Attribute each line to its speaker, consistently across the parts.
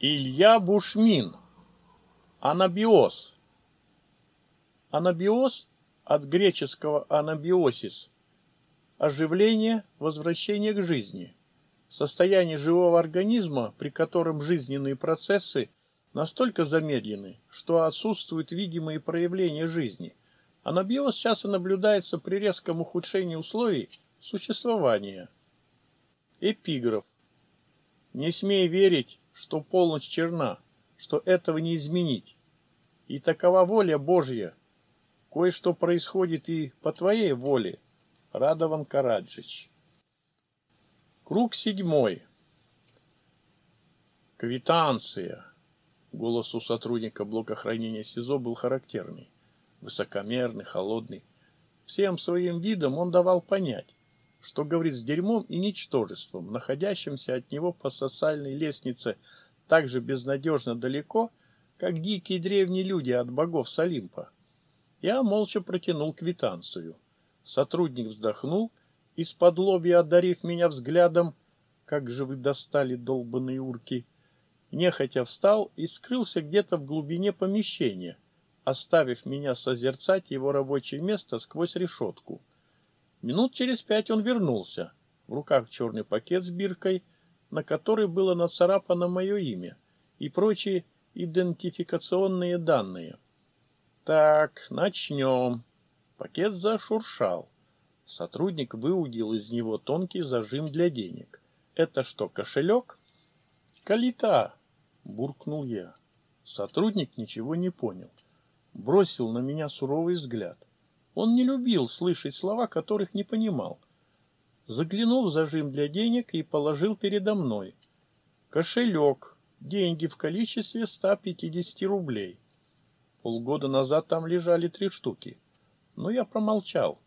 Speaker 1: Илья Бушмин. Анабиоз. Анабиоз от греческого анабиосис оживление, возвращение к жизни. Состояние живого организма, при котором жизненные процессы настолько замедлены, что отсутствуют видимые проявления жизни. Анабиоз часто наблюдается при резком ухудшении условий существования. Эпиграф. Не смей верить, что полночь черна, что этого не изменить. И такова воля Божья. Кое-что происходит и по твоей воле, Радован Караджич. Круг седьмой. Квитанция. Голос у сотрудника блока СИЗО был характерный, высокомерный, холодный. Всем своим видом он давал понять, что говорит с дерьмом и ничтожеством, находящимся от него по социальной лестнице так же безнадежно далеко, как дикие древние люди от богов с Олимпа. Я молча протянул квитанцию. Сотрудник вздохнул, из-под лобья одарив меня взглядом, как же вы достали долбаные урки, нехотя встал и скрылся где-то в глубине помещения, оставив меня созерцать его рабочее место сквозь решетку. Минут через пять он вернулся. В руках черный пакет с биркой, на которой было нацарапано мое имя и прочие идентификационные данные. Так, начнем. Пакет зашуршал. Сотрудник выудил из него тонкий зажим для денег. Это что, кошелек? Калита, буркнул я. Сотрудник ничего не понял. Бросил на меня суровый взгляд. Он не любил слышать слова, которых не понимал. Заглянул в зажим для денег и положил передо мной. Кошелек, деньги в количестве 150 рублей. Полгода назад там лежали три штуки. Но я промолчал.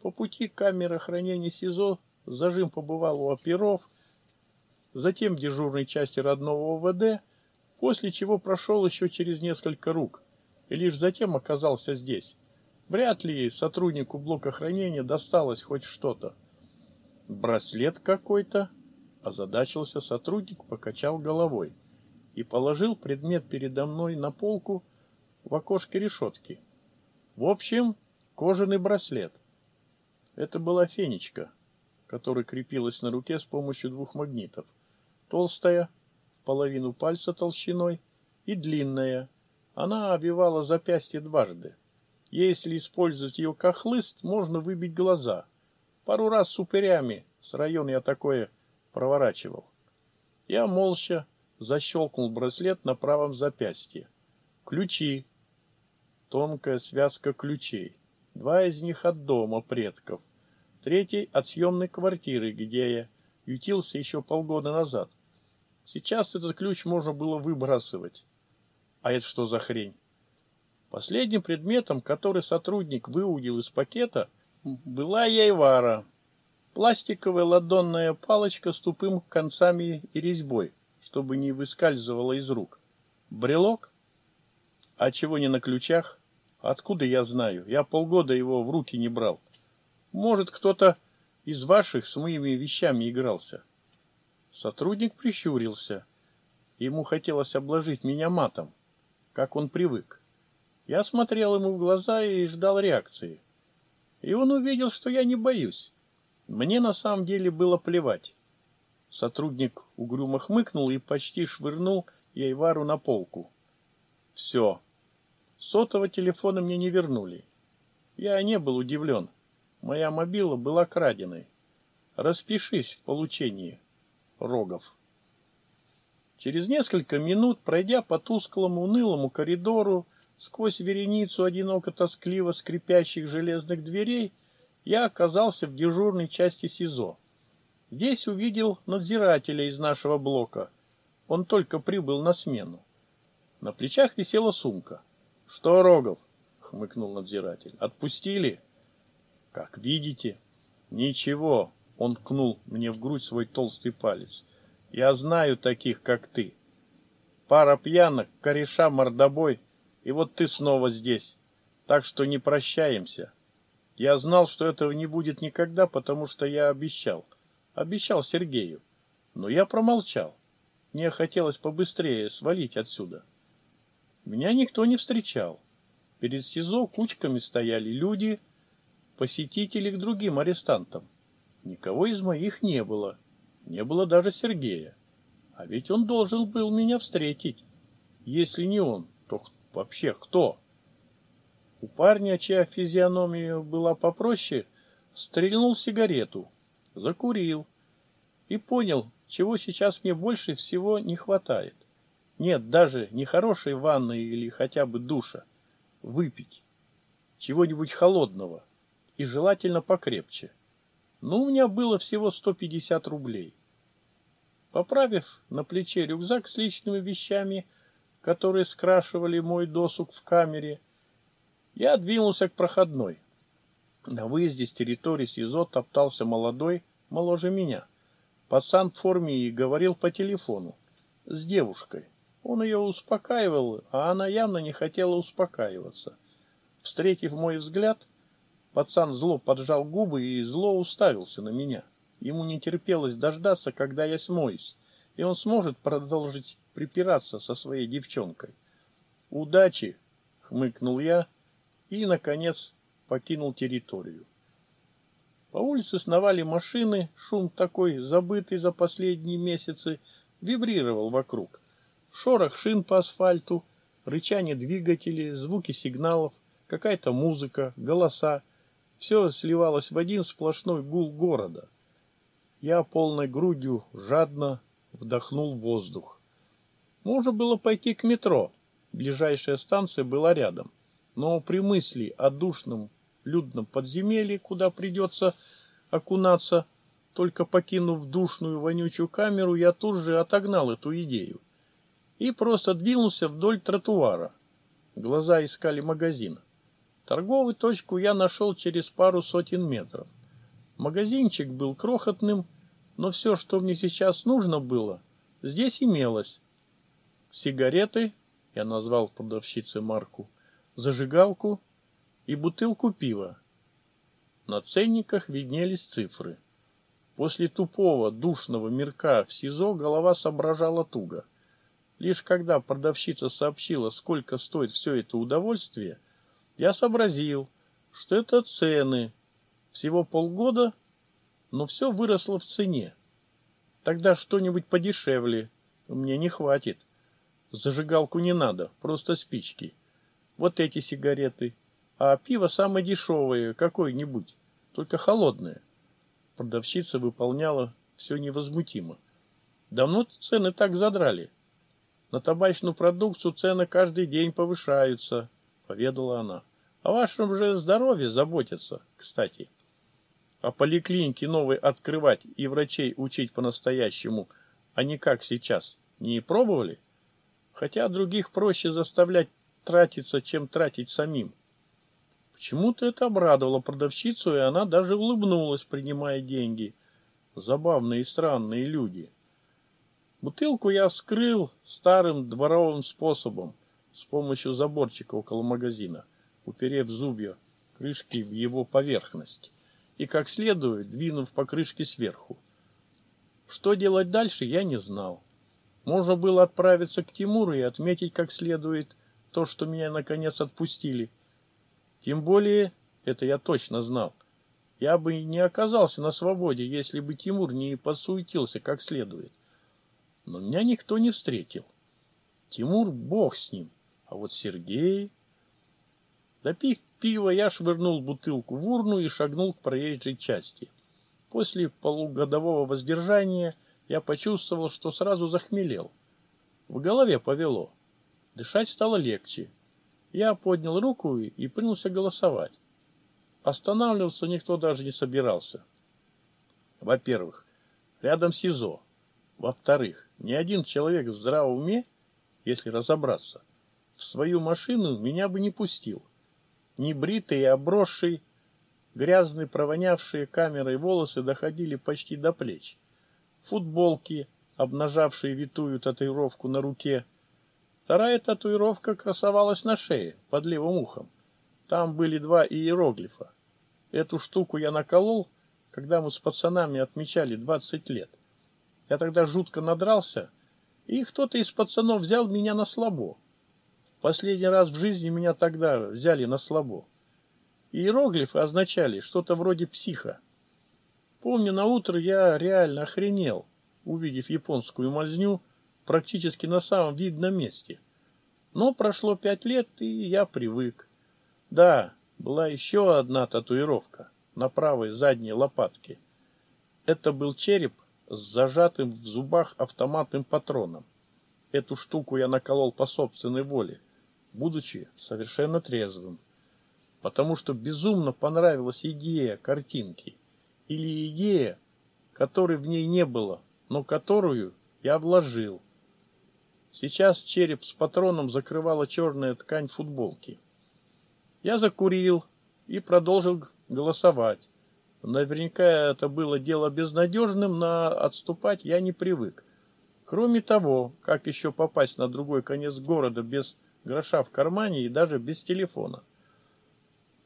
Speaker 1: По пути камера хранения СИЗО зажим побывал у оперов, затем в дежурной части родного ОВД, после чего прошел еще через несколько рук и лишь затем оказался здесь. Вряд ли сотруднику блока хранения досталось хоть что-то. Браслет какой-то, озадачился сотрудник, покачал головой и положил предмет передо мной на полку в окошке решетки. В общем, кожаный браслет. Это была фенечка, которая крепилась на руке с помощью двух магнитов. Толстая, в половину пальца толщиной, и длинная. Она обвивала запястье дважды. Если использовать ее как хлыст, можно выбить глаза. Пару раз с упырями с района я такое проворачивал. Я молча защелкнул браслет на правом запястье. Ключи. Тонкая связка ключей. Два из них от дома предков. Третий от съемной квартиры, где я ютился еще полгода назад. Сейчас этот ключ можно было выбрасывать. А это что за хрень? Последним предметом, который сотрудник выудил из пакета, была яйвара. Пластиковая ладонная палочка с тупым концами и резьбой, чтобы не выскальзывала из рук. Брелок? А чего не на ключах? Откуда я знаю? Я полгода его в руки не брал. Может, кто-то из ваших с моими вещами игрался. Сотрудник прищурился. Ему хотелось обложить меня матом, как он привык. Я смотрел ему в глаза и ждал реакции. И он увидел, что я не боюсь. Мне на самом деле было плевать. Сотрудник угрюмо хмыкнул и почти швырнул Яйвару на полку. Все. Сотового телефона мне не вернули. Я не был удивлен. Моя мобила была краденой. Распишись в получении. Рогов. Через несколько минут, пройдя по тусклому унылому коридору, Сквозь вереницу одиноко-тоскливо скрипящих железных дверей я оказался в дежурной части СИЗО. Здесь увидел надзирателя из нашего блока. Он только прибыл на смену. На плечах висела сумка. «Что, Рогов?» — хмыкнул надзиратель. «Отпустили?» «Как видите». «Ничего», — он кнул мне в грудь свой толстый палец. «Я знаю таких, как ты. Пара пьянок, кореша мордобой и вот ты снова здесь. Так что не прощаемся. Я знал, что этого не будет никогда, потому что я обещал. Обещал Сергею. Но я промолчал. Мне хотелось побыстрее свалить отсюда. Меня никто не встречал. Перед СИЗО кучками стояли люди, посетители к другим арестантам. Никого из моих не было. Не было даже Сергея. А ведь он должен был меня встретить. Если не он, то кто? Вообще кто? У парня, чья физиономия была попроще, стрельнул сигарету, закурил и понял, чего сейчас мне больше всего не хватает. Нет, даже не хорошей ванны или хотя бы душа. Выпить. Чего-нибудь холодного. И желательно покрепче. Но ну, у меня было всего 150 рублей. Поправив на плече рюкзак с личными вещами, которые скрашивали мой досуг в камере, я двинулся к проходной. На выезде с территории СИЗО топтался молодой, моложе меня. Пацан в форме и говорил по телефону. С девушкой. Он ее успокаивал, а она явно не хотела успокаиваться. Встретив мой взгляд, пацан зло поджал губы и зло уставился на меня. Ему не терпелось дождаться, когда я смоюсь, и он сможет продолжить припираться со своей девчонкой. «Удачи!» — хмыкнул я и, наконец, покинул территорию. По улице сновали машины, шум такой, забытый за последние месяцы, вибрировал вокруг. Шорох шин по асфальту, рычание двигателей, звуки сигналов, какая-то музыка, голоса. Все сливалось в один сплошной гул города. Я полной грудью жадно вдохнул воздух. Можно было пойти к метро. Ближайшая станция была рядом. Но при мысли о душном, людном подземелье, куда придется окунаться, только покинув душную вонючую камеру, я тут же отогнал эту идею и просто двинулся вдоль тротуара. Глаза искали магазин. Торговую точку я нашел через пару сотен метров. Магазинчик был крохотным, но все, что мне сейчас нужно было, здесь имелось сигареты, я назвал продавщице марку, зажигалку и бутылку пива. На ценниках виднелись цифры. После тупого, душного мерка в СИЗО голова соображала туго. Лишь когда продавщица сообщила, сколько стоит все это удовольствие, я сообразил, что это цены. Всего полгода, но все выросло в цене. Тогда что-нибудь подешевле мне не хватит. Зажигалку не надо, просто спички. Вот эти сигареты. А пиво самое дешевое, какое-нибудь, только холодное. Продавщица выполняла все невозмутимо. Давно цены так задрали. На табачную продукцию цены каждый день повышаются, поведала она. О вашем же здоровье заботятся, кстати. А поликлиники новые открывать и врачей учить по-настоящему, а не как сейчас, не пробовали? хотя других проще заставлять тратиться, чем тратить самим. Почему-то это обрадовало продавщицу, и она даже улыбнулась, принимая деньги. Забавные и странные люди. Бутылку я вскрыл старым дворовым способом, с помощью заборчика около магазина, уперев зубья крышки в его поверхность и, как следует, двинув по крышке сверху. Что делать дальше, я не знал. Можно было отправиться к Тимуру и отметить как следует то, что меня наконец отпустили. Тем более, это я точно знал, я бы не оказался на свободе, если бы Тимур не подсуетился как следует. Но меня никто не встретил. Тимур бог с ним, а вот Сергей... Допив пива, я швырнул бутылку в урну и шагнул к проезжей части. После полугодового воздержания я почувствовал, что сразу захмелел. В голове повело. Дышать стало легче. Я поднял руку и принялся голосовать. Останавливаться никто даже не собирался. Во-первых, рядом СИЗО. Во-вторых, ни один человек в здравом уме, если разобраться, в свою машину меня бы не пустил. Небритый и обросший, грязные, провонявшие камерой волосы доходили почти до плеч футболки, обнажавшие витую татуировку на руке. Вторая татуировка красовалась на шее, под левым ухом. Там были два иероглифа. Эту штуку я наколол, когда мы с пацанами отмечали 20 лет. Я тогда жутко надрался, и кто-то из пацанов взял меня на слабо. последний раз в жизни меня тогда взяли на слабо. Иероглифы означали что-то вроде психа. Помню, на утро я реально охренел, увидев японскую мазню практически на самом видном месте. Но прошло пять лет, и я привык. Да, была еще одна татуировка на правой задней лопатке. Это был череп с зажатым в зубах автоматным патроном. Эту штуку я наколол по собственной воле, будучи совершенно трезвым, потому что безумно понравилась идея картинки – или идея, которой в ней не было, но которую я вложил. Сейчас череп с патроном закрывала черная ткань футболки. Я закурил и продолжил голосовать. Наверняка это было дело безнадежным, но отступать я не привык. Кроме того, как еще попасть на другой конец города без гроша в кармане и даже без телефона?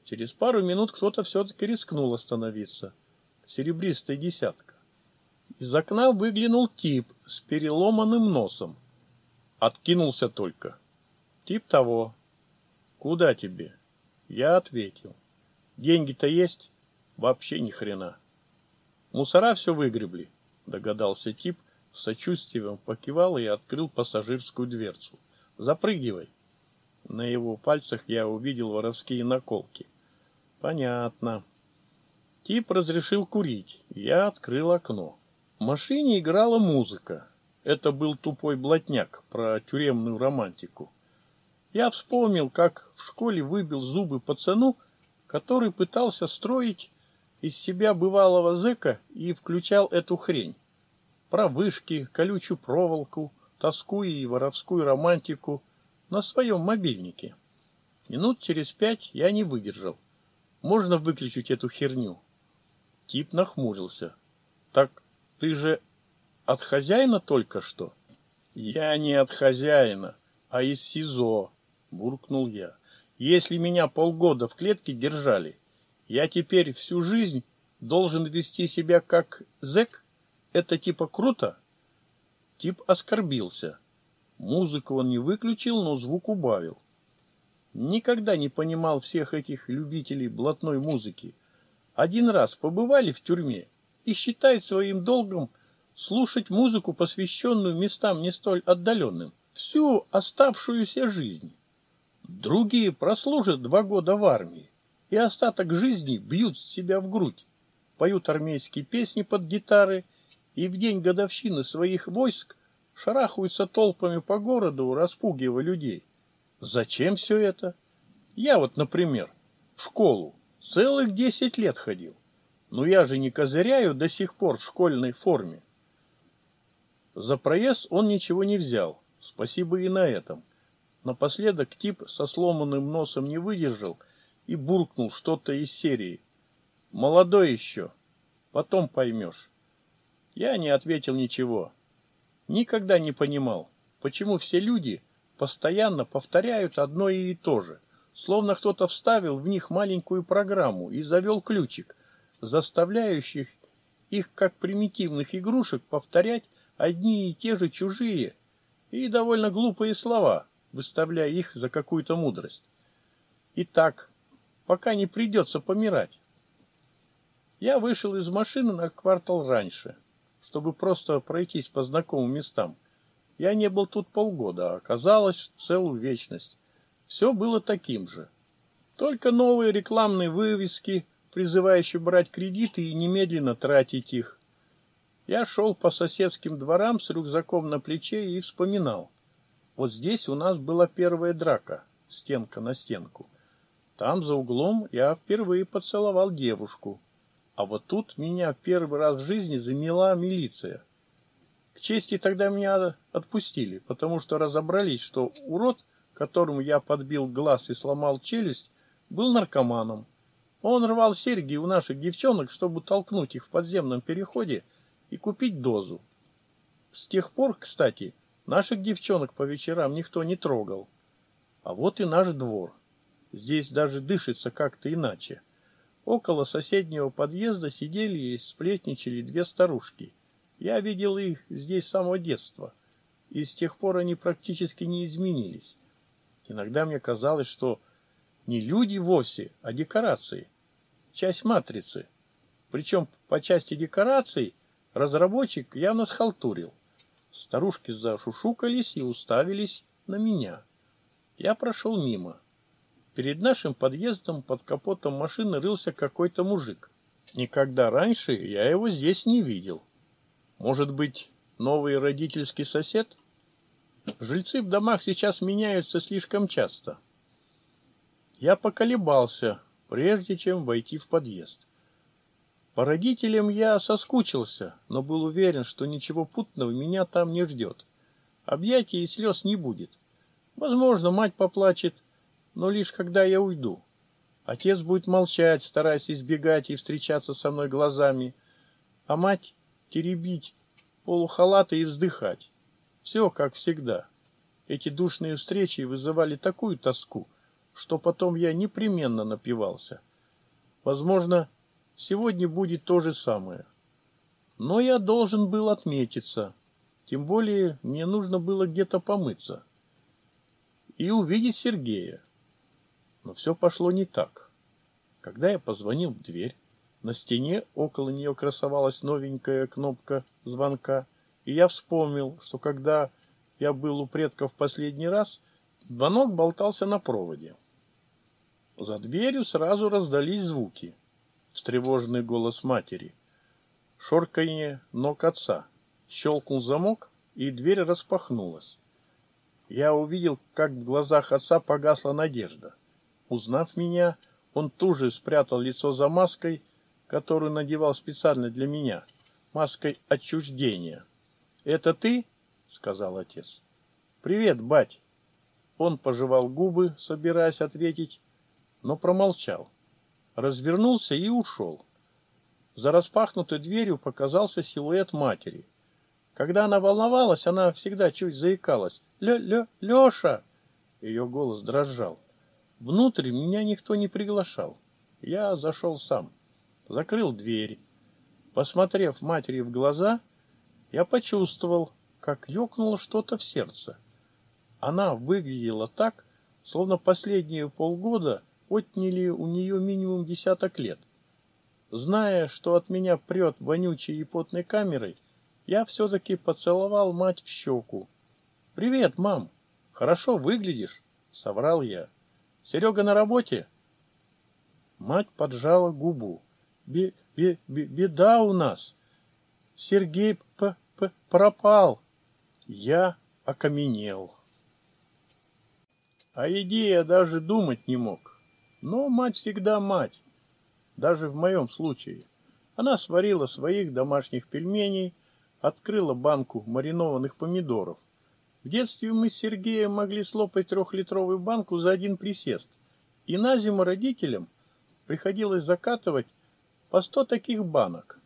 Speaker 1: Через пару минут кто-то все-таки рискнул остановиться серебристая десятка. Из окна выглянул тип с переломанным носом. Откинулся только. Тип того. Куда тебе? Я ответил. Деньги-то есть? Вообще ни хрена. Мусора все выгребли, догадался тип, с сочувствием покивал и открыл пассажирскую дверцу. Запрыгивай. На его пальцах я увидел воровские наколки. Понятно. Тип разрешил курить. Я открыл окно. В машине играла музыка. Это был тупой блатняк про тюремную романтику. Я вспомнил, как в школе выбил зубы пацану, который пытался строить из себя бывалого зэка и включал эту хрень. Про вышки, колючую проволоку, тоску и воровскую романтику на своем мобильнике. Минут через пять я не выдержал. Можно выключить эту херню? Тип нахмурился. «Так ты же от хозяина только что?» «Я не от хозяина, а из СИЗО», — буркнул я. «Если меня полгода в клетке держали, я теперь всю жизнь должен вести себя как зэк? Это типа круто?» Тип оскорбился. Музыку он не выключил, но звук убавил. Никогда не понимал всех этих любителей блатной музыки один раз побывали в тюрьме и считают своим долгом слушать музыку, посвященную местам не столь отдаленным, всю оставшуюся жизнь. Другие прослужат два года в армии и остаток жизни бьют себя в грудь, поют армейские песни под гитары и в день годовщины своих войск шарахаются толпами по городу, распугивая людей. Зачем все это? Я вот, например, в школу Целых десять лет ходил. Но я же не козыряю до сих пор в школьной форме. За проезд он ничего не взял. Спасибо и на этом. Напоследок тип со сломанным носом не выдержал и буркнул что-то из серии. «Молодой еще. Потом поймешь». Я не ответил ничего. Никогда не понимал, почему все люди постоянно повторяют одно и то же – словно кто-то вставил в них маленькую программу и завел ключик, заставляющий их как примитивных игрушек повторять одни и те же чужие и довольно глупые слова, выставляя их за какую-то мудрость. И так, пока не придется помирать. Я вышел из машины на квартал раньше, чтобы просто пройтись по знакомым местам. Я не был тут полгода, а оказалось целую вечность все было таким же. Только новые рекламные вывески, призывающие брать кредиты и немедленно тратить их. Я шел по соседским дворам с рюкзаком на плече и вспоминал. Вот здесь у нас была первая драка, стенка на стенку. Там, за углом, я впервые поцеловал девушку. А вот тут меня первый раз в жизни замела милиция. К чести тогда меня отпустили, потому что разобрались, что урод – которому я подбил глаз и сломал челюсть, был наркоманом. Он рвал серьги у наших девчонок, чтобы толкнуть их в подземном переходе и купить дозу. С тех пор, кстати, наших девчонок по вечерам никто не трогал. А вот и наш двор. Здесь даже дышится как-то иначе. Около соседнего подъезда сидели и сплетничали две старушки. Я видел их здесь с самого детства, и с тех пор они практически не изменились. Иногда мне казалось, что не люди вовсе, а декорации, часть матрицы. Причем по части декораций разработчик явно схалтурил. Старушки зашушукались и уставились на меня. Я прошел мимо. Перед нашим подъездом под капотом машины рылся какой-то мужик. Никогда раньше я его здесь не видел. Может быть, новый родительский сосед? Жильцы в домах сейчас меняются слишком часто. Я поколебался, прежде чем войти в подъезд. По родителям я соскучился, но был уверен, что ничего путного меня там не ждет. Объятий и слез не будет. Возможно, мать поплачет, но лишь когда я уйду. Отец будет молчать, стараясь избегать и встречаться со мной глазами, а мать теребить полухалаты и вздыхать. Все как всегда. Эти душные встречи вызывали такую тоску, что потом я непременно напивался. Возможно, сегодня будет то же самое. Но я должен был отметиться. Тем более мне нужно было где-то помыться и увидеть Сергея. Но все пошло не так. Когда я позвонил в дверь, на стене около нее красовалась новенькая кнопка звонка – и я вспомнил, что когда я был у предков последний раз, звонок болтался на проводе. За дверью сразу раздались звуки. Встревоженный голос матери, шорканье ног отца. Щелкнул замок, и дверь распахнулась. Я увидел, как в глазах отца погасла надежда. Узнав меня, он тут же спрятал лицо за маской, которую надевал специально для меня, маской отчуждения. «Это ты?» — сказал отец. «Привет, бать!» Он пожевал губы, собираясь ответить, но промолчал. Развернулся и ушел. За распахнутой дверью показался силуэт матери. Когда она волновалась, она всегда чуть заикалась. «Лё, Лё, Лёша!» Ее голос дрожал. Внутрь меня никто не приглашал. Я зашел сам. Закрыл дверь. Посмотрев матери в глаза, я почувствовал, как ёкнуло что-то в сердце. Она выглядела так, словно последние полгода отняли у нее минимум десяток лет. Зная, что от меня прет вонючей и потной камерой, я все-таки поцеловал мать в щеку. «Привет, мам! Хорошо выглядишь!» — соврал я. «Серега на работе?» Мать поджала губу. «Бе -бе -бе «Беда у нас!» Сергей п -п пропал. Я окаменел. А еде даже думать не мог. Но мать всегда мать, даже в моем случае. Она сварила своих домашних пельменей, открыла банку маринованных помидоров. В детстве мы с Сергеем могли слопать трехлитровую банку за один присест, и на зиму родителям приходилось закатывать по сто таких банок.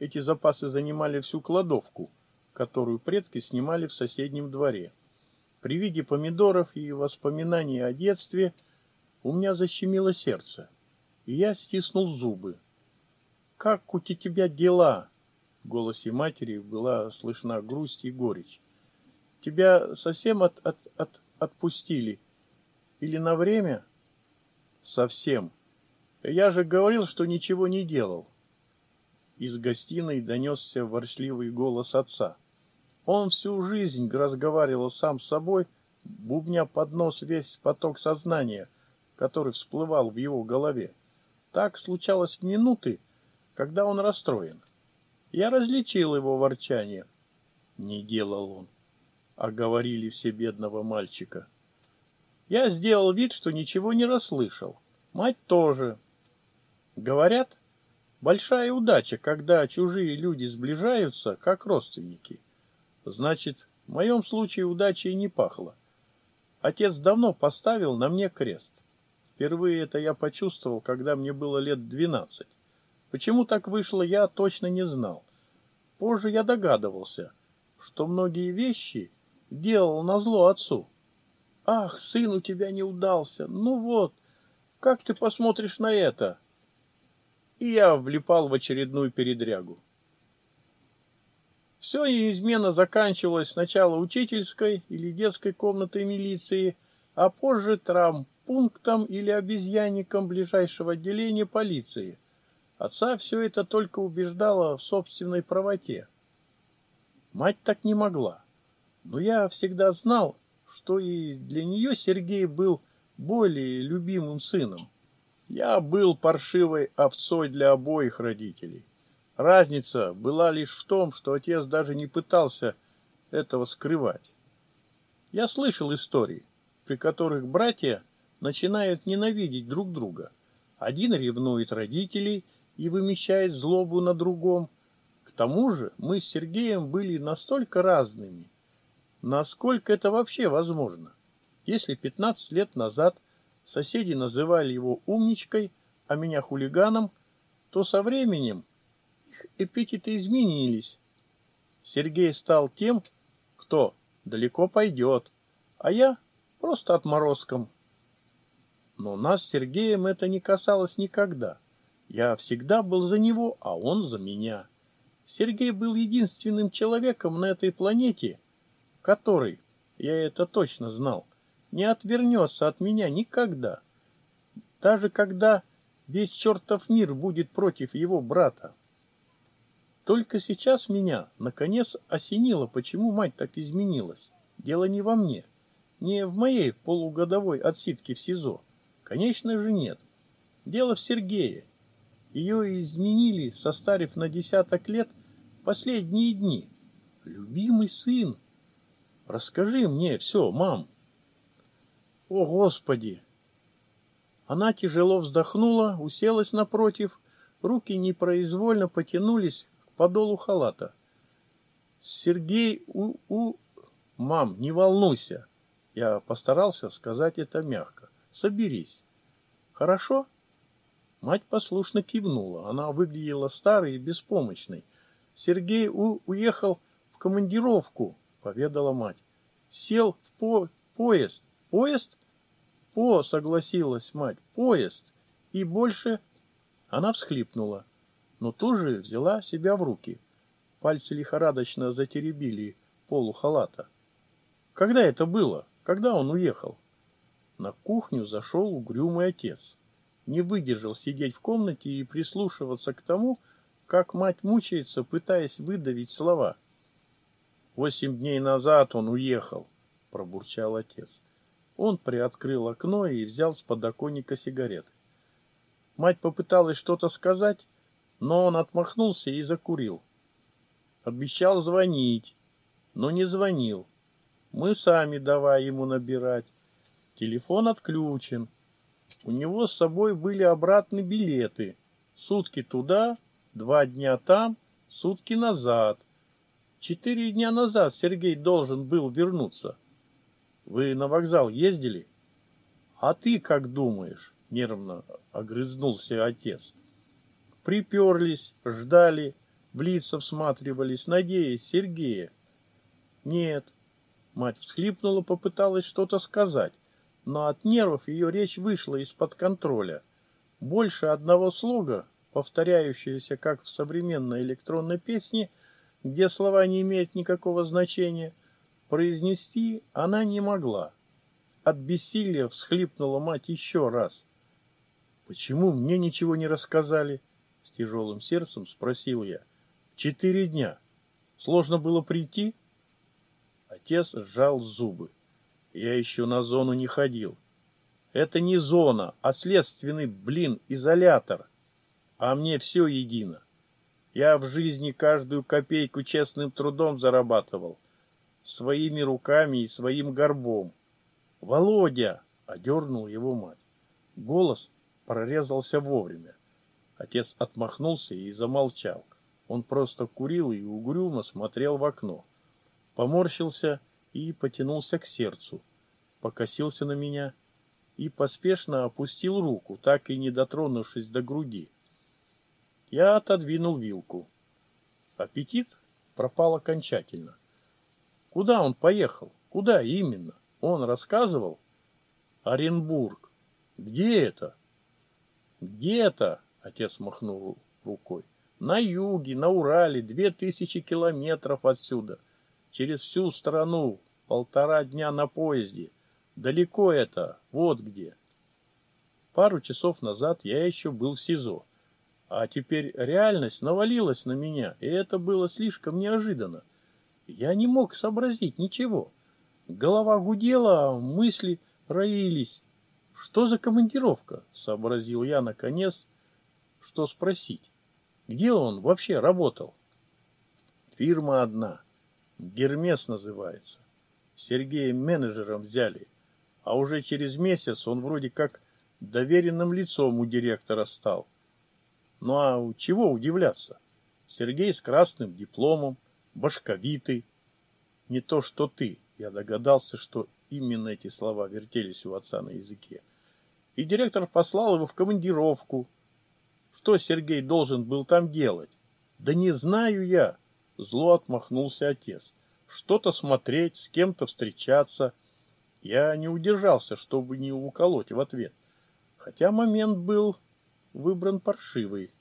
Speaker 1: Эти запасы занимали всю кладовку, которую предки снимали в соседнем дворе. При виде помидоров и воспоминаний о детстве у меня защемило сердце, и я стиснул зубы. «Как у тебя дела?» В голосе матери была слышна грусть и горечь. «Тебя совсем от, от, от, отпустили? Или на время?» «Совсем. Я же говорил, что ничего не делал. Из гостиной донесся ворчливый голос отца. Он всю жизнь разговаривал сам с собой, бубня под нос весь поток сознания, который всплывал в его голове. Так случалось в минуты, когда он расстроен. Я различил его ворчание. Не делал он. А говорили все бедного мальчика. Я сделал вид, что ничего не расслышал. Мать тоже. Говорят, Большая удача, когда чужие люди сближаются, как родственники. Значит, в моем случае удачей не пахло. Отец давно поставил на мне крест. Впервые это я почувствовал, когда мне было лет двенадцать. Почему так вышло, я точно не знал. Позже я догадывался, что многие вещи делал назло отцу. «Ах, сын у тебя не удался! Ну вот, как ты посмотришь на это?» и я влипал в очередную передрягу. Все неизменно заканчивалось сначала учительской или детской комнатой милиции, а позже травмпунктом или обезьянником ближайшего отделения полиции. Отца все это только убеждало в собственной правоте. Мать так не могла. Но я всегда знал, что и для нее Сергей был более любимым сыном. Я был паршивой овцой для обоих родителей. Разница была лишь в том, что отец даже не пытался этого скрывать. Я слышал истории, при которых братья начинают ненавидеть друг друга. Один ревнует родителей и вымещает злобу на другом. К тому же мы с Сергеем были настолько разными. Насколько это вообще возможно? Если 15 лет назад соседи называли его умничкой, а меня хулиганом, то со временем их эпитеты изменились. Сергей стал тем, кто далеко пойдет, а я просто отморозком. Но нас с Сергеем это не касалось никогда. Я всегда был за него, а он за меня. Сергей был единственным человеком на этой планете, который, я это точно знал, не отвернется от меня никогда, даже когда весь чертов мир будет против его брата. Только сейчас меня, наконец, осенило, почему мать так изменилась. Дело не во мне, не в моей полугодовой отсидке в СИЗО. Конечно же нет. Дело в Сергее. Ее изменили, состарив на десяток лет последние дни. Любимый сын, расскажи мне все, мам. «О, Господи!» Она тяжело вздохнула, уселась напротив, руки непроизвольно потянулись к подолу халата. «Сергей у-у...» «Мам, не волнуйся!» Я постарался сказать это мягко. «Соберись!» «Хорошо?» Мать послушно кивнула. Она выглядела старой и беспомощной. «Сергей у уехал в командировку», — поведала мать. «Сел в по поезд. Поезд? По, согласилась мать, поезд. И больше... Она всхлипнула, но тут же взяла себя в руки. Пальцы лихорадочно затеребили полухалата. Когда это было? Когда он уехал? На кухню зашел угрюмый отец. Не выдержал сидеть в комнате и прислушиваться к тому, как мать мучается, пытаясь выдавить слова. «Восемь дней назад он уехал», — пробурчал отец. Он приоткрыл окно и взял с подоконника сигареты. Мать попыталась что-то сказать, но он отмахнулся и закурил. Обещал звонить, но не звонил. Мы сами давай ему набирать. Телефон отключен. У него с собой были обратные билеты. Сутки туда, два дня там, сутки назад. Четыре дня назад Сергей должен был вернуться. Вы на вокзал ездили? А ты как думаешь? Нервно огрызнулся отец. Приперлись, ждали, в лица всматривались, надеясь Сергея. Нет. Мать всхлипнула, попыталась что-то сказать, но от нервов ее речь вышла из-под контроля. Больше одного слога, повторяющегося как в современной электронной песне, где слова не имеют никакого значения – произнести она не могла. От бессилия всхлипнула мать еще раз. «Почему мне ничего не рассказали?» — с тяжелым сердцем спросил я. «Четыре дня. Сложно было прийти?» Отец сжал зубы. «Я еще на зону не ходил. Это не зона, а следственный, блин, изолятор. А мне все едино. Я в жизни каждую копейку честным трудом зарабатывал» своими руками и своим горбом. «Володя!» — одернул его мать. Голос прорезался вовремя. Отец отмахнулся и замолчал. Он просто курил и угрюмо смотрел в окно. Поморщился и потянулся к сердцу. Покосился на меня и поспешно опустил руку, так и не дотронувшись до груди. Я отодвинул вилку. Аппетит пропал окончательно. — Куда он поехал? Куда именно? Он рассказывал? Оренбург. Где это? Где это? Отец махнул рукой. На юге, на Урале, две тысячи километров отсюда. Через всю страну, полтора дня на поезде. Далеко это, вот где. Пару часов назад я еще был в СИЗО. А теперь реальность навалилась на меня, и это было слишком неожиданно. Я не мог сообразить ничего. Голова гудела, мысли роились. «Что за командировка?» — сообразил я наконец, что спросить. «Где он вообще работал?» «Фирма одна. Гермес называется. Сергея менеджером взяли. А уже через месяц он вроде как доверенным лицом у директора стал. Ну а чего удивляться? Сергей с красным дипломом, башковитый. Не то, что ты. Я догадался, что именно эти слова вертелись у отца на языке. И директор послал его в командировку. Что Сергей должен был там делать? Да не знаю я, зло отмахнулся отец. Что-то смотреть, с кем-то встречаться. Я не удержался, чтобы не уколоть в ответ. Хотя момент был выбран паршивый.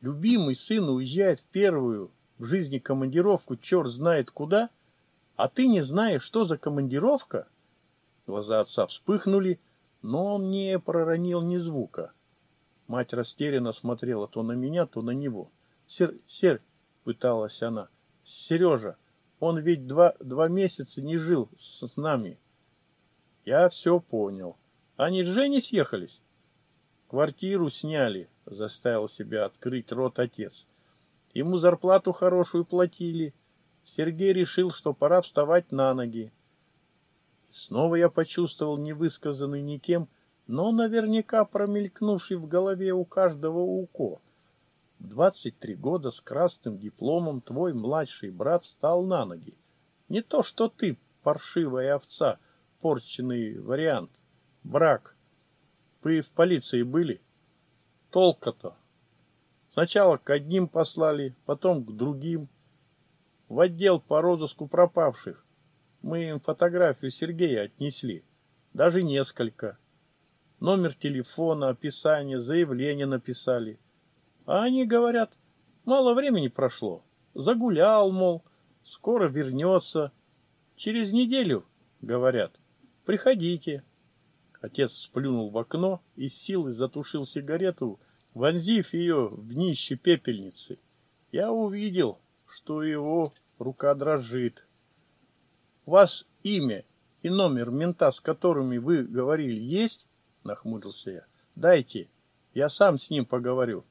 Speaker 1: Любимый сын уезжает в первую в жизни командировку черт знает куда, а ты не знаешь, что за командировка? Глаза отца вспыхнули, но он не проронил ни звука. Мать растерянно смотрела то на меня, то на него. «Сер... Сер...» — пыталась она. «Сережа, он ведь два, два месяца не жил с, с нами». «Я все понял. Они с Женей съехались?» «Квартиру сняли», — заставил себя открыть рот отец. Ему зарплату хорошую платили. Сергей решил, что пора вставать на ноги. И снова я почувствовал невысказанный никем, но наверняка промелькнувший в голове у каждого уко. В 23 года с красным дипломом твой младший брат встал на ноги. Не то, что ты, паршивая овца, порченный вариант. Брак. Вы в полиции были? Толка-то. Сначала к одним послали, потом к другим. В отдел по розыску пропавших. Мы им фотографию Сергея отнесли. Даже несколько. Номер телефона, описание, заявление написали. А они говорят, мало времени прошло. Загулял, мол, скоро вернется. Через неделю, говорят, приходите. Отец сплюнул в окно и силой затушил сигарету, Вонзив ее в днище пепельницы, я увидел, что его рука дрожит. «Вас имя и номер мента, с которыми вы говорили, есть?» — нахмурился я. «Дайте, я сам с ним поговорю».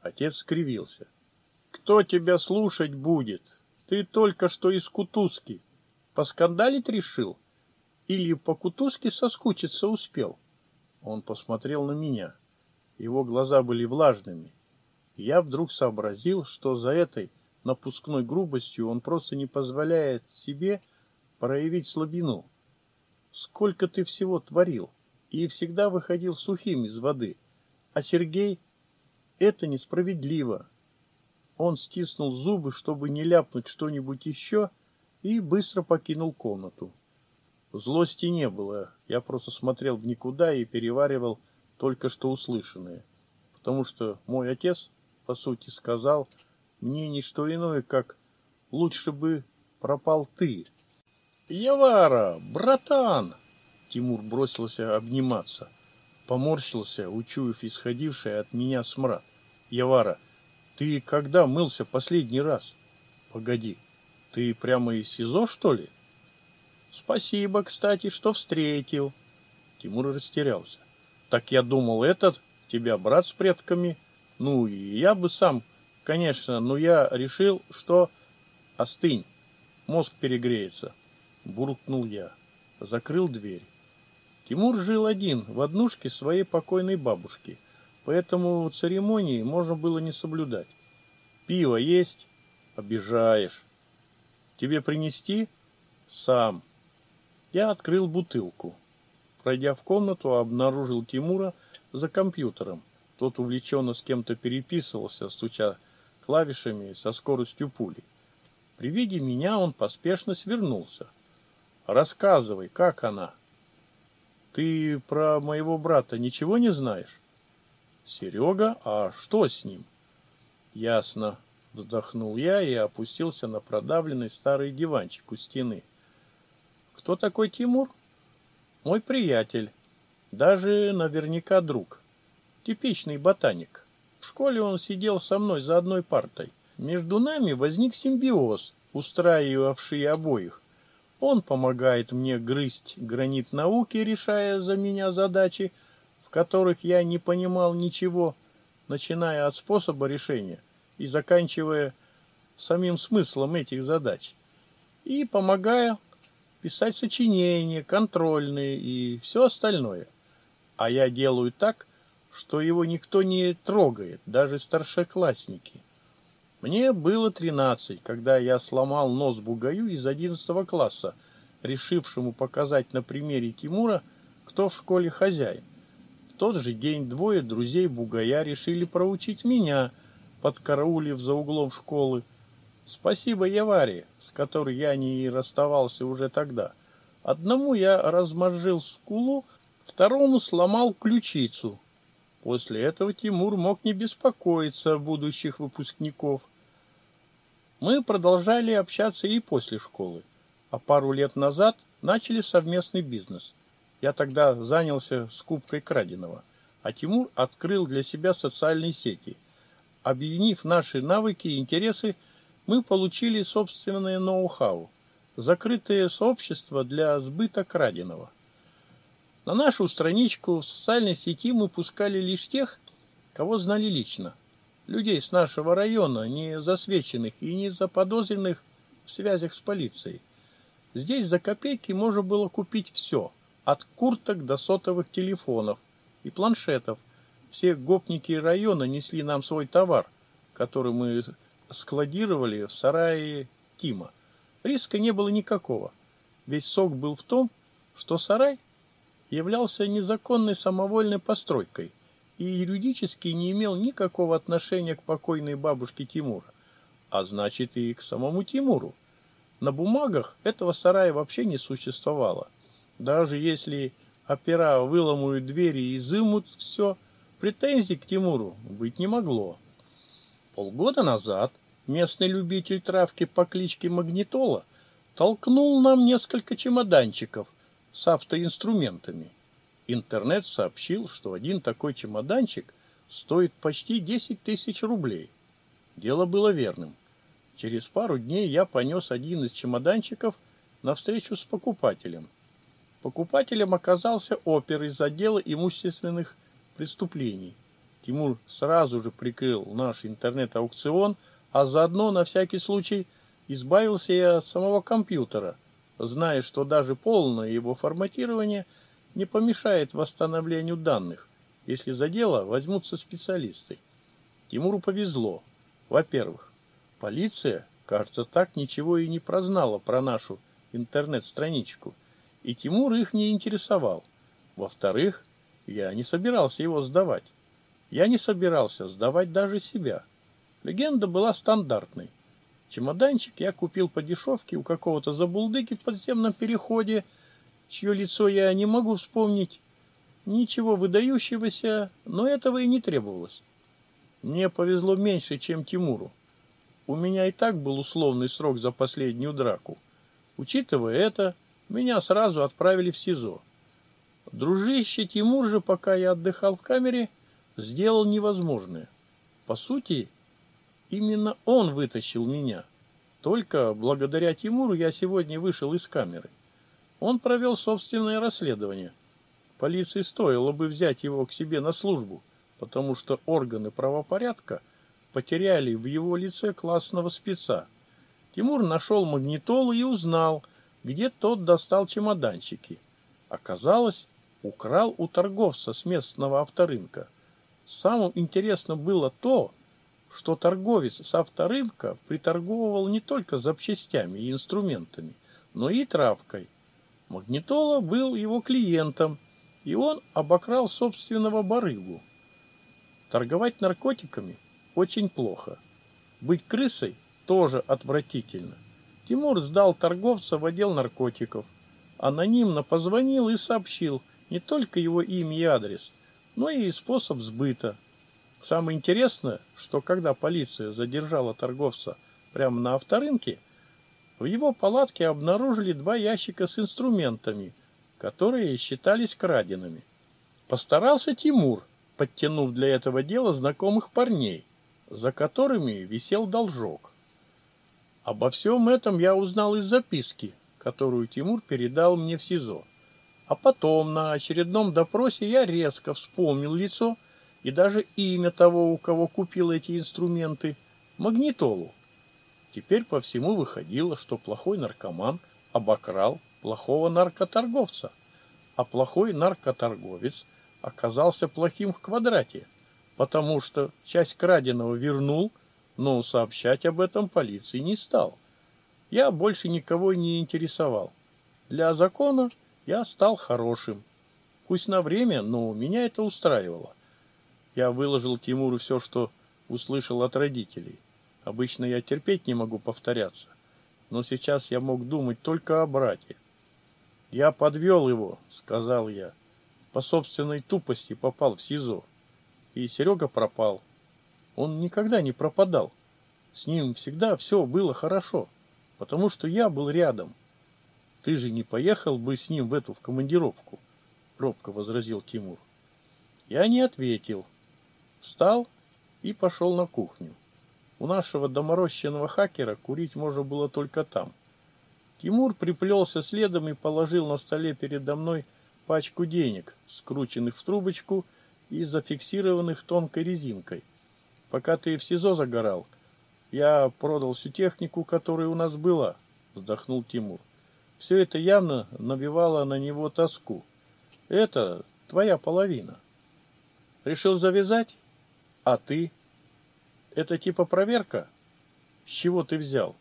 Speaker 1: Отец скривился. «Кто тебя слушать будет? Ты только что из Кутузки. Поскандалить решил? Или по Кутузке соскучиться успел?» Он посмотрел на меня его глаза были влажными. И я вдруг сообразил, что за этой напускной грубостью он просто не позволяет себе проявить слабину. Сколько ты всего творил и всегда выходил сухим из воды. А Сергей это несправедливо. Он стиснул зубы, чтобы не ляпнуть что-нибудь еще, и быстро покинул комнату. Злости не было. Я просто смотрел в никуда и переваривал только что услышанные, потому что мой отец, по сути, сказал мне не что иное, как «лучше бы пропал ты». «Явара, братан!» Тимур бросился обниматься. Поморщился, учуяв исходивший от меня смрад. «Явара, ты когда мылся последний раз?» «Погоди, ты прямо из СИЗО, что ли?» «Спасибо, кстати, что встретил». Тимур растерялся. Так я думал, этот тебя брат с предками. Ну, я бы сам, конечно, но я решил, что... Остынь, мозг перегреется, буркнул я. Закрыл дверь. Тимур жил один, в однушке своей покойной бабушки, поэтому церемонии можно было не соблюдать. Пиво есть? Обижаешь. Тебе принести? Сам. Я открыл бутылку. Пройдя в комнату, обнаружил Тимура за компьютером. Тот увлеченно с кем-то переписывался, стуча клавишами со скоростью пули. При виде меня он поспешно свернулся. «Рассказывай, как она?» «Ты про моего брата ничего не знаешь?» «Серега? А что с ним?» «Ясно», — вздохнул я и опустился на продавленный старый диванчик у стены. «Кто такой Тимур?» Мой приятель, даже наверняка друг, типичный ботаник. В школе он сидел со мной за одной партой. Между нами возник симбиоз, устраивавший обоих. Он помогает мне грызть гранит науки, решая за меня задачи, в которых я не понимал ничего, начиная от способа решения и заканчивая самим смыслом этих задач. И, помогая, писать сочинения, контрольные и все остальное. А я делаю так, что его никто не трогает, даже старшеклассники. Мне было тринадцать, когда я сломал нос бугаю из одиннадцатого класса, решившему показать на примере Тимура, кто в школе хозяин. В тот же день двое друзей бугая решили проучить меня, подкараулив за углом школы – Спасибо Яваре, с которой я не расставался уже тогда. Одному я размозжил скулу, второму сломал ключицу. После этого Тимур мог не беспокоиться о будущих выпускников. Мы продолжали общаться и после школы, а пару лет назад начали совместный бизнес. Я тогда занялся скупкой краденого, а Тимур открыл для себя социальные сети. Объединив наши навыки и интересы, мы получили собственное ноу-хау, закрытое сообщество для сбыта краденого. На нашу страничку в социальной сети мы пускали лишь тех, кого знали лично, людей с нашего района, не засвеченных и не заподозренных в связях с полицией. Здесь за копейки можно было купить все, от курток до сотовых телефонов и планшетов. Все гопники района несли нам свой товар, который мы складировали в сарае Тима. Риска не было никакого. Весь сок был в том, что сарай являлся незаконной самовольной постройкой и юридически не имел никакого отношения к покойной бабушке Тимура, а значит и к самому Тимуру. На бумагах этого сарая вообще не существовало. Даже если опера выломают двери и изымут все, претензий к Тимуру быть не могло. Полгода назад – Местный любитель травки по кличке Магнитола толкнул нам несколько чемоданчиков с автоинструментами. Интернет сообщил, что один такой чемоданчик стоит почти 10 тысяч рублей. Дело было верным. Через пару дней я понес один из чемоданчиков на встречу с покупателем. Покупателем оказался опер из отдела имущественных преступлений. Тимур сразу же прикрыл наш интернет-аукцион – а заодно на всякий случай избавился я от самого компьютера, зная, что даже полное его форматирование не помешает восстановлению данных, если за дело возьмутся специалисты. Тимуру повезло. Во-первых, полиция, кажется, так ничего и не прознала про нашу интернет-страничку, и Тимур их не интересовал. Во-вторых, я не собирался его сдавать. Я не собирался сдавать даже себя. Легенда была стандартной. Чемоданчик я купил по дешевке у какого-то забулдыки в подземном переходе, чье лицо я не могу вспомнить. Ничего выдающегося, но этого и не требовалось. Мне повезло меньше, чем Тимуру. У меня и так был условный срок за последнюю драку. Учитывая это, меня сразу отправили в СИЗО. Дружище Тимур же, пока я отдыхал в камере, сделал невозможное. По сути, Именно он вытащил меня. Только благодаря Тимуру я сегодня вышел из камеры. Он провел собственное расследование. Полиции стоило бы взять его к себе на службу, потому что органы правопорядка потеряли в его лице классного спеца. Тимур нашел магнитолу и узнал, где тот достал чемоданчики. Оказалось, украл у торговца с местного авторынка. Самым интересным было то, что торговец с авторынка приторговывал не только запчастями и инструментами, но и травкой. Магнитола был его клиентом, и он обокрал собственного барыгу. Торговать наркотиками очень плохо. Быть крысой тоже отвратительно. Тимур сдал торговца в отдел наркотиков. Анонимно позвонил и сообщил не только его имя и адрес, но и способ сбыта – Самое интересное, что когда полиция задержала торговца прямо на авторынке, в его палатке обнаружили два ящика с инструментами, которые считались краденными. Постарался Тимур, подтянув для этого дела знакомых парней, за которыми висел должок. Обо всем этом я узнал из записки, которую Тимур передал мне в СИЗО. А потом на очередном допросе я резко вспомнил лицо и даже имя того, у кого купил эти инструменты, магнитолу. Теперь по всему выходило, что плохой наркоман обокрал плохого наркоторговца, а плохой наркоторговец оказался плохим в квадрате, потому что часть краденого вернул, но сообщать об этом полиции не стал. Я больше никого не интересовал. Для закона я стал хорошим. Пусть на время, но меня это устраивало – я выложил Тимуру все, что услышал от родителей. Обычно я терпеть не могу повторяться, но сейчас я мог думать только о брате. «Я подвел его», — сказал я. «По собственной тупости попал в СИЗО. И Серега пропал. Он никогда не пропадал. С ним всегда все было хорошо, потому что я был рядом. Ты же не поехал бы с ним в эту в командировку», — робко возразил Тимур. Я не ответил, встал и пошел на кухню. У нашего доморощенного хакера курить можно было только там. Тимур приплелся следом и положил на столе передо мной пачку денег, скрученных в трубочку и зафиксированных тонкой резинкой. Пока ты в СИЗО загорал, я продал всю технику, которая у нас была, вздохнул Тимур. Все это явно набивало на него тоску. Это твоя половина. Решил завязать? А ты? Это типа проверка? С чего ты взял?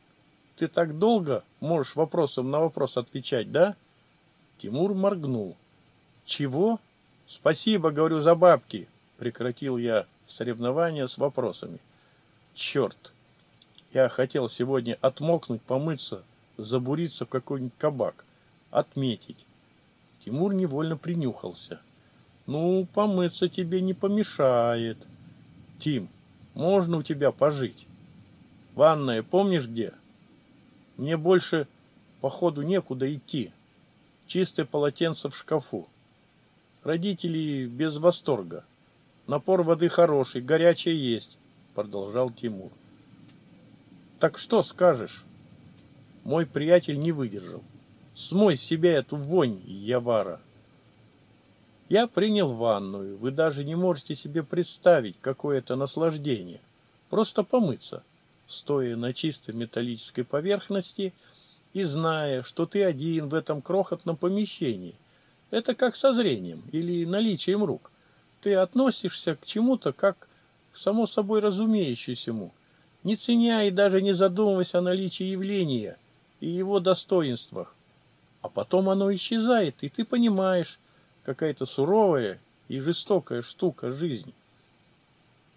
Speaker 1: Ты так долго можешь вопросом на вопрос отвечать, да? Тимур моргнул. Чего? Спасибо, говорю, за бабки. Прекратил я соревнования с вопросами. Черт! Я хотел сегодня отмокнуть, помыться, забуриться в какой-нибудь кабак, отметить. Тимур невольно принюхался. «Ну, помыться тебе не помешает», Тим, можно у тебя пожить? Ванная, помнишь где? Мне больше, походу, некуда идти. Чистое полотенце в шкафу. Родители без восторга. Напор воды хороший, горячее есть, продолжал Тимур. Так что скажешь? Мой приятель не выдержал. Смой с себя эту вонь, Явара. Я принял ванную. Вы даже не можете себе представить, какое это наслаждение. Просто помыться, стоя на чистой металлической поверхности и зная, что ты один в этом крохотном помещении. Это как со зрением или наличием рук. Ты относишься к чему-то как к само собой разумеющемуся, не ценя и даже не задумываясь о наличии явления и его достоинствах. А потом оно исчезает, и ты понимаешь, какая-то суровая и жестокая штука жизнь.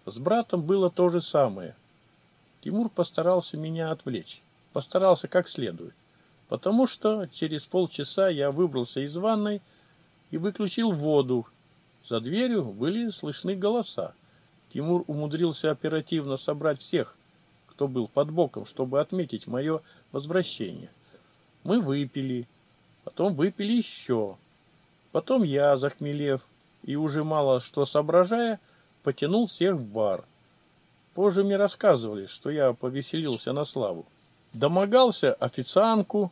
Speaker 1: С братом было то же самое. Тимур постарался меня отвлечь, постарался как следует, потому что через полчаса я выбрался из ванной и выключил воду. За дверью были слышны голоса. Тимур умудрился оперативно собрать всех, кто был под боком, чтобы отметить мое возвращение. Мы выпили, потом выпили еще. Потом я, захмелев и уже мало что соображая, потянул всех в бар. Позже мне рассказывали, что я повеселился на славу. Домогался официанку,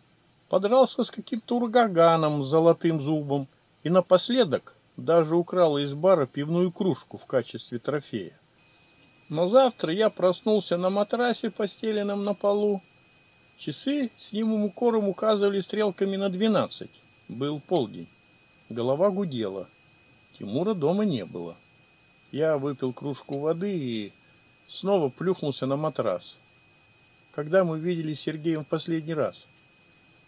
Speaker 1: подрался с каким-то ургаганом с золотым зубом и напоследок даже украл из бара пивную кружку в качестве трофея. Но завтра я проснулся на матрасе, постеленном на полу. Часы с немым укором указывали стрелками на двенадцать. Был полдень. Голова гудела. Тимура дома не было. Я выпил кружку воды и снова плюхнулся на матрас. Когда мы видели с Сергеем в последний раз?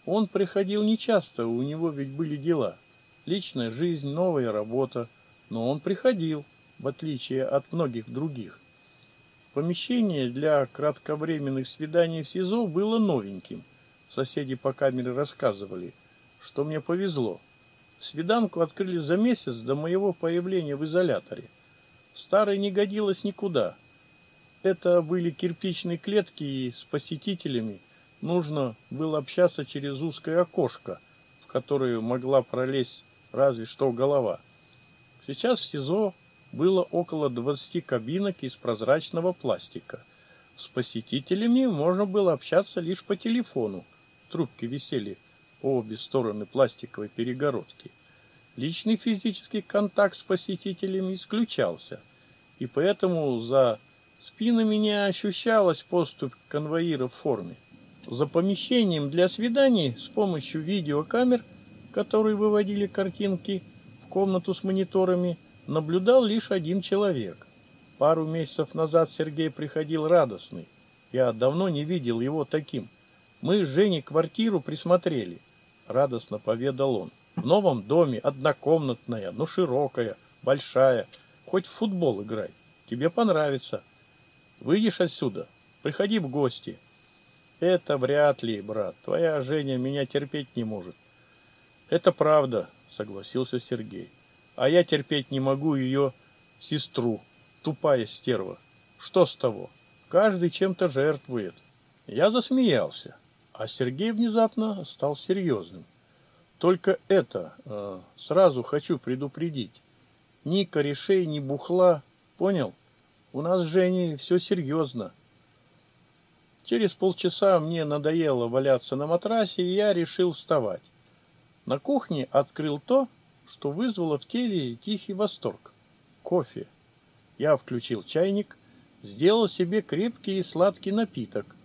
Speaker 1: Он приходил нечасто, у него ведь были дела. Личная жизнь, новая работа. Но он приходил, в отличие от многих других. Помещение для кратковременных свиданий в СИЗО было новеньким. Соседи по камере рассказывали, что мне повезло. Свиданку открыли за месяц до моего появления в изоляторе. Старой не годилось никуда. Это были кирпичные клетки, и с посетителями нужно было общаться через узкое окошко, в которое могла пролезть разве что голова. Сейчас в СИЗО было около 20 кабинок из прозрачного пластика. С посетителями можно было общаться лишь по телефону. Трубки висели обе стороны пластиковой перегородки. Личный физический контакт с посетителями исключался, и поэтому за спинами не ощущалась поступь конвоира в форме. За помещением для свиданий с помощью видеокамер, которые выводили картинки в комнату с мониторами, наблюдал лишь один человек. Пару месяцев назад Сергей приходил радостный. Я давно не видел его таким. Мы с Женей квартиру присмотрели радостно поведал он. В новом доме однокомнатная, но широкая, большая. Хоть в футбол играй. Тебе понравится. Выйдешь отсюда, приходи в гости. Это вряд ли, брат. Твоя Женя меня терпеть не может. Это правда, согласился Сергей. А я терпеть не могу ее сестру, тупая стерва. Что с того? Каждый чем-то жертвует. Я засмеялся. А Сергей внезапно стал серьезным. Только это э, сразу хочу предупредить. Ни корешей, ни бухла, понял? У нас с Женей все серьезно. Через полчаса мне надоело валяться на матрасе, и я решил вставать. На кухне открыл то, что вызвало в теле тихий восторг. Кофе. Я включил чайник, сделал себе крепкий и сладкий напиток.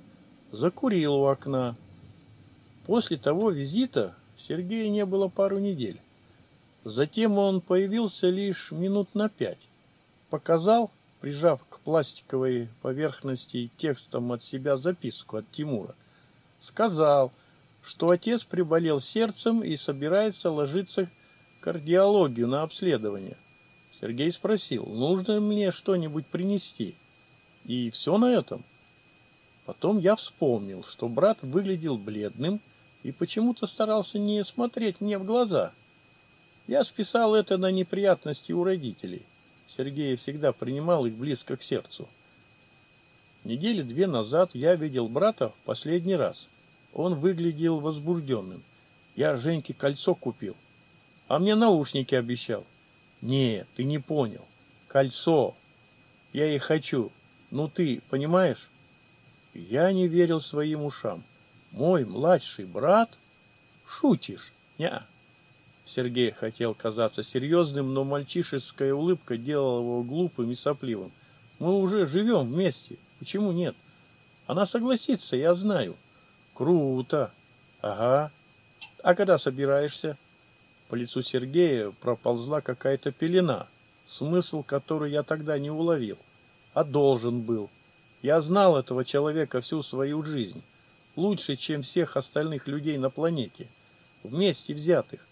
Speaker 1: Закурил у окна. После того визита Сергея не было пару недель. Затем он появился лишь минут на пять. Показал, прижав к пластиковой поверхности текстом от себя записку от Тимура. Сказал, что отец приболел сердцем и собирается ложиться кардиологию на обследование. Сергей спросил, нужно мне что-нибудь принести. И все на этом. Потом я вспомнил, что брат выглядел бледным, и почему-то старался не смотреть мне в глаза. Я списал это на неприятности у родителей. Сергей всегда принимал их близко к сердцу. Недели две назад я видел брата в последний раз. Он выглядел возбужденным. Я Женьке кольцо купил, а мне наушники обещал. Не, ты не понял. Кольцо. Я и хочу. Ну ты, понимаешь? Я не верил своим ушам мой младший брат? Шутишь? Ня. Сергей хотел казаться серьезным, но мальчишеская улыбка делала его глупым и сопливым. Мы уже живем вместе. Почему нет? Она согласится, я знаю. Круто. Ага. А когда собираешься? По лицу Сергея проползла какая-то пелена, смысл которой я тогда не уловил, а должен был. Я знал этого человека всю свою жизнь лучше, чем всех остальных людей на планете, вместе взятых.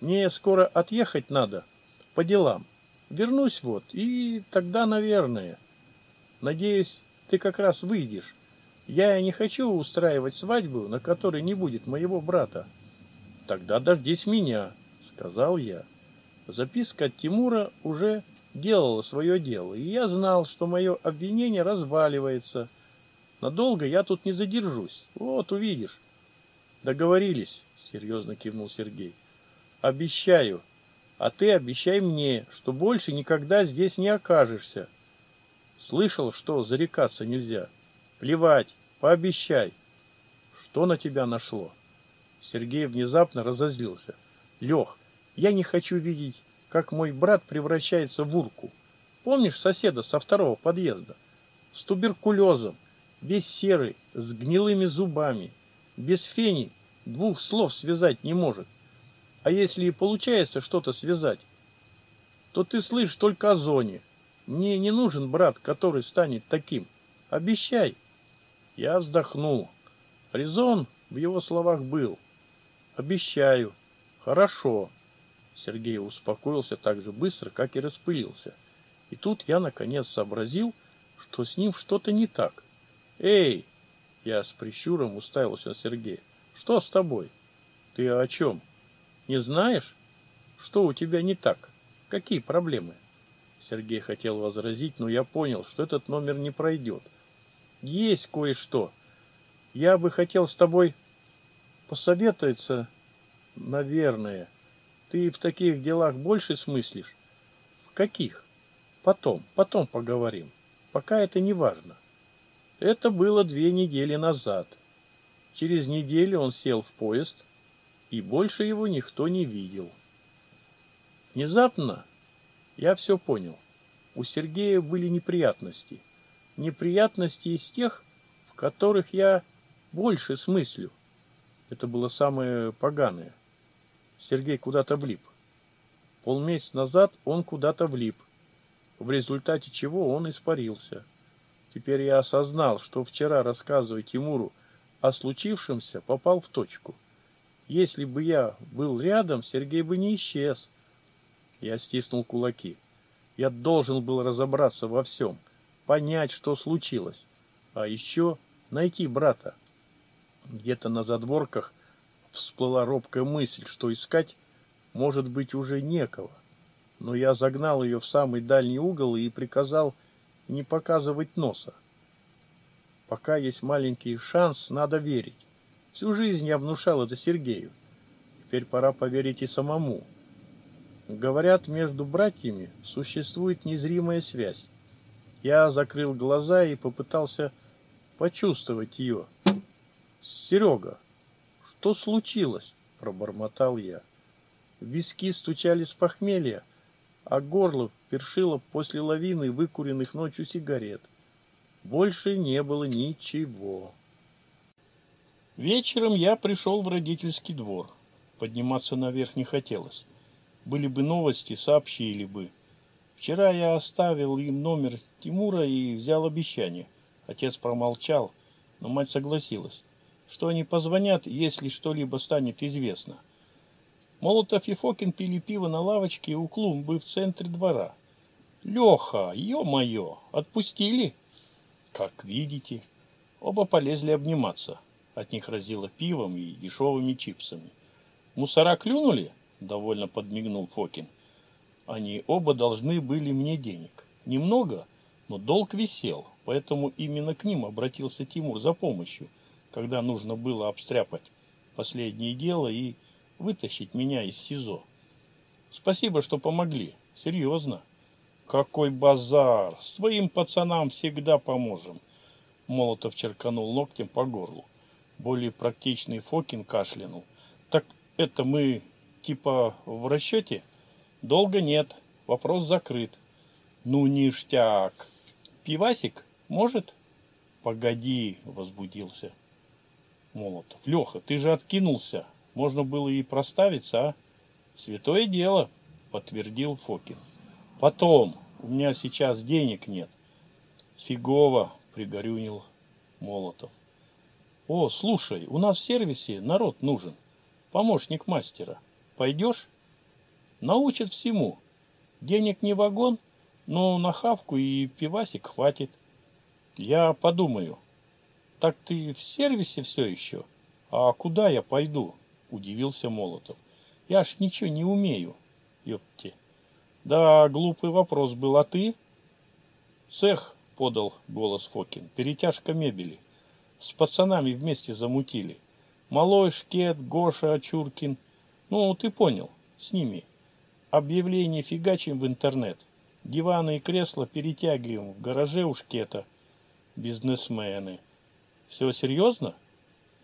Speaker 1: Мне скоро отъехать надо, по делам. Вернусь вот, и тогда, наверное. Надеюсь, ты как раз выйдешь. Я не хочу устраивать свадьбу, на которой не будет моего брата. Тогда дождись меня, сказал я. Записка от Тимура уже делала свое дело, и я знал, что мое обвинение разваливается – Надолго я тут не задержусь. Вот увидишь. Договорились, серьезно кивнул Сергей. Обещаю. А ты обещай мне, что больше никогда здесь не окажешься. Слышал, что зарекаться нельзя. Плевать, пообещай. Что на тебя нашло? Сергей внезапно разозлился. Лех, я не хочу видеть, как мой брат превращается в урку. Помнишь соседа со второго подъезда? С туберкулезом весь серый, с гнилыми зубами. Без фени двух слов связать не может. А если и получается что-то связать, то ты слышишь только о зоне. Мне не нужен брат, который станет таким. Обещай. Я вздохнул. Резон в его словах был. Обещаю. Хорошо. Сергей успокоился так же быстро, как и распылился. И тут я наконец сообразил, что с ним что-то не так. «Эй!» Я с прищуром уставился на Сергея. «Что с тобой?» «Ты о чем? Не знаешь? Что у тебя не так? Какие проблемы?» Сергей хотел возразить, но я понял, что этот номер не пройдет. «Есть кое-что. Я бы хотел с тобой посоветоваться, наверное. Ты в таких делах больше смыслишь?» «В каких?» «Потом, потом поговорим. Пока это не важно». Это было две недели назад. Через неделю он сел в поезд, и больше его никто не видел. Внезапно я все понял. У Сергея были неприятности. Неприятности из тех, в которых я больше смыслю. Это было самое поганое. Сергей куда-то влип. Полмесяца назад он куда-то влип, в результате чего он испарился. Теперь я осознал, что вчера, рассказывая Тимуру о случившемся, попал в точку. Если бы я был рядом, Сергей бы не исчез. Я стиснул кулаки. Я должен был разобраться во всем, понять, что случилось. А еще найти брата. Где-то на задворках всплыла робкая мысль, что искать может быть уже некого. Но я загнал ее в самый дальний угол и приказал – не показывать носа. Пока есть маленький шанс, надо верить. Всю жизнь я внушал это Сергею. Теперь пора поверить и самому. Говорят, между братьями существует незримая связь. Я закрыл глаза и попытался почувствовать ее. «Серега, что случилось?» – пробормотал я. Виски стучали с похмелья – а горло першило после лавины выкуренных ночью сигарет. Больше не было ничего. Вечером я пришел в родительский двор. Подниматься наверх не хотелось. Были бы новости, сообщили бы. Вчера я оставил им номер Тимура и взял обещание. Отец промолчал, но мать согласилась, что они позвонят, если что-либо станет известно. Молотов и Фокин пили пиво на лавочке у клумбы в центре двора. леха е ё-моё, отпустили?» «Как видите». Оба полезли обниматься. От них разило пивом и дешевыми чипсами. «Мусора клюнули?» — довольно подмигнул Фокин. «Они оба должны были мне денег. Немного, но долг висел, поэтому именно к ним обратился Тимур за помощью, когда нужно было обстряпать последнее дело и вытащить меня из СИЗО. Спасибо, что помогли. Серьезно. Какой базар! Своим пацанам всегда поможем. Молотов черканул локтем по горлу. Более практичный Фокин кашлянул. Так это мы типа в расчете? Долго нет. Вопрос закрыт. Ну ништяк. Пивасик может? Погоди, возбудился Молотов. Леха, ты же откинулся, можно было и проставиться, а? Святое дело, подтвердил Фокин. Потом, у меня сейчас денег нет. Фигово, пригорюнил Молотов. О, слушай, у нас в сервисе народ нужен. Помощник мастера. Пойдешь? Научат всему. Денег не вагон, но на хавку и пивасик хватит. Я подумаю. Так ты в сервисе все еще? А куда я пойду? удивился Молотов. «Я ж ничего не умею, ёпте». «Да, глупый вопрос был, а ты?» «Цех», — подал голос Фокин, — «перетяжка мебели. С пацанами вместе замутили. Малой, Шкет, Гоша, Очуркин. Ну, ты понял, с ними. Объявление фигачим в интернет. Диваны и кресла перетягиваем в гараже у Шкета. Бизнесмены. Все серьезно?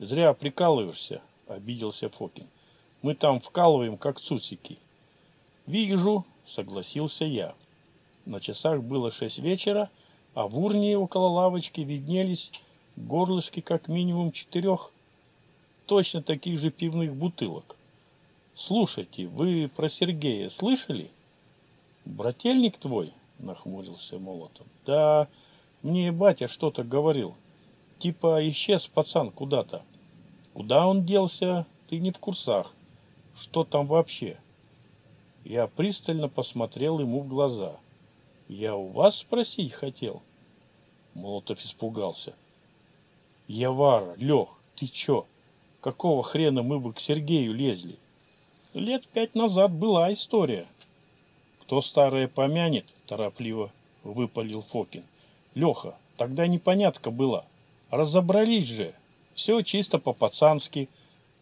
Speaker 1: Зря прикалываешься, — обиделся Фокин. «Мы там вкалываем, как сусики». «Вижу», — согласился я. На часах было шесть вечера, а в урне около лавочки виднелись горлышки как минимум четырех точно таких же пивных бутылок. «Слушайте, вы про Сергея слышали?» «Брательник твой?» — нахмурился Молотов. «Да, мне батя что-то говорил. Типа исчез пацан куда-то». Куда он делся, ты не в курсах. Что там вообще? Я пристально посмотрел ему в глаза. Я у вас спросить хотел. Молотов испугался. Явара, Лех, ты чё? Какого хрена мы бы к Сергею лезли? Лет пять назад была история. Кто старое помянет, торопливо выпалил Фокин. Леха, тогда непонятка была. Разобрались же. Все чисто по-пацански.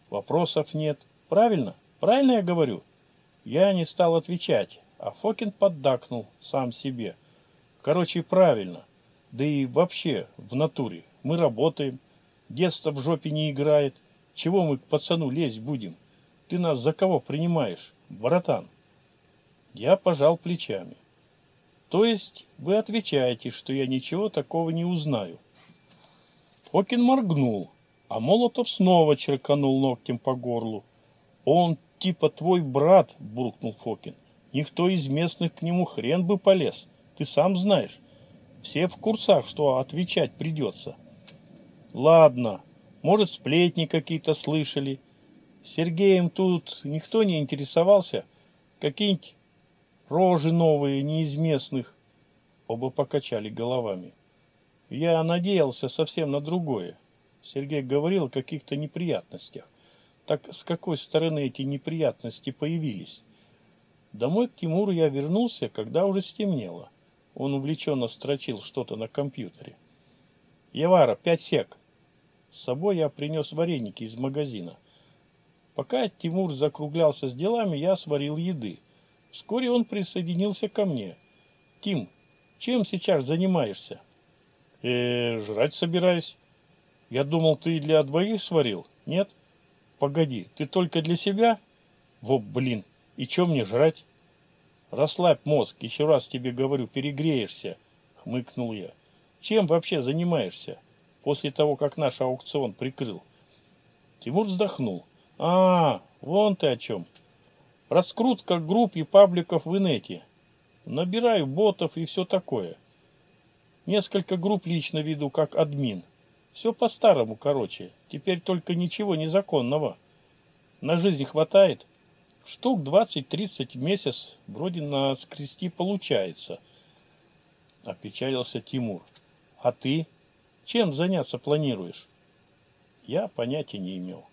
Speaker 1: Вопросов нет. Правильно? Правильно я говорю? Я не стал отвечать, а Фокин поддакнул сам себе. Короче, правильно. Да и вообще, в натуре. Мы работаем. Детство в жопе не играет. Чего мы к пацану лезть будем? Ты нас за кого принимаешь, братан? Я пожал плечами. То есть вы отвечаете, что я ничего такого не узнаю? Фокин моргнул, а Молотов снова черканул ногтем по горлу. «Он типа твой брат», — буркнул Фокин. «Никто из местных к нему хрен бы полез, ты сам знаешь. Все в курсах, что отвечать придется». «Ладно, может, сплетни какие-то слышали. Сергеем тут никто не интересовался. Какие-нибудь рожи новые, не из местных». Оба покачали головами. «Я надеялся совсем на другое. Сергей говорил о каких-то неприятностях. Так с какой стороны эти неприятности появились? Домой к Тимуру я вернулся, когда уже стемнело. Он увлеченно строчил что-то на компьютере. «Явара, пять сек!» С собой я принес вареники из магазина. Пока Тимур закруглялся с делами, я сварил еды. Вскоре он присоединился ко мне. «Тим, чем сейчас занимаешься?» «Э, жрать собираюсь». Я думал, ты для двоих сварил? Нет? Погоди, ты только для себя? Во, блин, и чем мне жрать? Расслабь мозг, еще раз тебе говорю, перегреешься, хмыкнул я. Чем вообще занимаешься? После того, как наш аукцион прикрыл. Тимур вздохнул. А, вон ты о чем. Раскрутка групп и пабликов в инете. Набираю ботов и все такое. Несколько групп лично веду как админ. Все по-старому, короче. Теперь только ничего незаконного. На жизнь хватает. Штук двадцать-тридцать в месяц вроде на скрести получается. Опечалился Тимур. А ты? Чем заняться планируешь? Я понятия не имел.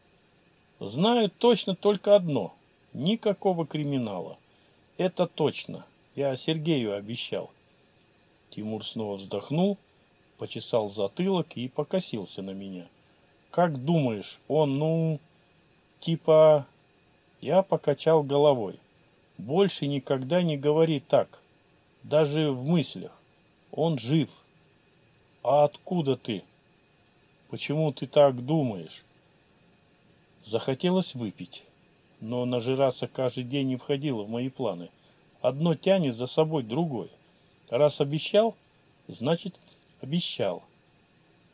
Speaker 1: Знаю точно только одно. Никакого криминала. Это точно. Я Сергею обещал. Тимур снова вздохнул почесал затылок и покосился на меня. «Как думаешь, он, ну, типа...» Я покачал головой. «Больше никогда не говори так, даже в мыслях. Он жив». «А откуда ты? Почему ты так думаешь?» Захотелось выпить, но нажираться каждый день не входило в мои планы. Одно тянет за собой другое. Раз обещал, значит обещал.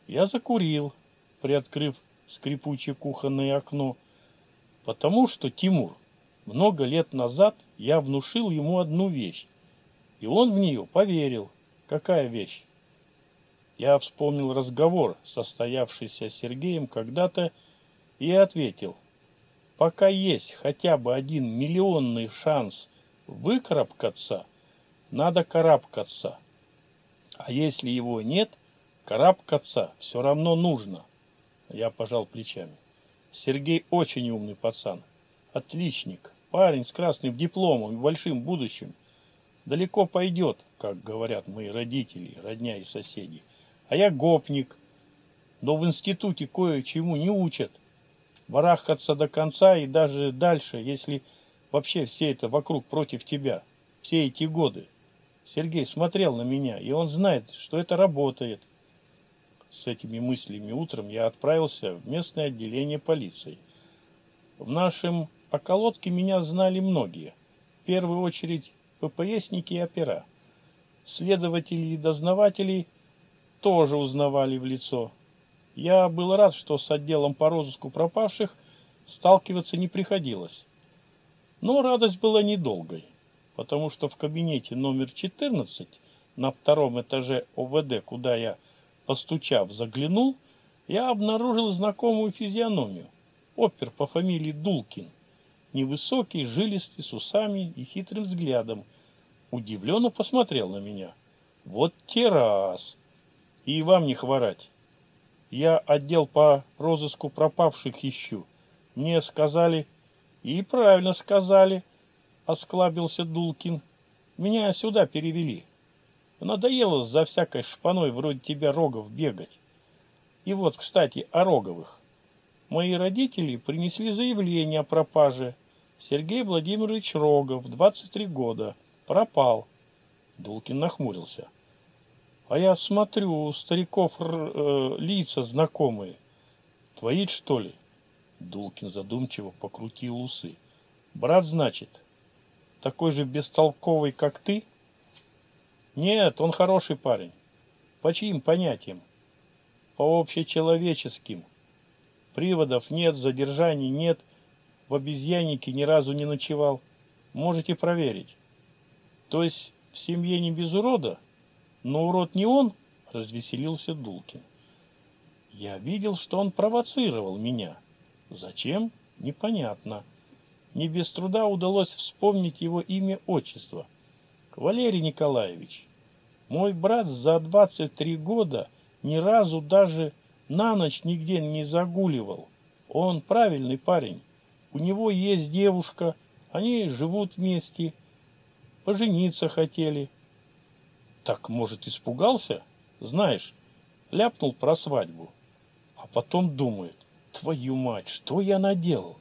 Speaker 1: Я закурил, приоткрыв скрипучее кухонное окно, потому что Тимур много лет назад я внушил ему одну вещь, и он в нее поверил. Какая вещь? Я вспомнил разговор, состоявшийся с Сергеем когда-то, и ответил. Пока есть хотя бы один миллионный шанс выкарабкаться, надо карабкаться. А если его нет, карабкаться все равно нужно. Я пожал плечами. Сергей очень умный пацан. Отличник. Парень с красным дипломом и большим будущим. Далеко пойдет, как говорят мои родители, родня и соседи. А я гопник. Но в институте кое-чему не учат. Барахаться до конца и даже дальше, если вообще все это вокруг против тебя. Все эти годы. Сергей смотрел на меня, и он знает, что это работает. С этими мыслями утром я отправился в местное отделение полиции. В нашем околотке меня знали многие. В первую очередь ППСники и опера. Следователи и дознаватели тоже узнавали в лицо. Я был рад, что с отделом по розыску пропавших сталкиваться не приходилось. Но радость была недолгой потому что в кабинете номер 14 на втором этаже ОВД, куда я, постучав, заглянул, я обнаружил знакомую физиономию. Опер по фамилии Дулкин. Невысокий, жилистый, с усами и хитрым взглядом. Удивленно посмотрел на меня. Вот те раз! И вам не хворать. Я отдел по розыску пропавших ищу. Мне сказали, и правильно сказали, — осклабился Дулкин. Меня сюда перевели. Надоело за всякой шпаной вроде тебя Рогов бегать. И вот, кстати, о Роговых. Мои родители принесли заявление о пропаже. Сергей Владимирович Рогов, 23 года, пропал. Дулкин нахмурился. А я смотрю, у стариков э, лица знакомые. Твои, что ли? Дулкин задумчиво покрутил усы. Брат, значит, такой же бестолковый, как ты? Нет, он хороший парень. По чьим понятиям? По общечеловеческим. Приводов нет, задержаний нет, в обезьяннике ни разу не ночевал. Можете проверить. То есть в семье не без урода? Но урод не он, развеселился Дулкин. Я видел, что он провоцировал меня. Зачем? Непонятно не без труда удалось вспомнить его имя, отчество. Валерий Николаевич, мой брат за 23 года ни разу даже на ночь нигде не загуливал. Он правильный парень. У него есть девушка, они живут вместе, пожениться хотели. Так, может, испугался? Знаешь, ляпнул про свадьбу. А потом думает, твою мать, что я наделал?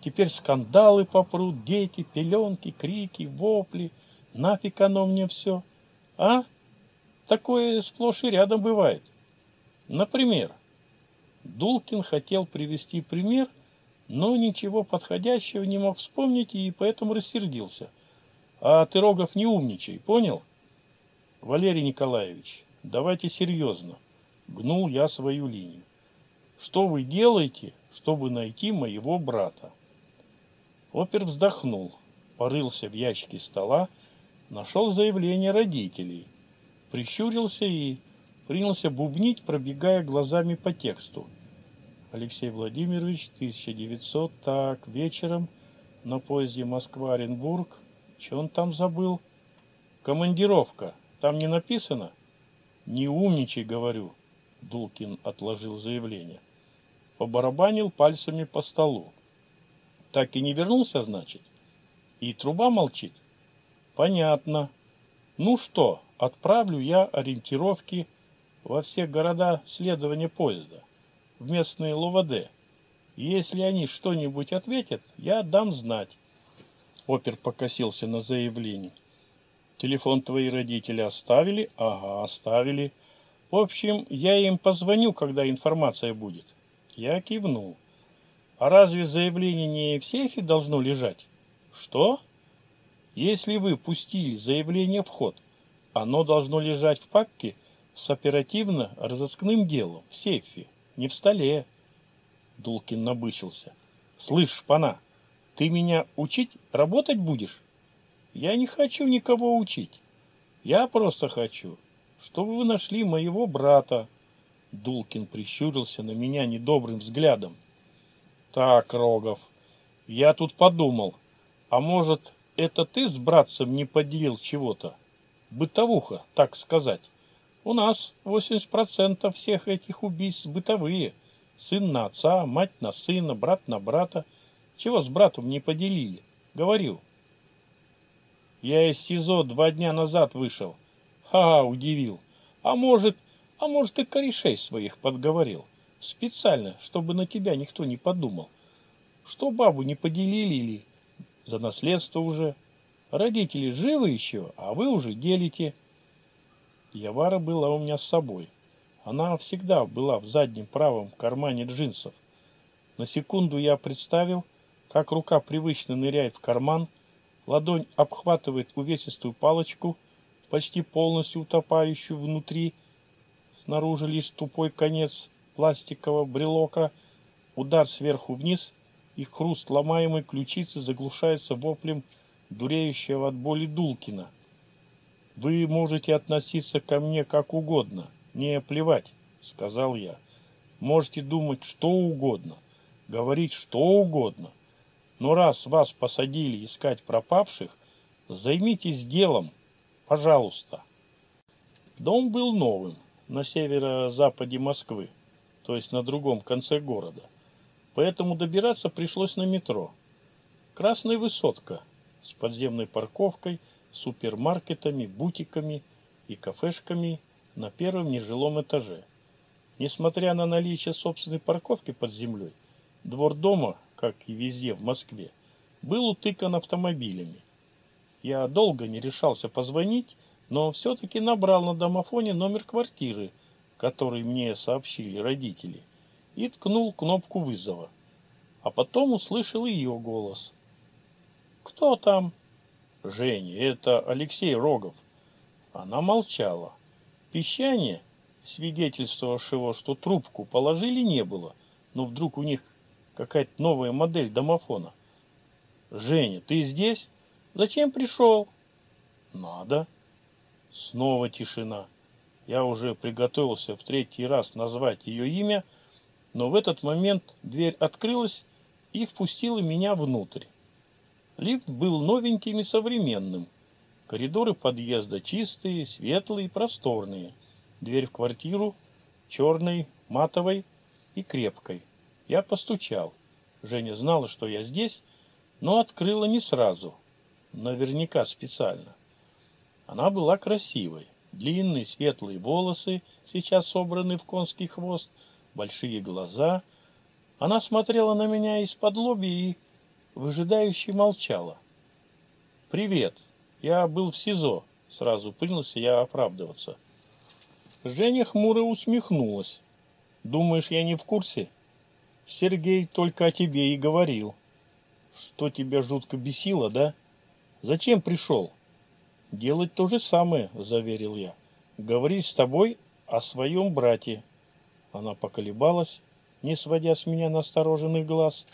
Speaker 1: Теперь скандалы попрут, дети, пеленки, крики, вопли. Нафиг оно мне все. А? Такое сплошь и рядом бывает. Например, Дулкин хотел привести пример, но ничего подходящего не мог вспомнить и поэтому рассердился. А ты, Рогов, не умничай, понял? Валерий Николаевич, давайте серьезно. Гнул я свою линию. Что вы делаете, чтобы найти моего брата? Опер вздохнул, порылся в ящике стола, нашел заявление родителей, прищурился и принялся бубнить, пробегая глазами по тексту. Алексей Владимирович, 1900, так, вечером, на поезде Москва-Оренбург. что он там забыл? Командировка. Там не написано? Не умничай, говорю. Дулкин отложил заявление. Побарабанил пальцами по столу. Так и не вернулся, значит? И труба молчит? Понятно. Ну что, отправлю я ориентировки во все города следования поезда, в местные ЛОВД. Если они что-нибудь ответят, я дам знать. Опер покосился на заявление. Телефон твои родители оставили? Ага, оставили. В общем, я им позвоню, когда информация будет. Я кивнул. А разве заявление не в сейфе должно лежать? Что? Если вы пустили заявление в ход, оно должно лежать в папке с оперативно-розыскным делом в сейфе, не в столе. Дулкин набычился. Слышь, пана, ты меня учить работать будешь? Я не хочу никого учить. Я просто хочу, чтобы вы нашли моего брата. Дулкин прищурился на меня недобрым взглядом. Так, Рогов, я тут подумал, а может, это ты с братцем не поделил чего-то? Бытовуха, так сказать. У нас 80% всех этих убийств бытовые. Сын на отца, мать на сына, брат на брата. Чего с братом не поделили? Говорю. Я из СИЗО два дня назад вышел. Ха, -ха удивил. А может, а может и корешей своих подговорил. Специально, чтобы на тебя никто не подумал. Что бабу не поделили или за наследство уже? Родители живы еще, а вы уже делите. Явара была у меня с собой. Она всегда была в заднем правом кармане джинсов. На секунду я представил, как рука привычно ныряет в карман, ладонь обхватывает увесистую палочку, почти полностью утопающую внутри, снаружи лишь тупой конец – пластикового брелока, удар сверху вниз, и хруст ломаемой ключицы заглушается воплем дуреющего от боли Дулкина. «Вы можете относиться ко мне как угодно, не плевать», — сказал я. «Можете думать что угодно, говорить что угодно, но раз вас посадили искать пропавших, займитесь делом, пожалуйста». Дом был новым, на северо-западе Москвы то есть на другом конце города. Поэтому добираться пришлось на метро. Красная высотка с подземной парковкой, супермаркетами, бутиками и кафешками на первом нежилом этаже. Несмотря на наличие собственной парковки под землей, двор дома, как и везде в Москве, был утыкан автомобилями. Я долго не решался позвонить, но все-таки набрал на домофоне номер квартиры – который мне сообщили родители, и ткнул кнопку вызова. А потом услышал ее голос. «Кто там?» «Женя, это Алексей Рогов». Она молчала. Песчание, свидетельствовавшего, что трубку положили, не было, но вдруг у них какая-то новая модель домофона. «Женя, ты здесь? Зачем пришел?» «Надо». Снова тишина. Я уже приготовился в третий раз назвать ее имя, но в этот момент дверь открылась и впустила меня внутрь. Лифт был новеньким и современным. Коридоры подъезда чистые, светлые и просторные. Дверь в квартиру черной, матовой и крепкой. Я постучал. Женя знала, что я здесь, но открыла не сразу. Наверняка специально. Она была красивой. Длинные светлые волосы, сейчас собраны в конский хвост, большие глаза. Она смотрела на меня из-под лоби и выжидающе молчала. «Привет, я был в СИЗО», — сразу принялся я оправдываться. Женя хмуро усмехнулась. «Думаешь, я не в курсе?» «Сергей только о тебе и говорил». «Что тебя жутко бесило, да? Зачем пришел?» делать то же самое», – заверил я. «Говорить с тобой о своем брате». Она поколебалась, не сводя с меня настороженных глаз.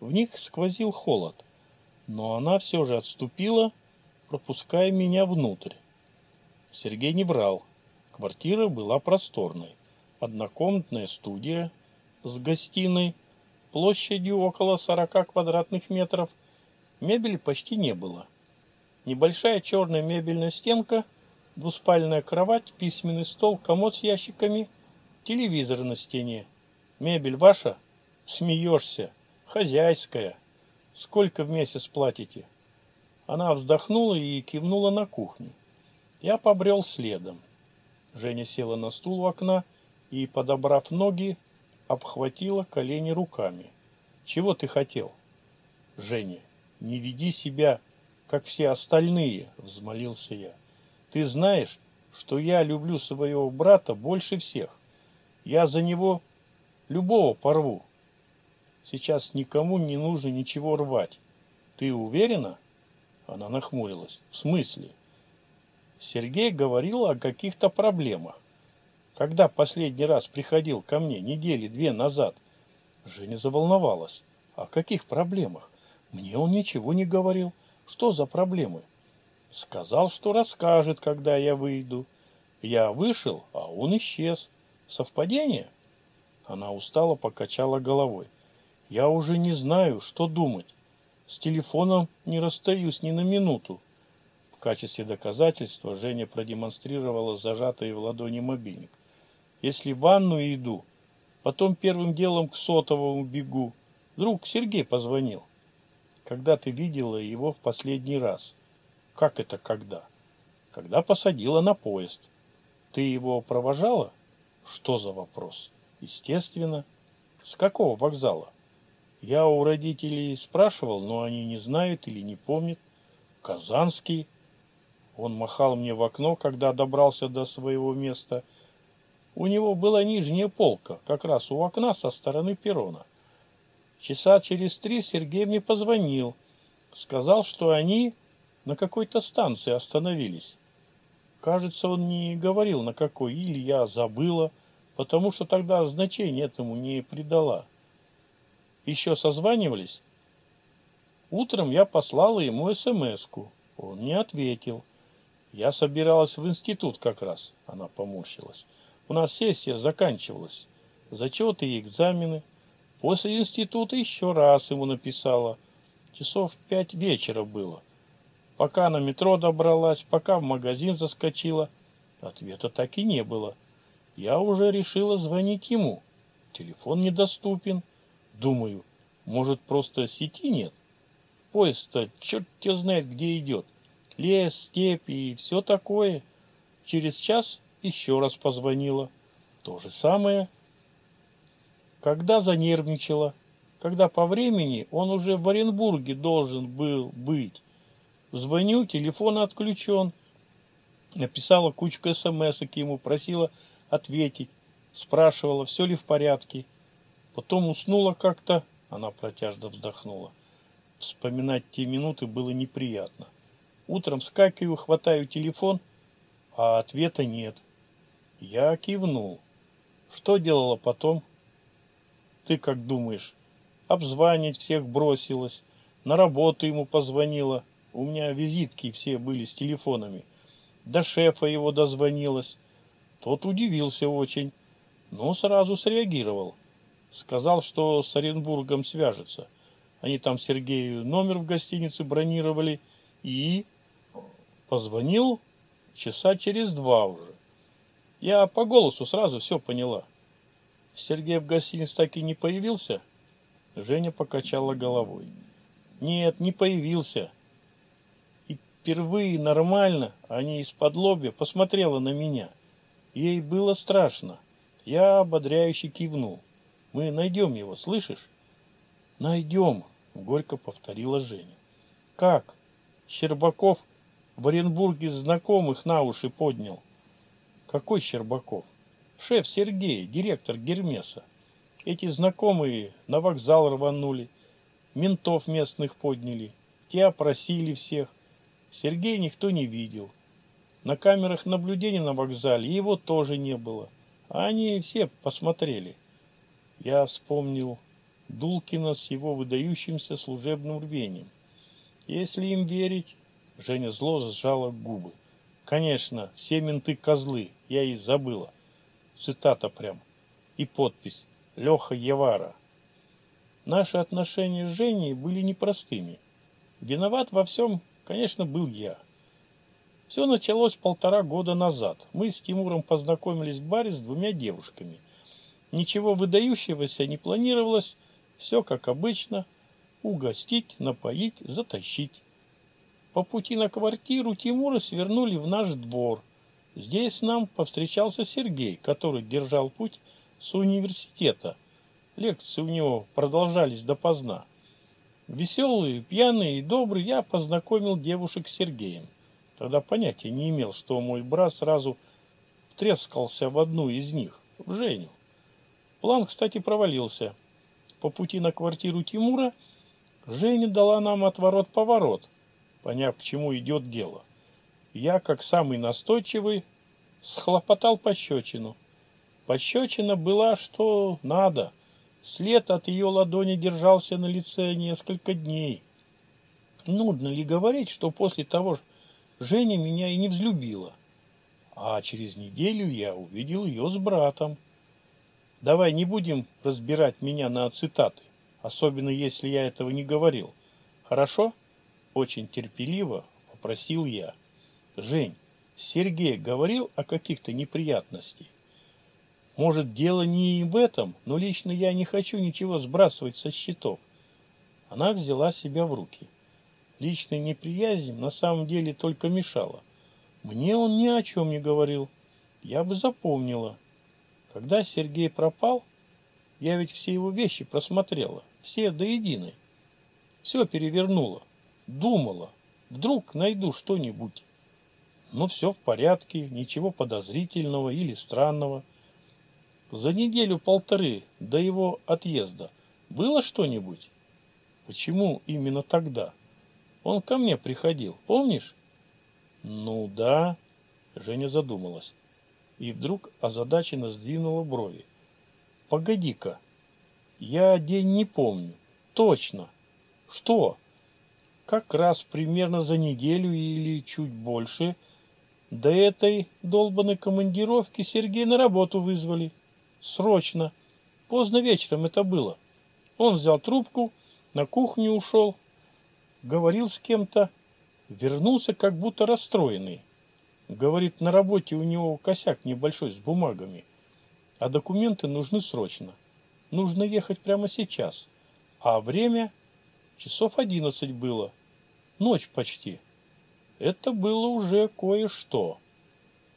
Speaker 1: В них сквозил холод, но она все же отступила, пропуская меня внутрь. Сергей не врал. Квартира была просторной. Однокомнатная студия с гостиной, площадью около 40 квадратных метров. Мебели почти не было – Небольшая черная мебельная стенка, двуспальная кровать, письменный стол, комод с ящиками, телевизор на стене. Мебель ваша? Смеешься. Хозяйская. Сколько в месяц платите? Она вздохнула и кивнула на кухню. Я побрел следом. Женя села на стул у окна и, подобрав ноги, обхватила колени руками. «Чего ты хотел?» «Женя, не веди себя как все остальные, взмолился я. Ты знаешь, что я люблю своего брата больше всех. Я за него любого порву. Сейчас никому не нужно ничего рвать. Ты уверена? Она нахмурилась. В смысле? Сергей говорил о каких-то проблемах. Когда последний раз приходил ко мне недели две назад, Женя заволновалась. О каких проблемах? Мне он ничего не говорил. Что за проблемы? Сказал, что расскажет, когда я выйду. Я вышел, а он исчез. Совпадение? Она устало покачала головой. Я уже не знаю, что думать. С телефоном не расстаюсь ни на минуту. В качестве доказательства Женя продемонстрировала зажатый в ладони мобильник. Если в ванну иду, потом первым делом к сотовому бегу. Вдруг Сергей позвонил когда ты видела его в последний раз? Как это когда? Когда посадила на поезд. Ты его провожала? Что за вопрос? Естественно. С какого вокзала? Я у родителей спрашивал, но они не знают или не помнят. Казанский. Он махал мне в окно, когда добрался до своего места. У него была нижняя полка, как раз у окна со стороны перрона. Часа через три Сергей мне позвонил. Сказал, что они на какой-то станции остановились. Кажется, он не говорил, на какой, или я забыла, потому что тогда значение этому не придала. Еще созванивались? Утром я послала ему смс -ку. Он не ответил. Я собиралась в институт как раз, она поморщилась. У нас сессия заканчивалась. Зачеты и экзамены – После института еще раз ему написала. Часов пять вечера было. Пока на метро добралась, пока в магазин заскочила. Ответа так и не было. Я уже решила звонить ему. Телефон недоступен. Думаю, может, просто сети нет? Поезд-то черт тебя знает, где идет. Лес, степь и все такое. Через час еще раз позвонила. То же самое – когда занервничала, когда по времени он уже в Оренбурге должен был быть. Звоню, телефон отключен. Написала кучку смс ему, просила ответить, спрашивала, все ли в порядке. Потом уснула как-то, она протяжно вздохнула. Вспоминать те минуты было неприятно. Утром скакиваю, хватаю телефон, а ответа нет. Я кивнул. Что делала потом? Ты как думаешь? Обзванить всех бросилась, на работу ему позвонила. У меня визитки все были с телефонами. До шефа его дозвонилась. Тот удивился очень, но сразу среагировал. Сказал, что с Оренбургом свяжется. Они там Сергею номер в гостинице бронировали и позвонил часа через два уже. Я по голосу сразу все поняла. Сергей в гостиниц так и не появился?» Женя покачала головой. «Нет, не появился». И впервые нормально, а не из-под лобья, посмотрела на меня. Ей было страшно. Я ободряюще кивнул. «Мы найдем его, слышишь?» «Найдем», — горько повторила Женя. «Как?» Щербаков в Оренбурге знакомых на уши поднял. «Какой Щербаков?» Шеф Сергей, директор Гермеса. Эти знакомые на вокзал рванули, ментов местных подняли, те опросили всех. Сергея никто не видел. На камерах наблюдения на вокзале его тоже не было. А они все посмотрели. Я вспомнил Дулкина с его выдающимся служебным рвением. Если им верить, Женя зло сжала губы. Конечно, все менты козлы, я и забыла. Цитата прям. И подпись «Леха Евара». Наши отношения с Женей были непростыми. Виноват во всем, конечно, был я. Все началось полтора года назад. Мы с Тимуром познакомились в баре с двумя девушками. Ничего выдающегося не планировалось, все как обычно. Угостить, напоить, затащить. По пути на квартиру Тимура свернули в наш двор – Здесь нам повстречался Сергей, который держал путь с университета. Лекции у него продолжались допоздна. Веселый, пьяный и добрый я познакомил девушек с Сергеем. Тогда понятия не имел, что мой брат сразу втрескался в одну из них, в Женю. План, кстати, провалился. По пути на квартиру Тимура Женя дала нам отворот-поворот, поняв, к чему идет дело. — я, как самый настойчивый, схлопотал пощечину. Пощечина была, что надо. След от ее ладони держался на лице несколько дней. Нудно ли говорить, что после того же Женя меня и не взлюбила? А через неделю я увидел ее с братом. Давай не будем разбирать меня на цитаты, особенно если я этого не говорил. Хорошо? Очень терпеливо попросил я. Жень, Сергей говорил о каких-то неприятностях. Может, дело не в этом, но лично я не хочу ничего сбрасывать со счетов. Она взяла себя в руки. Личная неприязнь на самом деле только мешала. Мне он ни о чем не говорил. Я бы запомнила. Когда Сергей пропал, я ведь все его вещи просмотрела. Все до единой. Все перевернула. Думала. Вдруг найду что-нибудь но ну, все в порядке, ничего подозрительного или странного. За неделю-полторы до его отъезда было что-нибудь? Почему именно тогда? Он ко мне приходил, помнишь? Ну да, Женя задумалась. И вдруг озадаченно сдвинула брови. Погоди-ка, я день не помню. Точно. Что? Как раз примерно за неделю или чуть больше – до этой долбанной командировки Сергей на работу вызвали. Срочно. Поздно вечером это было. Он взял трубку, на кухню ушел, говорил с кем-то, вернулся как будто расстроенный. Говорит, на работе у него косяк небольшой с бумагами, а документы нужны срочно. Нужно ехать прямо сейчас. А время часов одиннадцать было. Ночь почти. Это было уже кое-что.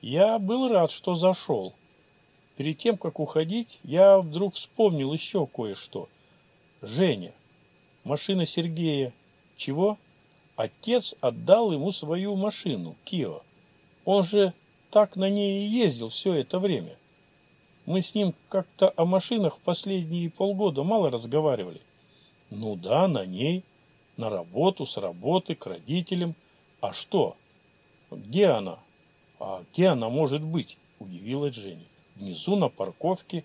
Speaker 1: Я был рад, что зашел. Перед тем, как уходить, я вдруг вспомнил еще кое-что. Женя. Машина Сергея. Чего? Отец отдал ему свою машину, Кио. Он же так на ней и ездил все это время. Мы с ним как-то о машинах последние полгода мало разговаривали. Ну да, на ней. На работу, с работы, к родителям – «А что? Где она? А где она может быть?» – удивилась Женя. «Внизу на парковке,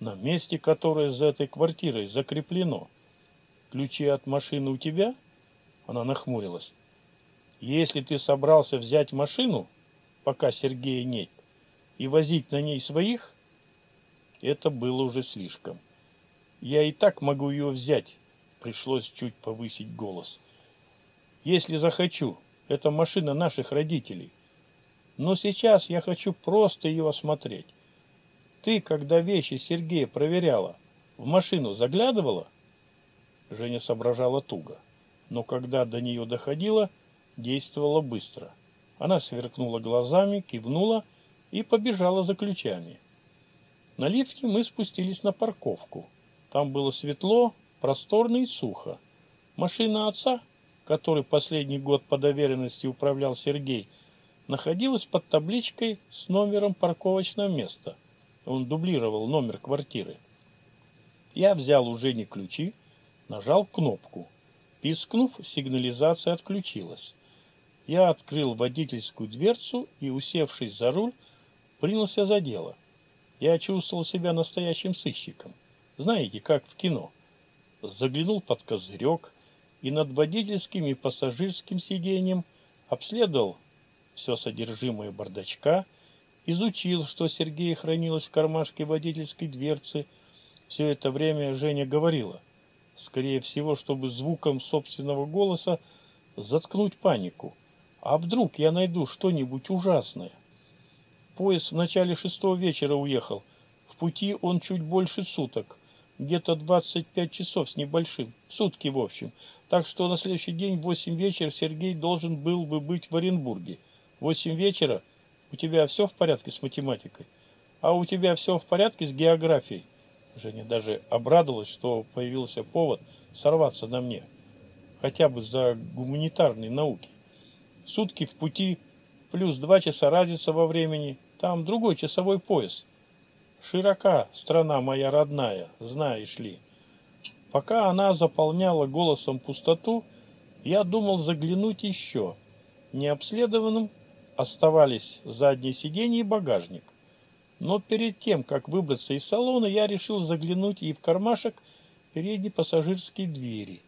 Speaker 1: на месте, которое за этой квартирой закреплено. Ключи от машины у тебя?» Она нахмурилась. «Если ты собрался взять машину, пока Сергея нет, и возить на ней своих, это было уже слишком. Я и так могу ее взять», – пришлось чуть повысить голос. «Если захочу, это машина наших родителей. Но сейчас я хочу просто ее осмотреть. Ты, когда вещи Сергея проверяла, в машину заглядывала? Женя соображала туго, но когда до нее доходило, действовала быстро. Она сверкнула глазами, кивнула и побежала за ключами. На лифте мы спустились на парковку. Там было светло, просторно и сухо. Машина отца который последний год по доверенности управлял Сергей, находилась под табличкой с номером парковочного места. Он дублировал номер квартиры. Я взял у Жени ключи, нажал кнопку. Пискнув, сигнализация отключилась. Я открыл водительскую дверцу и, усевшись за руль, принялся за дело. Я чувствовал себя настоящим сыщиком. Знаете, как в кино. Заглянул под козырек, и над водительским и пассажирским сиденьем, обследовал все содержимое бардачка, изучил, что Сергея хранилось в кармашке водительской дверцы. Все это время Женя говорила, скорее всего, чтобы звуком собственного голоса заткнуть панику. А вдруг я найду что-нибудь ужасное? Поезд в начале шестого вечера уехал. В пути он чуть больше суток – где-то 25 часов с небольшим, сутки в общем. Так что на следующий день в 8 вечера Сергей должен был бы быть в Оренбурге. В 8 вечера у тебя все в порядке с математикой? А у тебя все в порядке с географией? Женя даже обрадовалась, что появился повод сорваться на мне. Хотя бы за гуманитарные науки. Сутки в пути, плюс два часа разница во времени. Там другой часовой пояс – Широка страна моя родная, знаешь ли. Пока она заполняла голосом пустоту, я думал заглянуть еще. Необследованным оставались задние сиденья и багажник. Но перед тем, как выбраться из салона, я решил заглянуть и в кармашек передней пассажирской двери.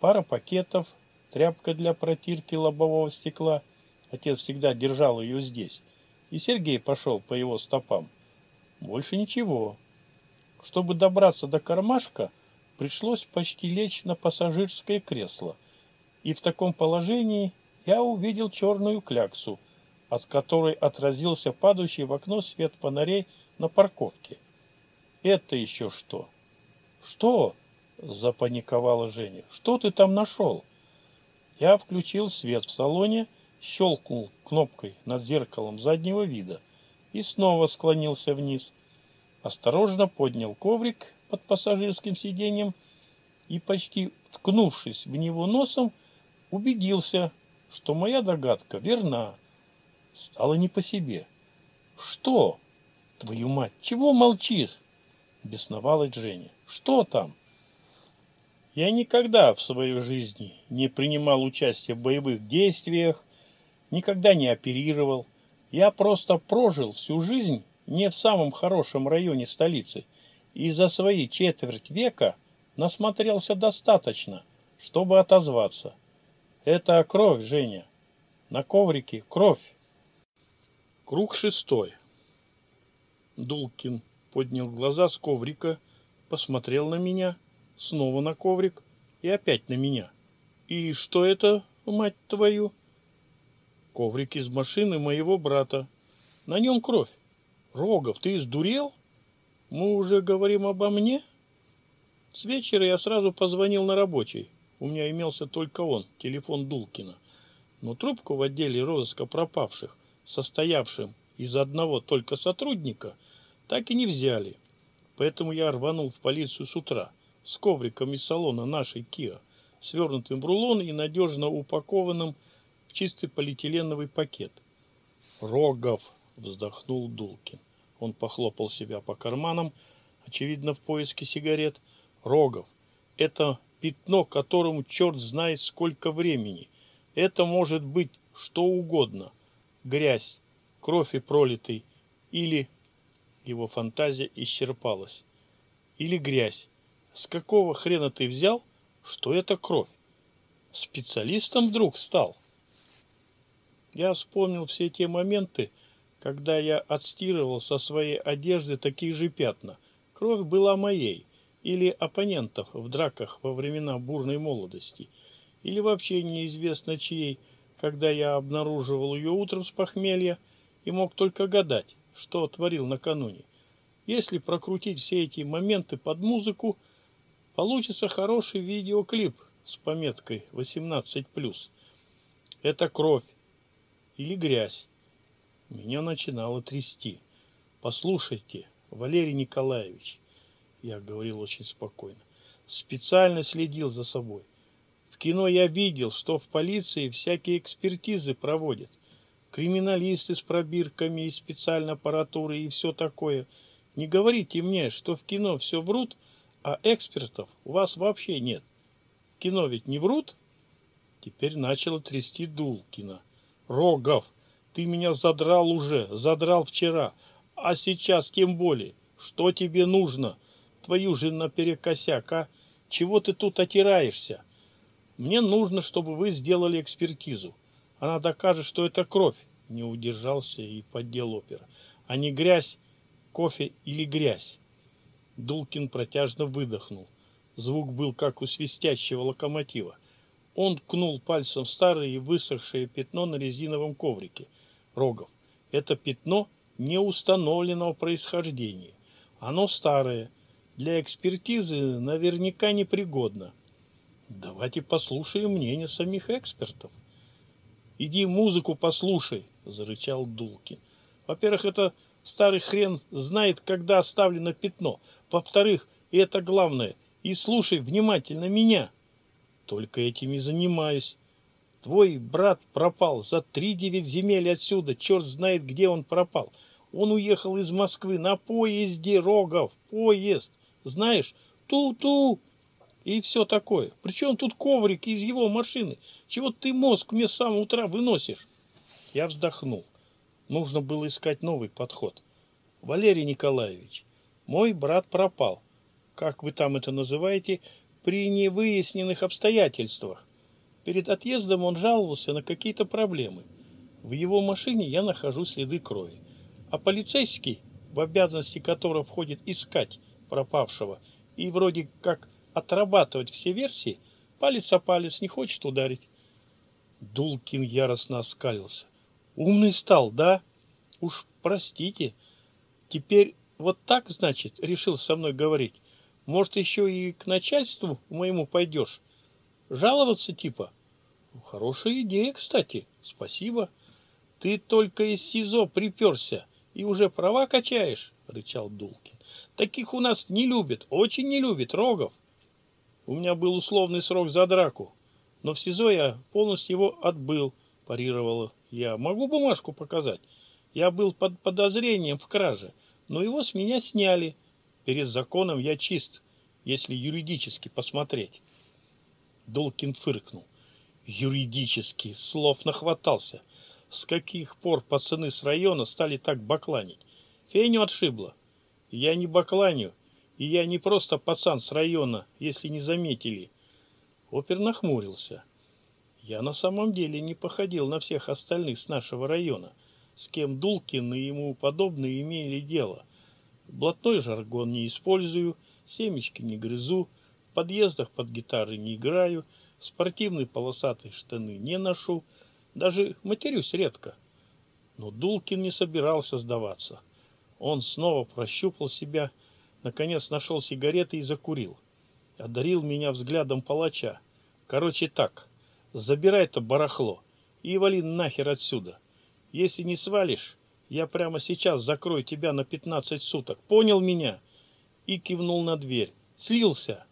Speaker 1: Пара пакетов, тряпка для протирки лобового стекла. Отец всегда держал ее здесь. И Сергей пошел по его стопам. Больше ничего. Чтобы добраться до кармашка, пришлось почти лечь на пассажирское кресло. И в таком положении я увидел черную кляксу, от которой отразился падающий в окно свет фонарей на парковке. Это еще что? Что? Запаниковала Женя. Что ты там нашел? Я включил свет в салоне, щелкнул кнопкой над зеркалом заднего вида – и снова склонился вниз. Осторожно поднял коврик под пассажирским сиденьем и, почти ткнувшись в него носом, убедился, что моя догадка верна. Стало не по себе. «Что? Твою мать, чего молчишь?» – бесновалась Женя. «Что там?» Я никогда в своей жизни не принимал участия в боевых действиях, никогда не оперировал, я просто прожил всю жизнь не в самом хорошем районе столицы, и за свои четверть века насмотрелся достаточно, чтобы отозваться. Это кровь, Женя. На коврике кровь. Круг шестой. Дулкин поднял глаза с коврика, посмотрел на меня, снова на коврик и опять на меня. «И что это, мать твою?» Коврик из машины моего брата. На нем кровь. Рогов, ты издурел? Мы уже говорим обо мне? С вечера я сразу позвонил на рабочий. У меня имелся только он, телефон Дулкина. Но трубку в отделе розыска пропавших, состоявшим из одного только сотрудника, так и не взяли. Поэтому я рванул в полицию с утра с ковриком из салона нашей Киа, свернутым в рулон и надежно упакованным чистый полиэтиленовый пакет. «Рогов!» – вздохнул Дулкин. Он похлопал себя по карманам, очевидно, в поиске сигарет. «Рогов! Это пятно, которому черт знает сколько времени. Это может быть что угодно. Грязь, кровь и пролитый, или...» Его фантазия исчерпалась. «Или грязь. С какого хрена ты взял, что это кровь? Специалистом вдруг стал?» Я вспомнил все те моменты, когда я отстирывал со своей одежды такие же пятна. Кровь была моей, или оппонентов в драках во времена бурной молодости, или вообще неизвестно чьей, когда я обнаруживал ее утром с похмелья и мог только гадать, что творил накануне. Если прокрутить все эти моменты под музыку, получится хороший видеоклип с пометкой 18+. Это кровь, или грязь. Меня начинало трясти. «Послушайте, Валерий Николаевич», — я говорил очень спокойно, специально следил за собой. В кино я видел, что в полиции всякие экспертизы проводят. Криминалисты с пробирками и специальной аппаратурой и все такое. Не говорите мне, что в кино все врут, а экспертов у вас вообще нет. В кино ведь не врут? Теперь начало трясти дул кино Рогов, ты меня задрал уже, задрал вчера, а сейчас тем более. Что тебе нужно? Твою же наперекосяк, а? Чего ты тут отираешься? Мне нужно, чтобы вы сделали экспертизу. Она докажет, что это кровь. Не удержался и поддел опера. А не грязь, кофе или грязь. Дулкин протяжно выдохнул. Звук был как у свистящего локомотива. Он ткнул пальцем старое и высохшее пятно на резиновом коврике. Рогов. Это пятно неустановленного происхождения. Оно старое. Для экспертизы наверняка непригодно. Давайте послушаем мнение самих экспертов. «Иди музыку послушай», — зарычал Дулки. «Во-первых, это старый хрен знает, когда оставлено пятно. Во-вторых, и это главное, и слушай внимательно меня». Только этим и занимаюсь. Твой брат пропал за три девять земель отсюда. Черт знает, где он пропал. Он уехал из Москвы на поезде, Рогов, поезд. Знаешь, ту-ту и все такое. Причем тут коврик из его машины. Чего ты мозг мне с самого утра выносишь? Я вздохнул. Нужно было искать новый подход. Валерий Николаевич, мой брат пропал. Как вы там это называете, при невыясненных обстоятельствах. Перед отъездом он жаловался на какие-то проблемы. В его машине я нахожу следы крови. А полицейский, в обязанности которого входит искать пропавшего и вроде как отрабатывать все версии, палец о палец не хочет ударить. Дулкин яростно оскалился. Умный стал, да? Уж простите. Теперь вот так, значит, решил со мной говорить. Может, еще и к начальству моему пойдешь? Жаловаться типа? Хорошая идея, кстати. Спасибо. Ты только из СИЗО приперся и уже права качаешь, рычал Дулкин. Таких у нас не любит, очень не любит, Рогов. У меня был условный срок за драку, но в СИЗО я полностью его отбыл, парировала я. Могу бумажку показать? Я был под подозрением в краже, но его с меня сняли. Перед законом я чист, если юридически посмотреть. Долкин фыркнул. Юридически, слов нахватался. С каких пор пацаны с района стали так бакланить? Феню отшибло. Я не бакланю, и я не просто пацан с района, если не заметили. Опер нахмурился. Я на самом деле не походил на всех остальных с нашего района, с кем Дулкин и ему подобные имели дело — Блатной жаргон не использую, семечки не грызу, в подъездах под гитары не играю, спортивные полосатые штаны не ношу, даже матерюсь редко. Но Дулкин не собирался сдаваться. Он снова прощупал себя, наконец нашел сигареты и закурил. Одарил меня взглядом палача. Короче так, забирай это барахло и вали нахер отсюда. Если не свалишь, я прямо сейчас закрою тебя на пятнадцать суток. Понял меня?» И кивнул на дверь. «Слился!»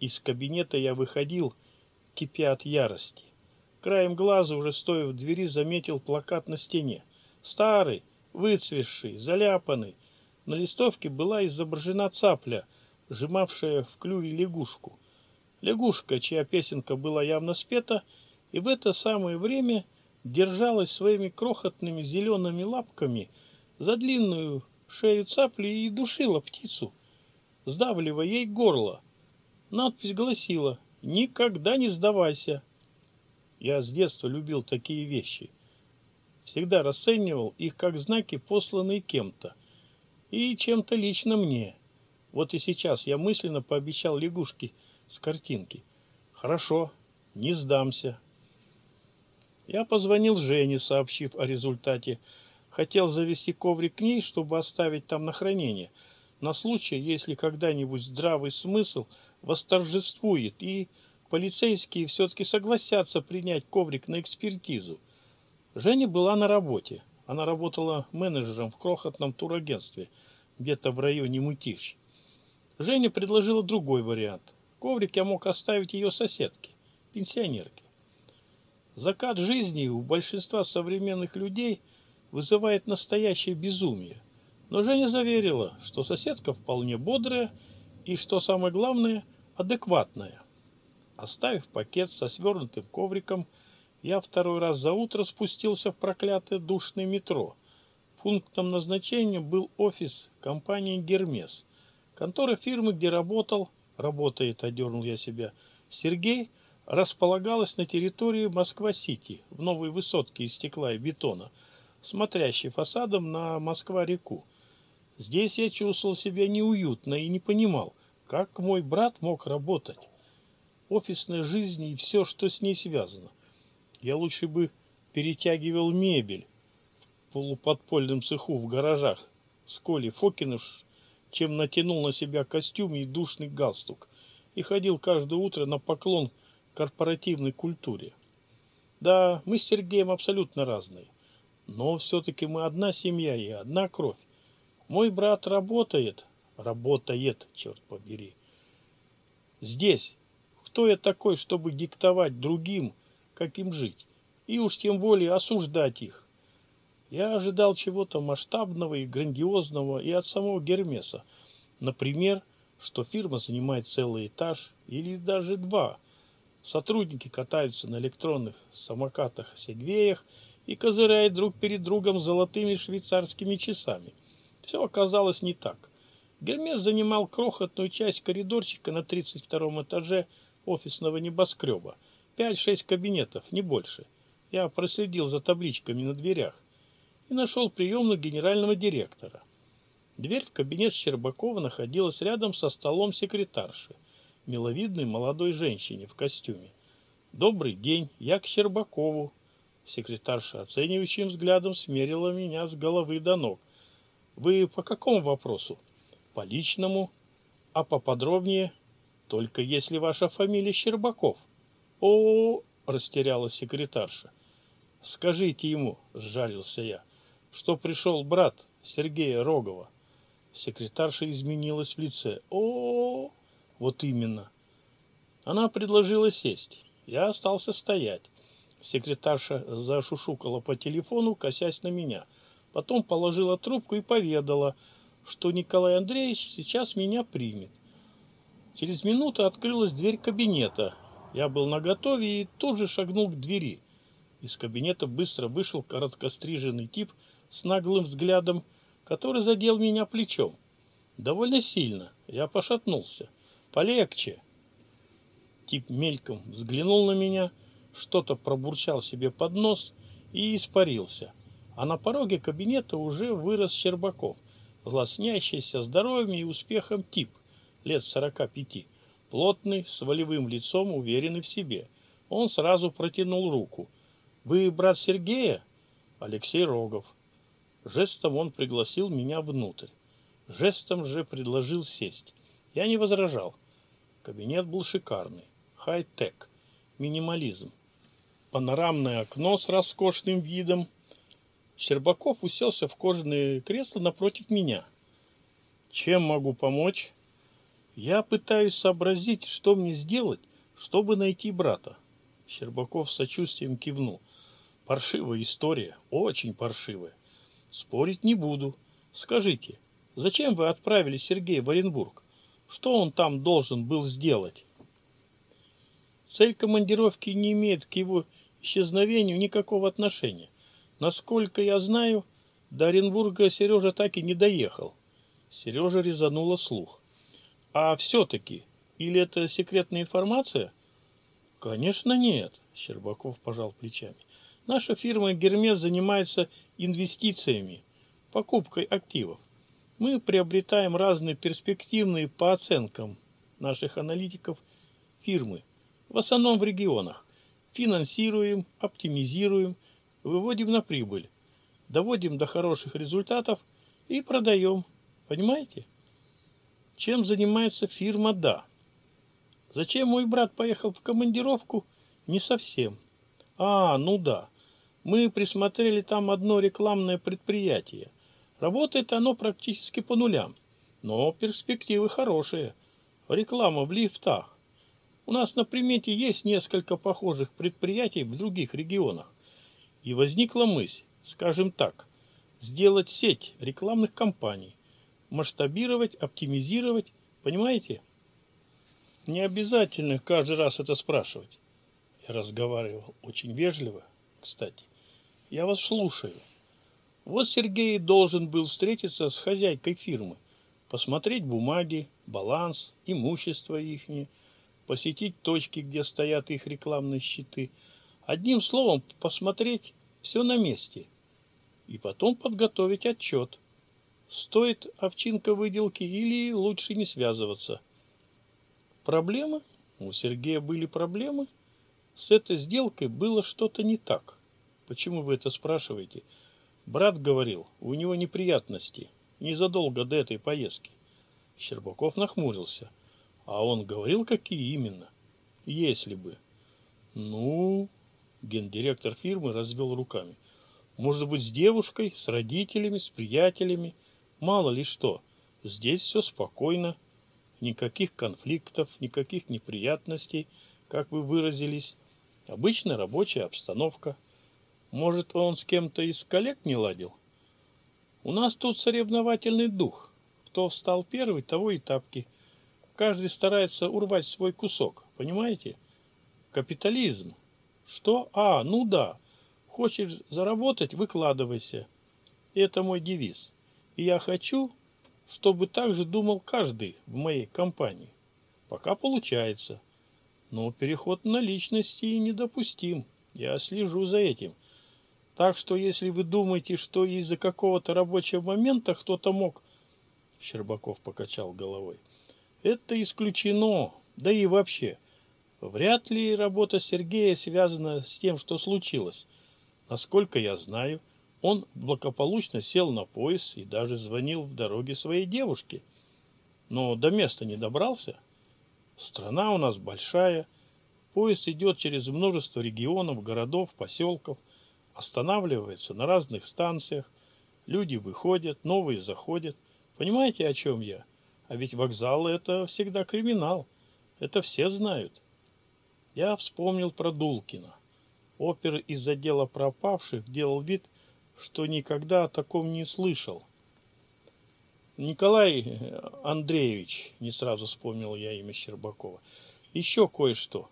Speaker 1: Из кабинета я выходил, кипя от ярости. Краем глаза, уже стоя в двери, заметил плакат на стене. Старый, выцветший, заляпанный. На листовке была изображена цапля, сжимавшая в клюве лягушку. Лягушка, чья песенка была явно спета, и в это самое время держалась своими крохотными зелеными лапками за длинную шею цапли и душила птицу, сдавливая ей горло. Надпись гласила «Никогда не сдавайся». Я с детства любил такие вещи. Всегда расценивал их как знаки, посланные кем-то. И чем-то лично мне. Вот и сейчас я мысленно пообещал лягушке с картинки. «Хорошо, не сдамся, я позвонил Жене, сообщив о результате. Хотел завести коврик к ней, чтобы оставить там на хранение, на случай, если когда-нибудь здравый смысл восторжествует, и полицейские все-таки согласятся принять коврик на экспертизу. Женя была на работе. Она работала менеджером в крохотном турагентстве, где-то в районе Мутищ. Женя предложила другой вариант. Коврик я мог оставить ее соседке, пенсионерке. Закат жизни у большинства современных людей вызывает настоящее безумие. Но Женя заверила, что соседка вполне бодрая и, что самое главное, адекватная. Оставив пакет со свернутым ковриком, я второй раз за утро спустился в проклятое душное метро. Пунктом назначения был офис компании «Гермес». Контора фирмы, где работал, работает, одернул я себя, Сергей – располагалась на территории Москва-Сити, в новой высотке из стекла и бетона, смотрящей фасадом на Москва-реку. Здесь я чувствовал себя неуютно и не понимал, как мой брат мог работать. Офисная жизнь и все, что с ней связано. Я лучше бы перетягивал мебель в полуподпольном цеху в гаражах с Колей Фокиныш, чем натянул на себя костюм и душный галстук и ходил каждое утро на поклон к корпоративной культуре. Да, мы с Сергеем абсолютно разные, но все-таки мы одна семья и одна кровь. Мой брат работает, работает, черт побери. Здесь кто я такой, чтобы диктовать другим, как им жить, и уж тем более осуждать их? Я ожидал чего-то масштабного и грандиозного и от самого Гермеса. Например, что фирма занимает целый этаж или даже два – Сотрудники катаются на электронных самокатах-сегвеях и козыряют друг перед другом золотыми швейцарскими часами. Все оказалось не так. Гермес занимал крохотную часть коридорчика на 32 этаже офисного небоскреба. 5-6 кабинетов, не больше. Я проследил за табличками на дверях и нашел приемную генерального директора. Дверь в кабинет Щербакова находилась рядом со столом секретарши миловидной молодой женщине в костюме. «Добрый день, я к Щербакову». Секретарша оценивающим взглядом смерила меня с головы до ног. «Вы по какому вопросу?» «По личному, а поподробнее?» «Только если ваша фамилия Щербаков». «О-о-о!» — растерялась секретарша. «Скажите ему», — сжалился я, — «что пришел брат Сергея Рогова». Секретарша изменилась в лице. О, -о, -о, вот именно. Она предложила сесть. Я остался стоять. Секретарша зашушукала по телефону, косясь на меня. Потом положила трубку и поведала, что Николай Андреевич сейчас меня примет. Через минуту открылась дверь кабинета. Я был наготове и тут же шагнул к двери. Из кабинета быстро вышел короткостриженный тип с наглым взглядом, который задел меня плечом. Довольно сильно. Я пошатнулся. Полегче. Тип мельком взглянул на меня, что-то пробурчал себе под нос и испарился. А на пороге кабинета уже вырос Щербаков, злоснящийся здоровьем и успехом тип, лет сорока пяти, плотный, с волевым лицом, уверенный в себе. Он сразу протянул руку. «Вы брат Сергея?» «Алексей Рогов». Жестом он пригласил меня внутрь. Жестом же предложил сесть. Я не возражал. Кабинет был шикарный. Хай-тек. Минимализм. Панорамное окно с роскошным видом. Щербаков уселся в кожаное кресло напротив меня. Чем могу помочь? Я пытаюсь сообразить, что мне сделать, чтобы найти брата. Щербаков с сочувствием кивнул. Паршивая история, очень паршивая. Спорить не буду. Скажите, зачем вы отправили Сергея в Оренбург? Что он там должен был сделать? Цель командировки не имеет к его исчезновению никакого отношения. Насколько я знаю, до Оренбурга Сережа так и не доехал. Сережа резанула слух. А все-таки, или это секретная информация? Конечно, нет, Щербаков пожал плечами. Наша фирма «Гермес» занимается инвестициями, покупкой активов мы приобретаем разные перспективные по оценкам наших аналитиков фирмы, в основном в регионах. Финансируем, оптимизируем, выводим на прибыль, доводим до хороших результатов и продаем. Понимаете? Чем занимается фирма «Да»? Зачем мой брат поехал в командировку? Не совсем. А, ну да. Мы присмотрели там одно рекламное предприятие. Работает оно практически по нулям, но перспективы хорошие. Реклама в лифтах. У нас на примете есть несколько похожих предприятий в других регионах. И возникла мысль, скажем так, сделать сеть рекламных кампаний, масштабировать, оптимизировать, понимаете? Не обязательно каждый раз это спрашивать. Я разговаривал очень вежливо, кстати. Я вас слушаю. Вот Сергей должен был встретиться с хозяйкой фирмы, посмотреть бумаги, баланс, имущество ихнее, посетить точки, где стоят их рекламные щиты. Одним словом, посмотреть все на месте. И потом подготовить отчет. Стоит овчинка выделки или лучше не связываться. Проблема У Сергея были проблемы. С этой сделкой было что-то не так. Почему вы это спрашиваете? — Брат говорил, у него неприятности, незадолго до этой поездки. Щербаков нахмурился. А он говорил, какие именно? Если бы. Ну, гендиректор фирмы развел руками. Может быть, с девушкой, с родителями, с приятелями. Мало ли что. Здесь все спокойно. Никаких конфликтов, никаких неприятностей, как вы выразились. Обычная рабочая обстановка – может, он с кем-то из коллег не ладил? У нас тут соревновательный дух. Кто встал первый, того и тапки. Каждый старается урвать свой кусок, понимаете? Капитализм. Что? А, ну да. Хочешь заработать – выкладывайся. Это мой девиз. И я хочу, чтобы так же думал каждый в моей компании. Пока получается. Но переход на личности недопустим. Я слежу за этим – так что, если вы думаете, что из-за какого-то рабочего момента кто-то мог... Щербаков покачал головой. Это исключено. Да и вообще, вряд ли работа Сергея связана с тем, что случилось. Насколько я знаю, он благополучно сел на поезд и даже звонил в дороге своей девушке. Но до места не добрался. Страна у нас большая. Поезд идет через множество регионов, городов, поселков – останавливается на разных станциях, люди выходят, новые заходят. Понимаете, о чем я? А ведь вокзалы это всегда криминал. Это все знают. Я вспомнил про Дулкина. Опер из отдела пропавших делал вид, что никогда о таком не слышал. Николай э, Андреевич, не сразу вспомнил я имя Щербакова, еще кое-что.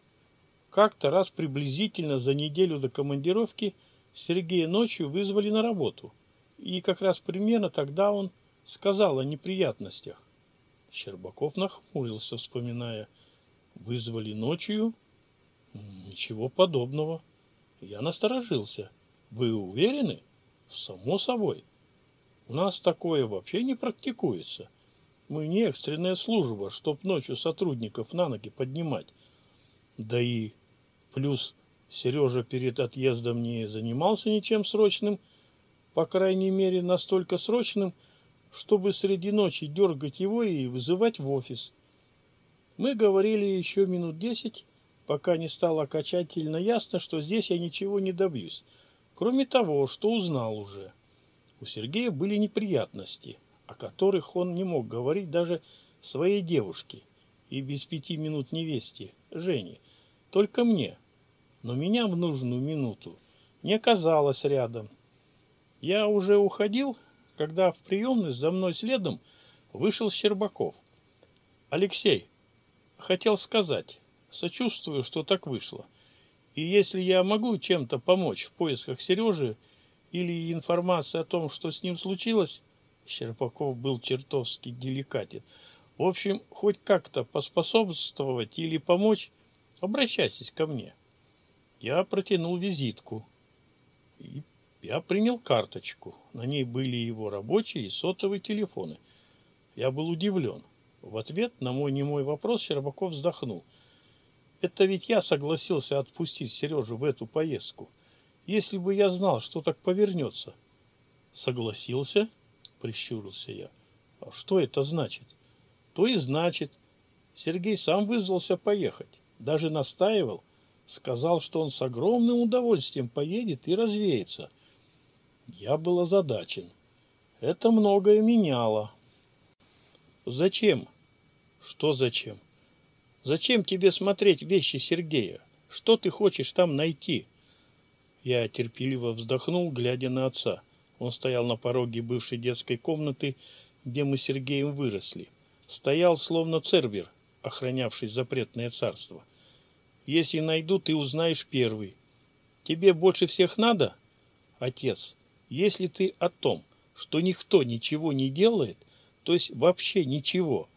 Speaker 1: Как-то раз приблизительно за неделю до командировки – Сергея ночью вызвали на работу. И как раз примерно тогда он сказал о неприятностях. Щербаков нахмурился, вспоминая. Вызвали ночью? Ничего подобного. Я насторожился. Вы уверены? Само собой. У нас такое вообще не практикуется. Мы не экстренная служба, чтоб ночью сотрудников на ноги поднимать. Да и плюс Сережа перед отъездом не занимался ничем срочным, по крайней мере, настолько срочным, чтобы среди ночи дергать его и вызывать в офис. Мы говорили еще минут десять, пока не стало окончательно ясно, что здесь я ничего не добьюсь, кроме того, что узнал уже. У Сергея были неприятности, о которых он не мог говорить даже своей девушке и без пяти минут невесте, Жене, только мне – но меня в нужную минуту не оказалось рядом. Я уже уходил, когда в приемную за мной следом вышел Щербаков. «Алексей, хотел сказать, сочувствую, что так вышло. И если я могу чем-то помочь в поисках Сережи или информации о том, что с ним случилось, Щербаков был чертовски деликатен. В общем, хоть как-то поспособствовать или помочь, обращайтесь ко мне. Я протянул визитку. И я принял карточку. На ней были его рабочие и сотовые телефоны. Я был удивлен. В ответ на мой немой вопрос Щербаков вздохнул. Это ведь я согласился отпустить Сережу в эту поездку. Если бы я знал, что так повернется. Согласился? Прищурился я. А что это значит? То и значит. Сергей сам вызвался поехать. Даже настаивал сказал, что он с огромным удовольствием поедет и развеется. Я был озадачен. Это многое меняло. Зачем? Что зачем? Зачем тебе смотреть вещи Сергея? Что ты хочешь там найти? Я терпеливо вздохнул, глядя на отца. Он стоял на пороге бывшей детской комнаты, где мы с Сергеем выросли. Стоял, словно цербер, охранявший запретное царство. Если найду, ты узнаешь первый. Тебе больше всех надо? Отец, если ты о том, что никто ничего не делает, то есть вообще ничего,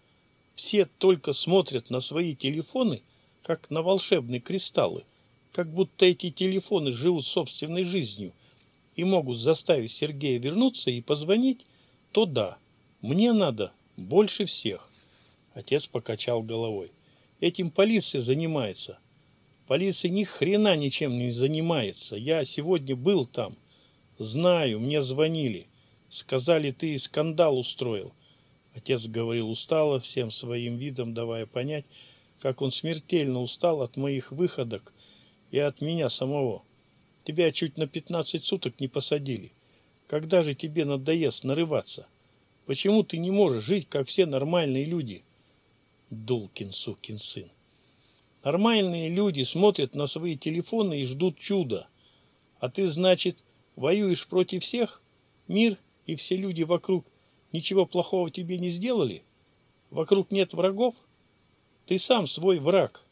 Speaker 1: все только смотрят на свои телефоны, как на волшебные кристаллы, как будто эти телефоны живут собственной жизнью и могут заставить Сергея вернуться и позвонить, то да, мне надо больше всех. Отец покачал головой. Этим полиция занимается. Полиция ни хрена ничем не занимается. Я сегодня был там. Знаю, мне звонили. Сказали, ты скандал устроил. Отец говорил устало, всем своим видом давая понять, как он смертельно устал от моих выходок и от меня самого. Тебя чуть на пятнадцать суток не посадили. Когда же тебе надоест нарываться? Почему ты не можешь жить, как все нормальные люди? Дулкин, сукин сын. Нормальные люди смотрят на свои телефоны и ждут чуда. А ты, значит, воюешь против всех? Мир и все люди вокруг ничего плохого тебе не сделали? Вокруг нет врагов? Ты сам свой враг.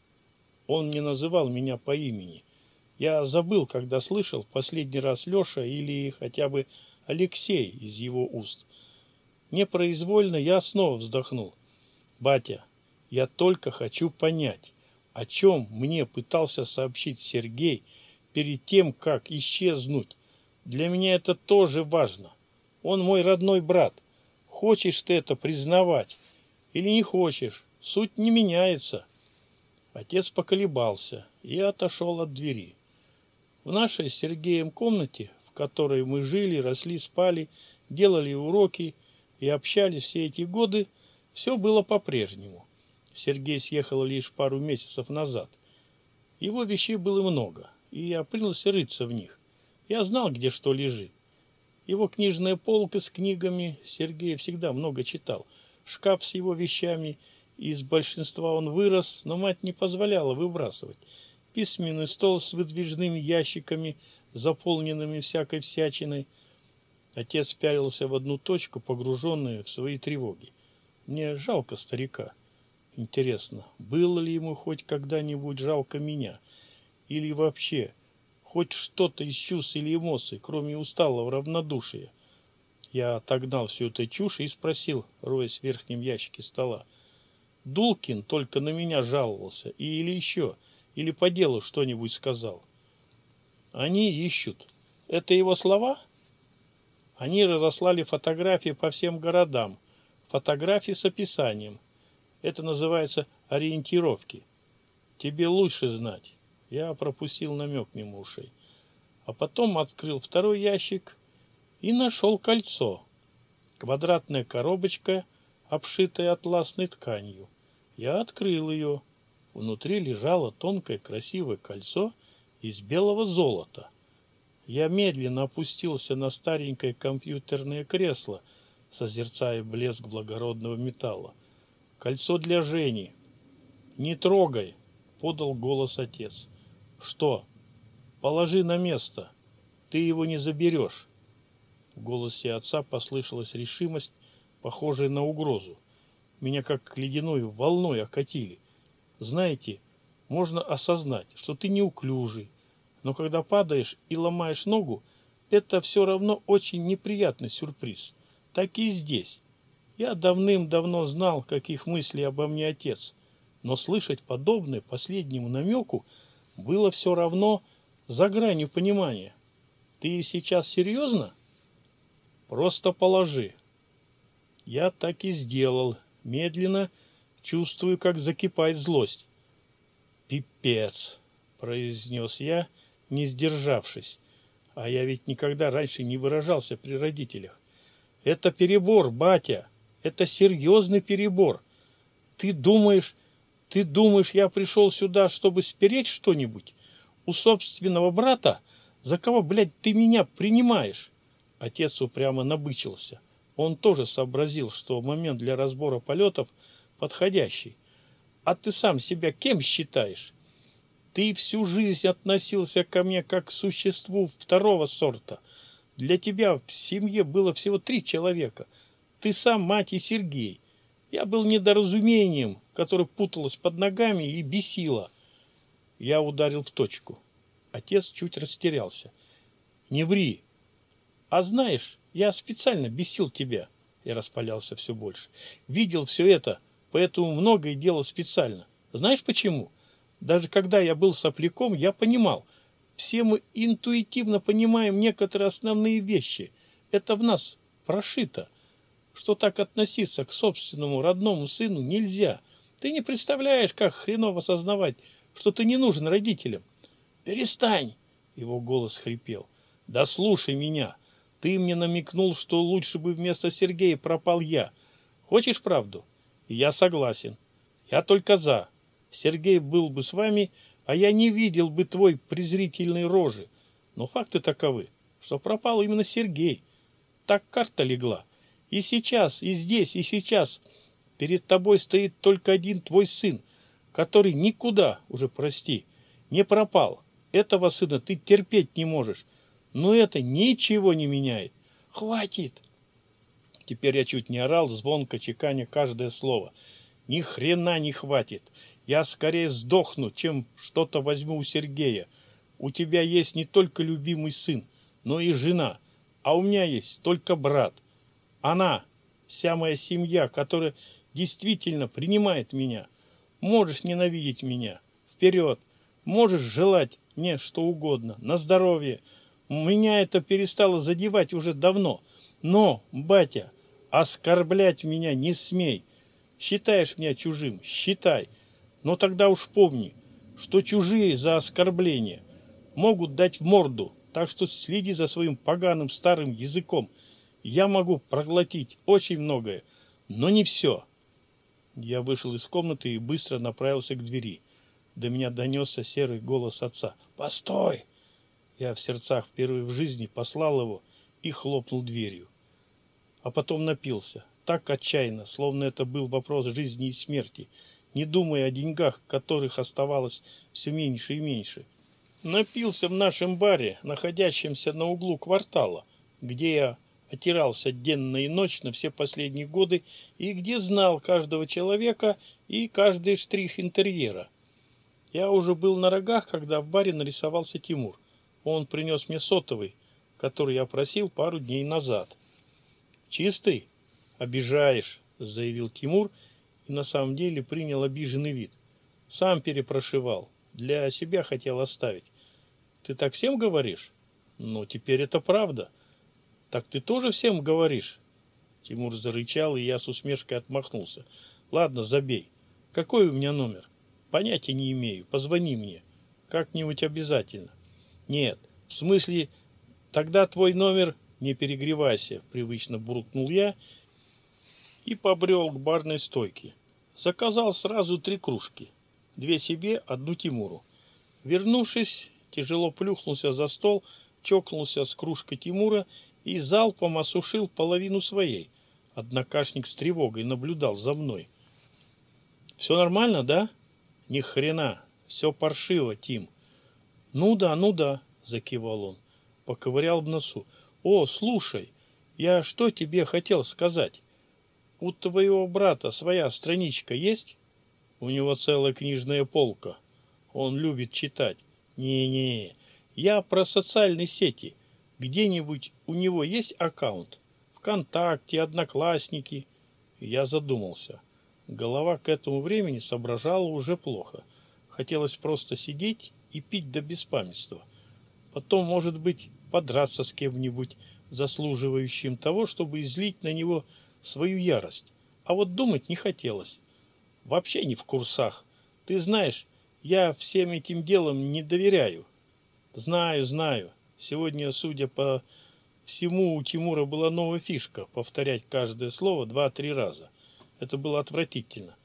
Speaker 1: Он не называл меня по имени. Я забыл, когда слышал последний раз Леша или хотя бы Алексей из его уст. Непроизвольно я снова вздохнул. «Батя, я только хочу понять» о чем мне пытался сообщить Сергей перед тем, как исчезнуть. Для меня это тоже важно. Он мой родной брат. Хочешь ты это признавать или не хочешь, суть не меняется. Отец поколебался и отошел от двери. В нашей с Сергеем комнате, в которой мы жили, росли, спали, делали уроки и общались все эти годы, все было по-прежнему. Сергей съехал лишь пару месяцев назад. Его вещей было много, и я принялся рыться в них. Я знал, где что лежит. Его книжная полка с книгами, Сергей всегда много читал, шкаф с его вещами, из большинства он вырос, но мать не позволяла выбрасывать. Письменный стол с выдвижными ящиками, заполненными всякой всячиной, Отец пялился в одну точку, погруженный в свои тревоги. Мне жалко старика. Интересно, было ли ему хоть когда-нибудь жалко меня? Или вообще хоть что-то из чувств или эмоций, кроме усталого равнодушия? Я отогнал всю эту чушь и спросил, роясь в верхнем ящике стола. Дулкин только на меня жаловался, и или еще, или по делу что-нибудь сказал. Они ищут. Это его слова? Они разослали фотографии по всем городам, фотографии с описанием, это называется ориентировки. Тебе лучше знать. Я пропустил намек мимо ушей. А потом открыл второй ящик и нашел кольцо. Квадратная коробочка, обшитая атласной тканью. Я открыл ее. Внутри лежало тонкое красивое кольцо из белого золота. Я медленно опустился на старенькое компьютерное кресло, созерцая блеск благородного металла. «Кольцо для Жени». «Не трогай», — подал голос отец. «Что?» «Положи на место. Ты его не заберешь». В голосе отца послышалась решимость, похожая на угрозу. Меня как ледяной волной окатили. Знаете, можно осознать, что ты неуклюжий, но когда падаешь и ломаешь ногу, это все равно очень неприятный сюрприз. Так и здесь. Я давным-давно знал, каких мыслей обо мне отец, но слышать подобное последнему намеку было все равно за гранью понимания. Ты сейчас серьезно? Просто положи. Я так и сделал, медленно, чувствую, как закипает злость. Пипец, произнес я, не сдержавшись. А я ведь никогда раньше не выражался при родителях. Это перебор, батя. Это серьезный перебор. Ты думаешь, ты думаешь, я пришел сюда, чтобы спереть что-нибудь? У собственного брата? За кого, блядь, ты меня принимаешь? Отец упрямо набычился. Он тоже сообразил, что момент для разбора полетов подходящий. А ты сам себя кем считаешь? Ты всю жизнь относился ко мне как к существу второго сорта. Для тебя в семье было всего три человека — ты сам, мать и Сергей. Я был недоразумением, которое путалось под ногами и бесило. Я ударил в точку. Отец чуть растерялся. «Не ври!» «А знаешь, я специально бесил тебя!» Я распалялся все больше. «Видел все это, поэтому многое делал специально. Знаешь почему? Даже когда я был сопляком, я понимал. Все мы интуитивно понимаем некоторые основные вещи. Это в нас прошито что так относиться к собственному родному сыну нельзя. Ты не представляешь, как хреново осознавать, что ты не нужен родителям. Перестань, его голос хрипел. Да слушай меня. Ты мне намекнул, что лучше бы вместо Сергея пропал я. Хочешь правду? Я согласен. Я только за. Сергей был бы с вами, а я не видел бы твой презрительной рожи. Но факты таковы, что пропал именно Сергей. Так карта легла. И сейчас, и здесь, и сейчас перед тобой стоит только один твой сын, который никуда, уже прости, не пропал. Этого сына ты терпеть не можешь. Но это ничего не меняет. Хватит! Теперь я чуть не орал, звонко чеканя каждое слово. Ни хрена не хватит. Я скорее сдохну, чем что-то возьму у Сергея. У тебя есть не только любимый сын, но и жена. А у меня есть только брат. Она, вся моя семья, которая действительно принимает меня. Можешь ненавидеть меня. Вперед. Можешь желать мне что угодно. На здоровье. Меня это перестало задевать уже давно. Но, батя, оскорблять меня не смей. Считаешь меня чужим? Считай. Но тогда уж помни, что чужие за оскорбление могут дать в морду. Так что следи за своим поганым старым языком. Я могу проглотить очень многое, но не все. Я вышел из комнаты и быстро направился к двери. До меня донесся серый голос отца. «Постой!» Я в сердцах впервые в жизни послал его и хлопнул дверью. А потом напился. Так отчаянно, словно это был вопрос жизни и смерти, не думая о деньгах, которых оставалось все меньше и меньше. Напился в нашем баре, находящемся на углу квартала, где я отирался денно и ночно все последние годы и где знал каждого человека и каждый штрих интерьера. Я уже был на рогах, когда в баре нарисовался Тимур. Он принес мне сотовый, который я просил пару дней назад. «Чистый? Обижаешь», — заявил Тимур, и на самом деле принял обиженный вид. «Сам перепрошивал, для себя хотел оставить. Ты так всем говоришь?» но ну, теперь это правда». «Так ты тоже всем говоришь?» Тимур зарычал, и я с усмешкой отмахнулся. «Ладно, забей. Какой у меня номер?» «Понятия не имею. Позвони мне. Как-нибудь обязательно». «Нет, в смысле, тогда твой номер...» «Не перегревайся», — привычно буркнул я и побрел к барной стойке. Заказал сразу три кружки. Две себе, одну Тимуру. Вернувшись, тяжело плюхнулся за стол, чокнулся с кружкой Тимура и залпом осушил половину своей. Однокашник с тревогой наблюдал за мной. «Все нормально, да?» «Ни хрена, все паршиво, Тим». «Ну да, ну да», — закивал он, поковырял в носу. «О, слушай, я что тебе хотел сказать? У твоего брата своя страничка есть? У него целая книжная полка. Он любит читать. Не-не, я про социальные сети. Где-нибудь у него есть аккаунт? ВКонтакте, Одноклассники?» Я задумался. Голова к этому времени соображала уже плохо. Хотелось просто сидеть и пить до беспамятства. Потом, может быть, подраться с кем-нибудь, заслуживающим того, чтобы излить на него свою ярость. А вот думать не хотелось. Вообще не в курсах. Ты знаешь, я всем этим делом не доверяю. Знаю, знаю. Сегодня, судя по Всему у Тимура была новая фишка – повторять каждое слово два-три раза. Это было отвратительно.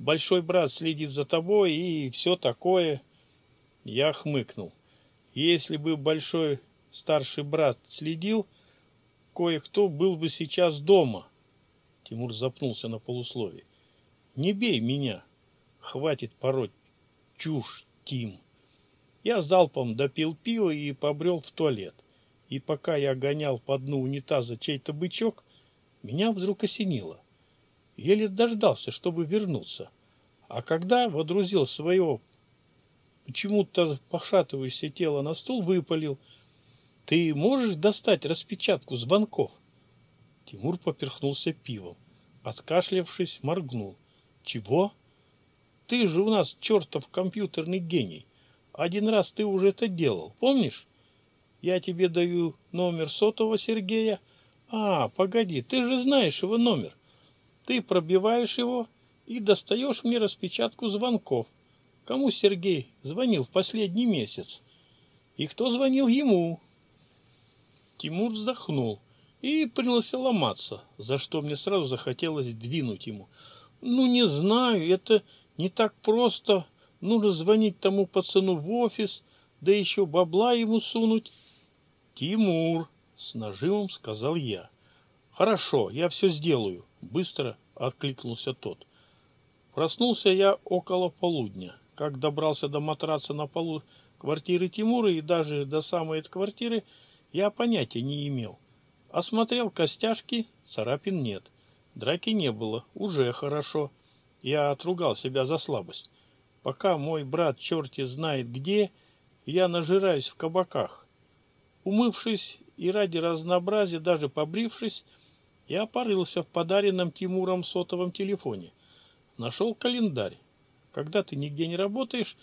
Speaker 1: «Большой брат следит за тобой» и все такое. Я хмыкнул. Если бы большой старший брат следил, кое-кто был бы сейчас дома. Тимур запнулся на полуслове. «Не бей меня! Хватит пороть! Чушь, Тим!» Я залпом допил пиво и побрел в туалет. И пока я гонял по дну унитаза чей-то бычок, меня вдруг осенило. Еле дождался, чтобы вернуться. А когда водрузил свое почему-то пошатывающееся тело на стул, выпалил. «Ты можешь достать распечатку звонков?» Тимур поперхнулся пивом. Откашлявшись, моргнул. «Чего? Ты же у нас чертов компьютерный гений. Один раз ты уже это делал, помнишь? Я тебе даю номер сотового Сергея. А, погоди, ты же знаешь его номер. Ты пробиваешь его и достаешь мне распечатку звонков. Кому Сергей звонил в последний месяц? И кто звонил ему? Тимур вздохнул и принялся ломаться, за что мне сразу захотелось двинуть ему. Ну, не знаю, это не так просто. Нужно звонить тому пацану в офис, да еще бабла ему сунуть. «Тимур!» — с нажимом сказал я. «Хорошо, я все сделаю», — быстро откликнулся тот. Проснулся я около полудня. Как добрался до матраса на полу квартиры Тимура и даже до самой этой квартиры, я понятия не имел. Осмотрел костяшки, царапин нет. Драки не было, уже хорошо. Я отругал себя за слабость. Пока мой брат черти знает где, я нажираюсь в кабаках, Умывшись и ради разнообразия даже побрившись, я порылся в подаренном Тимуром сотовом телефоне. Нашел календарь. Когда ты нигде не работаешь,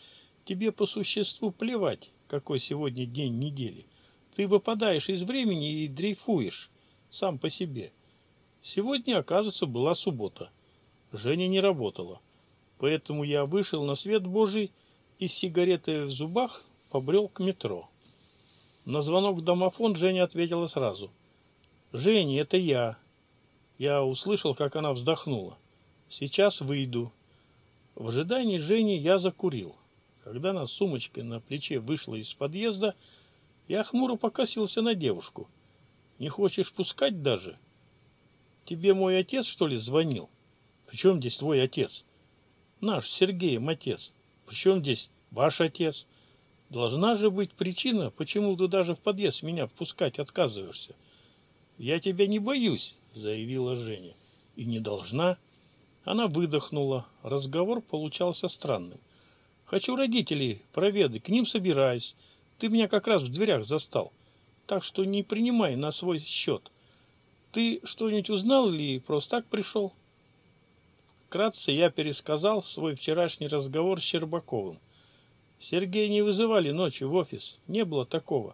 Speaker 1: тебе по существу плевать, какой сегодня день недели. Ты выпадаешь из времени и дрейфуешь сам по себе. Сегодня, оказывается, была суббота. Женя не работала. Поэтому я вышел на свет Божий и с сигаретой в зубах побрел к метро. На звонок в домофон Женя ответила сразу. «Женя, это я». Я услышал, как она вздохнула. «Сейчас выйду». В ожидании Жени я закурил. Когда она с сумочкой на плече вышла из подъезда, я хмуро покосился на девушку. «Не хочешь пускать даже?» «Тебе мой отец, что ли, звонил?» «Причем здесь твой отец?» «Наш, Сергеем, отец». «Причем здесь ваш отец?» Должна же быть причина, почему ты даже в подъезд меня впускать отказываешься. Я тебя не боюсь, заявила Женя. И не должна. Она выдохнула. Разговор получался странным. Хочу родителей проведать, к ним собираюсь. Ты меня как раз в дверях застал. Так что не принимай на свой счет. Ты что-нибудь узнал или просто так пришел? Вкратце я пересказал свой вчерашний разговор с Щербаковым – Сергея не вызывали ночью в офис, не было такого.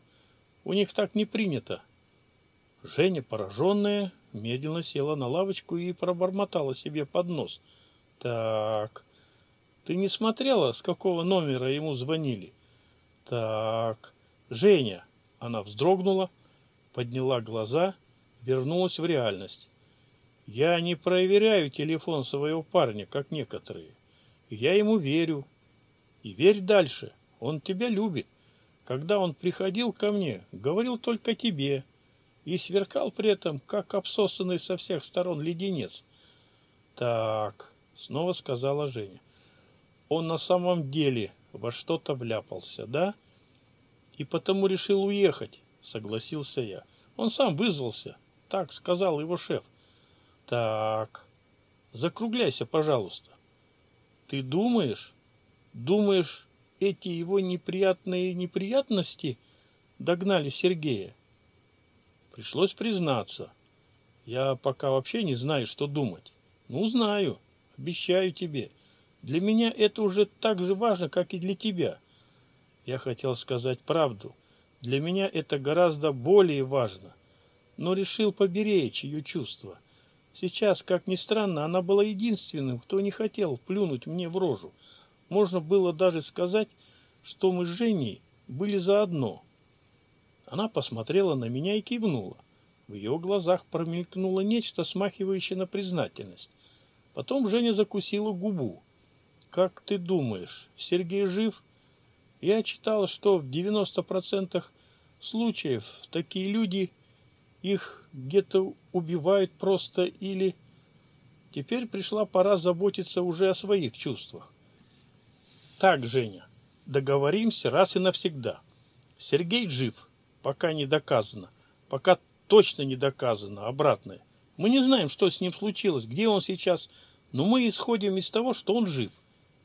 Speaker 1: У них так не принято. Женя, пораженная, медленно села на лавочку и пробормотала себе под нос. «Так, ты не смотрела, с какого номера ему звонили?» «Так, Женя!» Она вздрогнула, подняла глаза, вернулась в реальность. «Я не проверяю телефон своего парня, как некоторые. Я ему верю, и верь дальше, он тебя любит. Когда он приходил ко мне, говорил только тебе и сверкал при этом, как обсосанный со всех сторон леденец. «Так», — снова сказала Женя, — «он на самом деле во что-то вляпался, да? И потому решил уехать», — согласился я. «Он сам вызвался, так сказал его шеф». «Так, закругляйся, пожалуйста». «Ты думаешь?» Думаешь, эти его неприятные неприятности догнали Сергея? Пришлось признаться. Я пока вообще не знаю, что думать. Ну, знаю, обещаю тебе. Для меня это уже так же важно, как и для тебя. Я хотел сказать правду. Для меня это гораздо более важно. Но решил поберечь ее чувства. Сейчас, как ни странно, она была единственным, кто не хотел плюнуть мне в рожу. — можно было даже сказать, что мы с Женей были заодно. Она посмотрела на меня и кивнула. В ее глазах промелькнуло нечто, смахивающее на признательность. Потом Женя закусила губу. «Как ты думаешь, Сергей жив?» Я читал, что в 90% случаев такие люди, их где-то убивают просто или... Теперь пришла пора заботиться уже о своих чувствах. Так, Женя, договоримся раз и навсегда. Сергей жив, пока не доказано, пока точно не доказано обратное. Мы не знаем, что с ним случилось, где он сейчас, но мы исходим из того, что он жив.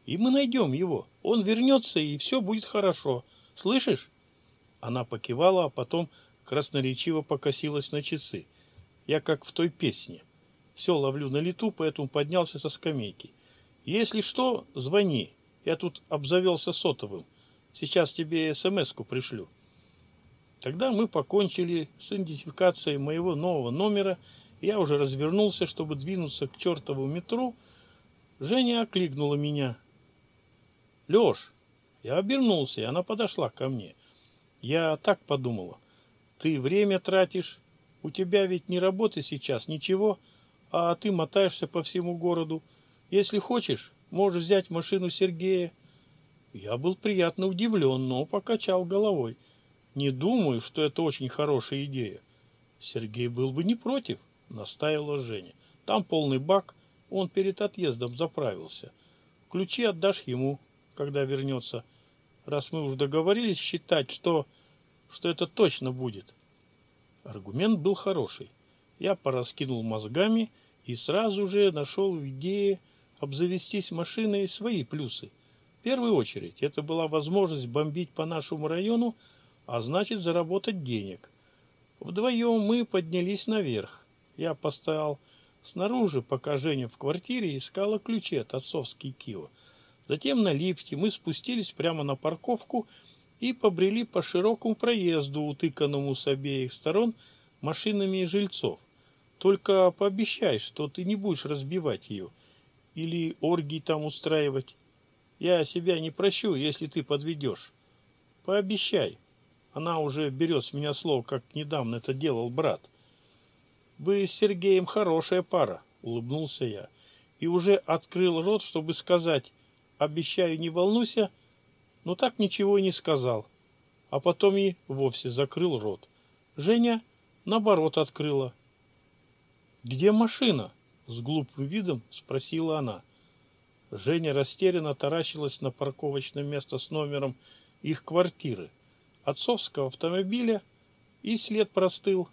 Speaker 1: И мы найдем его. Он вернется, и все будет хорошо. Слышишь? Она покивала, а потом красноречиво покосилась на часы. Я как в той песне. Все ловлю на лету, поэтому поднялся со скамейки. Если что, звони. Я тут обзавелся сотовым. Сейчас тебе СМСку пришлю. Тогда мы покончили с идентификацией моего нового номера. Я уже развернулся, чтобы двинуться к чертову метро, Женя окликнула меня. «Лёш!» Я обернулся, и она подошла ко мне. Я так подумала. «Ты время тратишь. У тебя ведь не работы сейчас, ничего, а ты мотаешься по всему городу. Если хочешь, Можешь взять машину Сергея. Я был приятно удивлен, но покачал головой. Не думаю, что это очень хорошая идея. Сергей был бы не против, настаивала Женя. Там полный бак, он перед отъездом заправился. Ключи отдашь ему, когда вернется. Раз мы уж договорились считать, что, что это точно будет. Аргумент был хороший. Я пораскинул мозгами и сразу же нашел идею обзавестись машиной свои плюсы. В первую очередь, это была возможность бомбить по нашему району, а значит заработать денег. Вдвоем мы поднялись наверх. Я постоял снаружи, пока Женя в квартире искала ключи от отцовский Кио. Затем на лифте мы спустились прямо на парковку и побрели по широкому проезду, утыканному с обеих сторон машинами жильцов. Только пообещай, что ты не будешь разбивать ее – или оргии там устраивать. Я себя не прощу, если ты подведешь. Пообещай. Она уже берет с меня слово, как недавно это делал брат. Вы с Сергеем хорошая пара, улыбнулся я. И уже открыл рот, чтобы сказать, обещаю, не волнуйся, но так ничего и не сказал. А потом и вовсе закрыл рот. Женя, наоборот, открыла. «Где машина?» с глупым видом спросила она. Женя растерянно таращилась на парковочное место с номером их квартиры, отцовского автомобиля, и след простыл.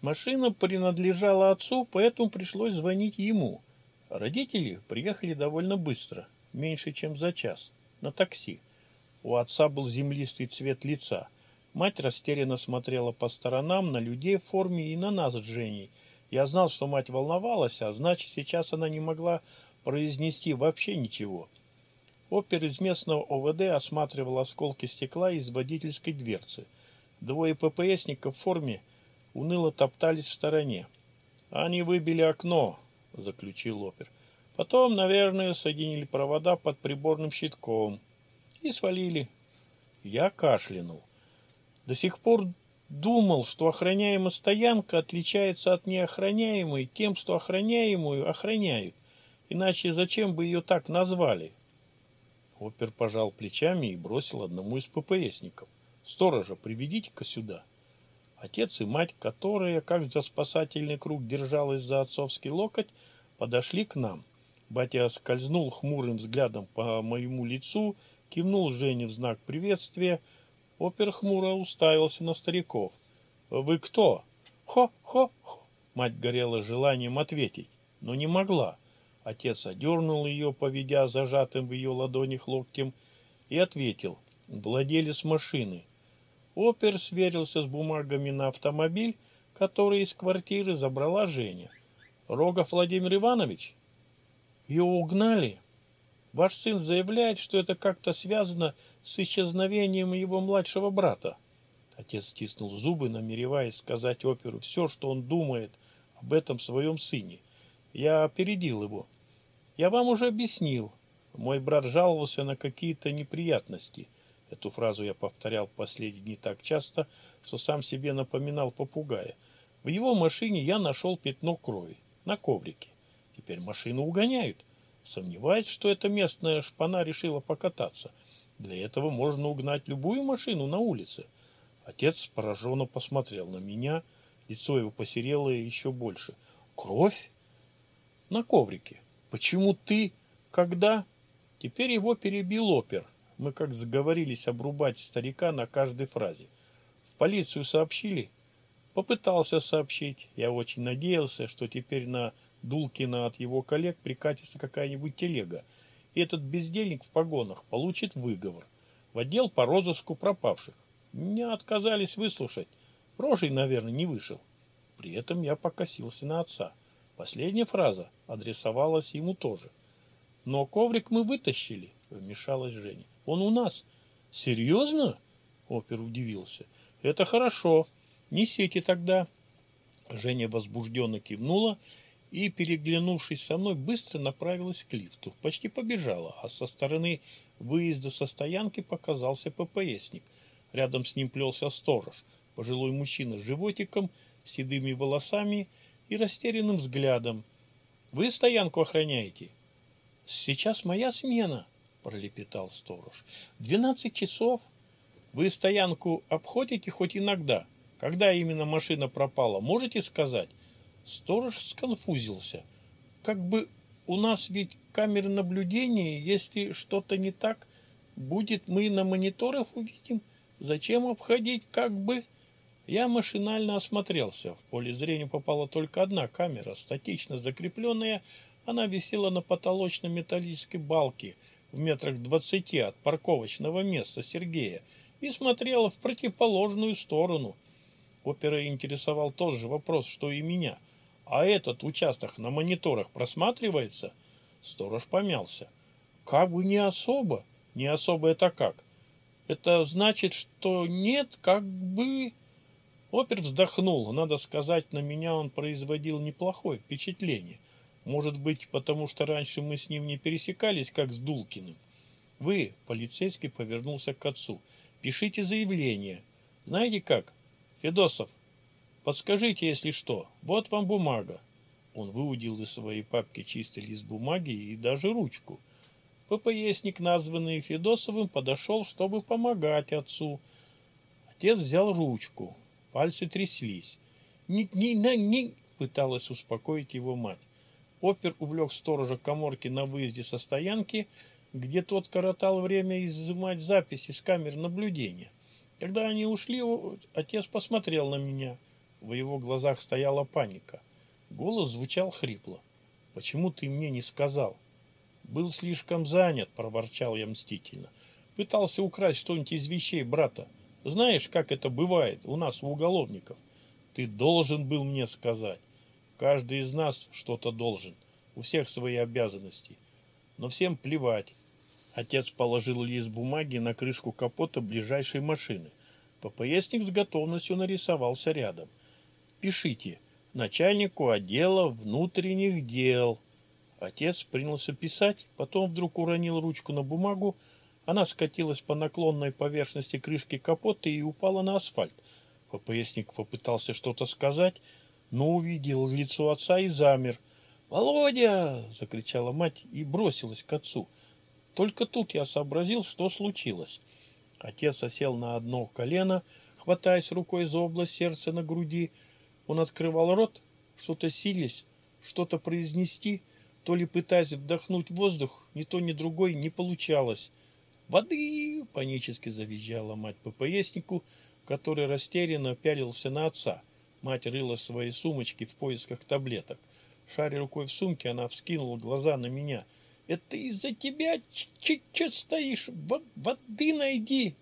Speaker 1: Машина принадлежала отцу, поэтому пришлось звонить ему. Родители приехали довольно быстро, меньше чем за час, на такси. У отца был землистый цвет лица. Мать растерянно смотрела по сторонам на людей в форме и на нас с Женей – я знал, что мать волновалась, а значит, сейчас она не могла произнести вообще ничего. Опер из местного ОВД осматривал осколки стекла из водительской дверцы. Двое ППСников в форме уныло топтались в стороне. «Они выбили окно», — заключил опер. «Потом, наверное, соединили провода под приборным щитком и свалили». Я кашлянул. До сих пор думал, что охраняемая стоянка отличается от неохраняемой тем, что охраняемую охраняют. Иначе зачем бы ее так назвали? Опер пожал плечами и бросил одному из ППСников. «Сторожа, приведите-ка сюда». Отец и мать, которая, как за спасательный круг, держалась за отцовский локоть, подошли к нам. Батя скользнул хмурым взглядом по моему лицу, кивнул Жене в знак приветствия — Опер хмуро уставился на стариков. «Вы кто?» «Хо-хо-хо!» Мать горела желанием ответить, но не могла. Отец одернул ее, поведя зажатым в ее ладонях локтем, и ответил. «Владелец машины». Опер сверился с бумагами на автомобиль, который из квартиры забрала Женя. «Рогов Владимир Иванович?» «Его угнали?» Ваш сын заявляет, что это как-то связано с исчезновением его младшего брата. Отец стиснул зубы, намереваясь сказать оперу все, что он думает об этом своем сыне. Я опередил его. Я вам уже объяснил. Мой брат жаловался на какие-то неприятности. Эту фразу я повторял последние дни так часто, что сам себе напоминал попугая. В его машине я нашел пятно крови на коврике. Теперь машину угоняют. Сомневаюсь, что эта местная шпана решила покататься. Для этого можно угнать любую машину на улице. Отец пораженно посмотрел на меня. Лицо его посерело еще больше. Кровь? На коврике. Почему ты? Когда? Теперь его перебил опер. Мы как заговорились обрубать старика на каждой фразе. В полицию сообщили? Попытался сообщить. Я очень надеялся, что теперь на Дулкина от его коллег прикатится какая-нибудь телега, и этот бездельник в погонах получит выговор в отдел по розыску пропавших. Меня отказались выслушать. Рожей, наверное, не вышел. При этом я покосился на отца. Последняя фраза адресовалась ему тоже. Но коврик мы вытащили, вмешалась Женя. Он у нас. Серьезно? Опер удивился. Это хорошо. Несите тогда. Женя возбужденно кивнула и, переглянувшись со мной, быстро направилась к лифту. Почти побежала, а со стороны выезда со стоянки показался ППСник. Рядом с ним плелся сторож, пожилой мужчина с животиком, седыми волосами и растерянным взглядом. «Вы стоянку охраняете?» «Сейчас моя смена», — пролепетал сторож. «Двенадцать часов. Вы стоянку обходите хоть иногда? Когда именно машина пропала, можете сказать?» Сторож сконфузился. Как бы у нас ведь камеры наблюдения, если что-то не так будет, мы на мониторах увидим. Зачем обходить, как бы... Я машинально осмотрелся. В поле зрения попала только одна камера, статично закрепленная. Она висела на потолочной металлической балке в метрах двадцати от парковочного места Сергея и смотрела в противоположную сторону. Опера интересовал тот же вопрос, что и меня – а этот участок на мониторах просматривается?» Сторож помялся. «Как бы не особо. Не особо это как? Это значит, что нет, как бы...» Опер вздохнул. Надо сказать, на меня он производил неплохое впечатление. Может быть, потому что раньше мы с ним не пересекались, как с Дулкиным. Вы, полицейский, повернулся к отцу. Пишите заявление. Знаете как? Федосов, Подскажите, если что. Вот вам бумага. Он выудил из своей папки чистый лист бумаги и даже ручку. ППСник, названный Федосовым, подошел, чтобы помогать отцу. Отец взял ручку. Пальцы тряслись. «Не, не, ни не!» ни пыталась успокоить его мать. Опер увлек сторожа коморки на выезде со стоянки, где тот коротал время изымать записи с камер наблюдения. Когда они ушли, отец посмотрел на меня — в его глазах стояла паника. Голос звучал хрипло. «Почему ты мне не сказал?» «Был слишком занят», — проворчал я мстительно. «Пытался украсть что-нибудь из вещей брата. Знаешь, как это бывает у нас, у уголовников? Ты должен был мне сказать. Каждый из нас что-то должен. У всех свои обязанности. Но всем плевать». Отец положил лист бумаги на крышку капота ближайшей машины. ППСник с готовностью нарисовался рядом. Пишите начальнику отдела внутренних дел. Отец принялся писать, потом вдруг уронил ручку на бумагу. Она скатилась по наклонной поверхности крышки капота и упала на асфальт. ППСник попытался что-то сказать, но увидел лицо отца и замер. «Володя!» — закричала мать и бросилась к отцу. Только тут я сообразил, что случилось. Отец осел на одно колено, хватаясь рукой за область сердца на груди, — он открывал рот, что-то сились, что-то произнести, то ли пытаясь вдохнуть воздух, ни то, ни другой не получалось. «Воды!» — панически завизжала мать ППСнику, который растерянно пялился на отца. Мать рыла свои сумочки в поисках таблеток. Шаря рукой в сумке, она вскинула глаза на меня. «Это из-за тебя че стоишь? в Воды найди!»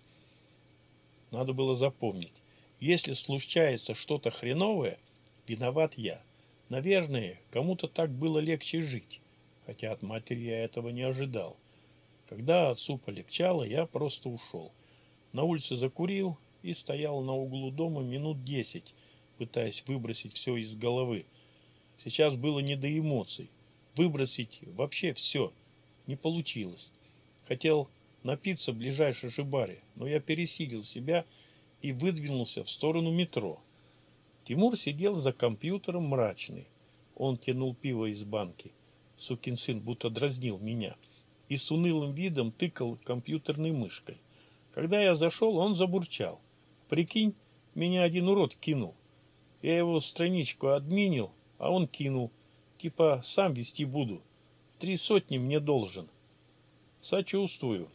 Speaker 1: Надо было запомнить. Если случается что-то хреновое, виноват я. Наверное, кому-то так было легче жить, хотя от матери я этого не ожидал. Когда отцу полегчало, я просто ушел. На улице закурил и стоял на углу дома минут десять, пытаясь выбросить все из головы. Сейчас было не до эмоций. Выбросить вообще все не получилось. Хотел напиться в ближайшей же баре, но я пересилил себя и и выдвинулся в сторону метро. Тимур сидел за компьютером мрачный. Он тянул пиво из банки. Сукин сын будто дразнил меня. И с унылым видом тыкал компьютерной мышкой. Когда я зашел, он забурчал. Прикинь, меня один урод кинул. Я его страничку админил, а он кинул. Типа, сам вести буду. Три сотни мне должен. Сочувствую.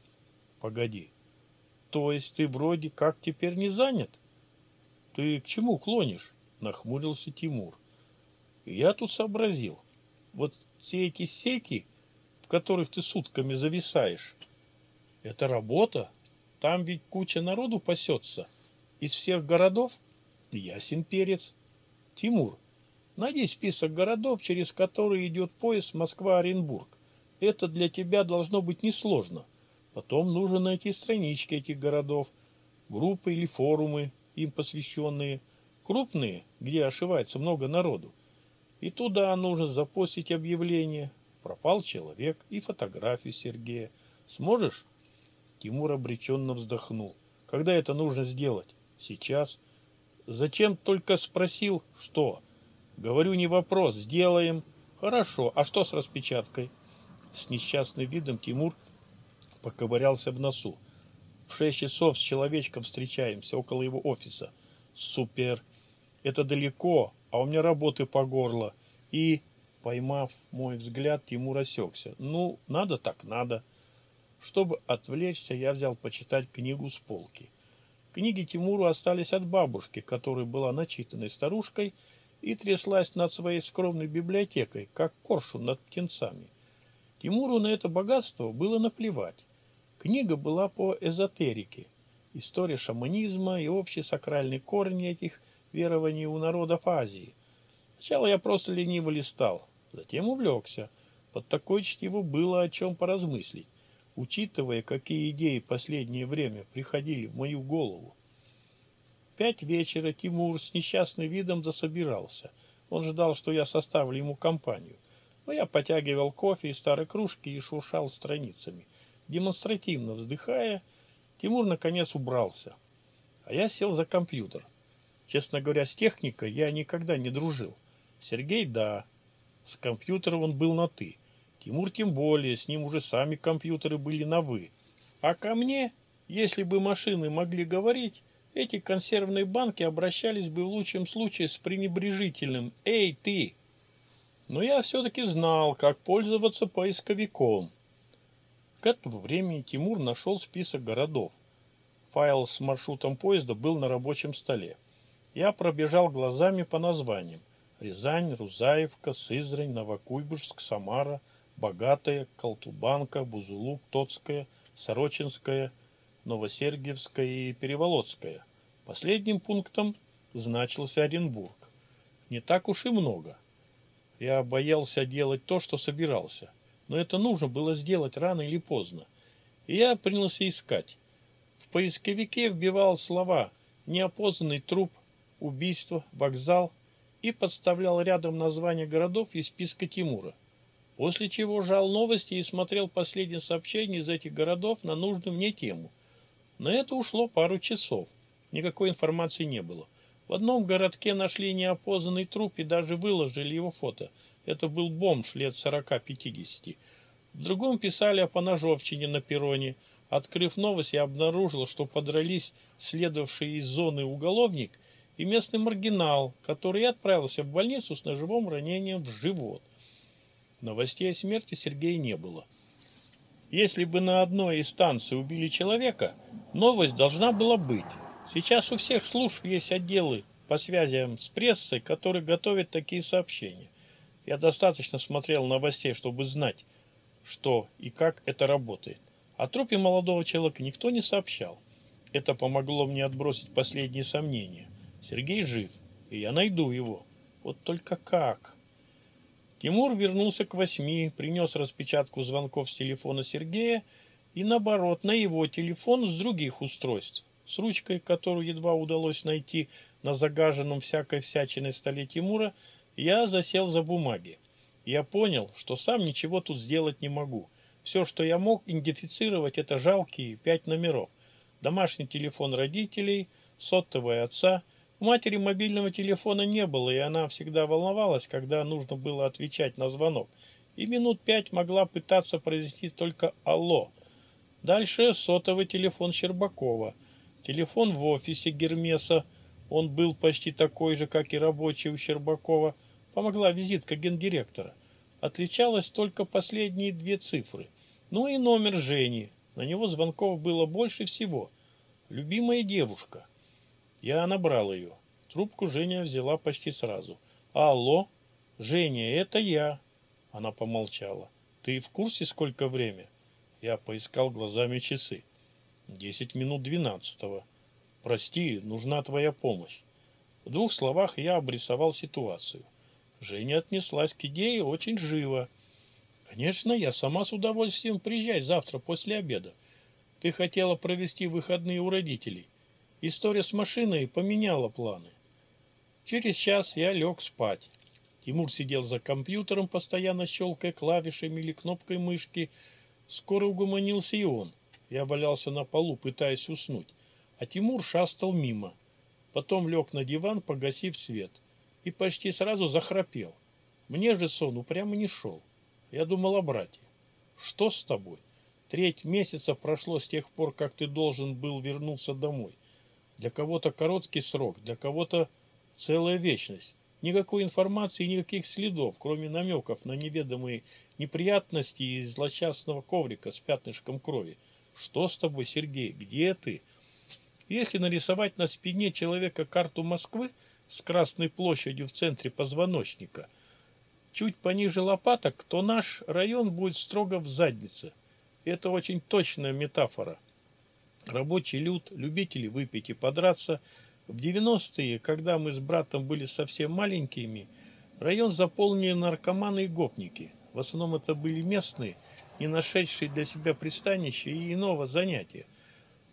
Speaker 1: Погоди. То есть ты вроде как теперь не занят? Ты к чему клонишь? Нахмурился Тимур. Я тут сообразил. Вот все эти сети, в которых ты сутками зависаешь, это работа. Там ведь куча народу пасется. Из всех городов ясен перец. Тимур, найди список городов, через которые идет поезд Москва-Оренбург. Это для тебя должно быть несложно. — Потом нужно найти странички этих городов, группы или форумы, им посвященные, крупные, где ошивается много народу. И туда нужно запостить объявление. Пропал человек и фотографию Сергея. Сможешь? Тимур обреченно вздохнул. Когда это нужно сделать? Сейчас. Зачем только спросил, что? Говорю, не вопрос, сделаем. Хорошо, а что с распечаткой? С несчастным видом Тимур поковырялся в носу. В шесть часов с человечком встречаемся около его офиса. Супер. Это далеко, а у меня работы по горло. И, поймав мой взгляд, ему рассекся. Ну, надо так надо. Чтобы отвлечься, я взял почитать книгу с полки. Книги Тимуру остались от бабушки, которая была начитанной старушкой и тряслась над своей скромной библиотекой, как коршун над птенцами. Тимуру на это богатство было наплевать. Книга была по эзотерике, история шаманизма и общие сакральные корни этих верований у народов Азии. Сначала я просто лениво листал, затем увлекся. Под такой чтиво было о чем поразмыслить, учитывая, какие идеи последнее время приходили в мою голову. Пять вечера Тимур с несчастным видом засобирался. Он ждал, что я составлю ему компанию. Но я потягивал кофе из старой кружки и шуршал страницами. Демонстративно вздыхая, Тимур наконец убрался, а я сел за компьютер. Честно говоря, с техникой я никогда не дружил. Сергей – да, с компьютером он был на «ты». Тимур тем более, с ним уже сами компьютеры были на «вы». А ко мне, если бы машины могли говорить, эти консервные банки обращались бы в лучшем случае с пренебрежительным «Эй, ты!». Но я все-таки знал, как пользоваться поисковиком – к этому времени Тимур нашел список городов. Файл с маршрутом поезда был на рабочем столе. Я пробежал глазами по названиям. Рязань, Рузаевка, Сызрань, Новокуйбышск, Самара, Богатая, Колтубанка, Бузулук, Тоцкая, Сорочинская, Новосергиевская и Переволодская. Последним пунктом значился Оренбург. Не так уж и много. Я боялся делать то, что собирался – но это нужно было сделать рано или поздно. И я принялся искать. В поисковике вбивал слова «неопознанный труп», «убийство», «вокзал» и подставлял рядом названия городов из списка Тимура. После чего жал новости и смотрел последние сообщения из этих городов на нужную мне тему. На это ушло пару часов. Никакой информации не было. В одном городке нашли неопознанный труп и даже выложили его фото – это был бомж лет сорока-пятидесяти. В другом писали о поножовщине на перроне. Открыв новость, я обнаружил, что подрались следовавший из зоны уголовник и местный маргинал, который отправился в больницу с ножевым ранением в живот. Новостей о смерти Сергея не было. Если бы на одной из станций убили человека, новость должна была быть. Сейчас у всех служб есть отделы по связям с прессой, которые готовят такие сообщения. Я достаточно смотрел новостей, чтобы знать, что и как это работает. О трупе молодого человека никто не сообщал. Это помогло мне отбросить последние сомнения. Сергей жив, и я найду его. Вот только как? Тимур вернулся к восьми, принес распечатку звонков с телефона Сергея и, наоборот, на его телефон с других устройств. С ручкой, которую едва удалось найти на загаженном всякой всячиной столе Тимура, я засел за бумаги. Я понял, что сам ничего тут сделать не могу. Все, что я мог идентифицировать, это жалкие пять номеров. Домашний телефон родителей, сотовый отца. У матери мобильного телефона не было, и она всегда волновалась, когда нужно было отвечать на звонок. И минут пять могла пытаться произнести только «Алло». Дальше сотовый телефон Щербакова, телефон в офисе Гермеса, он был почти такой же, как и рабочий у Щербакова, помогла визитка гендиректора. Отличалась только последние две цифры. Ну и номер Жени. На него звонков было больше всего. Любимая девушка. Я набрал ее. Трубку Женя взяла почти сразу. «Алло? Женя, это я!» Она помолчала. «Ты в курсе, сколько время?» Я поискал глазами часы. «Десять минут двенадцатого». «Прости, нужна твоя помощь». В двух словах я обрисовал ситуацию. Женя отнеслась к идее очень живо. «Конечно, я сама с удовольствием приезжай завтра после обеда. Ты хотела провести выходные у родителей. История с машиной поменяла планы». Через час я лег спать. Тимур сидел за компьютером, постоянно щелкая клавишами или кнопкой мышки. Скоро угомонился и он. Я валялся на полу, пытаясь уснуть а Тимур шастал мимо. Потом лег на диван, погасив свет, и почти сразу захрапел. Мне же сон упрямо не шел. Я думал о брате. Что с тобой? Треть месяца прошло с тех пор, как ты должен был вернуться домой. Для кого-то короткий срок, для кого-то целая вечность. Никакой информации, никаких следов, кроме намеков на неведомые неприятности из злочастного коврика с пятнышком крови. Что с тобой, Сергей? Где ты? — если нарисовать на спине человека карту Москвы с Красной площадью в центре позвоночника, чуть пониже лопаток, то наш район будет строго в заднице. Это очень точная метафора. Рабочий люд, любители выпить и подраться. В 90-е, когда мы с братом были совсем маленькими, район заполнили наркоманы и гопники. В основном это были местные, не нашедшие для себя пристанище и иного занятия.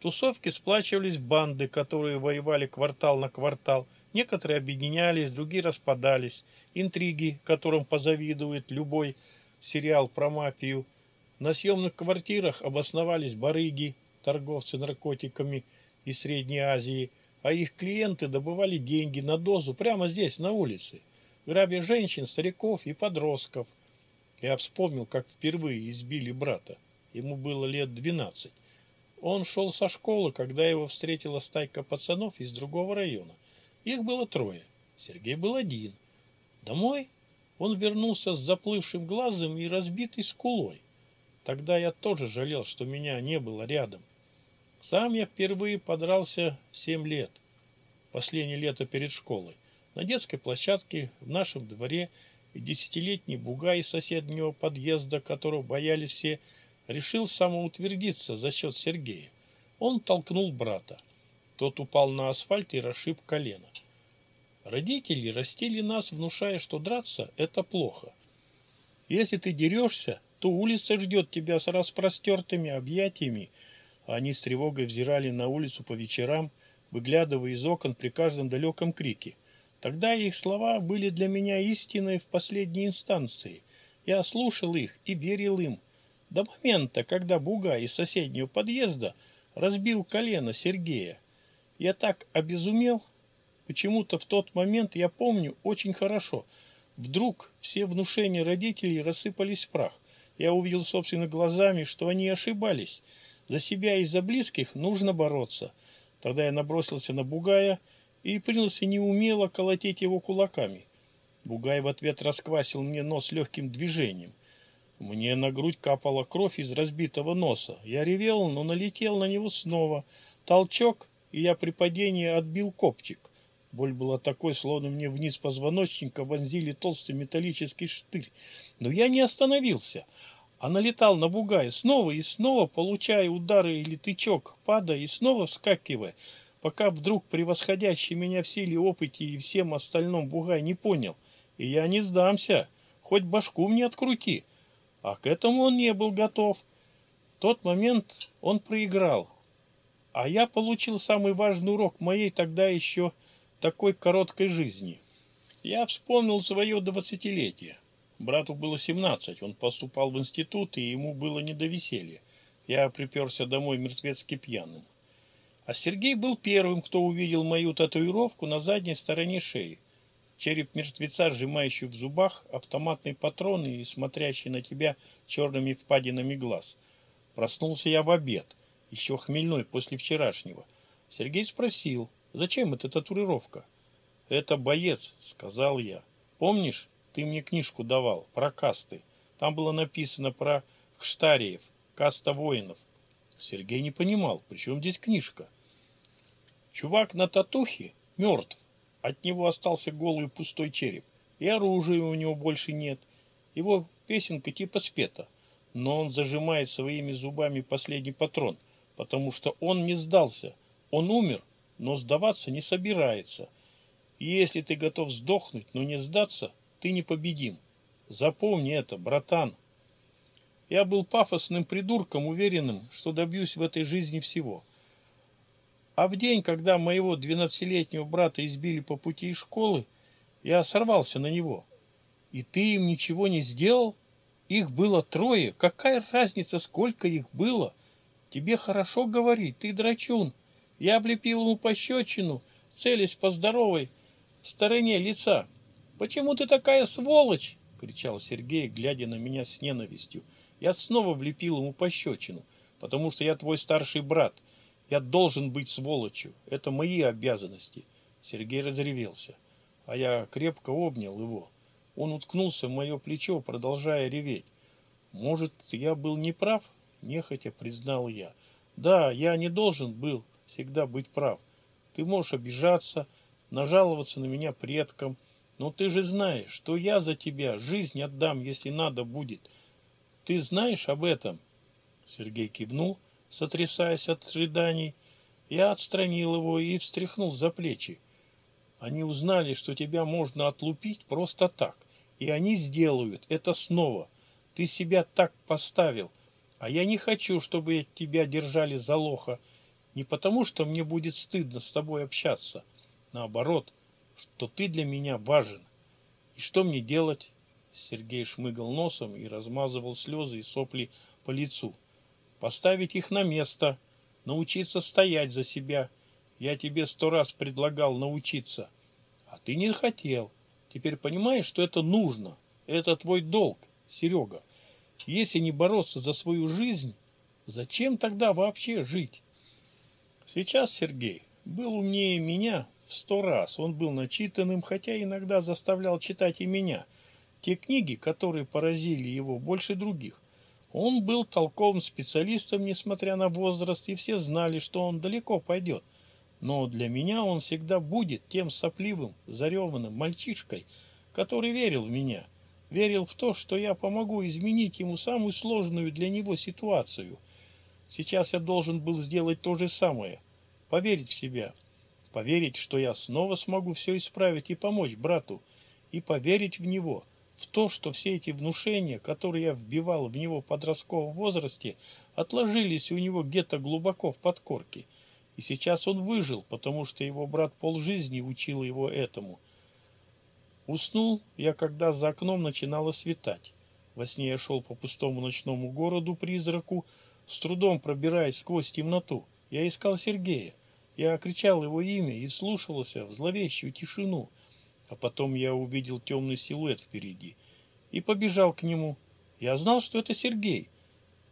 Speaker 1: Тусовки сплачивались в банды, которые воевали квартал на квартал. Некоторые объединялись, другие распадались. Интриги, которым позавидует любой сериал про мафию. На съемных квартирах обосновались барыги, торговцы наркотиками из Средней Азии, а их клиенты добывали деньги на дозу прямо здесь, на улице, грабя женщин, стариков и подростков. Я вспомнил, как впервые избили брата. Ему было лет двенадцать. Он шел со школы, когда его встретила стайка пацанов из другого района. Их было трое. Сергей был один. Домой он вернулся с заплывшим глазом и разбитой скулой. Тогда я тоже жалел, что меня не было рядом. Сам я впервые подрался семь лет. Последнее лето перед школой. На детской площадке в нашем дворе и десятилетний бугай из соседнего подъезда, которого боялись все, решил самоутвердиться за счет Сергея. Он толкнул брата. Тот упал на асфальт и расшиб колено. Родители растили нас, внушая, что драться – это плохо. Если ты дерешься, то улица ждет тебя с распростертыми объятиями. Они с тревогой взирали на улицу по вечерам, выглядывая из окон при каждом далеком крике. Тогда их слова были для меня истиной в последней инстанции. Я слушал их и верил им – до момента, когда Буга из соседнего подъезда разбил колено Сергея. Я так обезумел. Почему-то в тот момент я помню очень хорошо. Вдруг все внушения родителей рассыпались в прах. Я увидел собственными глазами, что они ошибались. За себя и за близких нужно бороться. Тогда я набросился на Бугая и принялся неумело колотить его кулаками. Бугай в ответ расквасил мне нос легким движением. Мне на грудь капала кровь из разбитого носа. Я ревел, но налетел на него снова. Толчок, и я при падении отбил копчик. Боль была такой, словно мне вниз позвоночника вонзили толстый металлический штырь. Но я не остановился, а налетал на бугая, снова и снова получая удары или тычок, падая и снова вскакивая, пока вдруг превосходящий меня в силе, опыте и всем остальном бугай не понял. И я не сдамся, хоть башку мне открути. А к этому он не был готов. В тот момент он проиграл. А я получил самый важный урок моей тогда еще такой короткой жизни. Я вспомнил свое двадцатилетие. Брату было семнадцать, он поступал в институт, и ему было не до веселья. Я приперся домой мертвецки пьяным. А Сергей был первым, кто увидел мою татуировку на задней стороне шеи – череп мертвеца, сжимающий в зубах автоматный патроны и смотрящий на тебя черными впадинами глаз. Проснулся я в обед, еще хмельной после вчерашнего. Сергей спросил, зачем эта татуировка? «Это боец», — сказал я. «Помнишь, ты мне книжку давал про касты? Там было написано про хштариев, каста воинов». Сергей не понимал, при чем здесь книжка. Чувак на татухе мертв, от него остался голый пустой череп, и оружия у него больше нет. Его песенка типа спета, но он зажимает своими зубами последний патрон, потому что он не сдался. Он умер, но сдаваться не собирается. И если ты готов сдохнуть, но не сдаться, ты непобедим. Запомни это, братан. Я был пафосным придурком, уверенным, что добьюсь в этой жизни всего – а в день, когда моего двенадцатилетнего брата избили по пути из школы, я сорвался на него. И ты им ничего не сделал? Их было трое. Какая разница, сколько их было? Тебе хорошо говорить, ты драчун. Я облепил ему пощечину, целясь по здоровой стороне лица. «Почему ты такая сволочь?» — кричал Сергей, глядя на меня с ненавистью. Я снова влепил ему пощечину, потому что я твой старший брат — я должен быть сволочью. Это мои обязанности. Сергей разревелся, а я крепко обнял его. Он уткнулся в мое плечо, продолжая реветь. Может, я был неправ? Нехотя признал я. Да, я не должен был всегда быть прав. Ты можешь обижаться, нажаловаться на меня предкам, но ты же знаешь, что я за тебя жизнь отдам, если надо будет. Ты знаешь об этом? Сергей кивнул, — сотрясаясь от среданий, я отстранил его и встряхнул за плечи. Они узнали, что тебя можно отлупить просто так, и они сделают это снова. Ты себя так поставил, а я не хочу, чтобы тебя держали за лоха, не потому, что мне будет стыдно с тобой общаться, наоборот, что ты для меня важен. И что мне делать? Сергей шмыгал носом и размазывал слезы и сопли по лицу поставить их на место, научиться стоять за себя. Я тебе сто раз предлагал научиться, а ты не хотел. Теперь понимаешь, что это нужно. Это твой долг, Серега. Если не бороться за свою жизнь, зачем тогда вообще жить? Сейчас Сергей был умнее меня в сто раз. Он был начитанным, хотя иногда заставлял читать и меня. Те книги, которые поразили его больше других – он был толковым специалистом, несмотря на возраст, и все знали, что он далеко пойдет. Но для меня он всегда будет тем сопливым, зареванным мальчишкой, который верил в меня, верил в то, что я помогу изменить ему самую сложную для него ситуацию. Сейчас я должен был сделать то же самое, поверить в себя, поверить, что я снова смогу все исправить и помочь брату, и поверить в него – в то, что все эти внушения, которые я вбивал в него в подростковом возрасте, отложились у него где-то глубоко в подкорке. И сейчас он выжил, потому что его брат полжизни учил его этому. Уснул я, когда за окном начинало светать. Во сне я шел по пустому ночному городу-призраку, с трудом пробираясь сквозь темноту. Я искал Сергея. Я кричал его имя и слушался в зловещую тишину — а потом я увидел темный силуэт впереди и побежал к нему. Я знал, что это Сергей.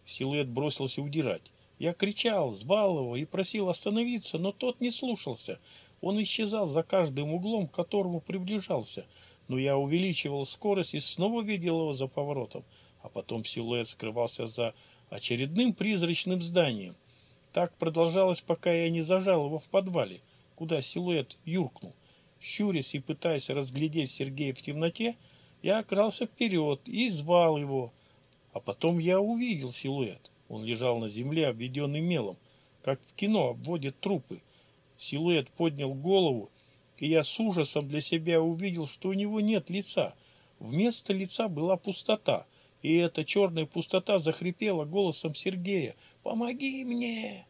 Speaker 1: Силуэт бросился удирать. Я кричал, звал его и просил остановиться, но тот не слушался. Он исчезал за каждым углом, к которому приближался. Но я увеличивал скорость и снова видел его за поворотом. А потом силуэт скрывался за очередным призрачным зданием. Так продолжалось, пока я не зажал его в подвале, куда силуэт юркнул. Щурясь и пытаясь разглядеть Сергея в темноте, я крался вперед и звал его. А потом я увидел силуэт. Он лежал на земле, обведенный мелом, как в кино обводят трупы. Силуэт поднял голову, и я с ужасом для себя увидел, что у него нет лица. Вместо лица была пустота, и эта черная пустота захрипела голосом Сергея «Помоги мне!».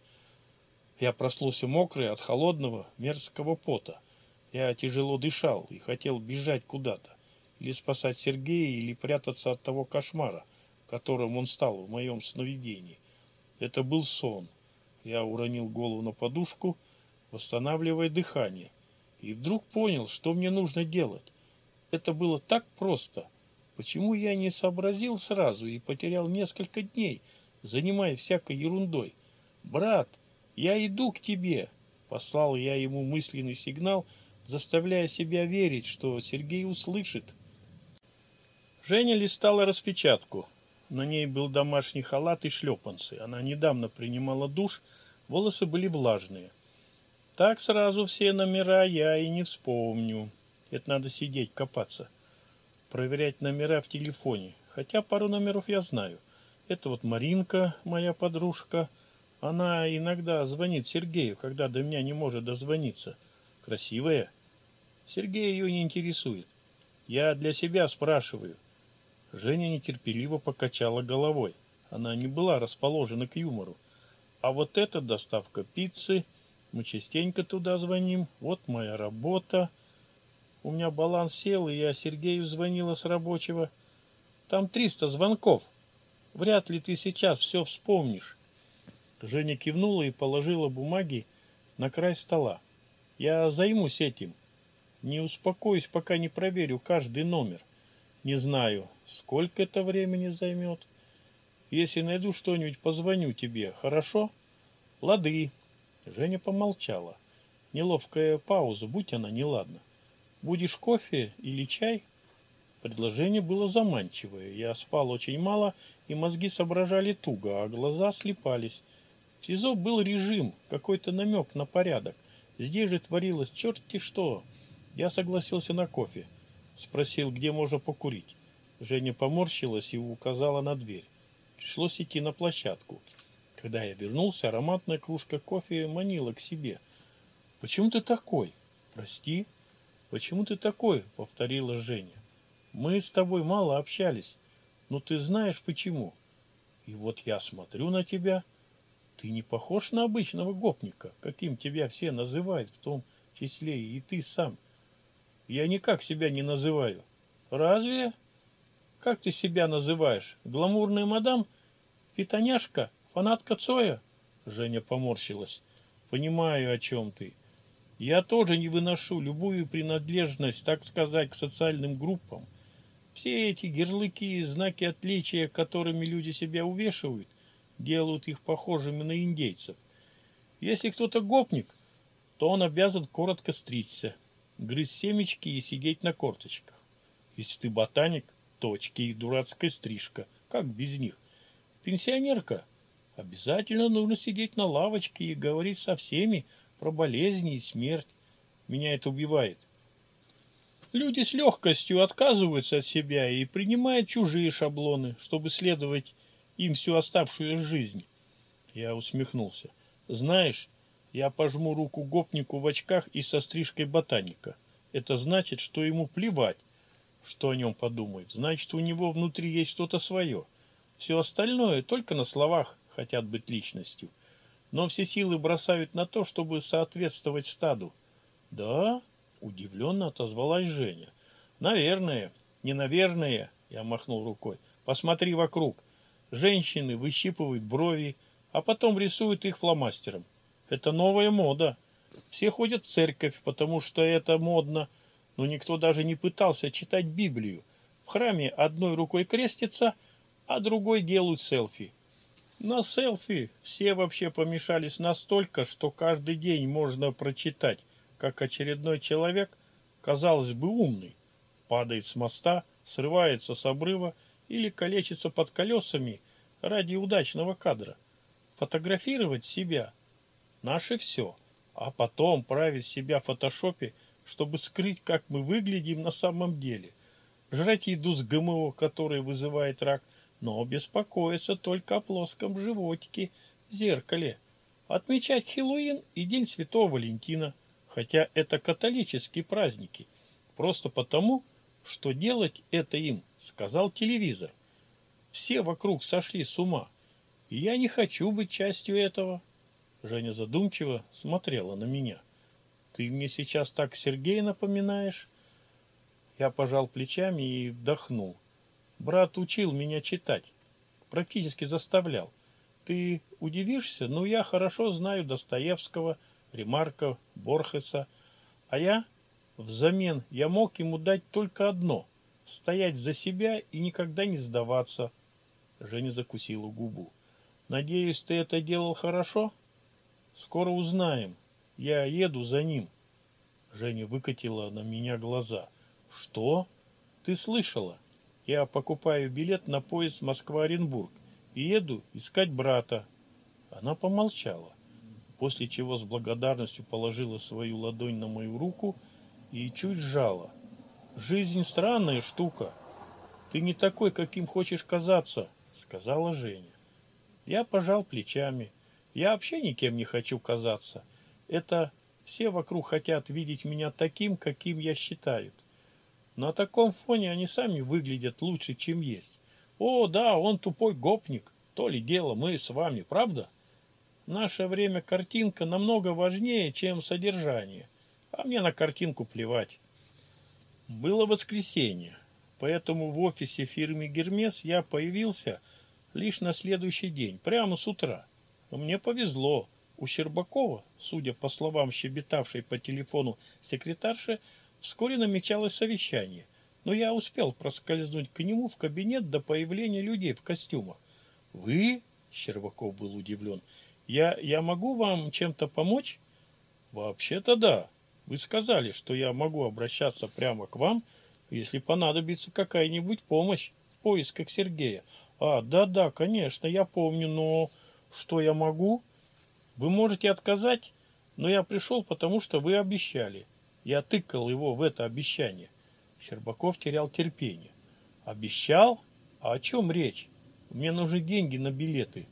Speaker 1: Я проснулся мокрый от холодного мерзкого пота. Я тяжело дышал и хотел бежать куда-то, или спасать Сергея, или прятаться от того кошмара, которым он стал в моем сновидении. Это был сон. Я уронил голову на подушку, восстанавливая дыхание, и вдруг понял, что мне нужно делать. Это было так просто. Почему я не сообразил сразу и потерял несколько дней, занимаясь всякой ерундой? «Брат, я иду к тебе!» Послал я ему мысленный сигнал – заставляя себя верить, что Сергей услышит. Женя листала распечатку. На ней был домашний халат и шлепанцы. Она недавно принимала душ, волосы были влажные. Так сразу все номера я и не вспомню. Это надо сидеть, копаться. Проверять номера в телефоне. Хотя пару номеров я знаю. Это вот Маринка, моя подружка. Она иногда звонит Сергею, когда до меня не может дозвониться. Красивая. Сергей ее не интересует. Я для себя спрашиваю. Женя нетерпеливо покачала головой. Она не была расположена к юмору. А вот эта доставка пиццы, мы частенько туда звоним, вот моя работа. У меня баланс сел, и я Сергею звонила с рабочего. Там триста звонков. Вряд ли ты сейчас все вспомнишь. Женя кивнула и положила бумаги на край стола. Я займусь этим. Не успокоюсь, пока не проверю каждый номер. Не знаю, сколько это времени займет. Если найду что-нибудь, позвоню тебе, хорошо? Лады. Женя помолчала. Неловкая пауза, будь она неладна. Будешь кофе или чай? Предложение было заманчивое. Я спал очень мало, и мозги соображали туго, а глаза слепались. В СИЗО был режим, какой-то намек на порядок. Здесь же творилось черти что. Я согласился на кофе. Спросил, где можно покурить. Женя поморщилась и указала на дверь. Пришлось идти на площадку. Когда я вернулся, ароматная кружка кофе манила к себе. «Почему ты такой?» «Прости?» «Почему ты такой?» — повторила Женя. «Мы с тобой мало общались, но ты знаешь почему. И вот я смотрю на тебя. Ты не похож на обычного гопника, каким тебя все называют, в том числе и ты сам». Я никак себя не называю. Разве? Как ты себя называешь? Гламурная мадам? Фитоняшка? Фанатка Цоя? Женя поморщилась. Понимаю, о чем ты. Я тоже не выношу любую принадлежность, так сказать, к социальным группам. Все эти герлыки и знаки отличия, которыми люди себя увешивают, делают их похожими на индейцев. Если кто-то гопник, то он обязан коротко стричься, грызть семечки и сидеть на корточках. Если ты ботаник, точки и дурацкая стрижка, как без них. Пенсионерка, обязательно нужно сидеть на лавочке и говорить со всеми про болезни и смерть. Меня это убивает. Люди с легкостью отказываются от себя и принимают чужие шаблоны, чтобы следовать им всю оставшуюся жизнь. Я усмехнулся. Знаешь, я пожму руку гопнику в очках и со стрижкой ботаника. Это значит, что ему плевать, что о нем подумают. Значит, у него внутри есть что-то свое. Все остальное только на словах хотят быть личностью. Но все силы бросают на то, чтобы соответствовать стаду. Да, удивленно отозвалась Женя. Наверное, не наверное, я махнул рукой. Посмотри вокруг. Женщины выщипывают брови, а потом рисуют их фломастером. Это новая мода. Все ходят в церковь, потому что это модно, но никто даже не пытался читать Библию. В храме одной рукой крестится, а другой делают селфи. На селфи все вообще помешались настолько, что каждый день можно прочитать, как очередной человек, казалось бы умный, падает с моста, срывается с обрыва или калечится под колесами ради удачного кадра. Фотографировать себя – наше все, а потом править себя в фотошопе, чтобы скрыть, как мы выглядим на самом деле. Жрать еду с ГМО, которая вызывает рак, но беспокоиться только о плоском животике в зеркале. Отмечать Хэллоуин и День Святого Валентина, хотя это католические праздники, просто потому, что делать это им, сказал телевизор. Все вокруг сошли с ума, и я не хочу быть частью этого. Женя задумчиво смотрела на меня. «Ты мне сейчас так Сергей напоминаешь?» Я пожал плечами и вдохнул. «Брат учил меня читать, практически заставлял. Ты удивишься, но я хорошо знаю Достоевского, Ремарка, Борхеса. А я взамен я мог ему дать только одно — стоять за себя и никогда не сдаваться». Женя закусила губу. «Надеюсь, ты это делал хорошо?» Скоро узнаем. Я еду за ним. Женя выкатила на меня глаза. Что? Ты слышала? Я покупаю билет на поезд Москва-Оренбург и еду искать брата. Она помолчала, после чего с благодарностью положила свою ладонь на мою руку и чуть сжала. Жизнь странная штука. Ты не такой, каким хочешь казаться, сказала Женя. Я пожал плечами. Я вообще никем не хочу казаться. Это все вокруг хотят видеть меня таким, каким я считаю. На таком фоне они сами выглядят лучше, чем есть. О, да, он тупой гопник. То ли дело мы с вами, правда? наше время картинка намного важнее, чем содержание. А мне на картинку плевать. Было воскресенье, поэтому в офисе фирмы «Гермес» я появился лишь на следующий день, прямо с утра. Но мне повезло. У Щербакова, судя по словам щебетавшей по телефону секретарши, вскоре намечалось совещание, но я успел проскользнуть к нему в кабинет до появления людей в костюмах. «Вы?» – Щербаков был удивлен. «Я, я могу вам чем-то помочь?» «Вообще-то да. Вы сказали, что я могу обращаться прямо к вам, если понадобится какая-нибудь помощь в поисках Сергея. А, да-да, конечно, я помню, но...» что я могу. Вы можете отказать, но я пришел, потому что вы обещали. Я тыкал его в это обещание. Щербаков терял терпение. Обещал? А о чем речь? Мне нужны деньги на билеты.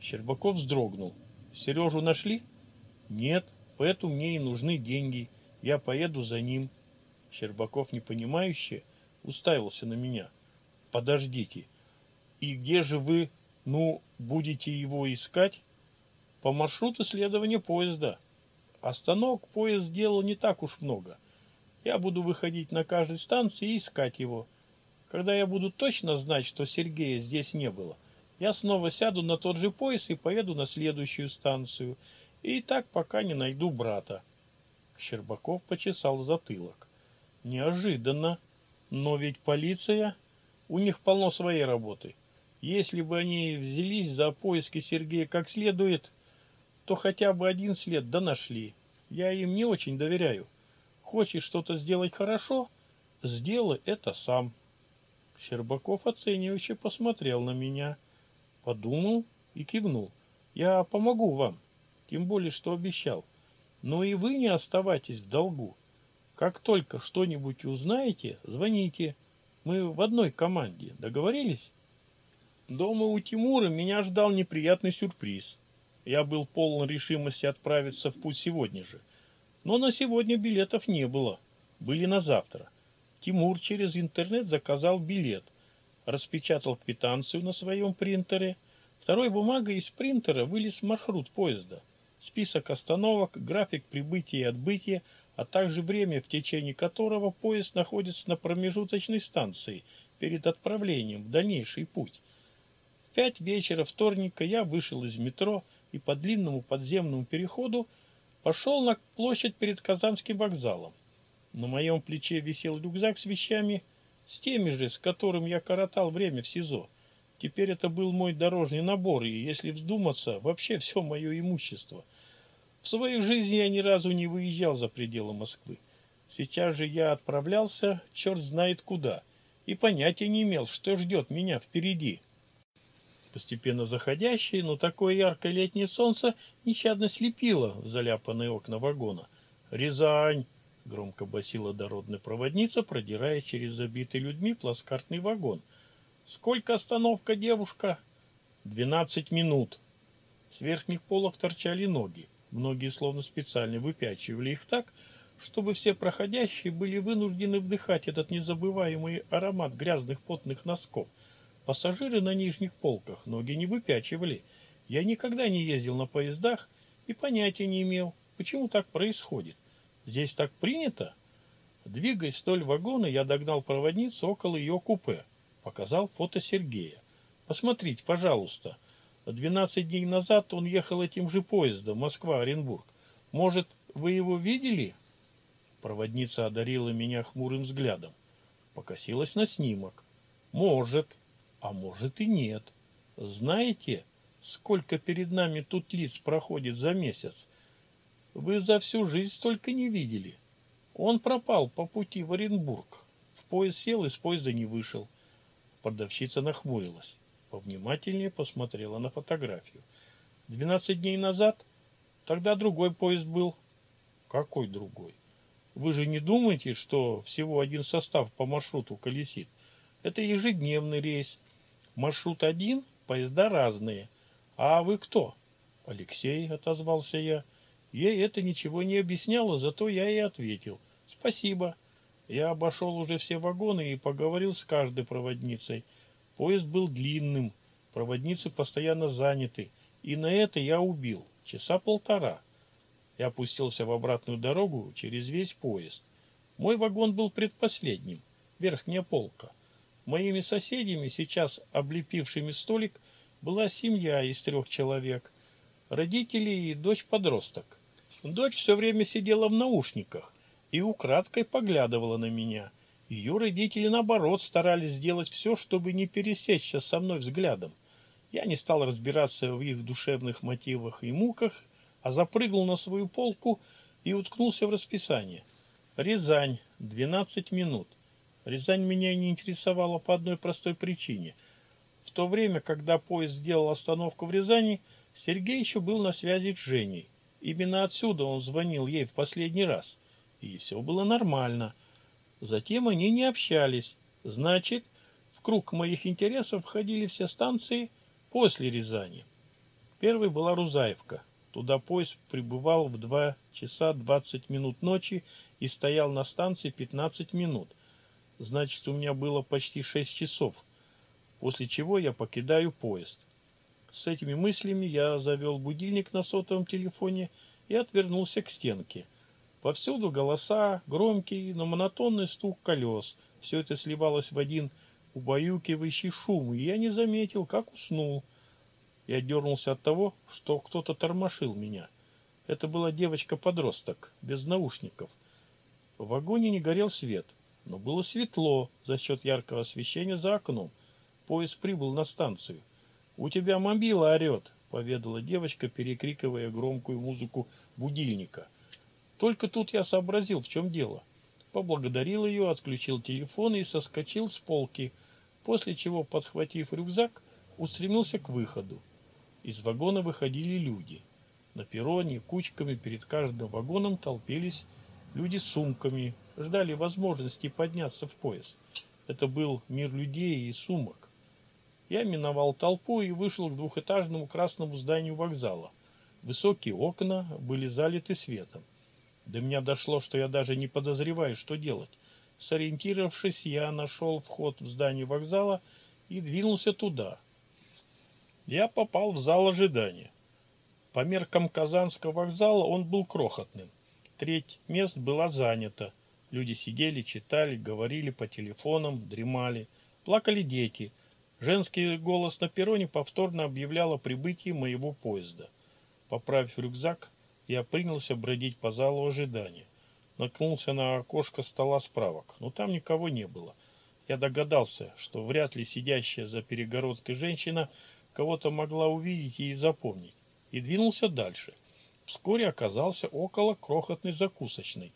Speaker 1: Щербаков вздрогнул. Сережу нашли? Нет, поэтому мне и нужны деньги. Я поеду за ним. Щербаков, непонимающе, уставился на меня. Подождите. И где же вы? Ну, будете его искать по маршруту следования поезда. Остановок поезд сделал не так уж много. Я буду выходить на каждой станции и искать его. Когда я буду точно знать, что Сергея здесь не было, я снова сяду на тот же поезд и поеду на следующую станцию. И так пока не найду брата. Щербаков почесал затылок. Неожиданно. Но ведь полиция... У них полно своей работы. Если бы они взялись за поиски Сергея как следует, то хотя бы один след да нашли. Я им не очень доверяю. Хочешь что-то сделать хорошо, сделай это сам. Щербаков оценивающе посмотрел на меня, подумал и кивнул. Я помогу вам, тем более, что обещал. Но и вы не оставайтесь в долгу. Как только что-нибудь узнаете, звоните. Мы в одной команде, договорились? Дома у Тимура меня ждал неприятный сюрприз. Я был полон решимости отправиться в путь сегодня же. Но на сегодня билетов не было. Были на завтра. Тимур через интернет заказал билет. Распечатал квитанцию на своем принтере. Второй бумагой из принтера вылез маршрут поезда. Список остановок, график прибытия и отбытия, а также время, в течение которого поезд находится на промежуточной станции перед отправлением в дальнейший путь – пять вечера вторника я вышел из метро и по длинному подземному переходу пошел на площадь перед Казанским вокзалом. На моем плече висел рюкзак с вещами, с теми же, с которым я коротал время в СИЗО. Теперь это был мой дорожный набор, и, если вздуматься, вообще все мое имущество. В своей жизни я ни разу не выезжал за пределы Москвы. Сейчас же я отправлялся черт знает куда, и понятия не имел, что ждет меня впереди» постепенно заходящее, но такое яркое летнее солнце нещадно слепило заляпанные окна вагона. «Рязань!» — громко басила дородная проводница, продирая через забитый людьми плацкартный вагон. «Сколько остановка, девушка?» «Двенадцать минут». С верхних полок торчали ноги. Многие словно специально выпячивали их так, чтобы все проходящие были вынуждены вдыхать этот незабываемый аромат грязных потных носков — Пассажиры на нижних полках ноги не выпячивали. Я никогда не ездил на поездах и понятия не имел, почему так происходит. Здесь так принято? Двигаясь вдоль вагона, я догнал проводницу около ее купе. Показал фото Сергея. «Посмотрите, пожалуйста. 12 дней назад он ехал этим же поездом Москва-Оренбург. Может, вы его видели?» Проводница одарила меня хмурым взглядом. Покосилась на снимок. «Может», а может и нет. Знаете, сколько перед нами тут лиц проходит за месяц? Вы за всю жизнь столько не видели. Он пропал по пути в Оренбург. В поезд сел и с поезда не вышел. Продавщица нахмурилась. Повнимательнее посмотрела на фотографию. Двенадцать дней назад? Тогда другой поезд был. Какой другой? Вы же не думаете, что всего один состав по маршруту колесит? Это ежедневный рейс. Маршрут один, поезда разные. А вы кто? Алексей, отозвался я. Ей это ничего не объясняло, зато я и ответил. Спасибо. Я обошел уже все вагоны и поговорил с каждой проводницей. Поезд был длинным, проводницы постоянно заняты, и на это я убил часа полтора. Я опустился в обратную дорогу через весь поезд. Мой вагон был предпоследним, верхняя полка — Моими соседями, сейчас облепившими столик, была семья из трех человек. Родители и дочь-подросток. Дочь все время сидела в наушниках и украдкой поглядывала на меня. Ее родители, наоборот, старались сделать все, чтобы не пересечься со мной взглядом. Я не стал разбираться в их душевных мотивах и муках, а запрыгнул на свою полку и уткнулся в расписание. Рязань, 12 минут. Рязань меня не интересовала по одной простой причине. В то время, когда поезд сделал остановку в Рязани, Сергей еще был на связи с Женей. Именно отсюда он звонил ей в последний раз. И все было нормально. Затем они не общались. Значит, в круг моих интересов входили все станции после Рязани. Первой была Рузаевка. Туда поезд прибывал в 2 часа 20 минут ночи и стоял на станции 15 минут – значит, у меня было почти шесть часов, после чего я покидаю поезд. С этими мыслями я завел будильник на сотовом телефоне и отвернулся к стенке. Повсюду голоса, громкий, но монотонный стук колес. Все это сливалось в один убаюкивающий шум, и я не заметил, как уснул. Я дернулся от того, что кто-то тормошил меня. Это была девочка-подросток, без наушников. В вагоне не горел свет — но было светло за счет яркого освещения за окном. Поезд прибыл на станцию. «У тебя мобила орет», — поведала девочка, перекрикивая громкую музыку будильника. Только тут я сообразил, в чем дело. Поблагодарил ее, отключил телефон и соскочил с полки, после чего, подхватив рюкзак, устремился к выходу. Из вагона выходили люди. На перроне кучками перед каждым вагоном толпились Люди с сумками ждали возможности подняться в поезд. Это был мир людей и сумок. Я миновал толпу и вышел к двухэтажному красному зданию вокзала. Высокие окна были залиты светом. До меня дошло, что я даже не подозреваю, что делать. Сориентировавшись, я нашел вход в здание вокзала и двинулся туда. Я попал в зал ожидания. По меркам Казанского вокзала он был крохотным – треть мест была занята. Люди сидели, читали, говорили по телефонам, дремали. Плакали дети. Женский голос на перроне повторно объявлял о прибытии моего поезда. Поправив рюкзак, я принялся бродить по залу ожидания. Наткнулся на окошко стола справок, но там никого не было. Я догадался, что вряд ли сидящая за перегородкой женщина кого-то могла увидеть и запомнить, и двинулся дальше — Вскоре оказался около крохотной закусочной.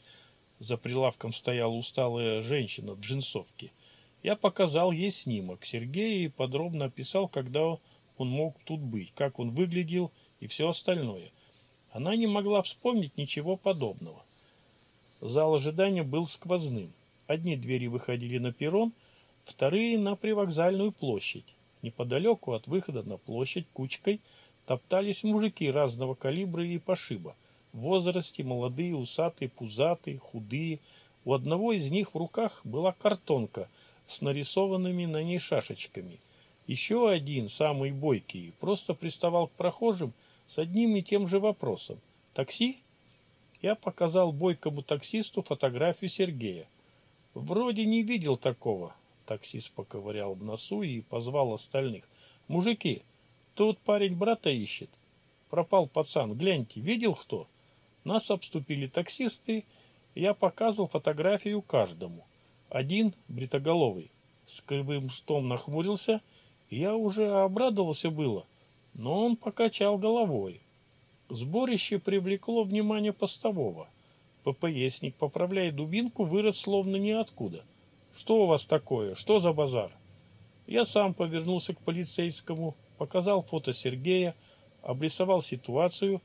Speaker 1: За прилавком стояла усталая женщина в джинсовке. Я показал ей снимок Сергея и подробно описал, когда он мог тут быть, как он выглядел и все остальное. Она не могла вспомнить ничего подобного. Зал ожидания был сквозным. Одни двери выходили на перрон, вторые на привокзальную площадь. Неподалеку от выхода на площадь кучкой – топтались мужики разного калибра и пошиба. В возрасте молодые, усатые, пузатые, худые. У одного из них в руках была картонка с нарисованными на ней шашечками. Еще один, самый бойкий, просто приставал к прохожим с одним и тем же вопросом. «Такси?» Я показал бойкому таксисту фотографию Сергея. «Вроде не видел такого». Таксист поковырял в носу и позвал остальных. «Мужики, Тут парень брата ищет. Пропал пацан, гляньте, видел кто? Нас обступили таксисты, я показывал фотографию каждому. Один бритоголовый с кривым стом нахмурился, я уже обрадовался было, но он покачал головой. Сборище привлекло внимание постового. ППСник, поправляя дубинку, вырос словно ниоткуда. «Что у вас такое? Что за базар?» Я сам повернулся к полицейскому показал фото Сергея, обрисовал ситуацию,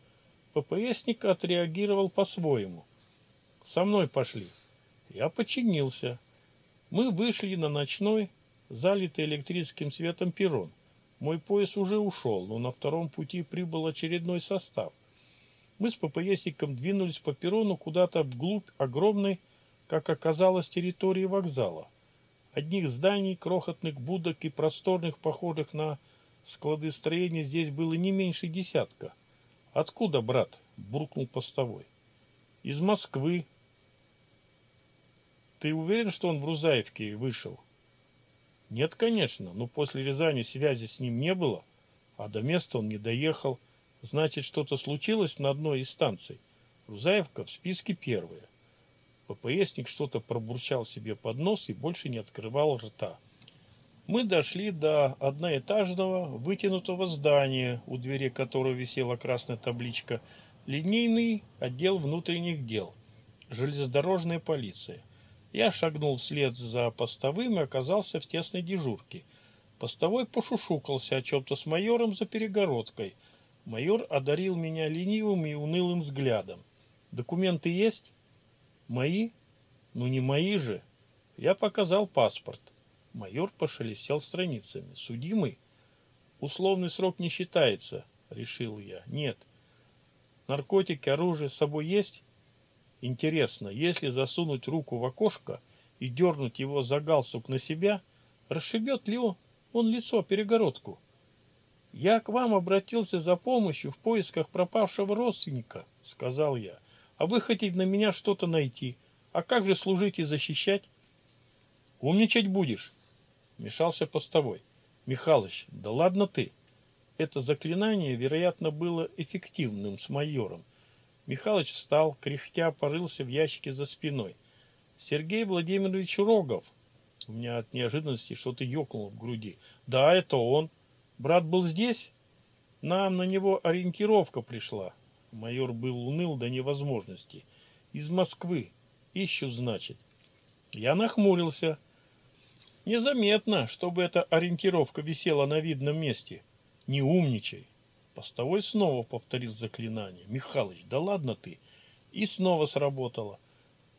Speaker 1: ППСник отреагировал по-своему. «Со мной пошли». Я подчинился. Мы вышли на ночной, залитый электрическим светом перрон. Мой поезд уже ушел, но на втором пути прибыл очередной состав. Мы с ППСником двинулись по перрону куда-то вглубь огромной, как оказалось, территории вокзала. Одних зданий, крохотных будок и просторных, похожих на Склады строения здесь было не меньше десятка. Откуда, брат? буркнул постовой. Из Москвы. Ты уверен, что он в Рузаевке вышел? Нет, конечно, но после Рязани связи с ним не было, а до места он не доехал. Значит, что-то случилось на одной из станций. Рузаевка в списке первая. ППСник что-то пробурчал себе под нос и больше не открывал рта мы дошли до одноэтажного вытянутого здания, у двери которого висела красная табличка «Линейный отдел внутренних дел. Железнодорожная полиция». Я шагнул вслед за постовым и оказался в тесной дежурке. Постовой пошушукался о чем-то с майором за перегородкой. Майор одарил меня ленивым и унылым взглядом. «Документы есть?» «Мои?» «Ну не мои же!» Я показал паспорт. Майор пошелестел страницами. Судимый? Условный срок не считается, решил я. Нет. Наркотики, оружие с собой есть? Интересно, если засунуть руку в окошко и дернуть его за галстук на себя, расшибет ли он, он лицо перегородку? «Я к вам обратился за помощью в поисках пропавшего родственника», — сказал я. «А вы хотите на меня что-то найти? А как же служить и защищать?» «Умничать будешь», Мешался постовой. «Михалыч, да ладно ты!» Это заклинание, вероятно, было эффективным с майором. Михалыч встал, кряхтя порылся в ящике за спиной. «Сергей Владимирович Рогов!» У меня от неожиданности что-то ёкнуло в груди. «Да, это он. Брат был здесь?» «Нам на него ориентировка пришла». Майор был уныл до невозможности. «Из Москвы. Ищу, значит». Я нахмурился. Незаметно, чтобы эта ориентировка висела на видном месте. Не умничай. Постовой снова повторил заклинание. Михалыч, да ладно ты. И снова сработало.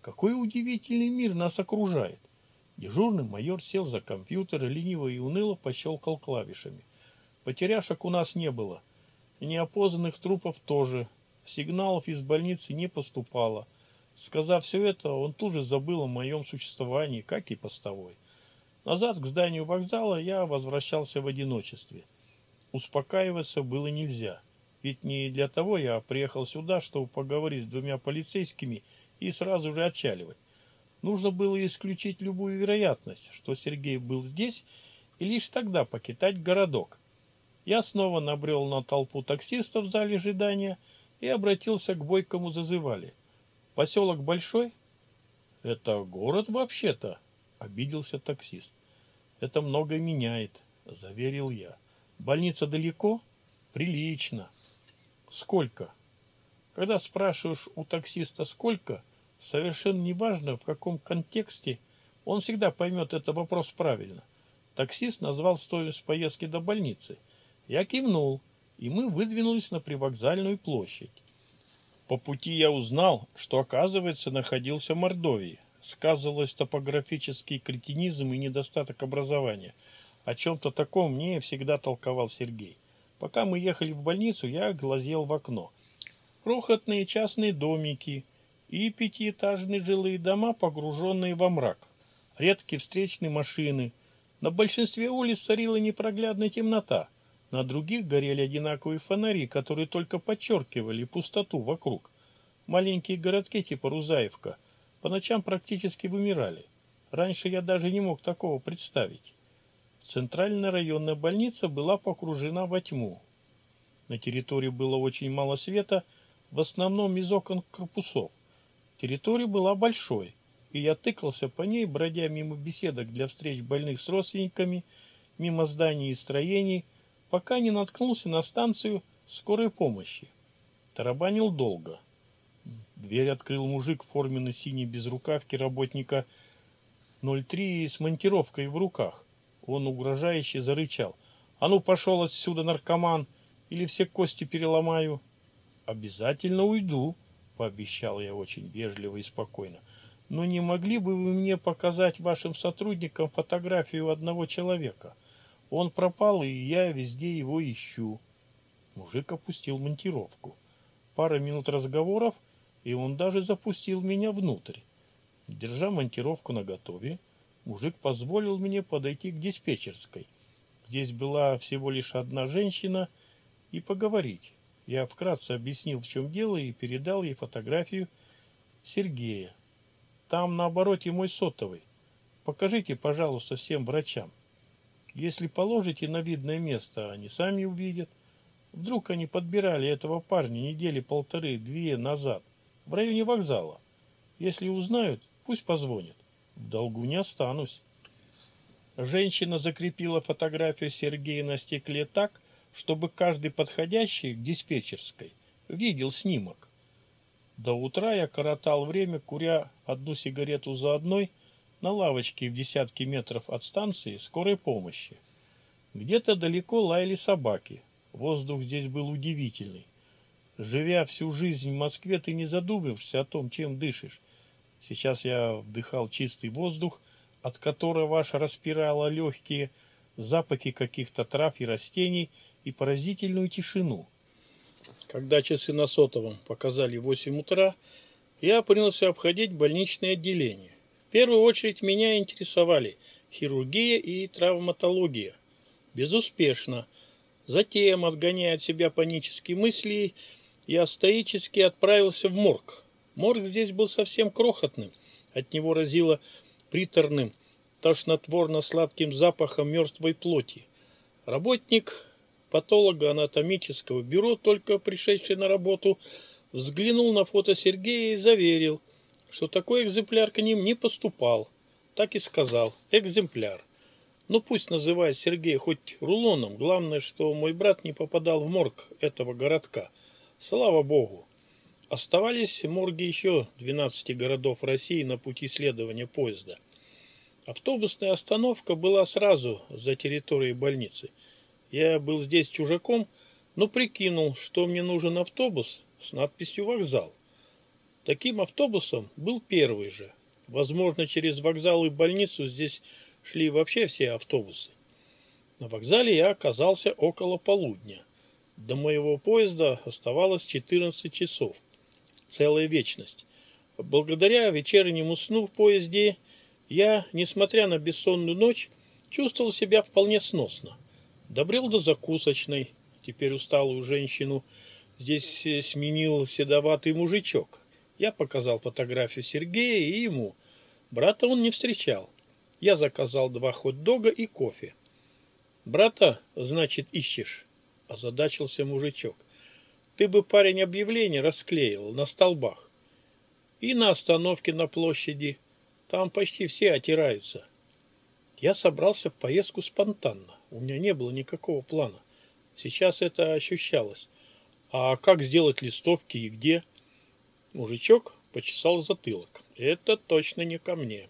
Speaker 1: Какой удивительный мир нас окружает. Дежурный майор сел за компьютер и лениво и уныло пощелкал клавишами. Потеряшек у нас не было. неопознанных трупов тоже. Сигналов из больницы не поступало. Сказав все это, он тут же забыл о моем существовании, как и постовой. Назад к зданию вокзала я возвращался в одиночестве. Успокаиваться было нельзя, ведь не для того я приехал сюда, чтобы поговорить с двумя полицейскими и сразу же отчаливать. Нужно было исключить любую вероятность, что Сергей был здесь, и лишь тогда покидать городок. Я снова набрел на толпу таксистов в зале ожидания и обратился к бойкому зазывали. «Поселок большой?» «Это город вообще-то», Обиделся таксист. Это много меняет, заверил я. Больница далеко? Прилично. Сколько? Когда спрашиваешь у таксиста сколько, совершенно неважно в каком контексте, он всегда поймет этот вопрос правильно. Таксист назвал стоимость поездки до больницы. Я кивнул, и мы выдвинулись на привокзальную площадь. По пути я узнал, что, оказывается, находился в Мордовии, сказывалось топографический кретинизм и недостаток образования. О чем-то таком мне всегда толковал Сергей. Пока мы ехали в больницу, я глазел в окно. Крохотные частные домики и пятиэтажные жилые дома, погруженные во мрак. Редкие встречные машины. На большинстве улиц царила непроглядная темнота. На других горели одинаковые фонари, которые только подчеркивали пустоту вокруг. Маленькие городки типа Рузаевка – по ночам практически вымирали. Раньше я даже не мог такого представить. Центральная районная больница была покружена во тьму. На территории было очень мало света, в основном из окон корпусов. Территория была большой, и я тыкался по ней, бродя мимо беседок для встреч больных с родственниками, мимо зданий и строений, пока не наткнулся на станцию скорой помощи. Тарабанил долго. Дверь открыл мужик в форме на синей безрукавке работника 03 с монтировкой в руках. Он угрожающе зарычал. «А ну, пошел отсюда, наркоман! Или все кости переломаю!» «Обязательно уйду!» — пообещал я очень вежливо и спокойно. «Но не могли бы вы мне показать вашим сотрудникам фотографию одного человека? Он пропал, и я везде его ищу». Мужик опустил монтировку. Пара минут разговоров — и он даже запустил меня внутрь. Держа монтировку наготове, мужик позволил мне подойти к диспетчерской. Здесь была всего лишь одна женщина, и поговорить. Я вкратце объяснил, в чем дело, и передал ей фотографию Сергея. Там на обороте мой сотовый. Покажите, пожалуйста, всем врачам. Если положите на видное место, они сами увидят. Вдруг они подбирали этого парня недели полторы-две назад в районе вокзала. Если узнают, пусть позвонят. В долгу не останусь. Женщина закрепила фотографию Сергея на стекле так, чтобы каждый подходящий к диспетчерской видел снимок. До утра я коротал время, куря одну сигарету за одной, на лавочке в десятке метров от станции скорой помощи. Где-то далеко лаяли собаки. Воздух здесь был удивительный. Живя всю жизнь в Москве, ты не задумываешься о том, чем дышишь. Сейчас я вдыхал чистый воздух, от которого аж распирало легкие запахи каких-то трав и растений и поразительную тишину. Когда часы на сотовом показали 8 утра, я принялся обходить больничные отделения. В первую очередь меня интересовали хирургия и травматология. Безуспешно. Затем, отгоняя от себя панические мысли, я стоически отправился в морг. Морг здесь был совсем крохотным, от него разило приторным, тошнотворно-сладким запахом мертвой плоти. Работник патолого-анатомического бюро, только пришедший на работу, взглянул на фото Сергея и заверил, что такой экземпляр к ним не поступал. Так и сказал «экземпляр». Ну пусть называет Сергея хоть рулоном, главное, что мой брат не попадал в морг этого городка – Слава богу! Оставались морги еще 12 городов России на пути следования поезда. Автобусная остановка была сразу за территорией больницы. Я был здесь чужаком, но прикинул, что мне нужен автобус с надписью «Вокзал». Таким автобусом был первый же. Возможно, через вокзал и больницу здесь шли вообще все автобусы. На вокзале я оказался около полудня – до моего поезда оставалось 14 часов, целая вечность. Благодаря вечернему сну в поезде я, несмотря на бессонную ночь, чувствовал себя вполне сносно. Добрел до закусочной, теперь усталую женщину. Здесь сменил седоватый мужичок. Я показал фотографию Сергея и ему. Брата он не встречал. Я заказал два хот-дога и кофе. «Брата, значит, ищешь?» — озадачился мужичок. «Ты бы, парень, объявление расклеил на столбах. И на остановке на площади. Там почти все отираются». Я собрался в поездку спонтанно. У меня не было никакого плана. Сейчас это ощущалось. А как сделать листовки и где? Мужичок почесал затылок. Это точно не ко мне.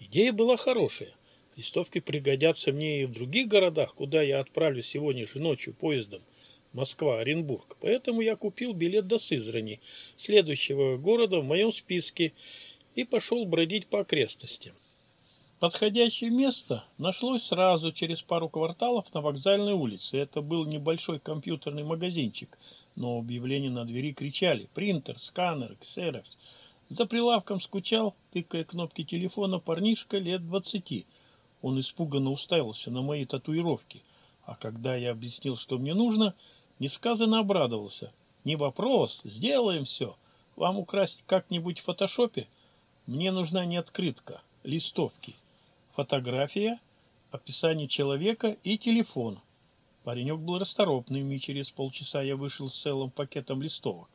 Speaker 1: Идея была хорошая. Листовки пригодятся мне и в других городах, куда я отправлюсь сегодня же ночью поездом. Москва-Оренбург. Поэтому я купил билет до Сызрани, следующего города в моем списке, и пошел бродить по окрестностям. Подходящее место нашлось сразу через пару кварталов на вокзальной улице. Это был небольшой компьютерный магазинчик, но объявления на двери кричали «Принтер», «Сканер», «Ксерокс». За прилавком скучал, тыкая кнопки телефона, парнишка лет двадцати – он испуганно уставился на мои татуировки, а когда я объяснил, что мне нужно, несказанно обрадовался. «Не вопрос, сделаем все. Вам украсть как-нибудь в фотошопе? Мне нужна не открытка, листовки, фотография, описание человека и телефон». Паренек был расторопным, и через полчаса я вышел с целым пакетом листовок.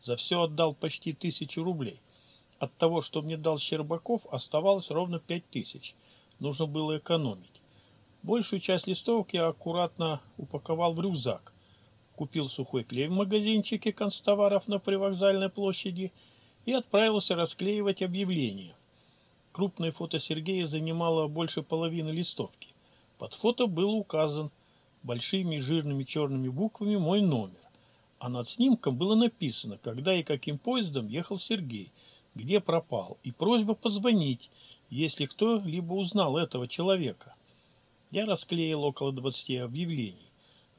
Speaker 1: За все отдал почти тысячу рублей. От того, что мне дал Щербаков, оставалось ровно пять тысяч – нужно было экономить. Большую часть листовок я аккуратно упаковал в рюкзак. Купил сухой клей в магазинчике констоваров на привокзальной площади и отправился расклеивать объявления. Крупное фото Сергея занимало больше половины листовки. Под фото был указан большими жирными черными буквами мой номер, а над снимком было написано, когда и каким поездом ехал Сергей, где пропал, и просьба позвонить, если кто-либо узнал этого человека. Я расклеил около 20 объявлений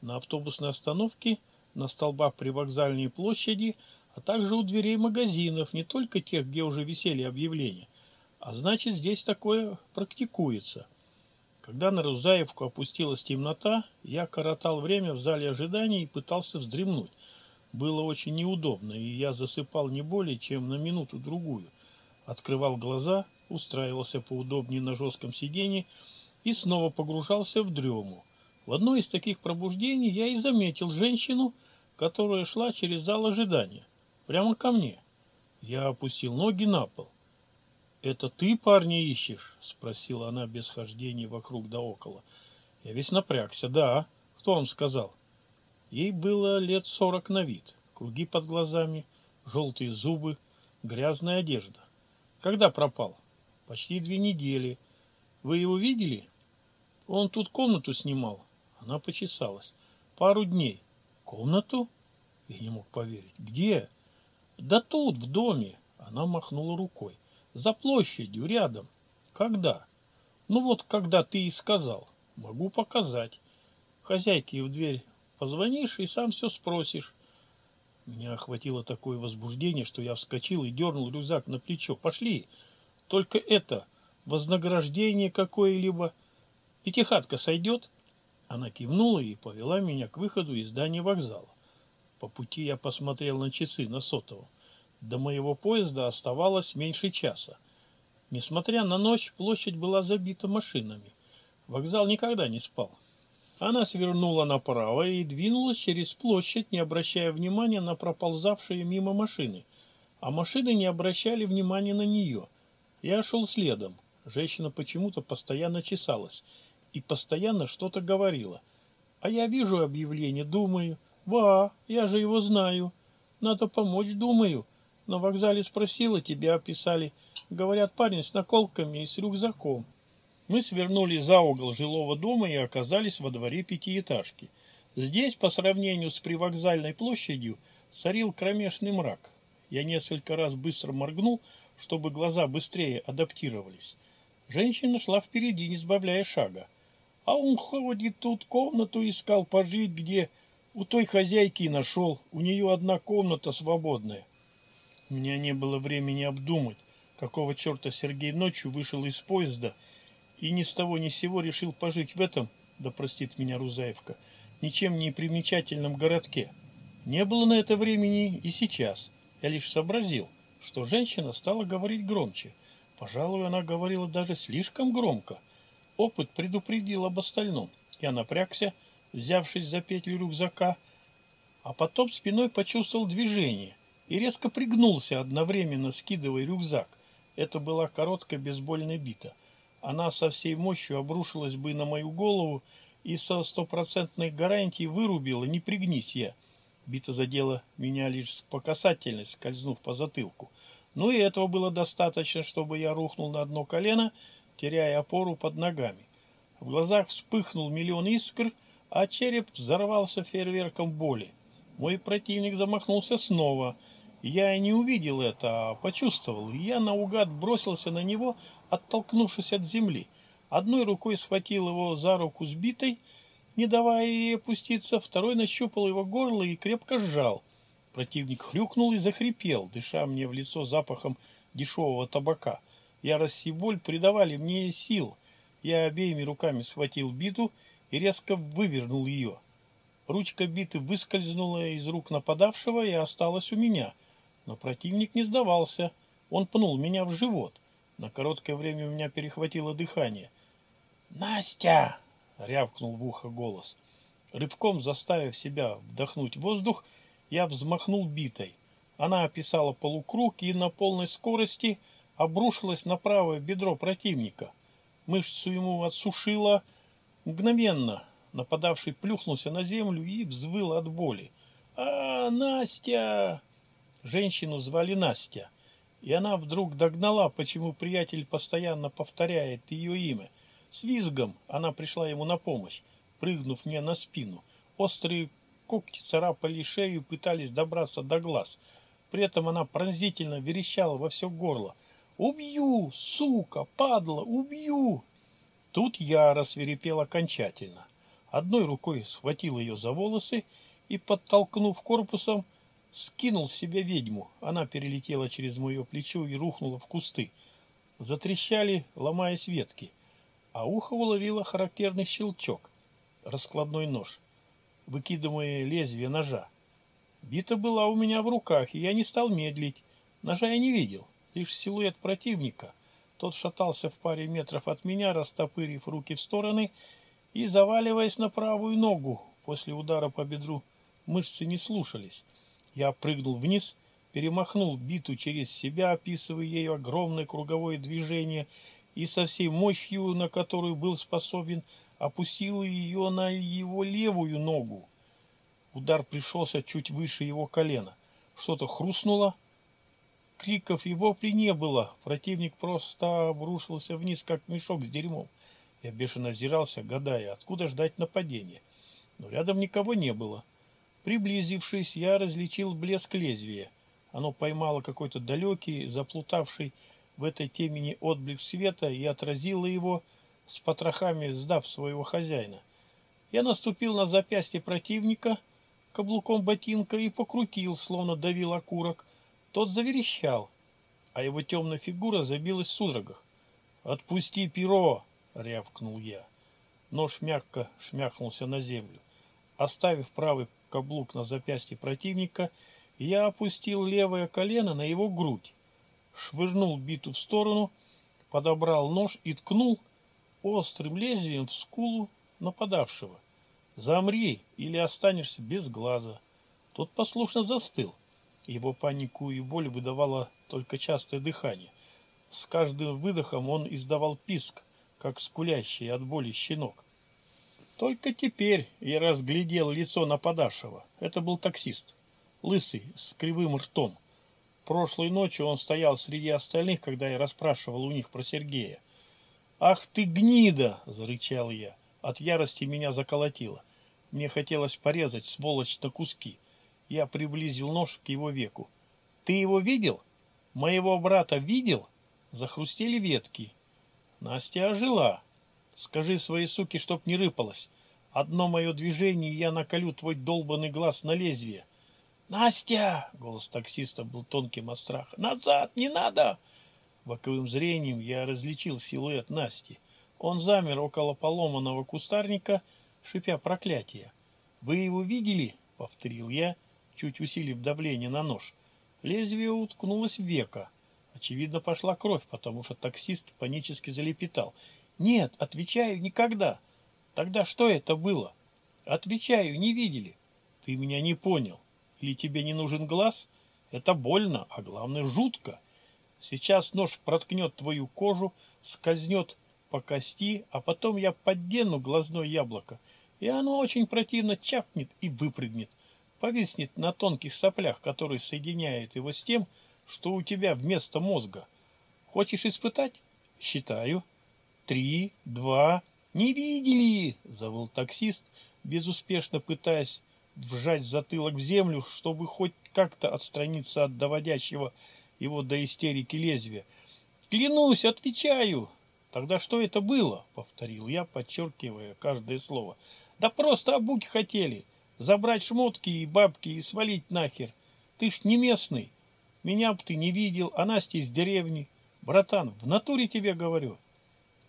Speaker 1: на автобусной остановке, на столбах при вокзальной площади, а также у дверей магазинов, не только тех, где уже висели объявления. А значит, здесь такое практикуется. Когда на Рузаевку опустилась темнота, я коротал время в зале ожидания и пытался вздремнуть. Было очень неудобно, и я засыпал не более чем на минуту-другую. Открывал глаза – устраивался поудобнее на жестком сиденье и снова погружался в дрему. В одно из таких пробуждений я и заметил женщину, которая шла через зал ожидания, прямо ко мне. Я опустил ноги на пол. «Это ты парня ищешь?» — спросила она без хождения вокруг да около. «Я весь напрягся, да. Кто вам сказал?» Ей было лет сорок на вид. Круги под глазами, желтые зубы, грязная одежда. «Когда пропал?» Почти две недели. Вы его видели? Он тут комнату снимал. Она почесалась. Пару дней. Комнату? Я не мог поверить. Где? Да тут, в доме. Она махнула рукой. За площадью, рядом. Когда? Ну вот, когда ты и сказал. Могу показать. Хозяйке в дверь позвонишь и сам все спросишь. Меня охватило такое возбуждение, что я вскочил и дернул рюкзак на плечо. «Пошли! Только это вознаграждение какое-либо. Пятихатка сойдет?» Она кивнула и повела меня к выходу из здания вокзала. По пути я посмотрел на часы на сотовом. До моего поезда оставалось меньше часа. Несмотря на ночь, площадь была забита машинами. Вокзал никогда не спал. Она свернула направо и двинулась через площадь, не обращая внимания на проползавшие мимо машины. А машины не обращали внимания на нее. Я шел следом. Женщина почему-то постоянно чесалась и постоянно что-то говорила. А я вижу объявление, думаю, «Ва, я же его знаю. Надо помочь, думаю». На вокзале спросила, тебя описали. Говорят, парень с наколками и с рюкзаком. Мы свернули за угол жилого дома и оказались во дворе пятиэтажки. Здесь, по сравнению с привокзальной площадью, царил кромешный мрак. Я несколько раз быстро моргнул, чтобы глаза быстрее адаптировались. Женщина шла впереди, не сбавляя шага. А он ходит тут, комнату искал пожить, где у той хозяйки и нашел. У нее одна комната свободная. У меня не было времени обдумать, какого черта Сергей ночью вышел из поезда и ни с того ни с сего решил пожить в этом, да простит меня Рузаевка, ничем не примечательном городке. Не было на это времени и сейчас. — я лишь сообразил, что женщина стала говорить громче. Пожалуй, она говорила даже слишком громко. Опыт предупредил об остальном. Я напрягся, взявшись за петлю рюкзака, а потом спиной почувствовал движение и резко пригнулся, одновременно скидывая рюкзак. Это была короткая бейсбольная бита. Она со всей мощью обрушилась бы на мою голову и со стопроцентной гарантией вырубила, не пригнись я — Бита задела меня лишь по касательной, скользнув по затылку. Ну и этого было достаточно, чтобы я рухнул на одно колено, теряя опору под ногами. В глазах вспыхнул миллион искр, а череп взорвался фейерверком боли. Мой противник замахнулся снова. Я и не увидел это, а почувствовал. Я наугад бросился на него, оттолкнувшись от земли. Одной рукой схватил его за руку сбитой, битой, не давая ей опуститься, второй нащупал его горло и крепко сжал. Противник хрюкнул и захрипел, дыша мне в лицо запахом дешевого табака. Ярость и боль придавали мне сил. Я обеими руками схватил биту и резко вывернул ее. Ручка биты выскользнула из рук нападавшего и осталась у меня. Но противник не сдавался. Он пнул меня в живот. На короткое время у меня перехватило дыхание. «Настя!» рявкнул в ухо голос. Рыбком заставив себя вдохнуть воздух, я взмахнул битой. Она описала полукруг и на полной скорости обрушилась на правое бедро противника. Мышцу ему отсушила мгновенно. Нападавший плюхнулся на землю и взвыл от боли. «А, Настя!» Женщину звали Настя. И она вдруг догнала, почему приятель постоянно повторяет ее имя. С визгом она пришла ему на помощь, прыгнув мне на спину. Острые когти царапали шею и пытались добраться до глаз. При этом она пронзительно верещала во все горло. «Убью! Сука! Падла! Убью!» Тут я рассверепел окончательно. Одной рукой схватил ее за волосы и, подтолкнув корпусом, скинул с себя ведьму. Она перелетела через мое плечо и рухнула в кусты. Затрещали, ломаясь ветки а ухо уловило характерный щелчок. Раскладной нож. Выкидываемое лезвие ножа. Бита была у меня в руках, и я не стал медлить. Ножа я не видел, лишь силуэт противника. Тот шатался в паре метров от меня, растопырив руки в стороны и заваливаясь на правую ногу. После удара по бедру мышцы не слушались. Я прыгнул вниз, перемахнул биту через себя, описывая ею огромное круговое движение — и со всей мощью, на которую был способен, опустил ее на его левую ногу. Удар пришелся чуть выше его колена. Что-то хрустнуло. Криков и воплей не было. Противник просто обрушился вниз, как мешок с дерьмом. Я бешено озирался, гадая, откуда ждать нападения. Но рядом никого не было. Приблизившись, я различил блеск лезвия. Оно поймало какой-то далекий, заплутавший в этой темени отблик света и отразила его, с потрохами сдав своего хозяина. Я наступил на запястье противника каблуком ботинка и покрутил, словно давил окурок. Тот заверещал, а его темная фигура забилась в судорогах. «Отпусти перо!» — рявкнул я. Нож мягко шмяхнулся на землю. Оставив правый каблук на запястье противника, я опустил левое колено на его грудь швырнул биту в сторону, подобрал нож и ткнул острым лезвием в скулу нападавшего. «Замри, или останешься без глаза». Тот послушно застыл. Его панику и боль выдавало только частое дыхание. С каждым выдохом он издавал писк, как скулящий от боли щенок. Только теперь я разглядел лицо нападавшего. Это был таксист, лысый, с кривым ртом. Прошлой ночью он стоял среди остальных, когда я расспрашивал у них про Сергея. «Ах ты гнида!» – зарычал я. От ярости меня заколотило. Мне хотелось порезать, сволочь, на куски. Я приблизил нож к его веку. «Ты его видел? Моего брата видел?» Захрустели ветки. Настя ожила. «Скажи своей суке, чтоб не рыпалась. Одно мое движение, и я наколю твой долбанный глаз на лезвие». Настя! Голос таксиста был тонким от страха. Назад! Не надо! Боковым зрением я различил силуэт Насти. Он замер около поломанного кустарника, шипя проклятие. «Вы его видели?» — повторил я, чуть усилив давление на нож. Лезвие уткнулось в веко. Очевидно, пошла кровь, потому что таксист панически залепетал. «Нет, отвечаю, никогда!» «Тогда что это было?» «Отвечаю, не видели!» «Ты меня не понял!» или тебе не нужен глаз, это больно, а главное жутко. Сейчас нож проткнет твою кожу, скользнет по кости, а потом я поддену глазное яблоко, и оно очень противно чапнет и выпрыгнет, повиснет на тонких соплях, которые соединяют его с тем, что у тебя вместо мозга. Хочешь испытать? Считаю. Три, два... «Не видели!» — завыл таксист, безуспешно пытаясь вжать затылок в землю, чтобы хоть как-то отстраниться от доводящего его до истерики лезвия. «Клянусь, отвечаю!» «Тогда что это было?» — повторил я, подчеркивая каждое слово. «Да просто обуки хотели. Забрать шмотки и бабки и свалить нахер. Ты ж не местный. Меня б ты не видел, а Настя из деревни. Братан, в натуре тебе говорю».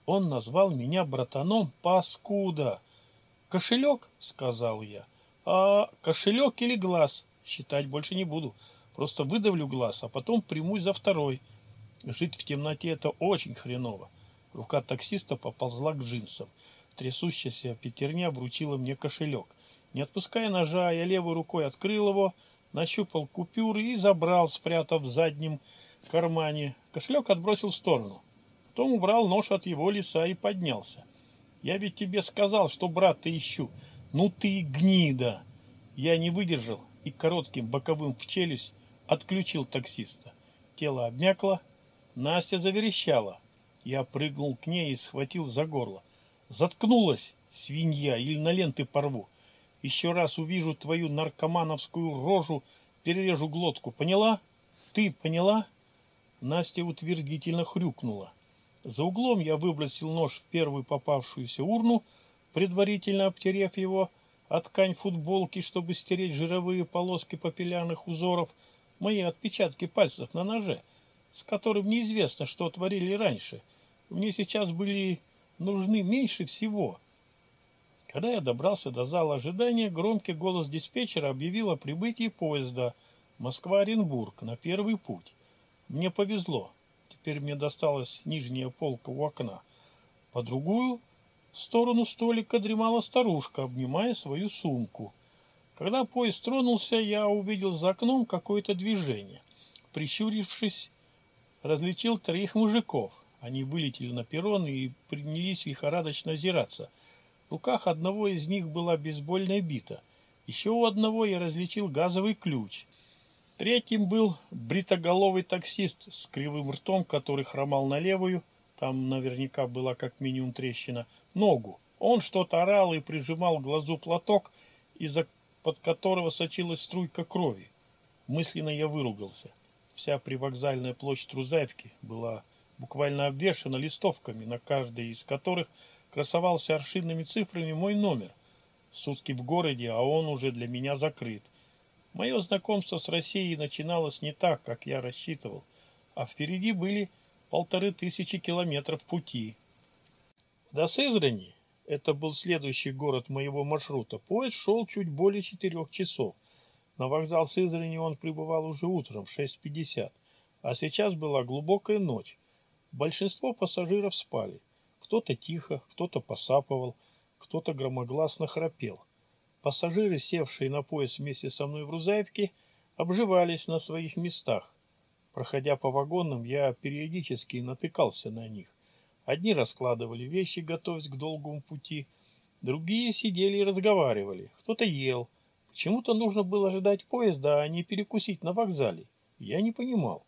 Speaker 1: Он назвал меня братаном паскуда. «Кошелек?» — сказал я. — а кошелек или глаз? Считать больше не буду. Просто выдавлю глаз, а потом примусь за второй. Жить в темноте – это очень хреново. Рука таксиста поползла к джинсам. Трясущаяся пятерня вручила мне кошелек. Не отпуская ножа, я левой рукой открыл его, нащупал купюры и забрал, спрятав в заднем кармане. Кошелек отбросил в сторону. Потом убрал нож от его лица и поднялся. «Я ведь тебе сказал, что брата ищу. «Ну ты гнида!» Я не выдержал и коротким боковым в челюсть отключил таксиста. Тело обмякло, Настя заверещала. Я прыгнул к ней и схватил за горло. «Заткнулась, свинья, или на ленты порву. Еще раз увижу твою наркомановскую рожу, перережу глотку, поняла? Ты поняла?» Настя утвердительно хрюкнула. За углом я выбросил нож в первую попавшуюся урну, предварительно обтерев его от ткань футболки, чтобы стереть жировые полоски папиллярных узоров, мои отпечатки пальцев на ноже, с которым неизвестно, что творили раньше. Мне сейчас были нужны меньше всего. Когда я добрался до зала ожидания, громкий голос диспетчера объявил о прибытии поезда Москва-Оренбург на первый путь. Мне повезло. Теперь мне досталась нижняя полка у окна. По другую в сторону столика дремала старушка, обнимая свою сумку. Когда поезд тронулся, я увидел за окном какое-то движение. Прищурившись, различил троих мужиков. Они вылетели на перрон и принялись лихорадочно озираться. В руках одного из них была бейсбольная бита. Еще у одного я различил газовый ключ. Третьим был бритоголовый таксист с кривым ртом, который хромал на левую – там наверняка была как минимум трещина, ногу. Он что-то орал и прижимал к глазу платок, из-за под которого сочилась струйка крови. Мысленно я выругался. Вся привокзальная площадь Рузаевки была буквально обвешана листовками, на каждой из которых красовался аршинными цифрами мой номер. Сутки в городе, а он уже для меня закрыт. Мое знакомство с Россией начиналось не так, как я рассчитывал, а впереди были полторы тысячи километров пути. До Сызрани, это был следующий город моего маршрута, поезд шел чуть более четырех часов. На вокзал Сызрани он прибывал уже утром в 6.50, а сейчас была глубокая ночь. Большинство пассажиров спали. Кто-то тихо, кто-то посапывал, кто-то громогласно храпел. Пассажиры, севшие на поезд вместе со мной в Рузаевке, обживались на своих местах, Проходя по вагонам, я периодически натыкался на них. Одни раскладывали вещи, готовясь к долгому пути, другие сидели и разговаривали, кто-то ел. Почему-то нужно было ждать поезда, а не перекусить на вокзале. Я не понимал.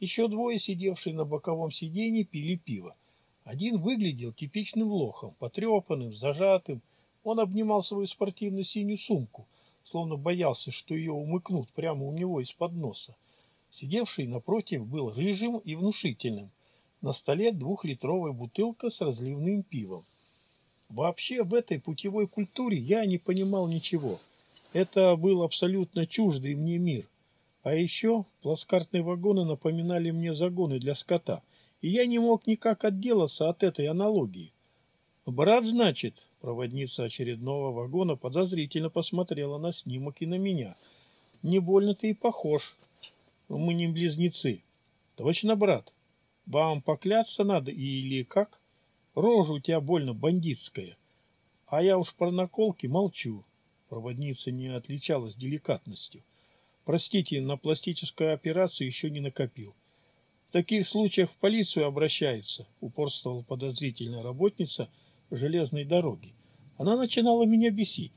Speaker 1: Еще двое, сидевшие на боковом сиденье, пили пиво. Один выглядел типичным лохом, потрепанным, зажатым. Он обнимал свою спортивно-синюю сумку, словно боялся, что ее умыкнут прямо у него из-под носа. Сидевший напротив был рыжим и внушительным. На столе двухлитровая бутылка с разливным пивом. Вообще в этой путевой культуре я не понимал ничего. Это был абсолютно чуждый мне мир. А еще плацкартные вагоны напоминали мне загоны для скота, и я не мог никак отделаться от этой аналогии. «Брат, значит?» – проводница очередного вагона подозрительно посмотрела на снимок и на меня. «Не больно ты и похож», мы не близнецы. Точно, брат? Вам покляться надо или как? Рожа у тебя больно бандитская. А я уж про наколки молчу. Проводница не отличалась деликатностью. Простите, на пластическую операцию еще не накопил. В таких случаях в полицию обращаются, упорствовала подозрительная работница железной дороги. Она начинала меня бесить.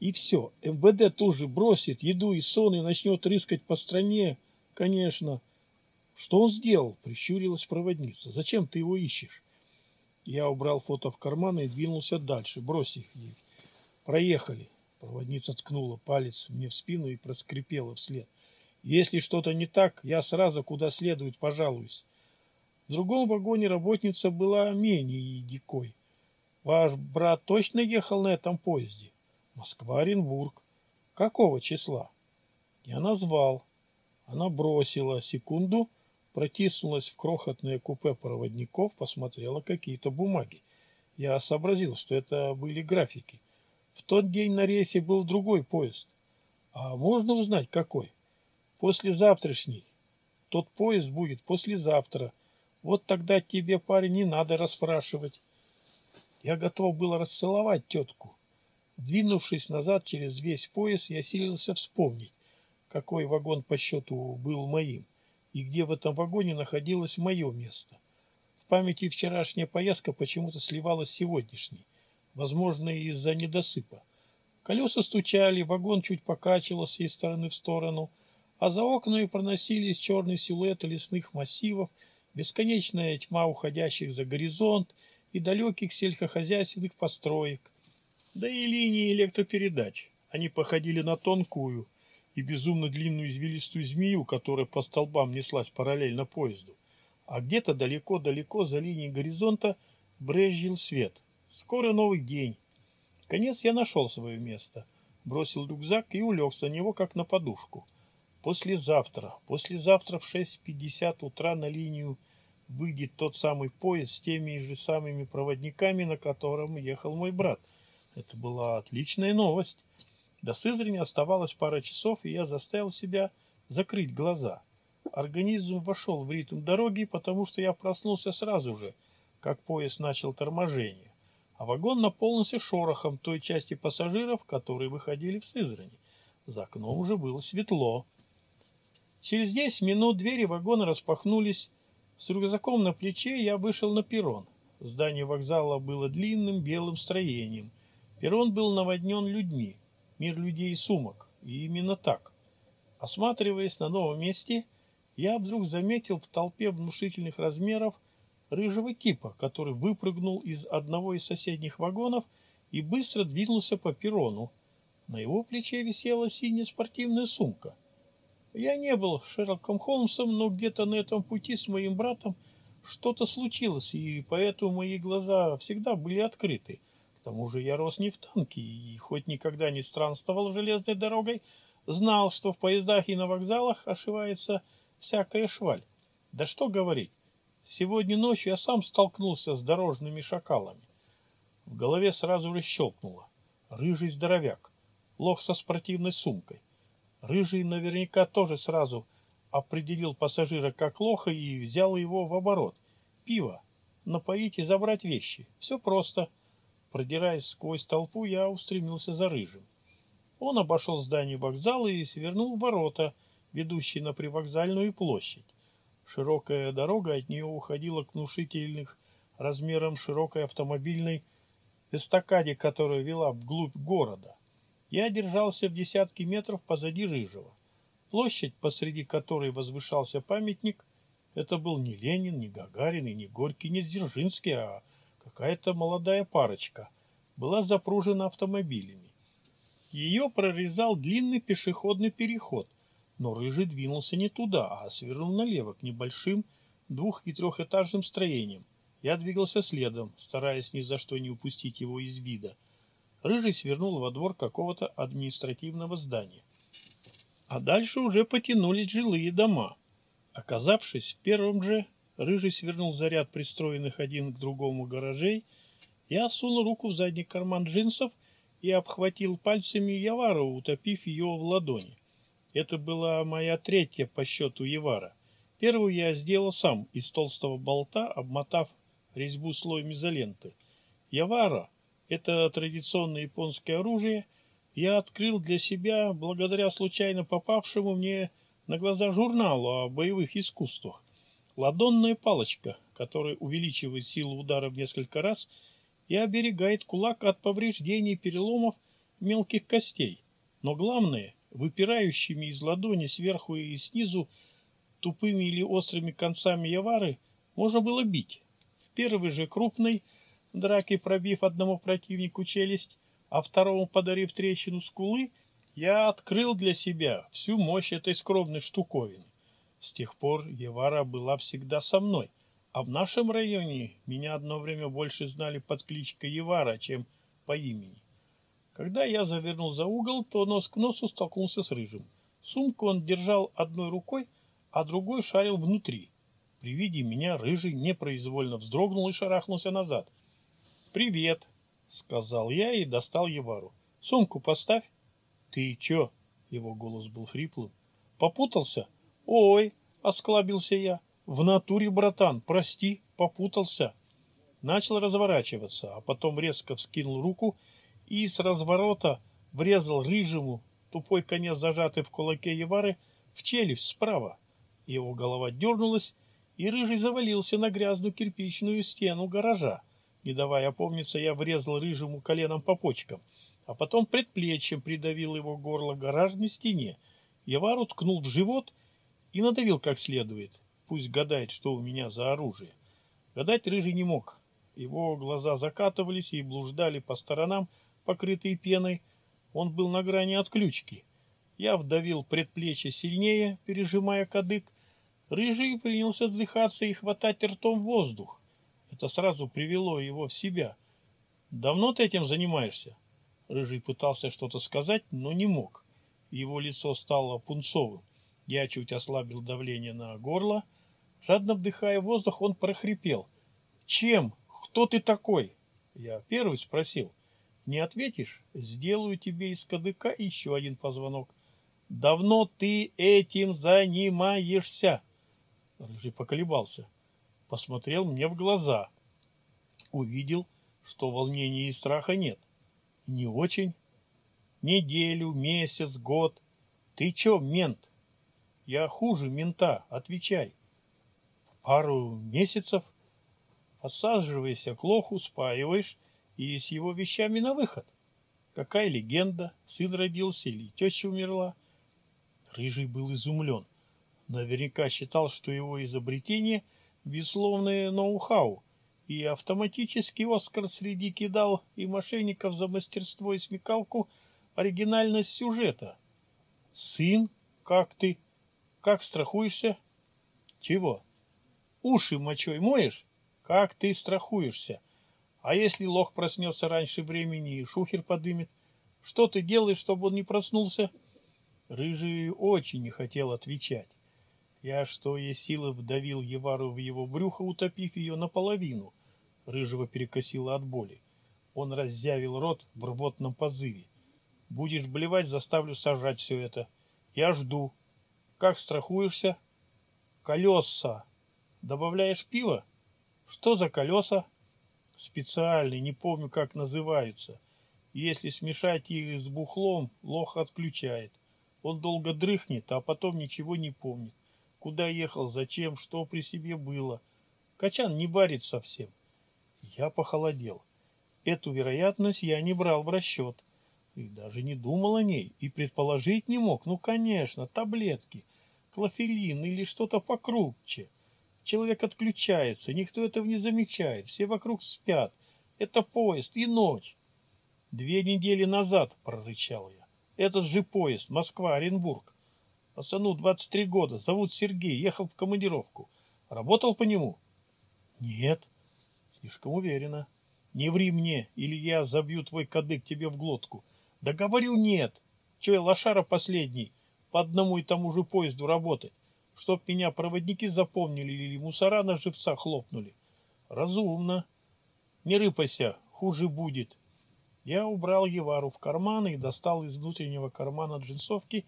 Speaker 1: И все, МВД тут же бросит еду и сон и начнет рыскать по стране, Конечно. Что он сделал? Прищурилась проводница. Зачем ты его ищешь? Я убрал фото в карман и двинулся дальше, бросив ей. Проехали. Проводница ткнула палец мне в спину и проскрипела вслед. Если что-то не так, я сразу куда следует пожалуюсь. В другом вагоне работница была менее дикой. Ваш брат точно ехал на этом поезде? Москва-Оренбург. Какого числа? Я назвал. Она бросила секунду, протиснулась в крохотное купе проводников, посмотрела какие-то бумаги. Я сообразил, что это были графики. В тот день на рейсе был другой поезд. А можно узнать, какой? Послезавтрашний. Тот поезд будет послезавтра. Вот тогда тебе, парень, не надо расспрашивать. Я готов был расцеловать тетку. Двинувшись назад через весь пояс, я силился вспомнить, какой вагон по счету был моим и где в этом вагоне находилось мое место. В памяти вчерашняя поездка почему-то сливалась с сегодняшней, возможно, из-за недосыпа. Колеса стучали, вагон чуть покачивался из стороны в сторону, а за окнами проносились черные силуэты лесных массивов, бесконечная тьма уходящих за горизонт и далеких сельскохозяйственных построек, да и линии электропередач. Они походили на тонкую, и безумно длинную извилистую змею, которая по столбам неслась параллельно поезду. А где-то далеко-далеко за линией горизонта брезжил свет. Скоро новый день. Конец я нашел свое место. Бросил рюкзак и улегся на него, как на подушку. Послезавтра, послезавтра в 6.50 утра на линию выйдет тот самый поезд с теми же самыми проводниками, на котором ехал мой брат. Это была отличная новость. До Сызрани оставалось пара часов, и я заставил себя закрыть глаза. Организм вошел в ритм дороги, потому что я проснулся сразу же, как поезд начал торможение. А вагон наполнился шорохом той части пассажиров, которые выходили в Сызрани. За окном уже было светло. Через 10 минут двери вагона распахнулись. С рюкзаком на плече я вышел на перрон. Здание вокзала было длинным белым строением. Перрон был наводнен людьми мир людей и сумок. И именно так. Осматриваясь на новом месте, я вдруг заметил в толпе внушительных размеров рыжего типа, который выпрыгнул из одного из соседних вагонов и быстро двинулся по перрону. На его плече висела синяя спортивная сумка. Я не был Шерлоком Холмсом, но где-то на этом пути с моим братом что-то случилось, и поэтому мои глаза всегда были открыты – тому же я рос не в танке и хоть никогда не странствовал железной дорогой, знал, что в поездах и на вокзалах ошивается всякая шваль. Да что говорить, сегодня ночью я сам столкнулся с дорожными шакалами. В голове сразу расщелкнуло. Рыжий здоровяк, лох со спортивной сумкой. Рыжий наверняка тоже сразу определил пассажира как лоха и взял его в оборот. Пиво, напоить и забрать вещи. Все просто. — Продираясь сквозь толпу, я устремился за рыжим. Он обошел здание вокзала и свернул в ворота, ведущие на привокзальную площадь. Широкая дорога от нее уходила к внушительных размерам широкой автомобильной эстакаде, которая вела вглубь города. Я держался в десятки метров позади Рыжего. Площадь, посреди которой возвышался памятник, это был не Ленин, не Гагарин и не Горький, не Дзержинский, а Какая-то молодая парочка была запружена автомобилями. Ее прорезал длинный пешеходный переход, но Рыжий двинулся не туда, а свернул налево к небольшим двух- и трехэтажным строениям. Я двигался следом, стараясь ни за что не упустить его из вида. Рыжий свернул во двор какого-то административного здания. А дальше уже потянулись жилые дома. Оказавшись в первом же, Рыжий свернул заряд пристроенных один к другому гаражей. Я сунул руку в задний карман джинсов и обхватил пальцами Явару, утопив ее в ладони. Это была моя третья по счету Явара. Первую я сделал сам из толстого болта, обмотав резьбу слоем изоленты. Явара — это традиционное японское оружие, я открыл для себя благодаря случайно попавшему мне на глаза журналу о боевых искусствах. Ладонная палочка, которая увеличивает силу удара в несколько раз и оберегает кулак от повреждений и переломов мелких костей. Но главное, выпирающими из ладони сверху и снизу тупыми или острыми концами явары можно было бить. В первой же крупной драке, пробив одному противнику челюсть, а второму подарив трещину скулы, я открыл для себя всю мощь этой скромной штуковины. С тех пор Евара была всегда со мной, а в нашем районе меня одно время больше знали под кличкой Евара, чем по имени. Когда я завернул за угол, то нос к носу столкнулся с Рыжим. Сумку он держал одной рукой, а другой шарил внутри. При виде меня Рыжий непроизвольно вздрогнул и шарахнулся назад. «Привет!» — сказал я и достал Евару. «Сумку поставь!» «Ты чё?» — его голос был хриплым. «Попутался?» «Ой!» — осклабился я. «В натуре, братан, прости, попутался». Начал разворачиваться, а потом резко вскинул руку и с разворота врезал рыжему, тупой конец зажатый в кулаке Евары, в челюсть справа. Его голова дернулась, и рыжий завалился на грязную кирпичную стену гаража. Не давая опомниться, я врезал рыжему коленом по почкам, а потом предплечьем придавил его горло гаражной стене. Евару ткнул в живот — и надавил как следует. Пусть гадает, что у меня за оружие. Гадать рыжий не мог. Его глаза закатывались и блуждали по сторонам, покрытые пеной. Он был на грани отключки. Я вдавил предплечье сильнее, пережимая кадык. Рыжий принялся вздыхаться и хватать ртом воздух. Это сразу привело его в себя. «Давно ты этим занимаешься?» Рыжий пытался что-то сказать, но не мог. Его лицо стало пунцовым. Я чуть ослабил давление на горло. Жадно вдыхая воздух, он прохрипел. «Чем? Кто ты такой?» Я первый спросил. «Не ответишь? Сделаю тебе из КДК еще один позвонок. Давно ты этим занимаешься?» Рыжий поколебался. Посмотрел мне в глаза. Увидел, что волнения и страха нет. Не очень. Неделю, месяц, год. Ты че, мент? Я хуже мента, отвечай. Пару месяцев подсаживаешься к лоху, спаиваешь и с его вещами на выход. Какая легенда, сын родился или теща умерла. Рыжий был изумлен. Наверняка считал, что его изобретение – безусловное ноу-хау, и автоматически Оскар среди кидал и мошенников за мастерство и смекалку оригинальность сюжета. «Сын? Как ты?» Как страхуешься? Чего? Уши мочой моешь? Как ты страхуешься? А если лох проснется раньше времени и шухер подымет? Что ты делаешь, чтобы он не проснулся? Рыжий очень не хотел отвечать. Я, что есть силы, вдавил Евару в его брюхо, утопив ее наполовину. Рыжего перекосило от боли. Он раззявил рот в рвотном позыве. «Будешь блевать, заставлю сажать все это. Я жду», как страхуешься? Колеса. Добавляешь пиво? Что за колеса? Специальные, не помню, как называются. Если смешать их с бухлом, лох отключает. Он долго дрыхнет, а потом ничего не помнит. Куда ехал, зачем, что при себе было. Качан не барит совсем. Я похолодел. Эту вероятность я не брал в расчет. И даже не думал о ней, и предположить не мог. Ну, конечно, таблетки, клофелин или что-то покрупче. Человек отключается, никто этого не замечает, все вокруг спят. Это поезд и ночь. Две недели назад, прорычал я. Этот же поезд, Москва-Оренбург. Пацану 23 года, зовут Сергей, ехал в командировку. Работал по нему? Нет. Слишком уверенно. Не ври мне, или я забью твой кадык тебе в глотку. Да говорю, нет. Че я лошара последний, по одному и тому же поезду работать, чтоб меня проводники запомнили или мусора на живца хлопнули. Разумно. Не рыпайся, хуже будет. Я убрал Евару в карман и достал из внутреннего кармана джинсовки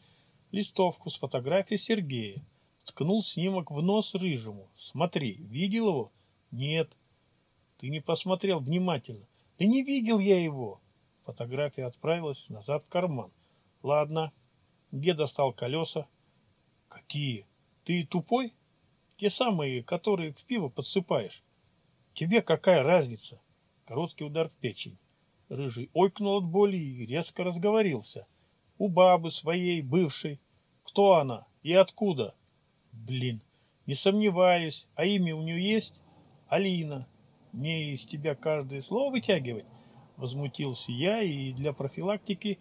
Speaker 1: листовку с фотографией Сергея. Ткнул снимок в нос рыжему. Смотри, видел его? Нет. Ты не посмотрел внимательно. Да не видел я его. Фотография отправилась назад в карман. Ладно. Где достал колеса? Какие? Ты тупой? Те самые, которые в пиво подсыпаешь. Тебе какая разница? Короткий удар в печень. Рыжий ойкнул от боли и резко разговорился. У бабы своей, бывшей. Кто она и откуда? Блин, не сомневаюсь. А имя у нее есть? Алина. Мне из тебя каждое слово вытягивать? Возмутился я и для профилактики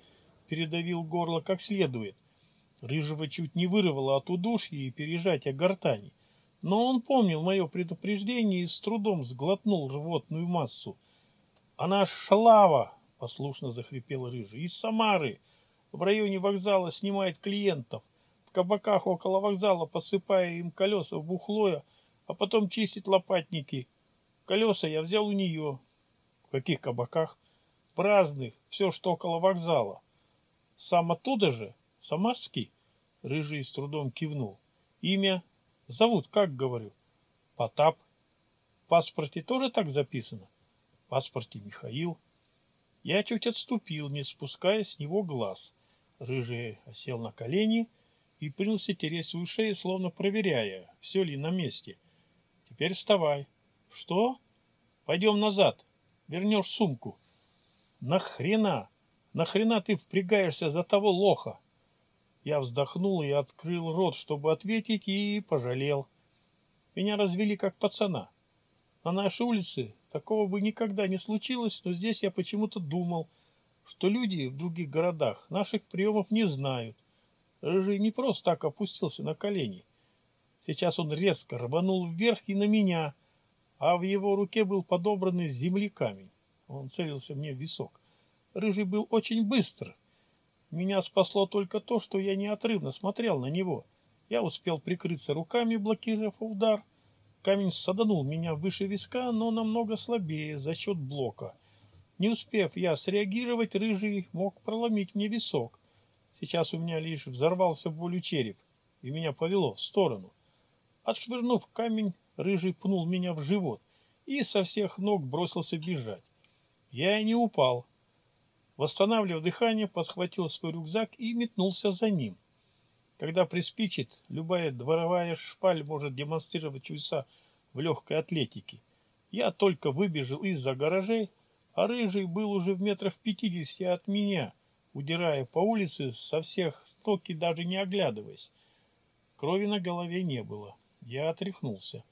Speaker 1: передавил горло как следует. Рыжего чуть не вырвало от удушья и пережатия гортани. Но он помнил мое предупреждение и с трудом сглотнул рвотную массу. «Она шалава!» — послушно захрипел Рыжий. «Из Самары! В районе вокзала снимает клиентов. В кабаках около вокзала, посыпая им колеса в бухлое, а потом чистит лопатники. Колеса я взял у нее». «В каких кабаках?» праздных, все, что около вокзала. Сам оттуда же, Самарский, Рыжий с трудом кивнул. Имя? Зовут как, говорю? Потап. В паспорте тоже так записано? В паспорте Михаил. Я чуть отступил, не спуская с него глаз. Рыжий осел на колени и принялся тереть свою шею, словно проверяя, все ли на месте. Теперь вставай. Что? Пойдем назад. Вернешь сумку. Нахрена? Нахрена ты впрягаешься за того лоха? Я вздохнул и открыл рот, чтобы ответить, и пожалел. Меня развели как пацана. На нашей улице такого бы никогда не случилось, но здесь я почему-то думал, что люди в других городах наших приемов не знают. Рыжий не просто так опустился на колени. Сейчас он резко рванул вверх и на меня, а в его руке был подобранный с земли камень. Он целился мне в висок. Рыжий был очень быстр. Меня спасло только то, что я неотрывно смотрел на него. Я успел прикрыться руками, блокировав удар. Камень саданул меня выше виска, но намного слабее за счет блока. Не успев я среагировать, рыжий мог проломить мне висок. Сейчас у меня лишь взорвался болью череп, и меня повело в сторону. Отшвырнув камень, рыжий пнул меня в живот и со всех ног бросился бежать. Я и не упал. Восстанавливая дыхание, подхватил свой рюкзак и метнулся за ним. Когда приспичит, любая дворовая шпаль может демонстрировать чудеса в легкой атлетике. Я только выбежал из-за гаражей, а рыжий был уже в метрах пятидесяти от меня, удирая по улице со всех стоки, даже не оглядываясь. Крови на голове не было. Я отряхнулся.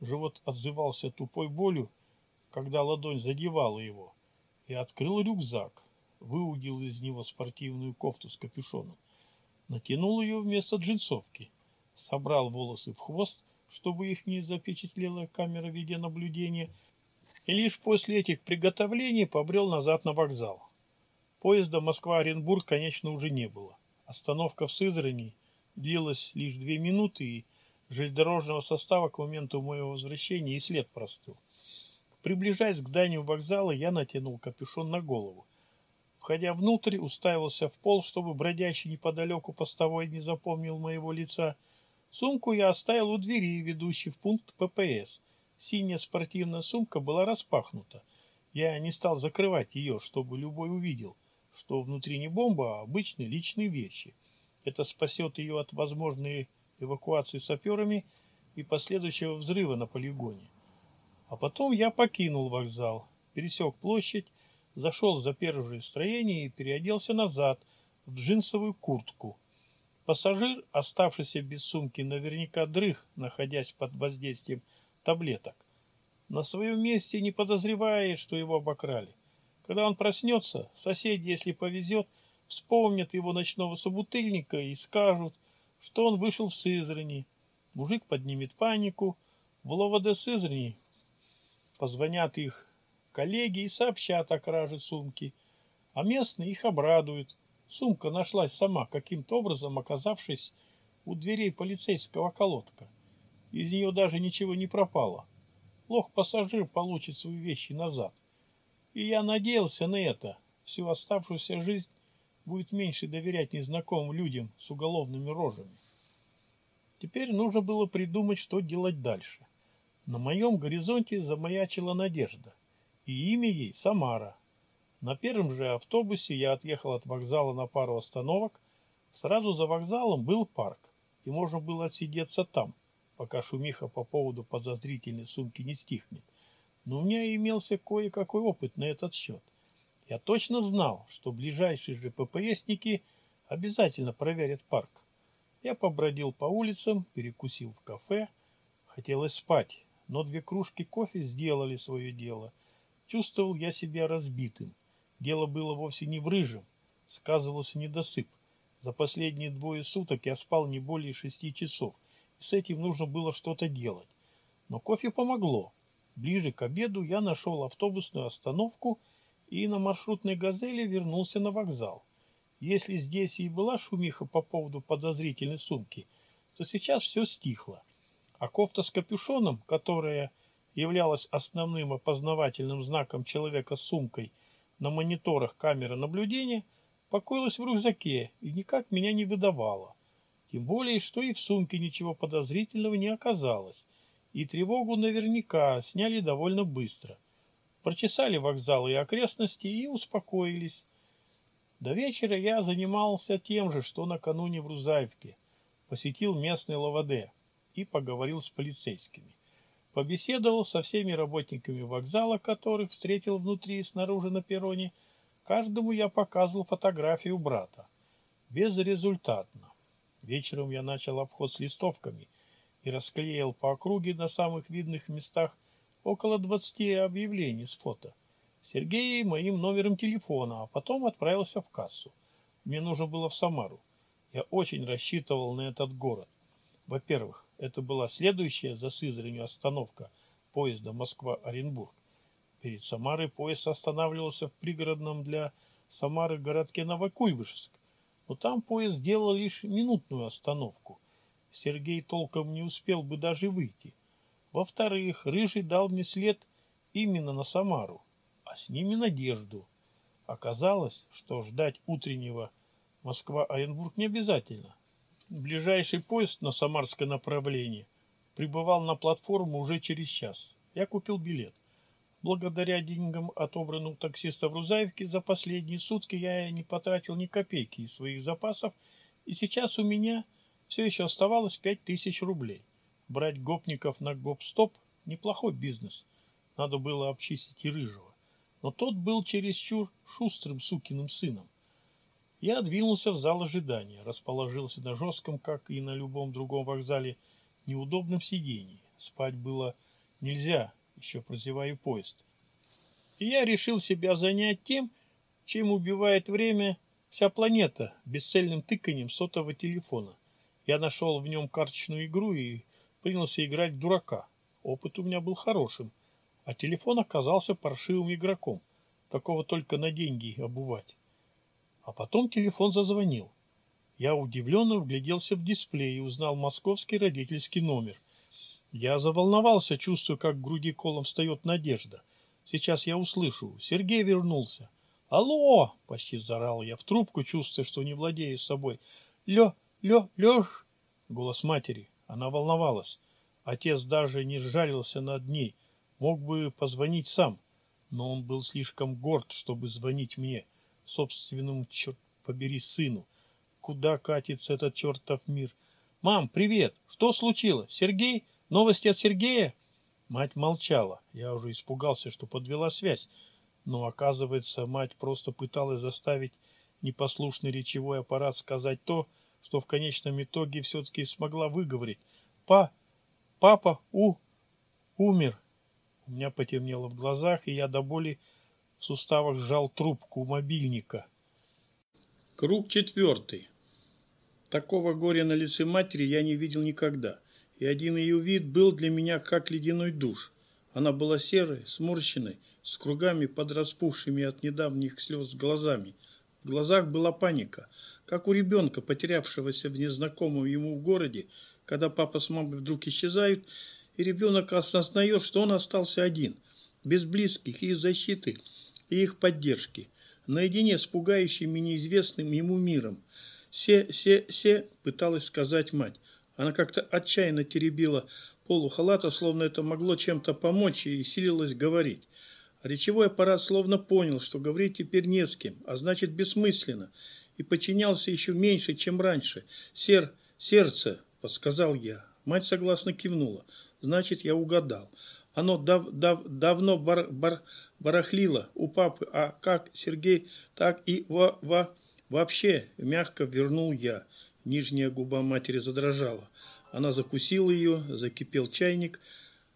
Speaker 1: Живот отзывался тупой болью, когда ладонь задевала его и открыл рюкзак, выудил из него спортивную кофту с капюшоном, натянул ее вместо джинсовки, собрал волосы в хвост, чтобы их не запечатлела камера видеонаблюдения, и лишь после этих приготовлений побрел назад на вокзал. Поезда Москва-Оренбург, конечно, уже не было. Остановка в Сызрани длилась лишь две минуты, и железнодорожного состава к моменту моего возвращения и след простыл. Приближаясь к зданию вокзала, я натянул капюшон на голову. Входя внутрь, уставился в пол, чтобы бродящий неподалеку постовой не запомнил моего лица. Сумку я оставил у двери, ведущей в пункт ППС. Синяя спортивная сумка была распахнута. Я не стал закрывать ее, чтобы любой увидел, что внутри не бомба, а обычные личные вещи. Это спасет ее от возможной эвакуации саперами и последующего взрыва на полигоне. А потом я покинул вокзал, пересек площадь, зашел за первое строение и переоделся назад в джинсовую куртку. Пассажир, оставшийся без сумки, наверняка дрых, находясь под воздействием таблеток. На своем месте не подозревает, что его обокрали. Когда он проснется, соседи, если повезет, вспомнят его ночного собутыльника и скажут, что он вышел в Сызрани. Мужик поднимет панику. В Ловоде Сызрани Позвонят их коллеги и сообщат о краже сумки, а местные их обрадуют. Сумка нашлась сама, каким-то образом оказавшись у дверей полицейского колодка. Из нее даже ничего не пропало. Лох-пассажир получит свои вещи назад. И я надеялся на это. Всю оставшуюся жизнь будет меньше доверять незнакомым людям с уголовными рожами. Теперь нужно было придумать, что делать дальше. На моем горизонте замаячила надежда, и имя ей Самара. На первом же автобусе я отъехал от вокзала на пару остановок. Сразу за вокзалом был парк, и можно было отсидеться там, пока шумиха по поводу подозрительной сумки не стихнет. Но у меня имелся кое-какой опыт на этот счет. Я точно знал, что ближайшие же ППСники обязательно проверят парк. Я побродил по улицам, перекусил в кафе. Хотелось спать, но две кружки кофе сделали свое дело. Чувствовал я себя разбитым. Дело было вовсе не в рыжем. Сказывался недосып. За последние двое суток я спал не более шести часов, и с этим нужно было что-то делать. Но кофе помогло. Ближе к обеду я нашел автобусную остановку и на маршрутной «Газели» вернулся на вокзал. Если здесь и была шумиха по поводу подозрительной сумки, то сейчас все стихло а кофта с капюшоном, которая являлась основным опознавательным знаком человека с сумкой на мониторах камеры наблюдения, покоилась в рюкзаке и никак меня не выдавала. Тем более, что и в сумке ничего подозрительного не оказалось, и тревогу наверняка сняли довольно быстро. Прочесали вокзалы и окрестности и успокоились. До вечера я занимался тем же, что накануне в Рузаевке. Посетил местный лаваде – и поговорил с полицейскими. Побеседовал со всеми работниками вокзала, которых встретил внутри и снаружи на перроне. Каждому я показывал фотографию брата. Безрезультатно. Вечером я начал обход с листовками и расклеил по округе на самых видных местах около 20 объявлений с фото. Сергея моим номером телефона, а потом отправился в кассу. Мне нужно было в Самару. Я очень рассчитывал на этот город. Во-первых, это была следующая за Сызранью остановка поезда Москва-Оренбург. Перед Самарой поезд останавливался в пригородном для Самары городке Новокуйбышевск, но там поезд делал лишь минутную остановку. Сергей толком не успел бы даже выйти. Во-вторых, Рыжий дал мне след именно на Самару, а с ними надежду. Оказалось, что ждать утреннего Москва-Оренбург не обязательно ближайший поезд на самарское направление прибывал на платформу уже через час. Я купил билет. Благодаря деньгам, отобранным у таксиста в Рузаевке, за последние сутки я не потратил ни копейки из своих запасов, и сейчас у меня все еще оставалось пять тысяч рублей. Брать гопников на гоп-стоп – неплохой бизнес. Надо было обчистить и Рыжего. Но тот был чересчур шустрым сукиным сыном. Я двинулся в зал ожидания, расположился на жестком, как и на любом другом вокзале, неудобном сидении. Спать было нельзя, еще прозеваю поезд. И я решил себя занять тем, чем убивает время вся планета, бесцельным тыканием сотового телефона. Я нашел в нем карточную игру и принялся играть в дурака. Опыт у меня был хорошим, а телефон оказался паршивым игроком. Такого только на деньги обувать. А потом телефон зазвонил. Я удивленно вгляделся в дисплей и узнал московский родительский номер. Я заволновался, чувствуя, как в груди колом встает надежда. Сейчас я услышу. Сергей вернулся. «Алло!» — почти заорал я в трубку, чувствуя, что не владею собой. «Лё, лё, лёш!» — голос матери. Она волновалась. Отец даже не сжалился над ней. Мог бы позвонить сам, но он был слишком горд, чтобы звонить мне. — собственному, черт побери, сыну. Куда катится этот чертов мир? «Мам, привет! Что случилось? Сергей? Новости от Сергея?» Мать молчала. Я уже испугался, что подвела связь. Но, оказывается, мать просто пыталась заставить непослушный речевой аппарат сказать то, что в конечном итоге все-таки смогла выговорить. «Па! Папа! У! Умер!» У меня потемнело в глазах, и я до боли в суставах сжал трубку мобильника. Круг четвертый. Такого горя на лице матери я не видел никогда, и один ее вид был для меня как ледяной душ. Она была серой, сморщенной, с кругами под распухшими от недавних слез глазами. В глазах была паника, как у ребенка, потерявшегося в незнакомом ему городе, когда папа с мамой вдруг исчезают, и ребенок осознает, что он остался один, без близких и защиты, и их поддержки, наедине с пугающими неизвестным ему миром. «Се, се, се!» – пыталась сказать мать. Она как-то отчаянно теребила полухалата, словно это могло чем-то помочь, и силилась говорить. А речевой аппарат словно понял, что говорить теперь не с кем, а значит бессмысленно, и подчинялся еще меньше, чем раньше. «Сер, сердце!» – подсказал я. Мать согласно кивнула. «Значит, я угадал». Оно дав дав давно бар бар барахлило у папы, а как Сергей, так и во во вообще мягко вернул я. Нижняя губа матери задрожала. Она закусила ее, закипел чайник.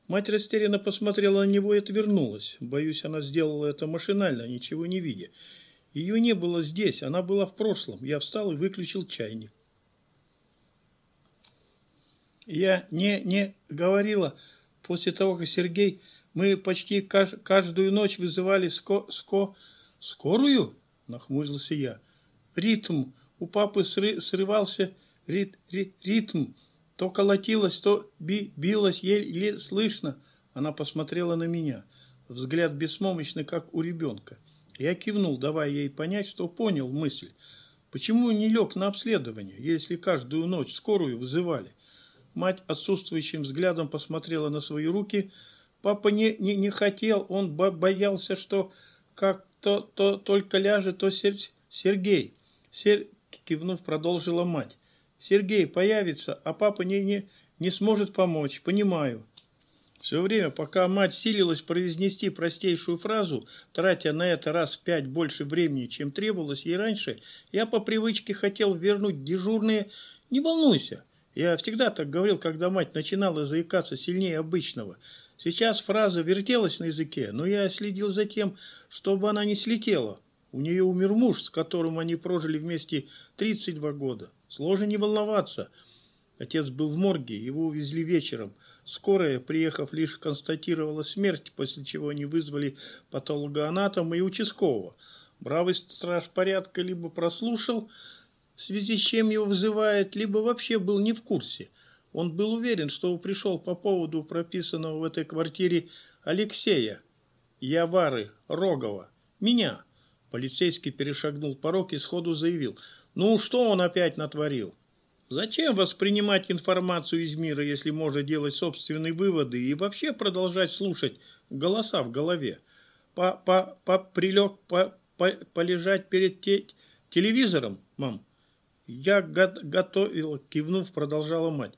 Speaker 1: Мать растерянно посмотрела на него и отвернулась. Боюсь, она сделала это машинально, ничего не видя. Ее не было здесь, она была в прошлом. Я встал и выключил чайник. Я не, не говорила После того, как Сергей, мы почти каж каждую ночь вызывали ско ско скорую, нахмурился я. Ритм у папы сры срывался рит ри ритм, то колотилось, то би билось еле слышно. Она посмотрела на меня, взгляд беспомощный, как у ребенка. Я кивнул, давая ей понять, что понял мысль. Почему не лег на обследование, если каждую ночь скорую вызывали? Мать отсутствующим взглядом посмотрела на свои руки. Папа не, не, не хотел, он боялся, что как то, то только ляжет, то сер... Сергей. Сер... Кивнув, продолжила мать. Сергей появится, а папа не, не, не сможет помочь, понимаю. Все время, пока мать силилась произнести простейшую фразу, тратя на это раз в пять больше времени, чем требовалось ей раньше, я по привычке хотел вернуть дежурные «Не волнуйся, я всегда так говорил, когда мать начинала заикаться сильнее обычного. Сейчас фраза вертелась на языке, но я следил за тем, чтобы она не слетела. У нее умер муж, с которым они прожили вместе 32 года. Сложно не волноваться. Отец был в морге, его увезли вечером. Скорая, приехав, лишь констатировала смерть, после чего они вызвали патологоанатома и участкового. Бравый страж порядка либо прослушал в связи с чем его вызывает, либо вообще был не в курсе. Он был уверен, что пришел по поводу прописанного в этой квартире Алексея, Явары, Рогова, меня. Полицейский перешагнул порог и сходу заявил, ну что он опять натворил? Зачем воспринимать информацию из мира, если можно делать собственные выводы и вообще продолжать слушать голоса в голове? По, по, по прилег, по, по, полежать перед те, телевизором, мам? «Я го готовила», – кивнув, продолжала мать.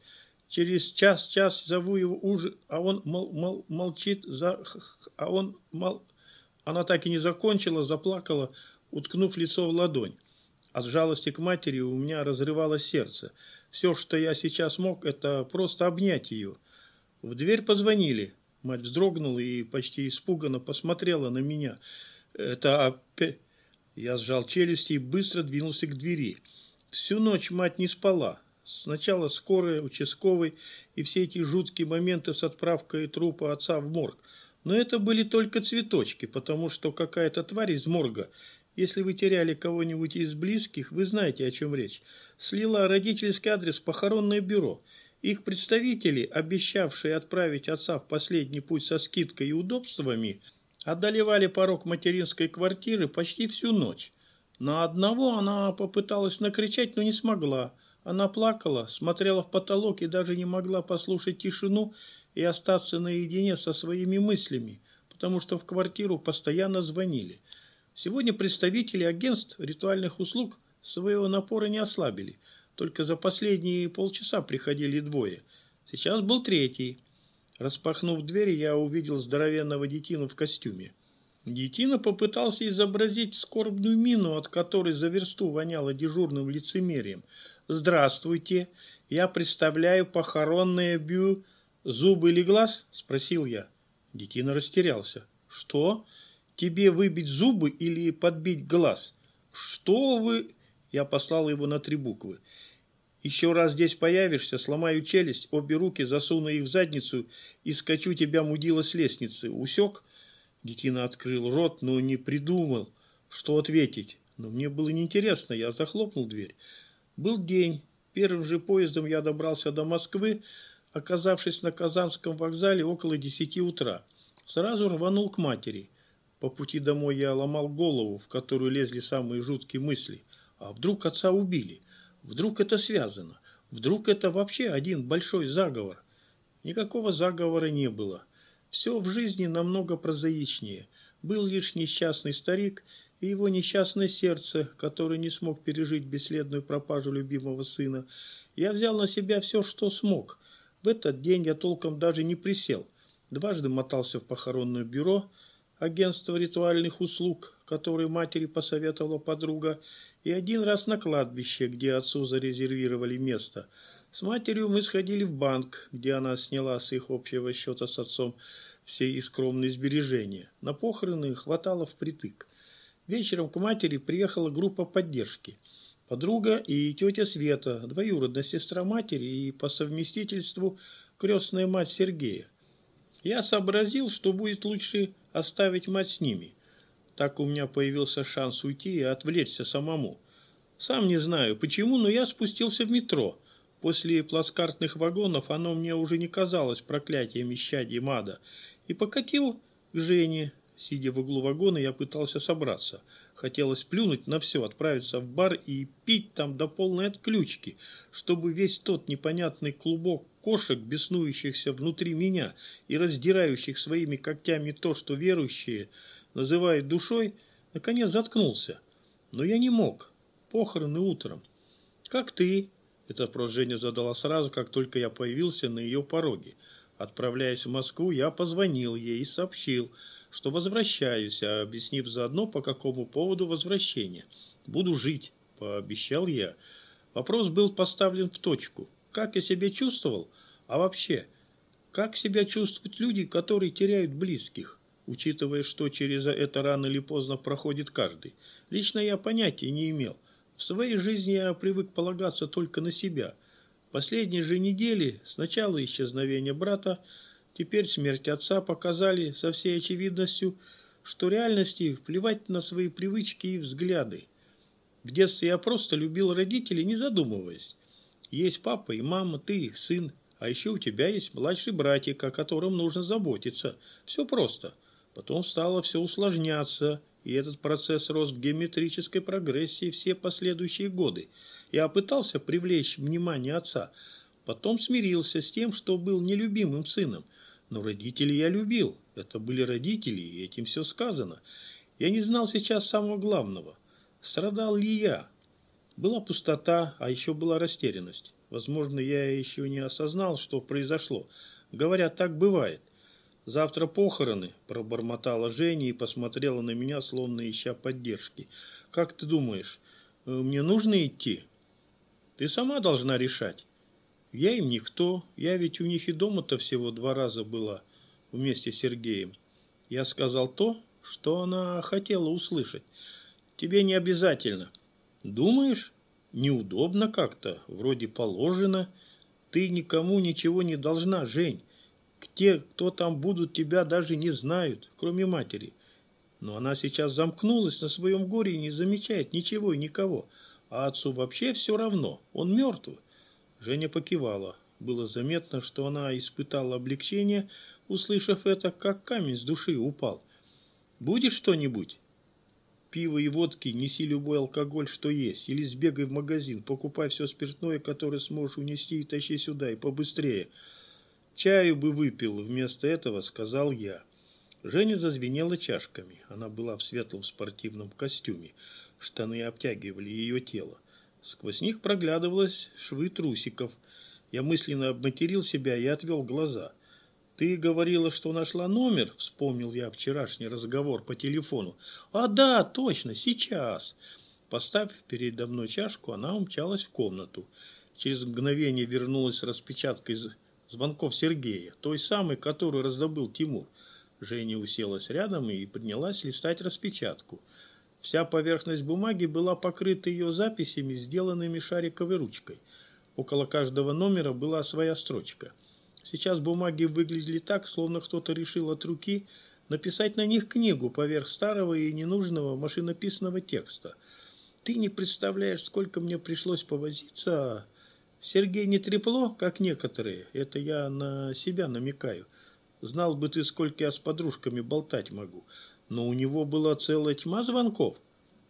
Speaker 1: «Через час-час зову его ужин, а он мол мол молчит, за а он мол...» Она так и не закончила, заплакала, уткнув лицо в ладонь. От жалости к матери у меня разрывало сердце. Все, что я сейчас мог, это просто обнять ее. В дверь позвонили. Мать вздрогнула и почти испуганно посмотрела на меня. Это опять... Я сжал челюсти и быстро двинулся к двери. Всю ночь мать не спала. Сначала скорая, участковый и все эти жуткие моменты с отправкой трупа отца в морг. Но это были только цветочки, потому что какая-то тварь из морга, если вы теряли кого-нибудь из близких, вы знаете, о чем речь, слила родительский адрес в похоронное бюро. Их представители, обещавшие отправить отца в последний путь со скидкой и удобствами, одолевали порог материнской квартиры почти всю ночь. На одного она попыталась накричать, но не смогла. Она плакала, смотрела в потолок и даже не могла послушать тишину и остаться наедине со своими мыслями, потому что в квартиру постоянно звонили. Сегодня представители агентств ритуальных услуг своего напора не ослабили. Только за последние полчаса приходили двое. Сейчас был третий. Распахнув дверь, я увидел здоровенного детину в костюме. Детина попытался изобразить скорбную мину, от которой за версту воняло дежурным лицемерием. «Здравствуйте, я представляю похоронное бю... зубы или глаз?» – спросил я. Детина растерялся. «Что? Тебе выбить зубы или подбить глаз?» «Что вы...» – я послал его на три буквы. «Еще раз здесь появишься, сломаю челюсть, обе руки засуну их в задницу и скачу тебя, мудила, с лестницы. Усек?» Детина открыл рот, но не придумал, что ответить. Но мне было неинтересно, я захлопнул дверь. Был день. Первым же поездом я добрался до Москвы, оказавшись на Казанском вокзале около десяти утра. Сразу рванул к матери. По пути домой я ломал голову, в которую лезли самые жуткие мысли. А вдруг отца убили? Вдруг это связано? Вдруг это вообще один большой заговор? Никакого заговора не было. Все в жизни намного прозаичнее. Был лишь несчастный старик и его несчастное сердце, которое не смог пережить бесследную пропажу любимого сына. Я взял на себя все, что смог. В этот день я толком даже не присел. Дважды мотался в похоронное бюро, агентство ритуальных услуг, которое матери посоветовала подруга, и один раз на кладбище, где отцу зарезервировали место – с матерью мы сходили в банк, где она сняла с их общего счета с отцом все и скромные сбережения. На похороны хватало впритык. Вечером к матери приехала группа поддержки. Подруга и тетя Света, двоюродная сестра матери и по совместительству крестная мать Сергея. Я сообразил, что будет лучше оставить мать с ними. Так у меня появился шанс уйти и отвлечься самому. Сам не знаю почему, но я спустился в метро – После плацкартных вагонов оно мне уже не казалось проклятием исчадьем мада. И покатил к Жене. Сидя в углу вагона, я пытался собраться. Хотелось плюнуть на все, отправиться в бар и пить там до полной отключки, чтобы весь тот непонятный клубок кошек, беснующихся внутри меня и раздирающих своими когтями то, что верующие называют душой, наконец заткнулся. Но я не мог. Похороны утром. «Как ты?» Это вопрос Женя задала сразу, как только я появился на ее пороге. Отправляясь в Москву, я позвонил ей и сообщил, что возвращаюсь, а объяснив заодно, по какому поводу возвращения. «Буду жить», – пообещал я. Вопрос был поставлен в точку. Как я себя чувствовал? А вообще, как себя чувствуют люди, которые теряют близких? учитывая, что через это рано или поздно проходит каждый. Лично я понятия не имел. В своей жизни я привык полагаться только на себя. Последние же недели, сначала исчезновение брата, теперь смерть отца показали со всей очевидностью, что реальности плевать на свои привычки и взгляды. В детстве я просто любил родителей, не задумываясь. Есть папа и мама, ты их сын, а еще у тебя есть младший братик, о котором нужно заботиться. Все просто. Потом стало все усложняться, и этот процесс рос в геометрической прогрессии все последующие годы. Я пытался привлечь внимание отца, потом смирился с тем, что был нелюбимым сыном. Но родителей я любил, это были родители, и этим все сказано. Я не знал сейчас самого главного. Страдал ли я? Была пустота, а еще была растерянность. Возможно, я еще не осознал, что произошло. Говорят, так бывает. «Завтра похороны», – пробормотала Женя и посмотрела на меня, словно ища поддержки. «Как ты думаешь, э, мне нужно идти?» «Ты сама должна решать». «Я им никто. Я ведь у них и дома-то всего два раза была вместе с Сергеем. Я сказал то, что она хотела услышать. Тебе не обязательно». «Думаешь? Неудобно как-то. Вроде положено. Ты никому ничего не должна, Жень». Те, кто там будут, тебя даже не знают, кроме матери. Но она сейчас замкнулась на своем горе и не замечает ничего и никого. А отцу вообще все равно, он мертв. Женя покивала. Было заметно, что она испытала облегчение, услышав это, как камень с души упал. «Будешь что-нибудь?» «Пиво и водки, неси любой алкоголь, что есть, или сбегай в магазин, покупай все спиртное, которое сможешь унести и тащи сюда, и побыстрее». «Чаю бы выпил», — вместо этого сказал я. Женя зазвенела чашками. Она была в светлом спортивном костюме. Штаны обтягивали ее тело. Сквозь них проглядывались швы трусиков. Я мысленно обматерил себя и отвел глаза. «Ты говорила, что нашла номер?» – вспомнил я вчерашний разговор по телефону. «А да, точно, сейчас!» Поставив передо мной чашку, она умчалась в комнату. Через мгновение вернулась с распечаткой звонков Сергея, той самой, которую раздобыл Тимур. Женя уселась рядом и поднялась листать распечатку. Вся поверхность бумаги была покрыта ее записями, сделанными шариковой ручкой. Около каждого номера была своя строчка. Сейчас бумаги выглядели так, словно кто-то решил от руки написать на них книгу поверх старого и ненужного машинописного текста. «Ты не представляешь, сколько мне пришлось повозиться...» а Сергей не трепло, как некоторые, это я на себя намекаю. Знал бы ты, сколько я с подружками болтать могу. Но у него была целая тьма звонков.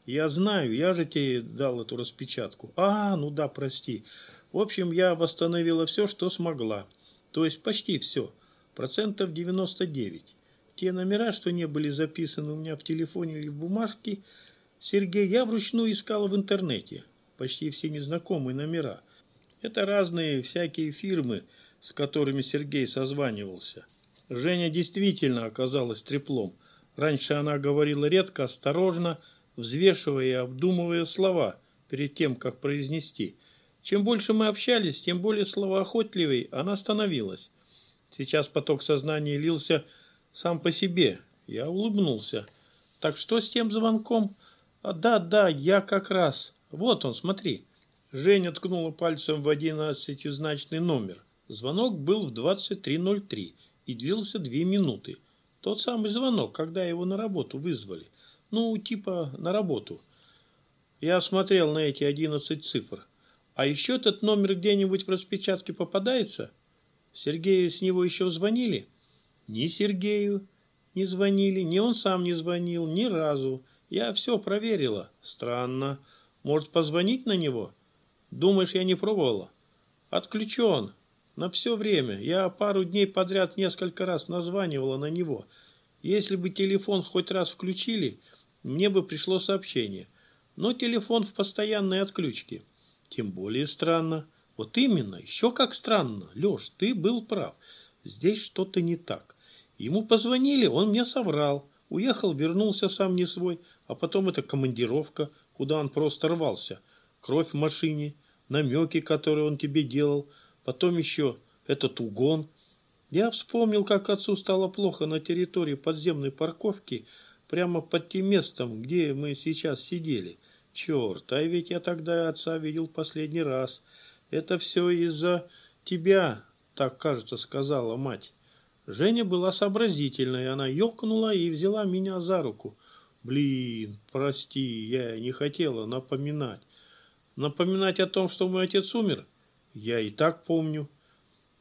Speaker 1: Я знаю, я же тебе дал эту распечатку. А, ну да, прости. В общем, я восстановила все, что смогла. То есть почти все. Процентов 99. Те номера, что не были записаны у меня в телефоне или в бумажке, Сергей я вручную искала в интернете. Почти все незнакомые номера – это разные всякие фирмы, с которыми Сергей созванивался. Женя действительно оказалась треплом. Раньше она говорила редко, осторожно, взвешивая и обдумывая слова перед тем, как произнести. Чем больше мы общались, тем более словоохотливой она становилась. Сейчас поток сознания лился сам по себе. Я улыбнулся. «Так что с тем звонком?» «А, «Да, да, я как раз. Вот он, смотри». Женя ткнула пальцем в одиннадцатизначный номер. Звонок был в 23.03 и длился две минуты. Тот самый звонок, когда его на работу вызвали. Ну, типа на работу. Я смотрел на эти 11 цифр. А еще этот номер где-нибудь в распечатке попадается? Сергею с него еще звонили? Ни Сергею не звонили, ни он сам не звонил, ни разу. Я все проверила. Странно. Может, позвонить на него? — Думаешь, я не пробовала? Отключен. На все время. Я пару дней подряд несколько раз названивала на него. Если бы телефон хоть раз включили, мне бы пришло сообщение. Но телефон в постоянной отключке. Тем более странно. Вот именно, еще как странно. Леш, ты был прав. Здесь что-то не так. Ему позвонили, он мне соврал. Уехал, вернулся сам не свой. А потом эта командировка, куда он просто рвался. Кровь в машине намеки, которые он тебе делал, потом еще этот угон. Я вспомнил, как отцу стало плохо на территории подземной парковки, прямо под тем местом, где мы сейчас сидели. Черт, а ведь я тогда отца видел последний раз. Это все из-за тебя, так, кажется, сказала мать. Женя была сообразительной, она ёкнула и взяла меня за руку. Блин, прости, я не хотела напоминать. Напоминать о том, что мой отец умер, я и так помню.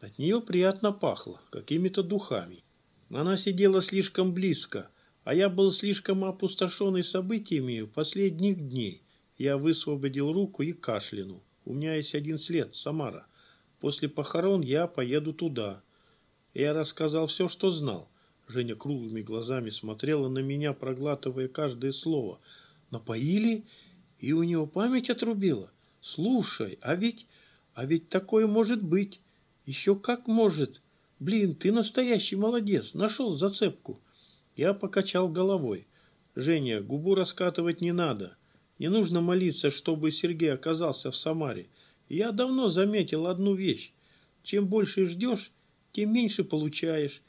Speaker 1: От нее приятно пахло, какими-то духами. Она сидела слишком близко, а я был слишком опустошенный событиями последних дней. Я высвободил руку и кашлянул. У меня есть один след, Самара. После похорон я поеду туда. Я рассказал все, что знал. Женя круглыми глазами смотрела на меня, проглатывая каждое слово. «Напоили?» И у него память отрубила. Слушай, а ведь... А ведь такое может быть. Еще как может. Блин, ты настоящий молодец. Нашел зацепку. Я покачал головой. Женя, губу раскатывать не надо. Не нужно молиться, чтобы Сергей оказался в Самаре. Я давно заметил одну вещь. Чем больше ждешь, тем меньше получаешь.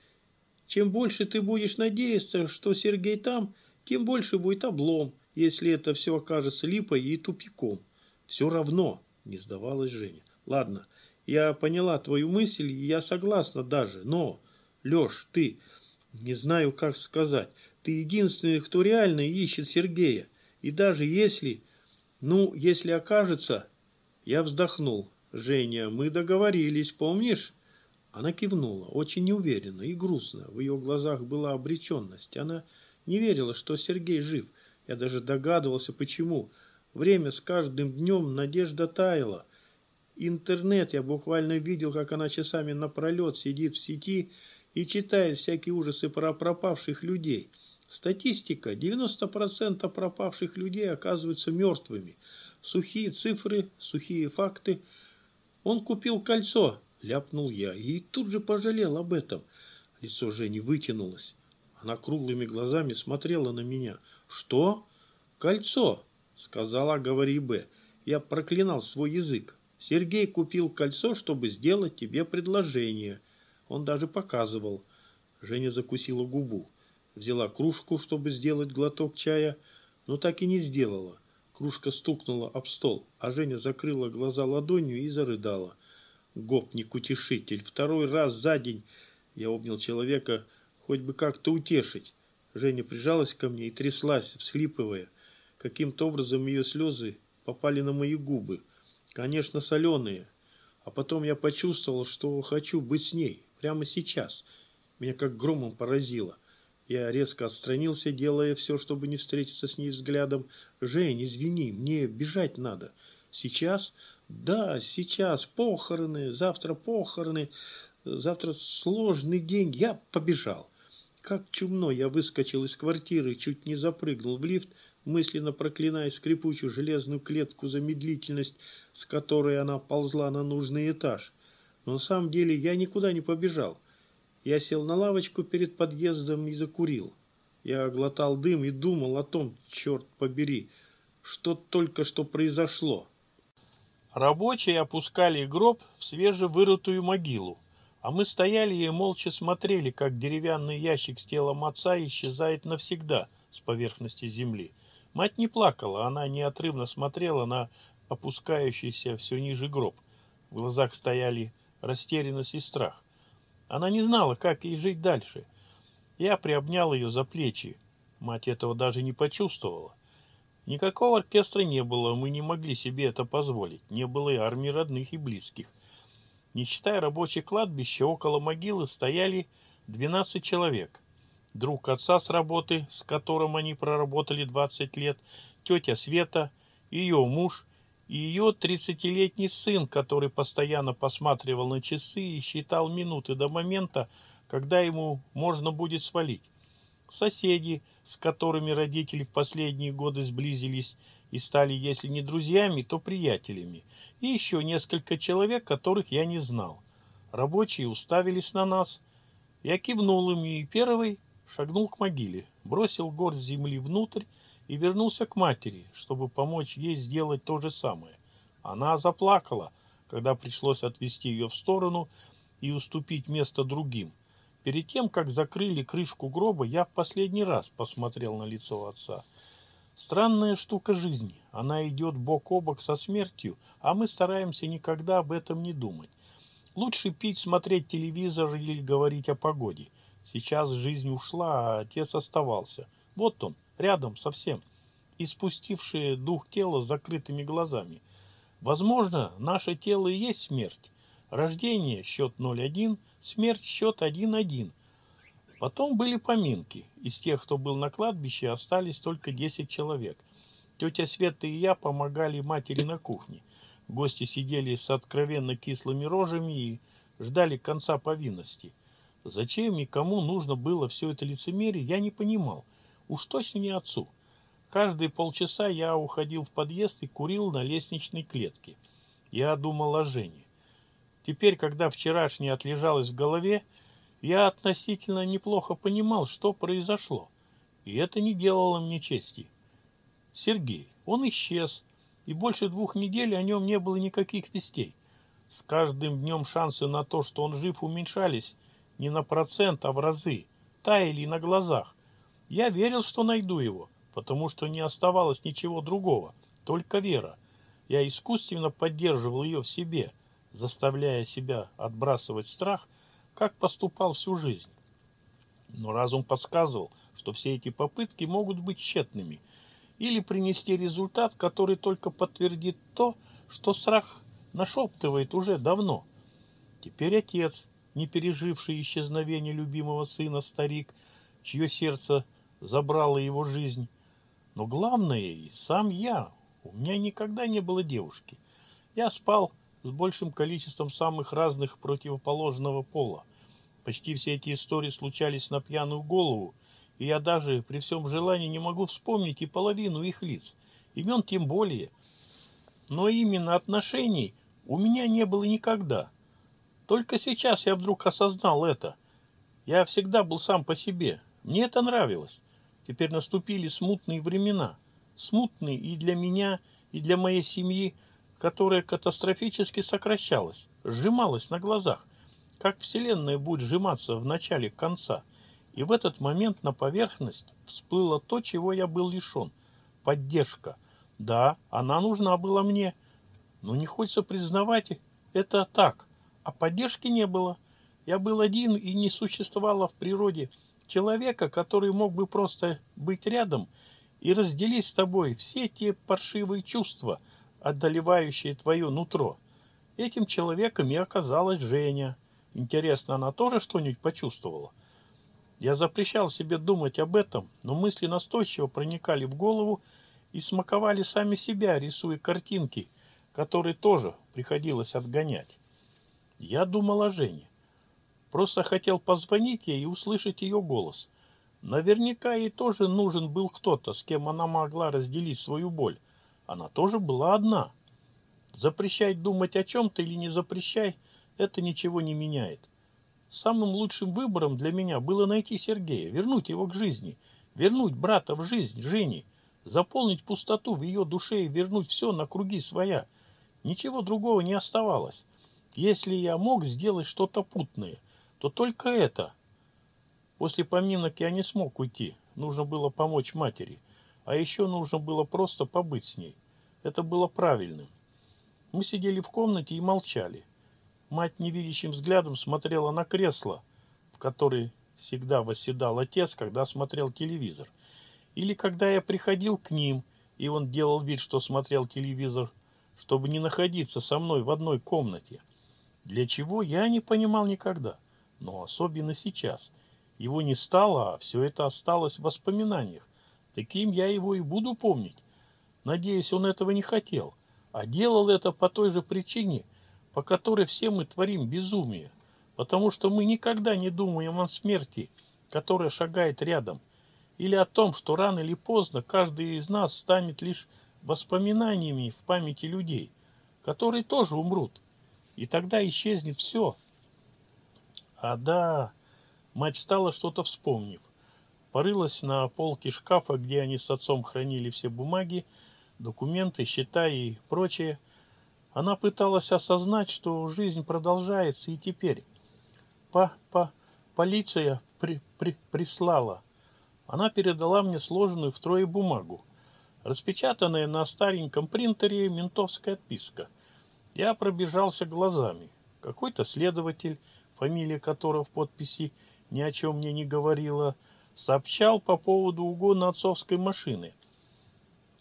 Speaker 1: Чем больше ты будешь надеяться, что Сергей там, тем больше будет облом. Если это все окажется липой и тупиком. Все равно, не сдавалась Женя. Ладно, я поняла твою мысль, и я согласна даже, но... Леш, ты... Не знаю, как сказать. Ты единственный, кто реально ищет Сергея. И даже если... Ну, если окажется... Я вздохнул. Женя, мы договорились, помнишь? Она кивнула, очень неуверенно и грустно. В ее глазах была обреченность. Она не верила, что Сергей жив. — я даже догадывался, почему. Время с каждым днем надежда таяла. Интернет, я буквально видел, как она часами напролет сидит в сети и читает всякие ужасы про пропавших людей. Статистика. 90% пропавших людей оказываются мертвыми. Сухие цифры, сухие факты. Он купил кольцо, ляпнул я, и тут же пожалел об этом. Лицо Жени вытянулось. Она круглыми глазами смотрела на меня. «Что?» «Кольцо», — сказала говори Б. Я проклинал свой язык. Сергей купил кольцо, чтобы сделать тебе предложение. Он даже показывал. Женя закусила губу. Взяла кружку, чтобы сделать глоток чая, но так и не сделала. Кружка стукнула об стол, а Женя закрыла глаза ладонью и зарыдала. «Гопник-утешитель! Второй раз за день!» Я обнял человека, хоть бы как-то утешить. Женя прижалась ко мне и тряслась, всхлипывая. Каким-то образом ее слезы попали на мои губы. Конечно, соленые. А потом я почувствовал, что хочу быть с ней. Прямо сейчас. Меня как громом поразило. Я резко отстранился, делая все, чтобы не встретиться с ней взглядом. «Жень, извини, мне бежать надо. Сейчас? Да, сейчас. Похороны. Завтра похороны. Завтра сложный день. Я побежал». Как чумно я выскочил из квартиры, чуть не запрыгнул в лифт, мысленно проклиная скрипучую железную клетку за медлительность, с которой она ползла на нужный этаж. Но на самом деле я никуда не побежал. Я сел на лавочку перед подъездом и закурил. Я глотал дым и думал о том, черт побери, что только что произошло. Рабочие опускали гроб в свежевырытую могилу. А мы стояли и молча смотрели, как деревянный ящик с телом отца исчезает навсегда с поверхности земли. Мать не плакала, она неотрывно смотрела на опускающийся все ниже гроб. В глазах стояли растерянность и страх. Она не знала, как ей жить дальше. Я приобнял ее за плечи. Мать этого даже не почувствовала. Никакого оркестра не было, мы не могли себе это позволить. Не было и армии родных и близких. Не считая рабочей кладбища, около могилы стояли двенадцать человек. Друг отца с работы, с которым они проработали двадцать лет, тетя Света, ее муж и ее тридцатилетний сын, который постоянно посматривал на часы и считал минуты до момента, когда ему можно будет свалить соседи, с которыми родители в последние годы сблизились и стали, если не друзьями, то приятелями, и еще несколько человек, которых я не знал. Рабочие уставились на нас. Я кивнул им и первый шагнул к могиле, бросил горсть земли внутрь и вернулся к матери, чтобы помочь ей сделать то же самое. Она заплакала, когда пришлось отвести ее в сторону и уступить место другим – Перед тем, как закрыли крышку гроба, я в последний раз посмотрел на лицо отца. Странная штука жизни. Она идет бок о бок со смертью, а мы стараемся никогда об этом не думать. Лучше пить, смотреть телевизор или говорить о погоде. Сейчас жизнь ушла, а отец оставался. Вот он, рядом совсем, испустившее дух тела с закрытыми глазами. Возможно, наше тело и есть смерть, Рождение счет 0-1, смерть счет 1-1. Потом были поминки. Из тех, кто был на кладбище, остались только 10 человек. Тетя Света и я помогали матери на кухне. Гости сидели с откровенно кислыми рожами и ждали конца повинности. Зачем и кому нужно было все это лицемерие, я не понимал. Уж точно не отцу. Каждые полчаса я уходил в подъезд и курил на лестничной клетке. Я думал о Жене. Теперь, когда вчерашнее отлежалось в голове, я относительно неплохо понимал, что произошло, и это не делало мне чести. Сергей, он исчез, и больше двух недель о нем не было никаких вестей. С каждым днем шансы на то, что он жив, уменьшались не на процент, а в разы, таяли на глазах. Я верил, что найду его, потому что не оставалось ничего другого, только вера. Я искусственно поддерживал ее в себе – заставляя себя отбрасывать страх, как поступал всю жизнь. Но разум подсказывал, что все эти попытки могут быть тщетными или принести результат, который только подтвердит то, что страх нашептывает уже давно. Теперь отец, не переживший исчезновение любимого сына старик, чье сердце забрало его жизнь. Но главное, и сам я, у меня никогда не было девушки. Я спал с большим количеством самых разных противоположного пола. Почти все эти истории случались на пьяную голову, и я даже при всем желании не могу вспомнить и половину их лиц, имен тем более. Но именно отношений у меня не было никогда. Только сейчас я вдруг осознал это. Я всегда был сам по себе. Мне это нравилось. Теперь наступили смутные времена. Смутные и для меня, и для моей семьи – которая катастрофически сокращалась, сжималась на глазах, как Вселенная будет сжиматься в начале конца. И в этот момент на поверхность всплыло то, чего я был лишен – поддержка. Да, она нужна была мне, но не хочется признавать, это так. А поддержки не было. Я был один и не существовало в природе человека, который мог бы просто быть рядом и разделить с тобой все те паршивые чувства – одолевающие твое нутро. Этим человеком и оказалась Женя. Интересно, она тоже что-нибудь почувствовала? Я запрещал себе думать об этом, но мысли настойчиво проникали в голову и смаковали сами себя, рисуя картинки, которые тоже приходилось отгонять. Я думал о Жене. Просто хотел позвонить ей и услышать ее голос. Наверняка ей тоже нужен был кто-то, с кем она могла разделить свою боль. Она тоже была одна. Запрещай думать о чем-то или не запрещай, это ничего не меняет. Самым лучшим выбором для меня было найти Сергея, вернуть его к жизни, вернуть брата в жизнь, Жени, заполнить пустоту в ее душе и вернуть все на круги своя. Ничего другого не оставалось. Если я мог сделать что-то путное, то только это. После поминок я не смог уйти, нужно было помочь матери – а еще нужно было просто побыть с ней. Это было правильным. Мы сидели в комнате и молчали. Мать невидящим взглядом смотрела на кресло, в которое всегда восседал отец, когда смотрел телевизор. Или когда я приходил к ним, и он делал вид, что смотрел телевизор, чтобы не находиться со мной в одной комнате. Для чего, я не понимал никогда, но особенно сейчас. Его не стало, а все это осталось в воспоминаниях. Таким я его и буду помнить. Надеюсь, он этого не хотел, а делал это по той же причине, по которой все мы творим безумие, потому что мы никогда не думаем о смерти, которая шагает рядом, или о том, что рано или поздно каждый из нас станет лишь воспоминаниями в памяти людей, которые тоже умрут, и тогда исчезнет все. А да, мать стала что-то вспомнив порылась на полке шкафа, где они с отцом хранили все бумаги, документы, счета и прочее. Она пыталась осознать, что жизнь продолжается и теперь. Па-па... Полиция при при прислала. Она передала мне сложенную втрое бумагу. Распечатанная на стареньком принтере ментовская отписка. Я пробежался глазами. Какой-то следователь, фамилия которого в подписи ни о чем мне не говорила, — сообщал по поводу угона отцовской машины.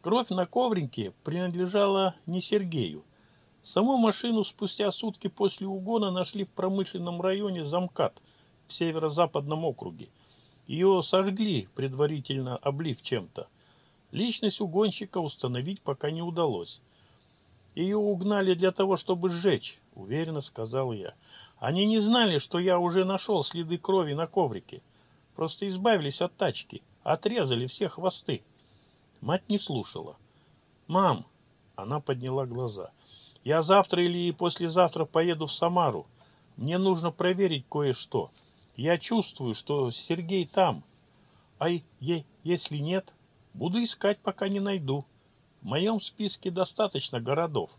Speaker 1: Кровь на коврике принадлежала не Сергею. Саму машину спустя сутки после угона нашли в промышленном районе Замкат в северо-западном округе. Ее сожгли, предварительно облив чем-то. Личность угонщика установить пока не удалось. Ее угнали для того, чтобы сжечь, уверенно сказал я. Они не знали, что я уже нашел следы крови на коврике. Просто избавились от тачки, отрезали все хвосты. Мать не слушала. «Мам!» — она подняла глаза. «Я завтра или послезавтра поеду в Самару. Мне нужно проверить кое-что. Я чувствую, что Сергей там. Ай, е, если нет, буду искать, пока не найду. В моем списке достаточно городов».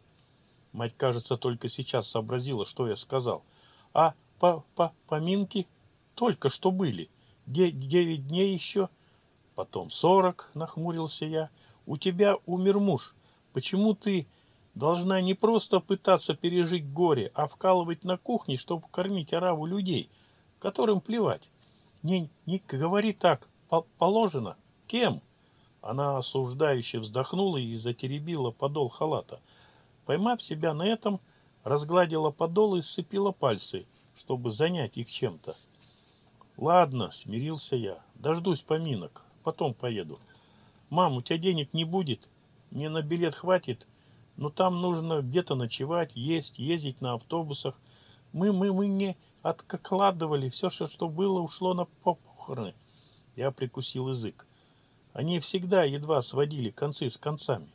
Speaker 1: Мать, кажется, только сейчас сообразила, что я сказал. «А по -по поминки только что были» девять дней еще, потом сорок, нахмурился я. У тебя умер муж. Почему ты должна не просто пытаться пережить горе, а вкалывать на кухне, чтобы кормить ораву людей, которым плевать? Не, не говори так, положено. Кем? Она осуждающе вздохнула и затеребила подол халата. Поймав себя на этом, разгладила подол и сцепила пальцы, чтобы занять их чем-то. Ладно, смирился я. Дождусь поминок, потом поеду. Мам, у тебя денег не будет? Мне на билет хватит, но ну, там нужно где-то ночевать, есть, ездить на автобусах. Мы, мы, мы не откладывали. Все, что, что было, ушло на похороны. Я прикусил язык. Они всегда едва сводили концы с концами.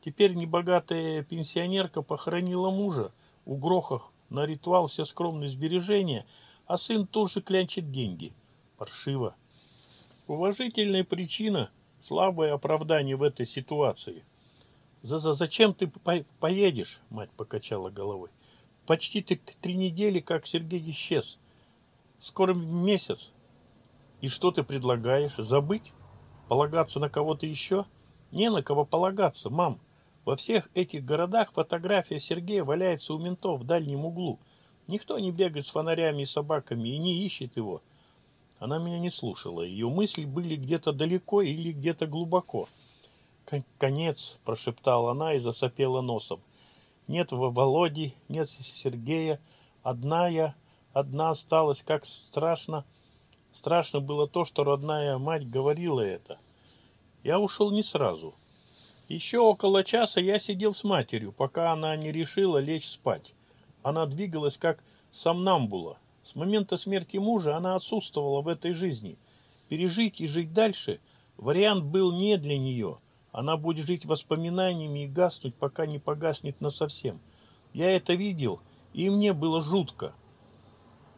Speaker 1: Теперь небогатая пенсионерка похоронила мужа, у грохах на ритуал все скромные сбережения – а сын тут же клянчит деньги. Паршиво. Уважительная причина – слабое оправдание в этой ситуации. За -за «Зачем ты по поедешь?» – мать покачала головой. «Почти ты три недели, как Сергей исчез. Скоро месяц. И что ты предлагаешь? Забыть? Полагаться на кого-то еще? Не на кого полагаться, мам. Во всех этих городах фотография Сергея валяется у ментов в дальнем углу – Никто не бегает с фонарями и собаками и не ищет его. Она меня не слушала. Ее мысли были где-то далеко или где-то глубоко. «Конец!» – прошептала она и засопела носом. «Нет Володи, нет Сергея. Одна я, одна осталась. Как страшно!» Страшно было то, что родная мать говорила это. Я ушел не сразу. Еще около часа я сидел с матерью, пока она не решила лечь спать. Она двигалась как сомнамбула. С момента смерти мужа она отсутствовала в этой жизни. Пережить и жить дальше вариант был не для нее. Она будет жить воспоминаниями и гаснуть, пока не погаснет насовсем. Я это видел, и мне было жутко.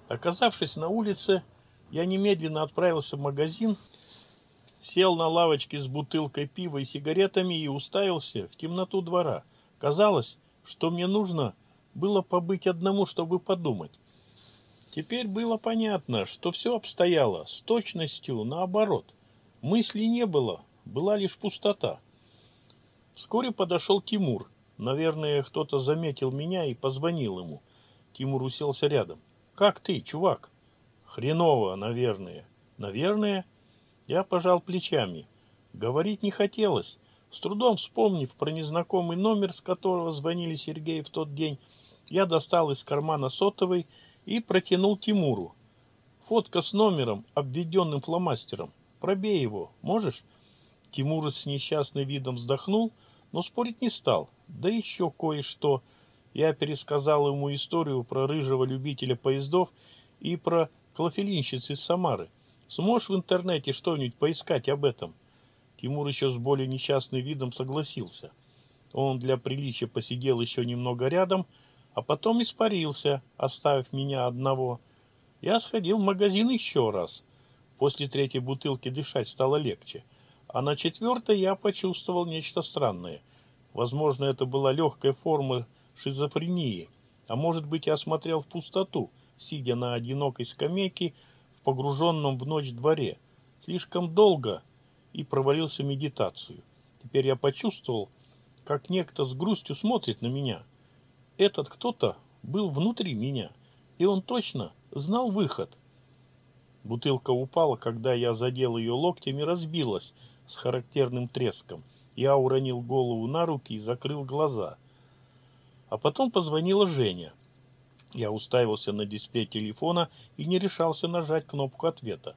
Speaker 1: Оказавшись на улице, я немедленно отправился в магазин, сел на лавочке с бутылкой пива и сигаретами и уставился в темноту двора. Казалось, что мне нужно было побыть одному, чтобы подумать. Теперь было понятно, что все обстояло с точностью наоборот. Мыслей не было, была лишь пустота. Вскоре подошел Тимур. Наверное, кто-то заметил меня и позвонил ему. Тимур уселся рядом. «Как ты, чувак?» «Хреново, наверное». «Наверное?» Я пожал плечами. Говорить не хотелось. С трудом вспомнив про незнакомый номер, с которого звонили Сергей в тот день, я достал из кармана сотовый и протянул Тимуру. Фотка с номером, обведенным фломастером. Пробей его, можешь? Тимур с несчастным видом вздохнул, но спорить не стал. Да еще кое-что. Я пересказал ему историю про рыжего любителя поездов и про клофелинщиц из Самары. Сможешь в интернете что-нибудь поискать об этом? Тимур еще с более несчастным видом согласился. Он для приличия посидел еще немного рядом, а потом испарился, оставив меня одного. Я сходил в магазин еще раз. После третьей бутылки дышать стало легче, а на четвертой я почувствовал нечто странное. Возможно, это была легкая форма шизофрении, а может быть, я смотрел в пустоту, сидя на одинокой скамейке в погруженном в ночь дворе. Слишком долго и провалился в медитацию. Теперь я почувствовал, как некто с грустью смотрит на меня – этот кто-то был внутри меня, и он точно знал выход. Бутылка упала, когда я задел ее локтем и разбилась с характерным треском. Я уронил голову на руки и закрыл глаза. А потом позвонила Женя. Я уставился на дисплей телефона и не решался нажать кнопку ответа,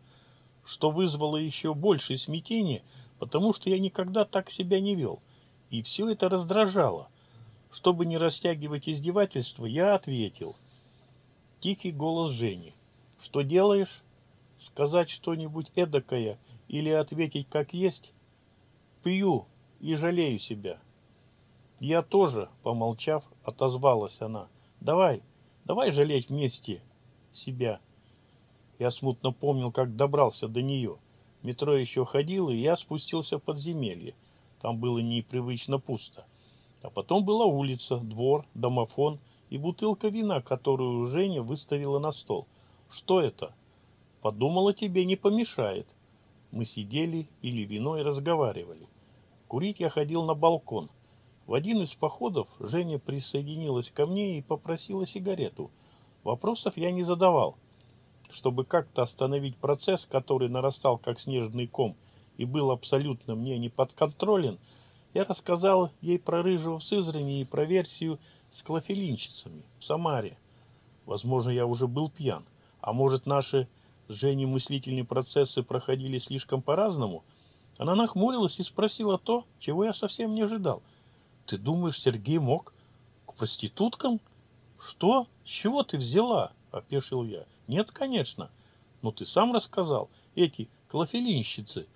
Speaker 1: что вызвало еще большее смятение, потому что я никогда так себя не вел. И все это раздражало. Чтобы не растягивать издевательство, я ответил. Тихий голос Жени. «Что делаешь? Сказать что-нибудь эдакое или ответить как есть? Пью и жалею себя». «Я тоже», — помолчав, отозвалась она. «Давай, давай жалеть вместе себя». Я смутно помнил, как добрался до нее. Метро еще ходило, и я спустился в подземелье. Там было непривычно пусто. А потом была улица, двор, домофон и бутылка вина, которую Женя выставила на стол. Что это? Подумала, тебе не помешает. Мы сидели, или вино и разговаривали. Курить я ходил на балкон. В один из походов Женя присоединилась ко мне и попросила сигарету. Вопросов я не задавал. Чтобы как-то остановить процесс, который нарастал как снежный ком и был абсолютно мне не подконтролен, я рассказал ей про рыжего в Сызрани и про версию с клофелинщицами в Самаре. Возможно, я уже был пьян. А может, наши с Женей мыслительные процессы проходили слишком по-разному? Она нахмурилась и спросила то, чего я совсем не ожидал. «Ты думаешь, Сергей мог? К проституткам?» «Что? С чего ты взяла?» – опешил я. «Нет, конечно. Но ты сам рассказал. Эти клофелинщицы».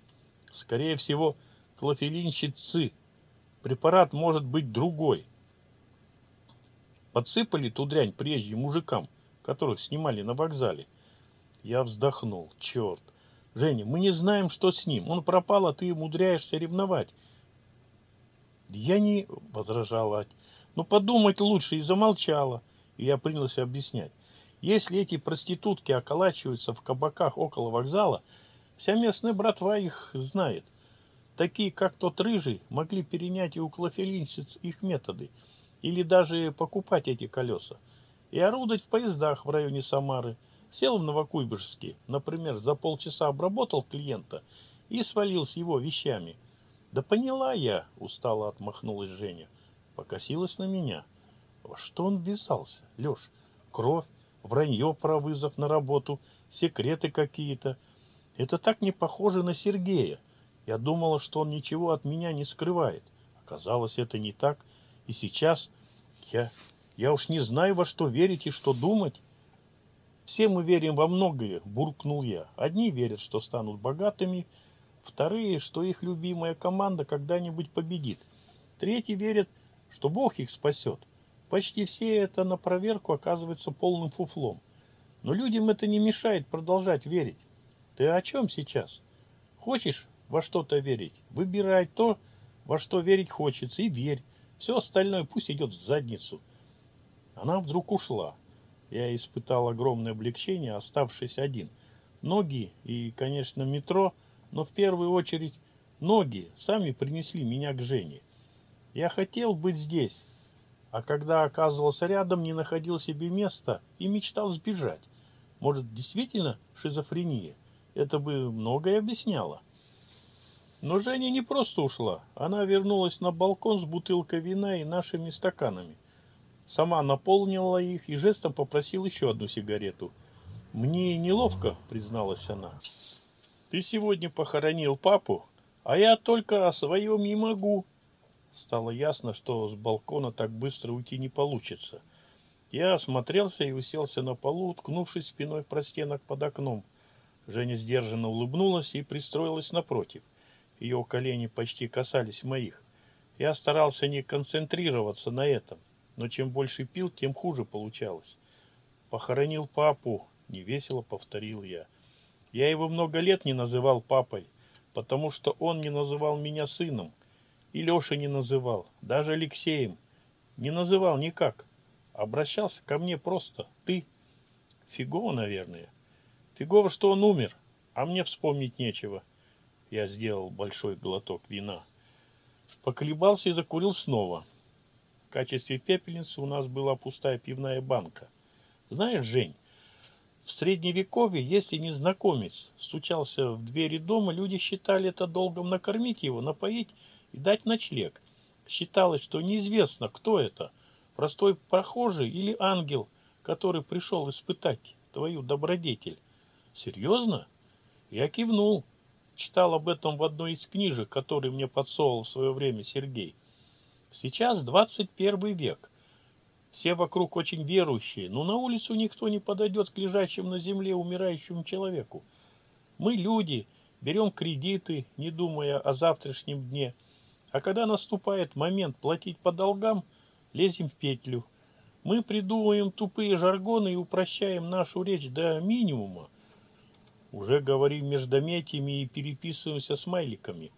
Speaker 1: «Скорее всего, клофелинщицы», Препарат может быть другой. Подсыпали ту дрянь приезжим мужикам, которых снимали на вокзале. Я вздохнул. Черт. Женя, мы не знаем, что с ним. Он пропал, а ты умудряешься ревновать. Я не возражала. Но подумать лучше и замолчала. И я принялся объяснять. Если эти проститутки околачиваются в кабаках около вокзала, вся местная братва их знает – Такие, как тот рыжий, могли перенять и у клофелинщиц их методы, или даже покупать эти колеса, и орудовать в поездах в районе Самары. Сел в Новокуйбышевске, например, за полчаса обработал клиента и свалил с его вещами. «Да поняла я», — устало отмахнулась Женя, покосилась на меня. Во что он ввязался, Леш? Кровь, вранье про вызов на работу, секреты какие-то. Это так не похоже на Сергея. Я думала, что он ничего от меня не скрывает. Оказалось, это не так. И сейчас я, я уж не знаю, во что верить и что думать. Все мы верим во многое, буркнул я. Одни верят, что станут богатыми, вторые, что их любимая команда когда-нибудь победит. Третьи верят, что Бог их спасет. Почти все это на проверку оказывается полным фуфлом. Но людям это не мешает продолжать верить. Ты о чем сейчас? Хочешь, во что-то верить. Выбирай то, во что верить хочется, и верь. Все остальное пусть идет в задницу. Она вдруг ушла. Я испытал огромное облегчение, оставшись один. Ноги и, конечно, метро, но в первую очередь ноги сами принесли меня к Жене. Я хотел быть здесь, а когда оказывался рядом, не находил себе места и мечтал сбежать. Может, действительно шизофрения? Это бы многое объясняло. Но Женя не просто ушла. Она вернулась на балкон с бутылкой вина и нашими стаканами. Сама наполнила их и жестом попросила еще одну сигарету. «Мне неловко», — призналась она. «Ты сегодня похоронил папу, а я только о своем не могу». Стало ясно, что с балкона так быстро уйти не получится. Я осмотрелся и уселся на полу, уткнувшись спиной в простенок под окном. Женя сдержанно улыбнулась и пристроилась напротив. Ее колени почти касались моих. Я старался не концентрироваться на этом, но чем больше пил, тем хуже получалось. Похоронил папу, невесело повторил я. Я его много лет не называл папой, потому что он не называл меня сыном. И Леша не называл, даже Алексеем. Не называл никак. Обращался ко мне просто «ты». Фигово, наверное. Фигово, что он умер, а мне вспомнить нечего. Я сделал большой глоток вина. Поколебался и закурил снова. В качестве пепельницы у нас была пустая пивная банка. Знаешь, Жень, в средневековье, если незнакомец стучался в двери дома, люди считали это долгом накормить его, напоить и дать ночлег. Считалось, что неизвестно, кто это, простой прохожий или ангел, который пришел испытать твою добродетель. Серьезно? Я кивнул. Читал об этом в одной из книжек, которую мне подсовывал в свое время Сергей. Сейчас 21 век. Все вокруг очень верующие, но на улицу никто не подойдет к лежащему на земле умирающему человеку. Мы люди, берем кредиты, не думая о завтрашнем дне. А когда наступает момент платить по долгам, лезем в петлю. Мы придумываем тупые жаргоны и упрощаем нашу речь до минимума, уже говорим междометиями и переписываемся смайликами.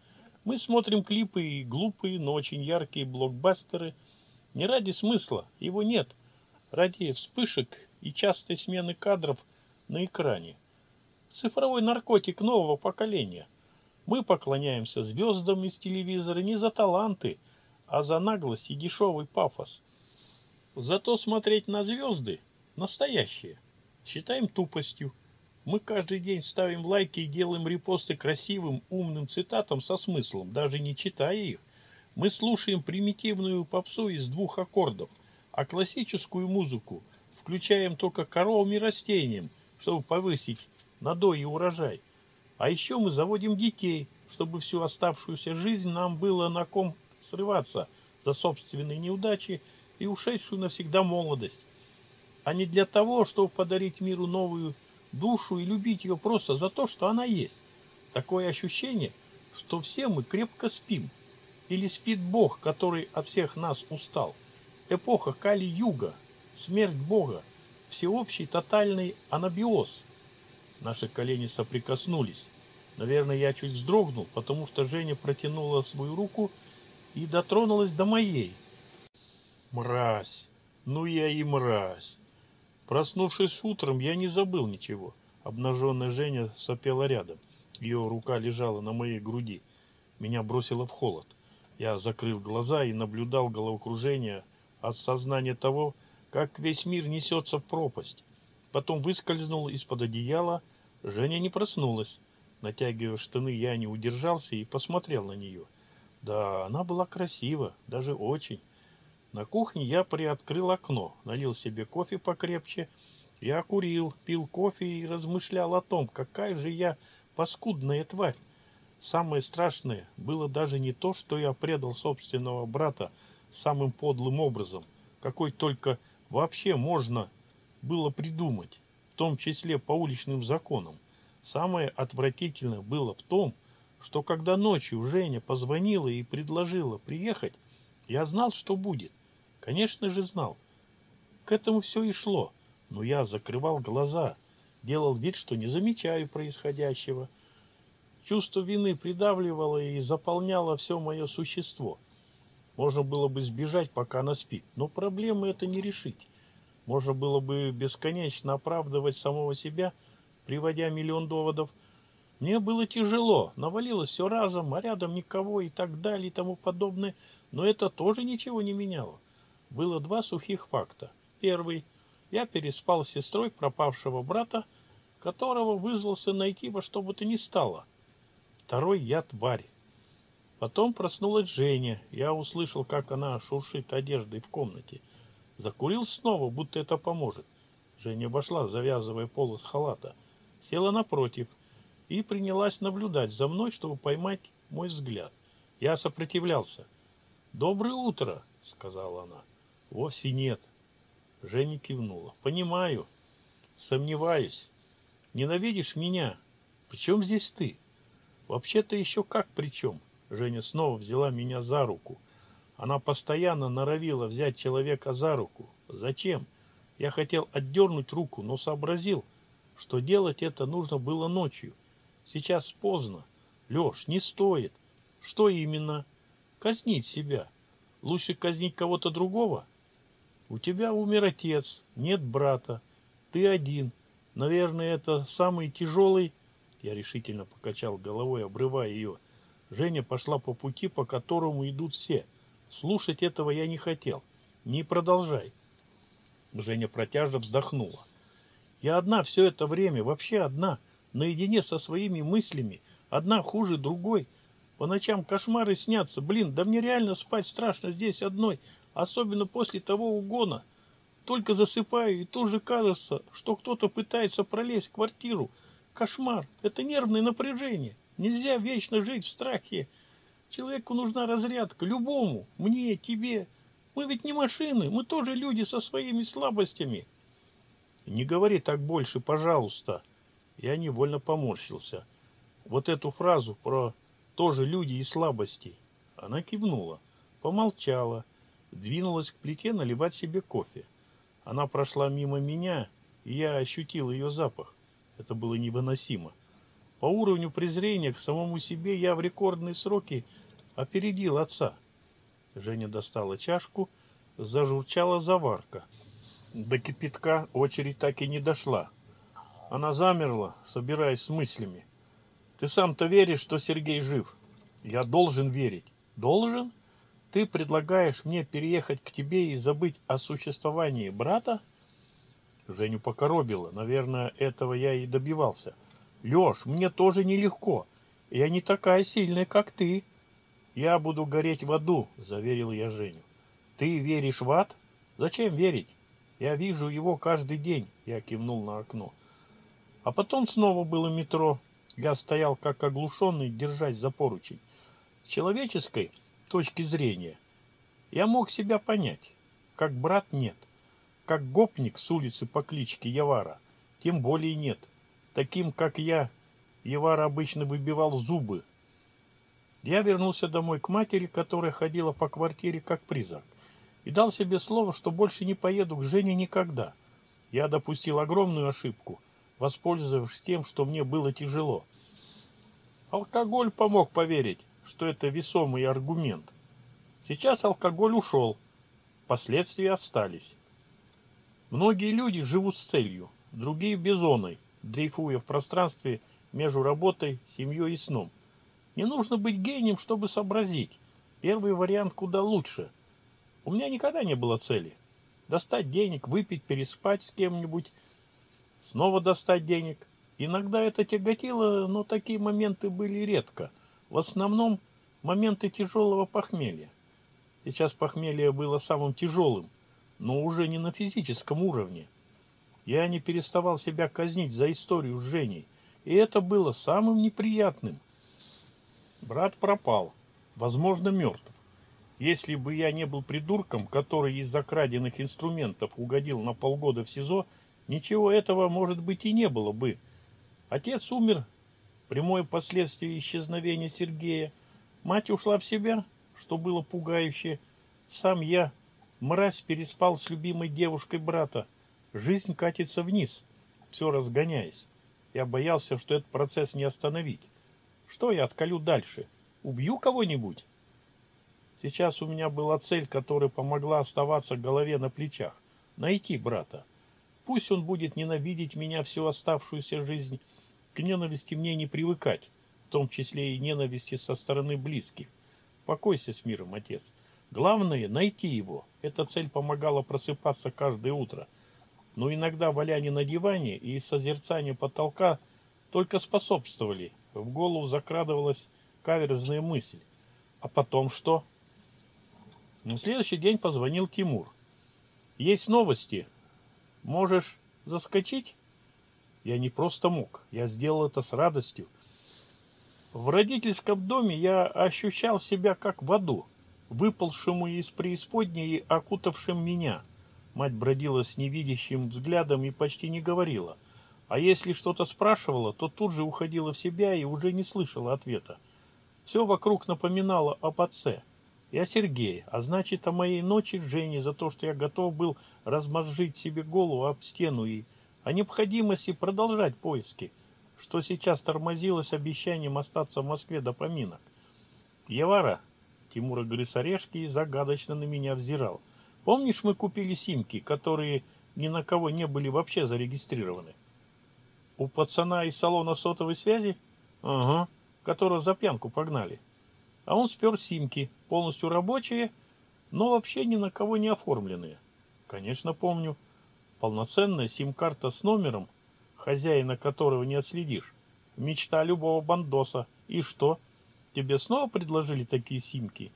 Speaker 1: Мы смотрим клипы и глупые, но очень яркие блокбастеры. Не ради смысла, его нет. Ради вспышек и частой смены кадров на экране. Цифровой наркотик нового поколения. Мы поклоняемся звездам из телевизора не за таланты, а за наглость и дешевый пафос. Зато смотреть на звезды настоящие считаем тупостью. Мы каждый день ставим лайки и делаем репосты красивым, умным цитатам со смыслом, даже не читая их. Мы слушаем примитивную попсу из двух аккордов, а классическую музыку включаем только коровам и растениям, чтобы повысить надой и урожай. А еще мы заводим детей, чтобы всю оставшуюся жизнь нам было на ком срываться за собственные неудачи и ушедшую навсегда молодость, а не для того, чтобы подарить миру новую душу и любить ее просто за то, что она есть. Такое ощущение, что все мы крепко спим. Или спит Бог, который от всех нас устал. Эпоха Кали-Юга, смерть Бога, всеобщий тотальный анабиоз. Наши колени соприкоснулись. Наверное, я чуть вздрогнул, потому что Женя протянула свою руку и дотронулась до моей. Мразь! Ну я и мразь! Проснувшись утром, я не забыл ничего. Обнаженная Женя сопела рядом. Ее рука лежала на моей груди. Меня бросило в холод. Я закрыл глаза и наблюдал головокружение от сознания того, как весь мир несется в пропасть. Потом выскользнул из-под одеяла. Женя не проснулась. Натягивая штаны, я не удержался и посмотрел на нее. Да, она была красива, даже очень. На кухне я приоткрыл окно, налил себе кофе покрепче. Я курил, пил кофе и размышлял о том, какая же я паскудная тварь. Самое страшное было даже не то, что я предал собственного брата самым подлым образом, какой только вообще можно было придумать, в том числе по уличным законам. Самое отвратительное было в том, что когда ночью Женя позвонила и предложила приехать, я знал, что будет. Конечно же знал. К этому все и шло, но я закрывал глаза, делал вид, что не замечаю происходящего. Чувство вины придавливало и заполняло все мое существо. Можно было бы сбежать, пока она спит, но проблемы это не решить. Можно было бы бесконечно оправдывать самого себя, приводя миллион доводов. Мне было тяжело, навалилось все разом, а рядом никого и так далее и тому подобное, но это тоже ничего не меняло было два сухих факта. Первый. Я переспал с сестрой пропавшего брата, которого вызвался найти во что бы то ни стало. Второй. Я тварь. Потом проснулась Женя. Я услышал, как она шуршит одеждой в комнате. Закурил снова, будто это поможет. Женя обошла, завязывая полос халата. Села напротив и принялась наблюдать за мной, чтобы поймать мой взгляд. Я сопротивлялся. «Доброе утро», — сказала она. Вовсе нет. Женя кивнула. Понимаю. Сомневаюсь. Ненавидишь меня? Причем здесь ты? Вообще-то еще как причем? Женя снова взяла меня за руку. Она постоянно норовила взять человека за руку. Зачем? Я хотел отдернуть руку, но сообразил, что делать это нужно было ночью. Сейчас поздно. Леш, не стоит. Что именно? Казнить себя. Лучше казнить кого-то другого? У тебя умер отец, нет брата, ты один. Наверное, это самый тяжелый...» Я решительно покачал головой, обрывая ее. Женя пошла по пути, по которому идут все. Слушать этого я не хотел. Не продолжай. Женя протяжно вздохнула. Я одна все это время, вообще одна, наедине со своими мыслями, одна хуже другой. По ночам кошмары снятся. Блин, да мне реально спать страшно здесь одной особенно после того угона. Только засыпаю, и тут же кажется, что кто-то пытается пролезть в квартиру. Кошмар, это нервное напряжение. Нельзя вечно жить в страхе. Человеку нужна разрядка, любому, мне, тебе. Мы ведь не машины, мы тоже люди со своими слабостями. Не говори так больше, пожалуйста. Я невольно поморщился. Вот эту фразу про «тоже люди и слабости». Она кивнула, помолчала, двинулась к плите наливать себе кофе. Она прошла мимо меня, и я ощутил ее запах. Это было невыносимо. По уровню презрения к самому себе я в рекордные сроки опередил отца. Женя достала чашку, зажурчала заварка. До кипятка очередь так и не дошла. Она замерла, собираясь с мыслями. «Ты сам-то веришь, что Сергей жив?» «Я должен верить». «Должен?» Ты предлагаешь мне переехать к тебе и забыть о существовании брата? Женю покоробило. Наверное, этого я и добивался. Лёш, мне тоже нелегко. Я не такая сильная, как ты. Я буду гореть в аду, заверил я Женю. Ты веришь в ад? Зачем верить? Я вижу его каждый день, я кивнул на окно. А потом снова было метро. Я стоял как оглушенный, держась за поручень. С человеческой точки зрения. Я мог себя понять, как брат нет, как гопник с улицы по кличке Явара, тем более нет. Таким, как я, Явар обычно выбивал зубы. Я вернулся домой к матери, которая ходила по квартире как призрак, и дал себе слово, что больше не поеду к Жене никогда. Я допустил огромную ошибку, воспользовавшись тем, что мне было тяжело. Алкоголь помог поверить, что это весомый аргумент. Сейчас алкоголь ушел, последствия остались. Многие люди живут с целью, другие безоной, дрейфуя в пространстве между работой, семьей и сном. Не нужно быть гением, чтобы сообразить. Первый вариант куда лучше. У меня никогда не было цели. Достать денег, выпить, переспать с кем-нибудь, снова достать денег. Иногда это тяготило, но такие моменты были редко – в основном моменты тяжелого похмелья. Сейчас похмелье было самым тяжелым, но уже не на физическом уровне. Я не переставал себя казнить за историю с Женей, и это было самым неприятным. Брат пропал, возможно, мертв. Если бы я не был придурком, который из закраденных инструментов угодил на полгода в СИЗО, ничего этого, может быть, и не было бы. Отец умер прямое последствие исчезновения Сергея. Мать ушла в себя, что было пугающе. Сам я, мразь, переспал с любимой девушкой брата. Жизнь катится вниз, все разгоняясь. Я боялся, что этот процесс не остановить. Что я отколю дальше? Убью кого-нибудь? Сейчас у меня была цель, которая помогла оставаться голове на плечах. Найти брата. Пусть он будет ненавидеть меня всю оставшуюся жизнь, к ненависти мне не привыкать, в том числе и ненависти со стороны близких. Покойся с миром, отец. Главное — найти его. Эта цель помогала просыпаться каждое утро. Но иногда валяние на диване и созерцание потолка только способствовали. В голову закрадывалась каверзная мысль. А потом что? На следующий день позвонил Тимур. «Есть новости. Можешь заскочить?» Я не просто мог, я сделал это с радостью. В родительском доме я ощущал себя как в аду, выпалшему из преисподней и окутавшим меня. Мать бродила с невидящим взглядом и почти не говорила. А если что-то спрашивала, то тут же уходила в себя и уже не слышала ответа. Все вокруг напоминало об отце. Я Сергей, а значит, о моей ночи Жене за то, что я готов был размозжить себе голову об стену и о необходимости продолжать поиски, что сейчас тормозилось обещанием остаться в Москве до поминок. Явара, Тимура Грисорешки загадочно на меня взирал. Помнишь, мы купили симки, которые ни на кого не были вообще зарегистрированы? У пацана из салона сотовой связи? Ага, которого за пьянку погнали. А он спер симки, полностью рабочие, но вообще ни на кого не оформленные. Конечно, помню. Полноценная сим-карта с номером, хозяина которого не отследишь, мечта любого бандоса. И что? Тебе снова предложили такие симки?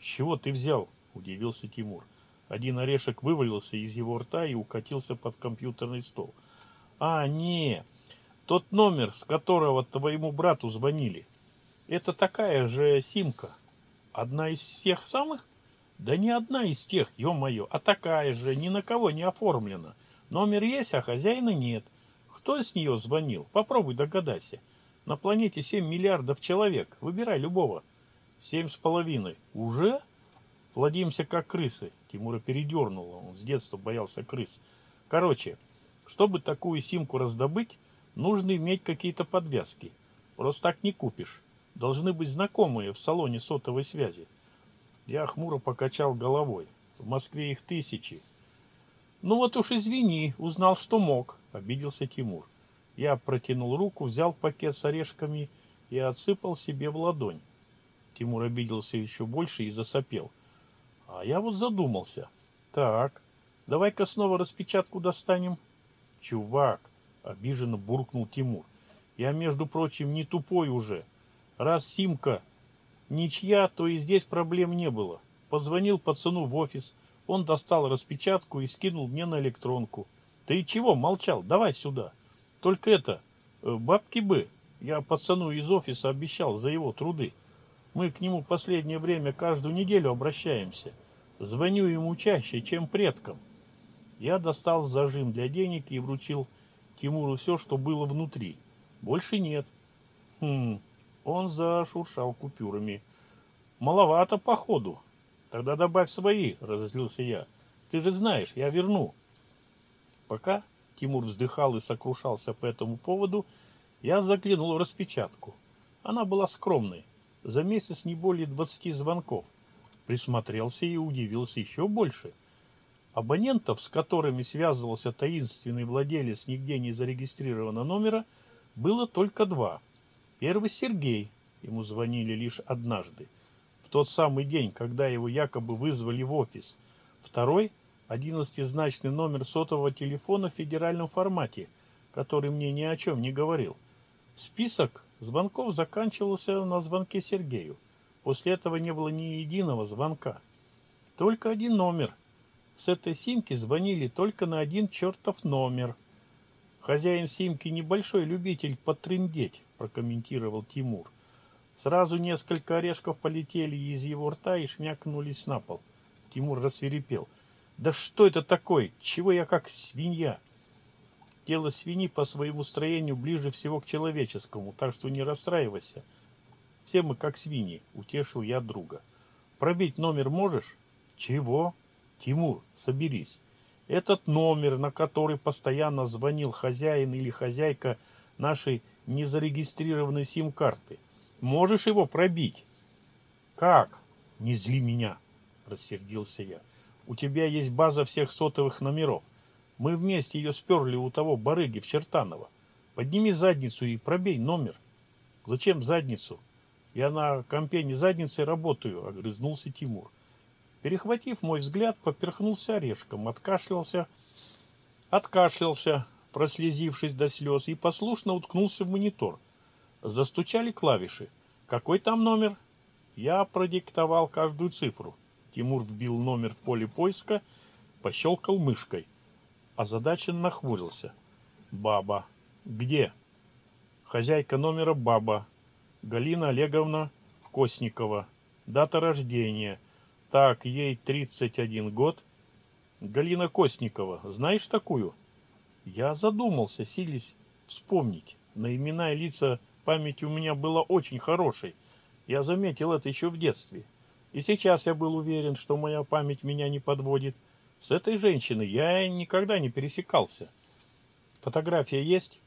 Speaker 1: С чего ты взял? Удивился Тимур. Один орешек вывалился из его рта и укатился под компьютерный стол. А, не, тот номер, с которого твоему брату звонили. Это такая же симка. Одна из всех самых? Да не одна из тех, ё-моё, а такая же, ни на кого не оформлена. Номер есть, а хозяина нет. Кто с нее звонил? Попробуй догадайся. На планете семь миллиардов человек. Выбирай любого. Семь с половиной. Уже? Плодимся как крысы. Тимура передернуло. Он с детства боялся крыс. Короче, чтобы такую симку раздобыть, нужно иметь какие-то подвязки. Просто так не купишь. Должны быть знакомые в салоне сотовой связи. Я хмуро покачал головой. В Москве их тысячи. Ну вот уж извини, узнал, что мог, обиделся Тимур. Я протянул руку, взял пакет с орешками и отсыпал себе в ладонь. Тимур обиделся еще больше и засопел. А я вот задумался. Так, давай-ка снова распечатку достанем. Чувак, обиженно буркнул Тимур. Я, между прочим, не тупой уже. Раз симка ничья, то и здесь проблем не было. Позвонил пацану в офис, он достал распечатку и скинул мне на электронку. Ты чего молчал? Давай сюда. Только это, э, бабки бы. Я пацану из офиса обещал за его труды. Мы к нему последнее время каждую неделю обращаемся. Звоню ему чаще, чем предкам. Я достал зажим для денег и вручил Тимуру все, что было внутри. Больше нет. Хм, он зашуршал купюрами. «Маловато, походу». «Тогда добавь свои», — разозлился я. «Ты же знаешь, я верну». Пока Тимур вздыхал и сокрушался по этому поводу, я заглянул в распечатку. Она была скромной. За месяц не более двадцати звонков. Присмотрелся и удивился еще больше. Абонентов, с которыми связывался таинственный владелец нигде не зарегистрированного номера, было только два. Первый Сергей. Ему звонили лишь однажды, в тот самый день, когда его якобы вызвали в офис. Второй – одиннадцатизначный номер сотового телефона в федеральном формате, который мне ни о чем не говорил. Список звонков заканчивался на звонке Сергею. После этого не было ни единого звонка. Только один номер. С этой симки звонили только на один чертов номер – «Хозяин Симки небольшой любитель потрындеть», – прокомментировал Тимур. Сразу несколько орешков полетели из его рта и шмякнулись на пол. Тимур рассверепел. «Да что это такое? Чего я как свинья?» Тело свиньи по своему строению ближе всего к человеческому, так что не расстраивайся. Все мы как свиньи, утешил я друга. Пробить номер можешь? Чего? Тимур, соберись. Этот номер, на который постоянно звонил хозяин или хозяйка нашей незарегистрированной сим-карты. Можешь его пробить? Как? Не зли меня, рассердился я. У тебя есть база всех сотовых номеров. Мы вместе ее сперли у того барыги в Чертаново. Подними задницу и пробей номер. Зачем задницу? Я на компе не задницей работаю, огрызнулся Тимур. Перехватив мой взгляд, поперхнулся орешком, откашлялся, откашлялся, прослезившись до слез, и послушно уткнулся в монитор. Застучали клавиши. «Какой там номер?» Я продиктовал каждую цифру. Тимур вбил номер в поле поиска, пощелкал мышкой. Озадачен нахмурился. «Баба. Где?» «Хозяйка номера баба. Галина Олеговна Косникова. Дата рождения – так, ей 31 год. Галина Костникова, знаешь такую? Я задумался, сились вспомнить. На имена и лица память у меня была очень хорошей. Я заметил это еще в детстве. И сейчас я был уверен, что моя память меня не подводит. С этой женщиной я никогда не пересекался. Фотография есть?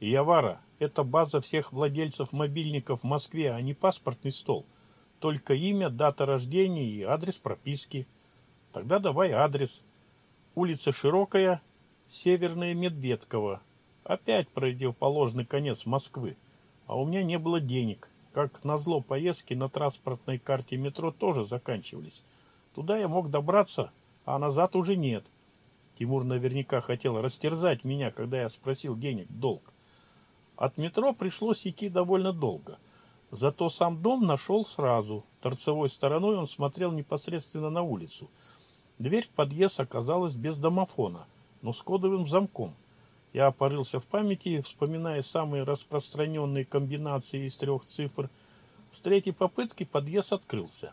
Speaker 1: Явара, это база всех владельцев мобильников в Москве, а не паспортный стол. — только имя, дата рождения и адрес прописки. Тогда давай адрес. Улица Широкая, Северная Медведково. Опять положенный конец Москвы. А у меня не было денег. Как назло, поездки на транспортной карте метро тоже заканчивались. Туда я мог добраться, а назад уже нет. Тимур наверняка хотел растерзать меня, когда я спросил денег долг. От метро пришлось идти довольно долго – Зато сам дом нашел сразу. Торцевой стороной он смотрел непосредственно на улицу. Дверь в подъезд оказалась без домофона, но с кодовым замком. Я опорылся в памяти, вспоминая самые распространенные комбинации из трех цифр. С третьей попытки подъезд открылся.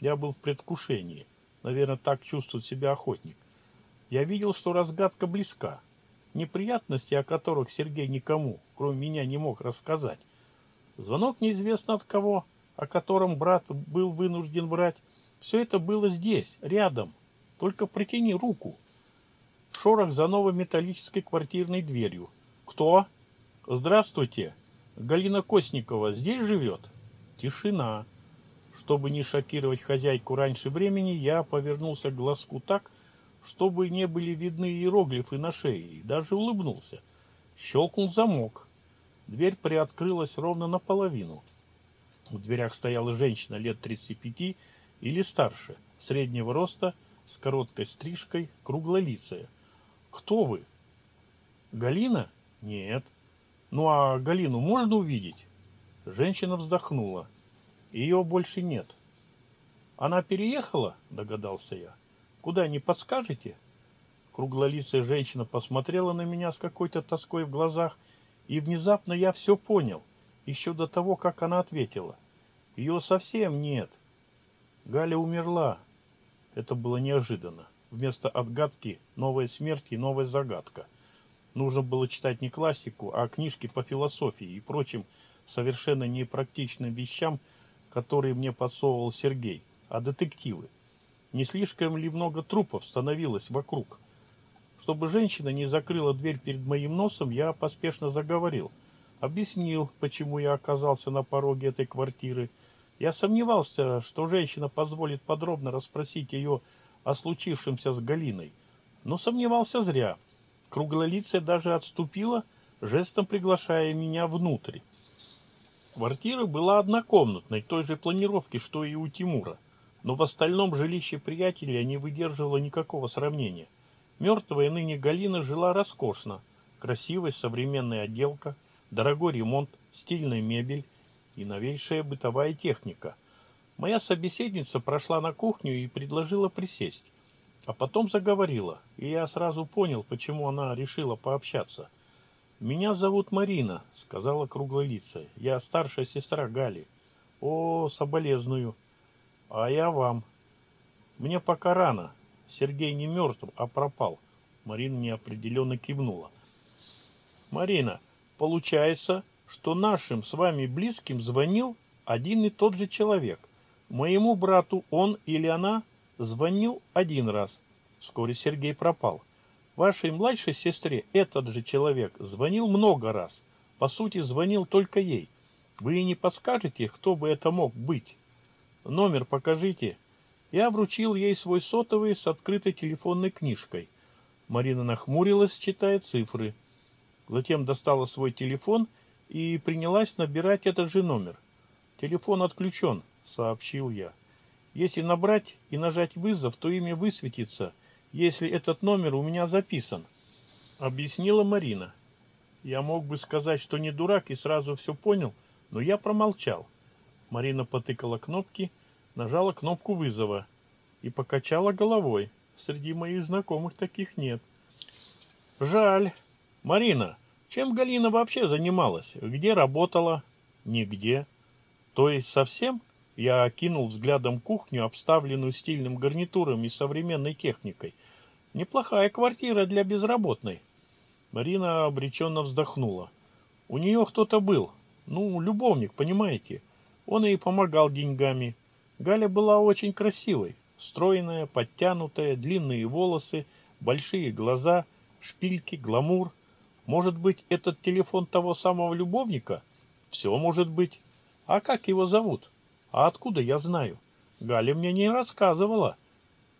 Speaker 1: Я был в предвкушении. Наверное, так чувствует себя охотник. Я видел, что разгадка близка. Неприятности, о которых Сергей никому, кроме меня, не мог рассказать, Звонок неизвестно от кого, о котором брат был вынужден врать. Все это было здесь, рядом. Только протяни руку. Шорох за новой металлической квартирной дверью. Кто? Здравствуйте. Галина Косникова здесь живет? Тишина. Чтобы не шокировать хозяйку раньше времени, я повернулся к глазку так, чтобы не были видны иероглифы на шее, и даже улыбнулся. Щелкнул замок. Дверь приоткрылась ровно наполовину. В дверях стояла женщина лет 35 или старше, среднего роста, с короткой стрижкой, круглолицая. «Кто вы?» «Галина?» «Нет». «Ну а Галину можно увидеть?» Женщина вздохнула. «Ее больше нет». «Она переехала?» – догадался я. «Куда, не подскажете?» Круглолицая женщина посмотрела на меня с какой-то тоской в глазах – и внезапно я все понял, еще до того, как она ответила. Ее совсем нет. Галя умерла. Это было неожиданно. Вместо отгадки новая смерть и новая загадка. Нужно было читать не классику, а книжки по философии и прочим совершенно непрактичным вещам, которые мне подсовывал Сергей, а детективы. Не слишком ли много трупов становилось вокруг? Чтобы женщина не закрыла дверь перед моим носом, я поспешно заговорил. Объяснил, почему я оказался на пороге этой квартиры. Я сомневался, что женщина позволит подробно расспросить ее о случившемся с Галиной. Но сомневался зря. Круглолицая даже отступила, жестом приглашая меня внутрь. Квартира была однокомнатной, той же планировки, что и у Тимура. Но в остальном жилище приятеля не выдерживало никакого сравнения. Мертвая ныне Галина жила роскошно. Красивая современная отделка, дорогой ремонт, стильная мебель и новейшая бытовая техника. Моя собеседница прошла на кухню и предложила присесть. А потом заговорила, и я сразу понял, почему она решила пообщаться. «Меня зовут Марина», — сказала круглолица. «Я старшая сестра Гали». «О, соболезную». «А я вам». «Мне пока рано. Сергей не мертв, а пропал. Марина неопределенно кивнула. Марина, получается, что нашим с вами близким звонил один и тот же человек. Моему брату он или она звонил один раз. Вскоре Сергей пропал. Вашей младшей сестре этот же человек звонил много раз. По сути, звонил только ей. Вы и не подскажете, кто бы это мог быть. Номер покажите, я вручил ей свой сотовый с открытой телефонной книжкой. Марина нахмурилась, читая цифры. Затем достала свой телефон и принялась набирать этот же номер. «Телефон отключен», — сообщил я. «Если набрать и нажать вызов, то имя высветится, если этот номер у меня записан», — объяснила Марина. Я мог бы сказать, что не дурак и сразу все понял, но я промолчал. Марина потыкала кнопки — нажала кнопку вызова и покачала головой. Среди моих знакомых таких нет. Жаль. Марина, чем Галина вообще занималась? Где работала? Нигде. То есть совсем? Я окинул взглядом кухню, обставленную стильным гарнитуром и современной техникой. Неплохая квартира для безработной. Марина обреченно вздохнула. У нее кто-то был. Ну, любовник, понимаете. Он и помогал деньгами. Галя была очень красивой. Стройная, подтянутая, длинные волосы, большие глаза, шпильки, гламур. Может быть, этот телефон того самого любовника? Все может быть. А как его зовут? А откуда я знаю? Галя мне не рассказывала.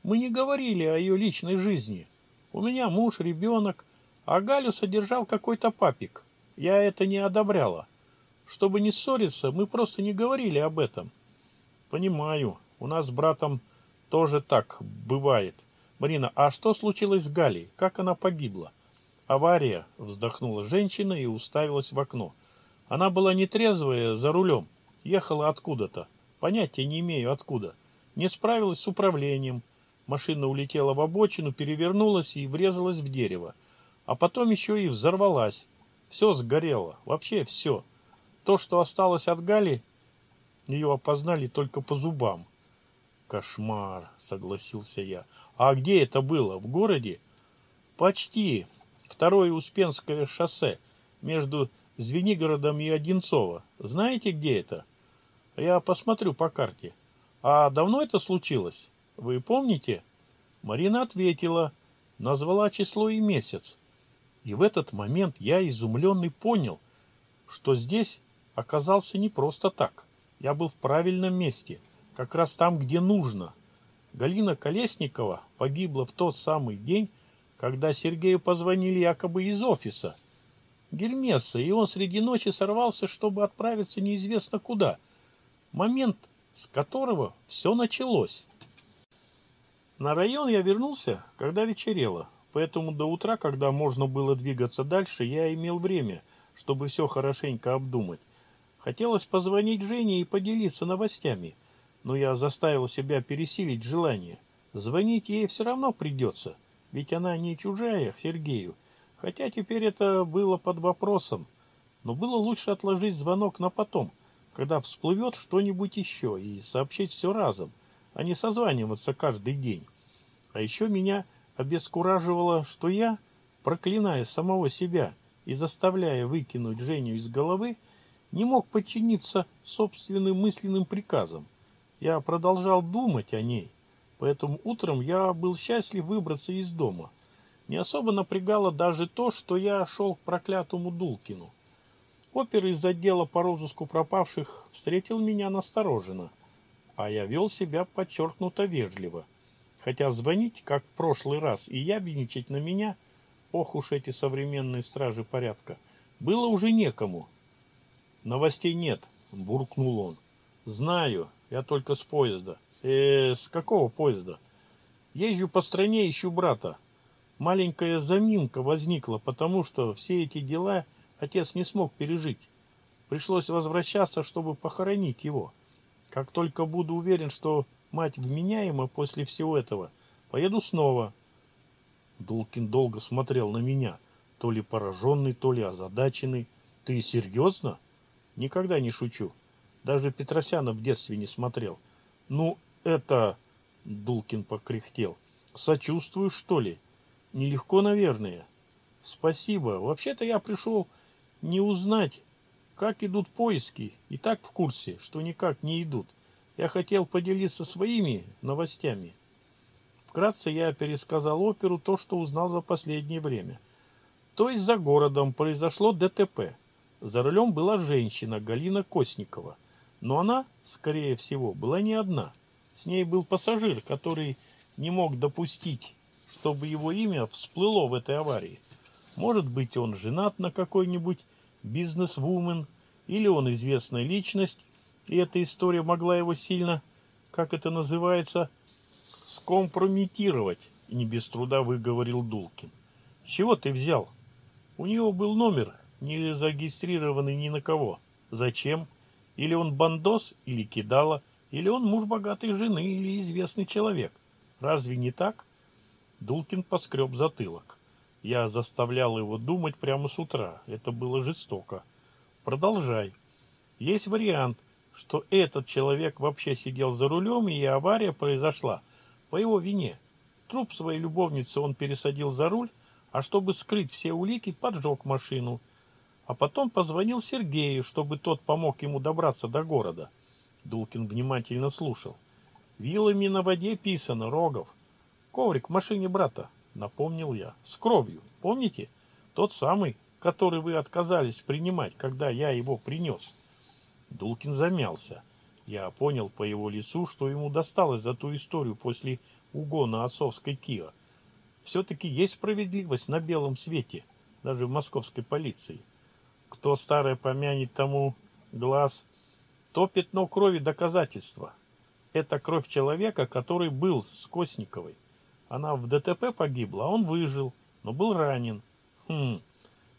Speaker 1: Мы не говорили о ее личной жизни. У меня муж, ребенок, а Галю содержал какой-то папик. Я это не одобряла. Чтобы не ссориться, мы просто не говорили об этом. Понимаю. У нас с братом тоже так бывает. Марина, а что случилось с Галей? Как она погибла? Авария, вздохнула женщина и уставилась в окно. Она была нетрезвая за рулем. Ехала откуда-то. Понятия не имею откуда. Не справилась с управлением. Машина улетела в обочину, перевернулась и врезалась в дерево. А потом еще и взорвалась. Все сгорело. Вообще все. То, что осталось от Гали, ее опознали только по зубам. Кошмар, согласился я. А где это было? В городе? Почти. Второе Успенское шоссе между Звенигородом и Одинцово. Знаете, где это? Я посмотрю по карте. А давно это случилось? Вы помните? Марина ответила, назвала число и месяц. И в этот момент я изумленный понял, что здесь оказался не просто так. Я был в правильном месте, как раз там, где нужно. Галина Колесникова погибла в тот самый день, когда Сергею позвонили якобы из офиса Гермеса, и он среди ночи сорвался, чтобы отправиться неизвестно куда. Момент, с которого все началось. На район я вернулся, когда вечерело, поэтому до утра, когда можно было двигаться дальше, я имел время, чтобы все хорошенько обдумать. Хотелось позвонить Жене и поделиться новостями, но я заставил себя пересилить желание. Звонить ей все равно придется, ведь она не чужая к Сергею, хотя теперь это было под вопросом. Но было лучше отложить звонок на потом, когда всплывет что-нибудь еще, и сообщить все разом, а не созваниваться каждый день. А еще меня обескураживало, что я, проклиная самого себя и заставляя выкинуть Женю из головы, не мог подчиниться собственным мысленным приказам. Я продолжал думать о ней, поэтому утром я был счастлив выбраться из дома. Не особо напрягало даже то, что я шел к проклятому Дулкину. Опер из отдела по розыску пропавших встретил меня настороженно, а я вел себя подчеркнуто вежливо. Хотя звонить, как в прошлый раз, и ябедничать на меня, ох уж эти современные стражи порядка, было уже некому, «Новостей нет», — буркнул он. «Знаю, я только с поезда». «Э, с какого поезда?» «Езжу по стране, ищу брата. Маленькая заминка возникла, потому что все эти дела отец не смог пережить. Пришлось возвращаться, чтобы похоронить его. Как только буду уверен, что мать вменяема после всего этого, поеду снова». Дулкин долго смотрел на меня, то ли пораженный, то ли озадаченный. «Ты серьезно?» Никогда не шучу. Даже Петросяна в детстве не смотрел. Ну, это... Дулкин покряхтел. Сочувствую, что ли? Нелегко, наверное. Спасибо. Вообще-то я пришел не узнать, как идут поиски. И так в курсе, что никак не идут. Я хотел поделиться своими новостями. Вкратце я пересказал оперу то, что узнал за последнее время. То есть за городом произошло ДТП. За рулем была женщина Галина Косникова, но она, скорее всего, была не одна. С ней был пассажир, который не мог допустить, чтобы его имя всплыло в этой аварии. Может быть, он женат на какой-нибудь бизнесвумен, или он известная личность, и эта история могла его сильно, как это называется, скомпрометировать, не без труда выговорил Дулкин. «Чего ты взял?» «У него был номер не зарегистрированный ни на кого. Зачем? Или он бандос, или кидала, или он муж богатой жены, или известный человек. Разве не так? Дулкин поскреб затылок. Я заставлял его думать прямо с утра. Это было жестоко. Продолжай. Есть вариант, что этот человек вообще сидел за рулем, и авария произошла по его вине. Труп своей любовницы он пересадил за руль, а чтобы скрыть все улики, поджег машину – а потом позвонил Сергею, чтобы тот помог ему добраться до города. Дулкин внимательно слушал. «Вилами на воде писано, Рогов. Коврик в машине брата», — напомнил я, — «с кровью, помните? Тот самый, который вы отказались принимать, когда я его принес». Дулкин замялся. Я понял по его лицу, что ему досталось за ту историю после угона отцовской Кио. Все-таки есть справедливость на белом свете, даже в московской полиции кто старое помянет тому глаз, то пятно крови доказательство. Это кровь человека, который был с Косниковой. Она в ДТП погибла, а он выжил, но был ранен. Хм,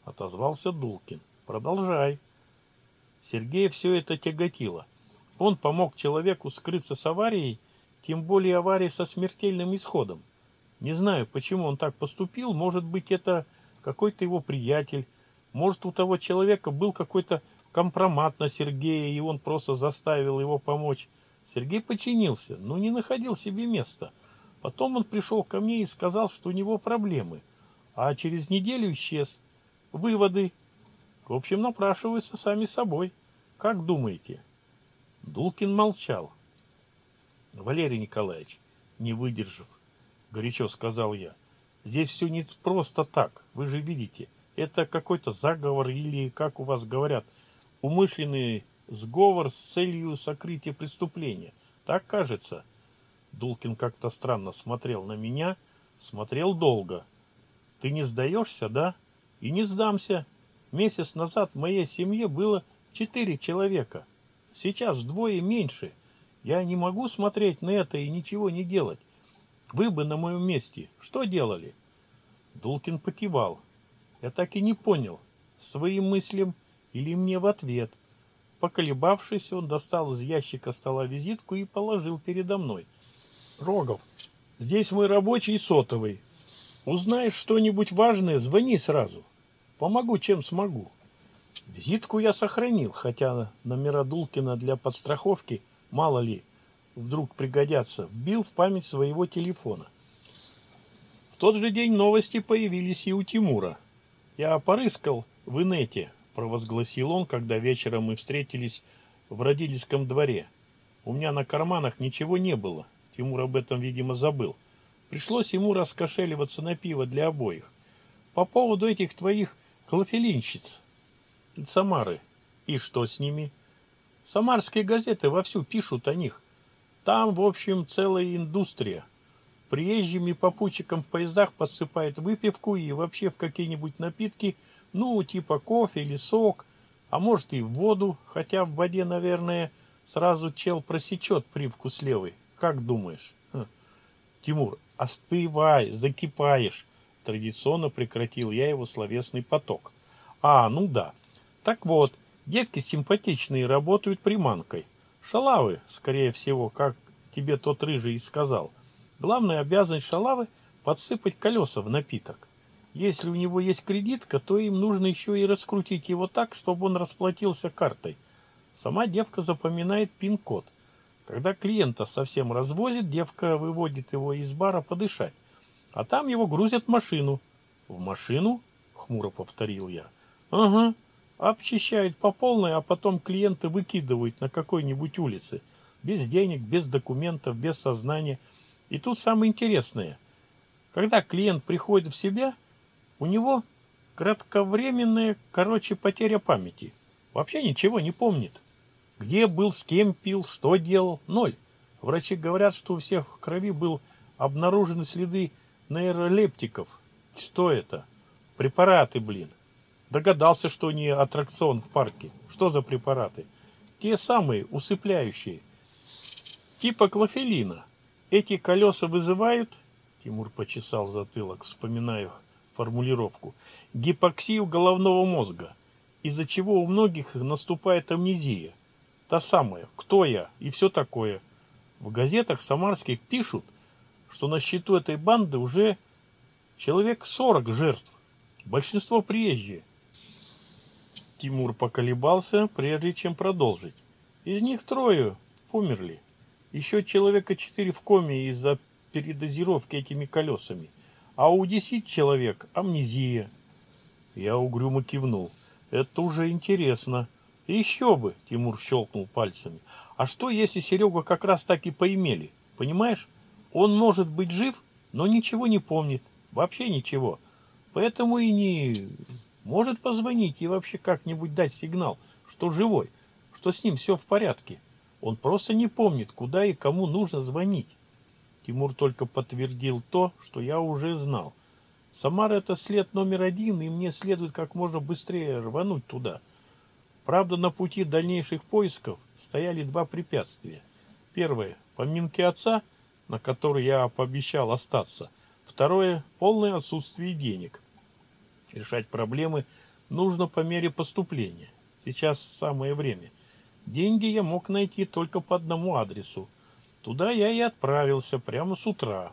Speaker 1: отозвался Дулкин. Продолжай. Сергея все это тяготило. Он помог человеку скрыться с аварией, тем более аварии со смертельным исходом. Не знаю, почему он так поступил, может быть, это какой-то его приятель, может, у того человека был какой-то компромат на Сергея, и он просто заставил его помочь. Сергей подчинился, но не находил себе места. Потом он пришел ко мне и сказал, что у него проблемы, а через неделю исчез. Выводы, в общем, напрашиваются сами собой. Как думаете? Дулкин молчал. Валерий Николаевич, не выдержав, горячо сказал я, здесь все не просто так, вы же видите – это какой-то заговор или, как у вас говорят, умышленный сговор с целью сокрытия преступления. Так кажется. Дулкин как-то странно смотрел на меня, смотрел долго. Ты не сдаешься, да? И не сдамся. Месяц назад в моей семье было четыре человека. Сейчас вдвое меньше. Я не могу смотреть на это и ничего не делать. Вы бы на моем месте что делали? Дулкин покивал. Я так и не понял, своим мыслям или мне в ответ. Поколебавшись, он достал из ящика стола визитку и положил передо мной. «Рогов, здесь мой рабочий сотовый. Узнаешь что-нибудь важное, звони сразу. Помогу, чем смогу». Визитку я сохранил, хотя номера Дулкина для подстраховки, мало ли, вдруг пригодятся, вбил в память своего телефона. В тот же день новости появились и у Тимура – «Я порыскал в инете», — провозгласил он, когда вечером мы встретились в родительском дворе. «У меня на карманах ничего не было. Тимур об этом, видимо, забыл. Пришлось ему раскошеливаться на пиво для обоих. По поводу этих твоих клофелинщиц Самары. И что с ними? Самарские газеты вовсю пишут о них. Там, в общем, целая индустрия. Приезжими попутчикам в поездах подсыпает выпивку и вообще в какие-нибудь напитки, ну, типа кофе или сок, а может и в воду, хотя в воде, наверное, сразу чел просечет привкус левый. Как думаешь? Хм. Тимур, остывай, закипаешь. Традиционно прекратил я его словесный поток. А, ну да. Так вот, девки симпатичные работают приманкой. Шалавы, скорее всего, как тебе тот рыжий и сказал – Главная обязанность шалавы – подсыпать колеса в напиток. Если у него есть кредитка, то им нужно еще и раскрутить его так, чтобы он расплатился картой. Сама девка запоминает пин-код. Когда клиента совсем развозит, девка выводит его из бара подышать. А там его грузят в машину. «В машину?» – хмуро повторил я. «Ага. Обчищают по полной, а потом клиента выкидывают на какой-нибудь улице. Без денег, без документов, без сознания». И тут самое интересное. Когда клиент приходит в себя, у него кратковременная, короче, потеря памяти. Вообще ничего не помнит. Где был, с кем пил, что делал – ноль. Врачи говорят, что у всех в крови был обнаружены следы нейролептиков. Что это? Препараты, блин. Догадался, что не аттракцион в парке. Что за препараты? Те самые усыпляющие. Типа клофелина. Эти колеса вызывают, Тимур почесал затылок, вспоминая формулировку, гипоксию головного мозга, из-за чего у многих наступает амнезия. Та самая, кто я и все такое. В газетах самарских пишут, что на счету этой банды уже человек 40 жертв, большинство приезжие. Тимур поколебался, прежде чем продолжить. Из них трое померли. Еще человека четыре в коме из-за передозировки этими колесами. А у десять человек амнезия. Я угрюмо кивнул. Это уже интересно. Еще бы, Тимур щелкнул пальцами. А что, если Серегу как раз так и поимели? Понимаешь? Он может быть жив, но ничего не помнит. Вообще ничего. Поэтому и не... Может позвонить и вообще как-нибудь дать сигнал, что живой, что с ним все в порядке. — он просто не помнит, куда и кому нужно звонить. Тимур только подтвердил то, что я уже знал. Самара — это след номер один, и мне следует как можно быстрее рвануть туда. Правда, на пути дальнейших поисков стояли два препятствия. Первое — поминки отца, на который я пообещал остаться. Второе — полное отсутствие денег. Решать проблемы нужно по мере поступления. Сейчас самое время. Деньги я мог найти только по одному адресу. Туда я и отправился прямо с утра.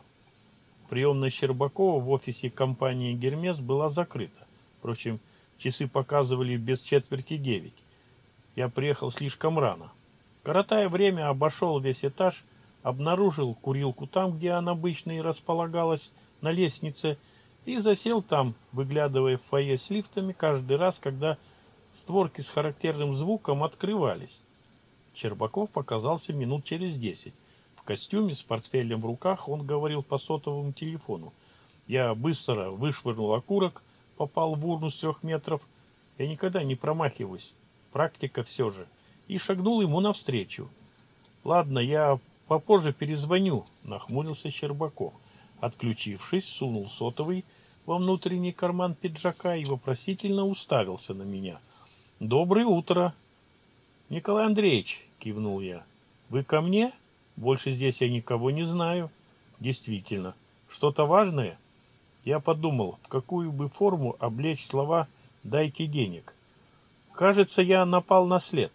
Speaker 1: Приемная Щербакова в офисе компании «Гермес» была закрыта. Впрочем, часы показывали без четверти девять. Я приехал слишком рано. Коротая время обошел весь этаж, обнаружил курилку там, где она обычно и располагалась, на лестнице, и засел там, выглядывая в фойе с лифтами каждый раз, когда створки с характерным звуком открывались. Чербаков показался минут через десять. В костюме с портфелем в руках он говорил по сотовому телефону. Я быстро вышвырнул окурок, попал в урну с трех метров. Я никогда не промахиваюсь. Практика все же. И шагнул ему навстречу. «Ладно, я попозже перезвоню», — нахмурился Щербаков. Отключившись, сунул сотовый во внутренний карман пиджака и вопросительно уставился на меня. «Доброе утро!» «Николай Андреевич, кивнул я. «Вы ко мне? Больше здесь я никого не знаю». «Действительно. Что-то важное?» Я подумал, в какую бы форму облечь слова «дайте денег». «Кажется, я напал на след».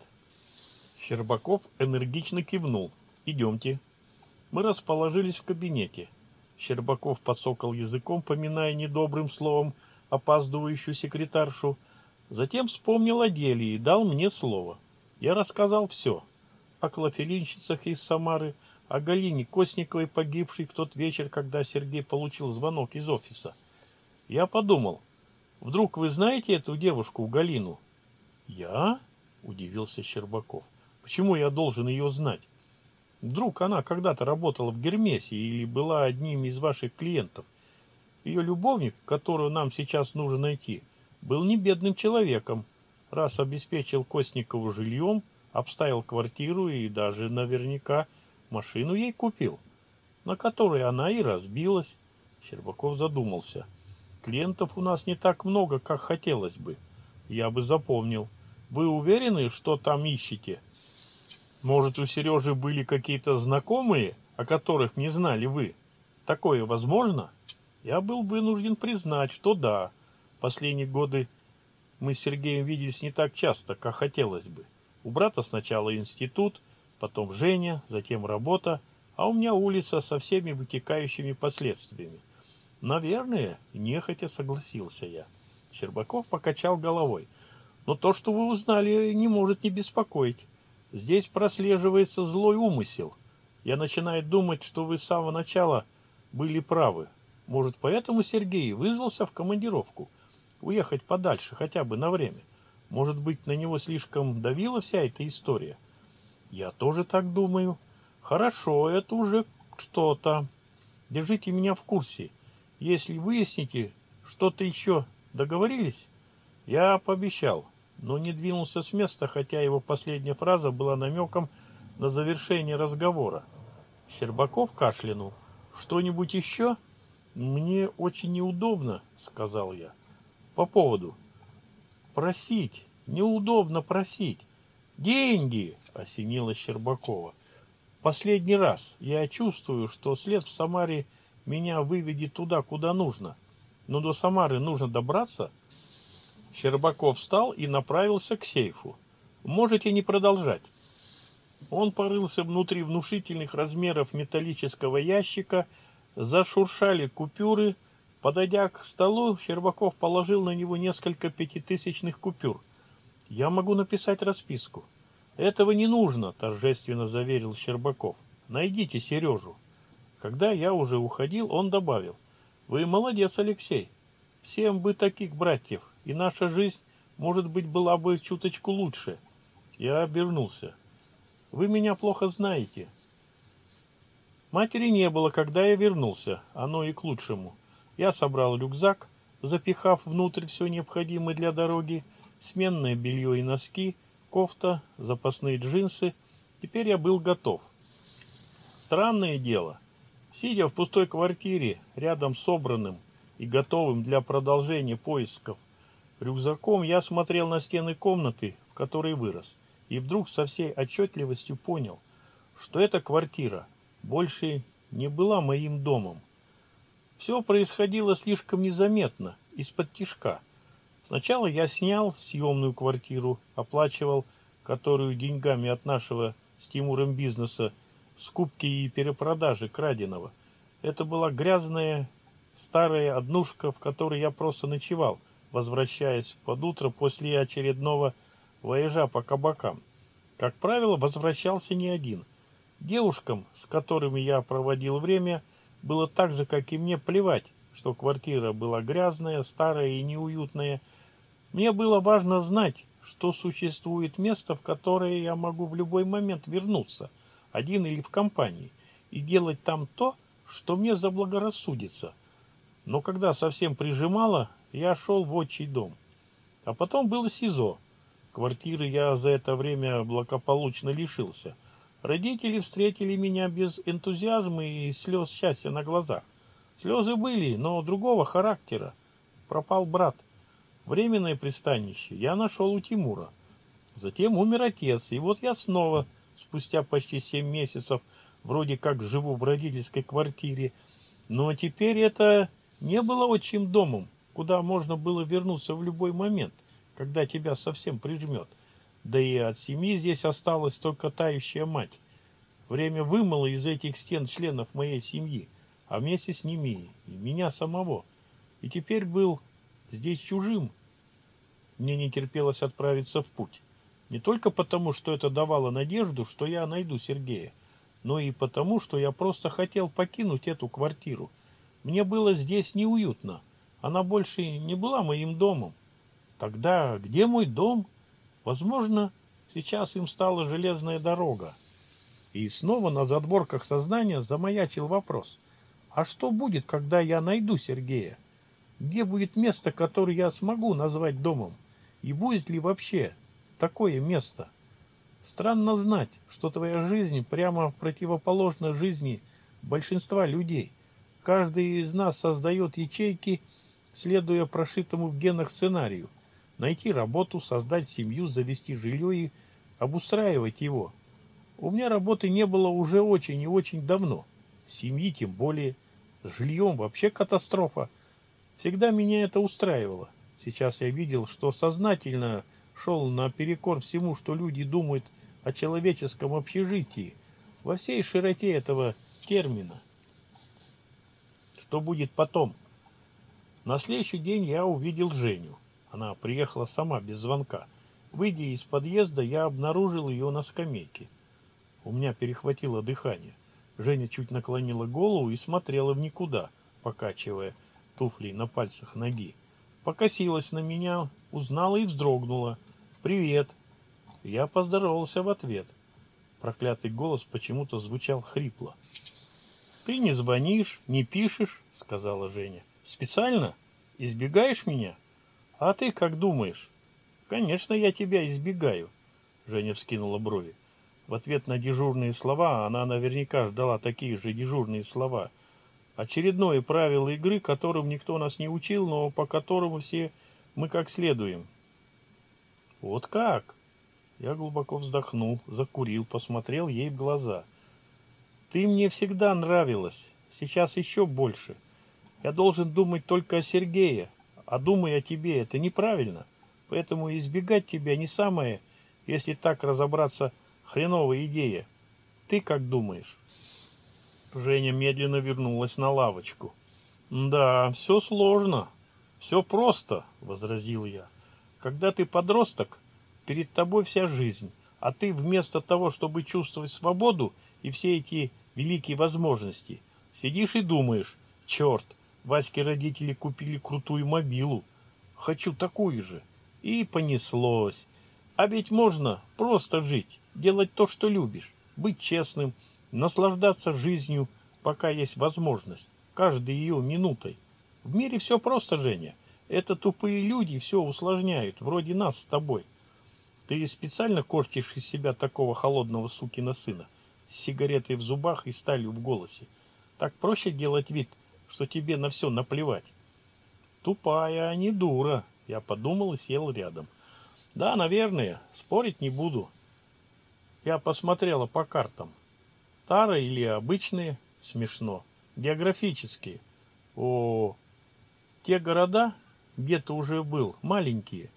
Speaker 1: Щербаков энергично кивнул. «Идемте». Мы расположились в кабинете. Щербаков подсокал языком, поминая недобрым словом опаздывающую секретаршу. Затем вспомнил о деле и дал мне слово. Я рассказал все о клофелинщицах из Самары, о а Галине Косниковой, погибшей в тот вечер, когда Сергей получил звонок из офиса. Я подумал, вдруг вы знаете эту девушку, Галину? Я? Удивился Щербаков. Почему я должен ее знать? Вдруг она когда-то работала в Гермесе или была одним из ваших клиентов. Ее любовник, которого нам сейчас нужно найти, был не бедным человеком, раз обеспечил Костникову жильем, обставил квартиру и даже наверняка машину ей купил, на которой она и разбилась. Щербаков задумался. Клиентов у нас не так много, как хотелось бы. Я бы запомнил. Вы уверены, что там ищете? Может, у Сережи были какие-то знакомые, о которых не знали вы? Такое возможно? Я был вынужден признать, что да. Последние годы мы с Сергеем виделись не так часто, как хотелось бы. У брата сначала институт, потом Женя, затем работа, а у меня улица со всеми вытекающими последствиями. Наверное, нехотя согласился я. Щербаков покачал головой. Но то, что вы узнали, не может не беспокоить. Здесь прослеживается злой умысел. Я начинаю думать, что вы с самого начала были правы. Может, поэтому Сергей вызвался в командировку? Уехать подальше, хотя бы на время. Может быть, на него слишком давила вся эта история? Я тоже так думаю. Хорошо, это уже что-то. Держите меня в курсе. Если выясните, что-то еще договорились? Я пообещал, но не двинулся с места, хотя его последняя фраза была намеком на завершение разговора. Щербаков кашлянул. «Что-нибудь еще?» «Мне очень неудобно», — сказал я. «По поводу». Просить, неудобно просить. Деньги, осенила Щербакова. Последний раз я чувствую, что след в Самаре меня выведет туда, куда нужно. Но до Самары нужно добраться. Щербаков встал и направился к сейфу. Можете не продолжать. Он порылся внутри внушительных размеров металлического ящика, зашуршали купюры – Подойдя к столу, Щербаков положил на него несколько пятитысячных купюр. «Я могу написать расписку». «Этого не нужно», – торжественно заверил Щербаков. «Найдите Сережу». Когда я уже уходил, он добавил. «Вы молодец, Алексей. Всем бы таких братьев, и наша жизнь, может быть, была бы чуточку лучше». Я обернулся. «Вы меня плохо знаете». Матери не было, когда я вернулся. Оно и к лучшему. Я собрал рюкзак, запихав внутрь все необходимое для дороги, сменное белье и носки, кофта, запасные джинсы. Теперь я был готов. Странное дело. Сидя в пустой квартире, рядом с собранным и готовым для продолжения поисков рюкзаком, я смотрел на стены комнаты, в которой вырос, и вдруг со всей отчетливостью понял, что эта квартира больше не была моим домом. Все происходило слишком незаметно, из-под тишка. Сначала я снял съемную квартиру, оплачивал, которую деньгами от нашего с Тимуром бизнеса, скупки и перепродажи краденого. Это была грязная старая однушка, в которой я просто ночевал, возвращаясь под утро после очередного воежа по кабакам. Как правило, возвращался не один. Девушкам, с которыми я проводил время, было так же, как и мне, плевать, что квартира была грязная, старая и неуютная. Мне было важно знать, что существует место, в которое я могу в любой момент вернуться, один или в компании, и делать там то, что мне заблагорассудится. Но когда совсем прижимало, я шел в отчий дом. А потом было СИЗО. Квартиры я за это время благополучно лишился. Родители встретили меня без энтузиазма и слез счастья на глазах. Слезы были, но другого характера. Пропал брат. Временное пристанище я нашел у Тимура. Затем умер отец, и вот я снова, спустя почти семь месяцев, вроде как живу в родительской квартире. Но теперь это не было отчим домом, куда можно было вернуться в любой момент, когда тебя совсем прижмет. — да и от семьи здесь осталась только тающая мать. Время вымыло из этих стен членов моей семьи, а вместе с ними и меня самого. И теперь был здесь чужим. Мне не терпелось отправиться в путь. Не только потому, что это давало надежду, что я найду Сергея, но и потому, что я просто хотел покинуть эту квартиру. Мне было здесь неуютно. Она больше не была моим домом. Тогда где мой дом? — Возможно, сейчас им стала железная дорога. И снова на задворках сознания замаячил вопрос. А что будет, когда я найду Сергея? Где будет место, которое я смогу назвать домом? И будет ли вообще такое место? Странно знать, что твоя жизнь прямо противоположна жизни большинства людей. Каждый из нас создает ячейки, следуя прошитому в генах сценарию – найти работу, создать семью, завести жилье и обустраивать его. У меня работы не было уже очень и очень давно. Семьи тем более. С жильем вообще катастрофа. Всегда меня это устраивало. Сейчас я видел, что сознательно шел наперекор всему, что люди думают о человеческом общежитии, во всей широте этого термина. Что будет потом? На следующий день я увидел Женю. Она приехала сама, без звонка. Выйдя из подъезда, я обнаружил ее на скамейке. У меня перехватило дыхание. Женя чуть наклонила голову и смотрела в никуда, покачивая туфлей на пальцах ноги. Покосилась на меня, узнала и вздрогнула. «Привет!» Я поздоровался в ответ. Проклятый голос почему-то звучал хрипло. «Ты не звонишь, не пишешь», — сказала Женя. «Специально? Избегаешь меня?» «А ты как думаешь?» «Конечно, я тебя избегаю», — Женя вскинула брови. В ответ на дежурные слова она наверняка ждала такие же дежурные слова. Очередное правило игры, которым никто нас не учил, но по которому все мы как следуем. «Вот как?» Я глубоко вздохнул, закурил, посмотрел ей в глаза. «Ты мне всегда нравилась, сейчас еще больше. Я должен думать только о Сергее, а думай о тебе, это неправильно. Поэтому избегать тебя не самое, если так разобраться, хреновая идея. Ты как думаешь? Женя медленно вернулась на лавочку. «Да, все сложно, все просто», — возразил я. «Когда ты подросток, перед тобой вся жизнь, а ты вместо того, чтобы чувствовать свободу и все эти великие возможности, сидишь и думаешь, черт, Ваське родители купили крутую мобилу. Хочу такую же. И понеслось. А ведь можно просто жить, делать то, что любишь, быть честным, наслаждаться жизнью, пока есть возможность, каждой ее минутой. В мире все просто, Женя. Это тупые люди все усложняют, вроде нас с тобой. Ты специально корчишь из себя такого холодного сукина сына, с сигаретой в зубах и сталью в голосе. Так проще делать вид – что тебе на все наплевать. Тупая, а не дура, я подумал и сел рядом. Да, наверное, спорить не буду. Я посмотрела по картам. Тары или обычные? Смешно. Географические. О, те города, где ты уже был, маленькие.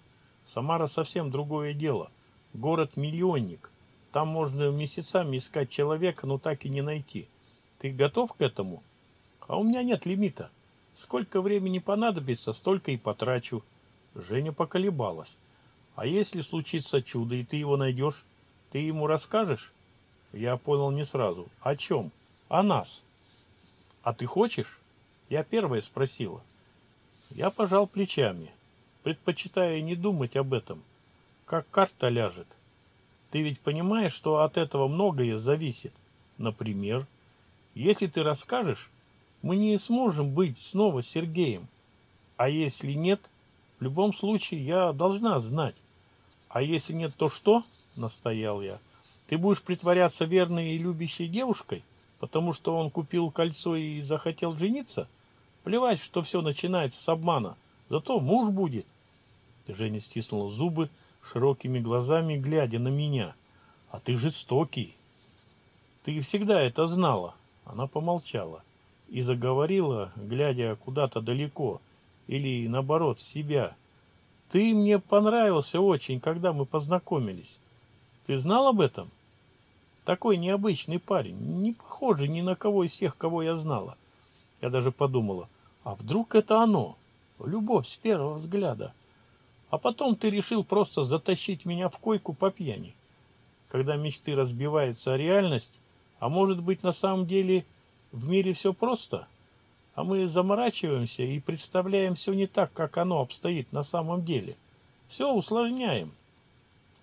Speaker 1: Самара совсем другое дело. Город-миллионник. Там можно месяцами искать человека, но так и не найти. Ты готов к этому? — а у меня нет лимита. Сколько времени понадобится, столько и потрачу. Женя поколебалась. А если случится чудо, и ты его найдешь, ты ему расскажешь? Я понял не сразу. О чем? О нас. А ты хочешь? Я первая спросила. Я пожал плечами, предпочитая не думать об этом. Как карта ляжет. Ты ведь понимаешь, что от этого многое зависит. Например, если ты расскажешь, мы не сможем быть снова Сергеем. А если нет, в любом случае я должна знать. А если нет, то что? Настоял я. Ты будешь притворяться верной и любящей девушкой, потому что он купил кольцо и захотел жениться? Плевать, что все начинается с обмана. Зато муж будет. Женя стиснула зубы, широкими глазами глядя на меня. «А ты жестокий!» «Ты всегда это знала!» Она помолчала и заговорила, глядя куда-то далеко, или, наоборот, в себя. «Ты мне понравился очень, когда мы познакомились. Ты знал об этом?» «Такой необычный парень, не похожий ни на кого из тех, кого я знала». Я даже подумала, а вдруг это оно? Любовь с первого взгляда. А потом ты решил просто затащить меня в койку по пьяни. Когда мечты разбиваются о реальность, а может быть на самом деле в мире все просто, а мы заморачиваемся и представляем все не так, как оно обстоит на самом деле. Все усложняем.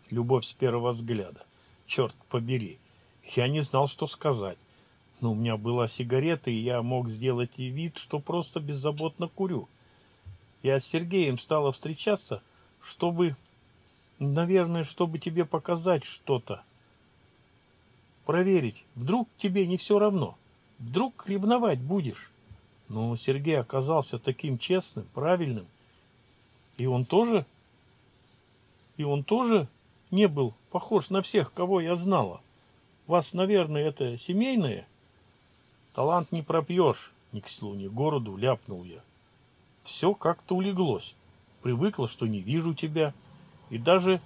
Speaker 1: Любовь с первого взгляда. Черт побери. Я не знал, что сказать. Но ну, у меня была сигарета, и я мог сделать и вид, что просто беззаботно курю. Я с Сергеем стала встречаться, чтобы... Наверное, чтобы тебе показать что-то. Проверить. Вдруг тебе не все равно. — Вдруг ревновать будешь. Но Сергей оказался таким честным, правильным. И он тоже... И он тоже не был похож на всех, кого я знала. Вас, наверное, это семейное? Талант не пропьешь, ни к селу, ни к городу, ляпнул я. Все как-то улеглось. Привыкла, что не вижу тебя. И даже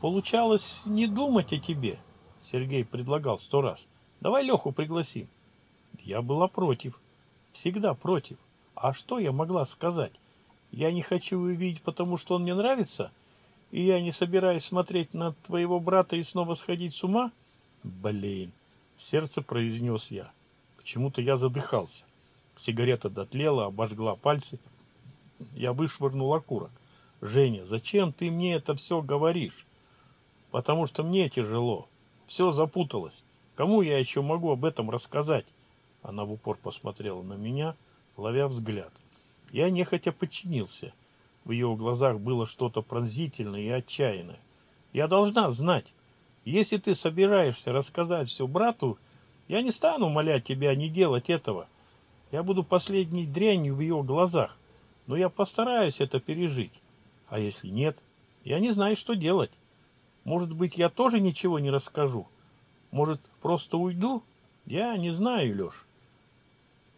Speaker 1: получалось не думать о тебе. Сергей предлагал сто раз. Давай Леху пригласим. Я была против. Всегда против. А что я могла сказать? Я не хочу его видеть, потому что он мне нравится? И я не собираюсь смотреть на твоего брата и снова сходить с ума? Блин, сердце произнес я. Почему-то я задыхался. Сигарета дотлела, обожгла пальцы. Я вышвырнул окурок. «Женя, зачем ты мне это все говоришь?» «Потому что мне тяжело. Все запуталось. Кому я еще могу об этом рассказать?» Она в упор посмотрела на меня, ловя взгляд. Я нехотя подчинился. В ее глазах было что-то пронзительное и отчаянное. Я должна знать. Если ты собираешься рассказать все брату, я не стану умолять тебя не делать этого. Я буду последней дрянью в ее глазах, но я постараюсь это пережить. А если нет, я не знаю, что делать. Может быть, я тоже ничего не расскажу? Может, просто уйду? Я не знаю, Леш.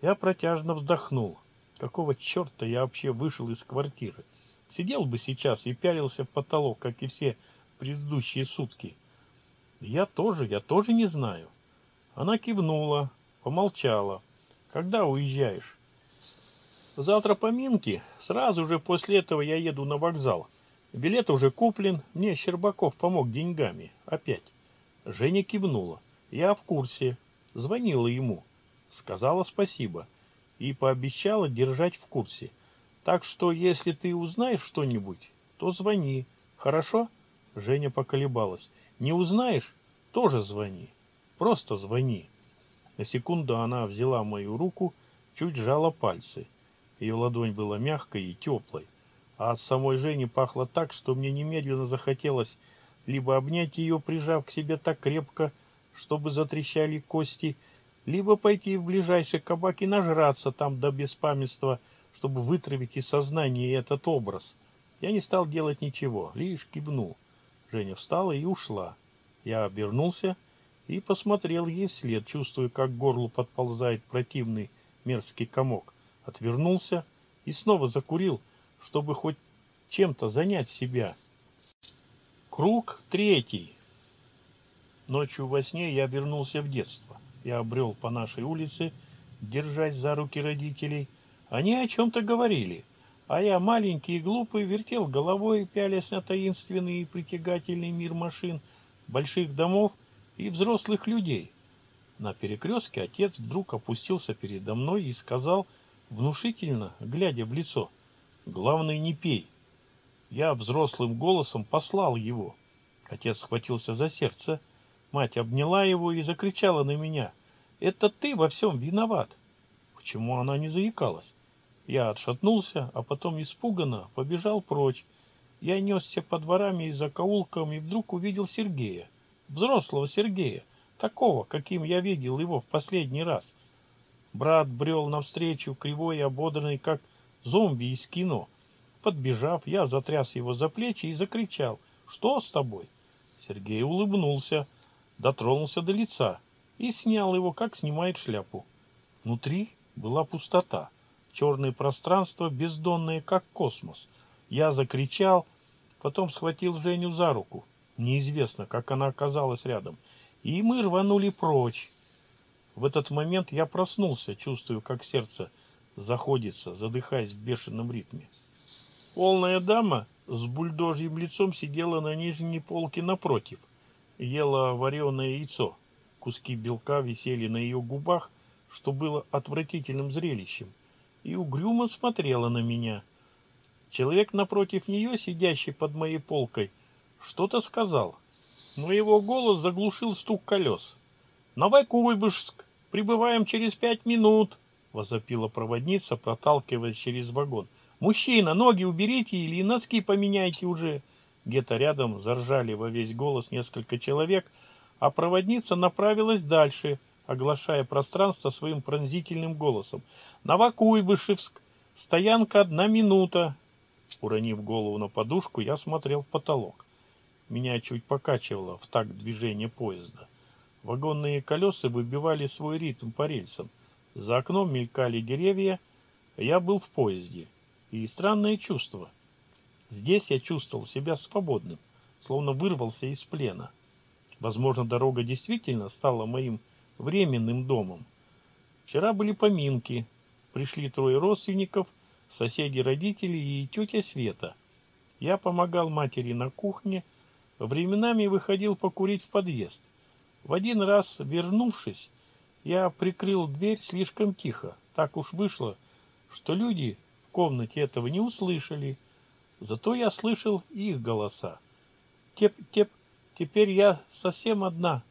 Speaker 1: Я протяжно вздохнул. Какого черта я вообще вышел из квартиры? Сидел бы сейчас и пялился в потолок, как и все предыдущие сутки. Я тоже, я тоже не знаю. Она кивнула, помолчала. Когда уезжаешь? Завтра поминки. Сразу же после этого я еду на вокзал. Билет уже куплен. Мне Щербаков помог деньгами. Опять. Женя кивнула. Я в курсе. Звонила ему сказала спасибо и пообещала держать в курсе. Так что, если ты узнаешь что-нибудь, то звони, хорошо? Женя поколебалась. Не узнаешь? Тоже звони. Просто звони. На секунду она взяла мою руку, чуть сжала пальцы. Ее ладонь была мягкой и теплой, а от самой Жени пахло так, что мне немедленно захотелось либо обнять ее, прижав к себе так крепко, чтобы затрещали кости, либо пойти в ближайший кабак и нажраться там до беспамятства, чтобы вытравить из сознания этот образ. Я не стал делать ничего, лишь кивнул. Женя встала и ушла. Я обернулся и посмотрел ей вслед, чувствуя, как к горлу подползает противный мерзкий комок. Отвернулся и снова закурил, чтобы хоть чем-то занять себя. Круг третий. Ночью во сне я вернулся в детство я обрел по нашей улице, держась за руки родителей, они о чем-то говорили, а я, маленький и глупый, вертел головой, пялясь на таинственный и притягательный мир машин, больших домов и взрослых людей. На перекрестке отец вдруг опустился передо мной и сказал, внушительно, глядя в лицо, «Главное, не пей». Я взрослым голосом послал его. Отец схватился за сердце, — Мать обняла его и закричала на меня. «Это ты во всем виноват!» Почему она не заикалась? Я отшатнулся, а потом испуганно побежал прочь. Я несся по дворам и закоулкам и вдруг увидел Сергея. Взрослого Сергея, такого, каким я видел его в последний раз. Брат брел навстречу, кривой и ободранный, как зомби из кино. Подбежав, я затряс его за плечи и закричал «Что с тобой?» Сергей улыбнулся дотронулся до лица и снял его, как снимает шляпу. Внутри была пустота, черное пространство, бездонное, как космос. Я закричал, потом схватил Женю за руку. Неизвестно, как она оказалась рядом. И мы рванули прочь. В этот момент я проснулся, чувствую, как сердце заходится, задыхаясь в бешеном ритме. Полная дама с бульдожьим лицом сидела на нижней полке напротив – ела вареное яйцо. Куски белка висели на ее губах, что было отвратительным зрелищем, и угрюмо смотрела на меня. Человек напротив нее, сидящий под моей полкой, что-то сказал, но его голос заглушил стук колес. «На Вайкуйбышск! Прибываем через пять минут!» — возопила проводница, проталкивая через вагон. «Мужчина, ноги уберите или носки поменяйте уже!» Где-то рядом заржали во весь голос несколько человек, а проводница направилась дальше, оглашая пространство своим пронзительным голосом. «Новокуйбышевск! Стоянка одна минута!» Уронив голову на подушку, я смотрел в потолок. Меня чуть покачивало в такт движения поезда. Вагонные колеса выбивали свой ритм по рельсам. За окном мелькали деревья. Я был в поезде. И странное чувство. Здесь я чувствовал себя свободным, словно вырвался из плена. Возможно, дорога действительно стала моим временным домом. Вчера были поминки. Пришли трое родственников, соседи родители и тетя Света. Я помогал матери на кухне, временами выходил покурить в подъезд. В один раз, вернувшись, я прикрыл дверь слишком тихо. Так уж вышло, что люди в комнате этого не услышали Зато я слышал их голоса. Теп, теп, теперь я совсем одна.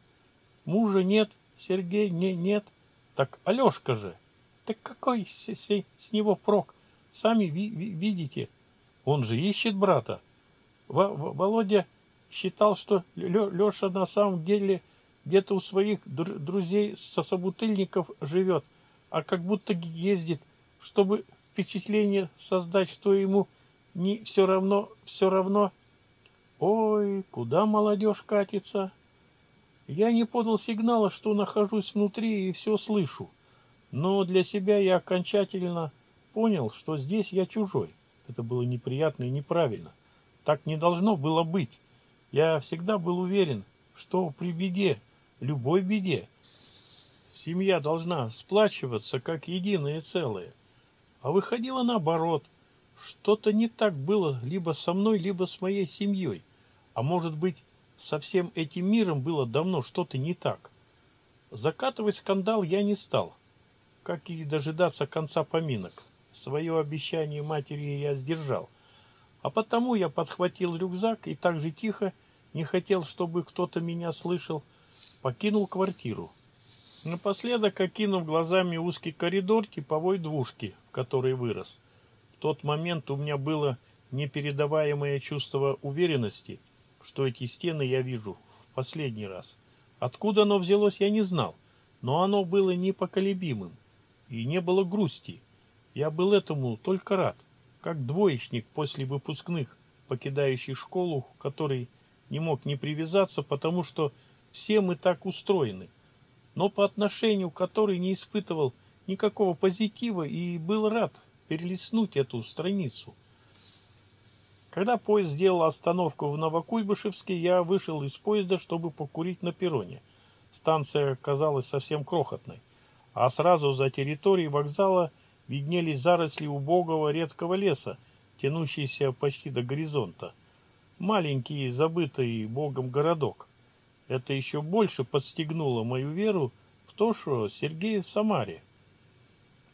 Speaker 1: Мужа нет, Сергей не нет. Так Алёшка же. Так какой с, с, с него прок? Сами ви, ви, видите. Он же ищет брата. В, в, Володя считал, что Лёша на самом деле где-то у своих др друзей со собутыльников живет, а как будто ездит, чтобы впечатление создать, что ему – не все равно, все равно. Ой, куда молодежь катится? Я не подал сигнала, что нахожусь внутри и все слышу. Но для себя я окончательно понял, что здесь я чужой. Это было неприятно и неправильно. Так не должно было быть. Я всегда был уверен, что при беде, любой беде, семья должна сплачиваться как единое целое. А выходило наоборот – что-то не так было либо со мной, либо с моей семьей. А может быть, со всем этим миром было давно что-то не так. Закатывать скандал я не стал, как и дожидаться конца поминок. Свое обещание матери я сдержал. А потому я подхватил рюкзак и так же тихо, не хотел, чтобы кто-то меня слышал, покинул квартиру. Напоследок, окинув глазами узкий коридор типовой двушки, в которой вырос, в тот момент у меня было непередаваемое чувство уверенности, что эти стены я вижу в последний раз. Откуда оно взялось, я не знал, но оно было непоколебимым, и не было грусти. Я был этому только рад, как двоечник после выпускных, покидающий школу, который не мог не привязаться, потому что все мы так устроены, но по отношению к которой не испытывал никакого позитива и был рад перелистнуть эту страницу. Когда поезд сделал остановку в Новокуйбышевске, я вышел из поезда, чтобы покурить на перроне. Станция казалась совсем крохотной, а сразу за территорией вокзала виднелись заросли убогого редкого леса, тянущиеся почти до горизонта. Маленький, забытый богом городок. Это еще больше подстегнуло мою веру в то, что Сергей в Самаре –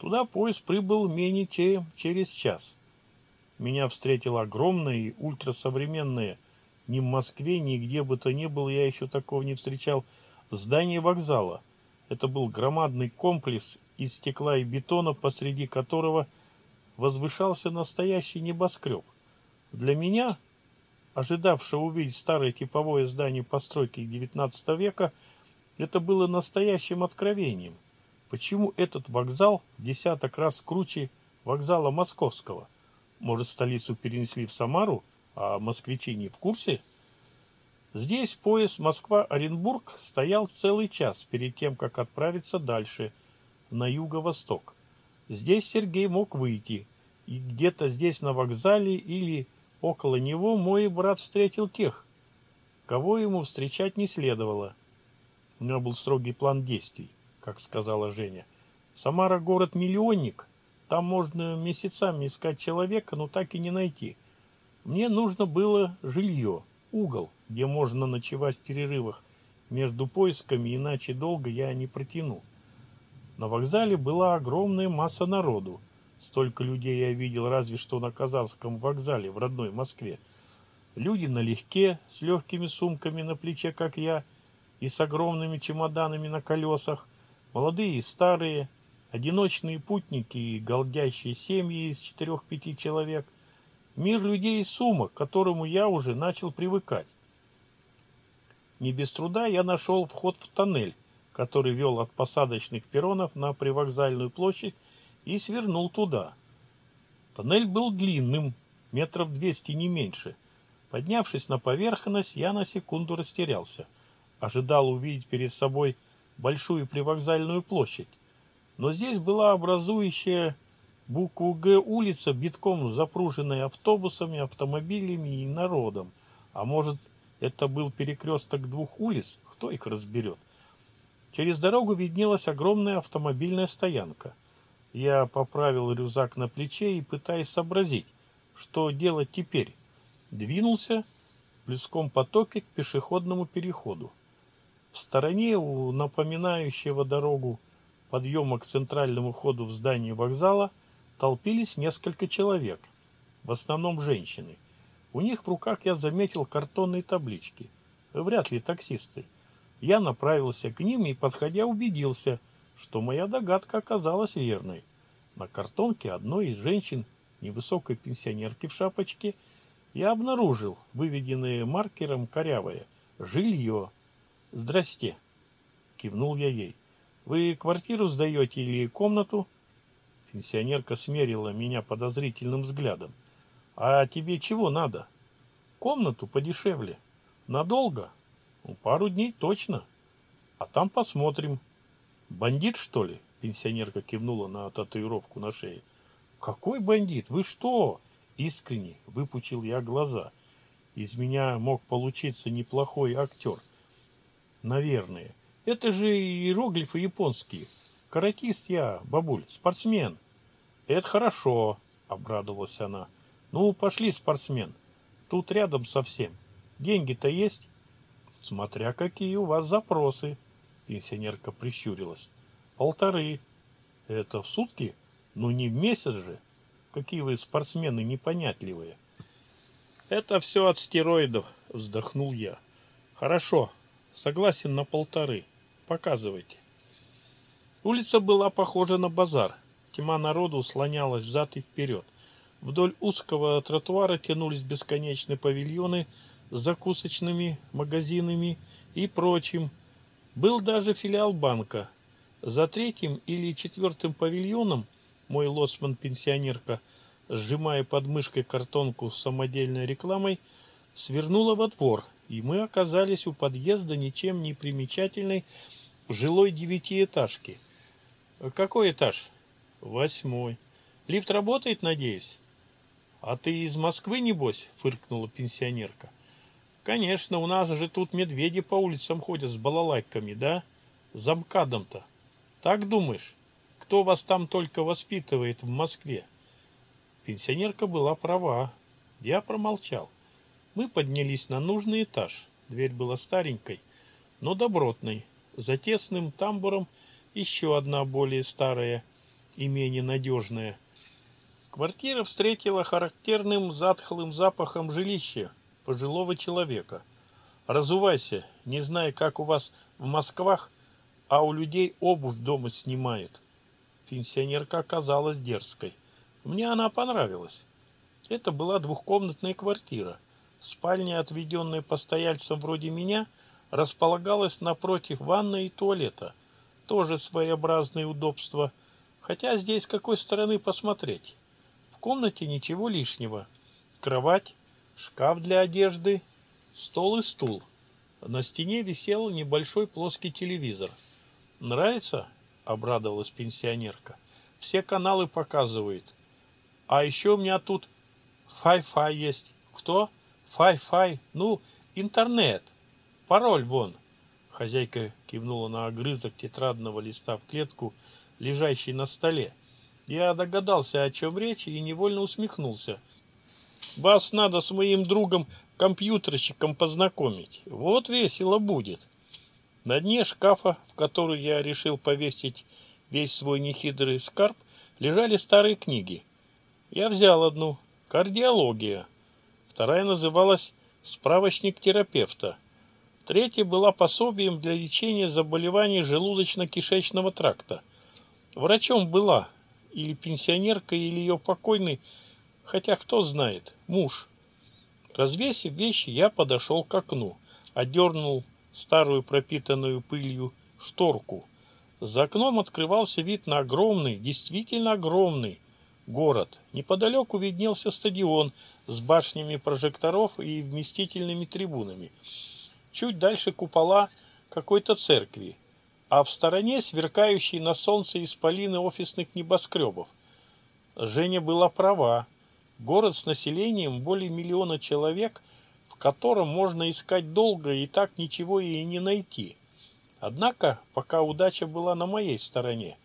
Speaker 1: Туда поезд прибыл менее чем через час. Меня встретил огромное и ультрасовременное, ни в Москве, ни где бы то ни было, я еще такого не встречал, здание вокзала. Это был громадный комплекс из стекла и бетона, посреди которого возвышался настоящий небоскреб. Для меня, ожидавшего увидеть старое типовое здание постройки XIX века, это было настоящим откровением – Почему этот вокзал десяток раз круче вокзала Московского? Может, столицу перенесли в Самару, а москвичи не в курсе? Здесь поезд Москва-Оренбург стоял целый час перед тем, как отправиться дальше, на юго-восток. Здесь Сергей мог выйти, и где-то здесь на вокзале или около него мой брат встретил тех, кого ему встречать не следовало. У него был строгий план действий как сказала Женя. Самара город-миллионник. Там можно месяцами искать человека, но так и не найти. Мне нужно было жилье, угол, где можно ночевать в перерывах между поисками, иначе долго я не протяну. На вокзале была огромная масса народу. Столько людей я видел разве что на Казанском вокзале в родной Москве. Люди налегке, с легкими сумками на плече, как я, и с огромными чемоданами на колесах. Молодые и старые, одиночные путники и голдящие семьи из четырех-пяти человек, мир людей и сумок, к которому я уже начал привыкать. Не без труда я нашел вход в тоннель, который вел от посадочных перронов на привокзальную площадь и свернул туда. Тоннель был длинным, метров двести не меньше. Поднявшись на поверхность, я на секунду растерялся. Ожидал увидеть перед собой – большую привокзальную площадь. Но здесь была образующая букву «Г» улица, битком запруженная автобусами, автомобилями и народом. А может, это был перекресток двух улиц? Кто их разберет? Через дорогу виднелась огромная автомобильная стоянка. Я поправил рюкзак на плече и, пытаясь сообразить, что делать теперь, двинулся в людском потоке к пешеходному переходу. В стороне у напоминающего дорогу подъема к центральному ходу в здание вокзала толпились несколько человек, в основном женщины. У них в руках я заметил картонные таблички, вряд ли таксисты. Я направился к ним и, подходя, убедился, что моя догадка оказалась верной. На картонке одной из женщин, невысокой пенсионерки в шапочке, я обнаружил выведенные маркером корявое «Жилье», «Здрасте!» — кивнул я ей. «Вы квартиру сдаете или комнату?» Пенсионерка смерила меня подозрительным взглядом. «А тебе чего надо?» «Комнату подешевле. Надолго?» ну, «Пару дней точно. А там посмотрим». «Бандит, что ли?» — пенсионерка кивнула на татуировку на шее. «Какой бандит? Вы что?» — искренне выпучил я глаза. «Из меня мог получиться неплохой актер» наверное. Это же иероглифы японские. Каратист я, бабуль, спортсмен. Это хорошо, обрадовалась она. Ну, пошли, спортсмен. Тут рядом совсем. Деньги-то есть? Смотря какие у вас запросы. Пенсионерка прищурилась. Полторы. Это в сутки? Ну, не в месяц же. Какие вы спортсмены непонятливые. Это все от стероидов, вздохнул я. Хорошо, Согласен на полторы. Показывайте. Улица была похожа на базар. Тьма народу слонялась взад и вперед. Вдоль узкого тротуара тянулись бесконечные павильоны с закусочными магазинами и прочим. Был даже филиал банка. За третьим или четвертым павильоном мой лосман пенсионерка сжимая под мышкой картонку с самодельной рекламой, свернула во двор – и мы оказались у подъезда ничем не примечательной жилой девятиэтажки. Какой этаж? Восьмой. Лифт работает, надеюсь? А ты из Москвы, небось? Фыркнула пенсионерка. Конечно, у нас же тут медведи по улицам ходят с балалайками, да? замкадом то Так думаешь? Кто вас там только воспитывает в Москве? Пенсионерка была права. Я промолчал. Мы поднялись на нужный этаж. Дверь была старенькой, но добротной. За тесным тамбуром еще одна более старая и менее надежная. Квартира встретила характерным затхлым запахом жилища пожилого человека. Разувайся, не зная, как у вас в Москвах, а у людей обувь дома снимают. Пенсионерка оказалась дерзкой. Мне она понравилась. Это была двухкомнатная квартира – Спальня, отведенная постояльцам вроде меня, располагалась напротив ванной и туалета. Тоже своеобразные удобства. Хотя здесь с какой стороны посмотреть? В комнате ничего лишнего. Кровать, шкаф для одежды, стол и стул. На стене висел небольшой плоский телевизор. «Нравится?» – обрадовалась пенсионерка. «Все каналы показывает. А еще у меня тут фай-фай есть. Кто?» Фай-фай, ну, интернет. Пароль вон. Хозяйка кивнула на огрызок тетрадного листа в клетку, лежащий на столе. Я догадался, о чем речь, и невольно усмехнулся. Вас надо с моим другом компьютерщиком познакомить. Вот весело будет. На дне шкафа, в который я решил повесить весь свой нехитрый скарб, лежали старые книги. Я взял одну «Кардиология», Вторая называлась «Справочник терапевта». Третья была пособием для лечения заболеваний желудочно-кишечного тракта. Врачом была или пенсионерка, или ее покойный, хотя кто знает, муж. Развесив вещи, я подошел к окну, одернул старую пропитанную пылью шторку. За окном открывался вид на огромный, действительно огромный, город. Неподалеку виднелся стадион с башнями прожекторов и вместительными трибунами. Чуть дальше купола какой-то церкви, а в стороне сверкающие на солнце исполины офисных небоскребов. Женя была права. Город с населением более миллиона человек, в котором можно искать долго и так ничего и не найти. Однако пока удача была на моей стороне.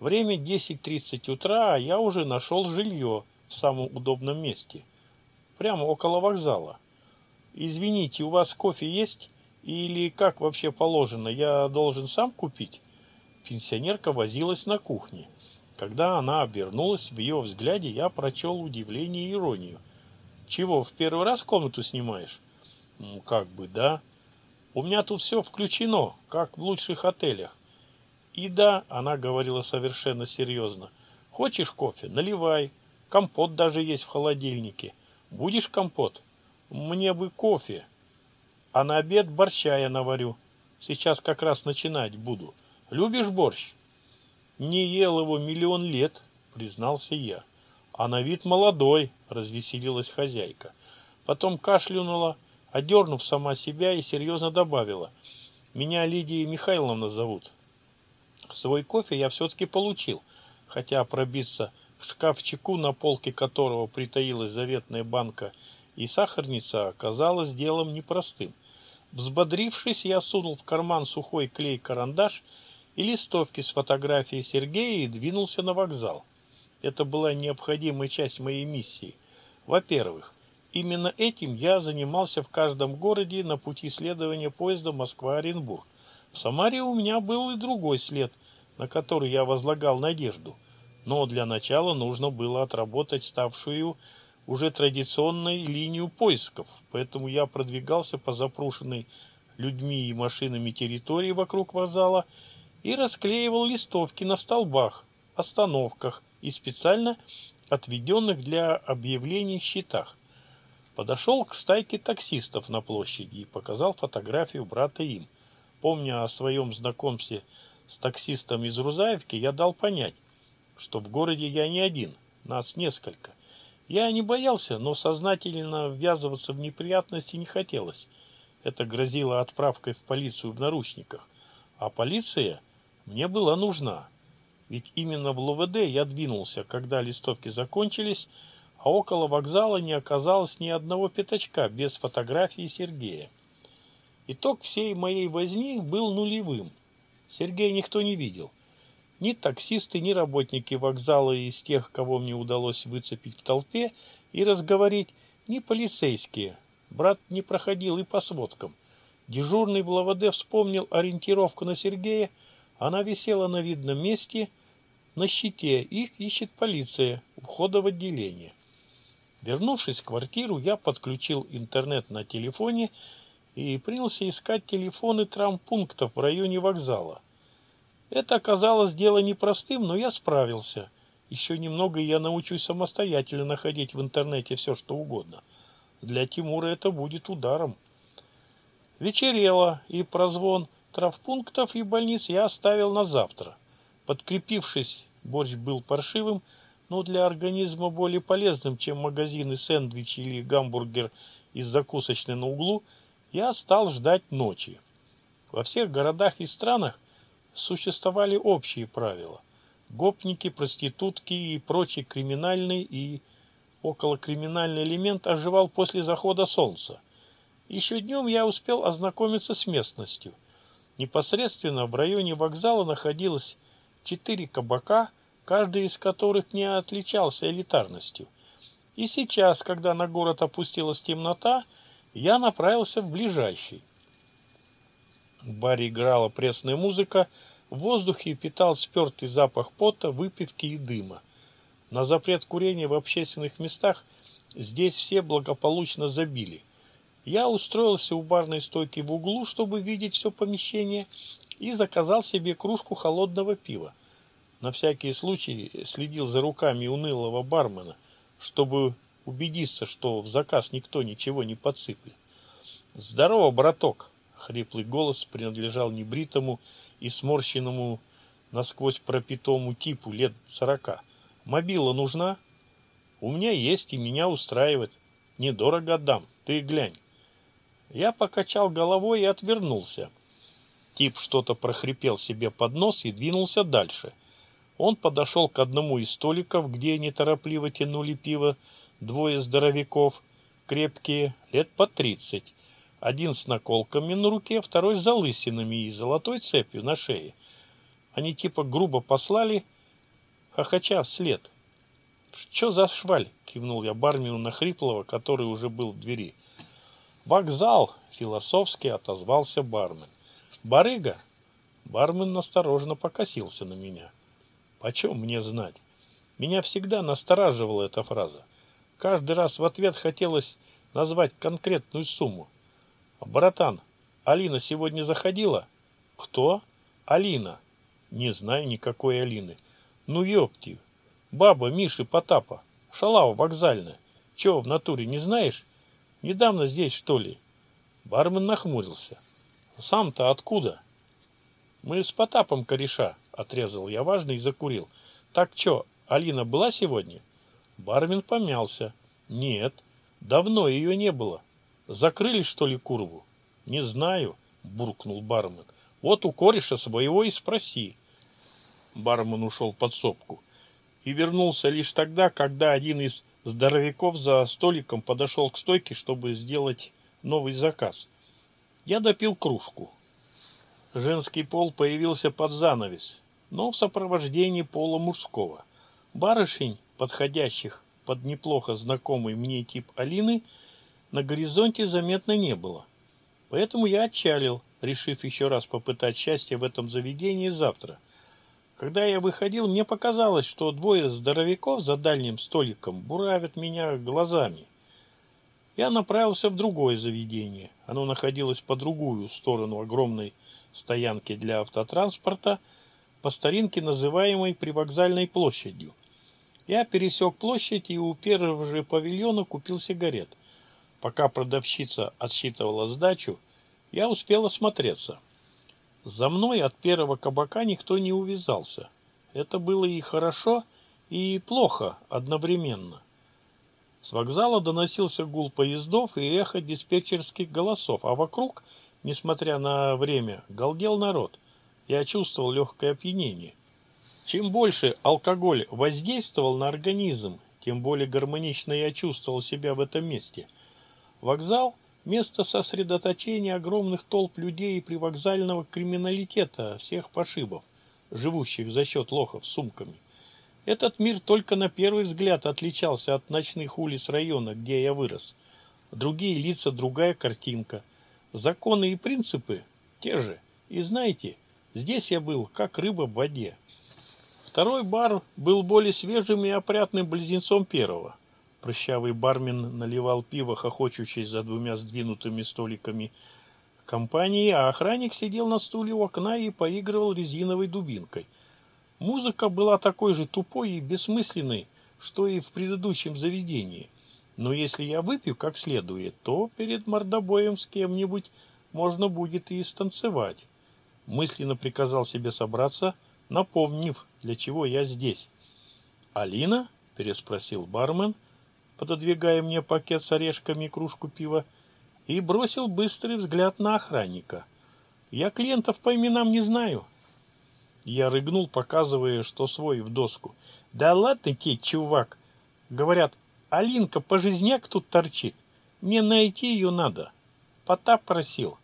Speaker 1: Время 10.30 утра, а я уже нашел жилье в самом удобном месте. Прямо около вокзала. Извините, у вас кофе есть? Или как вообще положено, я должен сам купить? Пенсионерка возилась на кухне. Когда она обернулась, в ее взгляде я прочел удивление и иронию. «Чего, в первый раз комнату снимаешь?» как бы, да. У меня тут все включено, как в лучших отелях. И да, она говорила совершенно серьезно. Хочешь кофе? Наливай. Компот даже есть в холодильнике. Будешь компот? Мне бы кофе. А на обед борща я наварю. Сейчас как раз начинать буду. Любишь борщ? Не ел его миллион лет, признался я. А на вид молодой, развеселилась хозяйка. Потом кашлянула, одернув сама себя и серьезно добавила. Меня Лидия Михайловна зовут. Свой кофе я все-таки получил, хотя пробиться к шкафчику, на полке которого притаилась заветная банка и сахарница, оказалось делом непростым. Взбодрившись, я сунул в карман сухой клей-карандаш и листовки с фотографией Сергея и двинулся на вокзал. Это была необходимая часть моей миссии. Во-первых, именно этим я занимался в каждом городе на пути следования поезда Москва-Оренбург. В Самаре у меня был и другой след, на который я возлагал надежду. Но для начала нужно было отработать ставшую уже традиционной линию поисков, поэтому я продвигался по запрушенной людьми и машинами территории вокруг вокзала и расклеивал листовки на столбах, остановках и специально отведенных для объявлений щитах. Подошел к стайке таксистов на площади и показал фотографию брата им – Помня о своем знакомстве с таксистом из Рузаевки, я дал понять, что в городе я не один, нас несколько. Я не боялся, но сознательно ввязываться в неприятности не хотелось. Это грозило отправкой в полицию в наручниках. А полиция мне была нужна. Ведь именно в ЛВД я двинулся, когда листовки закончились, а около вокзала не оказалось ни одного пятачка без фотографии Сергея. Итог всей моей возни был нулевым. Сергея никто не видел. Ни таксисты, ни работники вокзала из тех, кого мне удалось выцепить в толпе и разговорить, ни полицейские. Брат не проходил и по сводкам. Дежурный в Лаваде вспомнил ориентировку на Сергея. Она висела на видном месте, на щите. Их ищет полиция у входа в отделение. Вернувшись в квартиру, я подключил интернет на телефоне и принялся искать телефоны трампунктов в районе вокзала. Это оказалось дело непростым, но я справился. Еще немного, и я научусь самостоятельно находить в интернете все, что угодно. Для Тимура это будет ударом. Вечерело, и прозвон травпунктов и больниц я оставил на завтра. Подкрепившись, борщ был паршивым, но для организма более полезным, чем магазины сэндвич или гамбургер из закусочной на углу – я стал ждать ночи. Во всех городах и странах существовали общие правила. Гопники, проститутки и прочий криминальный и околокриминальный элемент оживал после захода солнца. Еще днем я успел ознакомиться с местностью. Непосредственно в районе вокзала находилось четыре кабака, каждый из которых не отличался элитарностью. И сейчас, когда на город опустилась темнота, я направился в ближайший. В баре играла пресная музыка, в воздухе питал спертый запах пота, выпивки и дыма. На запрет курения в общественных местах здесь все благополучно забили. Я устроился у барной стойки в углу, чтобы видеть все помещение, и заказал себе кружку холодного пива. На всякий случай следил за руками унылого бармена, чтобы убедиться, что в заказ никто ничего не подсыплет. «Здорово, браток!» — хриплый голос принадлежал небритому и сморщенному насквозь пропитому типу лет сорока. «Мобила нужна?» «У меня есть и меня устраивает. Недорого отдам, ты глянь». Я покачал головой и отвернулся. Тип что-то прохрипел себе под нос и двинулся дальше. Он подошел к одному из столиков, где неторопливо тянули пиво, двое здоровяков, крепкие, лет по тридцать. Один с наколками на руке, второй с залысинами и золотой цепью на шее. Они типа грубо послали хохоча вслед. «Чё за шваль?» — кивнул я бармену на Хриплова, который уже был в двери. «Вокзал!» — философски отозвался бармен. «Барыга?» Бармен осторожно покосился на меня. «Почем мне знать?» Меня всегда настораживала эта фраза. Каждый раз в ответ хотелось назвать конкретную сумму. «А, «Братан, Алина сегодня заходила?» «Кто?» «Алина». «Не знаю никакой Алины». «Ну, ёпти! Баба Миши Потапа. Шалава вокзальная. Чего в натуре, не знаешь? Недавно здесь, что ли?» Бармен нахмурился. «Сам-то откуда?» «Мы с Потапом кореша», — отрезал я важно и закурил. «Так чё, Алина была сегодня?» Бармен помялся. «Нет, давно ее не было. Закрыли, что ли, курву?» «Не знаю», — буркнул бармен. «Вот у кореша своего и спроси». Бармен ушел под сопку и вернулся лишь тогда, когда один из здоровяков за столиком подошел к стойке, чтобы сделать новый заказ. Я допил кружку. Женский пол появился под занавес, но в сопровождении пола мужского. Барышень подходящих под неплохо знакомый мне тип Алины, на горизонте заметно не было. Поэтому я отчалил, решив еще раз попытать счастье в этом заведении завтра. Когда я выходил, мне показалось, что двое здоровяков за дальним столиком буравят меня глазами. Я направился в другое заведение. Оно находилось по другую сторону огромной стоянки для автотранспорта, по старинке называемой привокзальной площадью. Я пересек площадь и у первого же павильона купил сигарет. Пока продавщица отсчитывала сдачу, я успел осмотреться. За мной от первого кабака никто не увязался. Это было и хорошо, и плохо одновременно. С вокзала доносился гул поездов и эхо диспетчерских голосов, а вокруг, несмотря на время, галдел народ. Я чувствовал легкое опьянение. Чем больше алкоголь воздействовал на организм, тем более гармонично я чувствовал себя в этом месте. Вокзал – место сосредоточения огромных толп людей и привокзального криминалитета всех пошибов, живущих за счет лохов с сумками. Этот мир только на первый взгляд отличался от ночных улиц района, где я вырос. Другие лица, другая картинка. Законы и принципы те же. И знаете, здесь я был как рыба в воде, Второй бар был более свежим и опрятным близнецом первого. Прыщавый бармен наливал пиво, хохочущись за двумя сдвинутыми столиками компании, а охранник сидел на стуле у окна и поигрывал резиновой дубинкой. Музыка была такой же тупой и бессмысленной, что и в предыдущем заведении. Но если я выпью как следует, то перед мордобоем с кем-нибудь можно будет и станцевать. Мысленно приказал себе собраться – напомнив, для чего я здесь. «Алина?» – переспросил бармен, пододвигая мне пакет с орешками и кружку пива, и бросил быстрый взгляд на охранника. «Я клиентов по именам не знаю». Я рыгнул, показывая, что свой в доску. «Да ладно тебе, чувак!» Говорят, «Алинка, пожизняк тут торчит. Мне найти ее надо». Потап просил.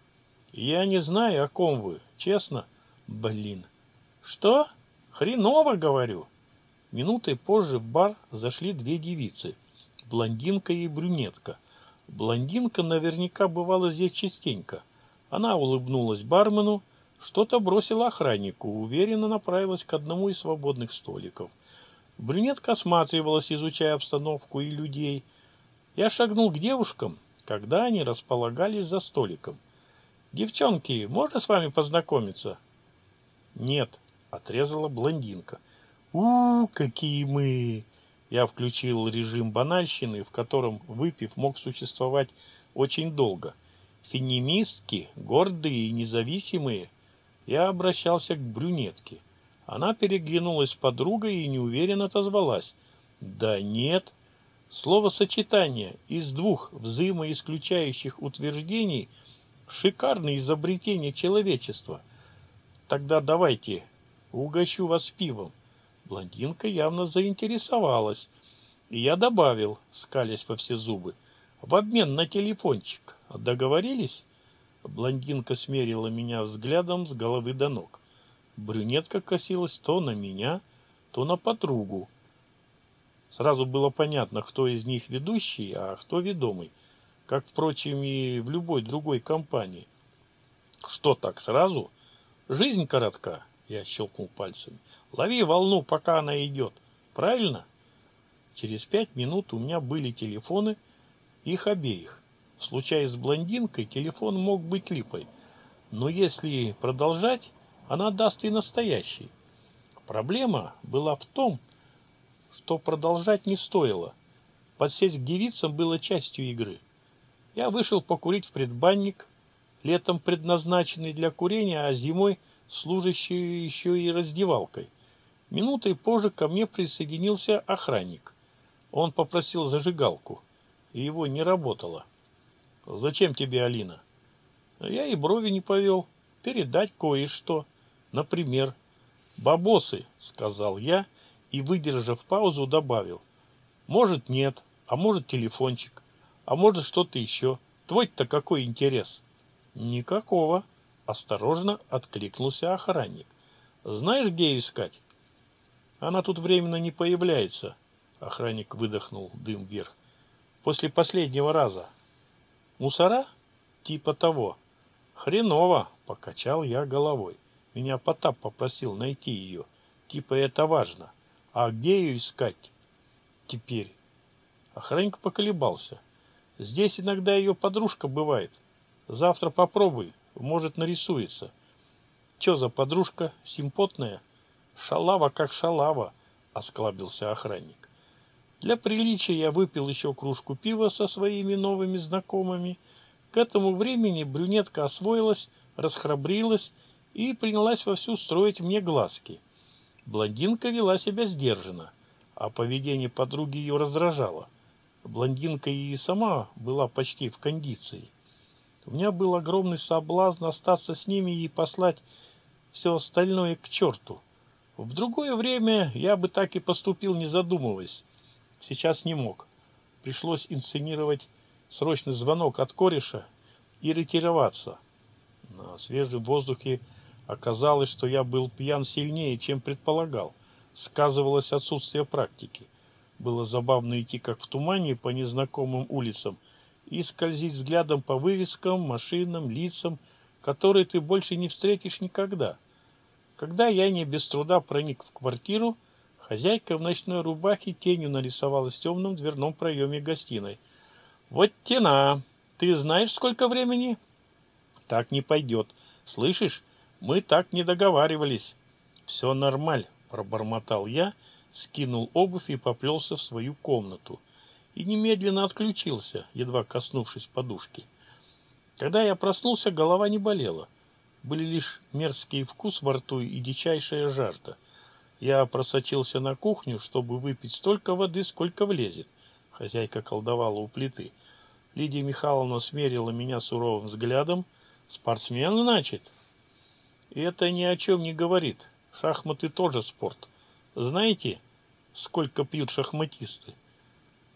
Speaker 1: «Я не знаю, о ком вы, честно». «Блин!» Что? Хреново, говорю. Минутой позже в бар зашли две девицы, блондинка и брюнетка. Блондинка наверняка бывала здесь частенько. Она улыбнулась бармену, что-то бросила охраннику, уверенно направилась к одному из свободных столиков. Брюнетка осматривалась, изучая обстановку и людей. Я шагнул к девушкам, когда они располагались за столиком. «Девчонки, можно с вами познакомиться?» «Нет», Отрезала блондинка. у какие мы! Я включил режим банальщины, в котором выпив мог существовать очень долго. Фенемистки, гордые и независимые. Я обращался к брюнетке. Она переглянулась с подругой и неуверенно отозвалась. «Да нет». Словосочетание из двух взаимоисключающих утверждений – шикарное изобретение человечества. Тогда давайте угощу вас пивом». Блондинка явно заинтересовалась, и я добавил, скалясь во все зубы, «в обмен на телефончик. Договорились?» Блондинка смерила меня взглядом с головы до ног. Брюнетка косилась то на меня, то на подругу. Сразу было понятно, кто из них ведущий, а кто ведомый, как, впрочем, и в любой другой компании. Что так сразу? Жизнь коротка, я щелкнул пальцами. Лови волну, пока она идет. Правильно? Через пять минут у меня были телефоны их обеих. В случае с блондинкой телефон мог быть липой. Но если продолжать, она даст и настоящий. Проблема была в том, что продолжать не стоило. Подсесть к девицам было частью игры. Я вышел покурить в предбанник, летом предназначенный для курения, а зимой служащую еще и раздевалкой. Минутой позже ко мне присоединился охранник. Он попросил зажигалку. И его не работало. «Зачем тебе, Алина?» Я и брови не повел. «Передать кое-что. Например, бабосы», — сказал я и, выдержав паузу, добавил. «Может, нет, а может, телефончик, а может, что-то еще. Твой-то какой интерес?» «Никакого», Осторожно откликнулся охранник. «Знаешь, где искать?» «Она тут временно не появляется», — охранник выдохнул дым вверх. «После последнего раза». «Мусора?» «Типа того». «Хреново», — покачал я головой. Меня Потап попросил найти ее. Типа это важно. А где ее искать теперь? Охранник поколебался. Здесь иногда ее подружка бывает. Завтра попробуй, может, нарисуется. Че за подружка? Симпотная? Шалава как шалава, осклабился охранник. Для приличия я выпил еще кружку пива со своими новыми знакомыми. К этому времени брюнетка освоилась, расхрабрилась и принялась вовсю строить мне глазки. Блондинка вела себя сдержанно, а поведение подруги ее раздражало. Блондинка и сама была почти в кондиции. У меня был огромный соблазн остаться с ними и послать все остальное к черту. В другое время я бы так и поступил, не задумываясь. Сейчас не мог. Пришлось инсценировать срочный звонок от кореша и ретироваться. На свежем воздухе оказалось, что я был пьян сильнее, чем предполагал. Сказывалось отсутствие практики. Было забавно идти как в тумане по незнакомым улицам – и скользить взглядом по вывескам, машинам, лицам, которые ты больше не встретишь никогда. Когда я не без труда проник в квартиру, хозяйка в ночной рубахе тенью нарисовалась в темном дверном проеме гостиной. «Вот тена! Ты знаешь, сколько времени?» «Так не пойдет. Слышишь, мы так не договаривались». «Все нормаль», — пробормотал я, скинул обувь и поплелся в свою комнату и немедленно отключился, едва коснувшись подушки. Когда я проснулся, голова не болела. Были лишь мерзкий вкус во рту и дичайшая жажда. Я просочился на кухню, чтобы выпить столько воды, сколько влезет. Хозяйка колдовала у плиты. Лидия Михайловна смерила меня суровым взглядом. «Спортсмен, значит?» И это ни о чем не говорит. Шахматы тоже спорт. Знаете, сколько пьют шахматисты?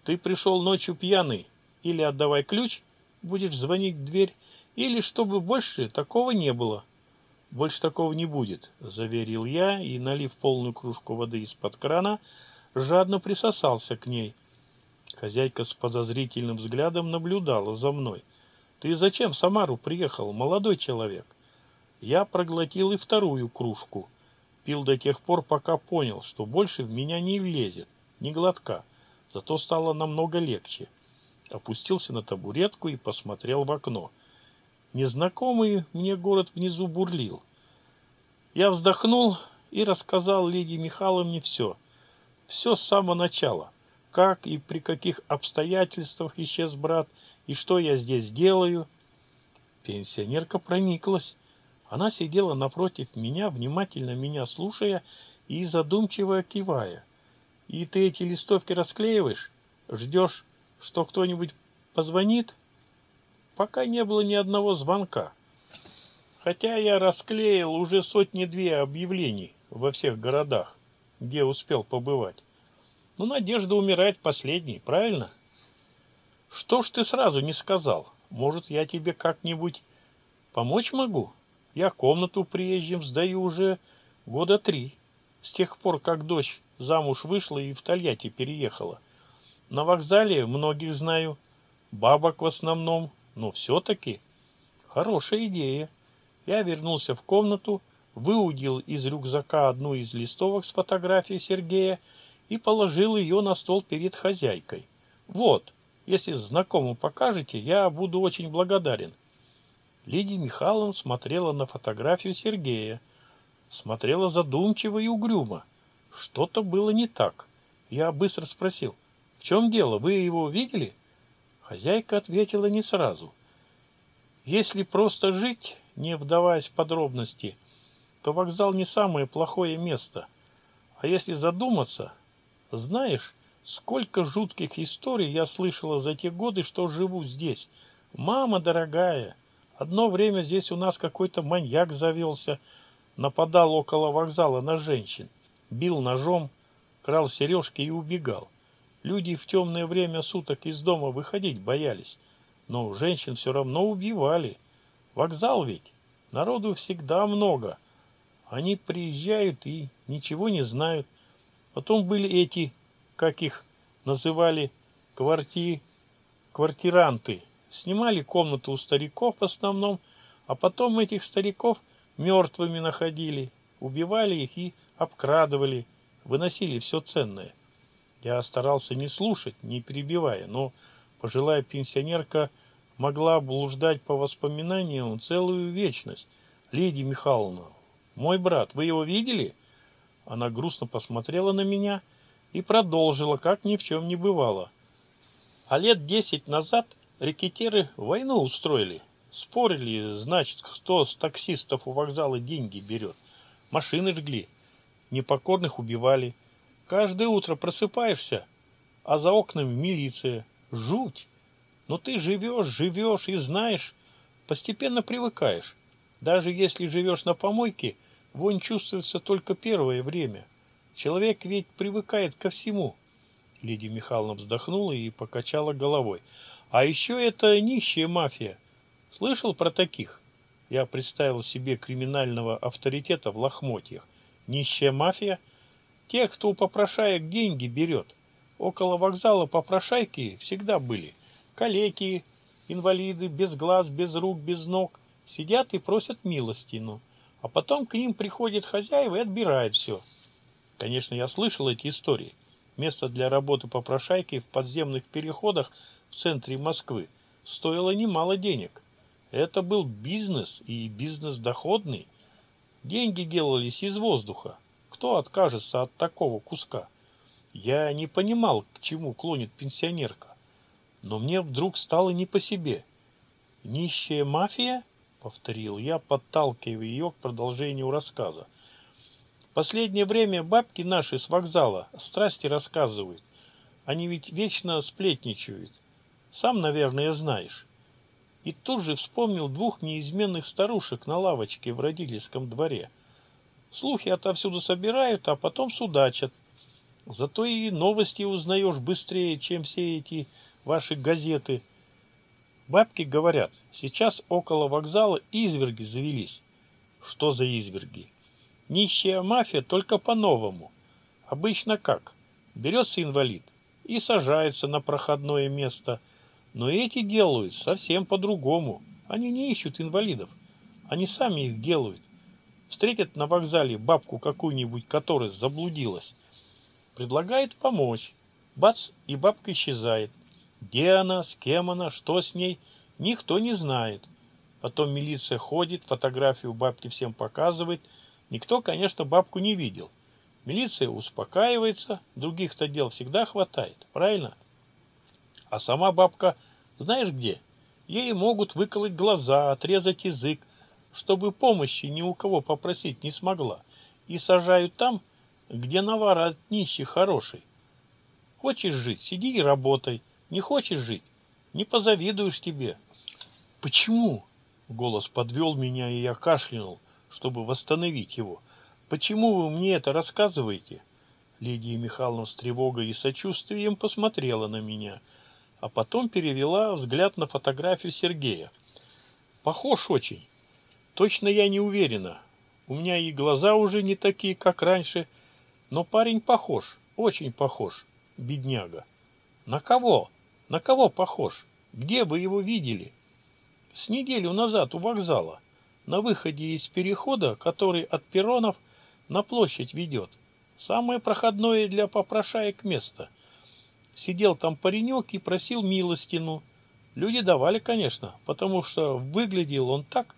Speaker 1: Ты пришел ночью пьяный. Или отдавай ключ, будешь звонить в дверь, или чтобы больше такого не было. Больше такого не будет, заверил я и, налив полную кружку воды из-под крана, жадно присосался к ней. Хозяйка с подозрительным взглядом наблюдала за мной. «Ты зачем в Самару приехал, молодой человек?» Я проглотил и вторую кружку. Пил до тех пор, пока понял, что больше в меня не влезет, ни глотка. Зато стало намного легче. Опустился на табуретку и посмотрел в окно. Незнакомый мне город внизу бурлил. Я вздохнул и рассказал Лидии Михайловне все. Все с самого начала. Как и при каких обстоятельствах исчез брат, и что я здесь делаю. Пенсионерка прониклась. Она сидела напротив меня, внимательно меня слушая и задумчиво кивая. И ты эти листовки расклеиваешь? Ждешь, что кто-нибудь позвонит? Пока не было ни одного звонка. Хотя я расклеил уже сотни-две объявлений во всех городах, где успел побывать. Но надежда умирает последней, правильно? Что ж ты сразу не сказал? Может, я тебе как-нибудь помочь могу? Я комнату приезжим сдаю уже года три, с тех пор, как дочь Замуж вышла и в Тольятти переехала. На вокзале многих знаю. Бабок в основном, но все-таки. Хорошая идея. Я вернулся в комнату, выудил из рюкзака одну из листовок с фотографией Сергея и положил ее на стол перед хозяйкой. Вот, если знакомым покажете, я буду очень благодарен. Лидия Михайловна смотрела на фотографию Сергея, смотрела задумчиво и угрюмо. Что-то было не так. Я быстро спросил, в чем дело, вы его видели? Хозяйка ответила не сразу. Если просто жить, не вдаваясь в подробности, то вокзал не самое плохое место. А если задуматься, знаешь, сколько жутких историй я слышала за те годы, что живу здесь. Мама дорогая, одно время здесь у нас какой-то маньяк завелся, нападал около вокзала на женщин бил ножом, крал сережки и убегал. Люди в темное время суток из дома выходить боялись, но женщин все равно убивали. Вокзал ведь, народу всегда много. Они приезжают и ничего не знают. Потом были эти, как их называли, кварти... квартиранты. Снимали комнату у стариков в основном, а потом этих стариков мертвыми находили, убивали их и обкрадывали, выносили все ценное. Я старался не слушать, не перебивая, но пожилая пенсионерка могла блуждать по воспоминаниям целую вечность. «Леди Михайловна, мой брат, вы его видели?» Она грустно посмотрела на меня и продолжила, как ни в чем не бывало. А лет десять назад рекетеры войну устроили. Спорили, значит, кто с таксистов у вокзала деньги берет. Машины жгли непокорных убивали. Каждое утро просыпаешься, а за окнами милиция. Жуть! Но ты живешь, живешь и знаешь, постепенно привыкаешь. Даже если живешь на помойке, вонь чувствуется только первое время. Человек ведь привыкает ко всему. Лидия Михайловна вздохнула и покачала головой. А еще это нищая мафия. Слышал про таких? Я представил себе криминального авторитета в лохмотьях – Нищая мафия? тех, кто у попрошаек деньги берет. Около вокзала попрошайки всегда были. Калеки, инвалиды, без глаз, без рук, без ног. Сидят и просят милостину. А потом к ним приходит хозяева и отбирает все. Конечно, я слышал эти истории. Место для работы попрошайки в подземных переходах в центре Москвы стоило немало денег. Это был бизнес, и бизнес доходный – Деньги делались из воздуха. Кто откажется от такого куска? Я не понимал, к чему клонит пенсионерка. Но мне вдруг стало не по себе. «Нищая мафия?» — повторил я, подталкивая ее к продолжению рассказа. «Последнее время бабки наши с вокзала страсти рассказывают. Они ведь вечно сплетничают. Сам, наверное, знаешь и тут же вспомнил двух неизменных старушек на лавочке в родительском дворе. Слухи отовсюду собирают, а потом судачат. Зато и новости узнаешь быстрее, чем все эти ваши газеты. Бабки говорят, сейчас около вокзала изверги завелись. Что за изверги? Нищая мафия только по-новому. Обычно как? Берется инвалид и сажается на проходное место – но эти делают совсем по-другому. Они не ищут инвалидов. Они сами их делают. Встретят на вокзале бабку какую-нибудь, которая заблудилась. Предлагает помочь. Бац, и бабка исчезает. Где она, с кем она, что с ней, никто не знает. Потом милиция ходит, фотографию бабки всем показывает. Никто, конечно, бабку не видел. Милиция успокаивается, других-то дел всегда хватает, правильно? А сама бабка, знаешь где? Ей могут выколоть глаза, отрезать язык, чтобы помощи ни у кого попросить не смогла. И сажают там, где навар от нищих хороший. Хочешь жить, сиди и работай. Не хочешь жить, не позавидуешь тебе. Почему? Голос подвел меня, и я кашлянул, чтобы восстановить его. Почему вы мне это рассказываете? Лидия Михайловна с тревогой и сочувствием посмотрела на меня а потом перевела взгляд на фотографию Сергея. Похож очень. Точно я не уверена. У меня и глаза уже не такие, как раньше, но парень похож, очень похож, бедняга. На кого? На кого похож? Где вы его видели? С неделю назад у вокзала, на выходе из перехода, который от перронов на площадь ведет. Самое проходное для попрошаек место – Сидел там паренек и просил милостину. Люди давали, конечно, потому что выглядел он так,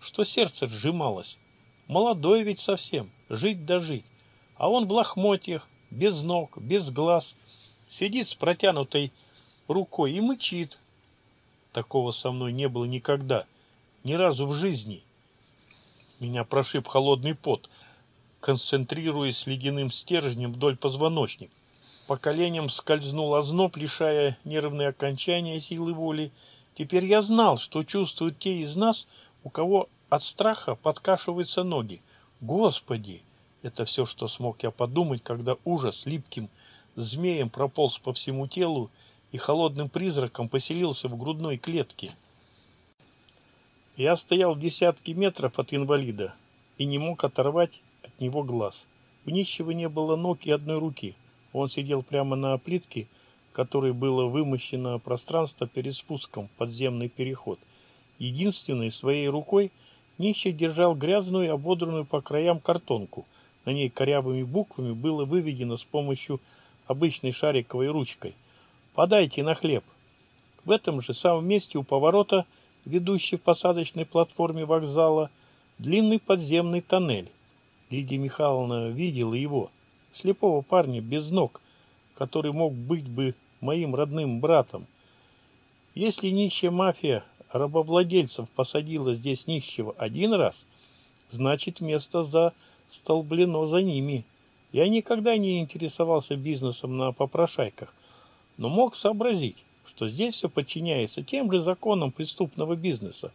Speaker 1: что сердце сжималось. Молодой ведь совсем, жить да жить. А он в лохмотьях, без ног, без глаз, сидит с протянутой рукой и мычит. Такого со мной не было никогда, ни разу в жизни. Меня прошиб холодный пот, концентрируясь ледяным стержнем вдоль позвоночника. По коленям скользнул озноб, лишая нервные окончания силы воли. Теперь я знал, что чувствуют те из нас, у кого от страха подкашиваются ноги. Господи! Это все, что смог я подумать, когда ужас липким змеем прополз по всему телу и холодным призраком поселился в грудной клетке. Я стоял в десятке метров от инвалида и не мог оторвать от него глаз. У нищего не было ног и одной руки – он сидел прямо на плитке, которой было вымощено пространство перед спуском подземный переход. Единственной своей рукой Нищий держал грязную, ободранную по краям картонку. На ней корявыми буквами было выведено с помощью обычной шариковой ручкой. «Подайте на хлеб!» В этом же самом месте у поворота, ведущей в посадочной платформе вокзала, длинный подземный тоннель. Лидия Михайловна видела его слепого парня без ног, который мог быть бы моим родным братом. Если нищая мафия рабовладельцев посадила здесь нищего один раз, значит место застолблено за ними. Я никогда не интересовался бизнесом на попрошайках, но мог сообразить, что здесь все подчиняется тем же законам преступного бизнеса.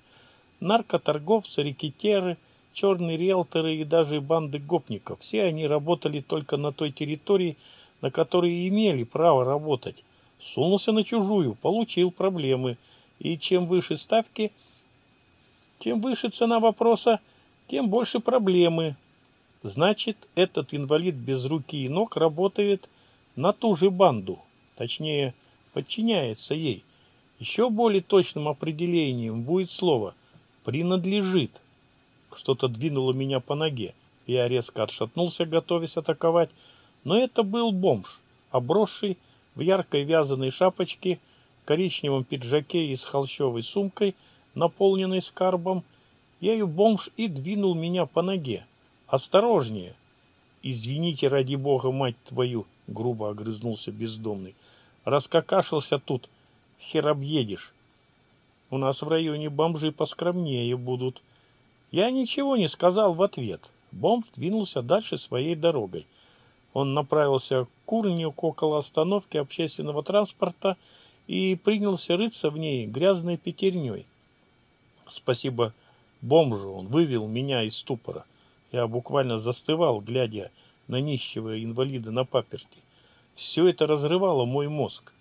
Speaker 1: Наркоторговцы, рекетеры – черные риэлторы и даже банды гопников. Все они работали только на той территории, на которой имели право работать. Сунулся на чужую, получил проблемы. И чем выше ставки, тем выше цена вопроса, тем больше проблемы. Значит, этот инвалид без руки и ног работает на ту же банду, точнее, подчиняется ей. Еще более точным определением будет слово «принадлежит» что-то двинуло меня по ноге. Я резко отшатнулся, готовясь атаковать, но это был бомж, обросший в яркой вязаной шапочке, коричневом пиджаке и с холщовой сумкой, наполненной скарбом. Ею бомж и двинул меня по ноге. «Осторожнее!» «Извините, ради бога, мать твою!» — грубо огрызнулся бездомный. «Раскакашился тут, хер объедешь!» «У нас в районе бомжи поскромнее будут», я ничего не сказал в ответ. Бомб двинулся дальше своей дорогой. Он направился к курнику около остановки общественного транспорта и принялся рыться в ней грязной пятерней. Спасибо бомжу, он вывел меня из ступора. Я буквально застывал, глядя на нищего инвалида на паперти. Все это разрывало мой мозг.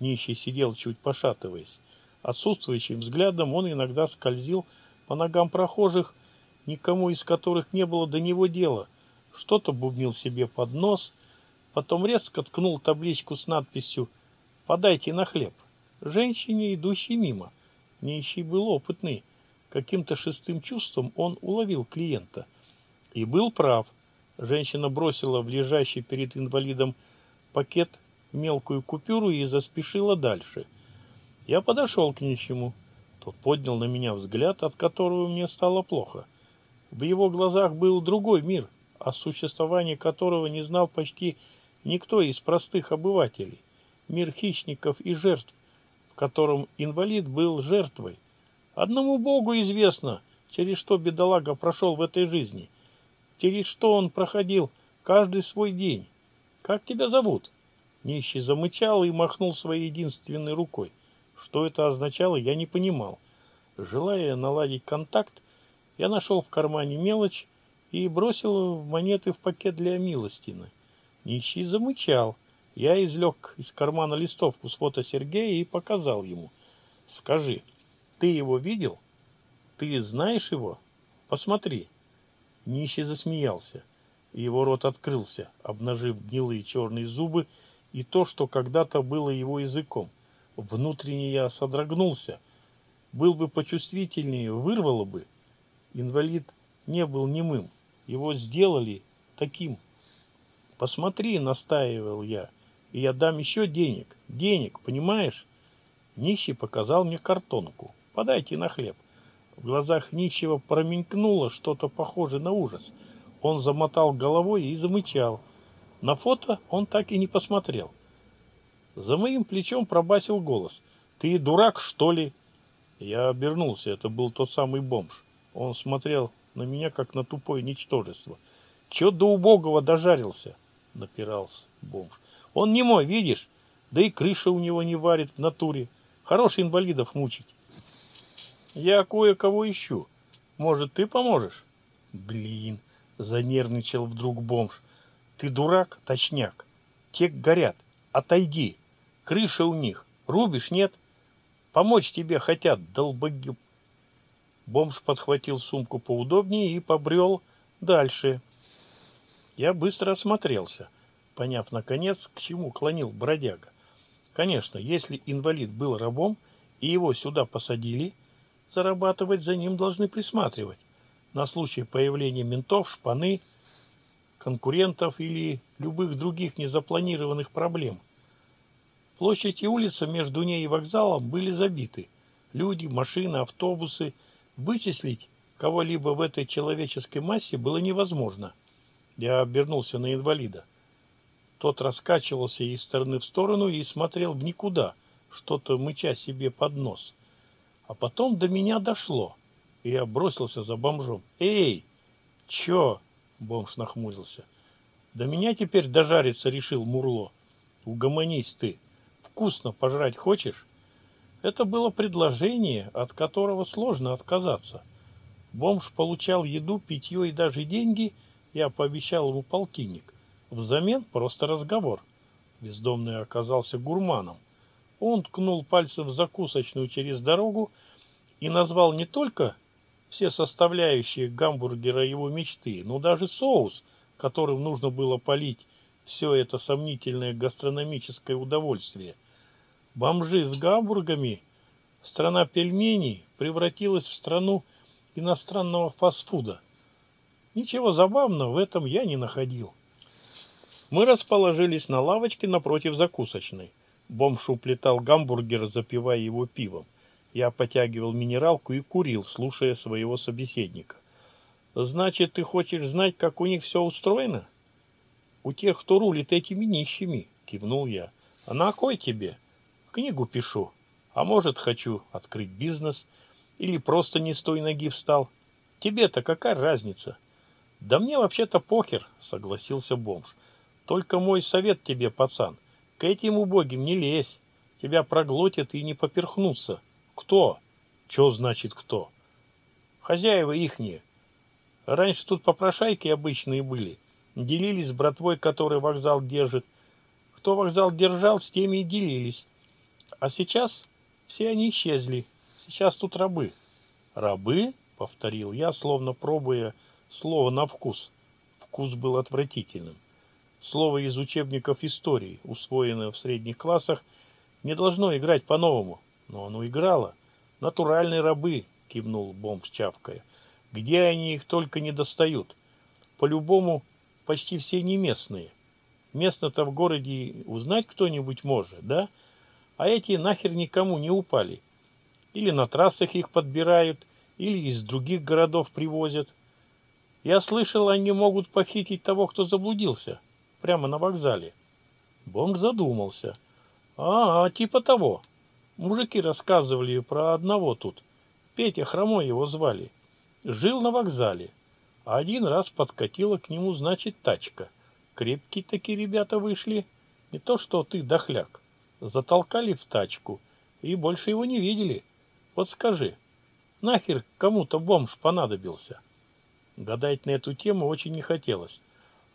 Speaker 1: Нищий сидел, чуть пошатываясь. Отсутствующим взглядом он иногда скользил по ногам прохожих, никому из которых не было до него дела. Что-то бубнил себе под нос, потом резко ткнул табличку с надписью «Подайте на хлеб» женщине, идущей мимо. Нищий был опытный. Каким-то шестым чувством он уловил клиента. И был прав. Женщина бросила в лежащий перед инвалидом пакет мелкую купюру и заспешила дальше. Я подошел к нищему. Тот поднял на меня взгляд, от которого мне стало плохо. В его глазах был другой мир, о существовании которого не знал почти никто из простых обывателей. Мир хищников и жертв, в котором инвалид был жертвой. Одному Богу известно, через что бедолага прошел в этой жизни, через что он проходил каждый свой день. «Как тебя зовут?» Нищий замычал и махнул своей единственной рукой. Что это означало, я не понимал. Желая наладить контакт, я нашел в кармане мелочь и бросил в монеты в пакет для милостины. Нищий замычал. Я извлек из кармана листовку с фото Сергея и показал ему. «Скажи, ты его видел? Ты знаешь его? Посмотри». Нищий засмеялся. Его рот открылся, обнажив гнилые черные зубы и то, что когда-то было его языком. Внутренне я содрогнулся. Был бы почувствительнее, вырвало бы. Инвалид не был немым. Его сделали таким. «Посмотри», — настаивал я, — «и я дам еще денег. Денег, понимаешь?» Нищий показал мне картонку. «Подайте на хлеб». В глазах нищего промелькнуло что-то похожее на ужас. Он замотал головой и замычал. На фото он так и не посмотрел. За моим плечом пробасил голос. «Ты дурак, что ли?» Я обернулся, это был тот самый бомж. Он смотрел на меня, как на тупое ничтожество. «Чё до убогого дожарился?» — напирался бомж. «Он не мой, видишь? Да и крыша у него не варит в натуре. Хорош инвалидов мучить». «Я кое-кого ищу. Может, ты поможешь?» «Блин!» — занервничал вдруг бомж. «Ты дурак, точняк. Те горят. Отойди. Крыша у них. Рубишь, нет? Помочь тебе хотят, долбогиб. Бомж подхватил сумку поудобнее и побрел дальше. Я быстро осмотрелся, поняв, наконец, к чему клонил бродяга. Конечно, если инвалид был рабом и его сюда посадили, зарабатывать за ним должны присматривать на случай появления ментов, шпаны – конкурентов или любых других незапланированных проблем. Площадь и улица между ней и вокзалом были забиты. Люди, машины, автобусы. Вычислить кого-либо в этой человеческой массе было невозможно. Я обернулся на инвалида. Тот раскачивался из стороны в сторону и смотрел в никуда, что-то мыча себе под нос. А потом до меня дошло, и я бросился за бомжом. «Эй, чё?» Бомж нахмурился. «Да меня теперь дожариться решил Мурло. Угомонись ты. Вкусно пожрать хочешь?» Это было предложение, от которого сложно отказаться. Бомж получал еду, питье и даже деньги, я пообещал ему полтинник. Взамен просто разговор. Бездомный оказался гурманом. Он ткнул пальцем в закусочную через дорогу и назвал не только все составляющие гамбургера его мечты, но даже соус, которым нужно было полить все это сомнительное гастрономическое удовольствие. Бомжи с гамбургами, страна пельменей превратилась в страну иностранного фастфуда. Ничего забавного в этом я не находил. Мы расположились на лавочке напротив закусочной. Бомж уплетал гамбургер, запивая его пивом. Я потягивал минералку и курил, слушая своего собеседника. «Значит, ты хочешь знать, как у них все устроено?» «У тех, кто рулит этими нищими», — кивнул я. «А на кой тебе?» «Книгу пишу. А может, хочу открыть бизнес. Или просто не с той ноги встал. Тебе-то какая разница?» «Да мне вообще-то похер», — согласился бомж. «Только мой совет тебе, пацан. К этим убогим не лезь. Тебя проглотят и не поперхнутся». Кто? Чё значит кто? Хозяева ихние. Раньше тут попрошайки обычные были. Делились с братвой, который вокзал держит. Кто вокзал держал, с теми и делились. А сейчас все они исчезли. Сейчас тут рабы. Рабы? Повторил я, словно пробуя слово на вкус. Вкус был отвратительным. Слово из учебников истории, усвоенное в средних классах, не должно играть по-новому. Но оно играло. «Натуральные рабы!» — кивнул бомб чавкая. «Где они их только не достают? По-любому почти все не местные. Местно-то в городе узнать кто-нибудь может, да? А эти нахер никому не упали. Или на трассах их подбирают, или из других городов привозят. Я слышал, они могут похитить того, кто заблудился, прямо на вокзале». Бонг задумался. «А, «А, типа того. Мужики рассказывали про одного тут. Петя Хромой его звали. Жил на вокзале. Один раз подкатила к нему, значит, тачка. Крепкие такие ребята вышли. Не то что ты, дохляк. Затолкали в тачку и больше его не видели. Вот скажи, нахер кому-то бомж понадобился? Гадать на эту тему очень не хотелось.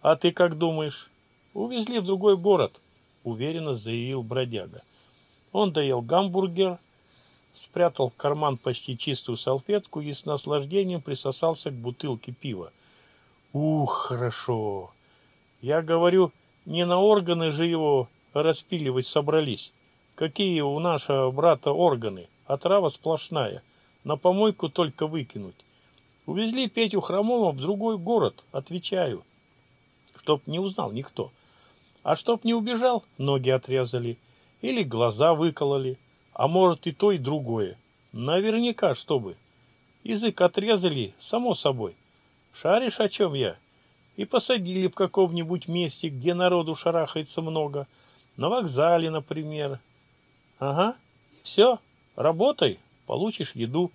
Speaker 1: А ты как думаешь? Увезли в другой город, уверенно заявил бродяга. Он доел гамбургер, спрятал в карман почти чистую салфетку и с наслаждением присосался к бутылке пива. Ух, хорошо! Я говорю, не на органы же его распиливать собрались. Какие у нашего брата органы? Отрава а сплошная. На помойку только выкинуть. Увезли Петю Хромова в другой город, отвечаю. Чтоб не узнал никто. А чтоб не убежал, ноги отрезали. Или глаза выкололи. А может и то, и другое. Наверняка, чтобы. Язык отрезали, само собой. Шаришь, о чем я? И посадили в каком-нибудь месте, где народу шарахается много. На вокзале, например. Ага, все, работай, получишь еду.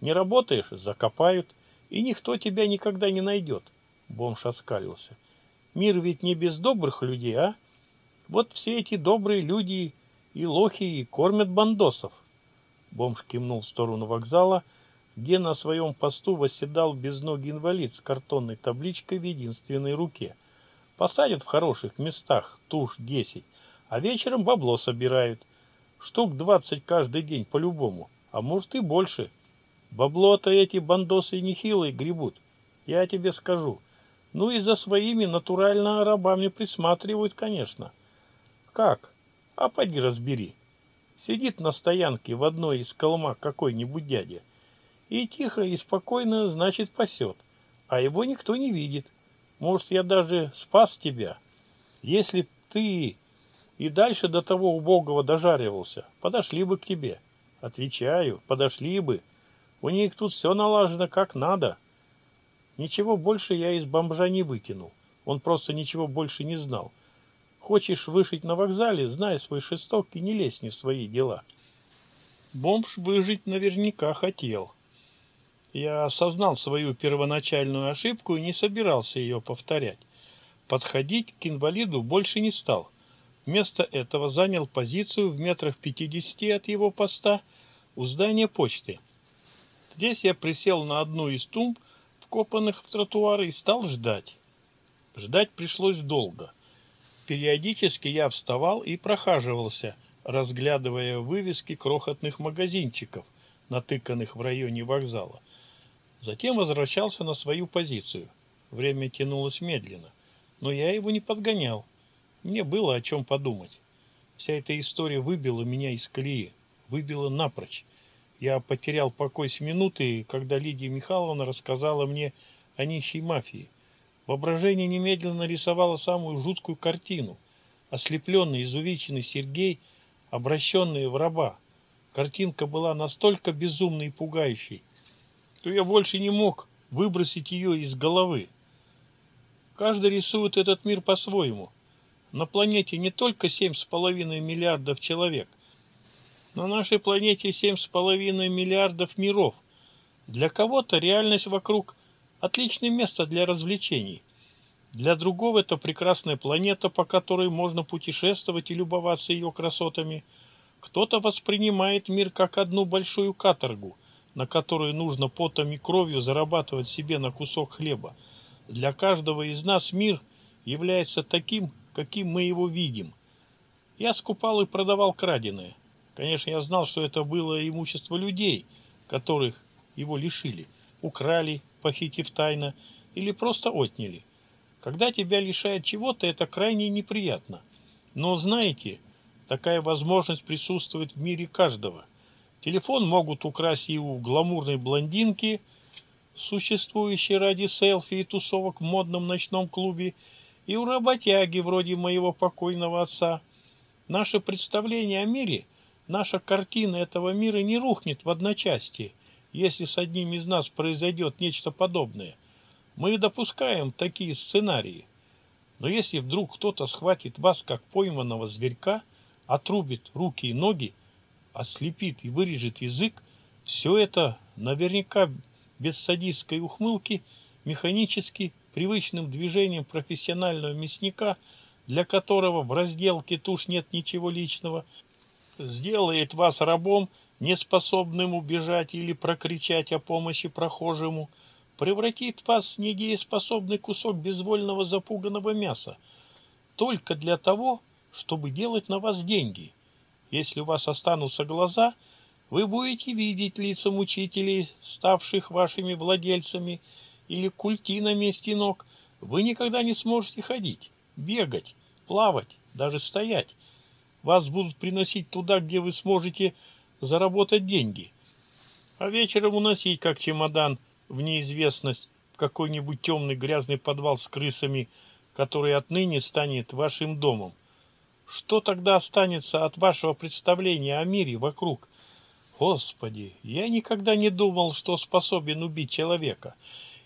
Speaker 1: Не работаешь – закопают, и никто тебя никогда не найдет. Бомж оскалился. Мир ведь не без добрых людей, а? Вот все эти добрые люди и лохи, и кормят бандосов. Бомж кивнул в сторону вокзала, где на своем посту восседал безногий инвалид с картонной табличкой в единственной руке. Посадят в хороших местах, туш десять, а вечером бабло собирают. Штук двадцать каждый день по-любому, а может и больше. Бабло-то эти бандосы нехилые гребут, я тебе скажу. Ну и за своими натурально рабами присматривают, конечно. Как? А поди разбери. Сидит на стоянке в одной из колмак какой-нибудь дядя. И тихо, и спокойно, значит, пасет. А его никто не видит. Может, я даже спас тебя. Если ты и дальше до того убогого дожаривался, подошли бы к тебе. Отвечаю, подошли бы. У них тут все налажено как надо. Ничего больше я из бомжа не вытянул. Он просто ничего больше не знал. — Хочешь выжить на вокзале, знай свой шесток и не лезь не в свои дела. Бомж выжить наверняка хотел. Я осознал свою первоначальную ошибку и не собирался ее повторять. Подходить к инвалиду больше не стал. Вместо этого занял позицию в метрах пятидесяти от его поста у здания почты. Здесь я присел на одну из тумб, вкопанных в тротуары, и стал ждать. Ждать пришлось долго — Периодически я вставал и прохаживался, разглядывая вывески крохотных магазинчиков, натыканных в районе вокзала. Затем возвращался на свою позицию. Время тянулось медленно, но я его не подгонял. Мне было о чем подумать. Вся эта история выбила меня из колеи, выбила напрочь. Я потерял покой с минуты, когда Лидия Михайловна рассказала мне о нищей мафии. Воображение немедленно рисовало самую жуткую картину. Ослепленный, изувеченный Сергей, обращенный в раба. Картинка была настолько безумной и пугающей, что я больше не мог выбросить ее из головы. Каждый рисует этот мир по-своему. На планете не только семь с половиной миллиардов человек. На нашей планете семь с половиной миллиардов миров. Для кого-то реальность вокруг – Отличное место для развлечений. Для другого это прекрасная планета, по которой можно путешествовать и любоваться ее красотами. Кто-то воспринимает мир как одну большую каторгу, на которую нужно потом и кровью зарабатывать себе на кусок хлеба. Для каждого из нас мир является таким, каким мы его видим. Я скупал и продавал краденое. Конечно, я знал, что это было имущество людей, которых его лишили, украли похитив тайно, или просто отняли. Когда тебя лишают чего-то, это крайне неприятно. Но знаете, такая возможность присутствует в мире каждого. Телефон могут украсть и у гламурной блондинки, существующей ради селфи и тусовок в модном ночном клубе, и у работяги вроде моего покойного отца. Наше представление о мире, наша картина этого мира не рухнет в одночасье – если с одним из нас произойдет нечто подобное. Мы допускаем такие сценарии. Но если вдруг кто-то схватит вас, как пойманного зверька, отрубит руки и ноги, ослепит и вырежет язык, все это наверняка без садистской ухмылки, механически, привычным движением профессионального мясника, для которого в разделке туш нет ничего личного, сделает вас рабом – неспособным убежать или прокричать о помощи прохожему, превратит вас в недееспособный кусок безвольного запуганного мяса, только для того, чтобы делать на вас деньги. Если у вас останутся глаза, вы будете видеть лица мучителей, ставших вашими владельцами, или культинами стенок, вы никогда не сможете ходить, бегать, плавать, даже стоять. Вас будут приносить туда, где вы сможете заработать деньги, а вечером уносить, как чемодан, в неизвестность в какой-нибудь темный грязный подвал с крысами, который отныне станет вашим домом. Что тогда останется от вашего представления о мире вокруг? Господи, я никогда не думал, что способен убить человека.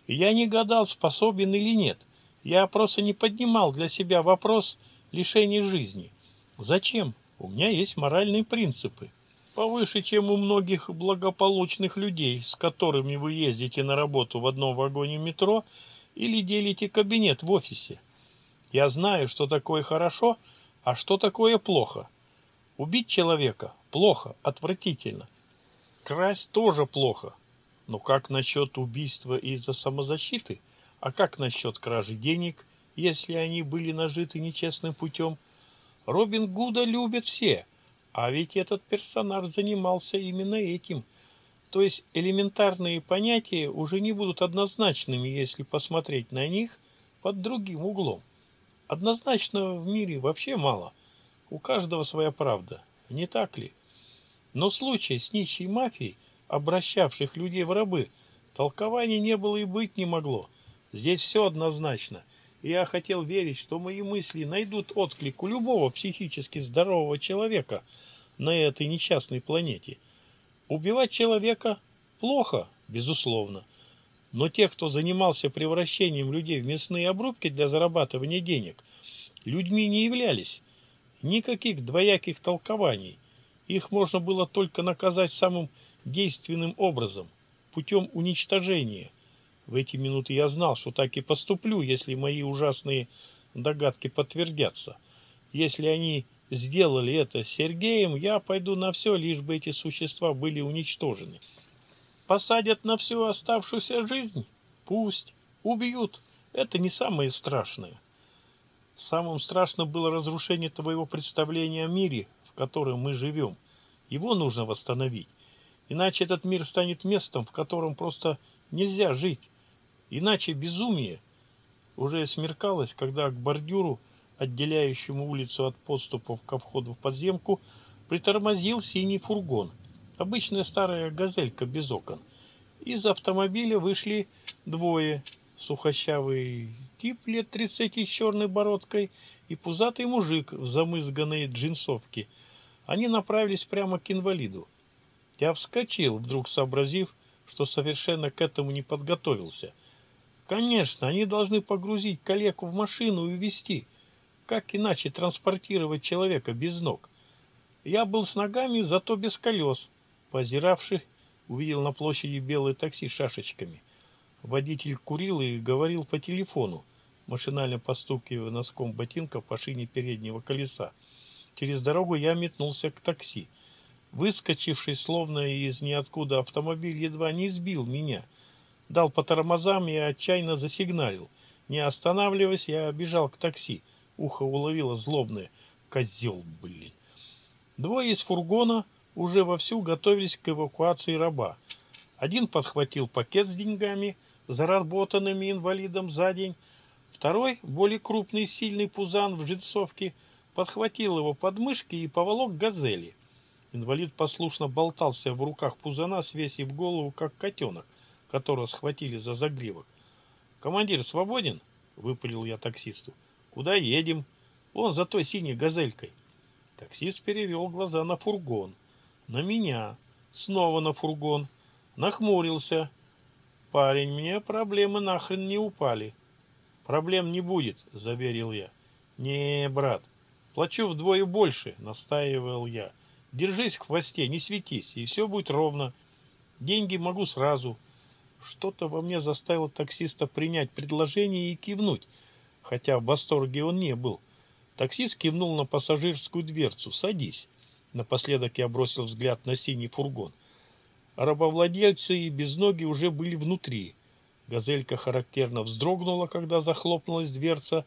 Speaker 1: Я не гадал, способен или нет. Я просто не поднимал для себя вопрос лишения жизни. Зачем? У меня есть моральные принципы повыше, чем у многих благополучных людей, с которыми вы ездите на работу в одном вагоне метро или делите кабинет в офисе. Я знаю, что такое хорошо, а что такое плохо. Убить человека плохо, отвратительно. Красть тоже плохо. Но как насчет убийства из-за самозащиты? А как насчет кражи денег, если они были нажиты нечестным путем? Робин Гуда любят все – а ведь этот персонаж занимался именно этим. То есть элементарные понятия уже не будут однозначными, если посмотреть на них под другим углом. Однозначного в мире вообще мало. У каждого своя правда, не так ли? Но случай с нищей мафией, обращавших людей в рабы, толкования не было и быть не могло. Здесь все однозначно – я хотел верить, что мои мысли найдут отклик у любого психически здорового человека на этой несчастной планете. Убивать человека плохо, безусловно. Но те, кто занимался превращением людей в мясные обрубки для зарабатывания денег, людьми не являлись. Никаких двояких толкований. Их можно было только наказать самым действенным образом, путем уничтожения – в эти минуты я знал, что так и поступлю, если мои ужасные догадки подтвердятся. Если они сделали это с Сергеем, я пойду на все, лишь бы эти существа были уничтожены. Посадят на всю оставшуюся жизнь? Пусть. Убьют. Это не самое страшное. Самым страшным было разрушение твоего представления о мире, в котором мы живем. Его нужно восстановить. Иначе этот мир станет местом, в котором просто нельзя жить. Иначе безумие уже смеркалось, когда к бордюру, отделяющему улицу от подступов ко входу в подземку, притормозил синий фургон, обычная старая газелька без окон. Из автомобиля вышли двое, сухощавый тип лет тридцати с черной бородкой и пузатый мужик в замызганной джинсовке. Они направились прямо к инвалиду. Я вскочил, вдруг сообразив, что совершенно к этому не подготовился – Конечно, они должны погрузить коллегу в машину и увезти. Как иначе транспортировать человека без ног? Я был с ногами, зато без колес. Позиравших увидел на площади белое такси с шашечками. Водитель курил и говорил по телефону, машинально постукивая носком ботинка по шине переднего колеса. Через дорогу я метнулся к такси. Выскочивший, словно из ниоткуда, автомобиль едва не сбил меня — дал по тормозам и отчаянно засигналил. Не останавливаясь, я бежал к такси. Ухо уловило злобное. Козел, блин. Двое из фургона уже вовсю готовились к эвакуации раба. Один подхватил пакет с деньгами, заработанными инвалидом за день. Второй, более крупный сильный пузан в джинсовке, подхватил его подмышки и поволок газели. Инвалид послушно болтался в руках пузана, свесив голову, как котенок которого схватили за загривок. «Командир свободен?» — выпалил я таксисту. «Куда едем?» «Он за той синей газелькой». Таксист перевел глаза на фургон, на меня, снова на фургон, нахмурился. «Парень, мне проблемы нахрен не упали». «Проблем не будет», — заверил я. «Не, брат, плачу вдвое больше», — настаивал я. «Держись в хвосте, не светись, и все будет ровно. Деньги могу сразу, что-то во мне заставило таксиста принять предложение и кивнуть, хотя в восторге он не был. Таксист кивнул на пассажирскую дверцу. «Садись». Напоследок я бросил взгляд на синий фургон. Рабовладельцы и безноги уже были внутри. Газелька характерно вздрогнула, когда захлопнулась дверца,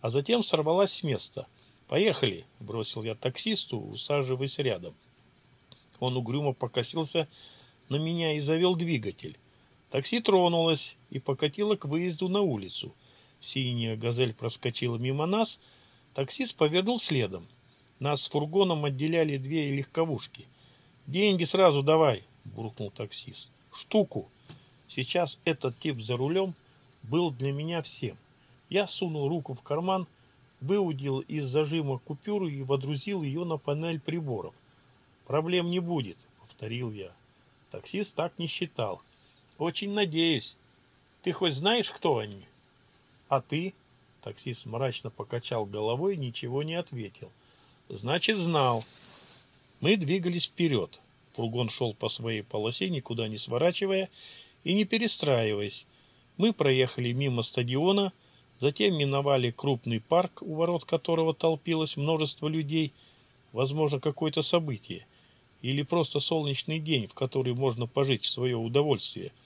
Speaker 1: а затем сорвалась с места. «Поехали!» – бросил я таксисту, усаживаясь рядом. Он угрюмо покосился на меня и завел двигатель. Такси тронулось и покатило к выезду на улицу. Синяя «Газель» проскочила мимо нас, таксист повернул следом. Нас с фургоном отделяли две легковушки. «Деньги сразу давай!» – буркнул таксист. «Штуку!» Сейчас этот тип за рулем был для меня всем. Я сунул руку в карман, выудил из зажима купюру и водрузил ее на панель приборов. «Проблем не будет», — повторил я. Таксист так не считал. Очень надеюсь. Ты хоть знаешь, кто они? А ты? Таксист мрачно покачал головой и ничего не ответил. Значит, знал. Мы двигались вперед. Фургон шел по своей полосе, никуда не сворачивая и не перестраиваясь. Мы проехали мимо стадиона, затем миновали крупный парк, у ворот которого толпилось множество людей, возможно, какое-то событие или просто солнечный день, в который можно пожить в свое удовольствие –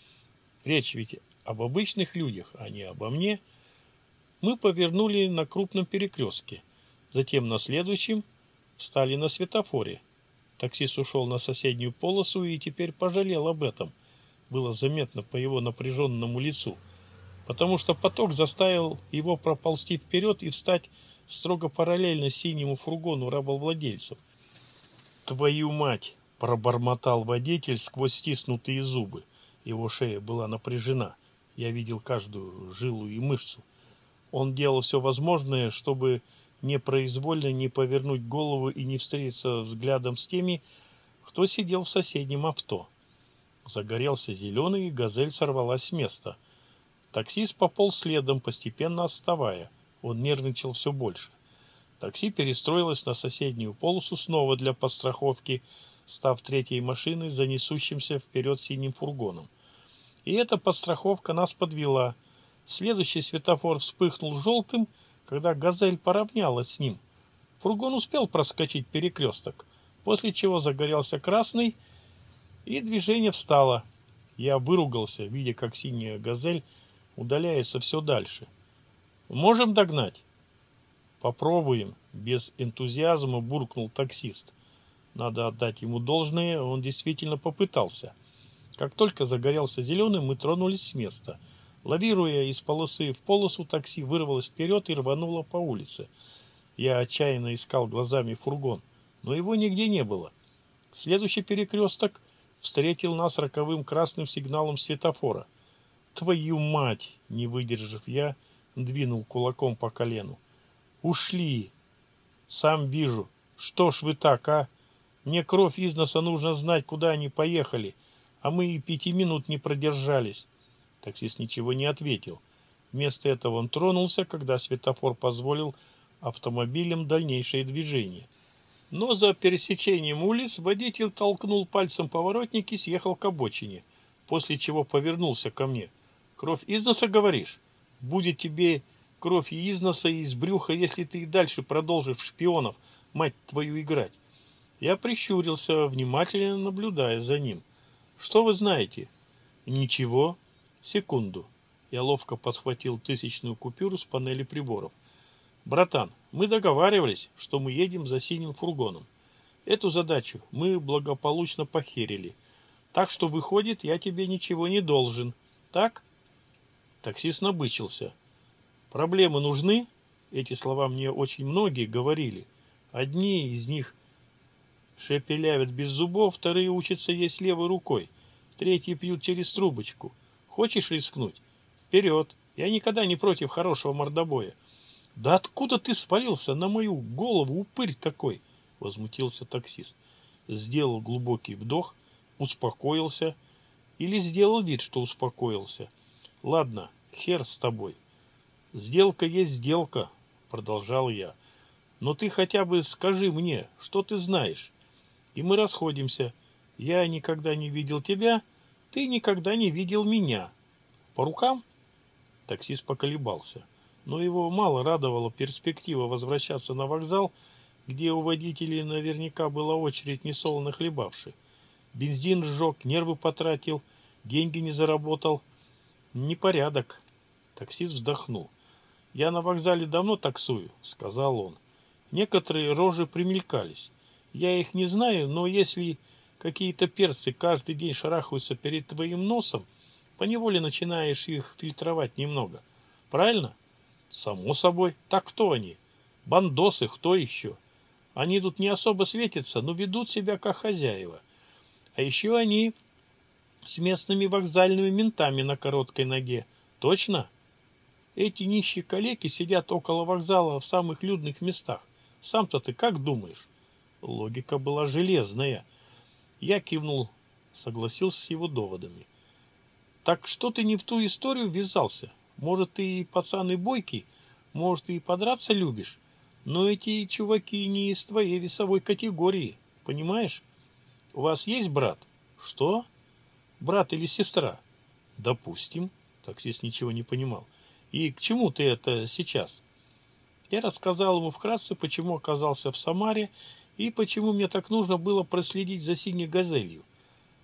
Speaker 1: речь ведь об обычных людях, а не обо мне, мы повернули на крупном перекрестке, затем на следующем встали на светофоре. Таксист ушел на соседнюю полосу и теперь пожалел об этом. Было заметно по его напряженному лицу, потому что поток заставил его проползти вперед и встать строго параллельно синему фургону рабовладельцев. «Твою мать!» – пробормотал водитель сквозь стиснутые зубы – его шея была напряжена. Я видел каждую жилу и мышцу. Он делал все возможное, чтобы непроизвольно не повернуть голову и не встретиться взглядом с теми, кто сидел в соседнем авто. Загорелся зеленый, и газель сорвалась с места. Таксист пополз следом, постепенно отставая. Он нервничал все больше. Такси перестроилось на соседнюю полосу снова для подстраховки, став третьей машиной за несущимся вперед синим фургоном. И эта подстраховка нас подвела. Следующий светофор вспыхнул желтым, когда «Газель» поравнялась с ним. Фургон успел проскочить перекресток, после чего загорелся красный, и движение встало. Я выругался, видя, как синяя «Газель» удаляется все дальше. «Можем догнать?» «Попробуем», — без энтузиазма буркнул таксист. Надо отдать ему должное, он действительно попытался — как только загорелся зеленый, мы тронулись с места. Лавируя из полосы в полосу, такси вырвалось вперед и рвануло по улице. Я отчаянно искал глазами фургон, но его нигде не было. Следующий перекресток встретил нас роковым красным сигналом светофора. «Твою мать!» — не выдержав я, двинул кулаком по колену. «Ушли!» «Сам вижу. Что ж вы так, а? Мне кровь из носа нужно знать, куда они поехали!» А мы и пяти минут не продержались. Таксист ничего не ответил. Вместо этого он тронулся, когда светофор позволил автомобилям дальнейшее движение. Но за пересечением улиц водитель толкнул пальцем поворотник и съехал к обочине, после чего повернулся ко мне. «Кровь из носа, говоришь? Будет тебе кровь и из носа, и из брюха, если ты и дальше продолжишь шпионов, мать твою, играть». Я прищурился, внимательно наблюдая за ним. Что вы знаете? Ничего. Секунду. Я ловко подхватил тысячную купюру с панели приборов. Братан, мы договаривались, что мы едем за синим фургоном. Эту задачу мы благополучно похерили. Так что, выходит, я тебе ничего не должен. Так? Таксист набычился. Проблемы нужны? Эти слова мне очень многие говорили. Одни из них – Шепелявят без зубов, вторые учатся есть левой рукой, третьи пьют через трубочку. Хочешь рискнуть? Вперед! Я никогда не против хорошего мордобоя. Да откуда ты спалился на мою голову, упырь такой? Возмутился таксист. Сделал глубокий вдох, успокоился или сделал вид, что успокоился. Ладно, хер с тобой. Сделка есть сделка, продолжал я. Но ты хотя бы скажи мне, что ты знаешь? и мы расходимся. Я никогда не видел тебя, ты никогда не видел меня. По рукам?» Таксист поколебался, но его мало радовала перспектива возвращаться на вокзал, где у водителей наверняка была очередь несолоно хлебавших. Бензин сжег, нервы потратил, деньги не заработал. Непорядок. Таксист вздохнул. «Я на вокзале давно таксую», — сказал он. Некоторые рожи примелькались. Я их не знаю, но если какие-то перцы каждый день шарахаются перед твоим носом, поневоле начинаешь их фильтровать немного. Правильно? Само собой. Так кто они? Бандосы, кто еще? Они тут не особо светятся, но ведут себя как хозяева. А еще они с местными вокзальными ментами на короткой ноге. Точно? Эти нищие калеки сидят около вокзала в самых людных местах. Сам-то ты как думаешь? Логика была железная. Я кивнул, согласился с его доводами. Так что ты не в ту историю ввязался? Может, ты и пацаны и бойкий, может, и подраться любишь, но эти чуваки не из твоей весовой категории, понимаешь? У вас есть брат? Что? Брат или сестра? Допустим. Таксист ничего не понимал. И к чему ты это сейчас? Я рассказал ему вкратце, почему оказался в Самаре и почему мне так нужно было проследить за синей газелью.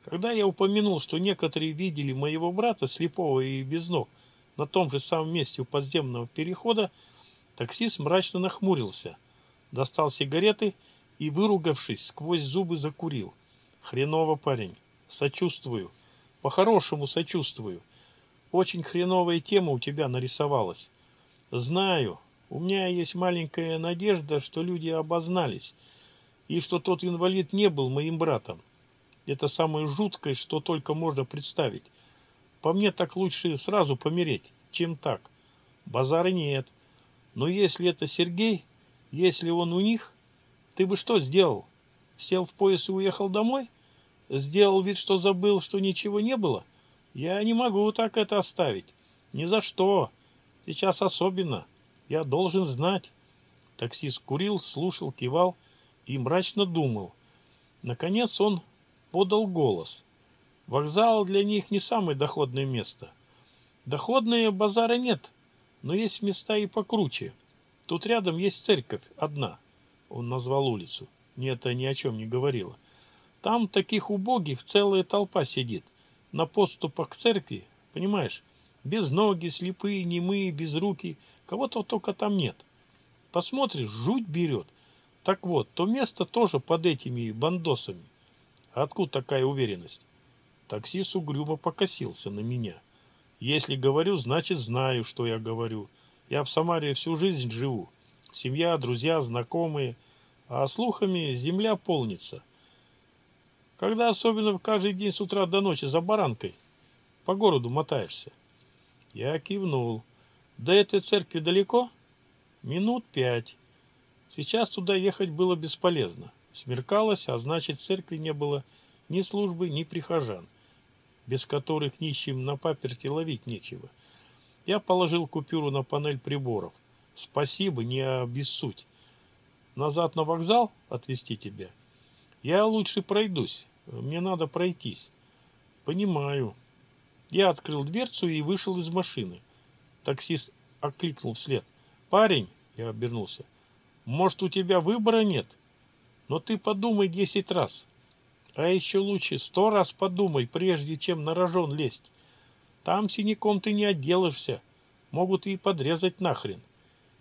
Speaker 1: Когда я упомянул, что некоторые видели моего брата, слепого и без ног, на том же самом месте у подземного перехода, таксист мрачно нахмурился, достал сигареты и, выругавшись, сквозь зубы закурил. Хреново, парень. Сочувствую. По-хорошему сочувствую. Очень хреновая тема у тебя нарисовалась. Знаю. У меня есть маленькая надежда, что люди обознались — и что тот инвалид не был моим братом. Это самое жуткое, что только можно представить. По мне так лучше сразу помереть, чем так. Базара нет. Но если это Сергей, если он у них, ты бы что сделал? Сел в пояс и уехал домой? Сделал вид, что забыл, что ничего не было? Я не могу так это оставить. Ни за что. Сейчас особенно. Я должен знать. Таксист курил, слушал, кивал, кивал и мрачно думал. Наконец он подал голос. Вокзал для них не самое доходное место. Доходные базары нет, но есть места и покруче. Тут рядом есть церковь одна. Он назвал улицу. Мне это ни о чем не говорило. Там таких убогих целая толпа сидит. На подступах к церкви, понимаешь? Без ноги, слепые, немые, без руки. Кого-то только там нет. Посмотришь, жуть берет. — так вот, то место тоже под этими бандосами. Откуда такая уверенность? Таксист угрюмо покосился на меня. Если говорю, значит знаю, что я говорю. Я в Самаре всю жизнь живу. Семья, друзья, знакомые. А слухами земля полнится. Когда особенно в каждый день с утра до ночи за баранкой по городу мотаешься. Я кивнул. До этой церкви далеко? Минут пять. Сейчас туда ехать было бесполезно. Смеркалось, а значит, церкви не было ни службы, ни прихожан, без которых нищим на паперти ловить нечего. Я положил купюру на панель приборов. Спасибо, не обессудь. Назад на вокзал отвезти тебя? Я лучше пройдусь. Мне надо пройтись. Понимаю. Я открыл дверцу и вышел из машины. Таксист окликнул вслед. Парень, я обернулся. Может, у тебя выбора нет? Но ты подумай десять раз. А еще лучше сто раз подумай, прежде чем на рожон лезть. Там синяком ты не отделаешься. Могут и подрезать нахрен.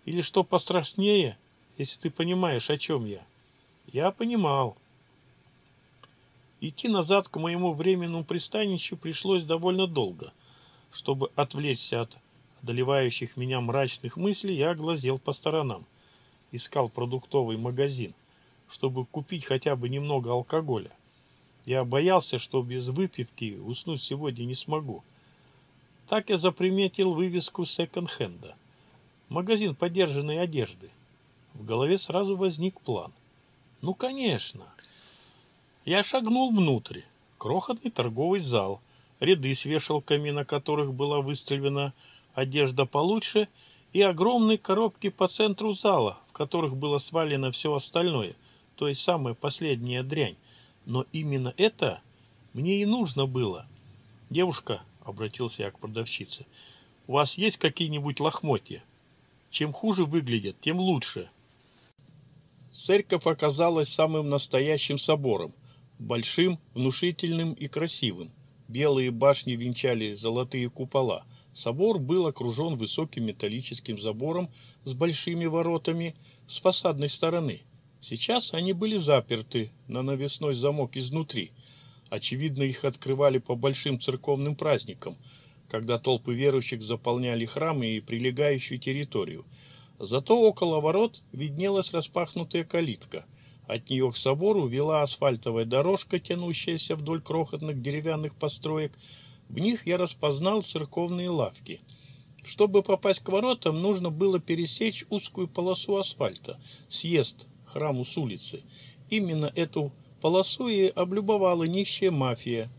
Speaker 1: Или что пострашнее, если ты понимаешь, о чем я. Я понимал. Идти назад к моему временному пристанищу пришлось довольно долго. Чтобы отвлечься от одолевающих меня мрачных мыслей, я глазел по сторонам искал продуктовый магазин, чтобы купить хотя бы немного алкоголя. Я боялся, что без выпивки уснуть сегодня не смогу. Так я заприметил вывеску секонд-хенда. Магазин подержанной одежды. В голове сразу возник план. Ну, конечно. Я шагнул внутрь. Крохотный торговый зал, ряды с вешалками, на которых была выставлена одежда получше – и огромные коробки по центру зала, в которых было свалено все остальное, то есть самая последняя дрянь. Но именно это мне и нужно было. «Девушка», — обратился я к продавщице, — «у вас есть какие-нибудь лохмотья? Чем хуже выглядят, тем лучше». Церковь оказалась самым настоящим собором, большим, внушительным и красивым. Белые башни венчали золотые купола — Собор был окружен высоким металлическим забором с большими воротами с фасадной стороны. Сейчас они были заперты на навесной замок изнутри. Очевидно, их открывали по большим церковным праздникам, когда толпы верующих заполняли храмы и прилегающую территорию. Зато около ворот виднелась распахнутая калитка. От нее к собору вела асфальтовая дорожка, тянущаяся вдоль крохотных деревянных построек, в них я распознал церковные лавки. Чтобы попасть к воротам, нужно было пересечь узкую полосу асфальта, съезд храму с улицы. Именно эту полосу и облюбовала нищая мафия.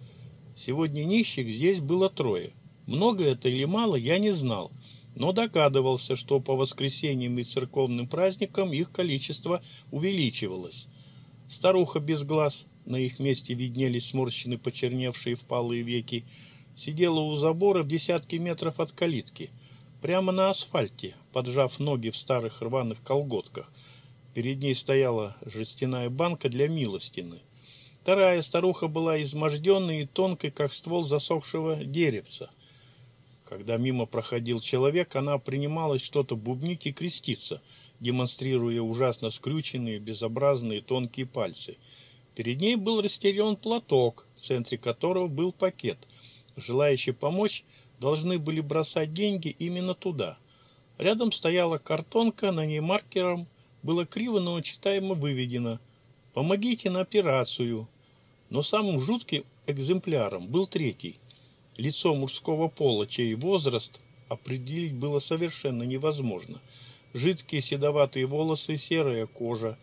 Speaker 1: Сегодня нищих здесь было трое. Много это или мало, я не знал, но догадывался, что по воскресеньям и церковным праздникам их количество увеличивалось. Старуха без глаз, на их месте виднелись сморщенные, почерневшие впалые веки, сидела у забора в десятке метров от калитки, прямо на асфальте, поджав ноги в старых рваных колготках. Перед ней стояла жестяная банка для милостины. Вторая старуха была изможденной и тонкой, как ствол засохшего деревца. Когда мимо проходил человек, она принималась что-то бубнить и креститься, демонстрируя ужасно скрюченные, безобразные тонкие пальцы. Перед ней был растерян платок, в центре которого был пакет — Желающие помочь должны были бросать деньги именно туда. Рядом стояла картонка, на ней маркером было криво, но читаемо выведено «Помогите на операцию». Но самым жутким экземпляром был третий. Лицо мужского пола, чей возраст определить было совершенно невозможно. Жидкие седоватые волосы, серая кожа,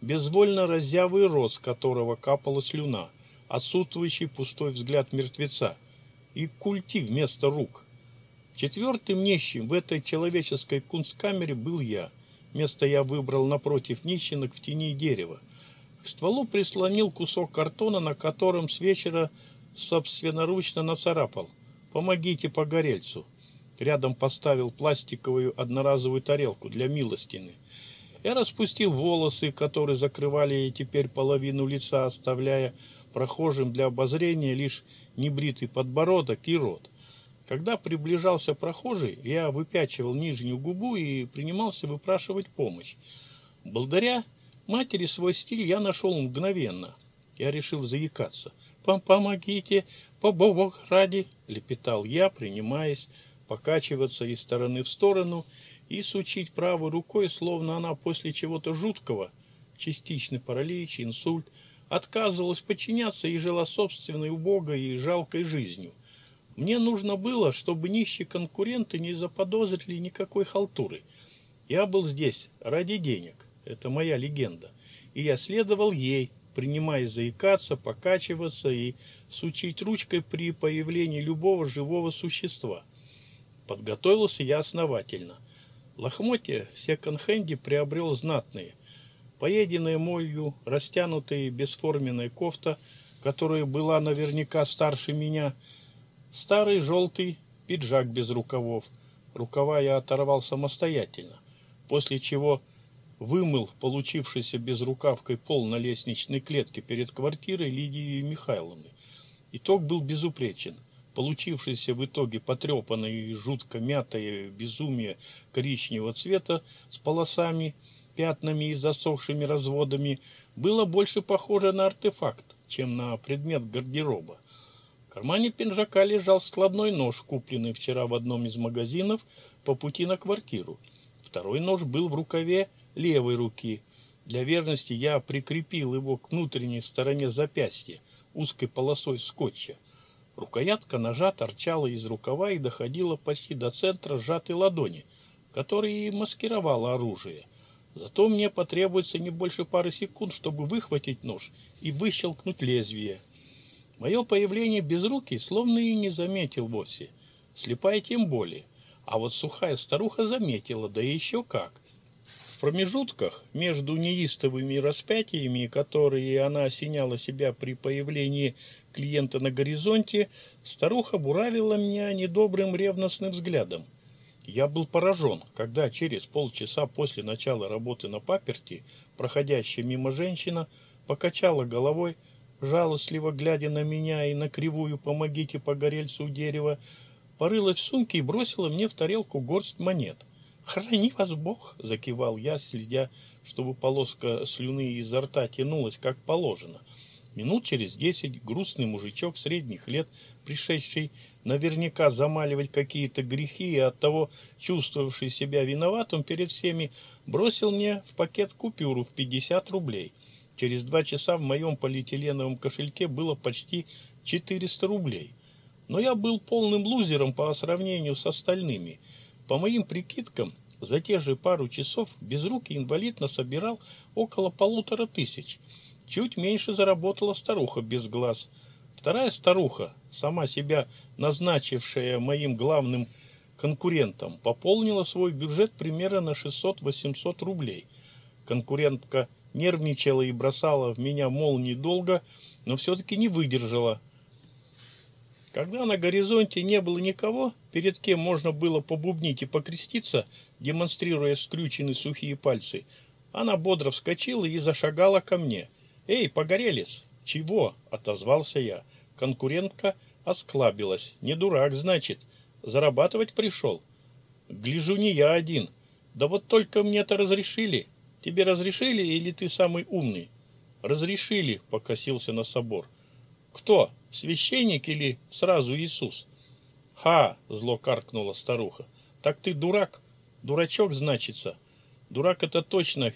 Speaker 1: безвольно разявый с которого капала слюна, отсутствующий пустой взгляд мертвеца – и культи вместо рук. Четвертым нищим в этой человеческой кунсткамере был я. Место я выбрал напротив нищенок в тени дерева. К стволу прислонил кусок картона, на котором с вечера собственноручно нацарапал. «Помогите погорельцу». Рядом поставил пластиковую одноразовую тарелку для милостины. Я распустил волосы, которые закрывали теперь половину лица, оставляя прохожим для обозрения лишь небритый подбородок и рот. Когда приближался прохожий, я выпячивал нижнюю губу и принимался выпрашивать помощь. Благодаря матери свой стиль я нашел мгновенно. Я решил заикаться. «Пом «Помогите, по бог ради!» — лепетал я, принимаясь покачиваться из стороны в сторону и сучить правой рукой, словно она после чего-то жуткого, частичный паралич, инсульт — отказывалась подчиняться и жила собственной убогой и жалкой жизнью. Мне нужно было, чтобы нищие конкуренты не заподозрили никакой халтуры. Я был здесь ради денег, это моя легенда, и я следовал ей, принимая заикаться, покачиваться и сучить ручкой при появлении любого живого существа. Подготовился я основательно. Лохмотья в секонд-хенде приобрел знатные – Поеденная молью, растянутая бесформенная кофта, которая была наверняка старше меня, старый желтый пиджак без рукавов. Рукава я оторвал самостоятельно, после чего вымыл получившийся безрукавкой пол на лестничной клетке перед квартирой Лидии Михайловны. Итог был безупречен. Получившееся в итоге потрепанное и жутко мятое безумие коричневого цвета с полосами – пятнами и засохшими разводами, было больше похоже на артефакт, чем на предмет гардероба. В кармане пинжака лежал складной нож, купленный вчера в одном из магазинов по пути на квартиру. Второй нож был в рукаве левой руки. Для верности я прикрепил его к внутренней стороне запястья узкой полосой скотча. Рукоятка ножа торчала из рукава и доходила почти до центра сжатой ладони, который и маскировала оружие. Зато мне потребуется не больше пары секунд, чтобы выхватить нож и выщелкнуть лезвие. Мое появление без руки словно и не заметил вовсе. Слепая тем более. А вот сухая старуха заметила, да еще как. В промежутках между неистовыми распятиями, которые она осеняла себя при появлении клиента на горизонте, старуха буравила меня недобрым ревностным взглядом. Я был поражен, когда через полчаса после начала работы на паперти проходящая мимо женщина покачала головой, жалостливо глядя на меня и на кривую «помогите погорельцу дерева», порылась в сумке и бросила мне в тарелку горсть монет. «Храни вас Бог!» — закивал я, следя, чтобы полоска слюны изо рта тянулась как положено — Минут через десять грустный мужичок средних лет, пришедший наверняка замаливать какие-то грехи и оттого чувствовавший себя виноватым перед всеми, бросил мне в пакет купюру в пятьдесят рублей. Через два часа в моем полиэтиленовом кошельке было почти четыреста рублей. Но я был полным лузером по сравнению с остальными. По моим прикидкам, за те же пару часов безрукий инвалид насобирал около полутора тысяч – Чуть меньше заработала старуха без глаз. Вторая старуха, сама себя назначившая моим главным конкурентом, пополнила свой бюджет примерно на 600-800 рублей. Конкурентка нервничала и бросала в меня молнии долго, но все-таки не выдержала. Когда на горизонте не было никого, перед кем можно было побубнить и покреститься, демонстрируя скрюченные сухие пальцы, она бодро вскочила и зашагала ко мне. «Эй, погорелец!» «Чего?» — отозвался я. Конкурентка осклабилась. «Не дурак, значит. Зарабатывать пришел?» «Гляжу, не я один. Да вот только мне это разрешили. Тебе разрешили или ты самый умный?» «Разрешили», — покосился на собор. «Кто? Священник или сразу Иисус?» «Ха!» — зло каркнула старуха. «Так ты дурак? Дурачок, значится. Дурак это точно,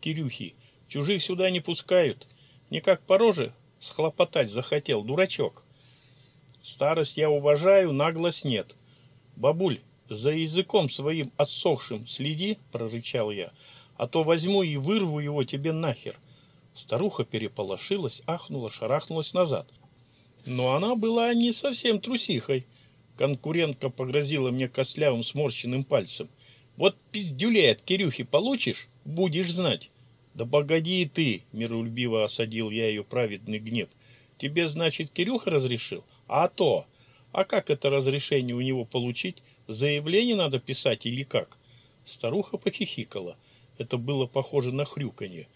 Speaker 1: Кирюхи. Чужих сюда не пускают. Никак по роже схлопотать захотел, дурачок. Старость я уважаю, наглость нет. Бабуль, за языком своим отсохшим следи, прорычал я, а то возьму и вырву его тебе нахер. Старуха переполошилась, ахнула, шарахнулась назад. Но она была не совсем трусихой. Конкурентка погрозила мне костлявым сморщенным пальцем. Вот пиздюлей от Кирюхи получишь, будешь знать. «Да погоди и ты!» — миролюбиво осадил я ее праведный гнев. «Тебе, значит, Кирюха разрешил? А то! А как это разрешение у него получить? Заявление надо писать или как?» Старуха похихикала. Это было похоже на хрюканье.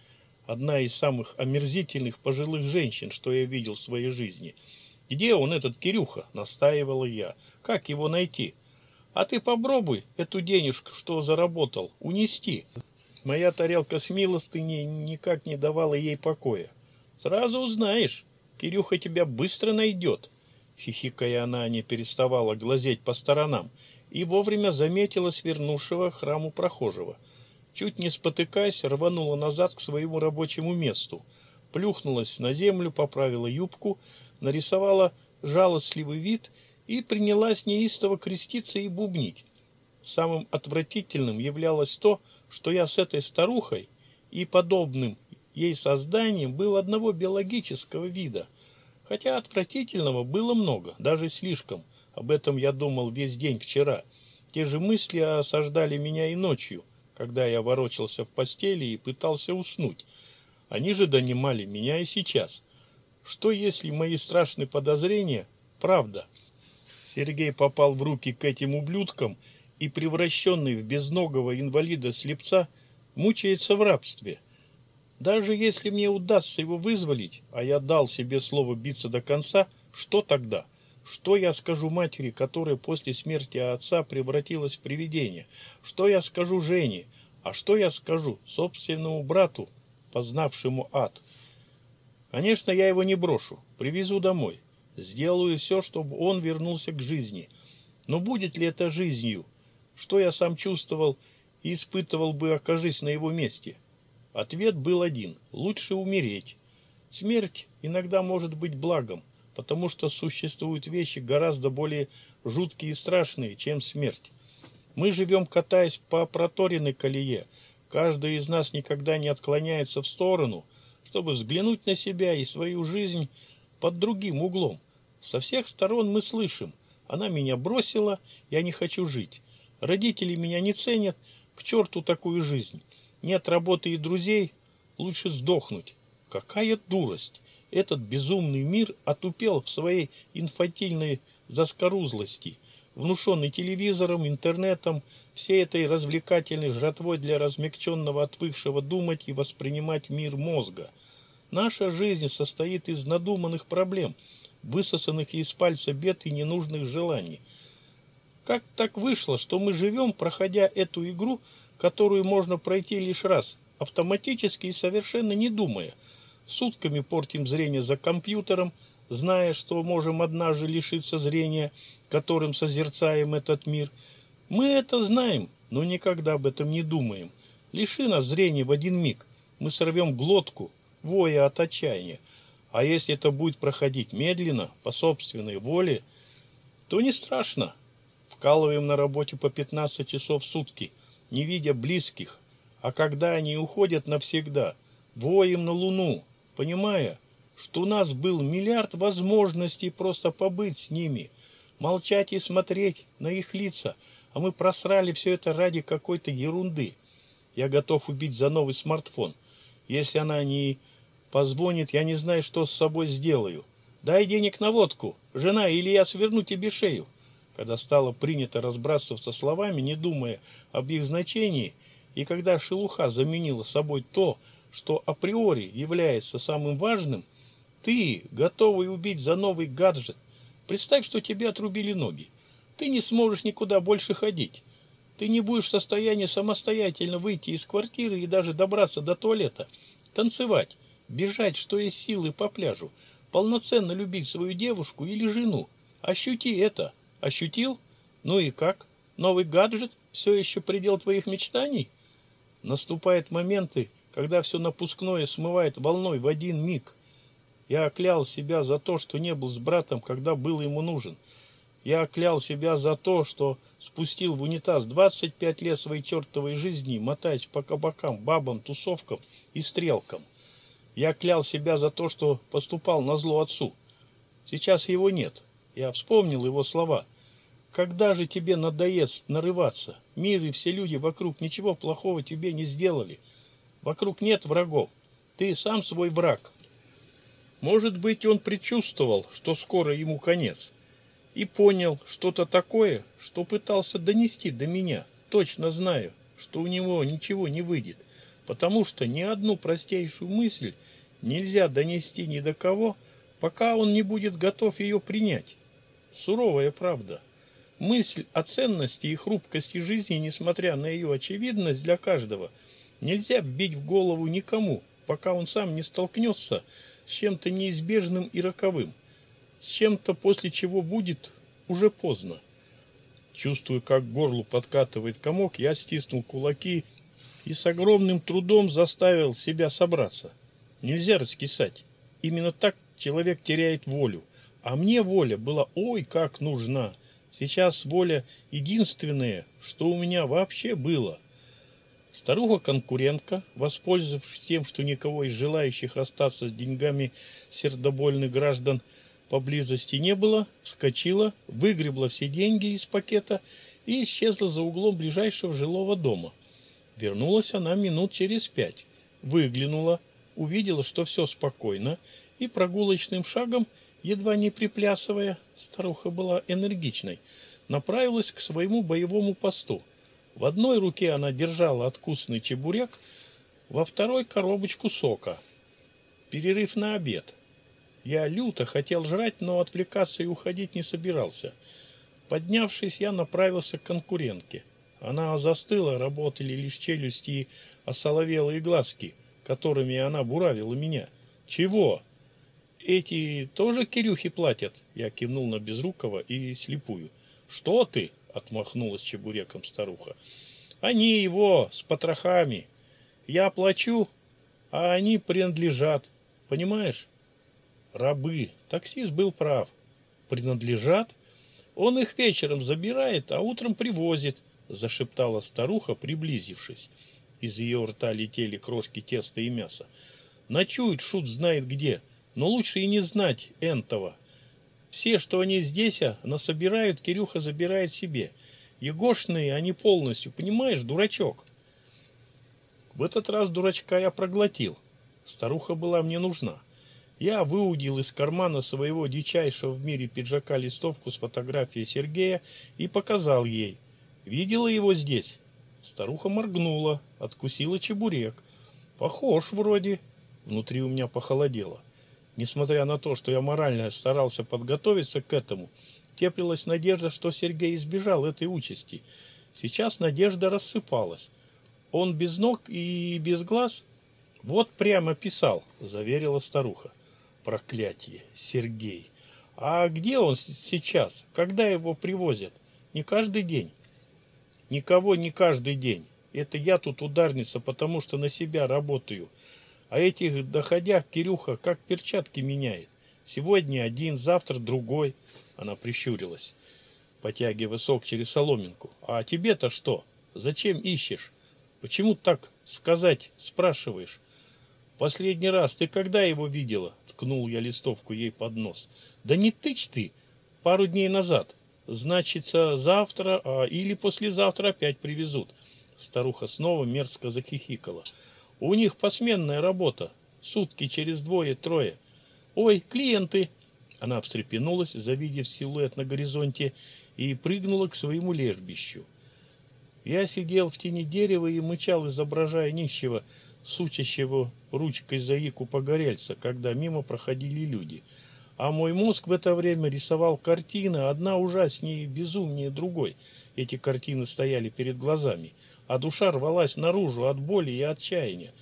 Speaker 1: Одна из самых омерзительных пожилых женщин, что я видел в своей жизни. «Где он, этот Кирюха?» — настаивала я. «Как его найти?» «А ты попробуй эту денежку, что заработал, унести». Моя тарелка с милостыней никак не давала ей покоя. «Сразу узнаешь. Кирюха тебя быстро найдет». Хихикая она не переставала глазеть по сторонам и вовремя заметила свернувшего храму прохожего. Чуть не спотыкаясь, рванула назад к своему рабочему месту. Плюхнулась на землю, поправила юбку, нарисовала жалостливый вид и принялась неистово креститься и бубнить. Самым отвратительным являлось то, что что я с этой старухой и подобным ей созданием был одного биологического вида, хотя отвратительного было много, даже слишком. Об этом я думал весь день вчера. Те же мысли осаждали меня и ночью, когда я ворочался в постели и пытался уснуть. Они же донимали меня и сейчас. Что если мои страшные подозрения – правда? Сергей попал в руки к этим ублюдкам – и превращенный в безногого инвалида-слепца мучается в рабстве. Даже если мне удастся его вызволить, а я дал себе слово биться до конца, что тогда? Что я скажу матери, которая после смерти отца превратилась в привидение? Что я скажу Жене? А что я скажу собственному брату, познавшему ад? Конечно, я его не брошу, привезу домой. Сделаю все, чтобы он вернулся к жизни. Но будет ли это жизнью? Что я сам чувствовал и испытывал бы, окажись на его месте? Ответ был один – лучше умереть. Смерть иногда может быть благом, потому что существуют вещи гораздо более жуткие и страшные, чем смерть. Мы живем, катаясь по проторенной колее. Каждый из нас никогда не отклоняется в сторону, чтобы взглянуть на себя и свою жизнь под другим углом. Со всех сторон мы слышим – она меня бросила, я не хочу жить. Родители меня не ценят, к черту такую жизнь. Нет работы и друзей, лучше сдохнуть. Какая дурость! Этот безумный мир отупел в своей инфантильной заскорузлости, внушенный телевизором, интернетом, всей этой развлекательной жратвой для размягченного, отвыкшего думать и воспринимать мир мозга. Наша жизнь состоит из надуманных проблем, высосанных из пальца бед и ненужных желаний – как так вышло, что мы живем, проходя эту игру, которую можно пройти лишь раз, автоматически и совершенно не думая, сутками портим зрение за компьютером, зная, что можем однажды лишиться зрения, которым созерцаем этот мир. Мы это знаем, но никогда об этом не думаем. Лиши нас зрения в один миг, мы сорвем глотку, воя от отчаяния. А если это будет проходить медленно, по собственной воле, то не страшно вкалываем на работе по 15 часов в сутки, не видя близких, а когда они уходят навсегда, воем на Луну, понимая, что у нас был миллиард возможностей просто побыть с ними, молчать и смотреть на их лица, а мы просрали все это ради какой-то ерунды. Я готов убить за новый смартфон. Если она не позвонит, я не знаю, что с собой сделаю. Дай денег на водку, жена, или я сверну тебе шею когда стало принято разбрасываться словами, не думая об их значении, и когда шелуха заменила собой то, что априори является самым важным, ты, готовый убить за новый гаджет, представь, что тебе отрубили ноги. Ты не сможешь никуда больше ходить. Ты не будешь в состоянии самостоятельно выйти из квартиры и даже добраться до туалета, танцевать, бежать, что есть силы по пляжу, полноценно любить свою девушку или жену. Ощути это – Ощутил? Ну и как? Новый гаджет все еще предел твоих мечтаний? Наступают моменты, когда все напускное смывает волной в один миг. Я оклял себя за то, что не был с братом, когда был ему нужен. Я оклял себя за то, что спустил в унитаз 25 лет своей чертовой жизни, мотаясь по кабакам, бабам, тусовкам и стрелкам. Я клял себя за то, что поступал на зло отцу. Сейчас его нет. Я вспомнил его слова. Когда же тебе надоест нарываться? Мир и все люди вокруг ничего плохого тебе не сделали. Вокруг нет врагов. Ты сам свой враг. Может быть, он предчувствовал, что скоро ему конец, и понял что-то такое, что пытался донести до меня. Точно знаю, что у него ничего не выйдет, потому что ни одну простейшую мысль нельзя донести ни до кого, пока он не будет готов ее принять. Суровая правда. Мысль о ценности и хрупкости жизни, несмотря на ее очевидность для каждого, нельзя бить в голову никому, пока он сам не столкнется с чем-то неизбежным и роковым, с чем-то, после чего будет уже поздно. Чувствуя, как горлу подкатывает комок, я стиснул кулаки и с огромным трудом заставил себя собраться. Нельзя раскисать. Именно так человек теряет волю. А мне воля была ой как нужна. Сейчас воля единственное, что у меня вообще было. Старуха-конкурентка, воспользовавшись тем, что никого из желающих расстаться с деньгами сердобольных граждан поблизости не было, вскочила, выгребла все деньги из пакета и исчезла за углом ближайшего жилого дома. Вернулась она минут через пять, выглянула, увидела, что все спокойно, и прогулочным шагом – едва не приплясывая, старуха была энергичной, направилась к своему боевому посту. В одной руке она держала откусный чебурек, во второй — коробочку сока. Перерыв на обед. Я люто хотел жрать, но отвлекаться и уходить не собирался. Поднявшись, я направился к конкурентке. Она застыла, работали лишь челюсти и осоловелые глазки, которыми она буравила меня. «Чего?» эти тоже Кирюхи платят?» Я кивнул на Безрукова и слепую. «Что ты?» — отмахнулась чебуреком старуха. «Они его с потрохами. Я плачу, а они принадлежат. Понимаешь?» «Рабы. Таксист был прав. Принадлежат? Он их вечером забирает, а утром привозит», — зашептала старуха, приблизившись. Из ее рта летели крошки теста и мяса. «Ночует, шут знает где». Но лучше и не знать энтова. Все, что они здесь а, насобирают, Кирюха забирает себе. Егошные они полностью, понимаешь, дурачок. В этот раз дурачка я проглотил. Старуха была мне нужна. Я выудил из кармана своего дичайшего в мире пиджака листовку с фотографией Сергея и показал ей. Видела его здесь? Старуха моргнула, откусила чебурек. Похож вроде. Внутри у меня похолодело. Несмотря на то, что я морально старался подготовиться к этому, теплилась надежда, что Сергей избежал этой участи. Сейчас надежда рассыпалась. Он без ног и без глаз? Вот прямо писал, заверила старуха. Проклятие, Сергей. А где он сейчас? Когда его привозят? Не каждый день. Никого не каждый день. Это я тут ударница, потому что на себя работаю. А этих доходяг Кирюха как перчатки меняет. Сегодня один, завтра другой. Она прищурилась, потягивая сок через соломинку. А тебе-то что? Зачем ищешь? Почему так сказать спрашиваешь? Последний раз ты когда его видела? Ткнул я листовку ей под нос. Да не тычь ты, пару дней назад. Значится, завтра а, или послезавтра опять привезут. Старуха снова мерзко захихикала. У них посменная работа. Сутки через двое-трое. Ой, клиенты!» Она встрепенулась, завидев силуэт на горизонте, и прыгнула к своему лежбищу. Я сидел в тени дерева и мычал, изображая нищего, сучащего ручкой за ику погорельца, когда мимо проходили люди. А мой мозг в это время рисовал картины, одна ужаснее и безумнее другой — эти картины стояли перед глазами, а душа рвалась наружу от боли и отчаяния.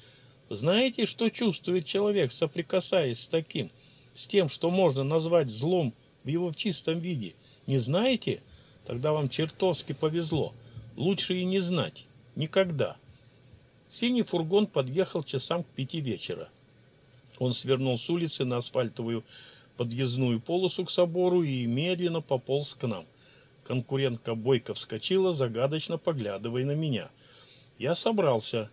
Speaker 1: Знаете, что чувствует человек, соприкасаясь с таким, с тем, что можно назвать злом в его чистом виде? Не знаете? Тогда вам чертовски повезло. Лучше и не знать. Никогда. Синий фургон подъехал часам к пяти вечера. Он свернул с улицы на асфальтовую подъездную полосу к собору и медленно пополз к нам. Конкурентка Бойко вскочила, загадочно поглядывая на меня. Я собрался.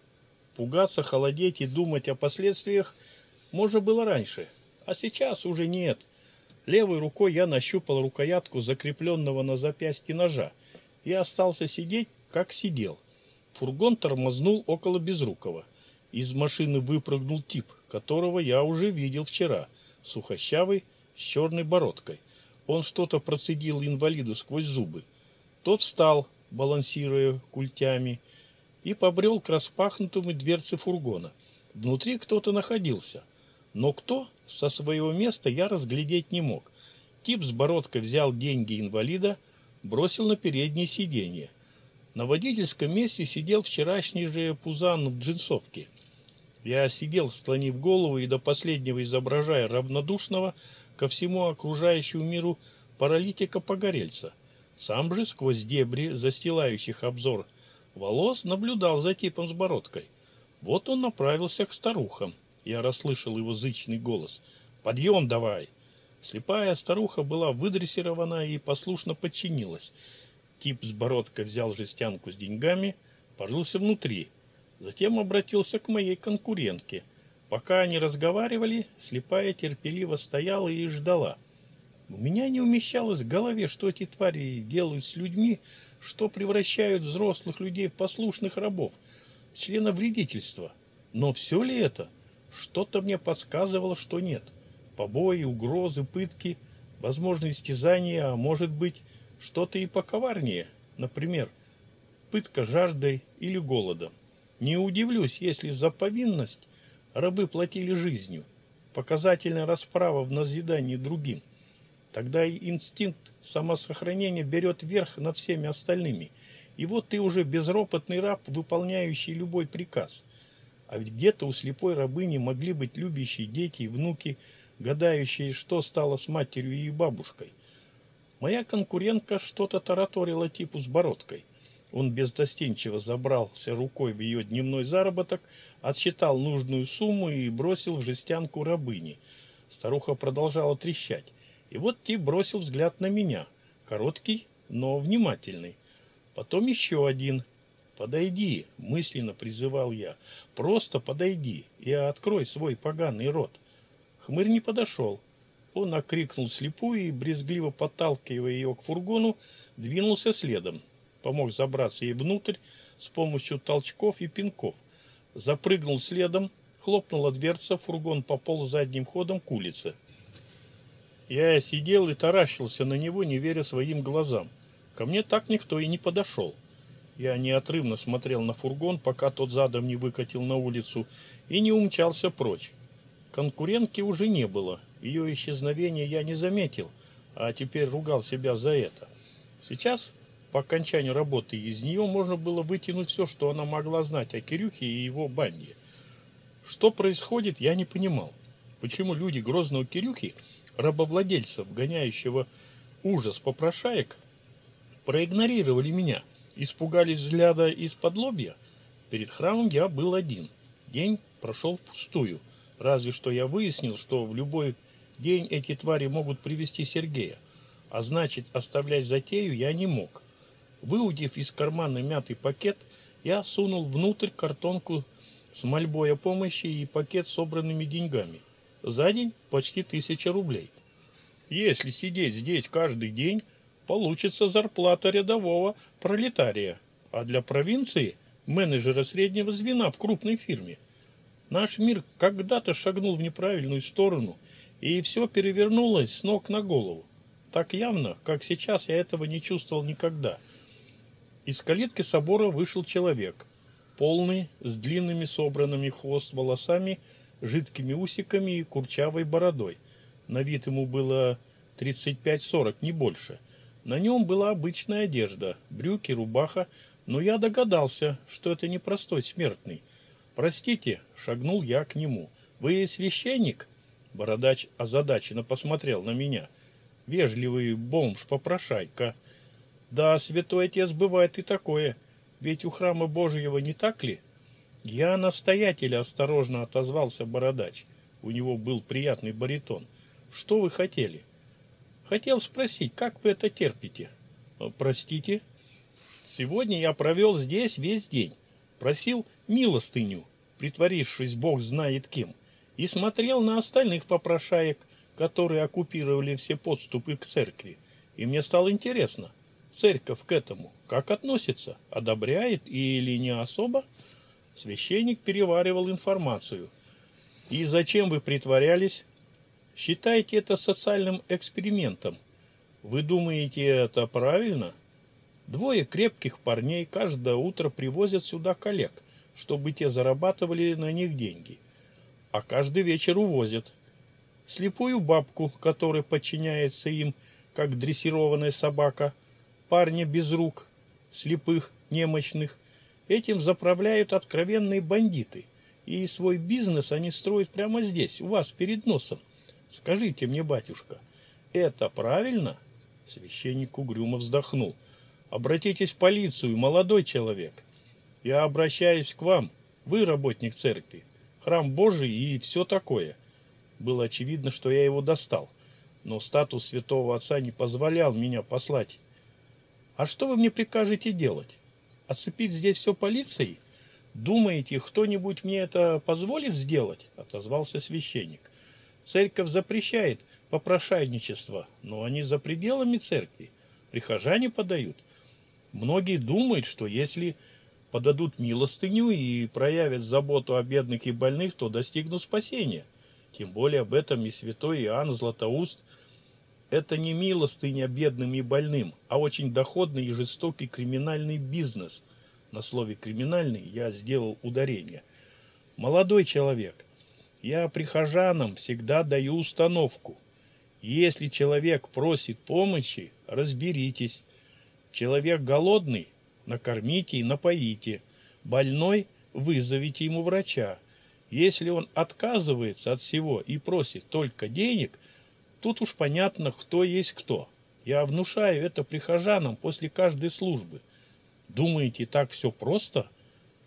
Speaker 1: Пугаться, холодеть и думать о последствиях можно было раньше, а сейчас уже нет. Левой рукой я нащупал рукоятку закрепленного на запястье ножа и остался сидеть, как сидел. Фургон тормознул около Безрукова. Из машины выпрыгнул тип, которого я уже видел вчера, сухощавый, с черной бородкой – он что-то процедил инвалиду сквозь зубы. Тот встал, балансируя культями, и побрел к распахнутому дверце фургона. Внутри кто-то находился. Но кто, со своего места я разглядеть не мог. Тип с бородкой взял деньги инвалида, бросил на переднее сиденье. На водительском месте сидел вчерашний же Пузан в джинсовке. Я сидел, склонив голову и до последнего изображая равнодушного, ко всему окружающему миру паралитика-погорельца. Сам же сквозь дебри, застилающих обзор волос, наблюдал за типом с бородкой. Вот он направился к старухам. Я расслышал его зычный голос. «Подъем давай!» Слепая старуха была выдрессирована и послушно подчинилась. Тип с бородкой взял жестянку с деньгами, порылся внутри. Затем обратился к моей конкурентке – Пока они разговаривали, слепая терпеливо стояла и ждала. У меня не умещалось в голове, что эти твари делают с людьми, что превращают взрослых людей в послушных рабов, членов вредительства. Но все ли это? Что-то мне подсказывало, что нет. Побои, угрозы, пытки, возможно, истязания, а может быть, что-то и поковарнее. Например, пытка жаждой или голодом. Не удивлюсь, если за повинность Рабы платили жизнью. Показательная расправа в назидании другим. Тогда и инстинкт самосохранения берет верх над всеми остальными. И вот ты уже безропотный раб, выполняющий любой приказ. А ведь где-то у слепой рабыни могли быть любящие дети и внуки, гадающие, что стало с матерью и бабушкой. Моя конкурентка что-то тараторила типу с бородкой. Он беззастенчиво забрался рукой в ее дневной заработок, отсчитал нужную сумму и бросил в жестянку рабыни. Старуха продолжала трещать. И вот Ти бросил взгляд на меня, короткий, но внимательный. Потом еще один. «Подойди», — мысленно призывал я, — «просто подойди и открой свой поганый рот». Хмырь не подошел. Он окрикнул слепую и, брезгливо подталкивая ее к фургону, двинулся следом помог забраться ей внутрь с помощью толчков и пинков. Запрыгнул следом, хлопнула дверца, фургон пополз задним ходом к улице. Я сидел и таращился на него, не веря своим глазам. Ко мне так никто и не подошел. Я неотрывно смотрел на фургон, пока тот задом не выкатил на улицу, и не умчался прочь. Конкурентки уже не было, ее исчезновение я не заметил, а теперь ругал себя за это. Сейчас по окончанию работы из нее можно было вытянуть все, что она могла знать о Кирюхе и его банде. Что происходит, я не понимал. Почему люди грозного Кирюхи, рабовладельца, гоняющего ужас попрошаек, проигнорировали меня, испугались взгляда из-под лобья? Перед храмом я был один. День прошел впустую. Разве что я выяснил, что в любой день эти твари могут привести Сергея. А значит, оставлять затею я не мог. Выудив из кармана мятый пакет, я сунул внутрь картонку с мольбой о помощи и пакет с собранными деньгами. За день почти тысяча рублей. Если сидеть здесь каждый день, получится зарплата рядового пролетария, а для провинции – менеджера среднего звена в крупной фирме. Наш мир когда-то шагнул в неправильную сторону, и все перевернулось с ног на голову. Так явно, как сейчас, я этого не чувствовал никогда – из калитки собора вышел человек, полный, с длинными собранными хвост волосами, жидкими усиками и курчавой бородой. На вид ему было 35-40, не больше. На нем была обычная одежда, брюки, рубаха, но я догадался, что это не простой смертный. «Простите», — шагнул я к нему, — «вы священник?» Бородач озадаченно посмотрел на меня. «Вежливый бомж-попрошайка», да, святой отец, бывает и такое. Ведь у храма Божьего не так ли? Я настоятель, осторожно отозвался бородач. У него был приятный баритон. Что вы хотели? Хотел спросить, как вы это терпите? «Э, простите? Сегодня я провел здесь весь день. Просил милостыню, притворившись бог знает кем, и смотрел на остальных попрошаек, которые оккупировали все подступы к церкви. И мне стало интересно – Церковь к этому как относится? Одобряет или не особо? Священник переваривал информацию. И зачем вы притворялись? Считаете это социальным экспериментом? Вы думаете, это правильно? Двое крепких парней каждое утро привозят сюда коллег, чтобы те зарабатывали на них деньги. А каждый вечер увозят. Слепую бабку, которая подчиняется им, как дрессированная собака – парня без рук, слепых, немощных. Этим заправляют откровенные бандиты. И свой бизнес они строят прямо здесь, у вас перед носом. Скажите мне, батюшка, это правильно? Священник угрюмо вздохнул. Обратитесь в полицию, молодой человек. Я обращаюсь к вам. Вы работник церкви, храм Божий и все такое. Было очевидно, что я его достал, но статус святого отца не позволял меня послать а что вы мне прикажете делать? Оцепить здесь все полицией? Думаете, кто-нибудь мне это позволит сделать? Отозвался священник. Церковь запрещает попрошайничество, но они за пределами церкви. Прихожане подают. Многие думают, что если подадут милостыню и проявят заботу о бедных и больных, то достигнут спасения. Тем более об этом и святой Иоанн Златоуст – это не милостыня бедным и больным, а очень доходный и жестокий криминальный бизнес. На слове «криминальный» я сделал ударение. Молодой человек, я прихожанам всегда даю установку. Если человек просит помощи, разберитесь. Человек голодный – накормите и напоите. Больной – вызовите ему врача. Если он отказывается от всего и просит только денег – Тут уж понятно, кто есть кто. Я внушаю это прихожанам после каждой службы. Думаете, так все просто?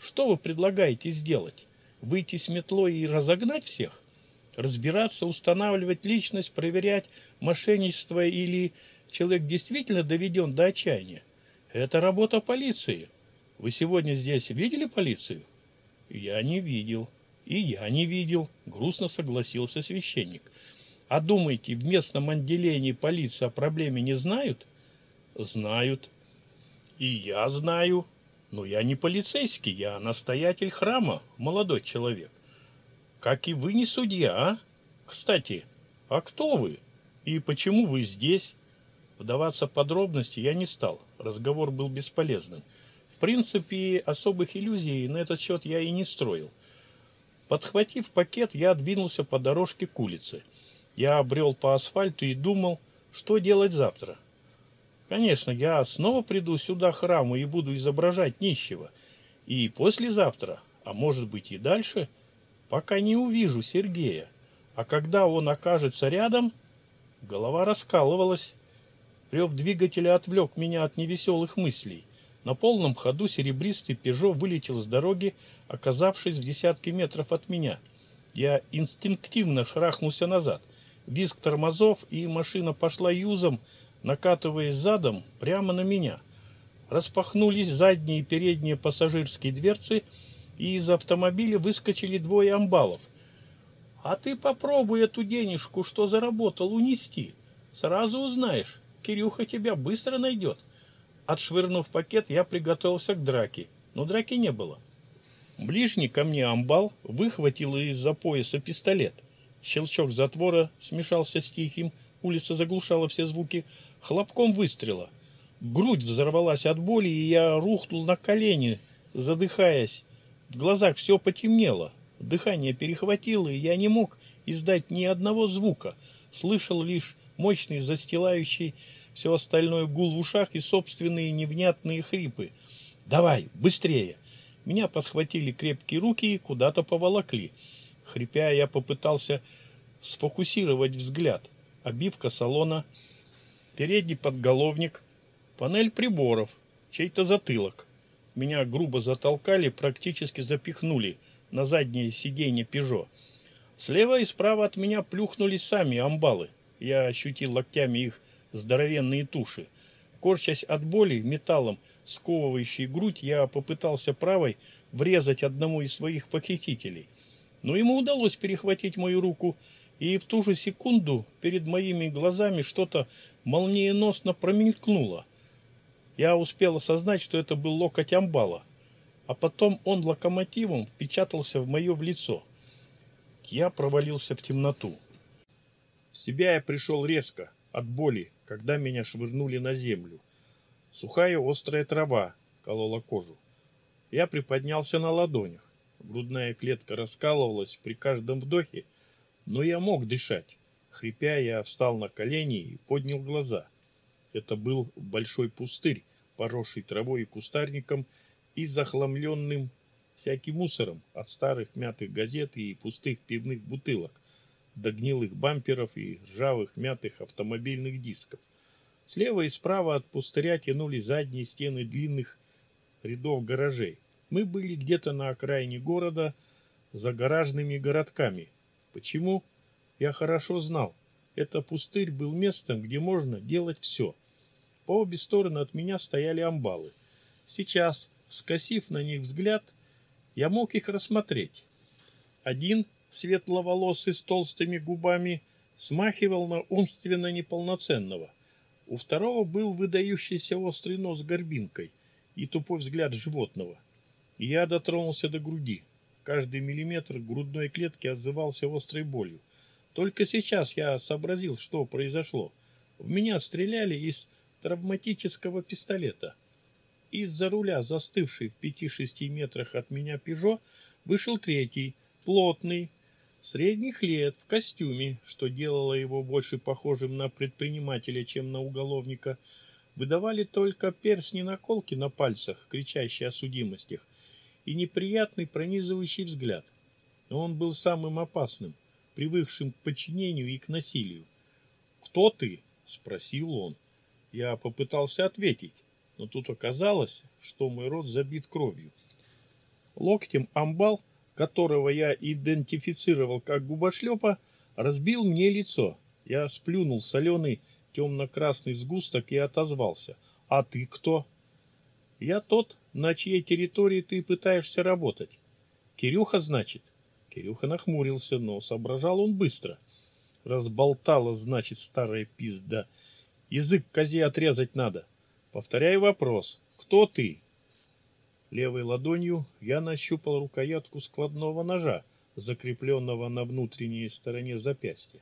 Speaker 1: Что вы предлагаете сделать? Выйти с метлой и разогнать всех? Разбираться, устанавливать личность, проверять мошенничество или человек действительно доведен до отчаяния? Это работа полиции. Вы сегодня здесь видели полицию? Я не видел. И я не видел, грустно согласился священник. А думаете, в местном отделении полиции о проблеме не знают? Знают. И я знаю. Но я не полицейский, я настоятель храма, молодой человек. Как и вы не судья, а? Кстати, а кто вы? И почему вы здесь? Вдаваться в подробности я не стал. Разговор был бесполезным. В принципе, особых иллюзий на этот счет я и не строил. Подхватив пакет, я двинулся по дорожке к улице. Я обрел по асфальту и думал, что делать завтра. Конечно, я снова приду сюда храму и буду изображать нищего. И послезавтра, а может быть и дальше, пока не увижу Сергея. А когда он окажется рядом, голова раскалывалась. Рев двигателя отвлек меня от невеселых мыслей. На полном ходу серебристый «Пежо» вылетел с дороги, оказавшись в десятке метров от меня. Я инстинктивно шарахнулся назад — визг тормозов, и машина пошла юзом, накатываясь задом прямо на меня. Распахнулись задние и передние пассажирские дверцы, и из автомобиля выскочили двое амбалов. «А ты попробуй эту денежку, что заработал, унести. Сразу узнаешь, Кирюха тебя быстро найдет». Отшвырнув пакет, я приготовился к драке, но драки не было. Ближний ко мне амбал выхватил из-за пояса пистолет – Щелчок затвора смешался с тихим, улица заглушала все звуки, хлопком выстрела. Грудь взорвалась от боли, и я рухнул на колени, задыхаясь. В глазах все потемнело, дыхание перехватило, и я не мог издать ни одного звука, слышал лишь мощный, застилающий все остальное гул в ушах и собственные невнятные хрипы. «Давай, быстрее!» Меня подхватили крепкие руки и куда-то поволокли. Хрипя, я попытался сфокусировать взгляд. Обивка салона, передний подголовник, панель приборов, чей-то затылок. Меня грубо затолкали, практически запихнули на заднее сиденье «Пежо». Слева и справа от меня плюхнулись сами амбалы. Я ощутил локтями их здоровенные туши. Корчась от боли металлом, сковывающей грудь, я попытался правой врезать одному из своих похитителей. Но ему удалось перехватить мою руку, и в ту же секунду перед моими глазами что-то молниеносно промелькнуло. Я успел осознать, что это был локоть амбала, а потом он локомотивом впечатался в мое в лицо. Я провалился в темноту. В себя я пришел резко, от боли, когда меня швырнули на землю. Сухая острая трава колола кожу. Я приподнялся на ладонях грудная клетка раскалывалась при каждом вдохе, но я мог дышать. Хрипя, я встал на колени и поднял глаза. Это был большой пустырь, поросший травой и кустарником и захламленным всяким мусором от старых мятых газет и пустых пивных бутылок до гнилых бамперов и ржавых мятых автомобильных дисков. Слева и справа от пустыря тянули задние стены длинных рядов гаражей. Мы были где-то на окраине города, за гаражными городками. Почему? Я хорошо знал. Это пустырь был местом, где можно делать все. По обе стороны от меня стояли амбалы. Сейчас, скосив на них взгляд, я мог их рассмотреть. Один, светловолосый с толстыми губами, смахивал на умственно неполноценного. У второго был выдающийся острый нос с горбинкой и тупой взгляд животного. Я дотронулся до груди. Каждый миллиметр грудной клетки отзывался острой болью. Только сейчас я сообразил, что произошло. В меня стреляли из травматического пистолета. Из-за руля, застывший в пяти-шести метрах от меня «Пежо», вышел третий, плотный, средних лет, в костюме, что делало его больше похожим на предпринимателя, чем на уголовника, выдавали только перстни наколки на пальцах, кричащие о судимостях, и неприятный пронизывающий взгляд. Но он был самым опасным, привыкшим к подчинению и к насилию. «Кто ты?» – спросил он. Я попытался ответить, но тут оказалось, что мой рот забит кровью. Локтем амбал, которого я идентифицировал как губошлепа, разбил мне лицо. Я сплюнул соленый темно-красный сгусток и отозвался. «А ты кто?» Я тот, на чьей территории ты пытаешься работать. Кирюха, значит? Кирюха нахмурился, но соображал он быстро. Разболтала, значит, старая пизда. Язык козе отрезать надо. Повторяй вопрос. Кто ты? Левой ладонью я нащупал рукоятку складного ножа, закрепленного на внутренней стороне запястья.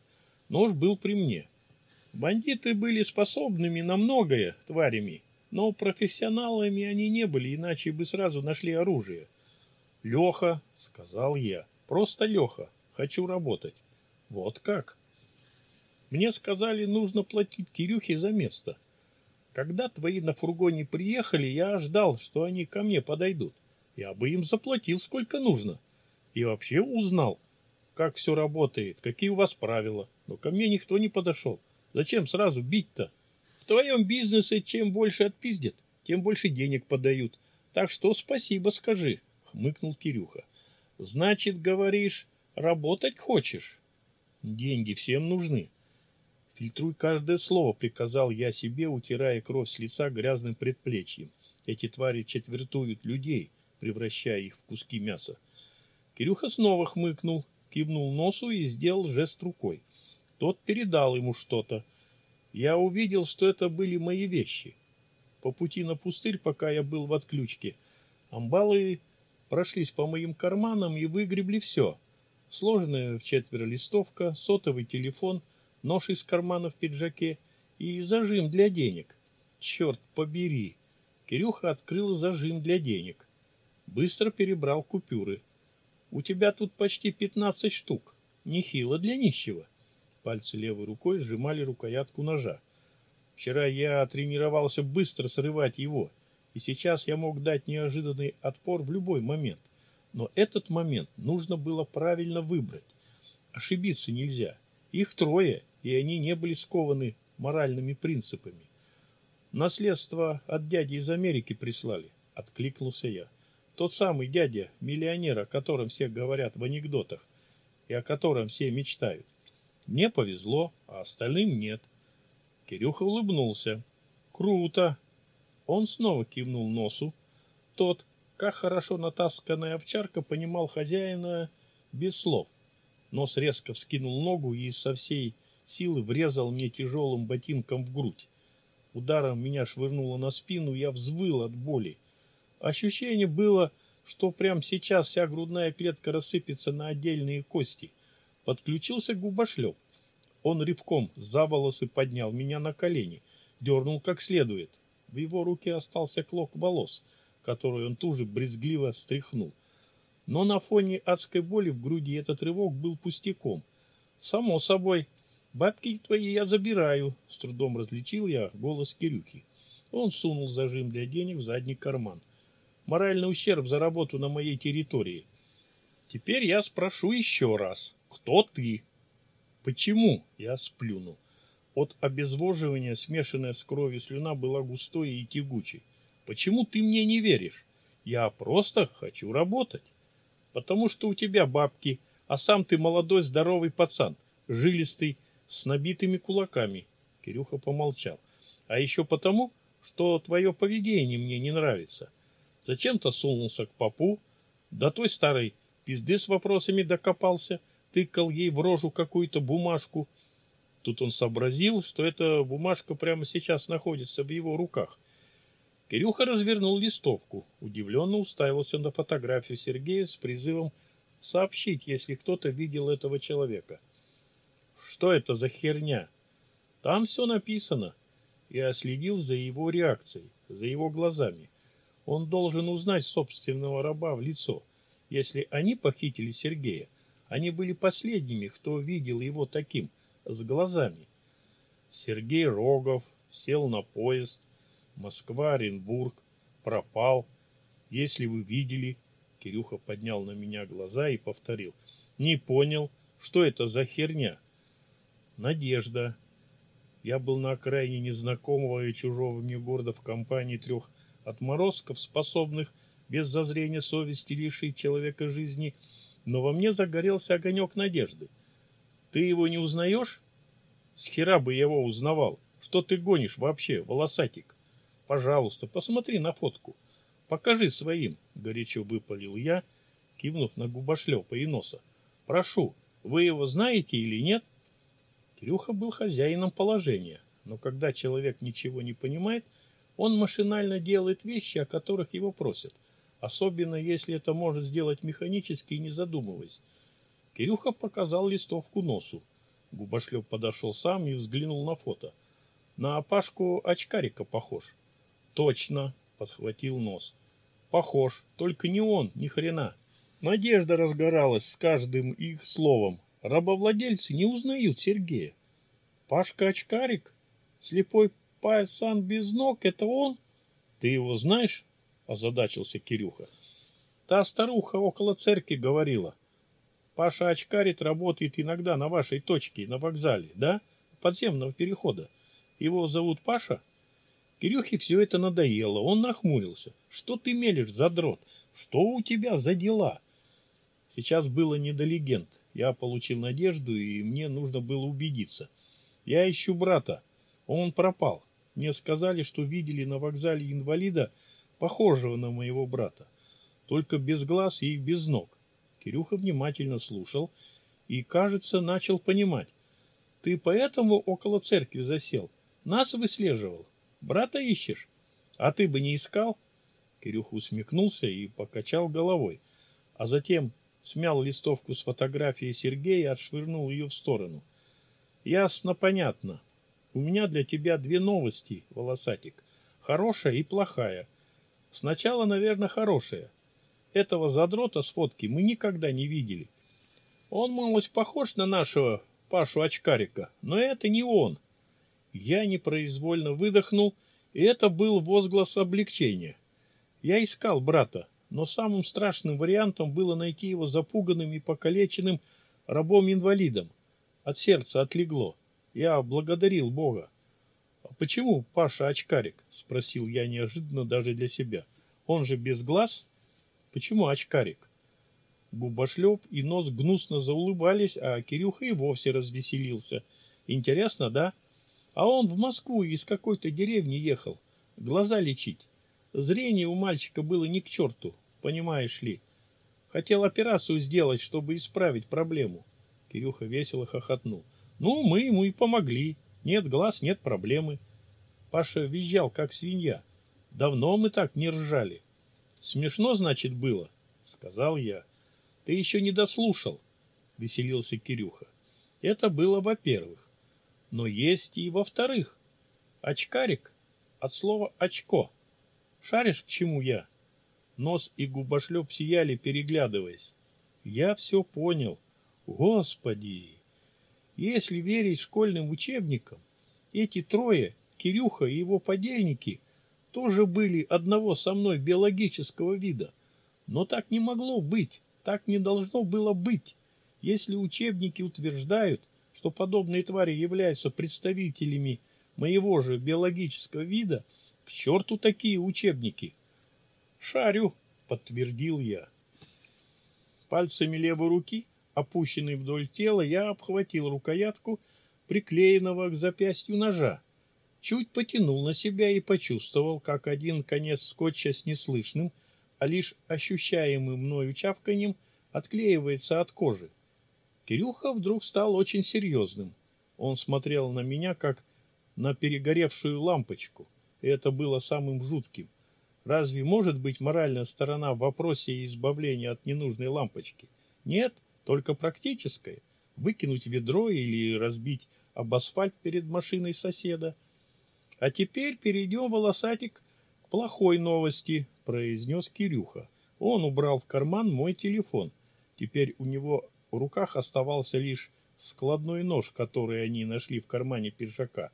Speaker 1: Нож был при мне. Бандиты были способными на многое тварями, но профессионалами они не были, иначе бы сразу нашли оружие. «Леха», — сказал я, — «просто Леха, хочу работать». «Вот как?» Мне сказали, нужно платить Кирюхе за место. Когда твои на фургоне приехали, я ждал, что они ко мне подойдут. Я бы им заплатил сколько нужно. И вообще узнал, как все работает, какие у вас правила. Но ко мне никто не подошел. Зачем сразу бить-то? В твоем бизнесе чем больше отпиздят, тем больше денег подают. Так что спасибо скажи, хмыкнул Кирюха. Значит, говоришь, работать хочешь? Деньги всем нужны. Фильтруй каждое слово, приказал я себе, утирая кровь с лица грязным предплечьем. Эти твари четвертуют людей, превращая их в куски мяса. Кирюха снова хмыкнул, кивнул носу и сделал жест рукой. Тот передал ему что-то я увидел, что это были мои вещи. По пути на пустырь, пока я был в отключке, амбалы прошлись по моим карманам и выгребли все. Сложная в четверо листовка, сотовый телефон, нож из кармана в пиджаке и зажим для денег. Черт побери! Кирюха открыл зажим для денег. Быстро перебрал купюры. У тебя тут почти пятнадцать штук. Нехило для нищего. Пальцы левой рукой сжимали рукоятку ножа. Вчера я тренировался быстро срывать его, и сейчас я мог дать неожиданный отпор в любой момент. Но этот момент нужно было правильно выбрать. Ошибиться нельзя. Их трое, и они не были скованы моральными принципами. Наследство от дяди из Америки прислали, откликнулся я. Тот самый дядя, миллионер, о котором все говорят в анекдотах и о котором все мечтают. Мне повезло, а остальным нет. Кирюха улыбнулся. Круто. Он снова кивнул носу. Тот, как хорошо натасканная овчарка, понимал хозяина без слов. Нос резко вскинул ногу и со всей силы врезал мне тяжелым ботинком в грудь. Ударом меня швырнуло на спину, я взвыл от боли. Ощущение было, что прямо сейчас вся грудная клетка рассыпется на отдельные кости – Подключился губошлеп. Он рывком за волосы поднял меня на колени, дернул как следует. В его руке остался клок волос, который он тут же брезгливо стряхнул. Но на фоне адской боли в груди этот рывок был пустяком. «Само собой. Бабки твои я забираю», — с трудом различил я голос Кирюхи. Он сунул зажим для денег в задний карман. «Моральный ущерб за работу на моей территории». «Теперь я спрошу еще раз», «Кто ты?» «Почему?» – я сплюнул. От обезвоживания, смешанная с кровью слюна, была густой и тягучей. «Почему ты мне не веришь? Я просто хочу работать. Потому что у тебя бабки, а сам ты молодой здоровый пацан, жилистый, с набитыми кулаками». Кирюха помолчал. «А еще потому, что твое поведение мне не нравится. Зачем-то сунулся к попу, до той старой пизды с вопросами докопался – тыкал ей в рожу какую-то бумажку. Тут он сообразил, что эта бумажка прямо сейчас находится в его руках. Кирюха развернул листовку, удивленно уставился на фотографию Сергея с призывом сообщить, если кто-то видел этого человека. Что это за херня? Там все написано. Я следил за его реакцией, за его глазами. Он должен узнать собственного раба в лицо. Если они похитили Сергея, они были последними, кто видел его таким, с глазами. Сергей Рогов сел на поезд, Москва, Оренбург, пропал. Если вы видели, Кирюха поднял на меня глаза и повторил. Не понял, что это за херня? Надежда. Я был на окраине незнакомого и чужого мне города в компании трех отморозков, способных без зазрения совести лишить человека жизни, но во мне загорелся огонек надежды. «Ты его не узнаешь?» «С хера бы я его узнавал! Что ты гонишь вообще, волосатик? Пожалуйста, посмотри на фотку. Покажи своим!» — горячо выпалил я, кивнув на губошлепа и носа. «Прошу, вы его знаете или нет?» Кирюха был хозяином положения, но когда человек ничего не понимает, он машинально делает вещи, о которых его просят особенно если это может сделать механически и не задумываясь. Кирюха показал листовку носу. Губошлёв подошел сам и взглянул на фото. На опашку очкарика похож. Точно, подхватил нос. Похож, только не он, ни хрена. Надежда разгоралась с каждым их словом. Рабовладельцы не узнают Сергея. Пашка очкарик? Слепой пацан без ног, это он? Ты его знаешь? озадачился Кирюха. Та старуха около церкви говорила. Паша Очкарит работает иногда на вашей точке, на вокзале, да? Подземного перехода. Его зовут Паша? Кирюхе все это надоело. Он нахмурился. Что ты мелешь, задрот? Что у тебя за дела? Сейчас было не до легенд. Я получил надежду, и мне нужно было убедиться. Я ищу брата. Он пропал. Мне сказали, что видели на вокзале инвалида, похожего на моего брата, только без глаз и без ног. Кирюха внимательно слушал и, кажется, начал понимать. Ты поэтому около церкви засел, нас выслеживал, брата ищешь, а ты бы не искал. Кирюха усмехнулся и покачал головой, а затем смял листовку с фотографией Сергея и отшвырнул ее в сторону. Ясно, понятно. У меня для тебя две новости, волосатик, хорошая и плохая – Сначала, наверное, хорошее. Этого задрота с фотки мы никогда не видели. Он малость похож на нашего Пашу Очкарика, но это не он. Я непроизвольно выдохнул, и это был возглас облегчения. Я искал брата, но самым страшным вариантом было найти его запуганным и покалеченным рабом-инвалидом. От сердца отлегло. Я благодарил Бога почему Паша очкарик?» – спросил я неожиданно даже для себя. «Он же без глаз? Почему очкарик?» Губошлеп и нос гнусно заулыбались, а Кирюха и вовсе развеселился. «Интересно, да? А он в Москву из какой-то деревни ехал. Глаза лечить. Зрение у мальчика было не к черту, понимаешь ли. Хотел операцию сделать, чтобы исправить проблему». Кирюха весело хохотнул. «Ну, мы ему и помогли». Нет глаз, нет проблемы. Паша визжал, как свинья. Давно мы так не ржали. Смешно, значит, было, сказал я. Ты еще не дослушал, веселился Кирюха. Это было во-первых. Но есть и во-вторых. Очкарик от слова «очко». Шаришь, к чему я? Нос и губошлеп сияли, переглядываясь. Я все понял. Господи! Если верить школьным учебникам, эти трое, Кирюха и его подельники, тоже были одного со мной биологического вида. Но так не могло быть, так не должно было быть. Если учебники утверждают, что подобные твари являются представителями моего же биологического вида, к черту такие учебники. Шарю, подтвердил я. Пальцами левой руки опущенный вдоль тела, я обхватил рукоятку приклеенного к запястью ножа, чуть потянул на себя и почувствовал, как один конец скотча с неслышным, а лишь ощущаемым мною чавканием отклеивается от кожи. Кирюха вдруг стал очень серьезным. Он смотрел на меня, как на перегоревшую лампочку. И это было самым жутким. Разве может быть моральная сторона в вопросе избавления от ненужной лампочки? Нет, — только практическое – выкинуть ведро или разбить об асфальт перед машиной соседа. А теперь перейдем, волосатик, к плохой новости, произнес Кирюха. Он убрал в карман мой телефон. Теперь у него в руках оставался лишь складной нож, который они нашли в кармане пиджака.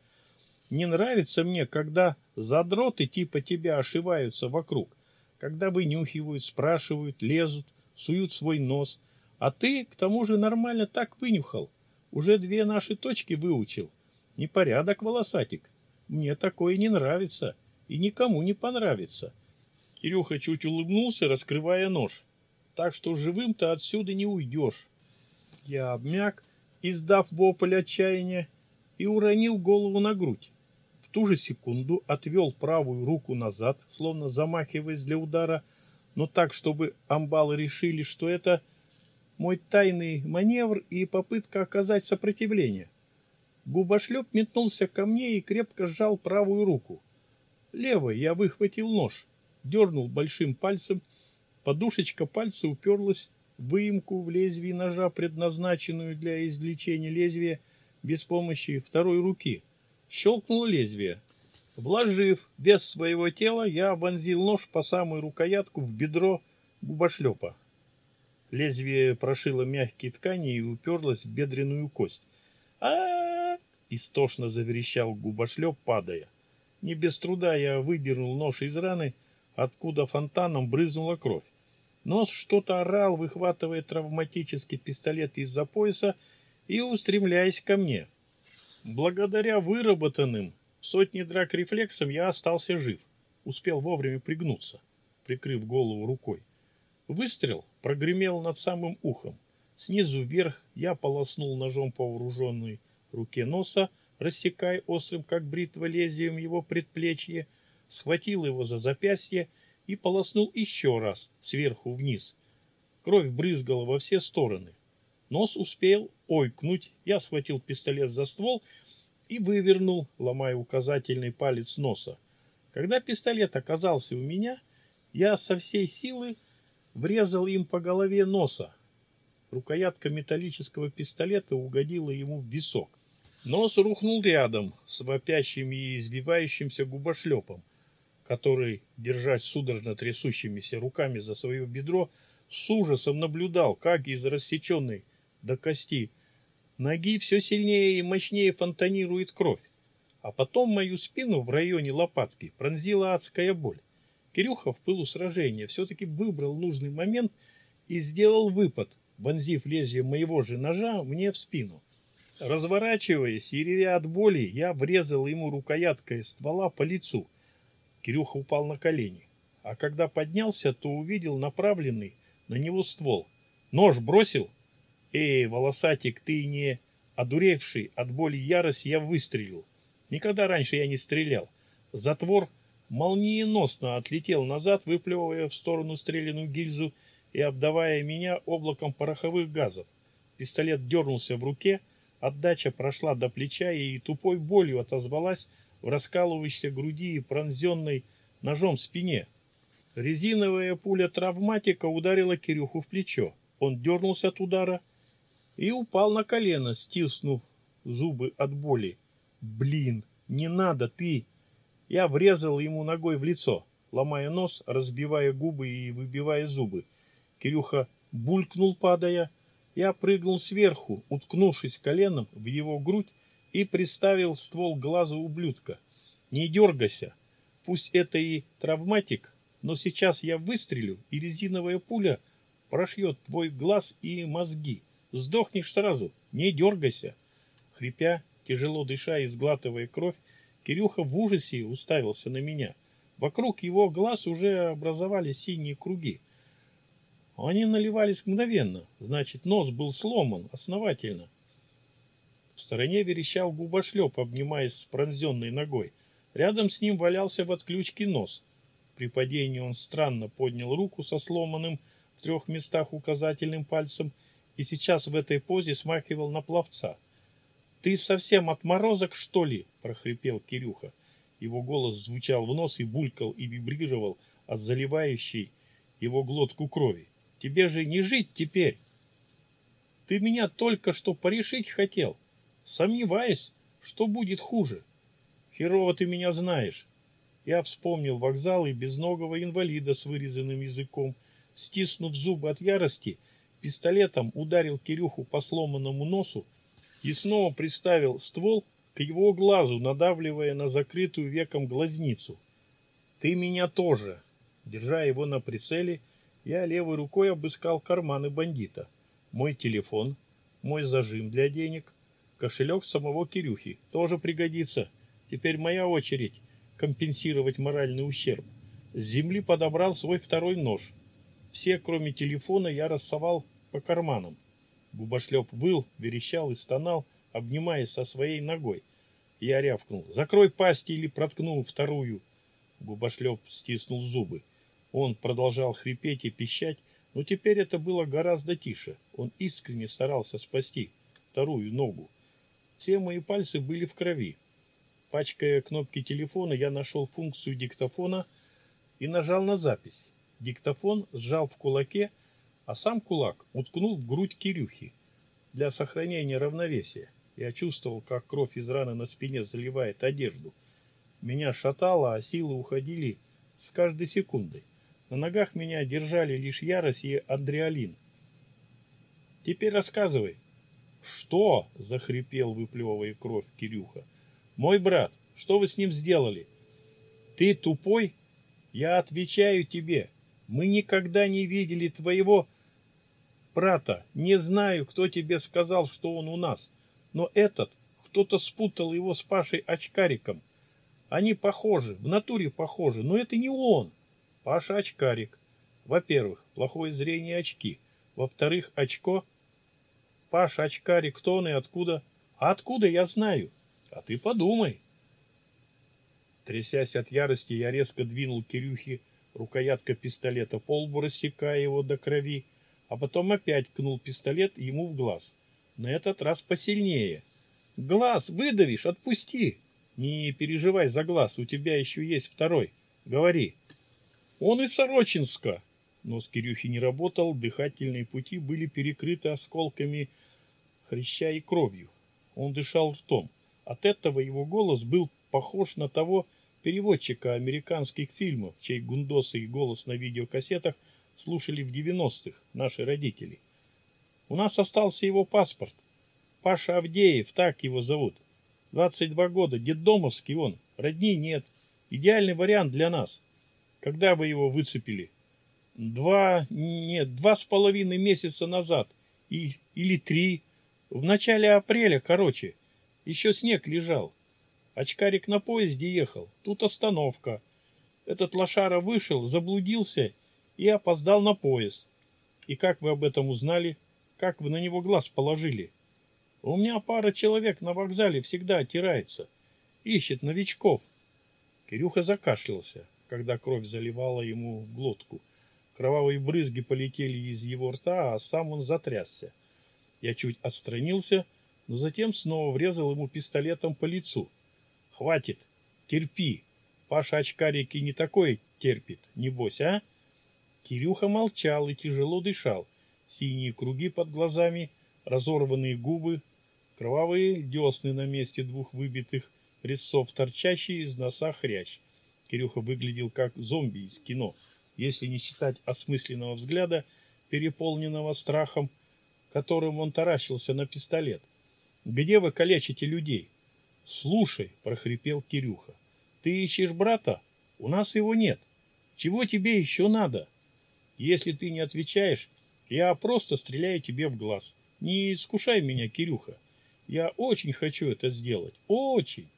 Speaker 1: Не нравится мне, когда задроты типа тебя ошиваются вокруг, когда вынюхивают, спрашивают, лезут, суют свой нос – а ты, к тому же, нормально так вынюхал. Уже две наши точки выучил. Непорядок, волосатик. Мне такое не нравится и никому не понравится. Кирюха чуть улыбнулся, раскрывая нож. Так что живым ты отсюда не уйдешь. Я обмяк, издав вопль отчаяния, и уронил голову на грудь. В ту же секунду отвел правую руку назад, словно замахиваясь для удара, но так, чтобы амбалы решили, что это мой тайный маневр и попытка оказать сопротивление. Губошлеп метнулся ко мне и крепко сжал правую руку. Левой я выхватил нож, дернул большим пальцем, подушечка пальца уперлась в выемку в лезвии ножа, предназначенную для извлечения лезвия без помощи второй руки. щелкнул лезвие. Вложив вес своего тела, я вонзил нож по самую рукоятку в бедро губошлепа. Лезвие прошило мягкие ткани и уперлось в бедренную кость. а, истошно заверещал губошлеп, падая. Не без труда я выдернул нож из раны, откуда фонтаном брызнула кровь. Нос что-то орал, выхватывая травматический пистолет из-за пояса и устремляясь ко мне. Благодаря выработанным в сотне драк рефлексам я остался жив. Успел вовремя пригнуться, прикрыв голову рукой. Выстрел прогремел над самым ухом. Снизу вверх я полоснул ножом по вооруженной руке носа, рассекая острым, как бритва, лезвием его предплечье, схватил его за запястье и полоснул еще раз, сверху вниз. Кровь брызгала во все стороны. Нос успел ойкнуть, я схватил пистолет за ствол и вывернул, ломая указательный палец носа. Когда пистолет оказался у меня, я со всей силы врезал им по голове носа. Рукоятка металлического пистолета угодила ему в висок. Нос рухнул рядом с вопящим и извивающимся губошлепом, который, держась судорожно трясущимися руками за свое бедро, с ужасом наблюдал, как из рассеченной до кости ноги все сильнее и мощнее фонтанирует кровь. А потом мою спину в районе лопатки пронзила адская боль. Кирюха в пылу сражения все-таки выбрал нужный момент и сделал выпад, вонзив лезвие моего же ножа мне в спину. Разворачиваясь и ревя от боли, я врезал ему рукояткой ствола по лицу. Кирюха упал на колени, а когда поднялся, то увидел направленный на него ствол. Нож бросил. «Эй, волосатик, ты не...» Одуревший от боли ярость, я выстрелил. Никогда раньше я не стрелял. Затвор молниеносно отлетел назад, выплевывая в сторону стреляную гильзу и обдавая меня облаком пороховых газов. Пистолет дернулся в руке, отдача прошла до плеча и тупой болью отозвалась в раскалывающейся груди и пронзенной ножом спине. Резиновая пуля травматика ударила Кирюху в плечо. Он дернулся от удара и упал на колено, стиснув зубы от боли. «Блин, не надо ты!» Я врезал ему ногой в лицо, ломая нос, разбивая губы и выбивая зубы. Кирюха булькнул, падая. Я прыгнул сверху, уткнувшись коленом в его грудь и приставил ствол глаза ублюдка. Не дергайся, пусть это и травматик, но сейчас я выстрелю, и резиновая пуля прошьет твой глаз и мозги. Сдохнешь сразу, не дергайся. Хрипя, тяжело дыша и сглатывая кровь, Кирюха в ужасе уставился на меня. Вокруг его глаз уже образовались синие круги. Они наливались мгновенно, значит, нос был сломан основательно. В стороне верещал губошлеп, обнимаясь с пронзенной ногой. Рядом с ним валялся в отключке нос. При падении он странно поднял руку со сломанным в трех местах указательным пальцем и сейчас в этой позе смахивал на пловца – ты совсем отморозок, что ли? прохрипел Кирюха. Его голос звучал в нос и булькал и вибрировал от заливающей его глотку крови. Тебе же не жить теперь. Ты меня только что порешить хотел. Сомневаюсь, что будет хуже. Херово ты меня знаешь. Я вспомнил вокзал и безногого инвалида с вырезанным языком. Стиснув зубы от ярости, пистолетом ударил Кирюху по сломанному носу и снова приставил ствол к его глазу, надавливая на закрытую веком глазницу. «Ты меня тоже!» Держа его на прицеле, я левой рукой обыскал карманы бандита. Мой телефон, мой зажим для денег, кошелек самого Кирюхи тоже пригодится. Теперь моя очередь компенсировать моральный ущерб. С земли подобрал свой второй нож. Все, кроме телефона, я рассовал по карманам. Губошлеп выл, верещал и стонал, обнимаясь со своей ногой. Я рявкнул. «Закрой пасть или проткну вторую!» Губошлеп стиснул зубы. Он продолжал хрипеть и пищать, но теперь это было гораздо тише. Он искренне старался спасти вторую ногу. Все мои пальцы были в крови. Пачкая кнопки телефона, я нашел функцию диктофона и нажал на запись. Диктофон сжал в кулаке, а сам кулак уткнул в грудь Кирюхи для сохранения равновесия. Я чувствовал, как кровь из раны на спине заливает одежду. Меня шатало, а силы уходили с каждой секундой. На ногах меня держали лишь ярость и адреалин. «Теперь рассказывай». «Что?» – захрипел, выплевывая кровь Кирюха. «Мой брат, что вы с ним сделали?» «Ты тупой? Я отвечаю тебе. Мы никогда не видели твоего...» прата, не знаю, кто тебе сказал, что он у нас, но этот кто-то спутал его с Пашей Очкариком. Они похожи, в натуре похожи, но это не он. Паша Очкарик. Во-первых, плохое зрение очки. Во-вторых, очко. Паша Очкарик, кто он и откуда? А откуда я знаю? А ты подумай. Трясясь от ярости, я резко двинул Кирюхе рукоятка пистолета по лбу, рассекая его до крови, а потом опять кнул пистолет ему в глаз. На этот раз посильнее. «Глаз выдавишь, отпусти!» «Не переживай за глаз, у тебя еще есть второй. Говори». «Он из Сорочинска!» Нос Кирюхи не работал, дыхательные пути были перекрыты осколками хряща и кровью. Он дышал в том От этого его голос был похож на того переводчика американских фильмов, чей гундосый голос на видеокассетах слушали в 90-х наши родители. У нас остался его паспорт. Паша Авдеев, так его зовут. 22 года, детдомовский он, родни нет. Идеальный вариант для нас. Когда вы его выцепили? Два, нет, два с половиной месяца назад. И, или три. В начале апреля, короче. Еще снег лежал. Очкарик на поезде ехал. Тут остановка. Этот лошара вышел, заблудился и опоздал на поезд. И как вы об этом узнали? Как вы на него глаз положили? У меня пара человек на вокзале всегда отирается. Ищет новичков. Кирюха закашлялся, когда кровь заливала ему в глотку. Кровавые брызги полетели из его рта, а сам он затрясся. Я чуть отстранился, но затем снова врезал ему пистолетом по лицу. «Хватит! Терпи! Паша очкарики не такое терпит, небось, а?» Кирюха молчал и тяжело дышал. Синие круги под глазами, разорванные губы, кровавые десны на месте двух выбитых резцов, торчащие из носа хрящ. Кирюха выглядел как зомби из кино, если не считать осмысленного взгляда, переполненного страхом, которым он таращился на пистолет. «Где вы калечите людей?» «Слушай», — прохрипел Кирюха, — «ты ищешь брата? У нас его нет. Чего тебе еще надо?» Если ты не отвечаешь, я просто стреляю тебе в глаз. Не искушай меня, Кирюха. Я очень хочу это сделать. Очень.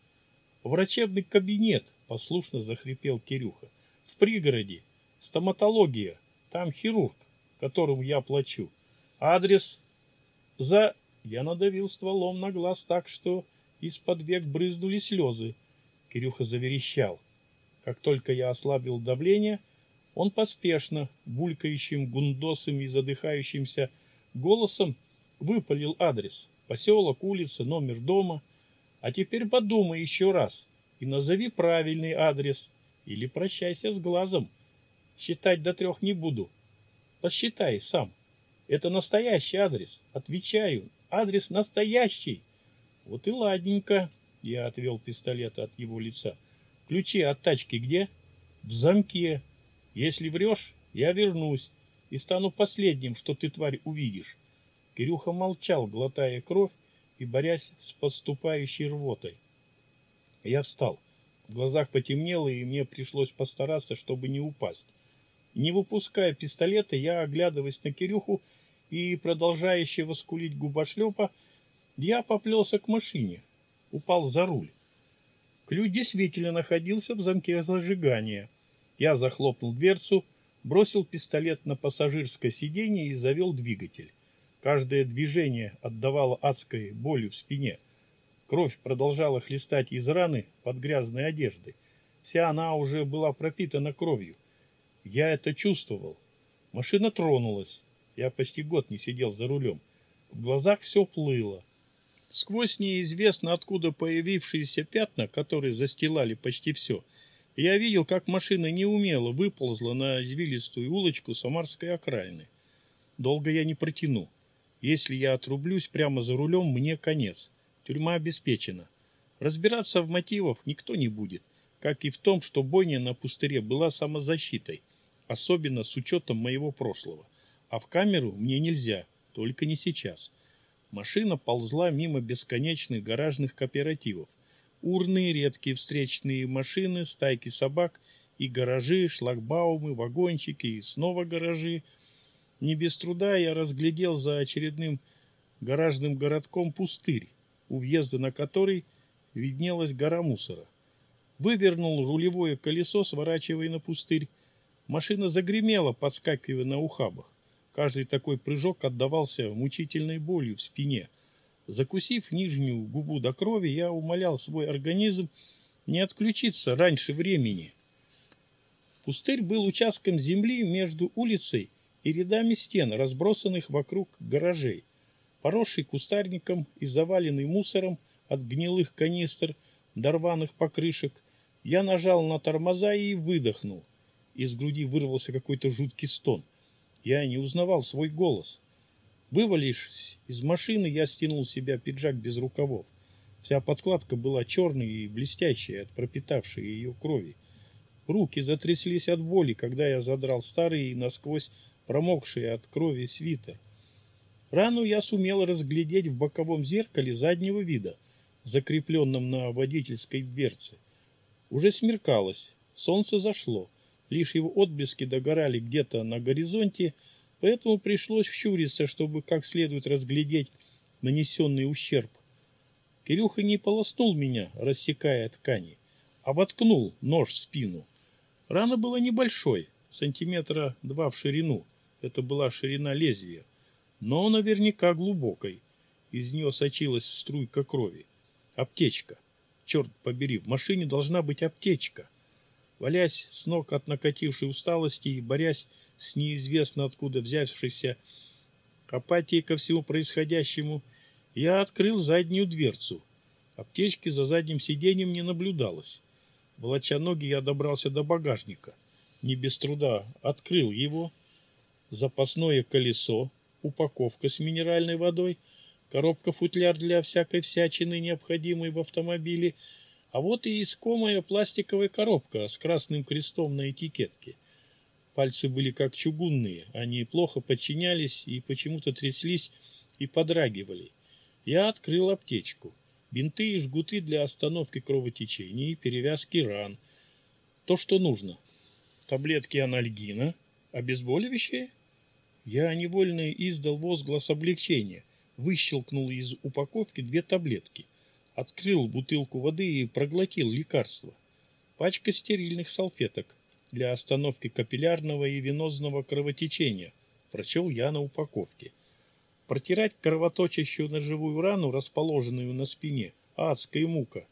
Speaker 1: Врачебный кабинет, послушно захрипел Кирюха. В пригороде. Стоматология. Там хирург, которому я плачу. Адрес за... Я надавил стволом на глаз так, что из-под век брызнули слезы. Кирюха заверещал. Как только я ослабил давление, он поспешно, булькающим, гундосым и задыхающимся голосом выпалил адрес, поселок, улица, номер дома. А теперь подумай еще раз и назови правильный адрес или прощайся с глазом. Считать до трех не буду. Посчитай сам. Это настоящий адрес. Отвечаю, адрес настоящий. Вот и ладненько. Я отвел пистолет от его лица. Ключи от тачки где? В замке. Если врешь, я вернусь и стану последним, что ты, тварь, увидишь. Кирюха молчал, глотая кровь и борясь с подступающей рвотой. Я встал. В глазах потемнело, и мне пришлось постараться, чтобы не упасть. Не выпуская пистолета, я, оглядываясь на Кирюху и продолжающего скулить губошлепа, я поплелся к машине, упал за руль. Ключ действительно находился в замке зажигания — я захлопнул дверцу, бросил пистолет на пассажирское сиденье и завел двигатель. Каждое движение отдавало адской болью в спине. Кровь продолжала хлестать из раны под грязной одеждой. Вся она уже была пропитана кровью. Я это чувствовал. Машина тронулась. Я почти год не сидел за рулем. В глазах все плыло. Сквозь неизвестно откуда появившиеся пятна, которые застилали почти все, я видел, как машина неумело выползла на извилистую улочку Самарской окраины. Долго я не протяну. Если я отрублюсь прямо за рулем, мне конец. Тюрьма обеспечена. Разбираться в мотивах никто не будет, как и в том, что бойня на пустыре была самозащитой, особенно с учетом моего прошлого. А в камеру мне нельзя, только не сейчас. Машина ползла мимо бесконечных гаражных кооперативов урны, редкие встречные машины, стайки собак и гаражи, шлагбаумы, вагончики и снова гаражи. Не без труда я разглядел за очередным гаражным городком пустырь, у въезда на который виднелась гора мусора. Вывернул рулевое колесо, сворачивая на пустырь. Машина загремела, подскакивая на ухабах. Каждый такой прыжок отдавался мучительной болью в спине – Закусив нижнюю губу до крови, я умолял свой организм не отключиться раньше времени. Пустырь был участком земли между улицей и рядами стен, разбросанных вокруг гаражей. Поросший кустарником и заваленный мусором от гнилых канистр до покрышек, я нажал на тормоза и выдохнул. Из груди вырвался какой-то жуткий стон. Я не узнавал свой голос. Вывалившись из машины, я стянул с себя пиджак без рукавов. Вся подкладка была черной и блестящей от пропитавшей ее крови. Руки затряслись от боли, когда я задрал старый и насквозь промокший от крови свитер. Рану я сумел разглядеть в боковом зеркале заднего вида, закрепленном на водительской дверце. Уже смеркалось, солнце зашло, лишь его отблески догорали где-то на горизонте – поэтому пришлось вщуриться, чтобы как следует разглядеть нанесенный ущерб. Кирюха не полоснул меня, рассекая ткани, а воткнул нож в спину. Рана была небольшой, сантиметра два в ширину, это была ширина лезвия, но наверняка глубокой. Из нее сочилась струйка крови. Аптечка. Черт побери, в машине должна быть аптечка. Валясь с ног от накатившей усталости и борясь с неизвестно откуда взявшейся апатией ко всему происходящему, я открыл заднюю дверцу. Аптечки за задним сиденьем не наблюдалось. Волоча ноги, я добрался до багажника. Не без труда открыл его. Запасное колесо, упаковка с минеральной водой, коробка-футляр для всякой всячины, необходимой в автомобиле, а вот и искомая пластиковая коробка с красным крестом на этикетке – Пальцы были как чугунные, они плохо подчинялись и почему-то тряслись и подрагивали. Я открыл аптечку. Бинты и жгуты для остановки кровотечения и перевязки ран. То, что нужно. Таблетки анальгина, обезболивающие. Я невольно издал возглас облегчения, выщелкнул из упаковки две таблетки, открыл бутылку воды и проглотил лекарство. Пачка стерильных салфеток, для остановки капиллярного и венозного кровотечения, прочел я на упаковке. Протирать кровоточащую ножевую рану, расположенную на спине, адская мука.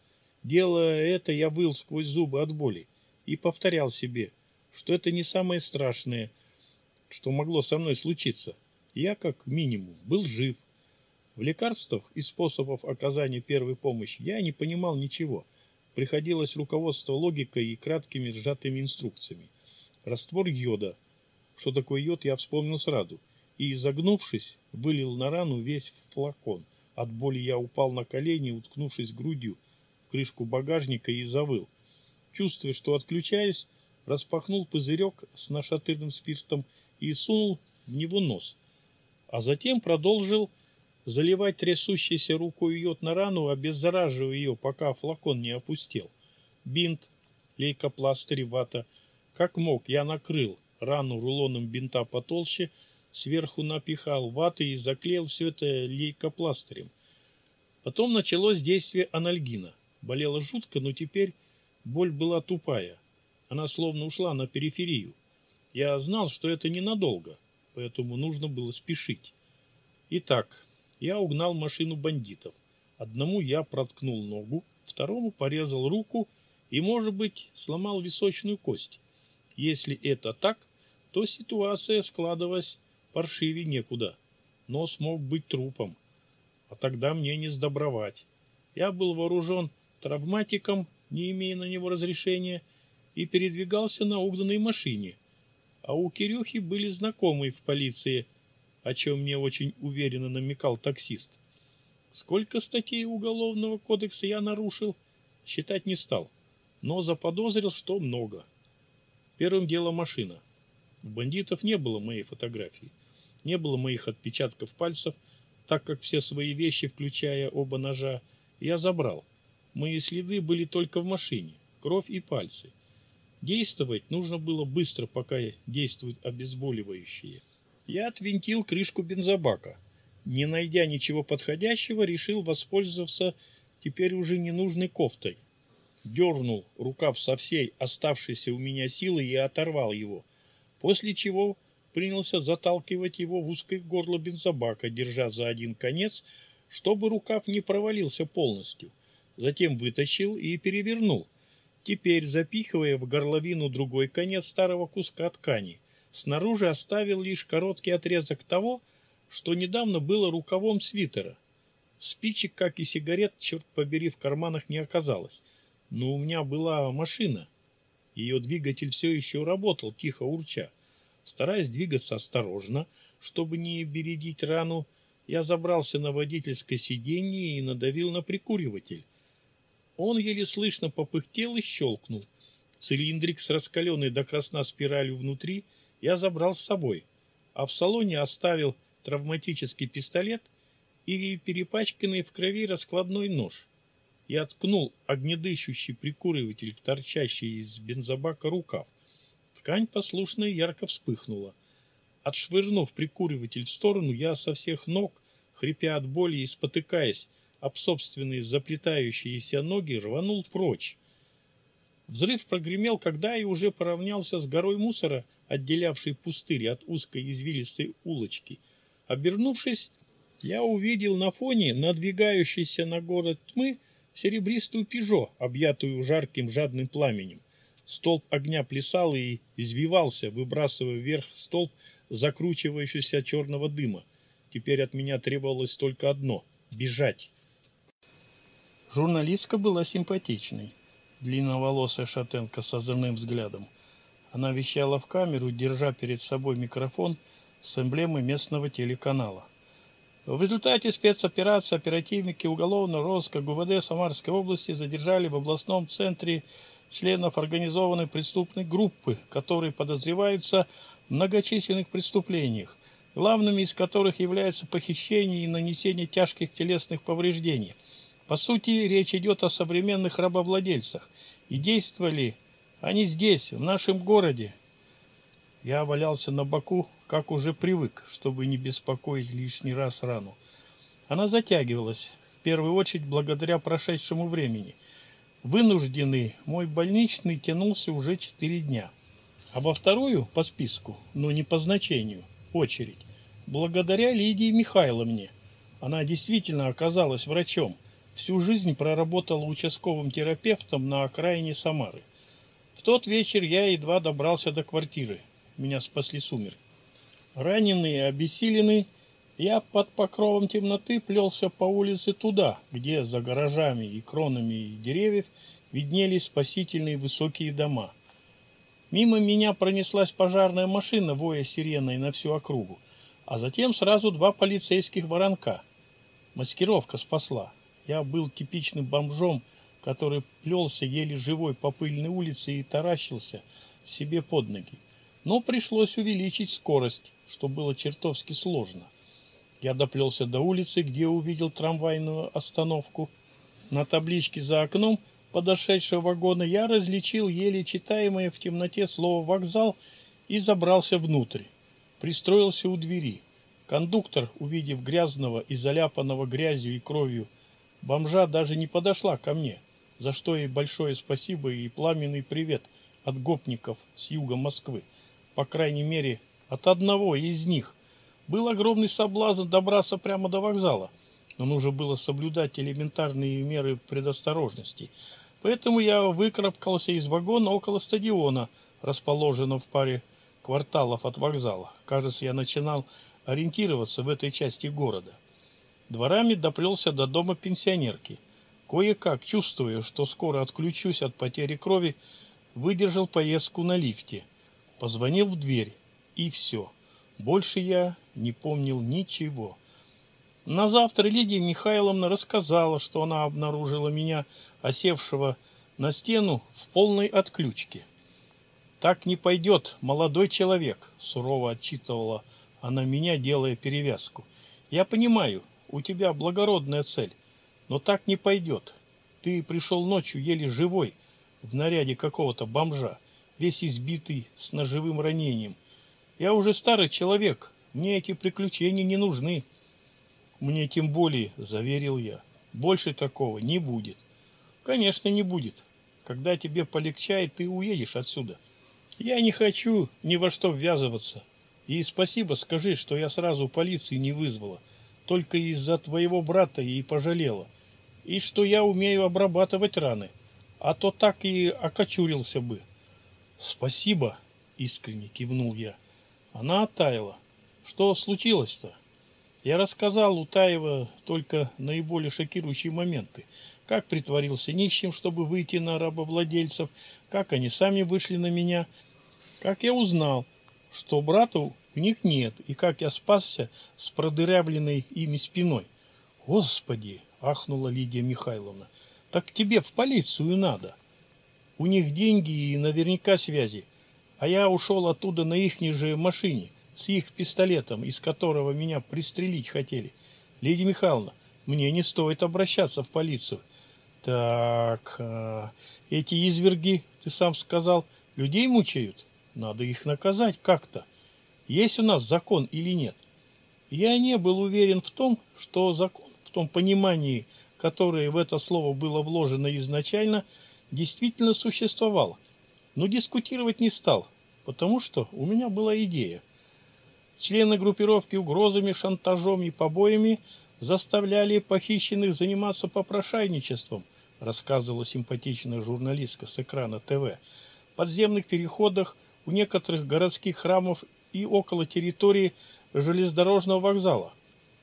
Speaker 1: Делая это, я выл сквозь зубы от боли и повторял себе, что это не самое страшное, что могло со мной случиться. Я, как минимум, был жив. В лекарствах и способах оказания первой помощи я не понимал ничего – приходилось руководство логикой и краткими сжатыми инструкциями. Раствор йода. Что такое йод, я вспомнил сразу. И, изогнувшись, вылил на рану весь в флакон. От боли я упал на колени, уткнувшись грудью в крышку багажника и завыл. Чувствуя, что отключаюсь, распахнул пузырек с нашатырным спиртом и сунул в него нос. А затем продолжил заливать трясущейся рукой йод на рану, обеззараживая ее, пока флакон не опустел. Бинт, лейкопластырь, вата. Как мог, я накрыл рану рулоном бинта потолще, сверху напихал ваты и заклеил все это лейкопластырем. Потом началось действие анальгина. Болело жутко, но теперь боль была тупая. Она словно ушла на периферию. Я знал, что это ненадолго, поэтому нужно было спешить. Итак, я угнал машину бандитов. Одному я проткнул ногу, второму порезал руку и, может быть, сломал височную кость. Если это так, то ситуация складывалась паршиве некуда. Нос мог быть трупом, а тогда мне не сдобровать. Я был вооружен травматиком, не имея на него разрешения, и передвигался на угнанной машине. А у Кирюхи были знакомые в полиции – о чем мне очень уверенно намекал таксист. Сколько статей Уголовного кодекса я нарушил, считать не стал, но заподозрил, что много. Первым делом машина. У бандитов не было моей фотографии, не было моих отпечатков пальцев, так как все свои вещи, включая оба ножа, я забрал. Мои следы были только в машине, кровь и пальцы. Действовать нужно было быстро, пока действуют обезболивающие я отвинтил крышку бензобака. Не найдя ничего подходящего, решил воспользоваться теперь уже ненужной кофтой. Дернул рукав со всей оставшейся у меня силы и оторвал его, после чего принялся заталкивать его в узкое горло бензобака, держа за один конец, чтобы рукав не провалился полностью. Затем вытащил и перевернул, теперь запихивая в горловину другой конец старого куска ткани – снаружи оставил лишь короткий отрезок того, что недавно было рукавом свитера. Спичек, как и сигарет, черт побери, в карманах не оказалось. Но у меня была машина. Ее двигатель все еще работал, тихо урча. Стараясь двигаться осторожно, чтобы не бередить рану, я забрался на водительское сиденье и надавил на прикуриватель. Он еле слышно попыхтел и щелкнул. Цилиндрик с раскаленной до красна спиралью внутри – я забрал с собой, а в салоне оставил травматический пистолет и перепачканный в крови раскладной нож. Я ткнул огнедышащий прикуриватель в торчащий из бензобака рукав. Ткань послушно и ярко вспыхнула. Отшвырнув прикуриватель в сторону, я со всех ног, хрипя от боли и спотыкаясь об собственные заплетающиеся ноги, рванул прочь. Взрыв прогремел, когда и уже поравнялся с горой мусора, отделявшей пустырь от узкой извилистой улочки. Обернувшись, я увидел на фоне надвигающейся на город тьмы серебристую пижо, объятую жарким жадным пламенем. Столб огня плясал и извивался, выбрасывая вверх столб закручивающегося черного дыма. Теперь от меня требовалось только одно — бежать. Журналистка была симпатичной длинноволосая шатенка с озорным взглядом. Она вещала в камеру, держа перед собой микрофон с эмблемой местного телеканала. В результате спецоперации оперативники уголовного розыска ГУВД Самарской области задержали в областном центре членов организованной преступной группы, которые подозреваются в многочисленных преступлениях, главными из которых являются похищение и нанесение тяжких телесных повреждений – по сути, речь идет о современных рабовладельцах. И действовали они здесь, в нашем городе. Я валялся на боку, как уже привык, чтобы не беспокоить лишний раз рану. Она затягивалась, в первую очередь благодаря прошедшему времени. Вынужденный мой больничный тянулся уже четыре дня. А во вторую, по списку, но не по значению, очередь, благодаря Лидии Михайловне. Она действительно оказалась врачом – всю жизнь проработал участковым терапевтом на окраине Самары. В тот вечер я едва добрался до квартиры. Меня спасли сумерки. Раненый и обессиленный, я под покровом темноты плелся по улице туда, где за гаражами и кронами деревьев виднелись спасительные высокие дома. Мимо меня пронеслась пожарная машина, воя сиреной на всю округу, а затем сразу два полицейских воронка. Маскировка спасла. Я был типичным бомжом, который плелся еле живой по пыльной улице и таращился себе под ноги. Но пришлось увеличить скорость, что было чертовски сложно. Я доплелся до улицы, где увидел трамвайную остановку. На табличке за окном подошедшего вагона я различил еле читаемое в темноте слово «вокзал» и забрался внутрь. Пристроился у двери. Кондуктор, увидев грязного и заляпанного грязью и кровью Бомжа даже не подошла ко мне, за что ей большое спасибо и пламенный привет от гопников с юга Москвы. По крайней мере, от одного из них. Был огромный соблазн добраться прямо до вокзала, но нужно было соблюдать элементарные меры предосторожности. Поэтому я выкрапкался из вагона около стадиона, расположенного в паре кварталов от вокзала. Кажется, я начинал ориентироваться в этой части города дворами доплелся до дома пенсионерки. Кое-как, чувствуя, что скоро отключусь от потери крови, выдержал поездку на лифте. Позвонил в дверь, и все. Больше я не помнил ничего. На завтра Лидия Михайловна рассказала, что она обнаружила меня, осевшего на стену в полной отключке. «Так не пойдет, молодой человек», — сурово отчитывала она меня, делая перевязку. «Я понимаю, у тебя благородная цель, но так не пойдет. Ты пришел ночью еле живой, в наряде какого-то бомжа, весь избитый, с ножевым ранением. Я уже старый человек, мне эти приключения не нужны. Мне тем более, заверил я, больше такого не будет. Конечно, не будет. Когда тебе полегчает, ты уедешь отсюда. Я не хочу ни во что ввязываться. И спасибо скажи, что я сразу полиции не вызвала только из-за твоего брата и пожалела. И что я умею обрабатывать раны. А то так и окочурился бы. Спасибо, искренне кивнул я. Она оттаяла. Что случилось-то? Я рассказал у Таева только наиболее шокирующие моменты. Как притворился нищим, чтобы выйти на рабовладельцев, как они сами вышли на меня. Как я узнал, что брату у них нет, и как я спасся с продырявленной ими спиной. Господи, ахнула Лидия Михайловна, так тебе в полицию надо. У них деньги и наверняка связи. А я ушел оттуда на ихней же машине, с их пистолетом, из которого меня пристрелить хотели. Лидия Михайловна, мне не стоит обращаться в полицию. Так, э, эти изверги, ты сам сказал, людей мучают? Надо их наказать как-то. — есть у нас закон или нет. Я не был уверен в том, что закон, в том понимании, которое в это слово было вложено изначально, действительно существовал, Но дискутировать не стал, потому что у меня была идея. Члены группировки угрозами, шантажом и побоями заставляли похищенных заниматься попрошайничеством, рассказывала симпатичная журналистка с экрана ТВ, в подземных переходах, у некоторых городских храмов и около территории железнодорожного вокзала.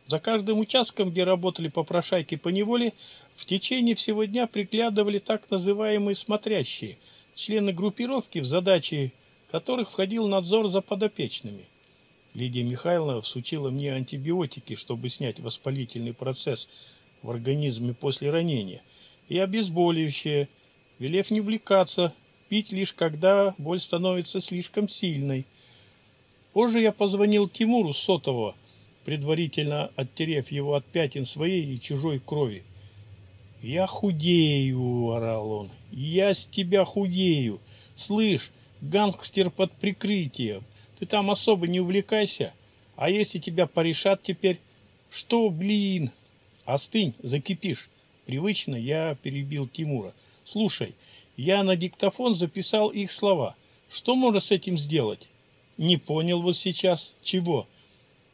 Speaker 1: За каждым участком, где работали попрошайки по неволе, в течение всего дня приглядывали так называемые «смотрящие», члены группировки, в задачи которых входил надзор за подопечными. Лидия Михайловна всучила мне антибиотики, чтобы снять воспалительный процесс в организме после ранения, и обезболивающее, велев не влекаться, пить лишь когда боль становится слишком сильной – Позже я позвонил Тимуру Сотову, предварительно оттерев его от пятен своей и чужой крови. «Я худею!» – орал он. «Я с тебя худею! Слышь, гангстер под прикрытием! Ты там особо не увлекайся! А если тебя порешат теперь? Что, блин? Остынь, закипишь!» Привычно я перебил Тимура. «Слушай, я на диктофон записал их слова. Что можно с этим сделать?» Не понял вот сейчас. Чего?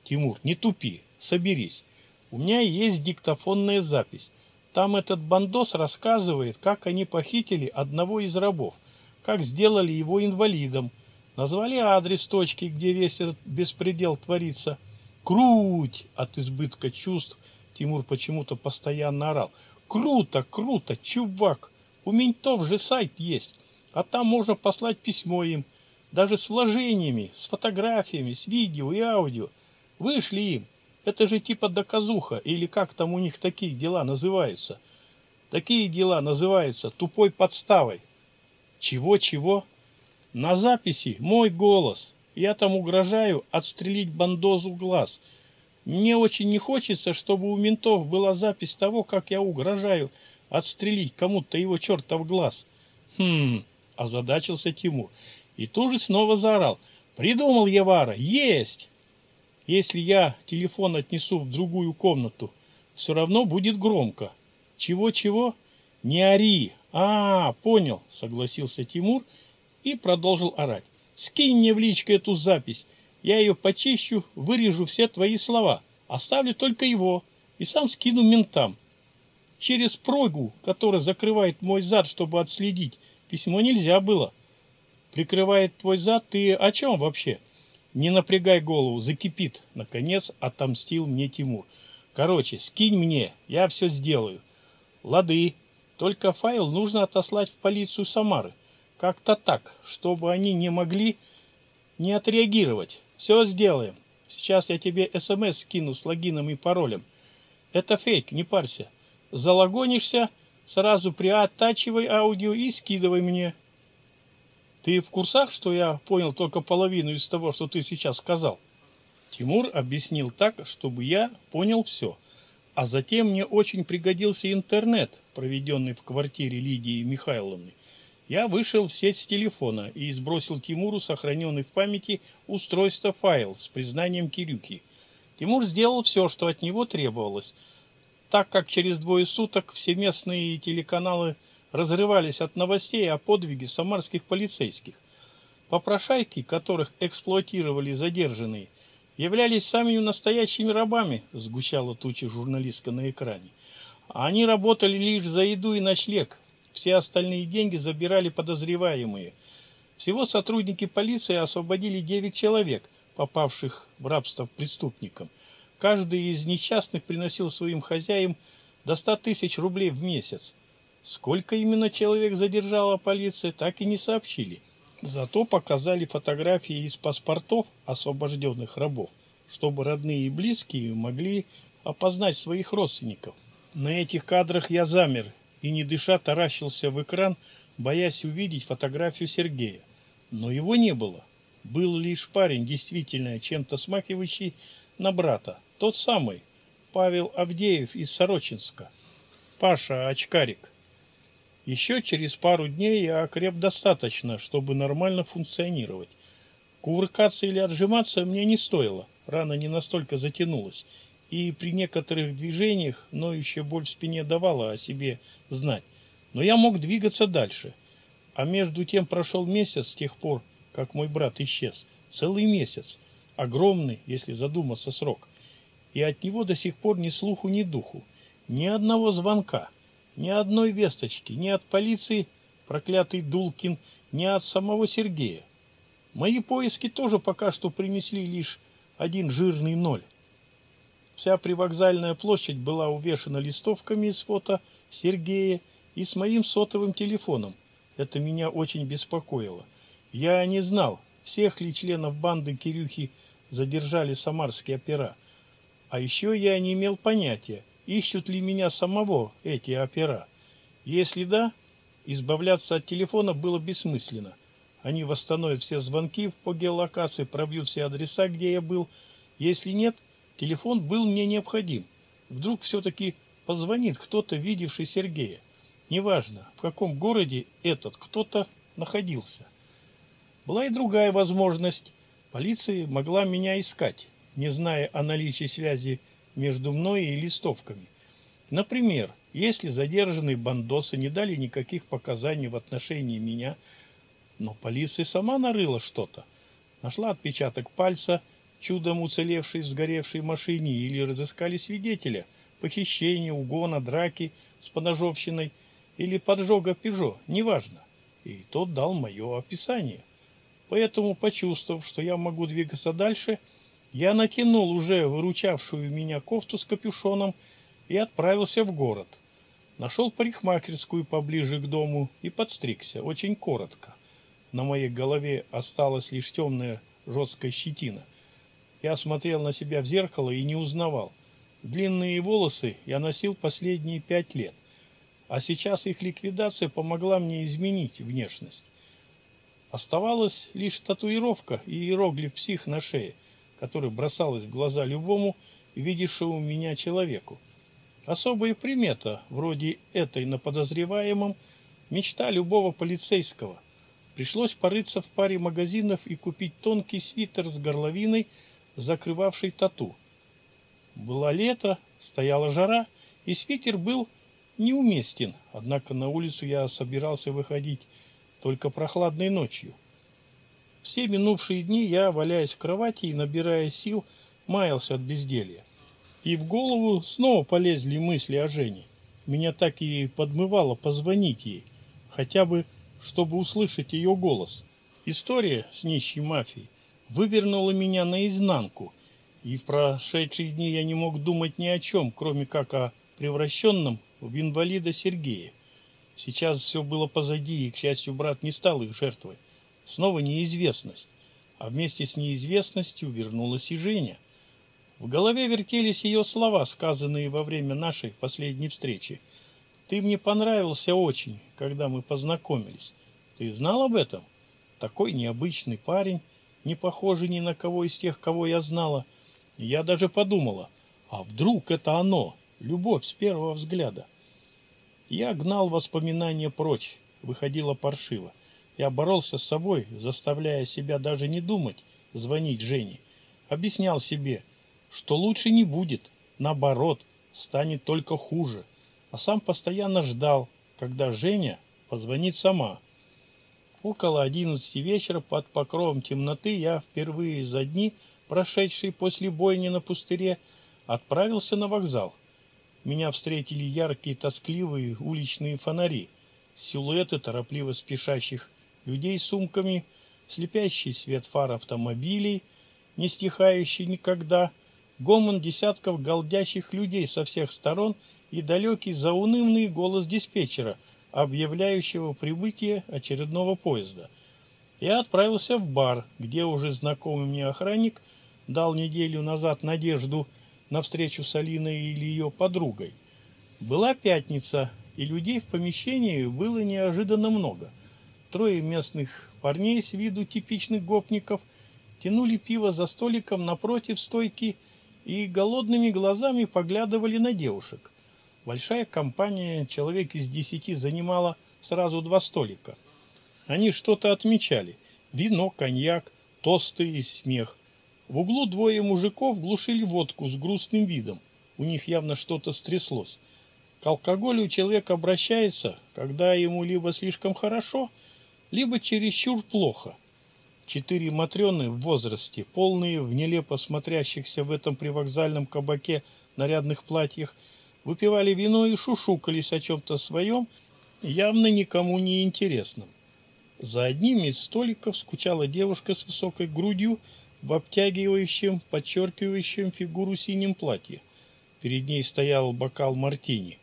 Speaker 1: Тимур, не тупи, соберись. У меня есть диктофонная запись. Там этот бандос рассказывает, как они похитили одного из рабов, как сделали его инвалидом, назвали адрес точки, где весь этот беспредел творится. Круть! От избытка чувств Тимур почему-то постоянно орал. Круто, круто, чувак! У ментов же сайт есть, а там можно послать письмо им – даже с вложениями, с фотографиями, с видео и аудио. Вышли им. Это же типа доказуха, или как там у них такие дела называются. Такие дела называются тупой подставой. Чего-чего? На записи мой голос. Я там угрожаю отстрелить бандозу глаз. Мне очень не хочется, чтобы у ментов была запись того, как я угрожаю отстрелить кому-то его чертов глаз. Хм, озадачился Тимур. И тут же снова заорал. «Придумал я вара! Есть!» «Если я телефон отнесу в другую комнату, все равно будет громко». «Чего-чего?» «Не ори!» «А, понял!» — согласился Тимур и продолжил орать. «Скинь мне в личку эту запись. Я ее почищу, вырежу все твои слова. Оставлю только его и сам скину ментам. Через прогу, которая закрывает мой зад, чтобы отследить, письмо нельзя было прикрывает твой зад, ты о чем вообще? Не напрягай голову, закипит. Наконец отомстил мне Тимур. Короче, скинь мне, я все сделаю. Лады, только файл нужно отослать в полицию Самары. Как-то так, чтобы они не могли не отреагировать. Все сделаем. Сейчас я тебе смс скину с логином и паролем. Это фейк, не парься. Залогонишься, сразу приоттачивай аудио и скидывай мне. Ты в курсах, что я понял только половину из того, что ты сейчас сказал? Тимур объяснил так, чтобы я понял все. А затем мне очень пригодился интернет, проведенный в квартире Лидии Михайловны. Я вышел в сеть с телефона и сбросил Тимуру сохраненный в памяти устройство файл с признанием Кирюки. Тимур сделал все, что от него требовалось, так как через двое суток все местные телеканалы – разрывались от новостей о подвиге самарских полицейских. Попрошайки, которых эксплуатировали задержанные, являлись самими настоящими рабами, сгущала туча журналистка на экране. Они работали лишь за еду и ночлег. Все остальные деньги забирали подозреваемые. Всего сотрудники полиции освободили 9 человек, попавших в рабство преступникам. Каждый из несчастных приносил своим хозяям до 100 тысяч рублей в месяц. Сколько именно человек задержала полиция, так и не сообщили. Зато показали фотографии из паспортов освобожденных рабов, чтобы родные и близкие могли опознать своих родственников. На этих кадрах я замер и, не дыша, таращился в экран, боясь увидеть фотографию Сергея. Но его не было. Был лишь парень, действительно чем-то смакивающий на брата. Тот самый, Павел Авдеев из Сорочинска. Паша Очкарик. Еще через пару дней я а окреп достаточно, чтобы нормально функционировать. Кувыркаться или отжиматься мне не стоило, рана не настолько затянулась, и при некоторых движениях ноющая боль в спине давала о себе знать. Но я мог двигаться дальше. А между тем прошел месяц с тех пор, как мой брат исчез. Целый месяц. Огромный, если задуматься, срок. И от него до сих пор ни слуху, ни духу. Ни одного звонка. — ни одной весточки, ни от полиции, проклятый Дулкин, ни от самого Сергея. Мои поиски тоже пока что принесли лишь один жирный ноль. Вся привокзальная площадь была увешана листовками из фото Сергея и с моим сотовым телефоном. Это меня очень беспокоило. Я не знал, всех ли членов банды Кирюхи задержали самарские опера. А еще я не имел понятия, ищут ли меня самого эти опера. Если да, избавляться от телефона было бессмысленно. Они восстановят все звонки по геолокации, пробьют все адреса, где я был. Если нет, телефон был мне необходим. Вдруг все-таки позвонит кто-то, видевший Сергея. Неважно, в каком городе этот кто-то находился. Была и другая возможность. Полиция могла меня искать, не зная о наличии связи между мной и листовками. Например, если задержанные бандосы не дали никаких показаний в отношении меня, но полиция сама нарыла что-то, нашла отпечаток пальца, чудом уцелевший в сгоревшей машине, или разыскали свидетеля похищения, угона, драки с поножовщиной или поджога «Пежо», неважно. И тот дал мое описание. Поэтому, почувствовав, что я могу двигаться дальше, — я натянул уже выручавшую меня кофту с капюшоном и отправился в город. Нашел парикмахерскую поближе к дому и подстригся, очень коротко. На моей голове осталась лишь темная жесткая щетина. Я смотрел на себя в зеркало и не узнавал. Длинные волосы я носил последние пять лет, а сейчас их ликвидация помогла мне изменить внешность. Оставалась лишь татуировка и иероглиф «псих» на шее – которое бросалась в глаза любому, видевшему меня человеку. Особая примета, вроде этой на подозреваемом, мечта любого полицейского. Пришлось порыться в паре магазинов и купить тонкий свитер с горловиной, закрывавший тату. Было лето, стояла жара, и свитер был неуместен, однако на улицу я собирался выходить только прохладной ночью. Все минувшие дни я, валяясь в кровати и набирая сил, маялся от безделья. И в голову снова полезли мысли о Жене. Меня так и подмывало позвонить ей, хотя бы, чтобы услышать ее голос. История с нищей мафией вывернула меня наизнанку, и в прошедшие дни я не мог думать ни о чем, кроме как о превращенном в инвалида Сергея. Сейчас все было позади, и, к счастью, брат не стал их жертвой. Снова неизвестность. А вместе с неизвестностью вернулась и Женя. В голове вертелись ее слова, сказанные во время нашей последней встречи. «Ты мне понравился очень, когда мы познакомились. Ты знал об этом? Такой необычный парень, не похожий ни на кого из тех, кого я знала. Я даже подумала, а вдруг это оно, любовь с первого взгляда?» Я гнал воспоминания прочь, выходила паршиво. Я боролся с собой, заставляя себя даже не думать звонить Жене. Объяснял себе, что лучше не будет, наоборот, станет только хуже. А сам постоянно ждал, когда Женя позвонит сама. Около одиннадцати вечера под покровом темноты я впервые за дни, прошедшие после бойни на пустыре, отправился на вокзал. Меня встретили яркие тоскливые уличные фонари, силуэты торопливо спешащих людей с сумками, слепящий свет фар автомобилей, не стихающий никогда, гомон десятков голдящих людей со всех сторон и далекий заунывный голос диспетчера, объявляющего прибытие очередного поезда. Я отправился в бар, где уже знакомый мне охранник дал неделю назад надежду на встречу с Алиной или ее подругой. Была пятница, и людей в помещении было неожиданно много – Трое местных парней с виду типичных гопников тянули пиво за столиком напротив стойки и голодными глазами поглядывали на девушек. Большая компания, человек из десяти, занимала сразу два столика. Они что-то отмечали – вино, коньяк, тосты и смех. В углу двое мужиков глушили водку с грустным видом. У них явно что-то стряслось. К алкоголю человек обращается, когда ему либо слишком хорошо – либо чересчур плохо. Четыре матрёны в возрасте, полные в нелепо смотрящихся в этом привокзальном кабаке нарядных платьях, выпивали вино и шушукались о чём то своём явно никому не интересном. За одним из столиков скучала девушка с высокой грудью в обтягивающем, подчеркивающем фигуру синем платье. Перед ней стоял бокал мартини,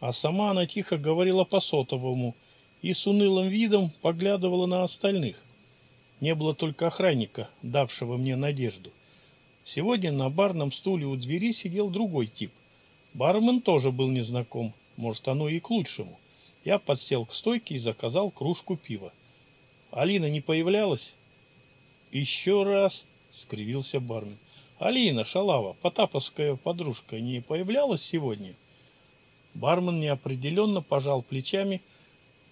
Speaker 1: а сама она тихо говорила по сотовому – и с унылым видом поглядывала на остальных. Не было только охранника, давшего мне надежду. Сегодня на барном стуле у двери сидел другой тип. Бармен тоже был незнаком, может, оно и к лучшему. Я подсел к стойке и заказал кружку пива. Алина не появлялась? «Еще раз!» — скривился бармен. «Алина Шалава, потаповская подружка, не появлялась сегодня?» Бармен неопределенно пожал плечами —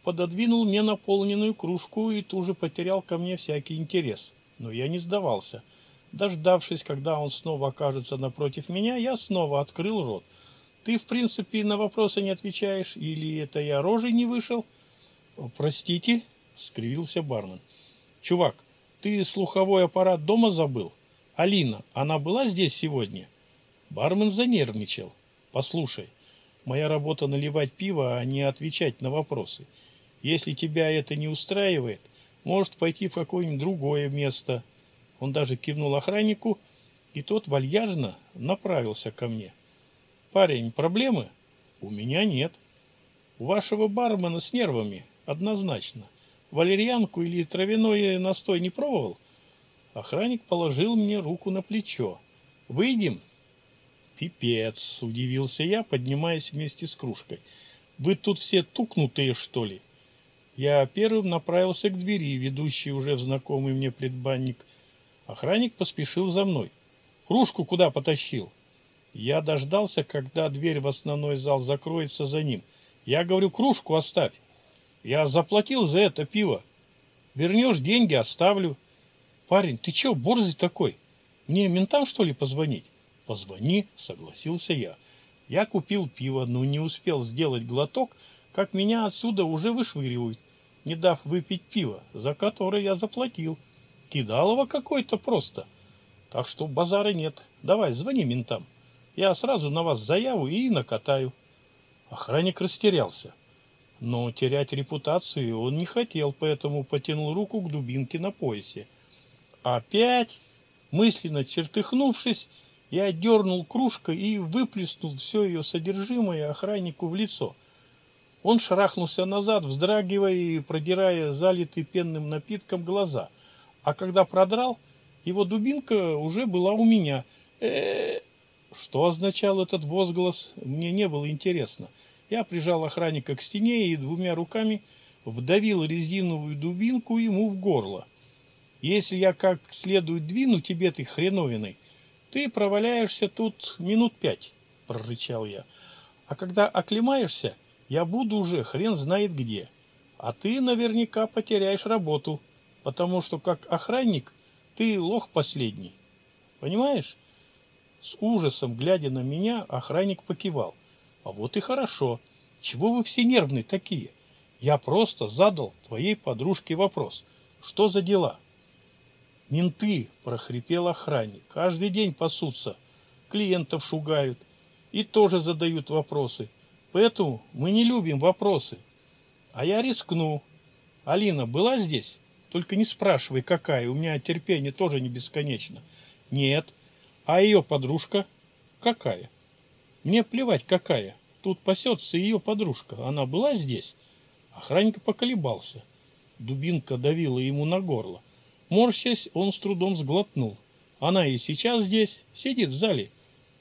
Speaker 1: пододвинул мне наполненную кружку и тут же потерял ко мне всякий интерес. Но я не сдавался. Дождавшись, когда он снова окажется напротив меня, я снова открыл рот. «Ты, в принципе, на вопросы не отвечаешь, или это я рожей не вышел?» «Простите», — скривился бармен. «Чувак, ты слуховой аппарат дома забыл? Алина, она была здесь сегодня?» Бармен занервничал. «Послушай, моя работа наливать пиво, а не отвечать на вопросы». Если тебя это не устраивает, может пойти в какое-нибудь другое место. Он даже кивнул охраннику, и тот вальяжно направился ко мне. Парень, проблемы? У меня нет. У вашего бармена с нервами, однозначно. Валерьянку или травяной настой не пробовал? Охранник положил мне руку на плечо. Выйдем? Пипец, удивился я, поднимаясь вместе с кружкой. Вы тут все тукнутые, что ли? Я первым направился к двери, ведущей уже в знакомый мне предбанник. Охранник поспешил за мной. «Кружку куда потащил?» Я дождался, когда дверь в основной зал закроется за ним. Я говорю, кружку оставь. Я заплатил за это пиво. Вернешь деньги, оставлю. Парень, ты чего борзый такой? Мне ментам, что ли, позвонить? Позвони, согласился я. Я купил пиво, но не успел сделать глоток, как меня отсюда уже вышвыривают не дав выпить пива, за которое я заплатил. Кидалово какой-то просто. Так что базара нет. Давай, звони ментам. Я сразу на вас заяву и накатаю. Охранник растерялся. Но терять репутацию он не хотел, поэтому потянул руку к дубинке на поясе. Опять, мысленно чертыхнувшись, я дернул кружкой и выплеснул все ее содержимое охраннику в лицо — он шарахнулся назад, вздрагивая и продирая залитые пенным напитком глаза. А когда продрал, его дубинка уже была у меня. Э -э -э. Что означал этот возглас, мне не было интересно. Я прижал охранника к стене и двумя руками вдавил резиновую дубинку ему в горло. Если я как следует двину тебе ты хреновиной, ты проваляешься тут минут пять, прорычал я. А когда оклемаешься, я буду уже хрен знает где. А ты наверняка потеряешь работу, потому что как охранник ты лох последний. Понимаешь? С ужасом, глядя на меня, охранник покивал. А вот и хорошо. Чего вы все нервные такие? Я просто задал твоей подружке вопрос. Что за дела? Менты, прохрипел охранник. Каждый день пасутся. Клиентов шугают. И тоже задают вопросы. Поэтому мы не любим вопросы. А я рискну. Алина была здесь? Только не спрашивай, какая. У меня терпение тоже не бесконечно. Нет. А ее подружка? Какая? Мне плевать, какая. Тут пасется ее подружка. Она была здесь? Охранник поколебался. Дубинка давила ему на горло. Морщась, он с трудом сглотнул. Она и сейчас здесь, сидит в зале,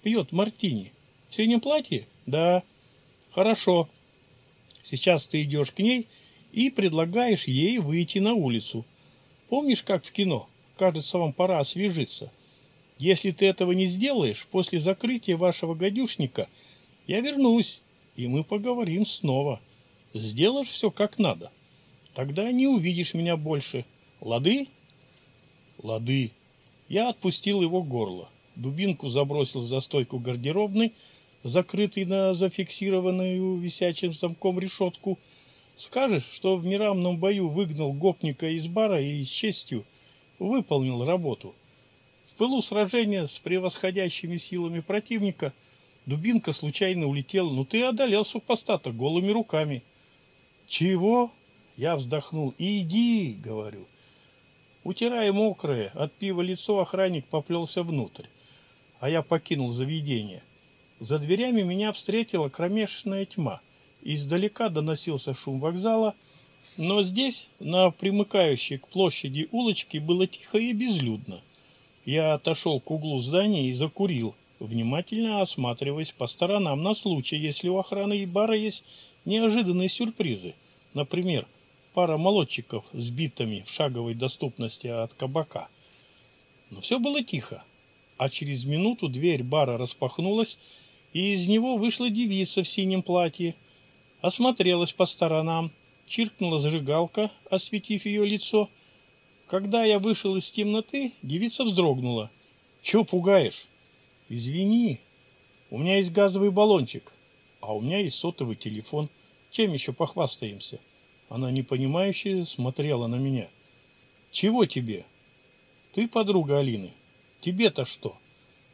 Speaker 1: пьет мартини. В синем платье? Да. Хорошо. Сейчас ты идешь к ней и предлагаешь ей выйти на улицу. Помнишь, как в кино? Кажется, вам пора освежиться. Если ты этого не сделаешь, после закрытия вашего гадюшника я вернусь, и мы поговорим снова. Сделаешь все как надо. Тогда не увидишь меня больше. Лады? Лады. Я отпустил его горло. Дубинку забросил за стойку гардеробной, закрытый на зафиксированную висячим замком решетку, скажешь, что в неравном бою выгнал гопника из бара и с честью выполнил работу. В пылу сражения с превосходящими силами противника дубинка случайно улетела, но ну, ты одолел супостата голыми руками. «Чего?» — я вздохнул. «Иди!» — говорю. Утирая мокрое от пива лицо, охранник поплелся внутрь, а я покинул заведение — за дверями меня встретила кромешная тьма. Издалека доносился шум вокзала, но здесь, на примыкающей к площади улочке, было тихо и безлюдно. Я отошел к углу здания и закурил, внимательно осматриваясь по сторонам на случай, если у охраны и бара есть неожиданные сюрпризы. Например, пара молодчиков с битами в шаговой доступности от кабака. Но все было тихо, а через минуту дверь бара распахнулась, и из него вышла девица в синем платье. Осмотрелась по сторонам, чиркнула зажигалка, осветив ее лицо. Когда я вышел из темноты, девица вздрогнула. «Чего пугаешь?» «Извини, у меня есть газовый баллончик, а у меня есть сотовый телефон. Чем еще похвастаемся?» Она непонимающе смотрела на меня. «Чего тебе?» «Ты подруга Алины. Тебе-то что?»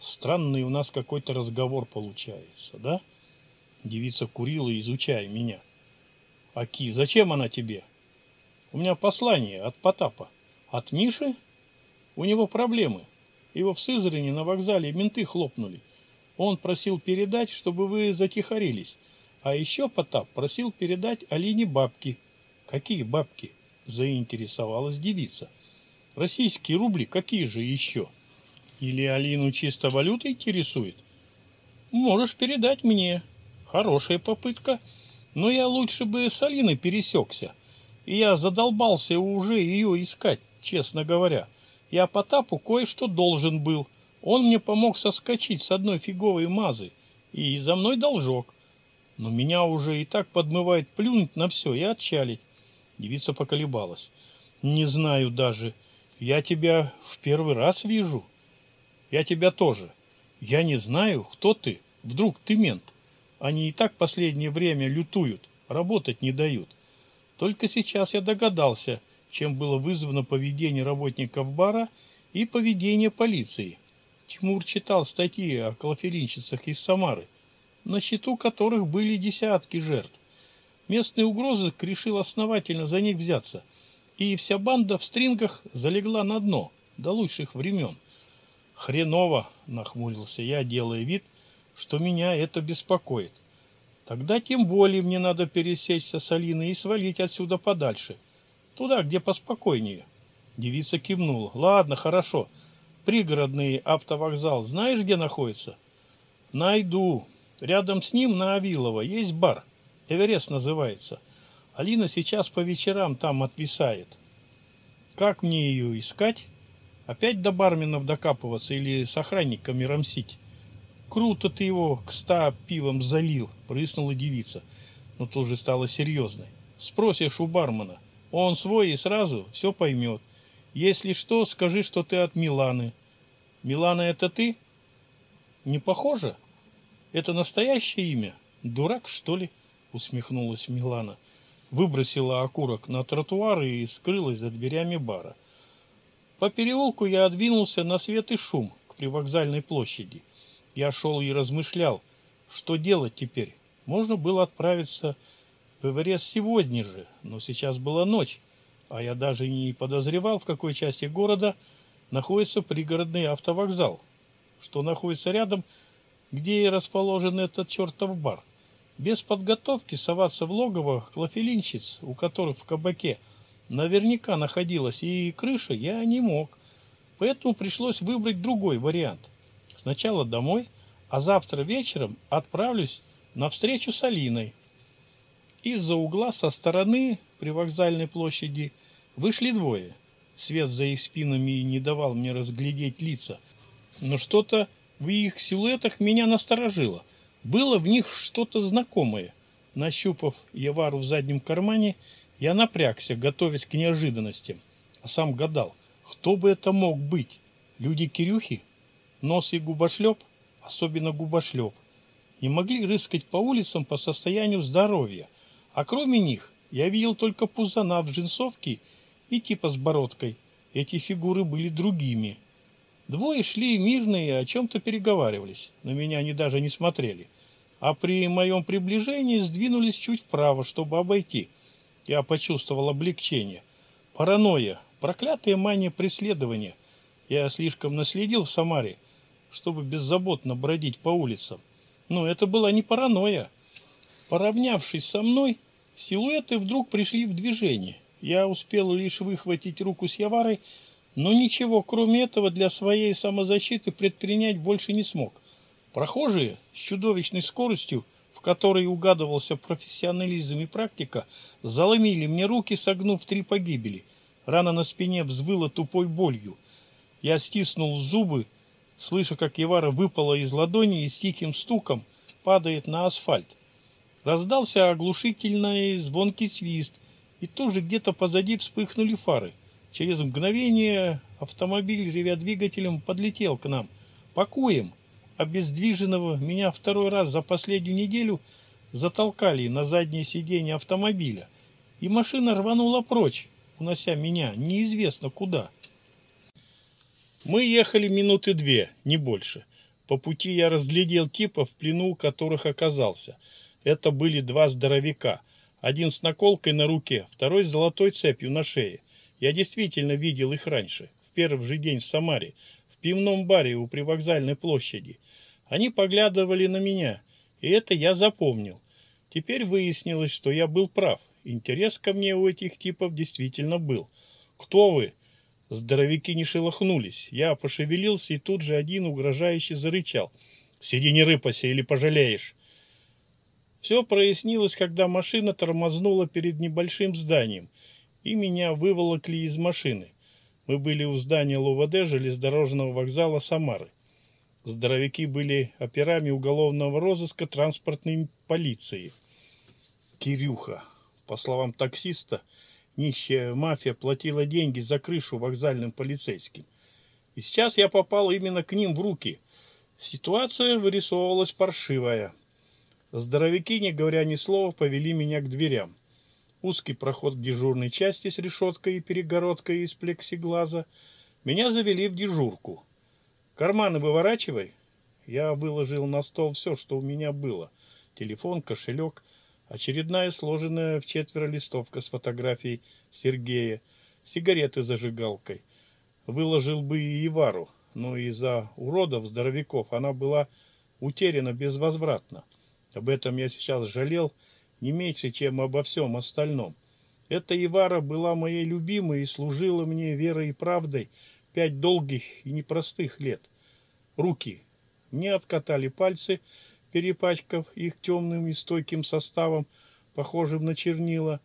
Speaker 1: Странный у нас какой-то разговор получается, да? Девица курила, изучая меня. Аки, зачем она тебе? У меня послание от Потапа. От Миши? У него проблемы. Его в Сызрани на вокзале менты хлопнули. Он просил передать, чтобы вы затихарились. А еще Потап просил передать Алине бабки. Какие бабки? Заинтересовалась девица. Российские рубли какие же еще? — или Алину чисто валюта интересует? Можешь передать мне. Хорошая попытка. Но я лучше бы с Алиной пересекся. И я задолбался уже ее искать, честно говоря. Я Потапу кое-что должен был. Он мне помог соскочить с одной фиговой мазы. И за мной должок. Но меня уже и так подмывает плюнуть на все и отчалить. Девица поколебалась. «Не знаю даже. Я тебя в первый раз вижу». Я тебя тоже. Я не знаю, кто ты. Вдруг ты мент. Они и так последнее время лютуют, работать не дают. Только сейчас я догадался, чем было вызвано поведение работников бара и поведение полиции. Тимур читал статьи о клофелинщицах из Самары, на счету которых были десятки жертв. Местный угрозыск решил основательно за них взяться, и вся банда в стрингах залегла на дно до лучших времен – «Хреново!» – нахмурился я, делая вид, что меня это беспокоит. «Тогда тем более мне надо пересечься с Алиной и свалить отсюда подальше, туда, где поспокойнее». Девица кивнула. «Ладно, хорошо. Пригородный автовокзал знаешь, где находится?» «Найду. Рядом с ним на Авилово есть бар. Эверест называется. Алина сейчас по вечерам там отвисает». «Как мне ее искать?» Опять до барменов докапываться или с охранниками рамсить? Круто ты его к ста пивом залил, прыснула девица, но тут же стала серьезной. Спросишь у бармена, он свой и сразу все поймет. Если что, скажи, что ты от Миланы. Милана это ты? Не похоже? Это настоящее имя? Дурак, что ли? Усмехнулась Милана. Выбросила окурок на тротуар и скрылась за дверями бара. По переулку я отвинулся на свет и шум к привокзальной площади. Я шел и размышлял, что делать теперь. Можно было отправиться в Эверест сегодня же, но сейчас была ночь, а я даже не подозревал, в какой части города находится пригородный автовокзал, что находится рядом, где и расположен этот чертов бар. Без подготовки соваться в логово клофелинщиц, у которых в кабаке – наверняка находилась и крыша, я не мог. Поэтому пришлось выбрать другой вариант. Сначала домой, а завтра вечером отправлюсь на встречу с Алиной. Из-за угла со стороны при вокзальной площади вышли двое. Свет за их спинами не давал мне разглядеть лица, но что-то в их силуэтах меня насторожило. Было в них что-то знакомое. Нащупав Явару в заднем кармане, я напрягся, готовясь к неожиданности, а сам гадал, кто бы это мог быть? Люди Кирюхи? Нос и губошлеп? Особенно губошлеп. Не могли рыскать по улицам по состоянию здоровья, а кроме них я видел только пузана в джинсовке и типа с бородкой. Эти фигуры были другими. Двое шли мирные и о чем-то переговаривались. но меня они даже не смотрели. А при моем приближении сдвинулись чуть вправо, чтобы обойти – я почувствовал облегчение. Паранойя, проклятая мания преследования. Я слишком наследил в Самаре, чтобы беззаботно бродить по улицам. Но это была не паранойя. Поравнявшись со мной, силуэты вдруг пришли в движение. Я успел лишь выхватить руку с Яварой, но ничего, кроме этого, для своей самозащиты предпринять больше не смог. Прохожие с чудовищной скоростью в которой угадывался профессионализм и практика, заломили мне руки, согнув три погибели. Рана на спине взвыла тупой болью. Я стиснул зубы, слыша, как Евара выпала из ладони и с тихим стуком падает на асфальт. Раздался оглушительный звонкий свист, и тут же где-то позади вспыхнули фары. Через мгновение автомобиль, ревя двигателем, подлетел к нам. «Пакуем!» обездвиженного, меня второй раз за последнюю неделю затолкали на заднее сиденье автомобиля, и машина рванула прочь, унося меня неизвестно куда. Мы ехали минуты две, не больше. По пути я разглядел типа, в плену у которых оказался. Это были два здоровяка. Один с наколкой на руке, второй с золотой цепью на шее. Я действительно видел их раньше, в первый же день в Самаре, пивном баре у привокзальной площади. Они поглядывали на меня, и это я запомнил. Теперь выяснилось, что я был прав. Интерес ко мне у этих типов действительно был. «Кто вы?» Здоровики не шелохнулись. Я пошевелился, и тут же один угрожающе зарычал. «Сиди, не рыпайся, или пожалеешь!» Все прояснилось, когда машина тормознула перед небольшим зданием, и меня выволокли из машины. Мы были у здания ЛУВД железнодорожного вокзала Самары. Здоровяки были операми уголовного розыска транспортной полиции. Кирюха. По словам таксиста, нищая мафия платила деньги за крышу вокзальным полицейским. И сейчас я попал именно к ним в руки. Ситуация вырисовывалась паршивая. Здоровяки, не говоря ни слова, повели меня к дверям узкий проход к дежурной части с решеткой и перегородкой из плексиглаза, меня завели в дежурку. «Карманы выворачивай!» Я выложил на стол все, что у меня было. Телефон, кошелек, очередная сложенная в четверо листовка с фотографией Сергея, сигареты зажигалкой. Выложил бы и Ивару, но из-за уродов-здоровяков она была утеряна безвозвратно. Об этом я сейчас жалел, не меньше, чем обо всем остальном. Эта Ивара была моей любимой и служила мне верой и правдой пять долгих и непростых лет. Руки. Мне откатали пальцы, перепачкав их темным и стойким составом, похожим на чернила.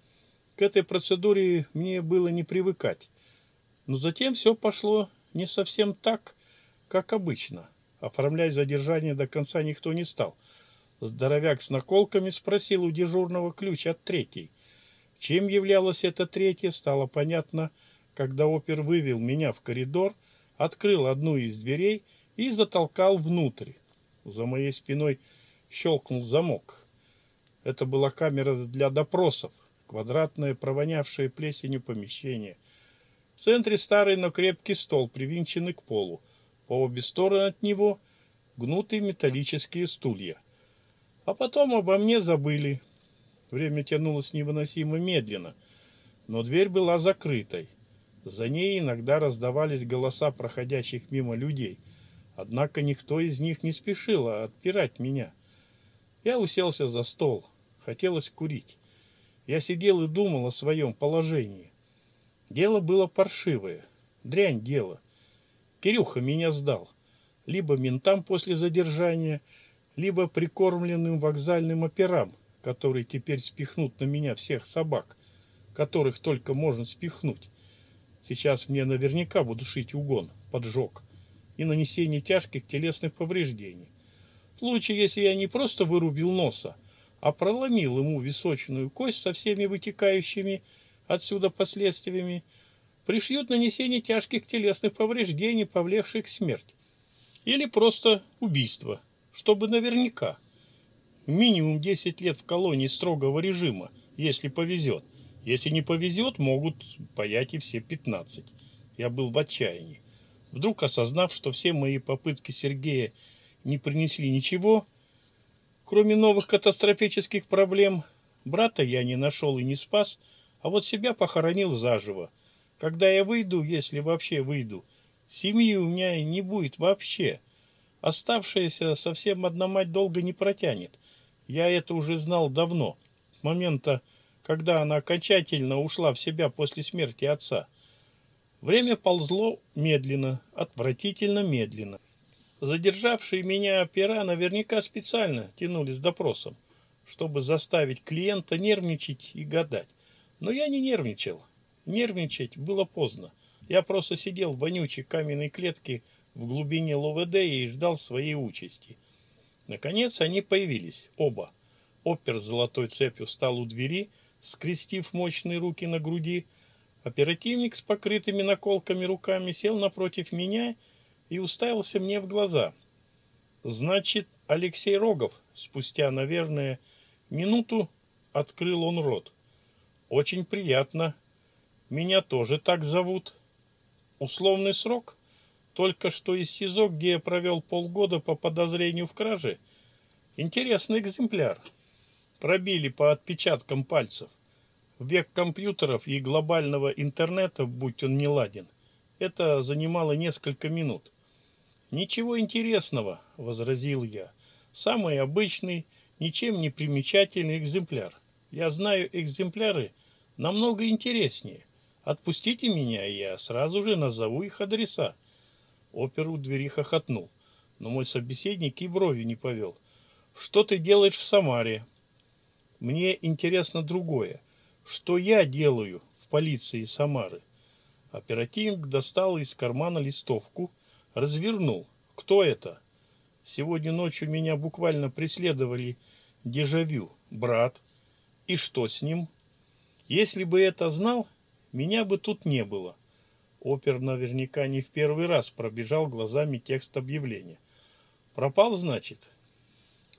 Speaker 1: К этой процедуре мне было не привыкать. Но затем все пошло не совсем так, как обычно. Оформлять задержание до конца никто не стал – Здоровяк с наколками спросил у дежурного ключ от третьей. Чем являлось это третье стало понятно, когда опер вывел меня в коридор, открыл одну из дверей и затолкал внутрь. За моей спиной щелкнул замок. Это была камера для допросов, квадратное, провонявшее плесенью помещение. В центре старый, но крепкий стол, привинченный к полу. По обе стороны от него гнутые металлические стулья. А потом обо мне забыли. Время тянулось невыносимо медленно, но дверь была закрытой. За ней иногда раздавались голоса проходящих мимо людей, однако никто из них не спешил отпирать меня. Я уселся за стол, хотелось курить. Я сидел и думал о своем положении. Дело было паршивое, дрянь дело. Кирюха меня сдал. Либо ментам после задержания, либо прикормленным вокзальным операм, которые теперь спихнут на меня всех собак, которых только можно спихнуть. Сейчас мне наверняка будут шить угон, поджог и нанесение тяжких телесных повреждений. В случае, если я не просто вырубил носа, а проломил ему височную кость со всеми вытекающими отсюда последствиями, пришьют нанесение тяжких телесных повреждений, повлекших смерть, или просто убийство, чтобы наверняка. Минимум 10 лет в колонии строгого режима, если повезет. Если не повезет, могут паять и все 15. Я был в отчаянии. Вдруг осознав, что все мои попытки Сергея не принесли ничего, кроме новых катастрофических проблем, брата я не нашел и не спас, а вот себя похоронил заживо. Когда я выйду, если вообще выйду, семьи у меня не будет вообще. Оставшаяся совсем одна мать долго не протянет. Я это уже знал давно, с момента, когда она окончательно ушла в себя после смерти отца. Время ползло медленно, отвратительно медленно. Задержавшие меня опера наверняка специально тянулись допросом, чтобы заставить клиента нервничать и гадать. Но я не нервничал. Нервничать было поздно. Я просто сидел в вонючей каменной клетке в глубине ЛОВД и ждал своей участи. Наконец они появились, оба. Опер с золотой цепью встал у двери, скрестив мощные руки на груди. Оперативник с покрытыми наколками руками сел напротив меня и уставился мне в глаза. «Значит, Алексей Рогов», спустя, наверное, минуту, открыл он рот. «Очень приятно. Меня тоже так зовут. Условный срок?» Только что из СИЗО, где я провел полгода по подозрению в краже. Интересный экземпляр. Пробили по отпечаткам пальцев. В век компьютеров и глобального интернета, будь он не ладен, это занимало несколько минут. «Ничего интересного», — возразил я. «Самый обычный, ничем не примечательный экземпляр. Я знаю экземпляры намного интереснее. Отпустите меня, и я сразу же назову их адреса. Опер у двери хохотнул, но мой собеседник и брови не повел. «Что ты делаешь в Самаре?» «Мне интересно другое. Что я делаю в полиции Самары?» Оперативник достал из кармана листовку, развернул. «Кто это?» «Сегодня ночью меня буквально преследовали дежавю, брат. И что с ним?» «Если бы это знал, меня бы тут не было». Опер наверняка не в первый раз пробежал глазами текст объявления. Пропал, значит?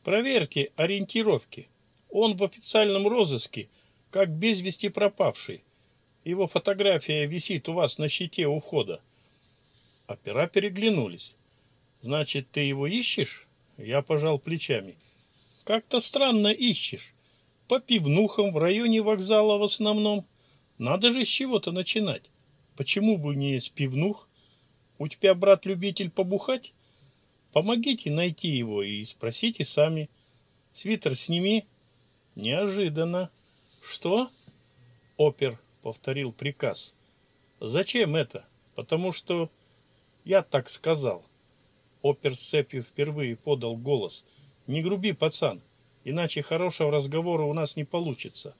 Speaker 1: Проверьте ориентировки. Он в официальном розыске, как без вести пропавший. Его фотография висит у вас на щите у входа. Опера переглянулись. Значит, ты его ищешь? Я пожал плечами. Как-то странно ищешь. По пивнухам в районе вокзала в основном. Надо же с чего-то начинать. Почему бы не из пивнух? У тебя брат любитель побухать? Помогите найти его и спросите сами. Свитер сними. Неожиданно. Что? Опер повторил приказ. Зачем это? Потому что я так сказал. Опер с цепью впервые подал голос. Не груби, пацан, иначе хорошего разговора у нас не получится.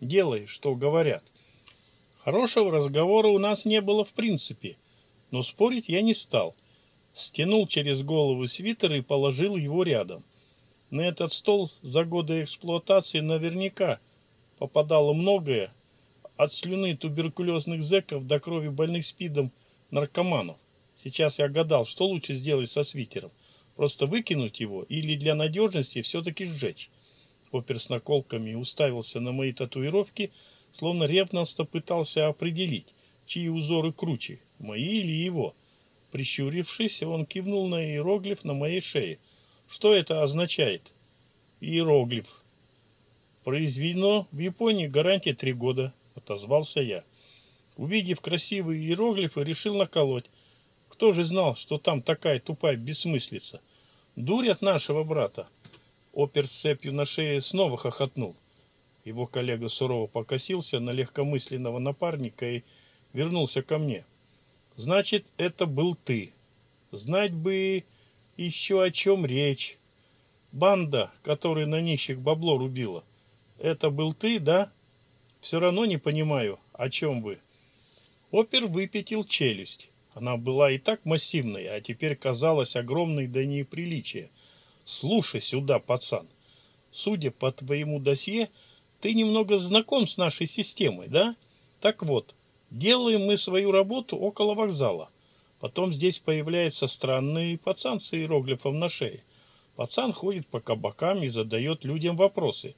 Speaker 1: Делай, что говорят. — Хорошего разговора у нас не было в принципе, но спорить я не стал. Стянул через голову свитер и положил его рядом. На этот стол за годы эксплуатации наверняка попадало многое, от слюны туберкулезных зеков до крови больных спидом наркоманов. Сейчас я гадал, что лучше сделать со свитером. Просто выкинуть его или для надежности все-таки сжечь. Опер с наколками уставился на мои татуировки, словно ревностно пытался определить, чьи узоры круче, мои или его. Прищурившись, он кивнул на иероглиф на моей шее. Что это означает? Иероглиф. Произведено в Японии гарантия три года, отозвался я. Увидев красивые иероглифы, решил наколоть. Кто же знал, что там такая тупая бессмыслица? Дурят нашего брата. Опер с цепью на шее снова хохотнул. Его коллега сурово покосился на легкомысленного напарника и вернулся ко мне. «Значит, это был ты. Знать бы еще о чем речь. Банда, которая на нищих бабло рубила, это был ты, да? Все равно не понимаю, о чем вы». Опер выпятил челюсть. Она была и так массивной, а теперь казалась огромной до неприличия. «Слушай сюда, пацан. Судя по твоему досье, — ты немного знаком с нашей системой, да? Так вот, делаем мы свою работу около вокзала. Потом здесь появляется странный пацан с иероглифом на шее. Пацан ходит по кабакам и задает людям вопросы.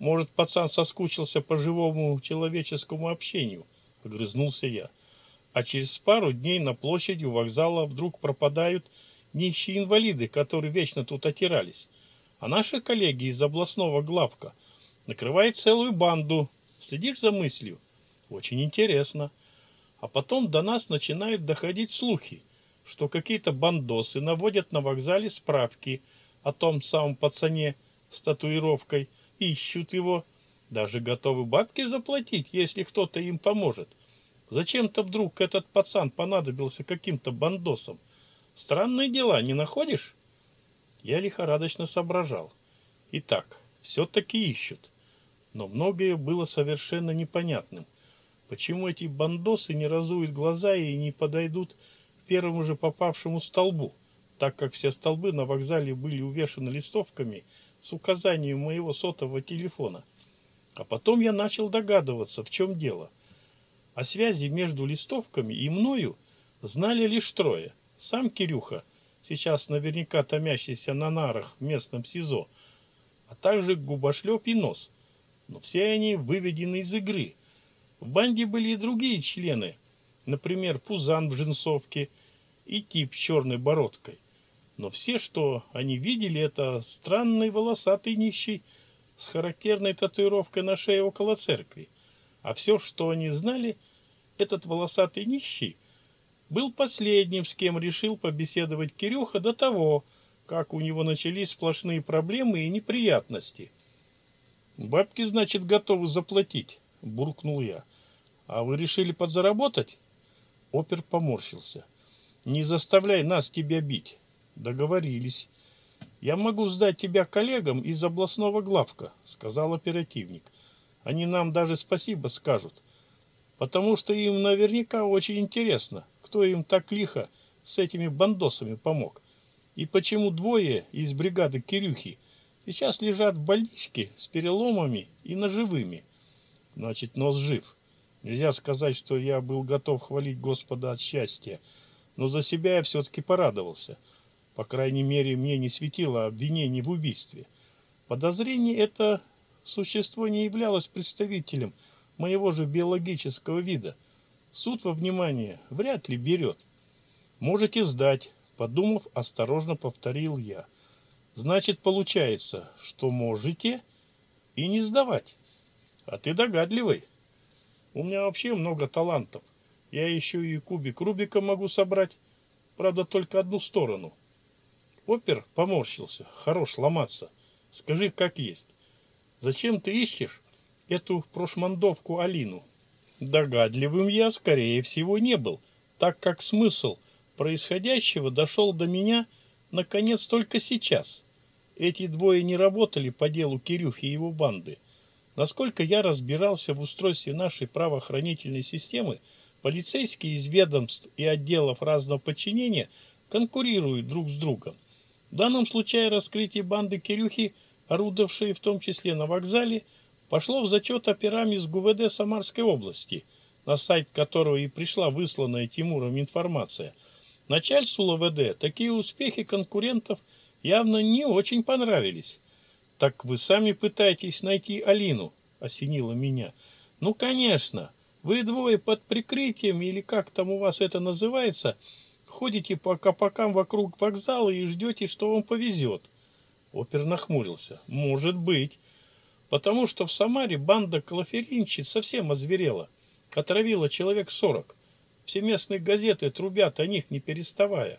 Speaker 1: Может, пацан соскучился по живому человеческому общению? Огрызнулся я. А через пару дней на площади у вокзала вдруг пропадают нищие инвалиды, которые вечно тут отирались. А наши коллеги из областного главка – накрывает целую банду. Следишь за мыслью? Очень интересно. А потом до нас начинают доходить слухи, что какие-то бандосы наводят на вокзале справки о том самом пацане с татуировкой, и ищут его, даже готовы бабки заплатить, если кто-то им поможет. Зачем-то вдруг этот пацан понадобился каким-то бандосам. Странные дела, не находишь? Я лихорадочно соображал. Итак, все-таки ищут но многое было совершенно непонятным. Почему эти бандосы не разуют глаза и не подойдут к первому же попавшему столбу, так как все столбы на вокзале были увешаны листовками с указанием моего сотового телефона. А потом я начал догадываться, в чем дело. О связи между листовками и мною знали лишь трое. Сам Кирюха, сейчас наверняка томящийся на нарах в местном СИЗО, а также губошлеп и нос – но все они выведены из игры. В банде были и другие члены, например, Пузан в джинсовке и тип с черной бородкой. Но все, что они видели, это странный волосатый нищий с характерной татуировкой на шее около церкви. А все, что они знали, этот волосатый нищий был последним, с кем решил побеседовать Кирюха до того, как у него начались сплошные проблемы и неприятности – «Бабки, значит, готовы заплатить», — буркнул я. «А вы решили подзаработать?» Опер поморщился. «Не заставляй нас тебя бить. Договорились. Я могу сдать тебя коллегам из областного главка», — сказал оперативник. «Они нам даже спасибо скажут, потому что им наверняка очень интересно, кто им так лихо с этими бандосами помог и почему двое из бригады Кирюхи Сейчас лежат в больничке с переломами и ножевыми. Значит, нос жив. Нельзя сказать, что я был готов хвалить Господа от счастья, но за себя я все-таки порадовался. По крайней мере, мне не светило обвинение в убийстве. Подозрение это существо не являлось представителем моего же биологического вида. Суд во внимание вряд ли берет. «Можете сдать», — подумав, осторожно повторил я. Значит, получается, что можете и не сдавать. А ты догадливый. У меня вообще много талантов. Я еще и кубик Рубика могу собрать. Правда, только одну сторону. Опер поморщился. Хорош ломаться. Скажи, как есть. Зачем ты ищешь эту прошмандовку Алину? Догадливым я, скорее всего, не был, так как смысл происходящего дошел до меня – наконец, только сейчас. Эти двое не работали по делу Кирюхи и его банды. Насколько я разбирался в устройстве нашей правоохранительной системы, полицейские из ведомств и отделов разного подчинения конкурируют друг с другом. В данном случае раскрытие банды Кирюхи, орудовавшей в том числе на вокзале, пошло в зачет операм из ГУВД Самарской области, на сайт которого и пришла высланная Тимуром информация – Начальству ЛВД такие успехи конкурентов явно не очень понравились. «Так вы сами пытаетесь найти Алину», — осенило меня. «Ну, конечно, вы двое под прикрытием, или как там у вас это называется, ходите по капакам вокруг вокзала и ждете, что вам повезет». Опер нахмурился. «Может быть. Потому что в Самаре банда калаферинчи совсем озверела. Отравила человек сорок. Все местные газеты трубят о них, не переставая.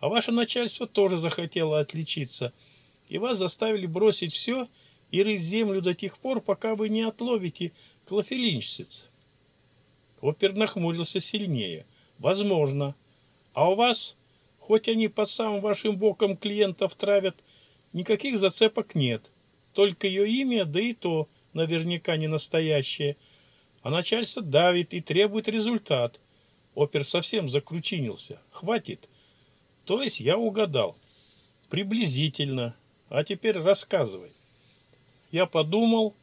Speaker 1: А ваше начальство тоже захотело отличиться, и вас заставили бросить все и рыть землю до тех пор, пока вы не отловите клофелинщиц. Опер нахмурился сильнее. Возможно. А у вас, хоть они под самым вашим боком клиентов травят, никаких зацепок нет. Только ее имя, да и то наверняка не настоящее. А начальство давит и требует результат – Опер совсем закручинился. Хватит. То есть я угадал. Приблизительно. А теперь рассказывай. Я подумал,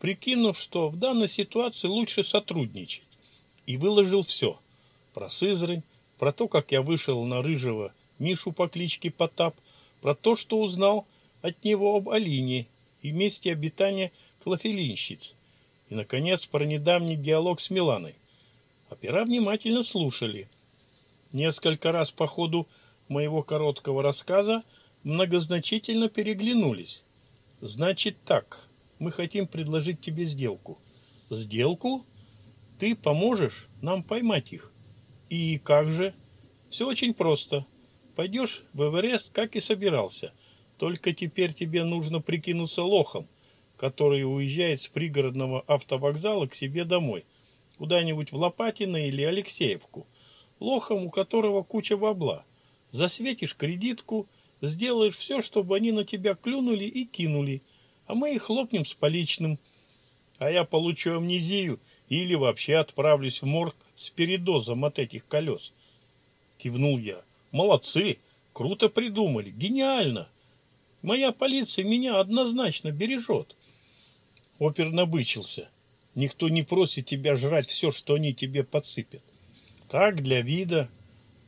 Speaker 1: прикинув, что в данной ситуации лучше сотрудничать. И выложил все. Про Сызрань, про то, как я вышел на Рыжего Мишу по кличке Потап, про то, что узнал от него об Алине и месте обитания клофелинщиц. И, наконец, про недавний диалог с Миланой – Опера внимательно слушали. Несколько раз по ходу моего короткого рассказа многозначительно переглянулись. «Значит так, мы хотим предложить тебе сделку». «Сделку? Ты поможешь нам поймать их». «И как же?» «Все очень просто. Пойдешь в Эверест, как и собирался. Только теперь тебе нужно прикинуться лохом, который уезжает с пригородного автовокзала к себе домой» куда-нибудь в Лопатино или Алексеевку, лохом у которого куча бабла. Засветишь кредитку, сделаешь все, чтобы они на тебя клюнули и кинули, а мы их хлопнем с поличным. А я получу амнезию или вообще отправлюсь в морг с передозом от этих колес. Кивнул я. Молодцы, круто придумали, гениально. Моя полиция меня однозначно бережет. Опер набычился. Никто не просит тебя жрать все, что они тебе подсыпят. Так, для вида.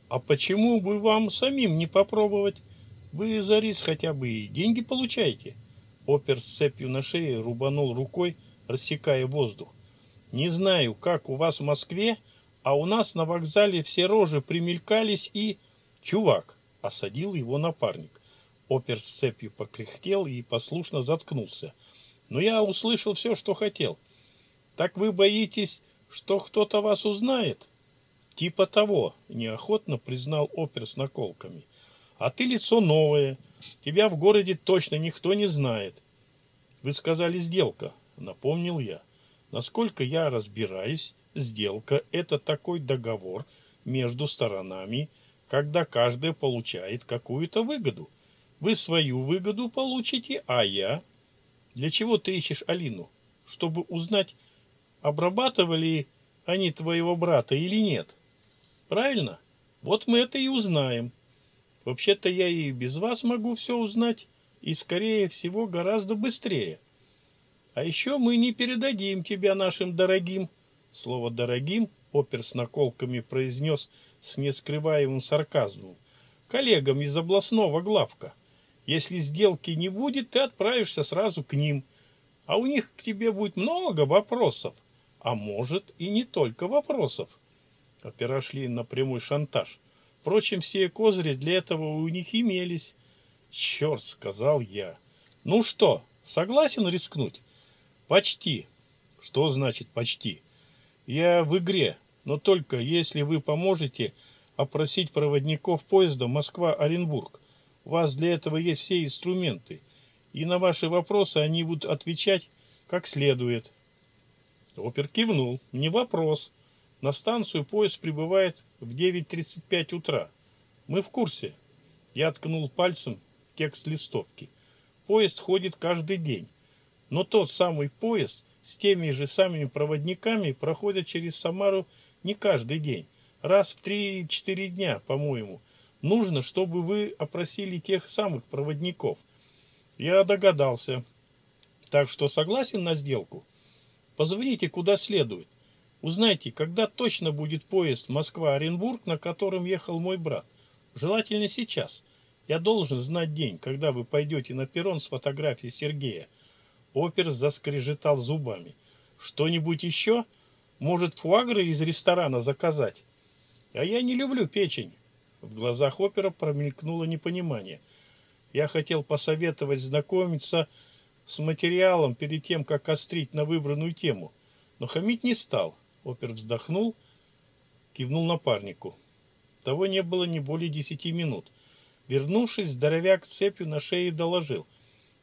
Speaker 1: А почему бы вам самим не попробовать? Вы за рис хотя бы и деньги получаете. Опер с цепью на шее рубанул рукой, рассекая воздух. Не знаю, как у вас в Москве, а у нас на вокзале все рожи примелькались и... Чувак, осадил его напарник. Опер с цепью покряхтел и послушно заткнулся. Но я услышал все, что хотел. — так вы боитесь, что кто-то вас узнает? Типа того, неохотно признал опер с наколками. А ты лицо новое. Тебя в городе точно никто не знает. Вы сказали сделка, напомнил я. Насколько я разбираюсь, сделка – это такой договор между сторонами, когда каждая получает какую-то выгоду. Вы свою выгоду получите, а я... Для чего ты ищешь Алину? Чтобы узнать, обрабатывали они твоего брата или нет. Правильно? Вот мы это и узнаем. Вообще-то я и без вас могу все узнать, и, скорее всего, гораздо быстрее. А еще мы не передадим тебя нашим дорогим. Слово «дорогим» опер с наколками произнес с нескрываемым сарказмом. Коллегам из областного главка. Если сделки не будет, ты отправишься сразу к ним. А у них к тебе будет много вопросов а может и не только вопросов. Опера шли на прямой шантаж. Впрочем, все козыри для этого у них имелись. «Черт!» — сказал я. «Ну что, согласен рискнуть?» «Почти». «Что значит «почти»?» «Я в игре, но только если вы поможете опросить проводников поезда Москва-Оренбург. У вас для этого есть все инструменты, и на ваши вопросы они будут отвечать как следует». Опер кивнул. Не вопрос. На станцию поезд прибывает в 9.35 утра. Мы в курсе. Я ткнул пальцем текст листовки. Поезд ходит каждый день. Но тот самый поезд с теми же самыми проводниками проходит через Самару не каждый день. Раз в 3-4 дня, по-моему. Нужно, чтобы вы опросили тех самых проводников. Я догадался. Так что согласен на сделку? — Позвоните куда следует. Узнайте, когда точно будет поезд Москва-Оренбург, на котором ехал мой брат. Желательно сейчас. Я должен знать день, когда вы пойдете на перрон с фотографией Сергея. Опер заскрежетал зубами. Что-нибудь еще? Может, фуагры из ресторана заказать? А я не люблю печень. В глазах опера промелькнуло непонимание. Я хотел посоветовать знакомиться с с материалом перед тем, как острить на выбранную тему, но хамить не стал. Опер вздохнул, кивнул напарнику. Того не было не более десяти минут. Вернувшись, здоровяк цепью на шее доложил.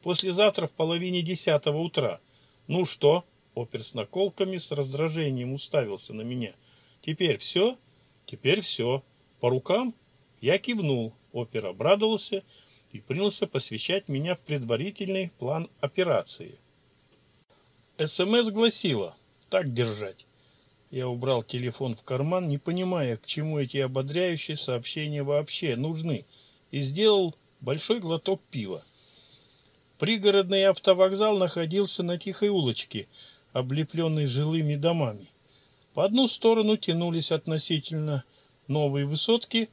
Speaker 1: «Послезавтра в половине десятого утра». «Ну что?» Опер с наколками с раздражением уставился на меня. «Теперь все?» «Теперь все. По рукам?» Я кивнул. Опер обрадовался и и принялся посвящать меня в предварительный план операции. СМС эм гласило: «Так держать». Я убрал телефон в карман, не понимая, к чему эти ободряющие сообщения вообще нужны, и сделал большой глоток пива. Пригородный автовокзал находился на тихой улочке, облепленной жилыми домами. По одну сторону тянулись относительно новые высотки,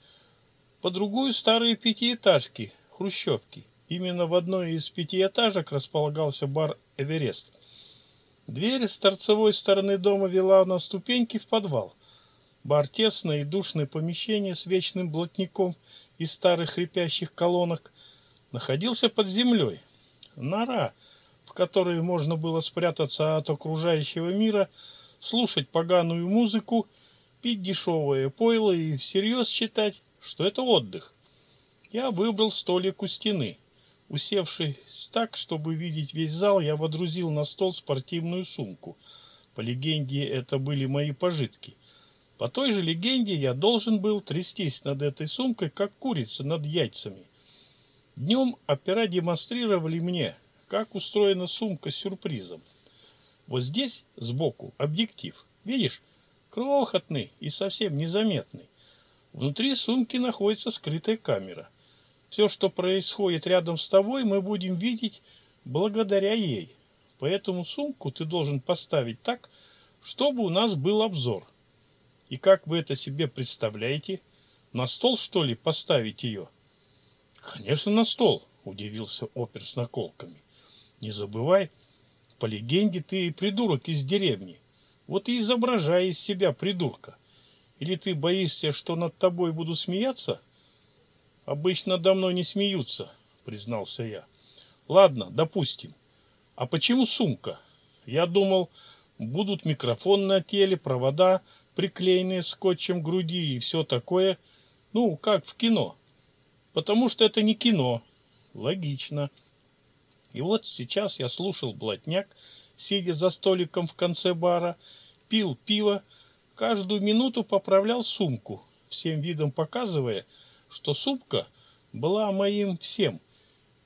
Speaker 1: по другую старые пятиэтажки, хрущевки. Именно в одной из пятиэтажек располагался бар «Эверест». Дверь с торцевой стороны дома вела на ступеньки в подвал. Бар тесное и душное помещение с вечным блатником из старых хрипящих колонок находился под землей. Нора, в которой можно было спрятаться от окружающего мира, слушать поганую музыку, пить дешевое пойло и всерьез считать, что это отдых я выбрал столик у стены. Усевшись так, чтобы видеть весь зал, я водрузил на стол спортивную сумку. По легенде, это были мои пожитки. По той же легенде, я должен был трястись над этой сумкой, как курица над яйцами. Днем опера демонстрировали мне, как устроена сумка с сюрпризом. Вот здесь, сбоку, объектив. Видишь? Крохотный и совсем незаметный. Внутри сумки находится скрытая камера – все, что происходит рядом с тобой, мы будем видеть благодаря ей. Поэтому сумку ты должен поставить так, чтобы у нас был обзор. И как вы это себе представляете? На стол, что ли, поставить ее? Конечно, на стол, удивился опер с наколками. Не забывай, по легенде, ты придурок из деревни. Вот и изображай из себя придурка. Или ты боишься, что над тобой будут смеяться? Обычно до мной не смеются, признался я. Ладно, допустим. А почему сумка? Я думал, будут микрофон на теле, провода, приклеенные скотчем к груди и все такое. Ну, как в кино. Потому что это не кино. Логично. И вот сейчас я слушал блатняк, сидя за столиком в конце бара, пил пиво, каждую минуту поправлял сумку, всем видом показывая – что супка была моим всем,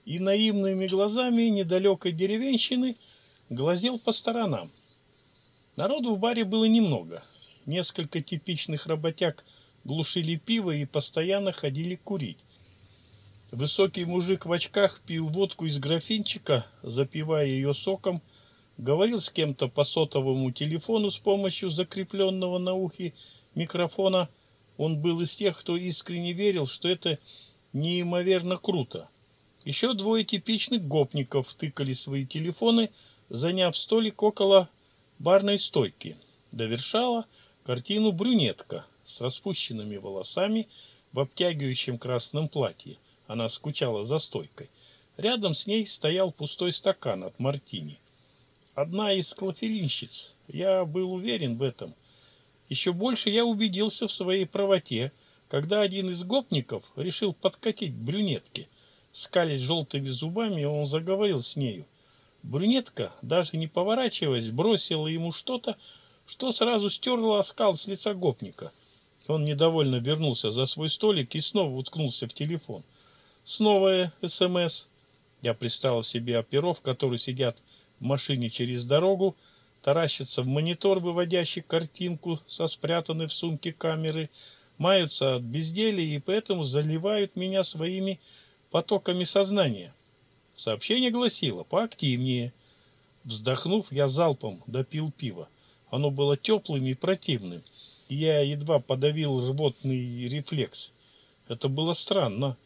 Speaker 1: и наивными глазами недалекой деревенщины глазел по сторонам. Народу в баре было немного. Несколько типичных работяг глушили пиво и постоянно ходили курить. Высокий мужик в очках пил водку из графинчика, запивая ее соком, говорил с кем-то по сотовому телефону с помощью закрепленного на ухе микрофона – он был из тех, кто искренне верил, что это неимоверно круто. Еще двое типичных гопников тыкали свои телефоны, заняв столик около барной стойки. Довершала картину брюнетка с распущенными волосами в обтягивающем красном платье. Она скучала за стойкой. Рядом с ней стоял пустой стакан от мартини. Одна из клофелинщиц, я был уверен в этом, еще больше я убедился в своей правоте, когда один из гопников решил подкатить брюнетке. Скались желтыми зубами, он заговорил с нею. Брюнетка, даже не поворачиваясь, бросила ему что-то, что сразу стерло оскал с лица гопника. Он недовольно вернулся за свой столик и снова уткнулся в телефон. Снова СМС. Я представил себе оперов, которые сидят в машине через дорогу, Таращится в монитор, выводящий картинку со спрятанной в сумке камеры, маются от безделия и поэтому заливают меня своими потоками сознания. Сообщение гласило «поактивнее». Вздохнув, я залпом допил пиво. Оно было теплым и противным. И я едва подавил рвотный рефлекс. Это было странно.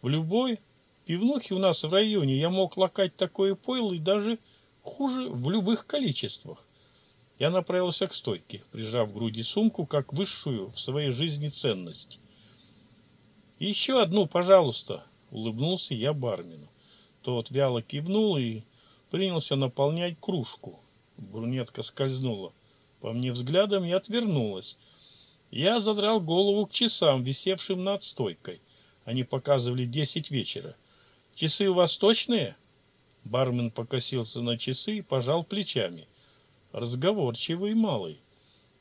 Speaker 1: В любой пивнухе у нас в районе я мог лакать такое пойло и даже Хуже в любых количествах. Я направился к стойке, прижав к груди сумку как высшую в своей жизни ценность. «Еще одну, пожалуйста!» — улыбнулся я бармену. Тот вяло кивнул и принялся наполнять кружку. Брунетка скользнула. По мне взглядом и отвернулась. Я задрал голову к часам, висевшим над стойкой. Они показывали десять вечера. «Часы у вас точные?» Бармен покосился на часы и пожал плечами. Разговорчивый малый.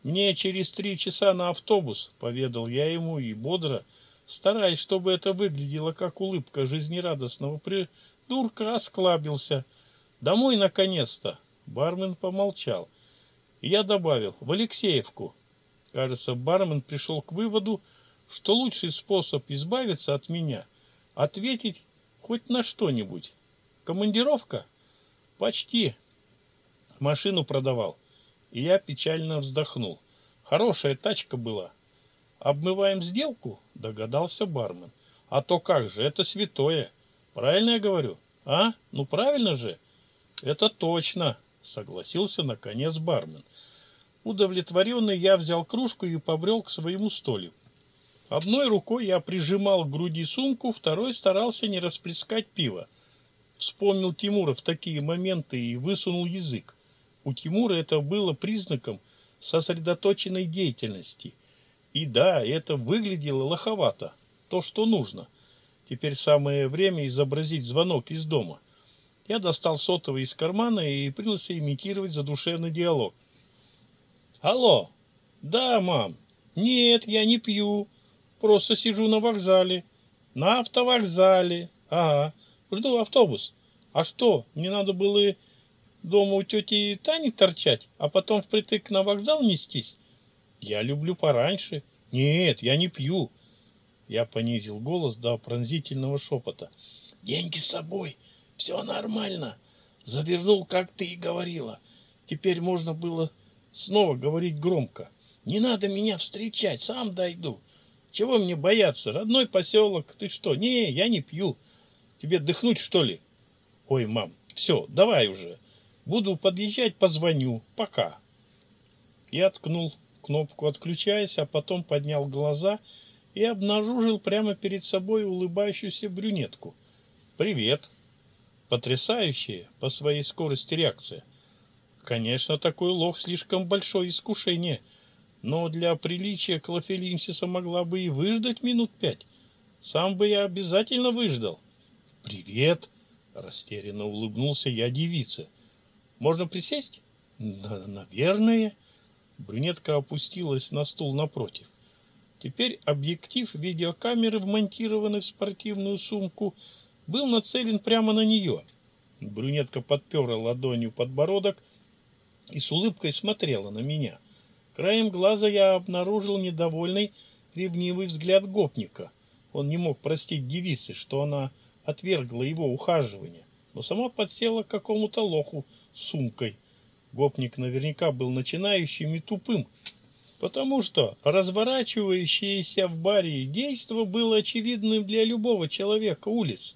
Speaker 1: «Мне через три часа на автобус», — поведал я ему и бодро, стараясь, чтобы это выглядело как улыбка жизнерадостного придурка, осклабился. «Домой, наконец-то!» Бармен помолчал. я добавил «в Алексеевку». Кажется, бармен пришел к выводу, что лучший способ избавиться от меня — ответить хоть на что-нибудь. Командировка? Почти. Машину продавал. И я печально вздохнул. Хорошая тачка была. Обмываем сделку? Догадался бармен. А то как же, это святое. Правильно я говорю? А? Ну правильно же? Это точно, согласился наконец бармен. Удовлетворенный я взял кружку и побрел к своему столику. Одной рукой я прижимал к груди сумку, второй старался не расплескать пиво. Вспомнил Тимура в такие моменты и высунул язык. У Тимура это было признаком сосредоточенной деятельности. И да, это выглядело лоховато, то, что нужно. Теперь самое время изобразить звонок из дома. Я достал сотовый из кармана и принялся имитировать задушевный диалог. «Алло! Да, мам! Нет, я не пью!» Просто сижу на вокзале. На автовокзале. Ага. Жду автобус. А что, мне надо было дома у тети Тани торчать, а потом впритык на вокзал нестись? Я люблю пораньше. Нет, я не пью. Я понизил голос до пронзительного шепота. Деньги с собой. Все нормально. Завернул, как ты и говорила. Теперь можно было снова говорить громко. Не надо меня встречать, сам дойду. Чего мне бояться? Родной поселок. Ты что? Не, я не пью. Тебе отдыхнуть, что ли? Ой, мам, все, давай уже. Буду подъезжать, позвоню. Пока. Я ткнул кнопку «Отключаясь», а потом поднял глаза и обнаружил прямо перед собой улыбающуюся брюнетку. «Привет!» Потрясающая по своей скорости реакция. Конечно, такой лох слишком большое искушение, но для приличия Клофелинчиса могла бы и выждать минут пять. Сам бы я обязательно выждал. — «Привет!» – растерянно улыбнулся я девице. «Можно присесть?» да, «Наверное». Брюнетка опустилась на стул напротив. Теперь объектив видеокамеры, вмонтированный в спортивную сумку, был нацелен прямо на нее. Брюнетка подперла ладонью подбородок и с улыбкой смотрела на меня. Краем глаза я обнаружил недовольный, ревнивый взгляд гопника. Он не мог простить девице, что она отвергла его ухаживание, но сама подсела к какому-то лоху с сумкой. Гопник наверняка был начинающим и тупым, потому что разворачивающееся в баре действо было очевидным для любого человека улиц.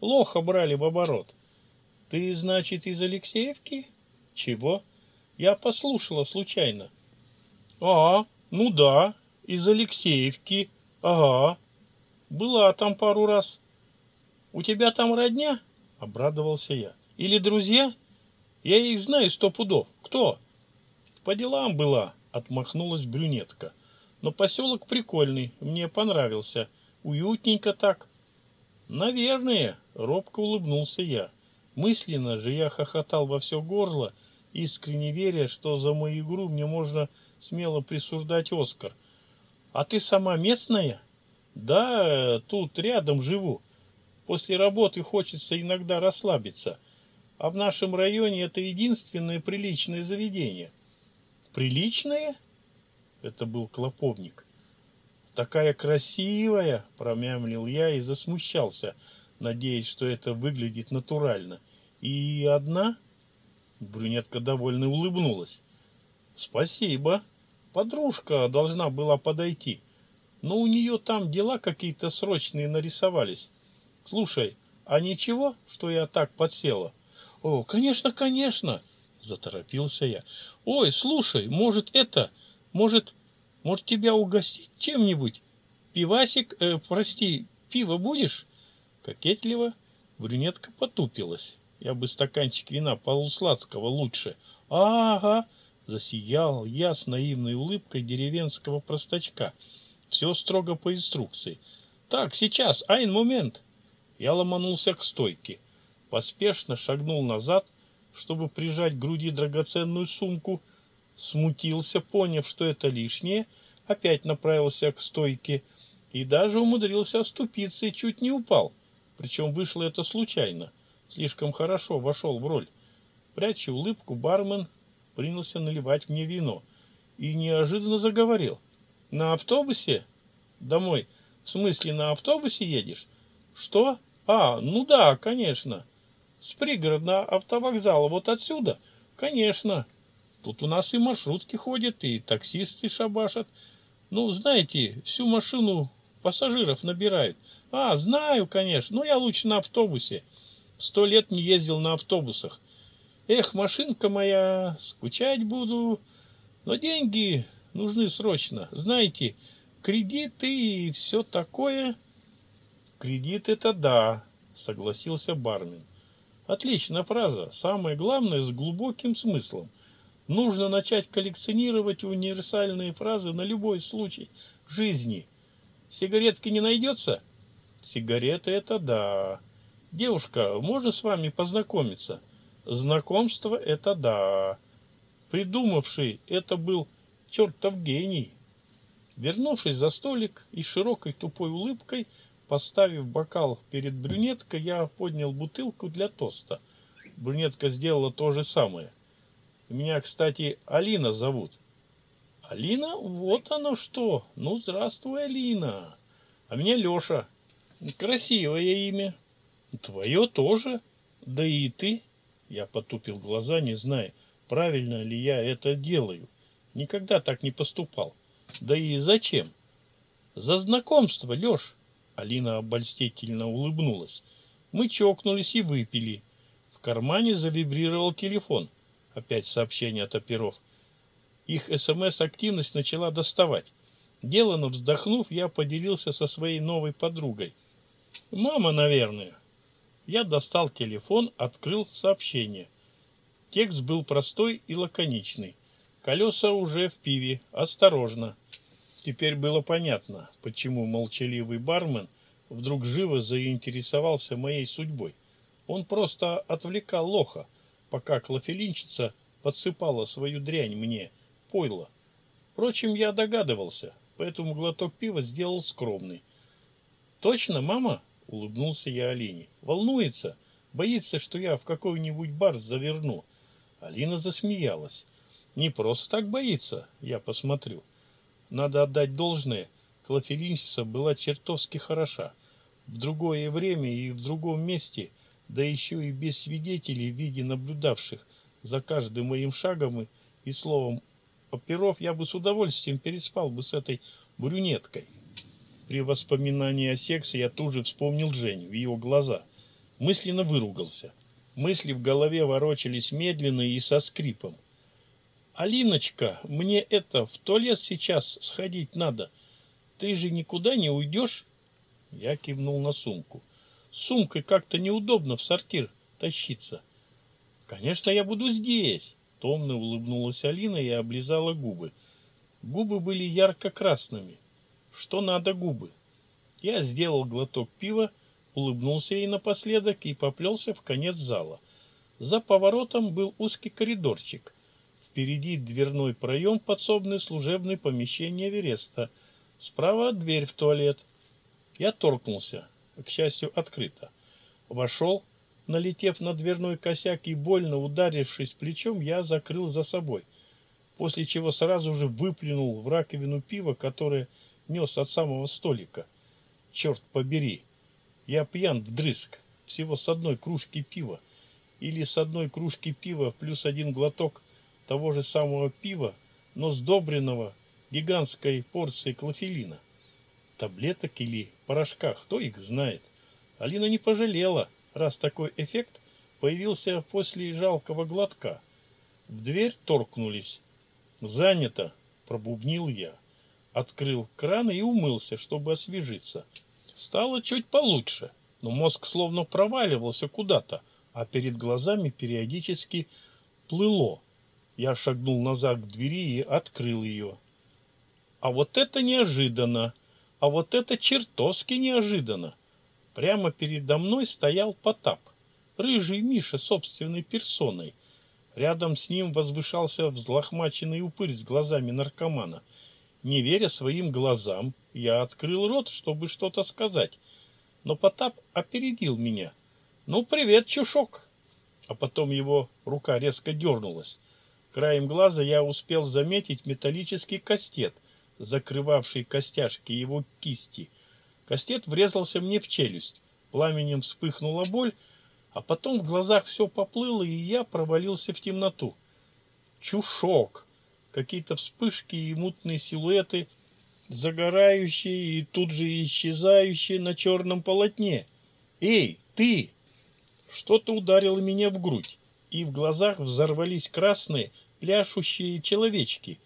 Speaker 1: Лоха брали в оборот. «Ты, значит, из Алексеевки?» «Чего?» «Я послушала случайно». «А, ну да, из Алексеевки. Ага. Была там пару раз. «У тебя там родня?» — обрадовался я. «Или друзья? Я их знаю сто пудов. Кто?» «По делам была», — отмахнулась брюнетка. «Но поселок прикольный, мне понравился. Уютненько так». «Наверное», — робко улыбнулся я. Мысленно же я хохотал во все горло, искренне веря, что за мою игру мне можно смело присуждать Оскар. «А ты сама местная?» «Да, тут рядом живу. После работы хочется иногда расслабиться, а в нашем районе это единственное приличное заведение. Приличное? Это был клоповник. Такая красивая, промямлил я и засмущался, надеясь, что это выглядит натурально. И одна? Брюнетка довольно улыбнулась. Спасибо. Подружка должна была подойти, но у нее там дела какие-то срочные нарисовались. Слушай, а ничего, что я так подсела? О, конечно, конечно, заторопился я. Ой, слушай, может это, может, может тебя угостить чем-нибудь? Пивасик, э, прости, пиво будешь? Кокетливо брюнетка потупилась. Я бы стаканчик вина полусладкого лучше. Ага, засиял я с наивной улыбкой деревенского простачка. Все строго по инструкции. Так, сейчас, айн момент. Я ломанулся к стойке, поспешно шагнул назад, чтобы прижать к груди драгоценную сумку, смутился, поняв, что это лишнее, опять направился к стойке и даже умудрился оступиться и чуть не упал. Причем вышло это случайно. Слишком хорошо вошел в роль. Пряча улыбку, бармен принялся наливать мне вино и неожиданно заговорил. «На автобусе? Домой. В смысле, на автобусе едешь? Что? А, ну да, конечно. С пригородного автовокзала вот отсюда? Конечно. Тут у нас и маршрутки ходят, и таксисты шабашат. Ну, знаете, всю машину пассажиров набирают. А, знаю, конечно, но ну, я лучше на автобусе. Сто лет не ездил на автобусах. Эх, машинка моя, скучать буду. Но деньги нужны срочно. Знаете, кредиты и все такое. «Кредит – это да», – согласился бармен. «Отличная фраза. Самое главное – с глубоким смыслом. Нужно начать коллекционировать универсальные фразы на любой случай жизни. Сигаретки не найдется?» «Сигареты – это да». «Девушка, можно с вами познакомиться?» «Знакомство – это да». Придумавший это был чертов гений. Вернувшись за столик и широкой тупой улыбкой – Поставив бокал перед брюнеткой, я поднял бутылку для тоста. Брюнетка сделала то же самое. Меня, кстати, Алина зовут. Алина? Вот оно что. Ну, здравствуй, Алина. А меня Леша. Красивое имя. Твое тоже. Да и ты. Я потупил глаза, не зная, правильно ли я это делаю. Никогда так не поступал. Да и зачем? За знакомство, Леш. Алина обольстительно улыбнулась. Мы чокнулись и выпили. В кармане завибрировал телефон. Опять сообщение от оперов. Их СМС-активность начала доставать. Делано вздохнув, я поделился со своей новой подругой. «Мама, наверное». Я достал телефон, открыл сообщение. Текст был простой и лаконичный. «Колеса уже в пиве. Осторожно». Теперь было понятно, почему молчаливый бармен вдруг живо заинтересовался моей судьбой. Он просто отвлекал лоха, пока клофелинчица подсыпала свою дрянь мне, пойло. Впрочем, я догадывался, поэтому глоток пива сделал скромный. «Точно, мама?» — улыбнулся я Алине. «Волнуется, боится, что я в какой-нибудь бар заверну». Алина засмеялась. «Не просто так боится, я посмотрю». Надо отдать должное, Клофелинщица была чертовски хороша. В другое время и в другом месте, да еще и без свидетелей в виде наблюдавших за каждым моим шагом и, словом Оперов, я бы с удовольствием переспал бы с этой брюнеткой. При воспоминании о сексе я тут же вспомнил Женю, ее глаза. Мысленно выругался. Мысли в голове ворочались медленно и со скрипом. «Алиночка, мне это, в туалет сейчас сходить надо. Ты же никуда не уйдешь?» Я кивнул на сумку. сумкой как-то неудобно в сортир тащиться». «Конечно, я буду здесь!» Томно улыбнулась Алина и облизала губы. Губы были ярко-красными. «Что надо губы?» Я сделал глоток пива, улыбнулся ей напоследок и поплелся в конец зала. За поворотом был узкий коридорчик – Впереди дверной проем подсобный служебный помещение Вереста. Справа дверь в туалет. Я торкнулся. К счастью, открыто. Вошел. Налетев на дверной косяк и больно ударившись плечом, я закрыл за собой. После чего сразу же выплюнул в раковину пива, которое нес от самого столика. Черт побери! Я пьян вдрызг. Всего с одной кружки пива. Или с одной кружки пива плюс один глоток – того же самого пива, но сдобренного гигантской порцией клофелина. Таблеток или порошка, кто их знает. Алина не пожалела, раз такой эффект появился после жалкого глотка. В дверь торкнулись. «Занято», — пробубнил я. Открыл кран и умылся, чтобы освежиться. Стало чуть получше, но мозг словно проваливался куда-то, а перед глазами периодически плыло. Я шагнул назад к двери и открыл ее. А вот это неожиданно! А вот это чертовски неожиданно! Прямо передо мной стоял Потап, рыжий Миша собственной персоной. Рядом с ним возвышался взлохмаченный упырь с глазами наркомана. Не веря своим глазам, я открыл рот, чтобы что-то сказать. Но Потап опередил меня. «Ну, привет, чушок!» А потом его рука резко дернулась. Краем глаза я успел заметить металлический кастет, закрывавший костяшки его кисти. Кастет врезался мне в челюсть. Пламенем вспыхнула боль, а потом в глазах все поплыло, и я провалился в темноту. Чушок! Какие-то вспышки и мутные силуэты, загорающие и тут же исчезающие на черном полотне. «Эй, ты!» Что-то ударило меня в грудь и в глазах взорвались красные, пляшущие человечки.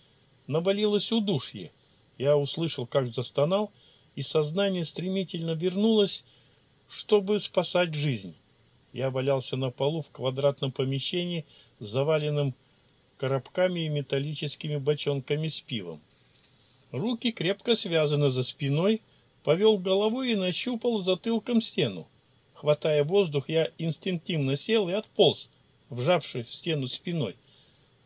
Speaker 1: Навалилось удушье. Я услышал, как застонал, и сознание стремительно вернулось, чтобы спасать жизнь. Я валялся на полу в квадратном помещении, заваленном коробками и металлическими бочонками с пивом. Руки крепко связаны за спиной, повел головой и нащупал затылком стену. Хватая воздух, я инстинктивно сел и отполз, вжавшись в стену спиной.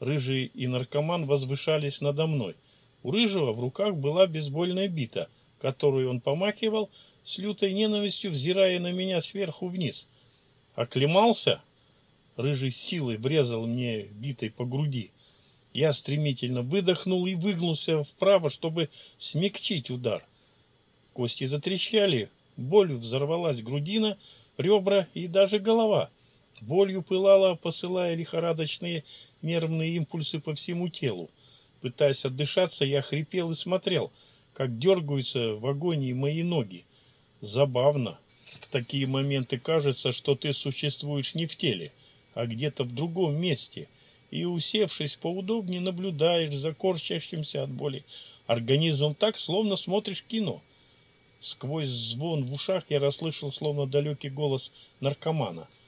Speaker 1: Рыжий и наркоман возвышались надо мной. У Рыжего в руках была бейсбольная бита, которую он помахивал, с лютой ненавистью взирая на меня сверху вниз. «Оклемался?» Рыжий силой врезал мне битой по груди. Я стремительно выдохнул и выгнулся вправо, чтобы смягчить удар. Кости затрещали, болью взорвалась грудина, ребра и даже голова — Болью пылала, посылая лихорадочные нервные импульсы по всему телу. Пытаясь отдышаться, я хрипел и смотрел, как дергаются в агонии мои ноги. Забавно. В такие моменты кажется, что ты существуешь не в теле, а где-то в другом месте, и, усевшись поудобнее, наблюдаешь за корчащимся от боли организмом так, словно смотришь кино. Сквозь звон в ушах я расслышал словно далекий голос наркомана —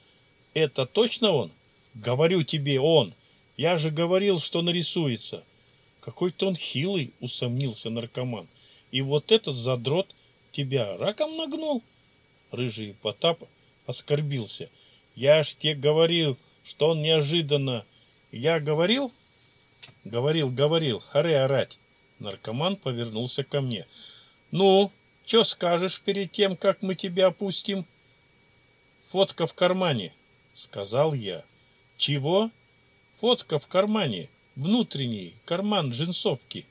Speaker 1: это точно он? Говорю тебе, он. Я же говорил, что нарисуется. Какой-то он хилый, усомнился наркоман. И вот этот задрот тебя раком нагнул? Рыжий Потап оскорбился. Я ж тебе говорил, что он неожиданно... Я говорил? Говорил, говорил, харе орать. Наркоман повернулся ко мне. Ну, что скажешь перед тем, как мы тебя опустим? Фотка в кармане, — сказал я. «Чего?» «Фотка в кармане, внутренний, карман джинсовки».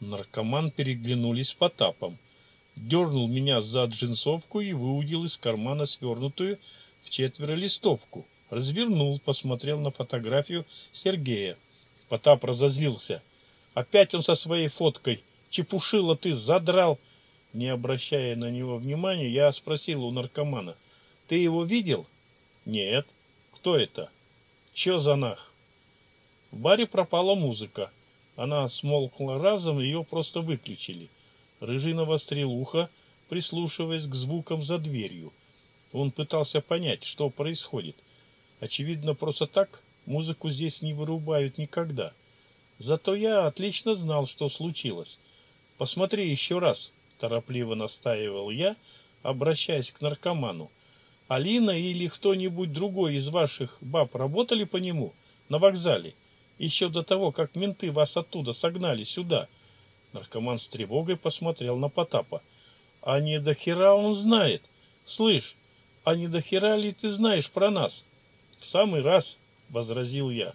Speaker 1: Наркоман переглянулись с Потапом. Дернул меня за джинсовку и выудил из кармана свернутую в четверо листовку. Развернул, посмотрел на фотографию Сергея. Потап разозлился. «Опять он со своей фоткой! Чепушила ты, задрал!» Не обращая на него внимания, я спросил у наркомана. «Ты его видел?» Нет. Кто это? Чё за нах? В баре пропала музыка. Она смолкла разом, ее просто выключили. Рыжий навострил прислушиваясь к звукам за дверью. Он пытался понять, что происходит. Очевидно, просто так музыку здесь не вырубают никогда. Зато я отлично знал, что случилось. «Посмотри еще раз», — торопливо настаивал я, обращаясь к наркоману. Алина или кто-нибудь другой из ваших баб работали по нему на вокзале еще до того, как менты вас оттуда согнали сюда? Наркоман с тревогой посмотрел на Потапа. А не до хера он знает. Слышь, а не до хера ли ты знаешь про нас? В самый раз, возразил я.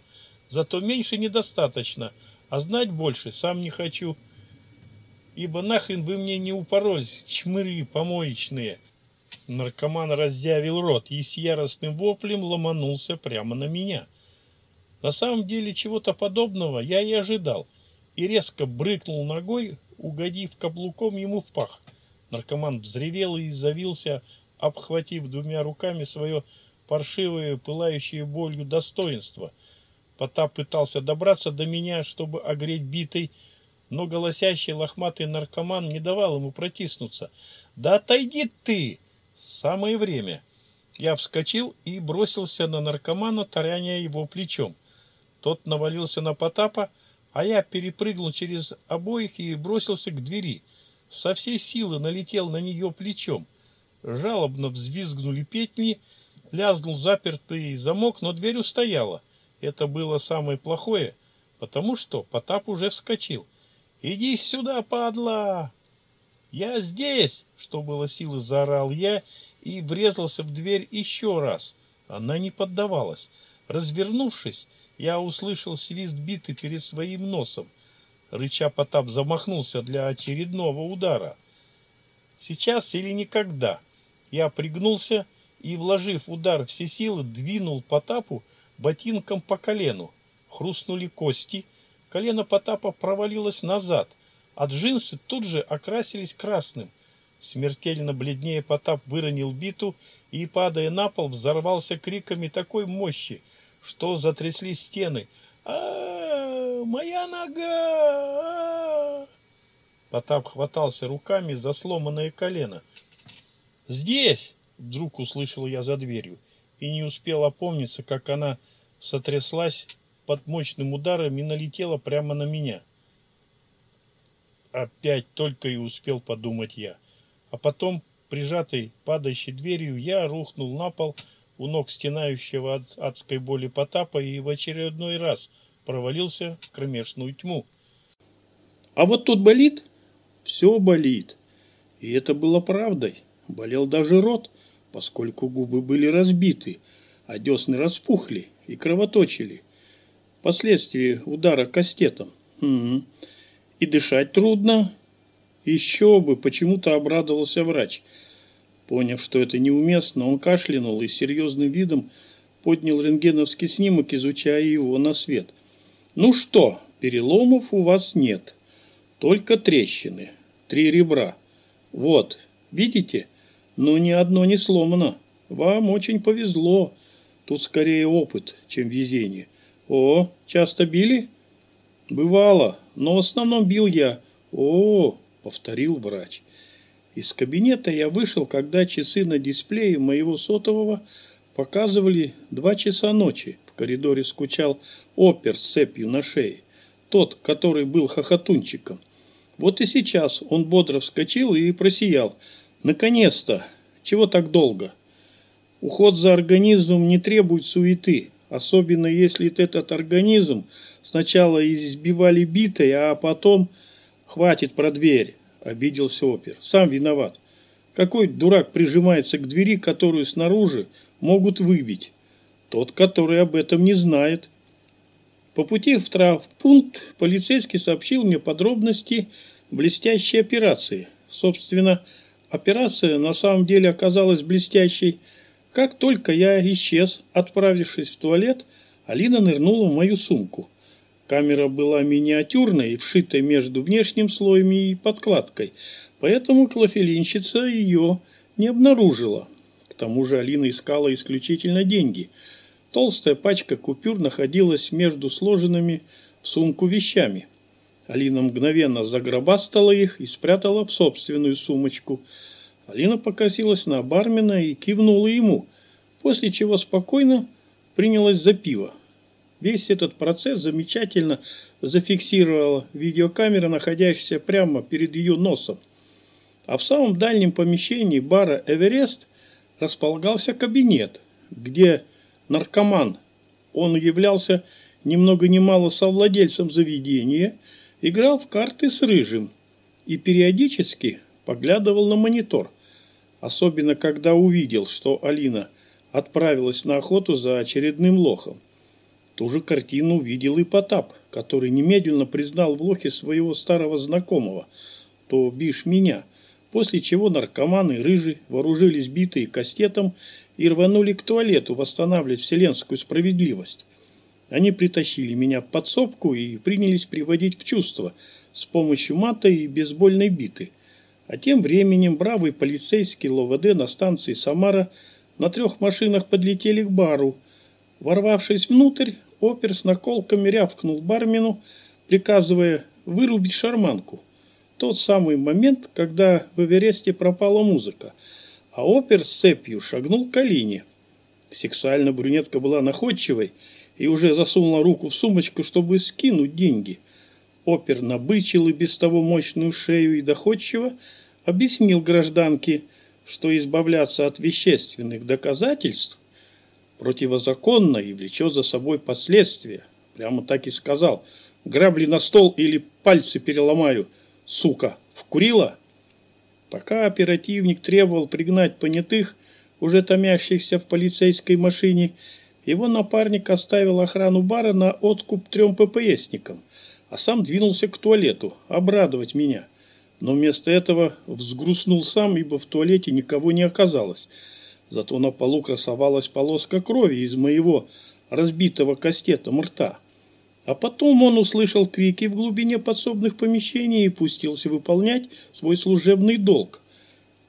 Speaker 1: Зато меньше недостаточно, а знать больше сам не хочу. Ибо нахрен вы мне не упоролись, чмыри помоечные. Наркоман разъявил рот и с яростным воплем ломанулся прямо на меня. На самом деле чего-то подобного я и ожидал, и резко брыкнул ногой, угодив каблуком ему в пах. Наркоман взревел и завился, обхватив двумя руками свое паршивое, пылающее болью достоинство. Потап пытался добраться до меня, чтобы огреть битой, но голосящий лохматый наркоман не давал ему протиснуться. «Да отойди ты!» Самое время. Я вскочил и бросился на наркомана, таряня его плечом. Тот навалился на Потапа, а я перепрыгнул через обоих и бросился к двери. Со всей силы налетел на нее плечом. Жалобно взвизгнули петли, лязгнул запертый замок, но дверь устояла. Это было самое плохое, потому что Потап уже вскочил. «Иди сюда, падла!» «Я здесь!» — что было силы, заорал я и врезался в дверь еще раз. Она не поддавалась. Развернувшись, я услышал свист биты перед своим носом. Рыча Потап замахнулся для очередного удара. «Сейчас или никогда!» Я пригнулся и, вложив удар все силы, двинул Потапу ботинком по колену. Хрустнули кости, колено Потапа провалилось назад а джинсы тут же окрасились красным. Смертельно бледнее Потап выронил биту и, падая на пол, взорвался криками такой мощи, что затрясли стены. а, -а, -а Моя нога! А Потап хватался руками за сломанное колено. «Здесь!» — вдруг услышал я за дверью и не успел опомниться, как она сотряслась под мощным ударом и налетела прямо на меня. Опять только и успел подумать я. А потом, прижатый падающей дверью, я рухнул на пол у ног стенающего от адской боли Потапа и в очередной раз провалился в кромешную тьму. А вот тут болит? Все болит. И это было правдой. Болел даже рот, поскольку губы были разбиты, а десны распухли и кровоточили. Последствия удара кастетом. Угу и дышать трудно. Еще бы, почему-то обрадовался врач. Поняв, что это неуместно, он кашлянул и серьезным видом поднял рентгеновский снимок, изучая его на свет. «Ну что, переломов у вас нет, только трещины, три ребра. Вот, видите, но ни одно не сломано. Вам очень повезло. Тут скорее опыт, чем везение. О, часто били?» «Бывало, но в основном бил я. О, повторил врач. Из кабинета я вышел, когда часы на дисплее моего сотового показывали два часа ночи. В коридоре скучал опер с цепью на шее. Тот, который был хохотунчиком. Вот и сейчас он бодро вскочил и просиял. Наконец-то! Чего так долго? Уход за организмом не требует суеты. Особенно если этот организм сначала избивали битой, а потом «Хватит про дверь», – обиделся опер. «Сам виноват. Какой дурак прижимается к двери, которую снаружи могут выбить? Тот, который об этом не знает». По пути в травпункт полицейский сообщил мне подробности блестящей операции. Собственно, операция на самом деле оказалась блестящей, как только я исчез, отправившись в туалет, Алина нырнула в мою сумку. Камера была миниатюрной, вшитой между внешним слоем и подкладкой, поэтому клофелинщица ее не обнаружила. К тому же Алина искала исключительно деньги. Толстая пачка купюр находилась между сложенными в сумку вещами. Алина мгновенно загробастала их и спрятала в собственную сумочку – Алина покосилась на бармена и кивнула ему, после чего спокойно принялась за пиво. Весь этот процесс замечательно зафиксировала видеокамера, находящаяся прямо перед ее носом. А в самом дальнем помещении бара «Эверест» располагался кабинет, где наркоман, он являлся ни много ни мало совладельцем заведения, играл в карты с Рыжим и периодически поглядывал на монитор – особенно когда увидел, что Алина отправилась на охоту за очередным лохом. Ту же картину видел и Потап, который немедленно признал в лохе своего старого знакомого, то бишь меня, после чего наркоманы рыжи вооружились битые кастетом и рванули к туалету восстанавливать вселенскую справедливость. Они притащили меня в подсобку и принялись приводить в чувство с помощью мата и бейсбольной биты – а тем временем бравый полицейский ЛОВД на станции «Самара» на трех машинах подлетели к бару. Ворвавшись внутрь, опер с наколками рявкнул бармену, приказывая вырубить шарманку. Тот самый момент, когда в Эвересте пропала музыка, а опер с цепью шагнул к Алине. Сексуально брюнетка была находчивой и уже засунула руку в сумочку, чтобы скинуть деньги – опер набычил и без того мощную шею и доходчиво объяснил гражданке, что избавляться от вещественных доказательств противозаконно и влечет за собой последствия. Прямо так и сказал. Грабли на стол или пальцы переломаю, сука, вкурила? Пока оперативник требовал пригнать понятых, уже томящихся в полицейской машине, его напарник оставил охрану бара на откуп трем ППСникам а сам двинулся к туалету, обрадовать меня. Но вместо этого взгрустнул сам, ибо в туалете никого не оказалось. Зато на полу красовалась полоска крови из моего разбитого кастетом рта. А потом он услышал крики в глубине подсобных помещений и пустился выполнять свой служебный долг.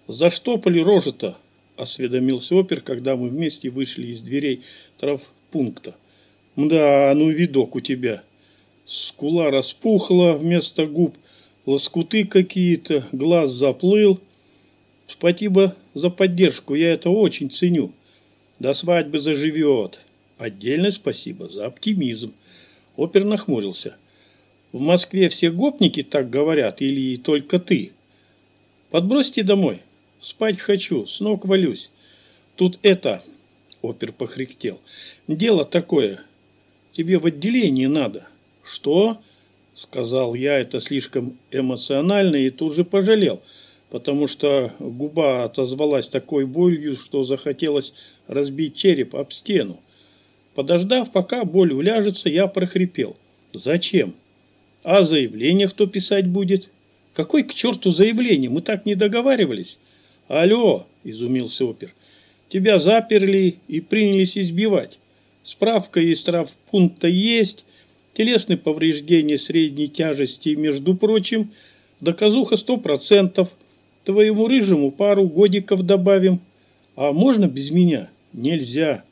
Speaker 1: «Заштопали рожи-то!» – осведомился опер, когда мы вместе вышли из дверей травпункта. «Мда, ну видок у тебя!» Скула распухла вместо губ, лоскуты какие-то, глаз заплыл. Спасибо за поддержку, я это очень ценю. До свадьбы заживет. Отдельно спасибо за оптимизм. Опер нахмурился. В Москве все гопники так говорят или только ты? Подбросьте домой. Спать хочу, с ног валюсь. Тут это, опер похректел, дело такое. Тебе в отделение надо. «Что?» – сказал я, это слишком эмоционально, и тут же пожалел, потому что губа отозвалась такой болью, что захотелось разбить череп об стену. Подождав, пока боль уляжется, я прохрипел. «Зачем? А заявление кто писать будет?» «Какой к черту заявление? Мы так не договаривались!» «Алло!» – изумился опер. «Тебя заперли и принялись избивать. Справка из травпункта есть, телесные повреждения средней тяжести, между прочим, доказуха 100%, твоему рыжему пару годиков добавим. А можно без меня? Нельзя.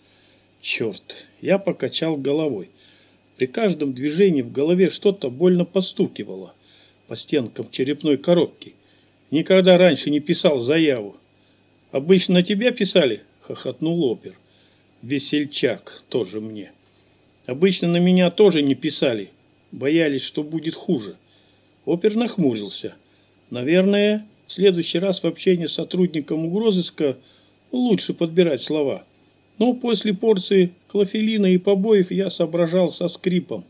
Speaker 1: Черт, я покачал головой. При каждом движении в голове что-то больно постукивало по стенкам черепной коробки. Никогда раньше не писал заяву. Обычно тебя писали? Хохотнул опер. Весельчак тоже мне. Обычно на меня тоже не писали. Боялись, что будет хуже. Опер нахмурился. Наверное, в следующий раз в общении с сотрудником угрозыска лучше подбирать слова. Но после порции клофелина и побоев я соображал со скрипом.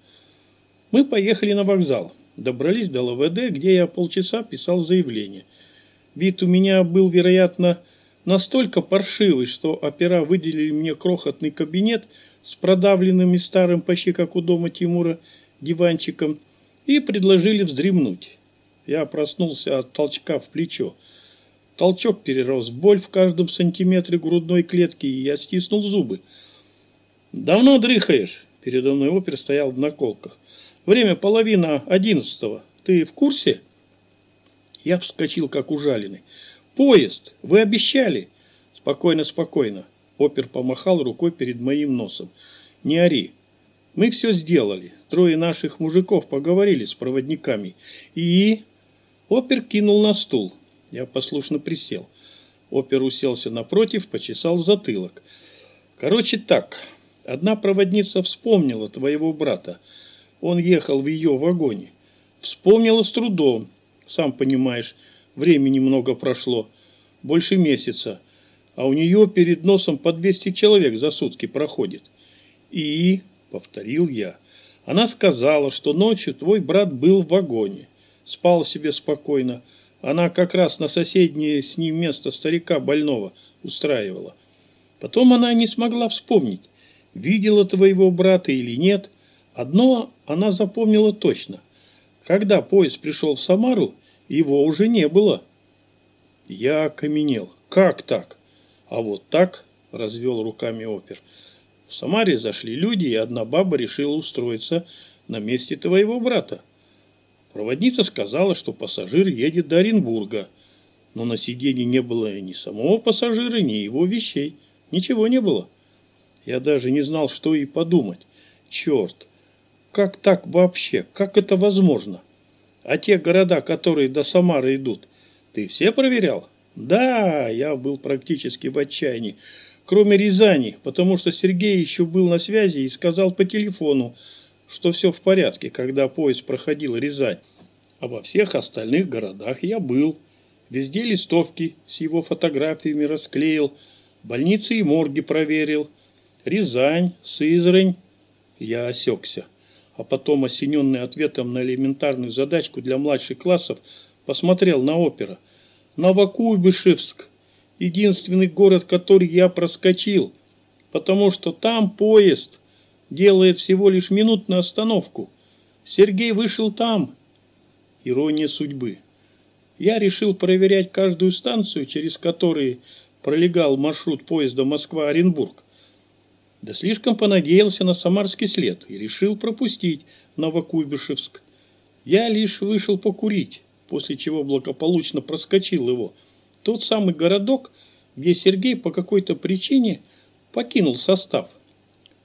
Speaker 1: Мы поехали на вокзал. Добрались до ЛВД, где я полчаса писал заявление. Вид у меня был, вероятно, настолько паршивый, что опера выделили мне крохотный кабинет – с продавленными старым, почти как у дома Тимура, диванчиком и предложили вздремнуть. Я проснулся от толчка в плечо. Толчок перерос в боль в каждом сантиметре грудной клетки, и я стиснул зубы. «Давно дрыхаешь?» Передо мной опер стоял в наколках. «Время половина одиннадцатого. Ты в курсе?» Я вскочил, как ужаленный. «Поезд! Вы обещали!» «Спокойно, спокойно!» Опер помахал рукой перед моим носом. «Не ори. Мы все сделали. Трое наших мужиков поговорили с проводниками. И...» Опер кинул на стул. Я послушно присел. Опер уселся напротив, почесал затылок. «Короче так. Одна проводница вспомнила твоего брата. Он ехал в ее вагоне. Вспомнила с трудом. Сам понимаешь, времени много прошло. Больше месяца а у нее перед носом по 200 человек за сутки проходит. И, повторил я, она сказала, что ночью твой брат был в вагоне, спал себе спокойно. Она как раз на соседнее с ним место старика больного устраивала. Потом она не смогла вспомнить, видела твоего брата или нет. Одно она запомнила точно. Когда поезд пришел в Самару, его уже не было. Я окаменел. Как так? А вот так развел руками опер. В Самаре зашли люди, и одна баба решила устроиться на месте твоего брата. Проводница сказала, что пассажир едет до Оренбурга, но на сиденье не было ни самого пассажира, ни его вещей. Ничего не было. Я даже не знал, что и подумать. Черт, как так вообще? Как это возможно? А те города, которые до Самары идут, ты все проверял? Да, я был практически в отчаянии. Кроме Рязани, потому что Сергей еще был на связи и сказал по телефону, что все в порядке, когда поезд проходил Рязань. А во всех остальных городах я был. Везде листовки с его фотографиями расклеил, больницы и морги проверил. Рязань, Сызрань. Я осекся. А потом, осененный ответом на элементарную задачку для младших классов, посмотрел на опера – Новокуйбышевск, единственный город, который я проскочил, потому что там поезд делает всего лишь минутную остановку. Сергей вышел там. Ирония судьбы. Я решил проверять каждую станцию, через которые пролегал маршрут поезда Москва-Оренбург. Да слишком понадеялся на самарский след и решил пропустить Новокуйбышевск. Я лишь вышел покурить после чего благополучно проскочил его. Тот самый городок, где Сергей по какой-то причине покинул состав.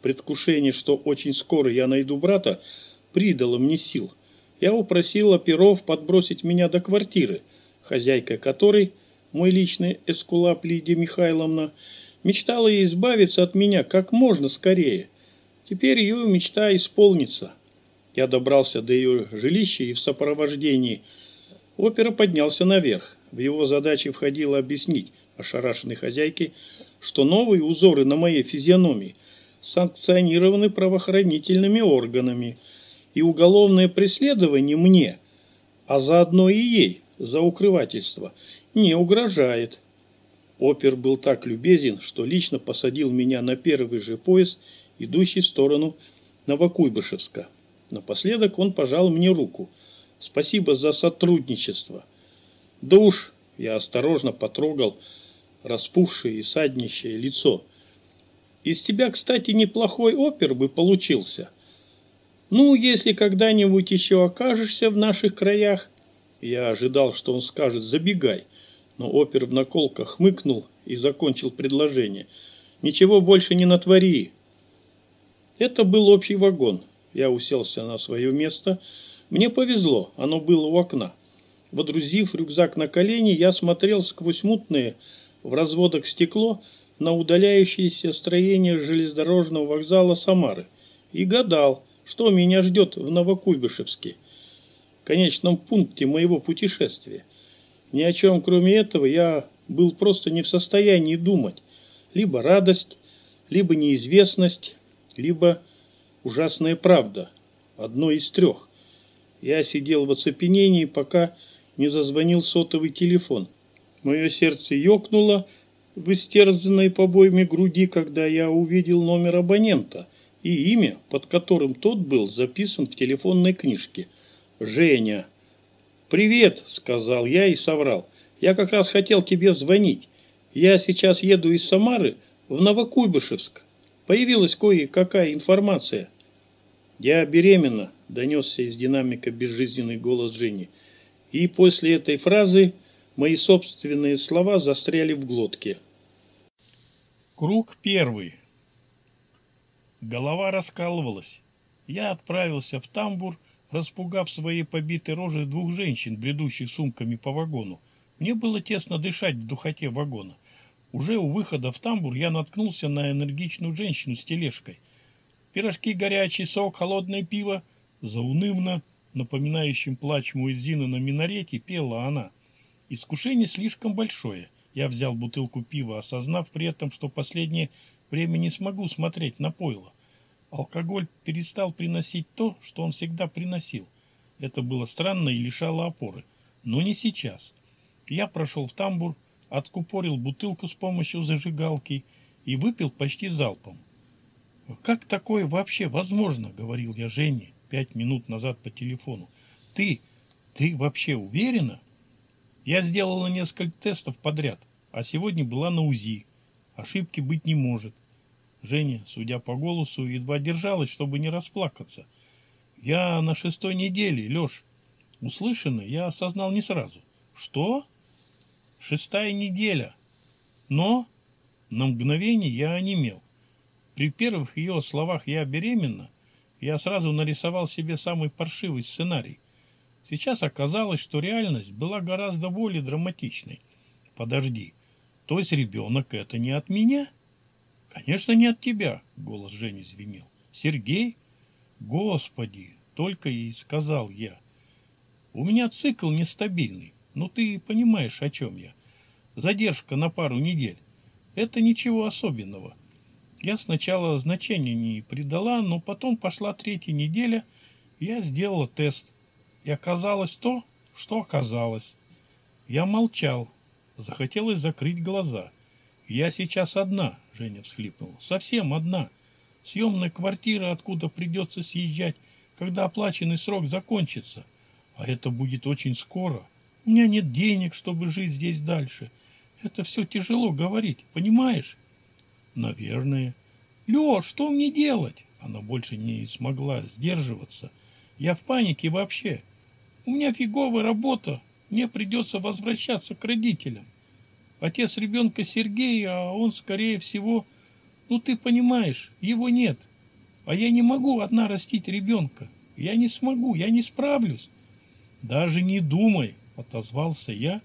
Speaker 1: Предвкушение, что очень скоро я найду брата, придало мне сил. Я упросил Оперов подбросить меня до квартиры, хозяйка которой, мой личный эскулап Лидия Михайловна, мечтала избавиться от меня как можно скорее. Теперь ее мечта исполнится. Я добрался до ее жилища и в сопровождении – Опера поднялся наверх. В его задачи входило объяснить ошарашенной хозяйке, что новые узоры на моей физиономии санкционированы правоохранительными органами, и уголовное преследование мне, а заодно и ей, за укрывательство, не угрожает. Опер был так любезен, что лично посадил меня на первый же поезд, идущий в сторону Новокуйбышевска. Напоследок он пожал мне руку – Спасибо за сотрудничество. Да уж, я осторожно потрогал распухшее и саднищее лицо. Из тебя, кстати, неплохой опер бы получился. Ну, если когда-нибудь еще окажешься в наших краях... Я ожидал, что он скажет «забегай», но опер в наколках хмыкнул и закончил предложение. «Ничего больше не натвори». Это был общий вагон. Я уселся на свое место и мне повезло, оно было у окна. Водрузив рюкзак на колени, я смотрел сквозь мутные в разводах стекло на удаляющееся строение железнодорожного вокзала Самары и гадал, что меня ждет в Новокубишевске, конечном пункте моего путешествия. Ни о чем кроме этого я был просто не в состоянии думать. Либо радость, либо неизвестность, либо ужасная правда. Одно из трех. Я сидел в оцепенении, пока не зазвонил сотовый телефон. Мое сердце ёкнуло в истерзанной побоями груди, когда я увидел номер абонента и имя, под которым тот был записан в телефонной книжке. «Женя». «Привет», — сказал я и соврал. «Я как раз хотел тебе звонить. Я сейчас еду из Самары в Новокуйбышевск. Появилась кое-какая информация. Я беременна, донесся из динамика безжизненный голос Жени, И после этой фразы мои собственные слова застряли в глотке. Круг первый. Голова раскалывалась. Я отправился в тамбур, распугав своей побитой рожи двух женщин, бредущих сумками по вагону. Мне было тесно дышать в духоте вагона. Уже у выхода в тамбур я наткнулся на энергичную женщину с тележкой. Пирожки горячий, сок, холодное пиво. Заунывно, напоминающим плач Муэзина на минарете, пела она. «Искушение слишком большое. Я взял бутылку пива, осознав при этом, что последнее время не смогу смотреть на пойло. Алкоголь перестал приносить то, что он всегда приносил. Это было странно и лишало опоры. Но не сейчас. Я прошел в тамбур, откупорил бутылку с помощью зажигалки и выпил почти залпом. «Как такое вообще возможно?» — говорил я Жене пять минут назад по телефону. Ты, ты вообще уверена? Я сделала несколько тестов подряд, а сегодня была на УЗИ. Ошибки быть не может. Женя, судя по голосу, едва держалась, чтобы не расплакаться. Я на шестой неделе, Леш. Услышанное я осознал не сразу. Что? Шестая неделя. Но на мгновение я онемел. При первых ее словах «я беременна» я сразу нарисовал себе самый паршивый сценарий. Сейчас оказалось, что реальность была гораздо более драматичной. Подожди, то есть ребенок это не от меня? Конечно, не от тебя, голос Жени звенел. Сергей? Господи, только и сказал я. У меня цикл нестабильный, но ты понимаешь, о чем я. Задержка на пару недель. Это ничего особенного. Я сначала значения не придала, но потом пошла третья неделя, я сделала тест. И оказалось то, что оказалось. Я молчал. Захотелось закрыть глаза. «Я сейчас одна», — Женя всхлипнула. «Совсем одна. Съемная квартира, откуда придется съезжать, когда оплаченный срок закончится. А это будет очень скоро. У меня нет денег, чтобы жить здесь дальше. Это все тяжело говорить, понимаешь?» Наверное. Лёш, что мне делать? Она больше не смогла сдерживаться. Я в панике вообще. У меня фиговая работа. Мне придется возвращаться к родителям. Отец ребенка Сергей, а он, скорее всего... Ну, ты понимаешь, его нет. А я не могу одна растить ребенка. Я не смогу, я не справлюсь. Даже не думай, отозвался я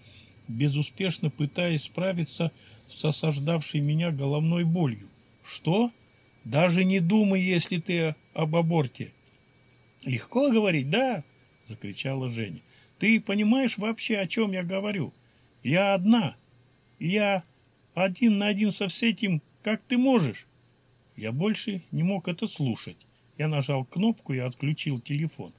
Speaker 1: безуспешно пытаясь справиться с осаждавшей меня головной болью. «Что? Даже не думай, если ты об аборте!» «Легко говорить, да?» — закричала Женя. «Ты понимаешь вообще, о чем я говорю? Я одна. Я один на один со всем этим. как ты можешь?» Я больше не мог это слушать. Я нажал кнопку и отключил телефон.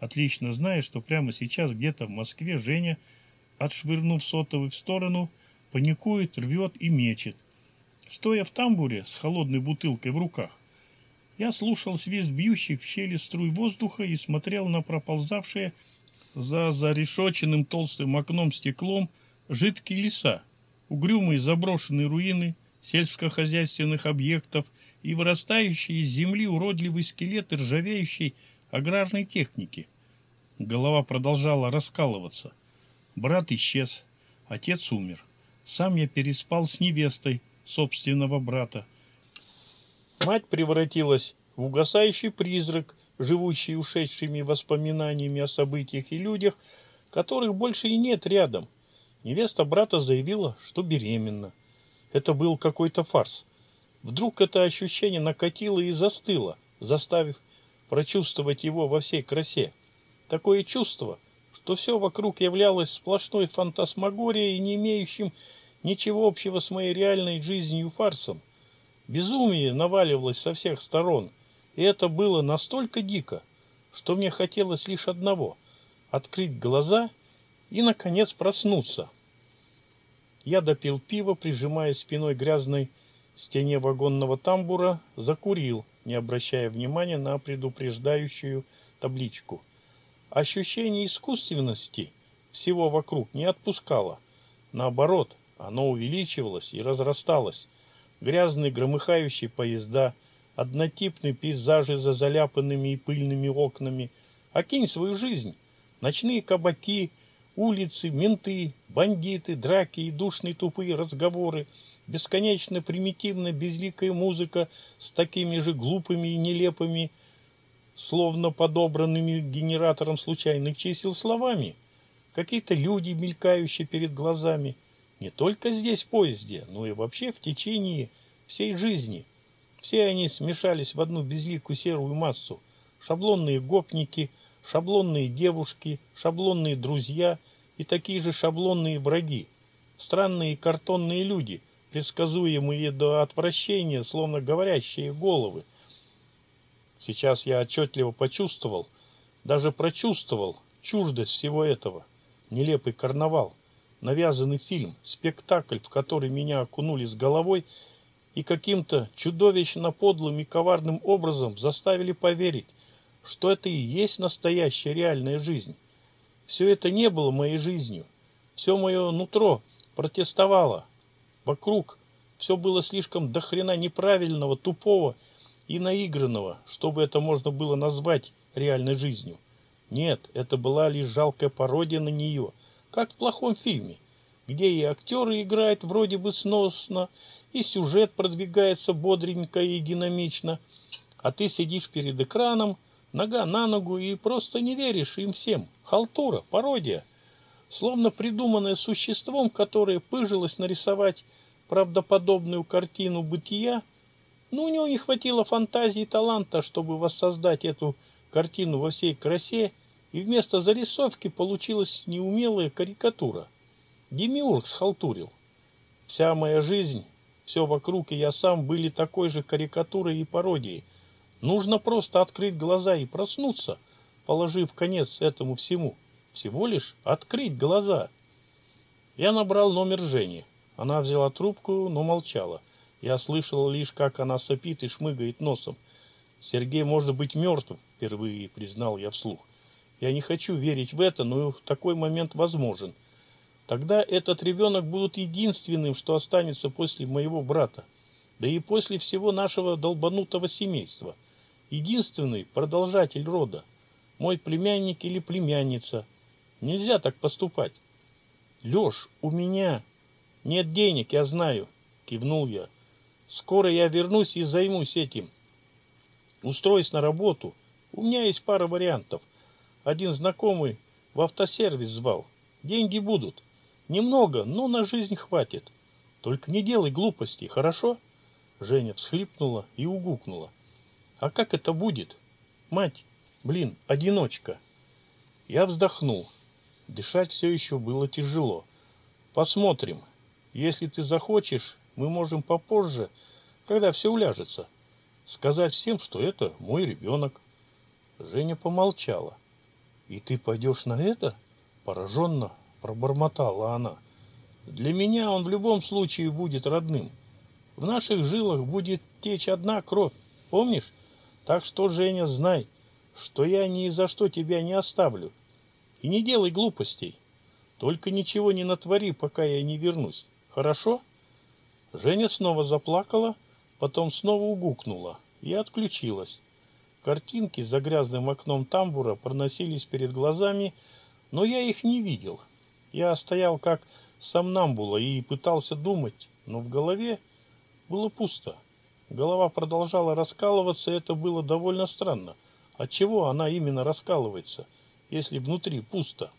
Speaker 1: Отлично зная, что прямо сейчас где-то в Москве Женя – отшвырнув сотовый в сторону, паникует, рвет и мечет. Стоя в тамбуре с холодной бутылкой в руках, я слушал свист бьющих в щели струй воздуха и смотрел на проползавшие за зарешоченным толстым окном стеклом жидкие леса, угрюмые заброшенные руины сельскохозяйственных объектов и вырастающие из земли уродливый скелет ржавеющей аграрной техники. Голова продолжала раскалываться. Брат исчез, отец умер. Сам я переспал с невестой собственного брата. Мать превратилась в угасающий призрак, живущий ушедшими воспоминаниями о событиях и людях, которых больше и нет рядом. Невеста брата заявила, что беременна. Это был какой-то фарс. Вдруг это ощущение накатило и застыло, заставив прочувствовать его во всей красе. Такое чувство – что все вокруг являлось сплошной фантасмагорией, не имеющим ничего общего с моей реальной жизнью фарсом. Безумие наваливалось со всех сторон, и это было настолько дико, что мне хотелось лишь одного — открыть глаза и, наконец, проснуться. Я допил пиво, прижимая спиной грязной стене вагонного тамбура, закурил, не обращая внимания на предупреждающую табличку — Ощущение искусственности всего вокруг не отпускало. Наоборот, оно увеличивалось и разрасталось. Грязные громыхающие поезда, однотипные пейзажи за заляпанными и пыльными окнами. Окинь свою жизнь. Ночные кабаки, улицы, менты, бандиты, драки и душные тупые разговоры, бесконечно примитивная безликая музыка с такими же глупыми и нелепыми словно подобранными генератором случайных чисел словами. Какие-то люди, мелькающие перед глазами, не только здесь, в поезде, но и вообще в течение всей жизни. Все они смешались в одну безликую серую массу. Шаблонные гопники, шаблонные девушки, шаблонные друзья и такие же шаблонные враги. Странные картонные люди, предсказуемые до отвращения, словно говорящие головы – Сейчас я отчетливо почувствовал, даже прочувствовал чуждость всего этого. Нелепый карнавал, навязанный фильм, спектакль, в который меня окунули с головой и каким-то чудовищно подлым и коварным образом заставили поверить, что это и есть настоящая реальная жизнь. Все это не было моей жизнью. Все мое нутро протестовало. Вокруг все было слишком дохрена неправильного, тупого, и наигранного, чтобы это можно было назвать реальной жизнью. Нет, это была лишь жалкая пародия на нее, как в плохом фильме, где и актеры играют вроде бы сносно, и сюжет продвигается бодренько и динамично, а ты сидишь перед экраном, нога на ногу, и просто не веришь им всем. Халтура, пародия, словно придуманная существом, которое пыжилось нарисовать правдоподобную картину бытия – но ну, у него не хватило фантазии и таланта, чтобы воссоздать эту картину во всей красе, и вместо зарисовки получилась неумелая карикатура. Демиург схалтурил. Вся моя жизнь, все вокруг и я сам были такой же карикатурой и пародией. Нужно просто открыть глаза и проснуться, положив конец этому всему. Всего лишь открыть глаза. Я набрал номер Жени. Она взяла трубку, но молчала. — я слышал лишь, как она сопит и шмыгает носом. Сергей может быть мертв, впервые признал я вслух. Я не хочу верить в это, но в такой момент возможен. Тогда этот ребенок будет единственным, что останется после моего брата, да и после всего нашего долбанутого семейства. Единственный продолжатель рода, мой племянник или племянница. Нельзя так поступать. Лёш, у меня нет денег, я знаю, кивнул я. Скоро я вернусь и займусь этим. Устроюсь на работу. У меня есть пара вариантов. Один знакомый в автосервис звал. Деньги будут. Немного, но на жизнь хватит. Только не делай глупостей, хорошо? Женя всхлипнула и угукнула. А как это будет? Мать, блин, одиночка. Я вздохнул. Дышать все еще было тяжело. Посмотрим. Если ты захочешь, мы можем попозже, когда все уляжется, сказать всем, что это мой ребенок. Женя помолчала. «И ты пойдешь на это?» Пораженно пробормотала она. «Для меня он в любом случае будет родным. В наших жилах будет течь одна кровь, помнишь? Так что, Женя, знай, что я ни за что тебя не оставлю. И не делай глупостей. Только ничего не натвори, пока я не вернусь. Хорошо?» Женя снова заплакала, потом снова угукнула и отключилась. Картинки за грязным окном тамбура проносились перед глазами, но я их не видел. Я стоял как сомнамбула и пытался думать, но в голове было пусто. Голова продолжала раскалываться, и это было довольно странно. Отчего она именно раскалывается, если внутри пусто?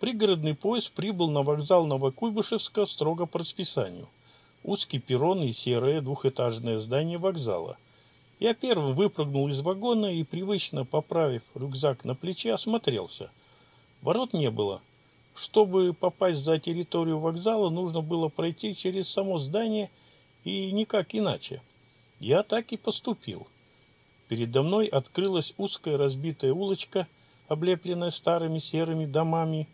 Speaker 1: Пригородный поезд прибыл на вокзал Новокуйбышевска строго по расписанию. Узкий перрон и серое двухэтажное здание вокзала. Я первым выпрыгнул из вагона и, привычно поправив рюкзак на плече, осмотрелся. Ворот не было. Чтобы попасть за территорию вокзала, нужно было пройти через само здание и никак иначе. Я так и поступил. Передо мной открылась узкая разбитая улочка, облепленная старыми серыми домами,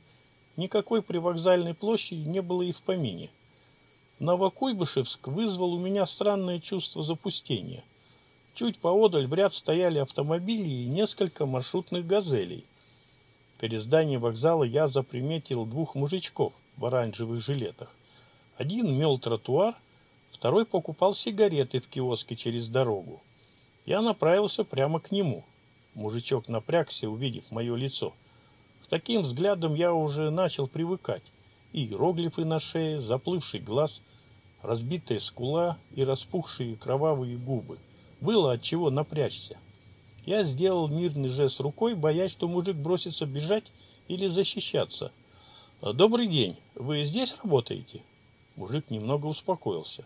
Speaker 1: никакой привокзальной площади не было и в помине. Новокуйбышевск вызвал у меня странное чувство запустения. Чуть поодаль в ряд стояли автомобили и несколько маршрутных газелей. Перед зданием вокзала я заприметил двух мужичков в оранжевых жилетах. Один мел тротуар, второй покупал сигареты в киоске через дорогу. Я направился прямо к нему. Мужичок напрягся, увидев мое лицо – к таким взглядом я уже начал привыкать. И иероглифы на шее, заплывший глаз, разбитая скула и распухшие кровавые губы. Было от чего напрячься. Я сделал мирный жест рукой, боясь, что мужик бросится бежать или защищаться. «Добрый день. Вы здесь работаете?» Мужик немного успокоился.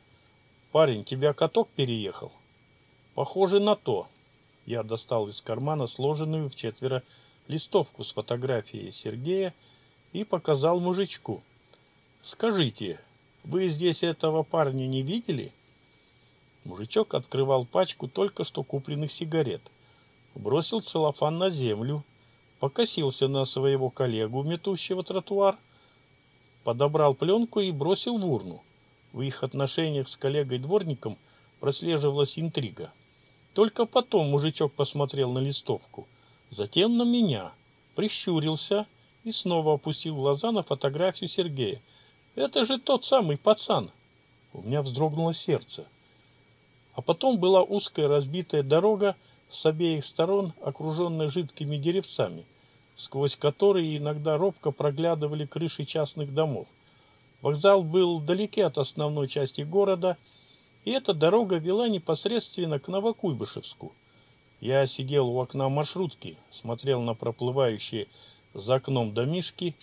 Speaker 1: «Парень, тебя каток переехал?» «Похоже на то». Я достал из кармана сложенную в четверо листовку с фотографией Сергея и показал мужичку. «Скажите, вы здесь этого парня не видели?» Мужичок открывал пачку только что купленных сигарет, бросил целлофан на землю, покосился на своего коллегу, метущего тротуар, подобрал пленку и бросил в урну. В их отношениях с коллегой-дворником прослеживалась интрига. Только потом мужичок посмотрел на листовку – затем на меня, прищурился и снова опустил глаза на фотографию Сергея. «Это же тот самый пацан!» У меня вздрогнуло сердце. А потом была узкая разбитая дорога с обеих сторон, окруженная жидкими деревцами, сквозь которые иногда робко проглядывали крыши частных домов. Вокзал был далеке от основной части города, и эта дорога вела непосредственно к Новокуйбышевску – я сидел у окна маршрутки, смотрел на проплывающие за окном домишки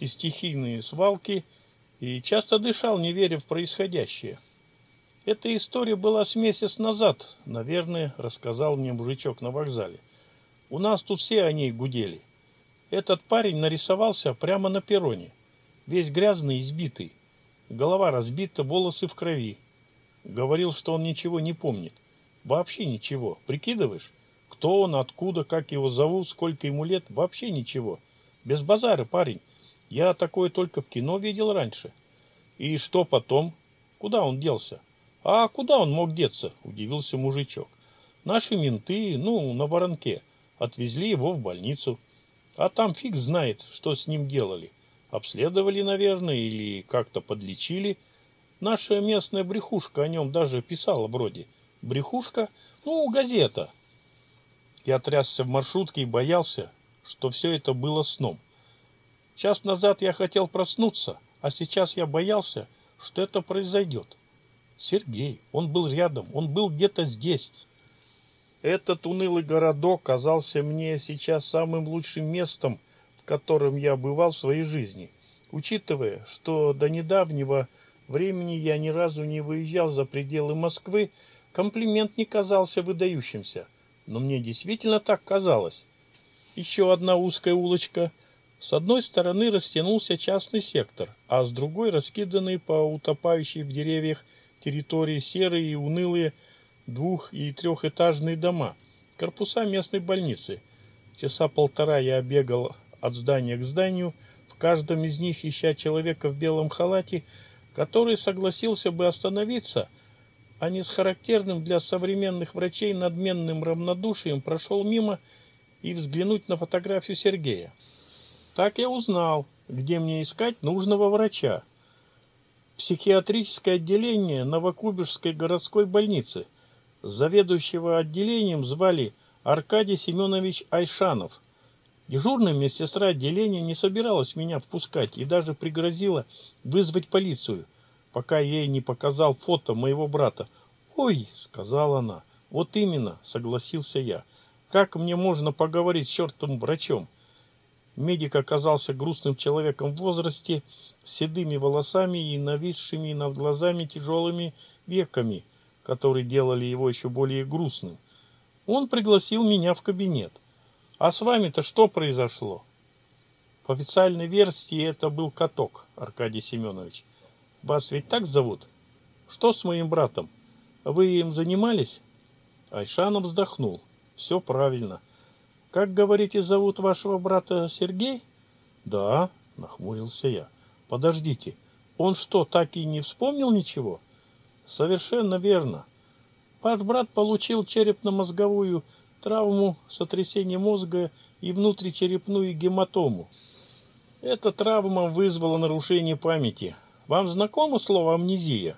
Speaker 1: и стихийные свалки и часто дышал, не веря в происходящее. Эта история была с месяц назад, наверное, рассказал мне мужичок на вокзале. У нас тут все о ней гудели. Этот парень нарисовался прямо на перроне, весь грязный и сбитый. Голова разбита, волосы в крови. Говорил, что он ничего не помнит. Вообще ничего. Прикидываешь? Кто он, откуда, как его зовут, сколько ему лет? Вообще ничего. Без базара, парень. Я такое только в кино видел раньше. И что потом? Куда он делся? А куда он мог деться? Удивился мужичок. Наши менты, ну, на воронке, отвезли его в больницу. А там фиг знает, что с ним делали. Обследовали, наверное, или как-то подлечили. Наша местная брехушка о нем даже писала вроде – брехушка, ну, газета. Я трясся в маршрутке и боялся, что все это было сном. Час назад я хотел проснуться, а сейчас я боялся, что это произойдет. Сергей, он был рядом, он был где-то здесь. Этот унылый городок казался мне сейчас самым лучшим местом, в котором я бывал в своей жизни, учитывая, что до недавнего времени я ни разу не выезжал за пределы Москвы, Комплимент не казался выдающимся, но мне действительно так казалось. Еще одна узкая улочка. С одной стороны растянулся частный сектор, а с другой раскиданные по утопающей в деревьях территории серые и унылые двух- и трехэтажные дома, корпуса местной больницы. Часа полтора я бегал от здания к зданию, в каждом из них ища человека в белом халате, который согласился бы остановиться – а не с характерным для современных врачей надменным равнодушием прошел мимо и взглянуть на фотографию Сергея. Так я узнал, где мне искать нужного врача. Психиатрическое отделение Новокубежской городской больницы. Заведующего отделением звали Аркадий Семенович Айшанов. Дежурная медсестра отделения не собиралась меня впускать и даже пригрозила вызвать полицию – пока ей не показал фото моего брата. «Ой!» — сказала она. «Вот именно!» — согласился я. «Как мне можно поговорить с чертом врачом?» Медик оказался грустным человеком в возрасте, с седыми волосами и нависшими над глазами тяжелыми веками, которые делали его еще более грустным. Он пригласил меня в кабинет. «А с вами-то что произошло?» По официальной версии это был каток, Аркадий Семенович. Вас ведь так зовут? Что с моим братом? Вы им занимались? Айшанов вздохнул. Все правильно. Как говорите, зовут вашего брата Сергей? Да, нахмурился я. Подождите, он что, так и не вспомнил ничего? Совершенно верно. Ваш брат получил черепно-мозговую травму, сотрясение мозга и внутричерепную гематому. Эта травма вызвала нарушение памяти, вам знакомо слово «амнезия»?»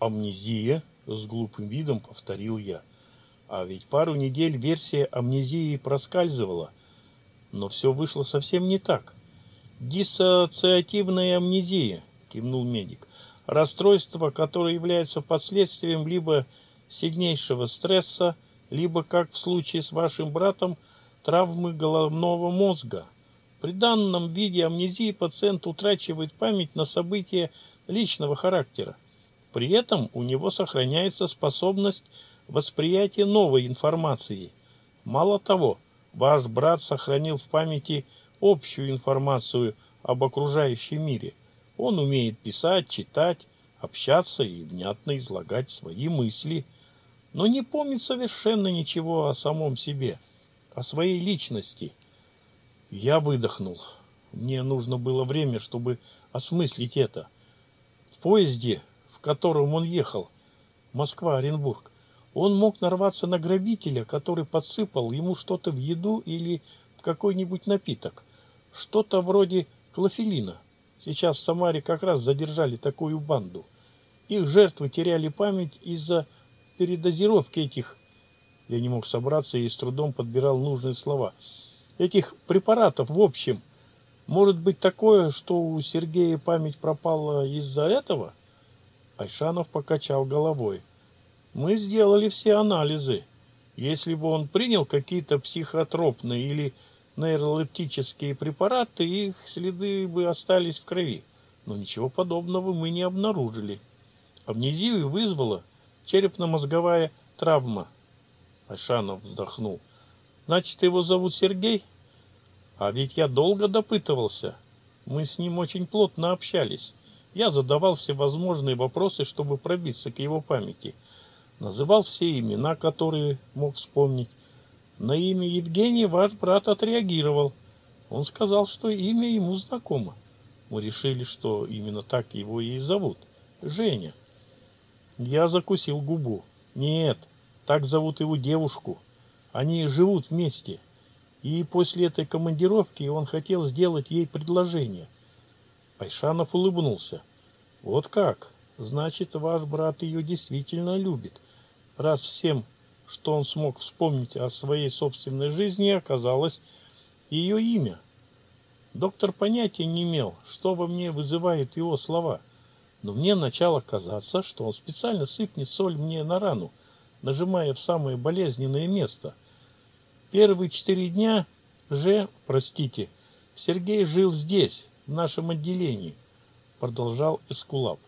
Speaker 1: «Амнезия», — с глупым видом повторил я. А ведь пару недель версия амнезии проскальзывала. Но все вышло совсем не так. «Диссоциативная амнезия», — кивнул медик. «Расстройство, которое является последствием либо сильнейшего стресса, либо, как в случае с вашим братом, травмы головного мозга». При данном виде амнезии пациент утрачивает память на события личного характера. При этом у него сохраняется способность восприятия новой информации. Мало того, ваш брат сохранил в памяти общую информацию об окружающем мире. Он умеет писать, читать, общаться и внятно излагать свои мысли, но не помнит совершенно ничего о самом себе, о своей личности – я выдохнул. Мне нужно было время, чтобы осмыслить это. В поезде, в котором он ехал, Москва-Оренбург, он мог нарваться на грабителя, который подсыпал ему что-то в еду или в какой-нибудь напиток. Что-то вроде клофелина. Сейчас в Самаре как раз задержали такую банду. Их жертвы теряли память из-за передозировки этих... Я не мог собраться и с трудом подбирал нужные слова – этих препаратов в общем. Может быть такое, что у Сергея память пропала из-за этого? Айшанов покачал головой. Мы сделали все анализы. Если бы он принял какие-то психотропные или нейролептические препараты, их следы бы остались в крови. Но ничего подобного мы не обнаружили. Амнезию вызвала черепно-мозговая травма. Айшанов вздохнул. Значит, его зовут Сергей? А ведь я долго допытывался. Мы с ним очень плотно общались. Я задавал все возможные вопросы, чтобы пробиться к его памяти. Называл все имена, которые мог вспомнить. На имя Евгений ваш брат отреагировал. Он сказал, что имя ему знакомо. Мы решили, что именно так его и зовут. Женя. Я закусил губу. Нет, так зовут его девушку. Они живут вместе. И после этой командировки он хотел сделать ей предложение. Айшанов улыбнулся. «Вот как? Значит, ваш брат ее действительно любит. Раз всем, что он смог вспомнить о своей собственной жизни, оказалось ее имя». Доктор понятия не имел, что во мне вызывают его слова. Но мне начало казаться, что он специально сыпнет соль мне на рану, нажимая в самое болезненное место – Первые четыре дня же, простите, Сергей жил здесь, в нашем отделении, продолжал Эскулап.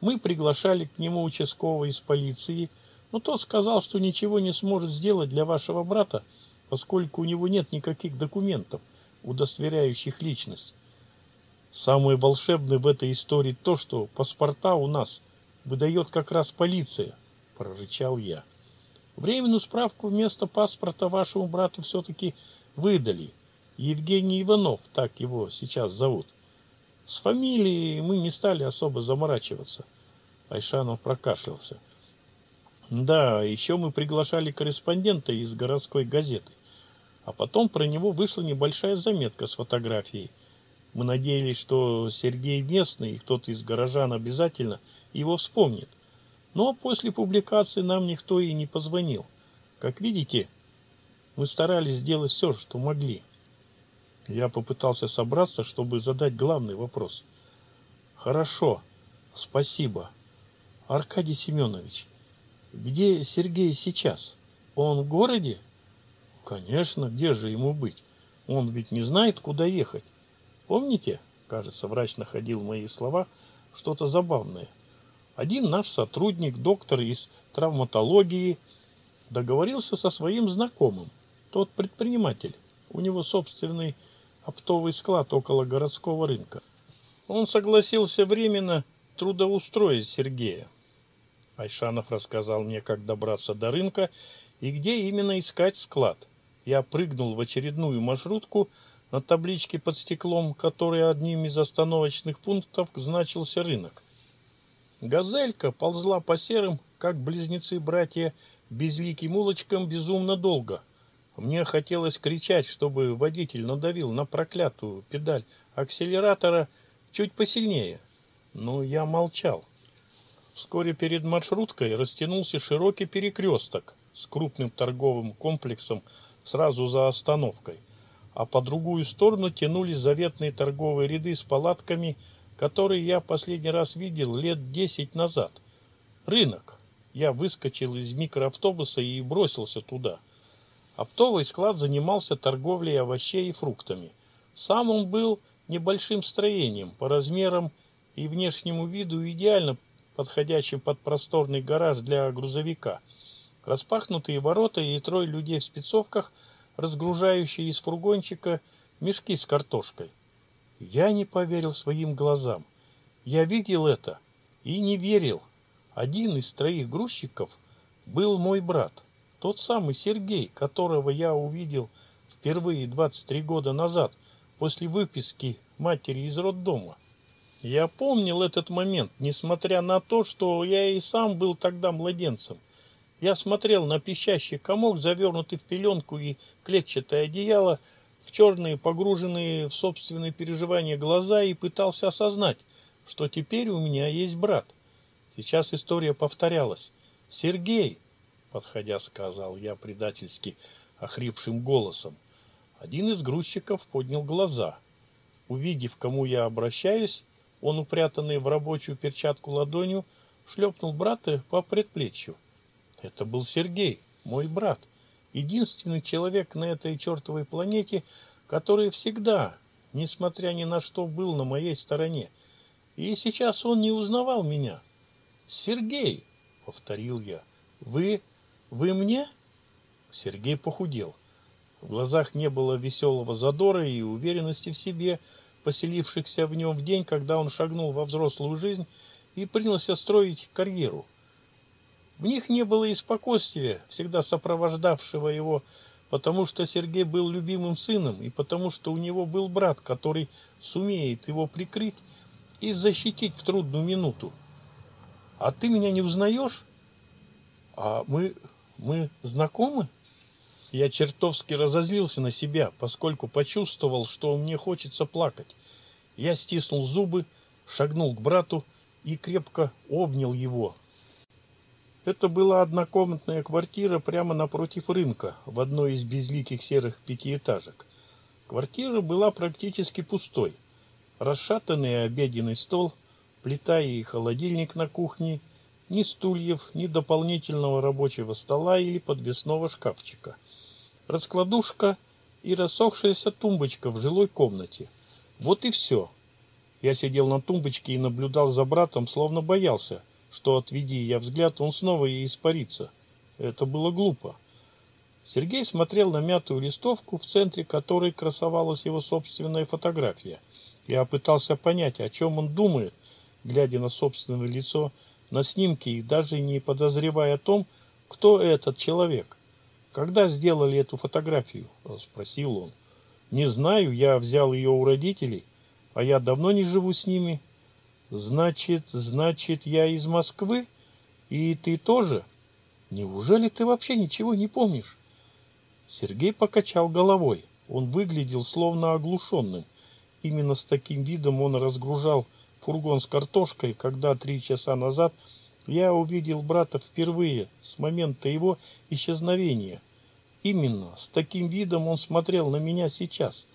Speaker 1: Мы приглашали к нему участкового из полиции, но тот сказал, что ничего не сможет сделать для вашего брата, поскольку у него нет никаких документов, удостоверяющих личность. Самое волшебное в этой истории то, что паспорта у нас выдает как раз полиция, прорычал я. Временную справку вместо паспорта вашему брату все-таки выдали. Евгений Иванов, так его сейчас зовут. С фамилией мы не стали особо заморачиваться. Айшанов прокашлялся. Да, еще мы приглашали корреспондента из городской газеты. А потом про него вышла небольшая заметка с фотографией. Мы надеялись, что Сергей местный, кто-то из горожан обязательно его вспомнит. Но после публикации нам никто и не позвонил. Как видите, мы старались сделать все, что могли. Я попытался собраться, чтобы задать главный вопрос. Хорошо, спасибо. Аркадий Семенович, где Сергей сейчас? Он в городе? Конечно, где же ему быть? Он ведь не знает, куда ехать. Помните, кажется, врач находил в моих словах что-то забавное. Один наш сотрудник, доктор из травматологии, договорился со своим знакомым, тот предприниматель. У него собственный оптовый склад около городского рынка. Он согласился временно трудоустроить Сергея. Айшанов рассказал мне, как добраться до рынка и где именно искать склад. Я прыгнул в очередную маршрутку на табличке под стеклом, которой одним из остановочных пунктов значился рынок. Газелька ползла по серым, как близнецы-братья, безликим улочкам безумно долго. Мне хотелось кричать, чтобы водитель надавил на проклятую педаль акселератора чуть посильнее, но я молчал. Вскоре перед маршруткой растянулся широкий перекресток с крупным торговым комплексом сразу за остановкой, а по другую сторону тянулись заветные торговые ряды с палатками – который я последний раз видел лет десять назад. Рынок. Я выскочил из микроавтобуса и бросился туда. Оптовый склад занимался торговлей овощей и фруктами. Сам он был небольшим строением, по размерам и внешнему виду идеально подходящим под просторный гараж для грузовика. Распахнутые ворота и трое людей в спецовках, разгружающие из фургончика мешки с картошкой. Я не поверил своим глазам. Я видел это и не верил. Один из троих грузчиков был мой брат, тот самый Сергей, которого я увидел впервые 23 года назад после выписки матери из роддома. Я помнил этот момент, несмотря на то, что я и сам был тогда младенцем. Я смотрел на пищащий комок, завернутый в пеленку и клетчатое одеяло, в черные, погруженные в собственные переживания глаза и пытался осознать, что теперь у меня есть брат. Сейчас история повторялась. «Сергей!» — подходя, сказал я предательски охрипшим голосом. Один из грузчиков поднял глаза. Увидев, к кому я обращаюсь, он, упрятанный в рабочую перчатку ладонью, шлепнул брата по предплечью. Это был Сергей, мой брат. — Единственный человек на этой чертовой планете, который всегда, несмотря ни на что, был на моей стороне. И сейчас он не узнавал меня. «Сергей!» — повторил я. «Вы... вы мне?» Сергей похудел. В глазах не было веселого задора и уверенности в себе, поселившихся в нем в день, когда он шагнул во взрослую жизнь и принялся строить карьеру. В них не было и спокойствия, всегда сопровождавшего его, потому что Сергей был любимым сыном и потому что у него был брат, который сумеет его прикрыть и защитить в трудную минуту. «А ты меня не узнаешь? А мы... мы знакомы?» Я чертовски разозлился на себя, поскольку почувствовал, что мне хочется плакать. Я стиснул зубы, шагнул к брату и крепко обнял его, это была однокомнатная квартира прямо напротив рынка, в одной из безликих серых пятиэтажек. Квартира была практически пустой. Расшатанный обеденный стол, плита и холодильник на кухне, ни стульев, ни дополнительного рабочего стола или подвесного шкафчика. Раскладушка и рассохшаяся тумбочка в жилой комнате. Вот и все. Я сидел на тумбочке и наблюдал за братом, словно боялся, что отведи я взгляд, он снова и испарится. Это было глупо. Сергей смотрел на мятую листовку, в центре которой красовалась его собственная фотография. Я пытался понять, о чем он думает, глядя на собственное лицо на снимке и даже не подозревая о том, кто этот человек. «Когда сделали эту фотографию?» – спросил он. «Не знаю, я взял ее у родителей, а я давно не живу с ними, Значит, значит, я из Москвы? И ты тоже? Неужели ты вообще ничего не помнишь? Сергей покачал головой. Он выглядел словно оглушенным. Именно с таким видом он разгружал фургон с картошкой, когда три часа назад я увидел брата впервые с момента его исчезновения. Именно с таким видом он смотрел на меня сейчас.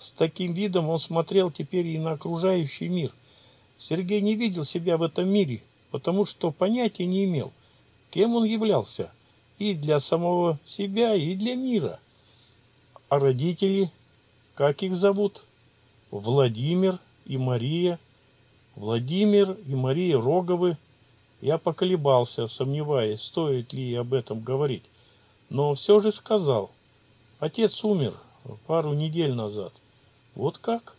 Speaker 1: С таким видом он смотрел теперь и на окружающий мир. Сергей не видел себя в этом мире, потому что понятия не имел, кем он являлся, и для самого себя, и для мира. А родители, как их зовут? Владимир и Мария. Владимир и Мария Роговы. Я поколебался, сомневаясь, стоит ли об этом говорить, но все же сказал. Отец умер пару недель назад. Вот как?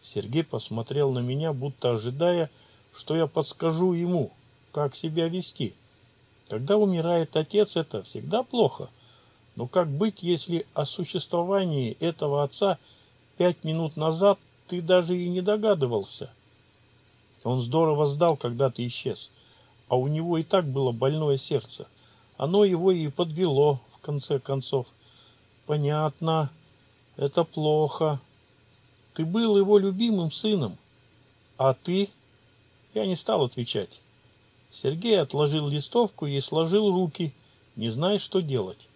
Speaker 1: Сергей посмотрел на меня, будто ожидая, что я подскажу ему, как себя вести. Когда умирает отец, это всегда плохо. Но как быть, если о существовании этого отца пять минут назад ты даже и не догадывался? Он здорово сдал, когда ты исчез. А у него и так было больное сердце. Оно его и подвело, в конце концов. Понятно. Это плохо. Ты был его любимым сыном. А ты? Я не стал отвечать. Сергей отложил листовку и сложил руки, не зная, что делать.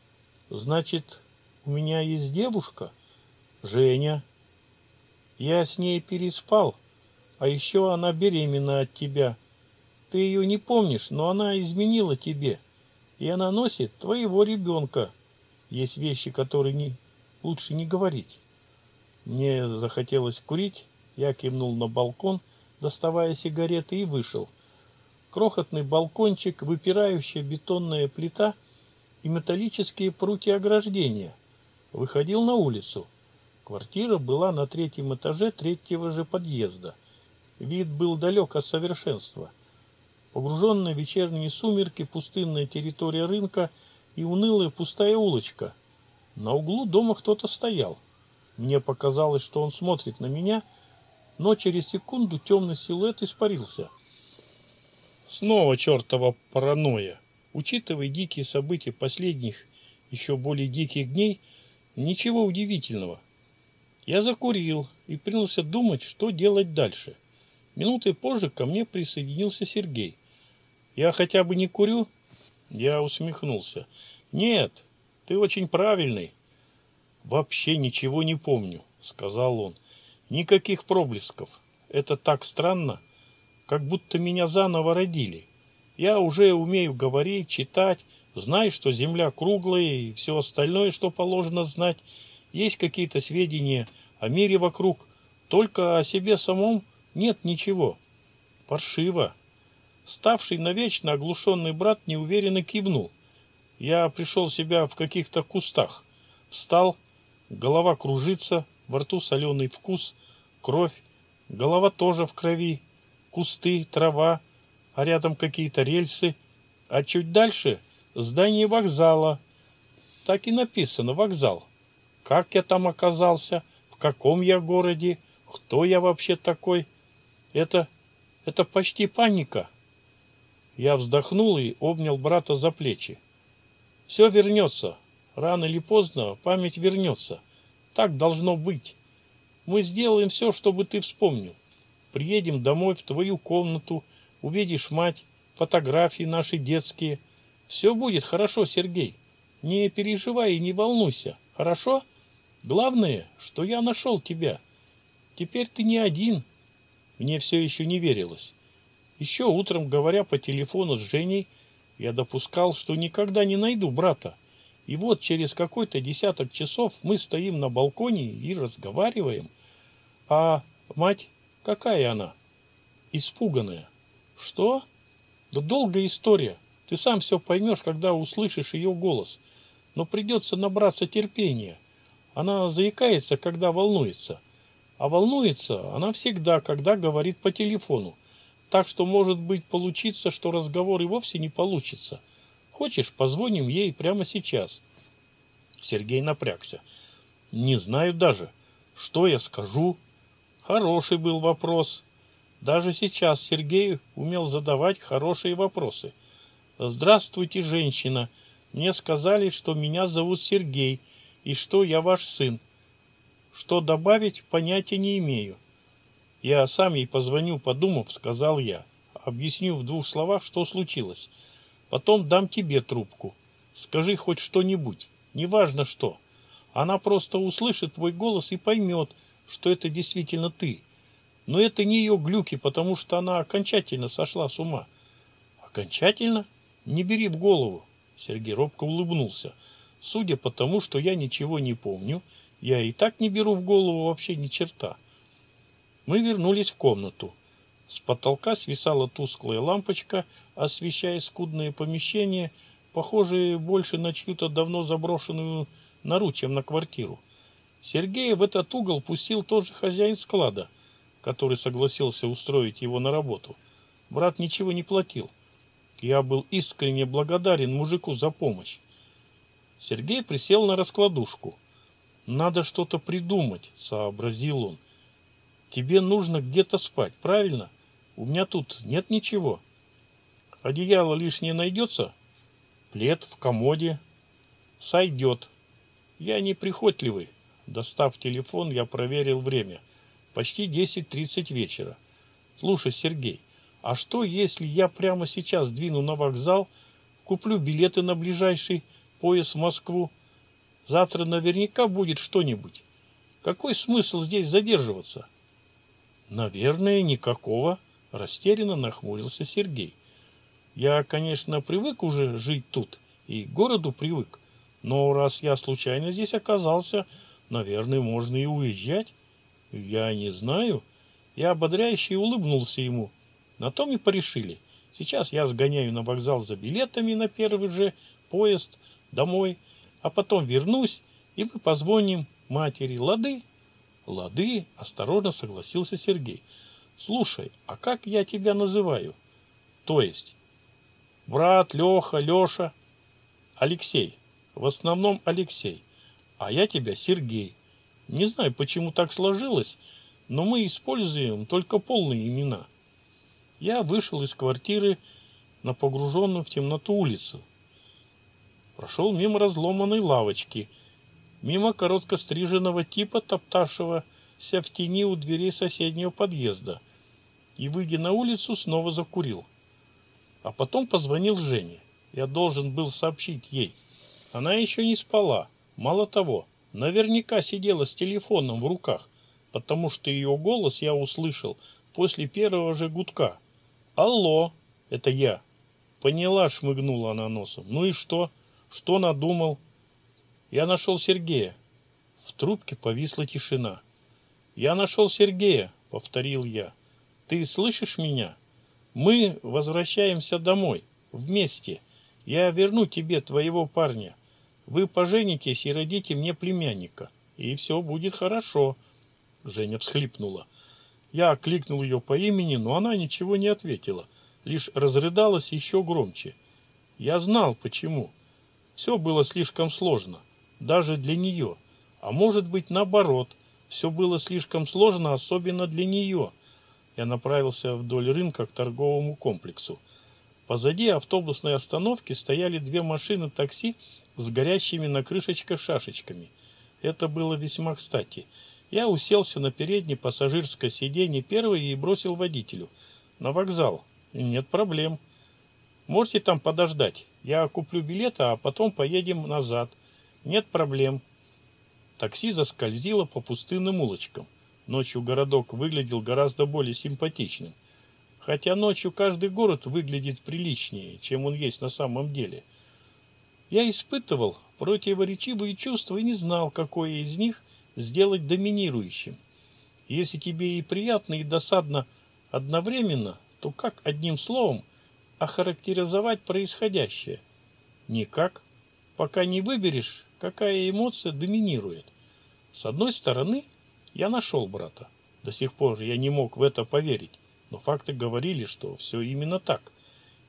Speaker 1: Значит, у меня есть девушка? Женя. Я с ней переспал. А еще она беременна от тебя. Ты ее не помнишь, но она изменила тебе. И она носит твоего ребенка. Есть вещи, которые не... лучше не говорить. Не захотелось курить, я кивнул на балкон, доставая сигареты, и вышел. Крохотный балкончик, выпирающая бетонная плита и металлические прутья ограждения. Выходил на улицу. Квартира была на третьем этаже третьего же подъезда. Вид был далек от совершенства. Погруженная вечерние сумерки пустынная территория рынка и унылая пустая улочка. На углу дома кто-то стоял. Мне показалось, что он смотрит на меня, но через секунду темный силуэт испарился. Снова чертова паранойя. Учитывая дикие события последних, еще более диких дней, ничего удивительного. Я закурил и принялся думать, что делать дальше. Минуты позже ко мне присоединился Сергей. «Я хотя бы не курю?» Я усмехнулся. «Нет, ты очень правильный. «Вообще ничего не помню», — сказал он. «Никаких проблесков. Это так странно, как будто меня заново родили. Я уже умею говорить, читать, знаю, что Земля круглая и все остальное, что положено знать. Есть какие-то сведения о мире вокруг, только о себе самом нет ничего. Паршиво». Ставший навечно оглушенный брат неуверенно кивнул. Я пришел себя в каких-то кустах. Встал, Голова кружится, во рту соленый вкус, кровь, голова тоже в крови, кусты, трава, а рядом какие-то рельсы, а чуть дальше здание вокзала. Так и написано «вокзал». Как я там оказался, в каком я городе, кто я вообще такой? Это, это почти паника. Я вздохнул и обнял брата за плечи. Все вернется, Рано или поздно память вернется. Так должно быть. Мы сделаем все, чтобы ты вспомнил. Приедем домой в твою комнату, увидишь мать, фотографии наши детские. Все будет хорошо, Сергей. Не переживай и не волнуйся, хорошо? Главное, что я нашел тебя. Теперь ты не один. Мне все еще не верилось. Еще утром, говоря по телефону с Женей, я допускал, что никогда не найду брата. И вот через какой-то десяток часов мы стоим на балконе и разговариваем. А мать, какая она? Испуганная. Что? Да долгая история. Ты сам все поймешь, когда услышишь ее голос. Но придется набраться терпения. Она заикается, когда волнуется. А волнуется она всегда, когда говорит по телефону. Так что может быть получится, что разговор и вовсе не получится – Хочешь, позвоним ей прямо сейчас?» Сергей напрягся. «Не знаю даже, что я скажу». Хороший был вопрос. Даже сейчас Сергей умел задавать хорошие вопросы. «Здравствуйте, женщина. Мне сказали, что меня зовут Сергей и что я ваш сын. Что добавить, понятия не имею. Я сам ей позвоню, подумав, сказал я. Объясню в двух словах, что случилось. Потом дам тебе трубку. Скажи хоть что-нибудь, неважно что. Она просто услышит твой голос и поймет, что это действительно ты. Но это не ее глюки, потому что она окончательно сошла с ума. Окончательно? Не бери в голову. Сергей робко улыбнулся. Судя по тому, что я ничего не помню, я и так не беру в голову вообще ни черта. Мы вернулись в комнату. С потолка свисала тусклая лампочка, освещая скудное помещение, похожее больше на чью-то давно заброшенную нору, чем на квартиру. Сергея в этот угол пустил тоже хозяин склада, который согласился устроить его на работу. Брат ничего не платил. Я был искренне благодарен мужику за помощь. Сергей присел на раскладушку. «Надо что-то придумать», — сообразил он. Тебе нужно где-то спать, правильно? У меня тут нет ничего. Одеяло лишнее найдется? Плед в комоде. Сойдет. Я неприхотливый. Достав телефон, я проверил время. Почти 10.30 вечера. Слушай, Сергей, а что, если я прямо сейчас двину на вокзал, куплю билеты на ближайший поезд в Москву? Завтра наверняка будет что-нибудь. Какой смысл здесь задерживаться? — Наверное, никакого, растерянно нахмурился Сергей. Я, конечно, привык уже жить тут и к городу привык, но раз я случайно здесь оказался, наверное, можно и уезжать. Я не знаю. Я ободряюще улыбнулся ему. На том и порешили. Сейчас я сгоняю на вокзал за билетами на первый же поезд домой, а потом вернусь, и мы позвоним матери. Лады? Лады, осторожно согласился Сергей. Слушай, а как я тебя называю? То есть? Брат, Леха, Леша. Алексей. В основном Алексей. А я тебя Сергей. Не знаю, почему так сложилось, но мы используем только полные имена. Я вышел из квартиры на погруженную в темноту улицу. Прошел мимо разломанной лавочки – мимо коротко стриженного типа, топтавшегося в тени у дверей соседнего подъезда, и, выйдя на улицу, снова закурил. А потом позвонил Жене. Я должен был сообщить ей. Она еще не спала. Мало того, наверняка сидела с телефоном в руках, потому что ее голос я услышал после первого же гудка. «Алло!» — это я. «Поняла», — шмыгнула она носом. «Ну и что? Что надумал?» Я нашел Сергея. В трубке повисла тишина. Я нашел Сергея, повторил я. Ты слышишь меня? Мы возвращаемся домой. Вместе. Я верну тебе твоего парня. Вы поженитесь и родите мне племянника. И все будет хорошо. Женя всхлипнула. Я окликнул ее по имени, но она ничего не ответила. Лишь разрыдалась еще громче. Я знал, почему. Все было слишком сложно даже для нее. А может быть, наоборот, все было слишком сложно, особенно для нее. Я направился вдоль рынка к торговому комплексу. Позади автобусной остановки стояли две машины такси с горящими на крышечках шашечками. Это было весьма кстати. Я уселся на переднее пассажирское сиденье первой и бросил водителю. На вокзал. Нет проблем. Можете там подождать. Я куплю билет, а потом поедем назад. Нет проблем. Такси заскользило по пустынным улочкам. Ночью городок выглядел гораздо более симпатичным. Хотя ночью каждый город выглядит приличнее, чем он есть на самом деле. Я испытывал противоречивые чувства и не знал, какое из них сделать доминирующим. Если тебе и приятно, и досадно одновременно, то как одним словом охарактеризовать происходящее? Никак. Пока не выберешь какая эмоция доминирует. С одной стороны, я нашел брата. До сих пор я не мог в это поверить, но факты говорили, что все именно так.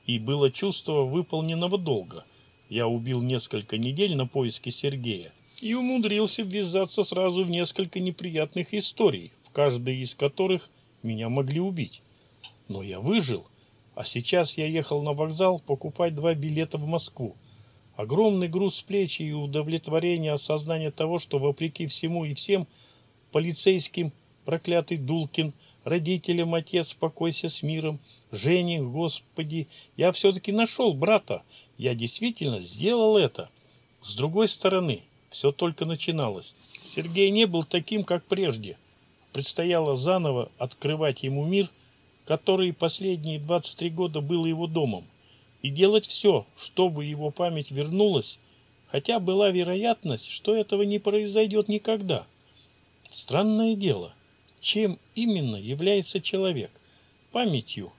Speaker 1: И было чувство выполненного долга. Я убил несколько недель на поиске Сергея и умудрился ввязаться сразу в несколько неприятных историй, в каждой из которых меня могли убить. Но я выжил, а сейчас я ехал на вокзал покупать два билета в Москву – Огромный груз с плечи и удовлетворение осознания того, что вопреки всему и всем полицейским проклятый Дулкин, родителям отец, спокойся с миром, Жене, Господи, я все-таки нашел брата, я действительно сделал это. С другой стороны, все только начиналось. Сергей не был таким, как прежде. Предстояло заново открывать ему мир, который последние 23 года был его домом и делать все, чтобы его память вернулась, хотя была вероятность, что этого не произойдет никогда. Странное дело, чем именно является человек? Памятью,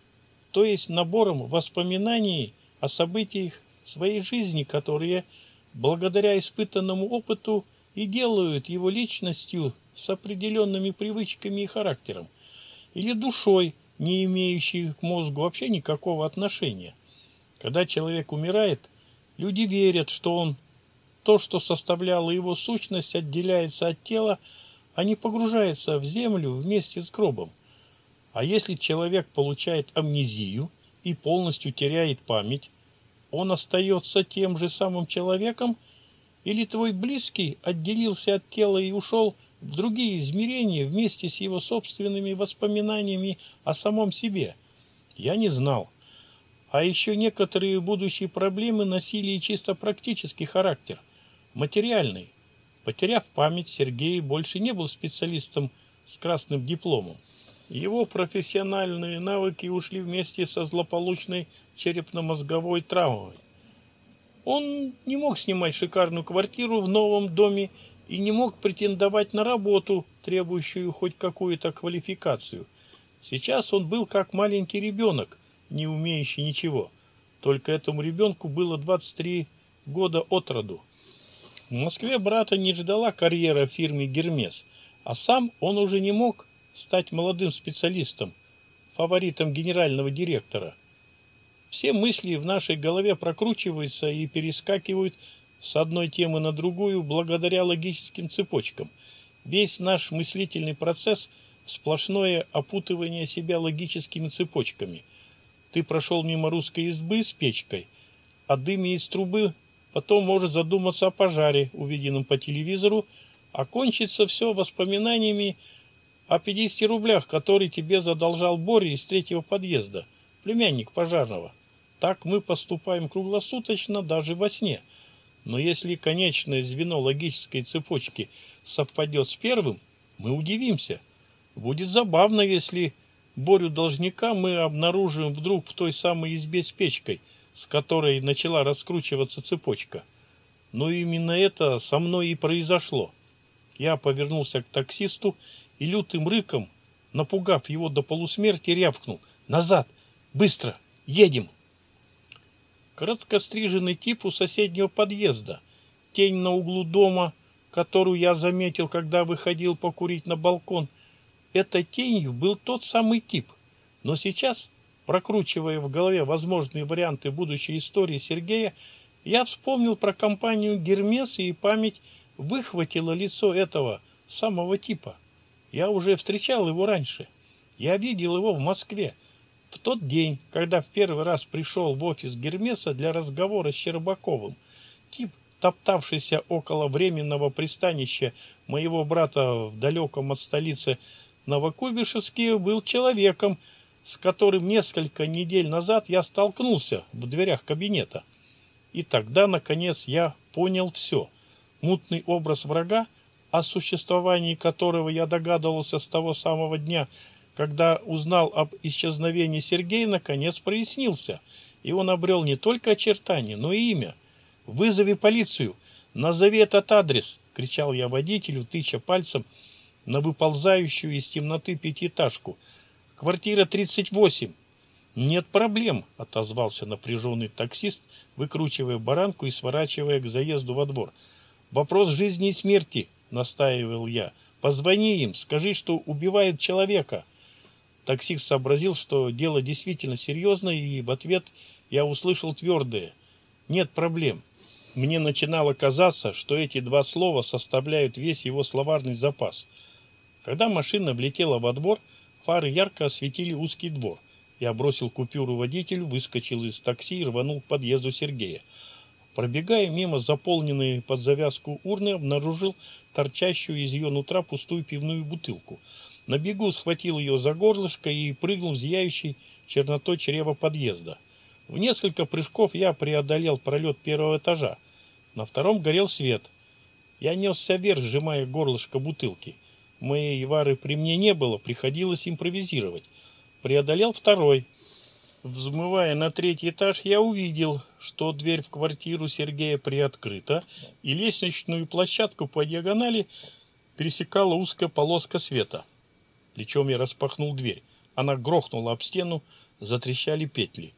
Speaker 1: то есть набором воспоминаний о событиях своей жизни, которые, благодаря испытанному опыту, и делают его личностью с определенными привычками и характером, или душой, не имеющей к мозгу вообще никакого отношения. Когда человек умирает, люди верят, что он то, что составляло его сущность, отделяется от тела, а не погружается в землю вместе с гробом. А если человек получает амнезию и полностью теряет память, он остается тем же самым человеком, или твой близкий отделился от тела и ушел в другие измерения вместе с его собственными воспоминаниями о самом себе. Я не знал. А еще некоторые будущие проблемы носили и чисто практический характер, материальный. Потеряв память, Сергей больше не был специалистом с красным дипломом. Его профессиональные навыки ушли вместе со злополучной черепно-мозговой травмой. Он не мог снимать шикарную квартиру в новом доме и не мог претендовать на работу, требующую хоть какую-то квалификацию. Сейчас он был как маленький ребенок – не умеющий ничего. Только этому ребенку было 23 года от роду. В Москве брата не ждала карьера в фирме «Гермес», а сам он уже не мог стать молодым специалистом, фаворитом генерального директора. Все мысли в нашей голове прокручиваются и перескакивают с одной темы на другую благодаря логическим цепочкам. Весь наш мыслительный процесс – сплошное опутывание себя логическими цепочками – ты прошел мимо русской избы с печкой, а дыме из трубы, потом может задуматься о пожаре, увиденном по телевизору, а кончится все воспоминаниями о 50 рублях, которые тебе задолжал Боря из третьего подъезда, племянник пожарного. Так мы поступаем круглосуточно даже во сне. Но если конечное звено логической цепочки совпадет с первым, мы удивимся. Будет забавно, если Борю должника мы обнаружим вдруг в той самой избе с печкой, с которой начала раскручиваться цепочка. Но именно это со мной и произошло. Я повернулся к таксисту и лютым рыком, напугав его до полусмерти, рявкнул. «Назад! Быстро! Едем!» Краткостриженный тип у соседнего подъезда, тень на углу дома, которую я заметил, когда выходил покурить на балкон – этой тенью был тот самый тип. Но сейчас, прокручивая в голове возможные варианты будущей истории Сергея, я вспомнил про компанию Гермес, и память выхватила лицо этого самого типа. Я уже встречал его раньше. Я видел его в Москве. В тот день, когда в первый раз пришел в офис Гермеса для разговора с Щербаковым, тип, топтавшийся около временного пристанища моего брата в далеком от столицы Новокубишевский был человеком, с которым несколько недель назад я столкнулся в дверях кабинета. И тогда, наконец, я понял все. Мутный образ врага, о существовании которого я догадывался с того самого дня, когда узнал об исчезновении Сергея, наконец прояснился, и он обрел не только очертания, но и имя. «Вызови полицию! Назови этот адрес!» — кричал я водителю, тыча пальцем — на выползающую из темноты пятиэтажку. «Квартира тридцать восемь. «Нет проблем», — отозвался напряженный таксист, выкручивая баранку и сворачивая к заезду во двор. «Вопрос жизни и смерти», — настаивал я. «Позвони им, скажи, что убивают человека». Таксист сообразил, что дело действительно серьезное, и в ответ я услышал твердое. «Нет проблем». Мне начинало казаться, что эти два слова составляют весь его словарный запас — когда машина влетела во двор, фары ярко осветили узкий двор. Я бросил купюру водителю, выскочил из такси и рванул к подъезду Сергея. Пробегая мимо заполненные под завязку урны, обнаружил торчащую из ее нутра пустую пивную бутылку. На бегу схватил ее за горлышко и прыгнул в зияющий чернотой чрева подъезда. В несколько прыжков я преодолел пролет первого этажа. На втором горел свет. Я несся вверх, сжимая горлышко бутылки — Моей Вары при мне не было, приходилось импровизировать. Преодолел второй. Взмывая на третий этаж, я увидел, что дверь в квартиру Сергея приоткрыта, и лестничную площадку по диагонали пересекала узкая полоска света. Причем я распахнул дверь. Она грохнула об стену, затрещали петли.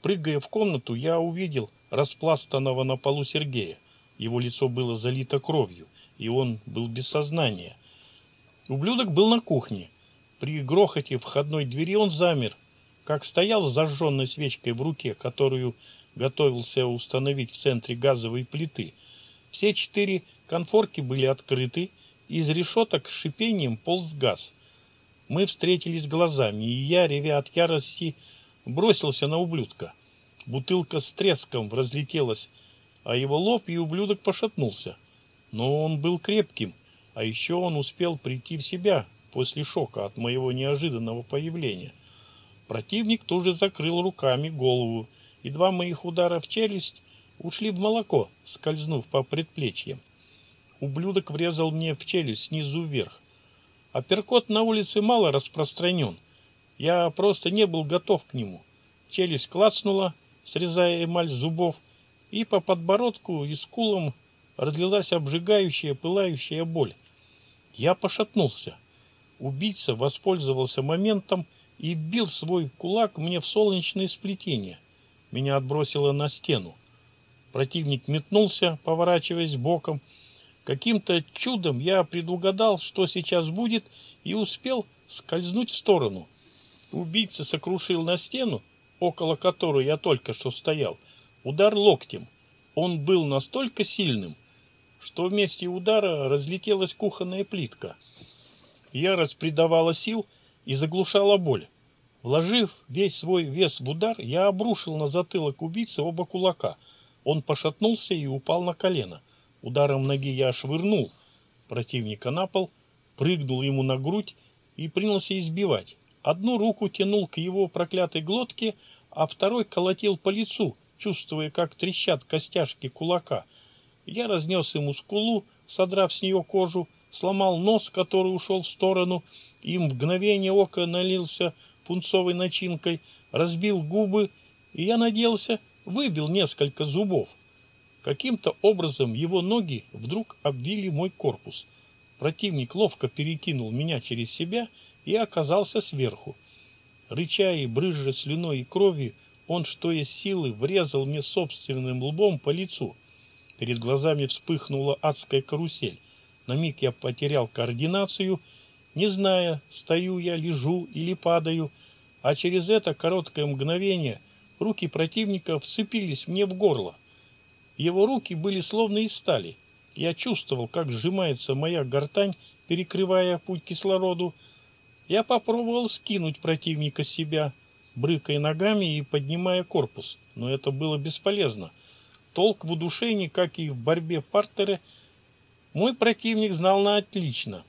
Speaker 1: Прыгая в комнату, я увидел распластанного на полу Сергея. Его лицо было залито кровью, и он был без сознания – Ублюдок был на кухне. При грохоте входной двери он замер, как стоял с зажженной свечкой в руке, которую готовился установить в центре газовой плиты. Все четыре конфорки были открыты, из решеток шипением полз газ. Мы встретились глазами, и я, ревя от ярости, бросился на ублюдка. Бутылка с треском разлетелась, а его лоб и ублюдок пошатнулся. Но он был крепким — а еще он успел прийти в себя после шока от моего неожиданного появления. Противник тут же закрыл руками голову, и два моих удара в челюсть ушли в молоко, скользнув по предплечьям. Ублюдок врезал мне в челюсть снизу вверх. а перкот на улице мало распространен. Я просто не был готов к нему. Челюсть клацнула, срезая эмаль зубов, и по подбородку и скулам разлилась обжигающая, пылающая боль. Я пошатнулся. Убийца воспользовался моментом и бил свой кулак мне в солнечное сплетение. Меня отбросило на стену. Противник метнулся, поворачиваясь боком. Каким-то чудом я предугадал, что сейчас будет, и успел скользнуть в сторону. Убийца сокрушил на стену, около которой я только что стоял, удар локтем. Он был настолько сильным, что вместе удара разлетелась кухонная плитка. Ярость придавала сил и заглушала боль. Вложив весь свой вес в удар, я обрушил на затылок убийцы оба кулака. Он пошатнулся и упал на колено. Ударом ноги я швырнул противника на пол, прыгнул ему на грудь и принялся избивать. Одну руку тянул к его проклятой глотке, а второй колотил по лицу, чувствуя, как трещат костяшки кулака – я разнес ему скулу, содрав с нее кожу, сломал нос, который ушел в сторону, и мгновение ока налился пунцовой начинкой, разбил губы, и я надеялся, выбил несколько зубов. Каким-то образом его ноги вдруг обвили мой корпус. Противник ловко перекинул меня через себя и оказался сверху. Рыча и брызжа слюной и кровью, он, что из силы, врезал мне собственным лбом по лицу — Перед глазами вспыхнула адская карусель. На миг я потерял координацию, не зная, стою я, лежу или падаю, а через это короткое мгновение руки противника вцепились мне в горло. Его руки были словно из стали. Я чувствовал, как сжимается моя гортань, перекрывая путь кислороду. Я попробовал скинуть противника с себя, брыкая ногами и поднимая корпус, но это было бесполезно — Толк в удушении, как и в борьбе в партере, мой противник знал на отлично.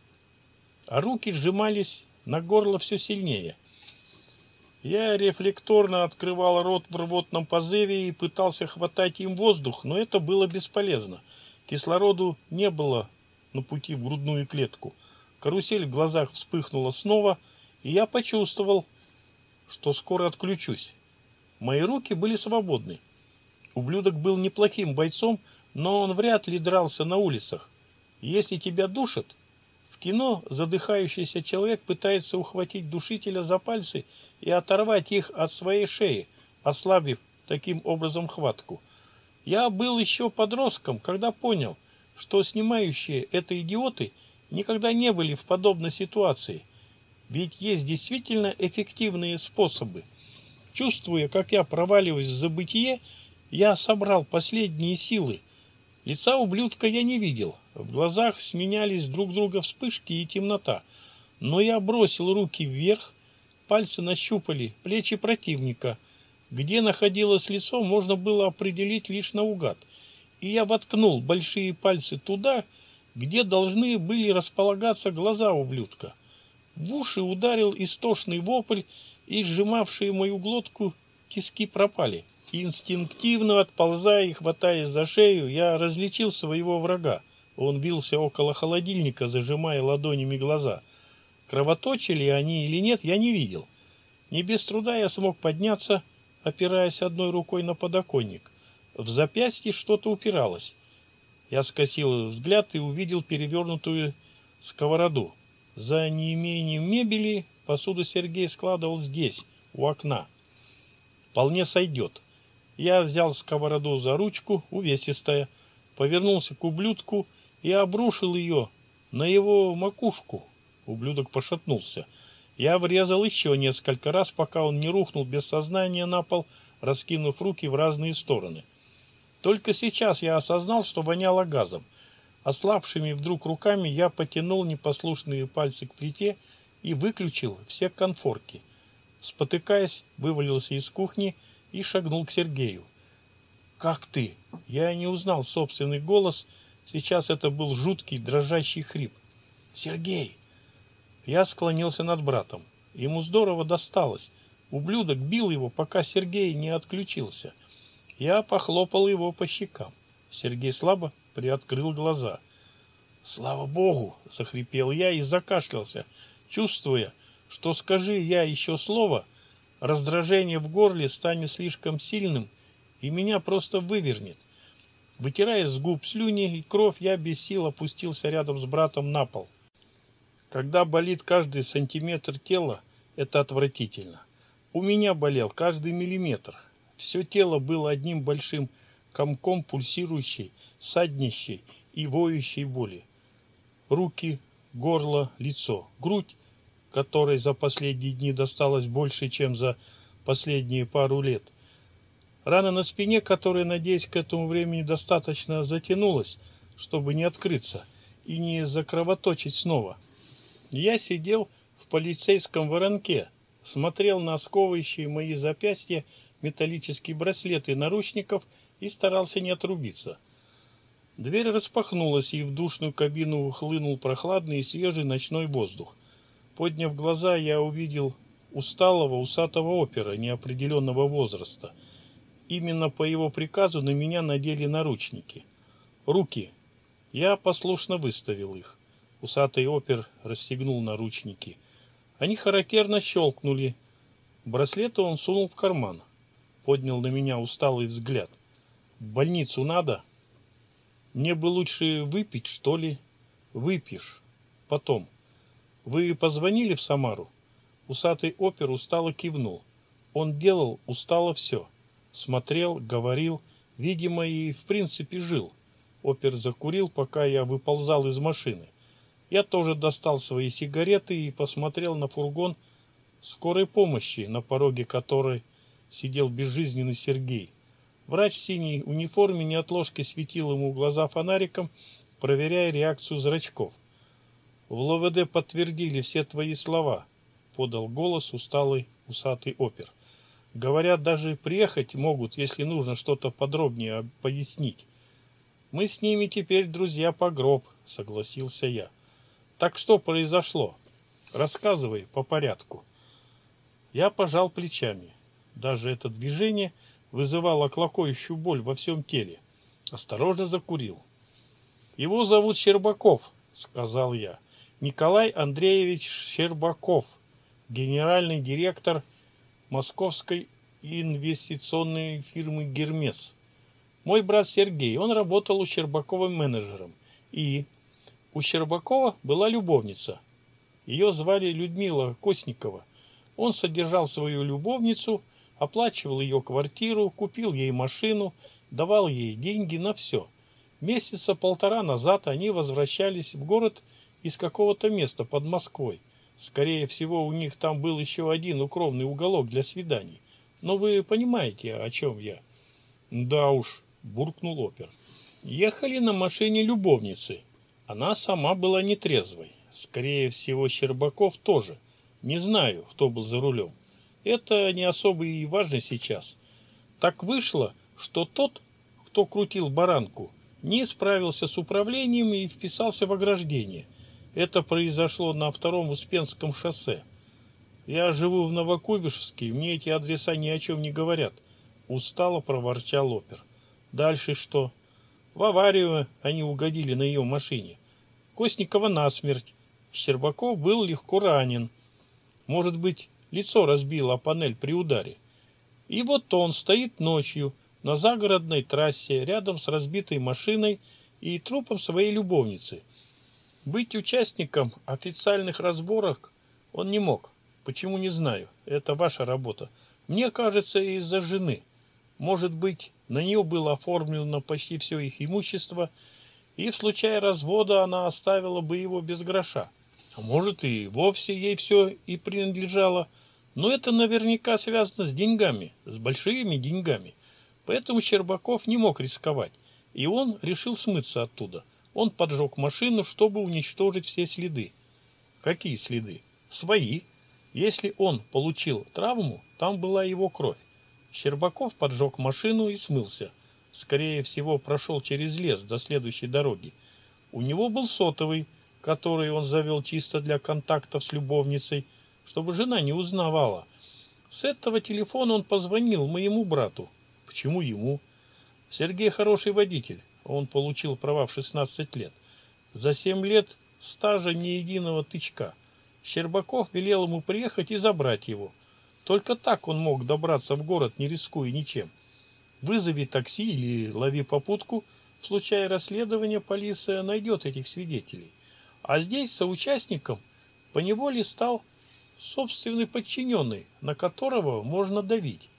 Speaker 1: А руки сжимались на горло все сильнее. Я рефлекторно открывал рот в рвотном позыве и пытался хватать им воздух, но это было бесполезно. Кислороду не было на пути в грудную клетку. Карусель в глазах вспыхнула снова, и я почувствовал, что скоро отключусь. Мои руки были свободны. Ублюдок был неплохим бойцом, но он вряд ли дрался на улицах. Если тебя душат, в кино задыхающийся человек пытается ухватить душителя за пальцы и оторвать их от своей шеи, ослабив таким образом хватку. Я был еще подростком, когда понял, что снимающие это идиоты никогда не были в подобной ситуации. Ведь есть действительно эффективные способы. Чувствуя, как я проваливаюсь в забытие, я собрал последние силы. Лица ублюдка я не видел. В глазах сменялись друг друга вспышки и темнота. Но я бросил руки вверх, пальцы нащупали плечи противника. Где находилось лицо, можно было определить лишь наугад. И я воткнул большие пальцы туда, где должны были располагаться глаза ублюдка. В уши ударил истошный вопль, и сжимавшие мою глотку тиски пропали. Инстинктивно отползая и хватаясь за шею, я различил своего врага. Он вился около холодильника, зажимая ладонями глаза. Кровоточили они или нет, я не видел. Не без труда я смог подняться, опираясь одной рукой на подоконник. В запястье что-то упиралось. Я скосил взгляд и увидел перевернутую сковороду. За неимением мебели посуду Сергей складывал здесь, у окна. Вполне сойдет. Я взял сковороду за ручку, увесистая, повернулся к ублюдку и обрушил ее на его макушку. Ублюдок пошатнулся. Я врезал еще несколько раз, пока он не рухнул без сознания на пол, раскинув руки в разные стороны. Только сейчас я осознал, что воняло газом. Ослабшими вдруг руками я потянул непослушные пальцы к плите и выключил все конфорки. Спотыкаясь, вывалился из кухни и шагнул к Сергею. «Как ты?» Я не узнал собственный голос. Сейчас это был жуткий дрожащий хрип. «Сергей!» Я склонился над братом. Ему здорово досталось. Ублюдок бил его, пока Сергей не отключился. Я похлопал его по щекам. Сергей слабо приоткрыл глаза. «Слава Богу!» — захрипел я и закашлялся, чувствуя, что скажи я еще слово — Раздражение в горле станет слишком сильным, и меня просто вывернет. Вытирая с губ слюни и кровь, я без сил опустился рядом с братом на пол. Когда болит каждый сантиметр тела, это отвратительно. У меня болел каждый миллиметр. Все тело было одним большим комком пульсирующей, саднищей и воющей боли. Руки, горло, лицо, грудь которой за последние дни досталось больше, чем за последние пару лет. Рана на спине, которая, надеюсь, к этому времени достаточно затянулась, чтобы не открыться и не закровоточить снова. Я сидел в полицейском воронке, смотрел на сковывающие мои запястья металлические браслеты наручников и старался не отрубиться. Дверь распахнулась, и в душную кабину хлынул прохладный и свежий ночной воздух. Подняв глаза, я увидел усталого, усатого опера неопределенного возраста. Именно по его приказу на меня надели наручники. Руки. Я послушно выставил их. Усатый опер расстегнул наручники. Они характерно щелкнули. Браслеты он сунул в карман. Поднял на меня усталый взгляд. «Больницу надо?» «Мне бы лучше выпить, что ли?» «Выпьешь. Потом». «Вы позвонили в Самару?» Усатый опер устало кивнул. Он делал устало все. Смотрел, говорил, видимо, и в принципе жил. Опер закурил, пока я выползал из машины. Я тоже достал свои сигареты и посмотрел на фургон скорой помощи, на пороге которой сидел безжизненный Сергей. Врач в синей униформе неотложки светил ему глаза фонариком, проверяя реакцию зрачков. В ЛОВД подтвердили все твои слова, подал голос усталый усатый опер. Говорят, даже приехать могут, если нужно что-то подробнее пояснить. Мы с ними теперь друзья по гроб, согласился я. Так что произошло? Рассказывай по порядку. Я пожал плечами. Даже это движение вызывало клокоющую боль во всем теле. Осторожно закурил. Его зовут Щербаков, сказал я. Николай Андреевич Щербаков, генеральный директор московской инвестиционной фирмы «Гермес». Мой брат Сергей, он работал у Щербакова менеджером. И у Щербакова была любовница. Ее звали Людмила Косникова. Он содержал свою любовницу, оплачивал ее квартиру, купил ей машину, давал ей деньги на все. Месяца полтора назад они возвращались в город из какого-то места под Москвой. Скорее всего, у них там был еще один укромный уголок для свиданий. Но вы понимаете, о чем я?» «Да уж», — буркнул опер. «Ехали на машине любовницы. Она сама была нетрезвой. Скорее всего, Щербаков тоже. Не знаю, кто был за рулем. Это не особо и важно сейчас. Так вышло, что тот, кто крутил баранку, не справился с управлением и вписался в ограждение — это произошло на втором Успенском шоссе. Я живу в Новокубишевске, мне эти адреса ни о чем не говорят. Устало проворчал опер. Дальше что? В аварию они угодили на ее машине. Костникова насмерть. Щербаков был легко ранен. Может быть, лицо разбило о панель при ударе. И вот он стоит ночью на загородной трассе рядом с разбитой машиной и трупом своей любовницы – быть участником официальных разборок он не мог. Почему, не знаю. Это ваша работа. Мне кажется, из-за жены. Может быть, на нее было оформлено почти все их имущество, и в случае развода она оставила бы его без гроша. А может, и вовсе ей все и принадлежало. Но это наверняка связано с деньгами, с большими деньгами. Поэтому Щербаков не мог рисковать, и он решил смыться оттуда. Он поджег машину, чтобы уничтожить все следы. Какие следы? Свои. Если он получил травму, там была его кровь. Щербаков поджег машину и смылся. Скорее всего, прошел через лес до следующей дороги. У него был сотовый, который он завел чисто для контактов с любовницей, чтобы жена не узнавала. С этого телефона он позвонил моему брату. Почему ему? Сергей хороший водитель он получил права в 16 лет, за 7 лет стажа ни единого тычка. Щербаков велел ему приехать и забрать его. Только так он мог добраться в город, не рискуя ничем. Вызови такси или лови попутку, в случае расследования полиция найдет этих свидетелей. А здесь соучастником поневоле стал собственный подчиненный, на которого можно давить.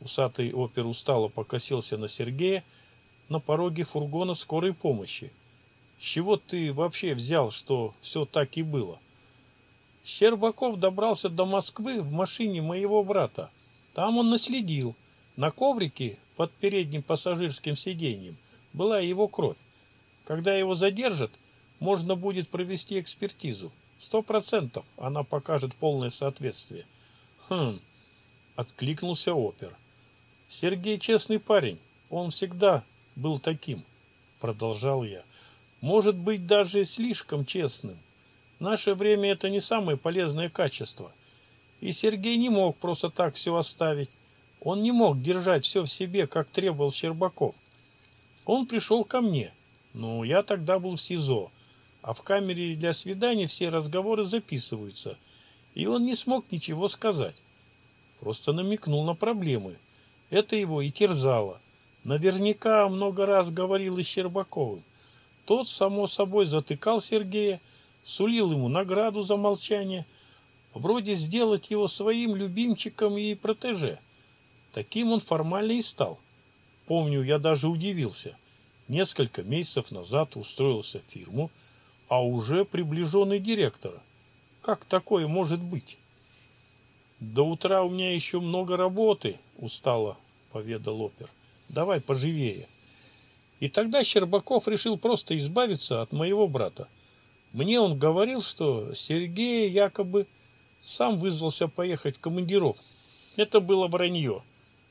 Speaker 1: Усатый опер устало покосился на Сергея на пороге фургона скорой помощи. С чего ты вообще взял, что все так и было? Щербаков добрался до Москвы в машине моего брата. Там он наследил. На коврике под передним пассажирским сиденьем была его кровь. Когда его задержат, можно будет провести экспертизу. Сто процентов она покажет полное соответствие. Хм, откликнулся опер. Сергей честный парень. Он всегда был таким, продолжал я. Может быть, даже слишком честным. наше время это не самое полезное качество. И Сергей не мог просто так все оставить. Он не мог держать все в себе, как требовал Щербаков. Он пришел ко мне. но ну, я тогда был в СИЗО. А в камере для свиданий все разговоры записываются. И он не смог ничего сказать. Просто намекнул на проблемы. Это его и терзало. Наверняка много раз говорил и Щербаковым. Тот, само собой, затыкал Сергея, сулил ему награду за молчание, вроде сделать его своим любимчиком и протеже. Таким он формально и стал. Помню, я даже удивился. Несколько месяцев назад устроился в фирму, а уже приближенный директора. Как такое может быть? «До утра у меня еще много работы», — устало поведал опер давай поживее. И тогда Щербаков решил просто избавиться от моего брата. Мне он говорил, что Сергей якобы сам вызвался поехать в командировку. Это было вранье.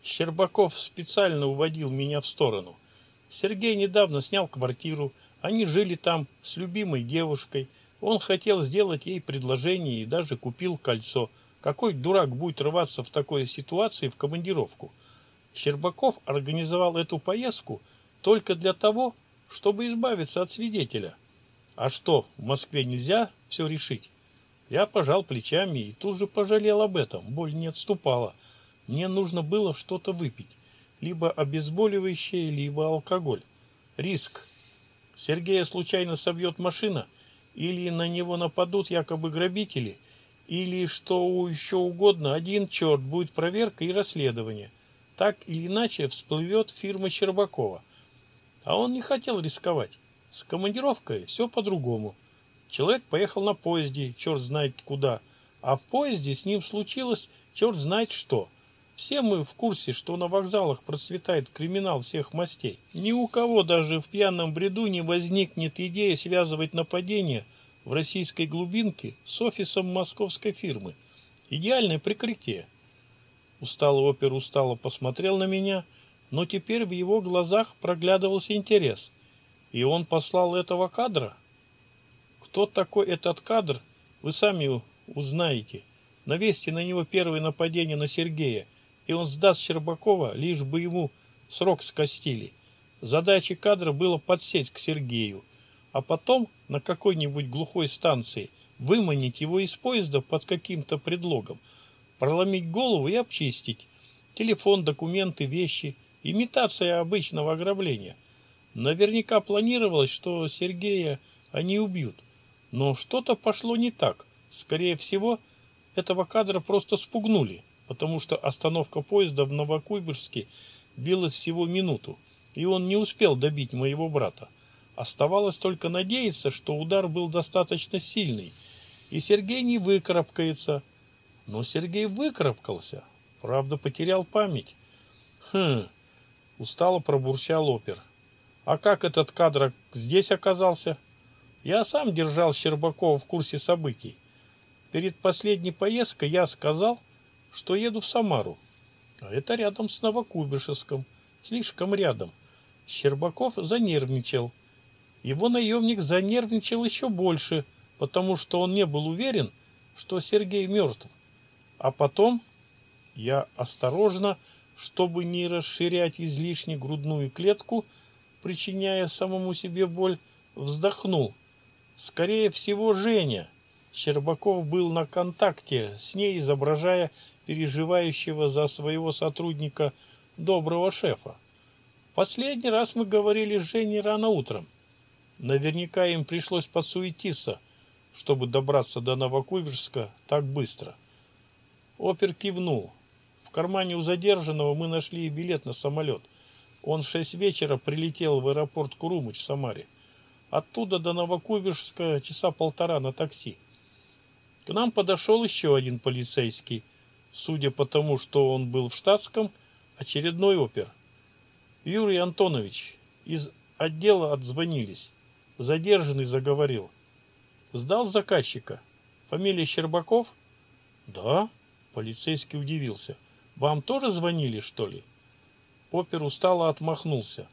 Speaker 1: Щербаков специально уводил меня в сторону. Сергей недавно снял квартиру, они жили там с любимой девушкой. Он хотел сделать ей предложение и даже купил кольцо. Какой дурак будет рваться в такой ситуации в командировку? Щербаков организовал эту поездку только для того, чтобы избавиться от свидетеля. А что, в Москве нельзя все решить? Я пожал плечами и тут же пожалел об этом, боль не отступала. Мне нужно было что-то выпить, либо обезболивающее, либо алкоголь. Риск. Сергея случайно собьет машина, или на него нападут якобы грабители, или что еще угодно, один черт, будет проверка и расследование так или иначе всплывет фирма Щербакова. А он не хотел рисковать. С командировкой все по-другому. Человек поехал на поезде, черт знает куда, а в поезде с ним случилось черт знает что. Все мы в курсе, что на вокзалах процветает криминал всех мастей. Ни у кого даже в пьяном бреду не возникнет идея связывать нападение в российской глубинке с офисом московской фирмы. Идеальное прикрытие – Усталый опер устало посмотрел на меня, но теперь в его глазах проглядывался интерес. И он послал этого кадра? Кто такой этот кадр, вы сами узнаете. Навесьте на него первое нападение на Сергея, и он сдаст Щербакова, лишь бы ему срок скостили. Задачей кадра было подсесть к Сергею, а потом на какой-нибудь глухой станции выманить его из поезда под каким-то предлогом – проломить голову и обчистить. Телефон, документы, вещи. Имитация обычного ограбления. Наверняка планировалось, что Сергея они убьют. Но что-то пошло не так. Скорее всего, этого кадра просто спугнули, потому что остановка поезда в Новокуйбышске длилась всего минуту, и он не успел добить моего брата. Оставалось только надеяться, что удар был достаточно сильный, и Сергей не выкарабкается – но Сергей выкарабкался. Правда, потерял память. Хм, устало пробурчал опер. А как этот кадр здесь оказался? Я сам держал Щербакова в курсе событий. Перед последней поездкой я сказал, что еду в Самару. А это рядом с Новокубишевском. Слишком рядом. Щербаков занервничал. Его наемник занервничал еще больше, потому что он не был уверен, что Сергей мертв. А потом я осторожно, чтобы не расширять излишне грудную клетку, причиняя самому себе боль, вздохнул. Скорее всего, Женя. Щербаков был на контакте с ней, изображая переживающего за своего сотрудника доброго шефа. Последний раз мы говорили с Женей рано утром. Наверняка им пришлось подсуетиться, чтобы добраться до Новокуйбышска так быстро. — Опер кивнул. В кармане у задержанного мы нашли и билет на самолет. Он в шесть вечера прилетел в аэропорт Курумыч в Самаре. Оттуда до Новокубишска часа полтора на такси. К нам подошел еще один полицейский. Судя по тому, что он был в штатском, очередной опер. Юрий Антонович, из отдела отзвонились. Задержанный заговорил. Сдал заказчика. Фамилия Щербаков? Да. Полицейский удивился. «Вам тоже звонили, что ли?» Опер устало отмахнулся.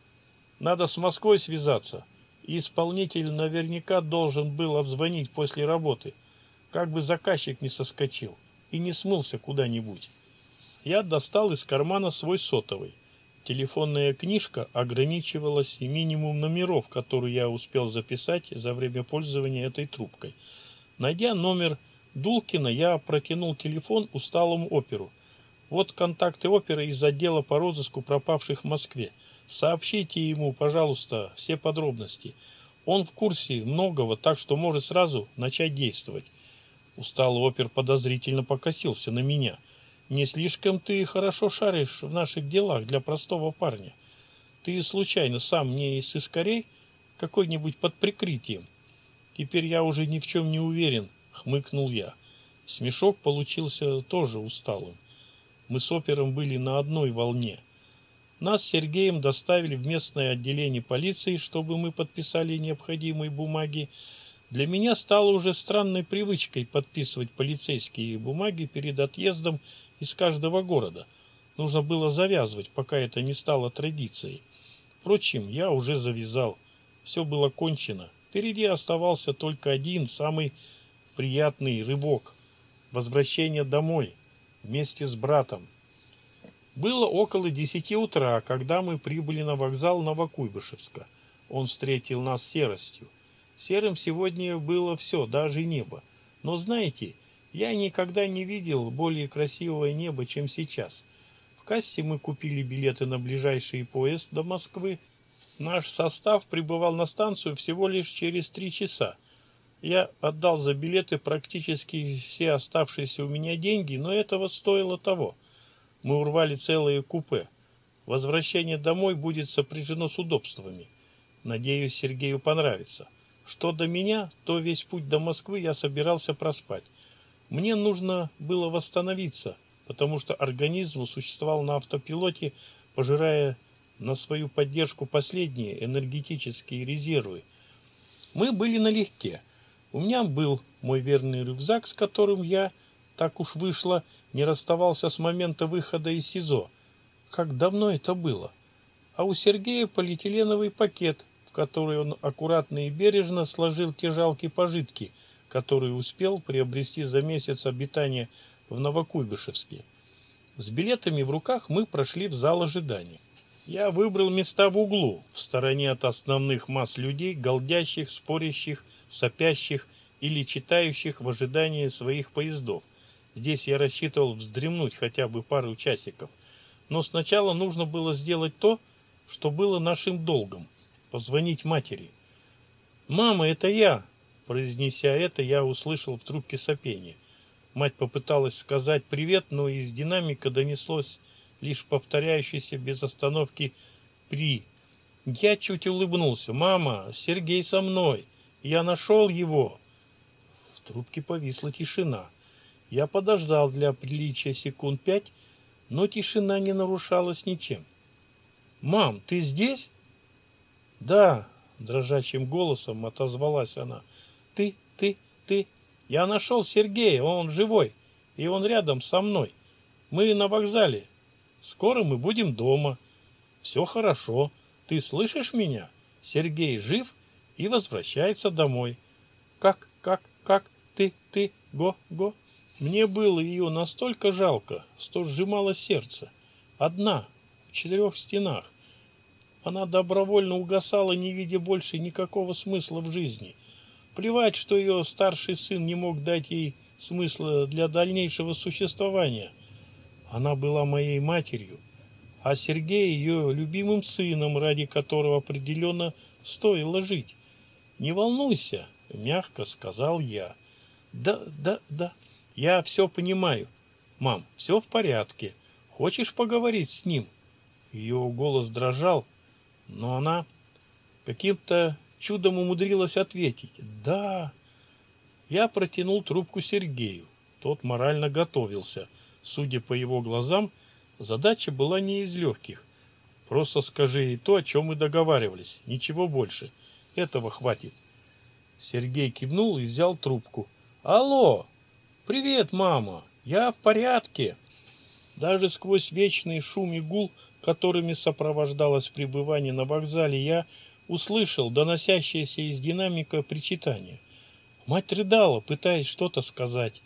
Speaker 1: «Надо с Москвой связаться. И исполнитель наверняка должен был отзвонить после работы, как бы заказчик не соскочил и не смылся куда-нибудь». Я достал из кармана свой сотовый. Телефонная книжка ограничивалась и минимум номеров, которые я успел записать за время пользования этой трубкой. Найдя номер Дулкина я протянул телефон усталому оперу. Вот контакты Опера из отдела по розыску пропавших в Москве. Сообщите ему, пожалуйста, все подробности. Он в курсе многого, так что может сразу начать действовать. Усталый опер подозрительно покосился на меня. Не слишком ты хорошо шаришь в наших делах для простого парня. Ты случайно сам не из искорей? Какой-нибудь под прикрытием? Теперь я уже ни в чем не уверен хмыкнул я. Смешок получился тоже усталым. Мы с опером были на одной волне. Нас с Сергеем доставили в местное отделение полиции, чтобы мы подписали необходимые бумаги. Для меня стало уже странной привычкой подписывать полицейские бумаги перед отъездом из каждого города. Нужно было завязывать, пока это не стало традицией. Впрочем, я уже завязал. Все было кончено. Впереди оставался только один, самый приятный рыбок, возвращение домой вместе с братом. Было около десяти утра, когда мы прибыли на вокзал Новокуйбышевска. Он встретил нас серостью. Серым сегодня было все, даже небо. Но знаете, я никогда не видел более красивого неба, чем сейчас. В кассе мы купили билеты на ближайший поезд до Москвы. Наш состав прибывал на станцию всего лишь через три часа. Я отдал за билеты практически все оставшиеся у меня деньги, но этого стоило того. Мы урвали целые купе. Возвращение домой будет сопряжено с удобствами. Надеюсь, Сергею понравится. Что до меня, то весь путь до Москвы я собирался проспать. Мне нужно было восстановиться, потому что организм существовал на автопилоте, пожирая на свою поддержку последние энергетические резервы. Мы были налегке – у меня был мой верный рюкзак, с которым я, так уж вышло, не расставался с момента выхода из СИЗО. Как давно это было? А у Сергея полиэтиленовый пакет, в который он аккуратно и бережно сложил те жалкие пожитки, которые успел приобрести за месяц обитания в Новокуйбышевске. С билетами в руках мы прошли в зал ожидания. Я выбрал места в углу, в стороне от основных масс людей, голдящих, спорящих, сопящих или читающих в ожидании своих поездов. Здесь я рассчитывал вздремнуть хотя бы пару часиков. Но сначала нужно было сделать то, что было нашим долгом — позвонить матери. «Мама, это я!» Произнеся это, я услышал в трубке сопение. Мать попыталась сказать «привет», но из динамика донеслось лишь повторяющийся без остановки «при». Я чуть улыбнулся. «Мама, Сергей со мной! Я нашел его!» В трубке повисла тишина. Я подождал для приличия секунд пять, но тишина не нарушалась ничем. «Мам, ты здесь?» «Да», — дрожащим голосом отозвалась она. «Ты, ты, ты! Я нашел Сергея, он живой, и он рядом со мной. Мы на вокзале. Скоро мы будем дома. Все хорошо. Ты слышишь меня? Сергей жив и возвращается домой. Как, как, как, ты, ты, го, го. Мне было ее настолько жалко, что сжимало сердце. Одна, в четырех стенах. Она добровольно угасала, не видя больше никакого смысла в жизни. Плевать, что ее старший сын не мог дать ей смысла для дальнейшего существования – она была моей матерью, а Сергей ее любимым сыном, ради которого определенно стоило жить. «Не волнуйся», — мягко сказал я. «Да, да, да, я все понимаю. Мам, все в порядке. Хочешь поговорить с ним?» Ее голос дрожал, но она каким-то чудом умудрилась ответить «Да». Я протянул трубку Сергею. Тот морально готовился — Судя по его глазам, задача была не из легких. Просто скажи и то, о чем мы договаривались, ничего больше. Этого хватит. Сергей кивнул и взял трубку. Алло! Привет, мама! Я в порядке! Даже сквозь вечный шум и гул, которыми сопровождалось пребывание на вокзале, я услышал доносящееся из динамика причитание. Мать рыдала, пытаясь что-то сказать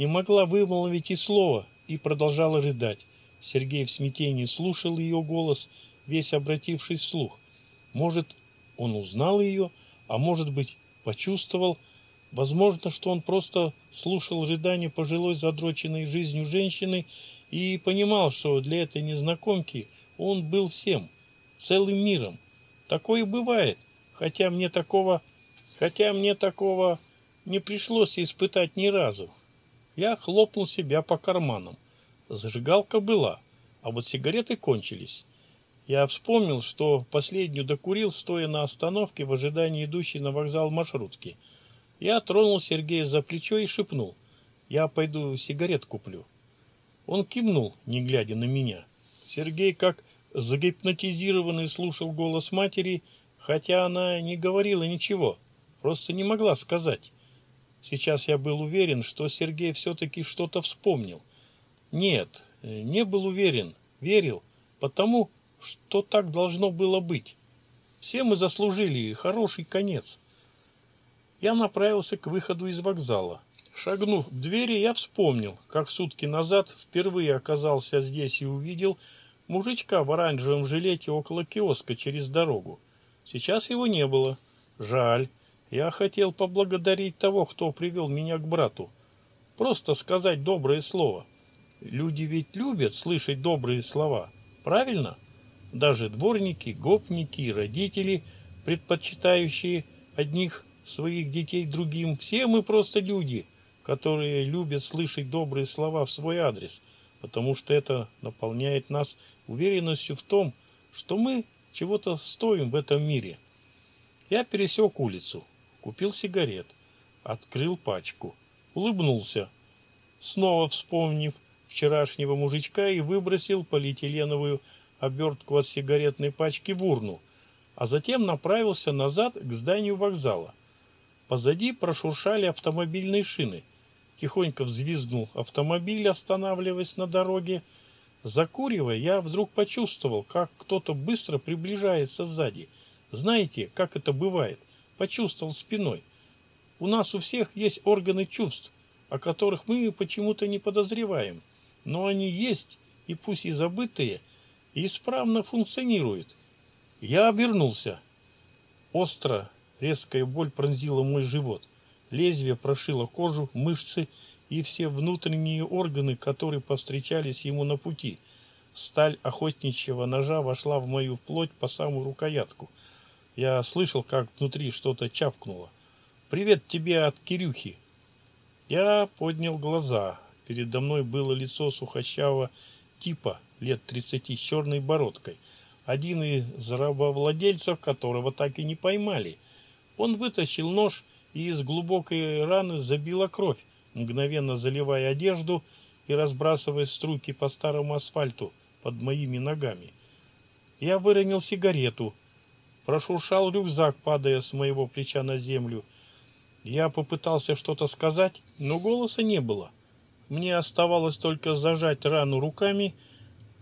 Speaker 1: не могла вымолвить и слова и продолжала рыдать. Сергей в смятении слушал ее голос, весь обратившись слух. Может, он узнал ее, а может быть, почувствовал. Возможно, что он просто слушал рыдания пожилой задроченной жизнью женщины и понимал, что для этой незнакомки он был всем, целым миром. Такое бывает, хотя мне такого, хотя мне такого не пришлось испытать ни разу. Я хлопнул себя по карманам. Зажигалка была, а вот сигареты кончились. Я вспомнил, что последнюю докурил, стоя на остановке в ожидании идущей на вокзал маршрутки. Я тронул Сергея за плечо и шепнул. «Я пойду сигарет куплю». Он кивнул, не глядя на меня. Сергей, как загипнотизированный, слушал голос матери, хотя она не говорила ничего, просто не могла сказать. Сейчас я был уверен, что Сергей все-таки что-то вспомнил. Нет, не был уверен, верил, потому что так должно было быть. Все мы заслужили хороший конец. Я направился к выходу из вокзала. Шагнув к двери, я вспомнил, как сутки назад впервые оказался здесь и увидел мужичка в оранжевом жилете около киоска через дорогу. Сейчас его не было. Жаль. Я хотел поблагодарить того, кто привел меня к брату. Просто сказать доброе слово. Люди ведь любят слышать добрые слова, правильно? Даже дворники, гопники родители, предпочитающие одних своих детей другим. Все мы просто люди, которые любят слышать добрые слова в свой адрес, потому что это наполняет нас уверенностью в том, что мы чего-то стоим в этом мире. Я пересек улицу купил сигарет, открыл пачку, улыбнулся, снова вспомнив вчерашнего мужичка и выбросил полиэтиленовую обертку от сигаретной пачки в урну, а затем направился назад к зданию вокзала. Позади прошуршали автомобильные шины. Тихонько взвизгнул автомобиль, останавливаясь на дороге. Закуривая, я вдруг почувствовал, как кто-то быстро приближается сзади. Знаете, как это бывает? почувствовал спиной. У нас у всех есть органы чувств, о которых мы почему-то не подозреваем, но они есть, и пусть и забытые, и исправно функционируют. Я обернулся. Остро, резкая боль пронзила мой живот. Лезвие прошило кожу, мышцы и все внутренние органы, которые повстречались ему на пути. Сталь охотничьего ножа вошла в мою плоть по самую рукоятку — я слышал, как внутри что-то чавкнуло. «Привет тебе от Кирюхи!» Я поднял глаза. Передо мной было лицо сухощавого типа лет тридцати с черной бородкой, один из рабовладельцев, которого так и не поймали. Он вытащил нож и из глубокой раны забила кровь, мгновенно заливая одежду и разбрасывая струйки по старому асфальту под моими ногами. Я выронил сигарету, Прошуршал рюкзак, падая с моего плеча на землю. Я попытался что-то сказать, но голоса не было. Мне оставалось только зажать рану руками,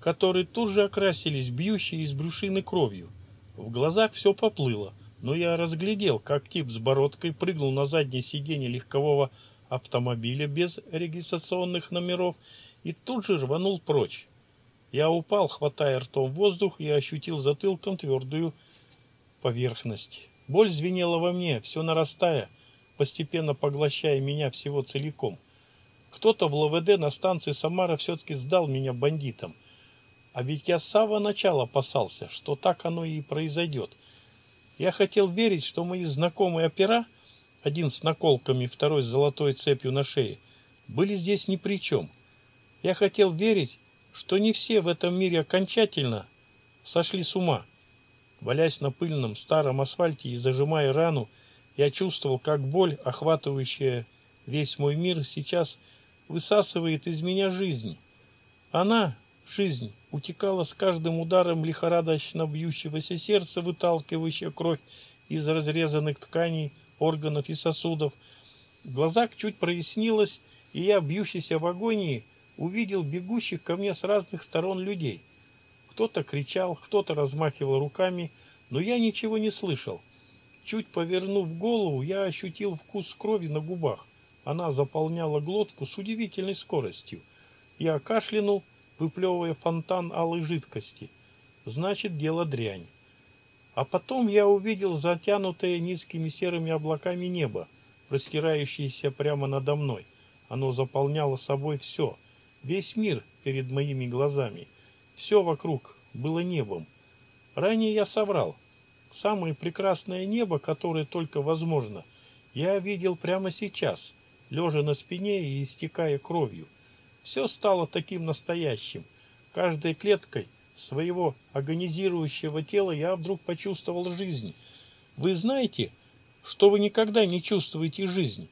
Speaker 1: которые тут же окрасились бьющей из брюшины кровью. В глазах все поплыло, но я разглядел, как тип с бородкой прыгнул на заднее сиденье легкового автомобиля без регистрационных номеров и тут же рванул прочь. Я упал, хватая ртом воздух, и ощутил затылком твердую поверхность Боль звенела во мне, все нарастая, постепенно поглощая меня всего целиком. Кто-то в ЛВД на станции Самара все-таки сдал меня бандитам. А ведь я с самого начала опасался, что так оно и произойдет. Я хотел верить, что мои знакомые опера, один с наколками, второй с золотой цепью на шее, были здесь ни при чем. Я хотел верить, что не все в этом мире окончательно сошли с ума. Валясь на пыльном старом асфальте и зажимая рану, я чувствовал, как боль, охватывающая весь мой мир, сейчас высасывает из меня жизнь. Она, жизнь, утекала с каждым ударом лихорадочно бьющегося сердца, выталкивающая кровь из разрезанных тканей, органов и сосудов. В глазах чуть прояснилось, и я, бьющийся в агонии, увидел бегущих ко мне с разных сторон людей. Кто-то кричал, кто-то размахивал руками, но я ничего не слышал. Чуть повернув голову, я ощутил вкус крови на губах. Она заполняла глотку с удивительной скоростью. Я кашлянул, выплевывая фонтан алой жидкости. Значит, дело дрянь. А потом я увидел затянутое низкими серыми облаками небо, простирающееся прямо надо мной. Оно заполняло собой все, весь мир перед моими глазами — все вокруг было небом. Ранее я соврал. Самое прекрасное небо, которое только возможно, я видел прямо сейчас, лежа на спине и истекая кровью. Все стало таким настоящим. Каждой клеткой своего агонизирующего тела я вдруг почувствовал жизнь. Вы знаете, что вы никогда не чувствуете жизнь?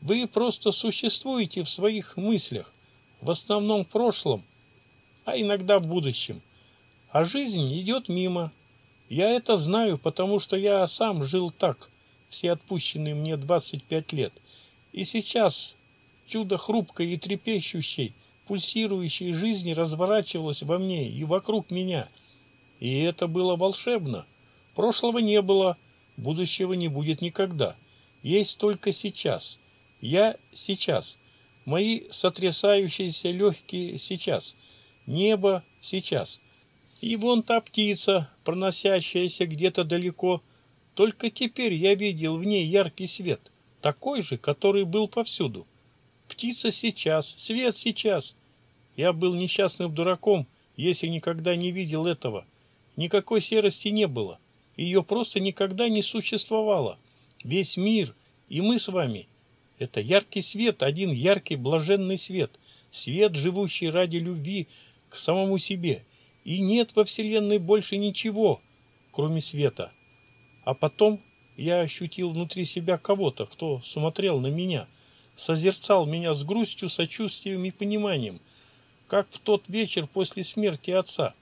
Speaker 1: Вы просто существуете в своих мыслях, в основном в прошлом а иногда будущем, А жизнь идет мимо. Я это знаю, потому что я сам жил так все отпущенные мне 25 лет. И сейчас чудо хрупкой и трепещущей, пульсирующей жизни разворачивалось во мне и вокруг меня. И это было волшебно. Прошлого не было, будущего не будет никогда. Есть только сейчас. Я сейчас. Мои сотрясающиеся легкие сейчас – Небо сейчас. И вон та птица, проносящаяся где-то далеко. Только теперь я видел в ней яркий свет, такой же, который был повсюду. Птица сейчас, свет сейчас. Я был несчастным дураком, если никогда не видел этого. Никакой серости не было. Ее просто никогда не существовало. Весь мир, и мы с вами. Это яркий свет, один яркий блаженный свет. Свет, живущий ради любви, к самому себе, и нет во Вселенной больше ничего, кроме света. А потом я ощутил внутри себя кого-то, кто смотрел на меня, созерцал меня с грустью, сочувствием и пониманием, как в тот вечер после смерти отца.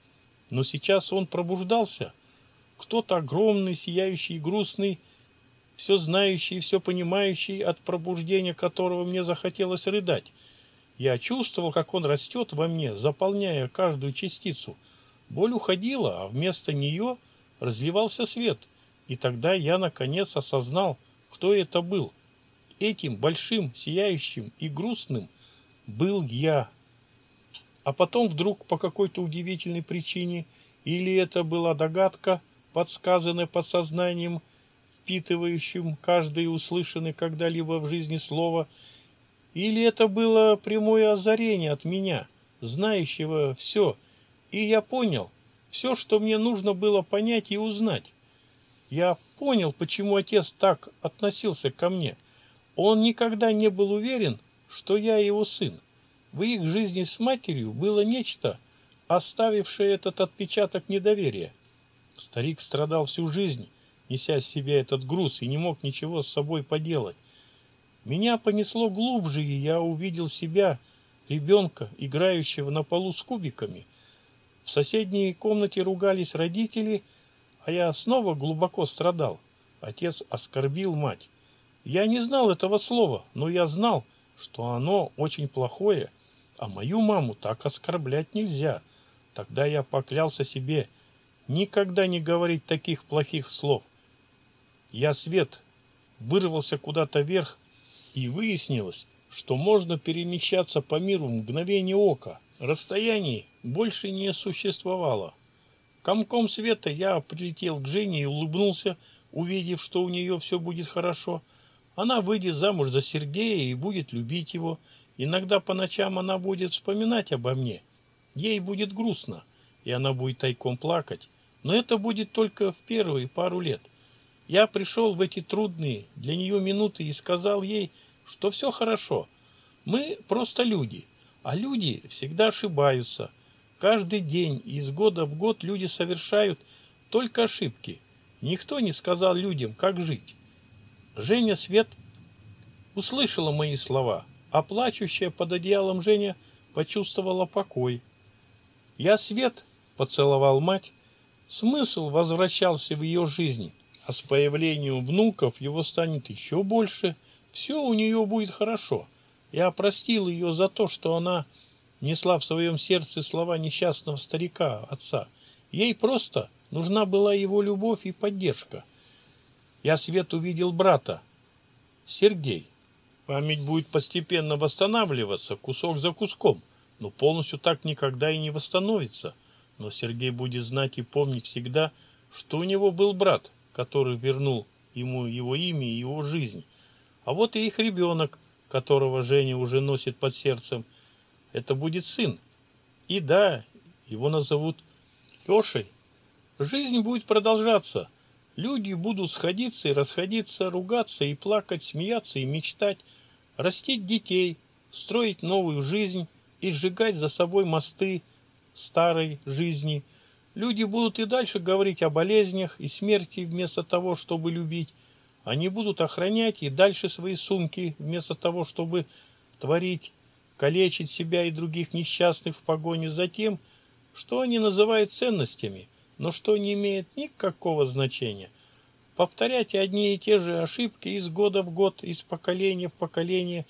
Speaker 1: Но сейчас он пробуждался. Кто-то огромный, сияющий грустный, все знающий все понимающий, от пробуждения которого мне захотелось рыдать — я чувствовал, как он растет во мне, заполняя каждую частицу. Боль уходила, а вместо нее разливался свет. И тогда я, наконец, осознал, кто это был. Этим большим, сияющим и грустным был я. А потом вдруг по какой-то удивительной причине, или это была догадка, подсказанная подсознанием, впитывающим каждое услышанное когда-либо в жизни слово – или это было прямое озарение от меня, знающего все, и я понял все, что мне нужно было понять и узнать. Я понял, почему отец так относился ко мне. Он никогда не был уверен, что я его сын. В их жизни с матерью было нечто, оставившее этот отпечаток недоверия. Старик страдал всю жизнь, неся с себя этот груз, и не мог ничего с собой поделать. Меня понесло глубже, и я увидел себя, ребенка, играющего на полу с кубиками. В соседней комнате ругались родители, а я снова глубоко страдал. Отец оскорбил мать. Я не знал этого слова, но я знал, что оно очень плохое, а мою маму так оскорблять нельзя. Тогда я поклялся себе никогда не говорить таких плохих слов. Я свет вырвался куда-то вверх, и выяснилось, что можно перемещаться по миру в мгновение ока. Расстояний больше не существовало. Комком света я прилетел к Жене и улыбнулся, увидев, что у нее все будет хорошо. Она выйдет замуж за Сергея и будет любить его. Иногда по ночам она будет вспоминать обо мне. Ей будет грустно, и она будет тайком плакать. Но это будет только в первые пару лет. Я пришел в эти трудные для нее минуты и сказал ей, что все хорошо. Мы просто люди, а люди всегда ошибаются. Каждый день из года в год люди совершают только ошибки. Никто не сказал людям, как жить. Женя Свет услышала мои слова, а плачущая под одеялом Женя почувствовала покой. Я Свет поцеловал мать. Смысл возвращался в ее жизнь, а с появлением внуков его станет еще больше – все у нее будет хорошо. Я простил ее за то, что она несла в своем сердце слова несчастного старика, отца. Ей просто нужна была его любовь и поддержка. Я свет увидел брата, Сергей. Память будет постепенно восстанавливаться, кусок за куском, но полностью так никогда и не восстановится. Но Сергей будет знать и помнить всегда, что у него был брат, который вернул ему его имя и его жизнь. А вот и их ребенок, которого Женя уже носит под сердцем. Это будет сын. И да, его назовут Лешей. Жизнь будет продолжаться. Люди будут сходиться и расходиться, ругаться и плакать, смеяться и мечтать, растить детей, строить новую жизнь и сжигать за собой мосты старой жизни. Люди будут и дальше говорить о болезнях и смерти вместо того, чтобы любить. Они будут охранять и дальше свои сумки, вместо того, чтобы творить, калечить себя и других несчастных в погоне за тем, что они называют ценностями, но что не имеет никакого значения. Повторять одни и те же ошибки из года в год, из поколения в поколение,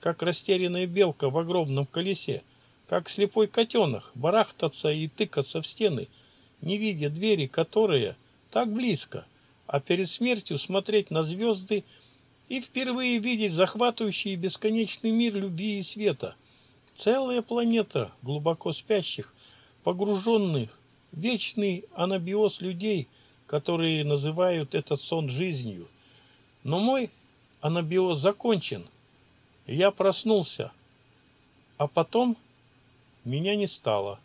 Speaker 1: как растерянная белка в огромном колесе, как слепой котенок, барахтаться и тыкаться в стены, не видя двери, которая так близко – а перед смертью смотреть на звезды и впервые видеть захватывающий бесконечный мир любви и света. Целая планета глубоко спящих, погруженных, вечный анабиоз людей, которые называют этот сон жизнью. Но мой анабиоз закончен. Я проснулся, а потом меня не стало.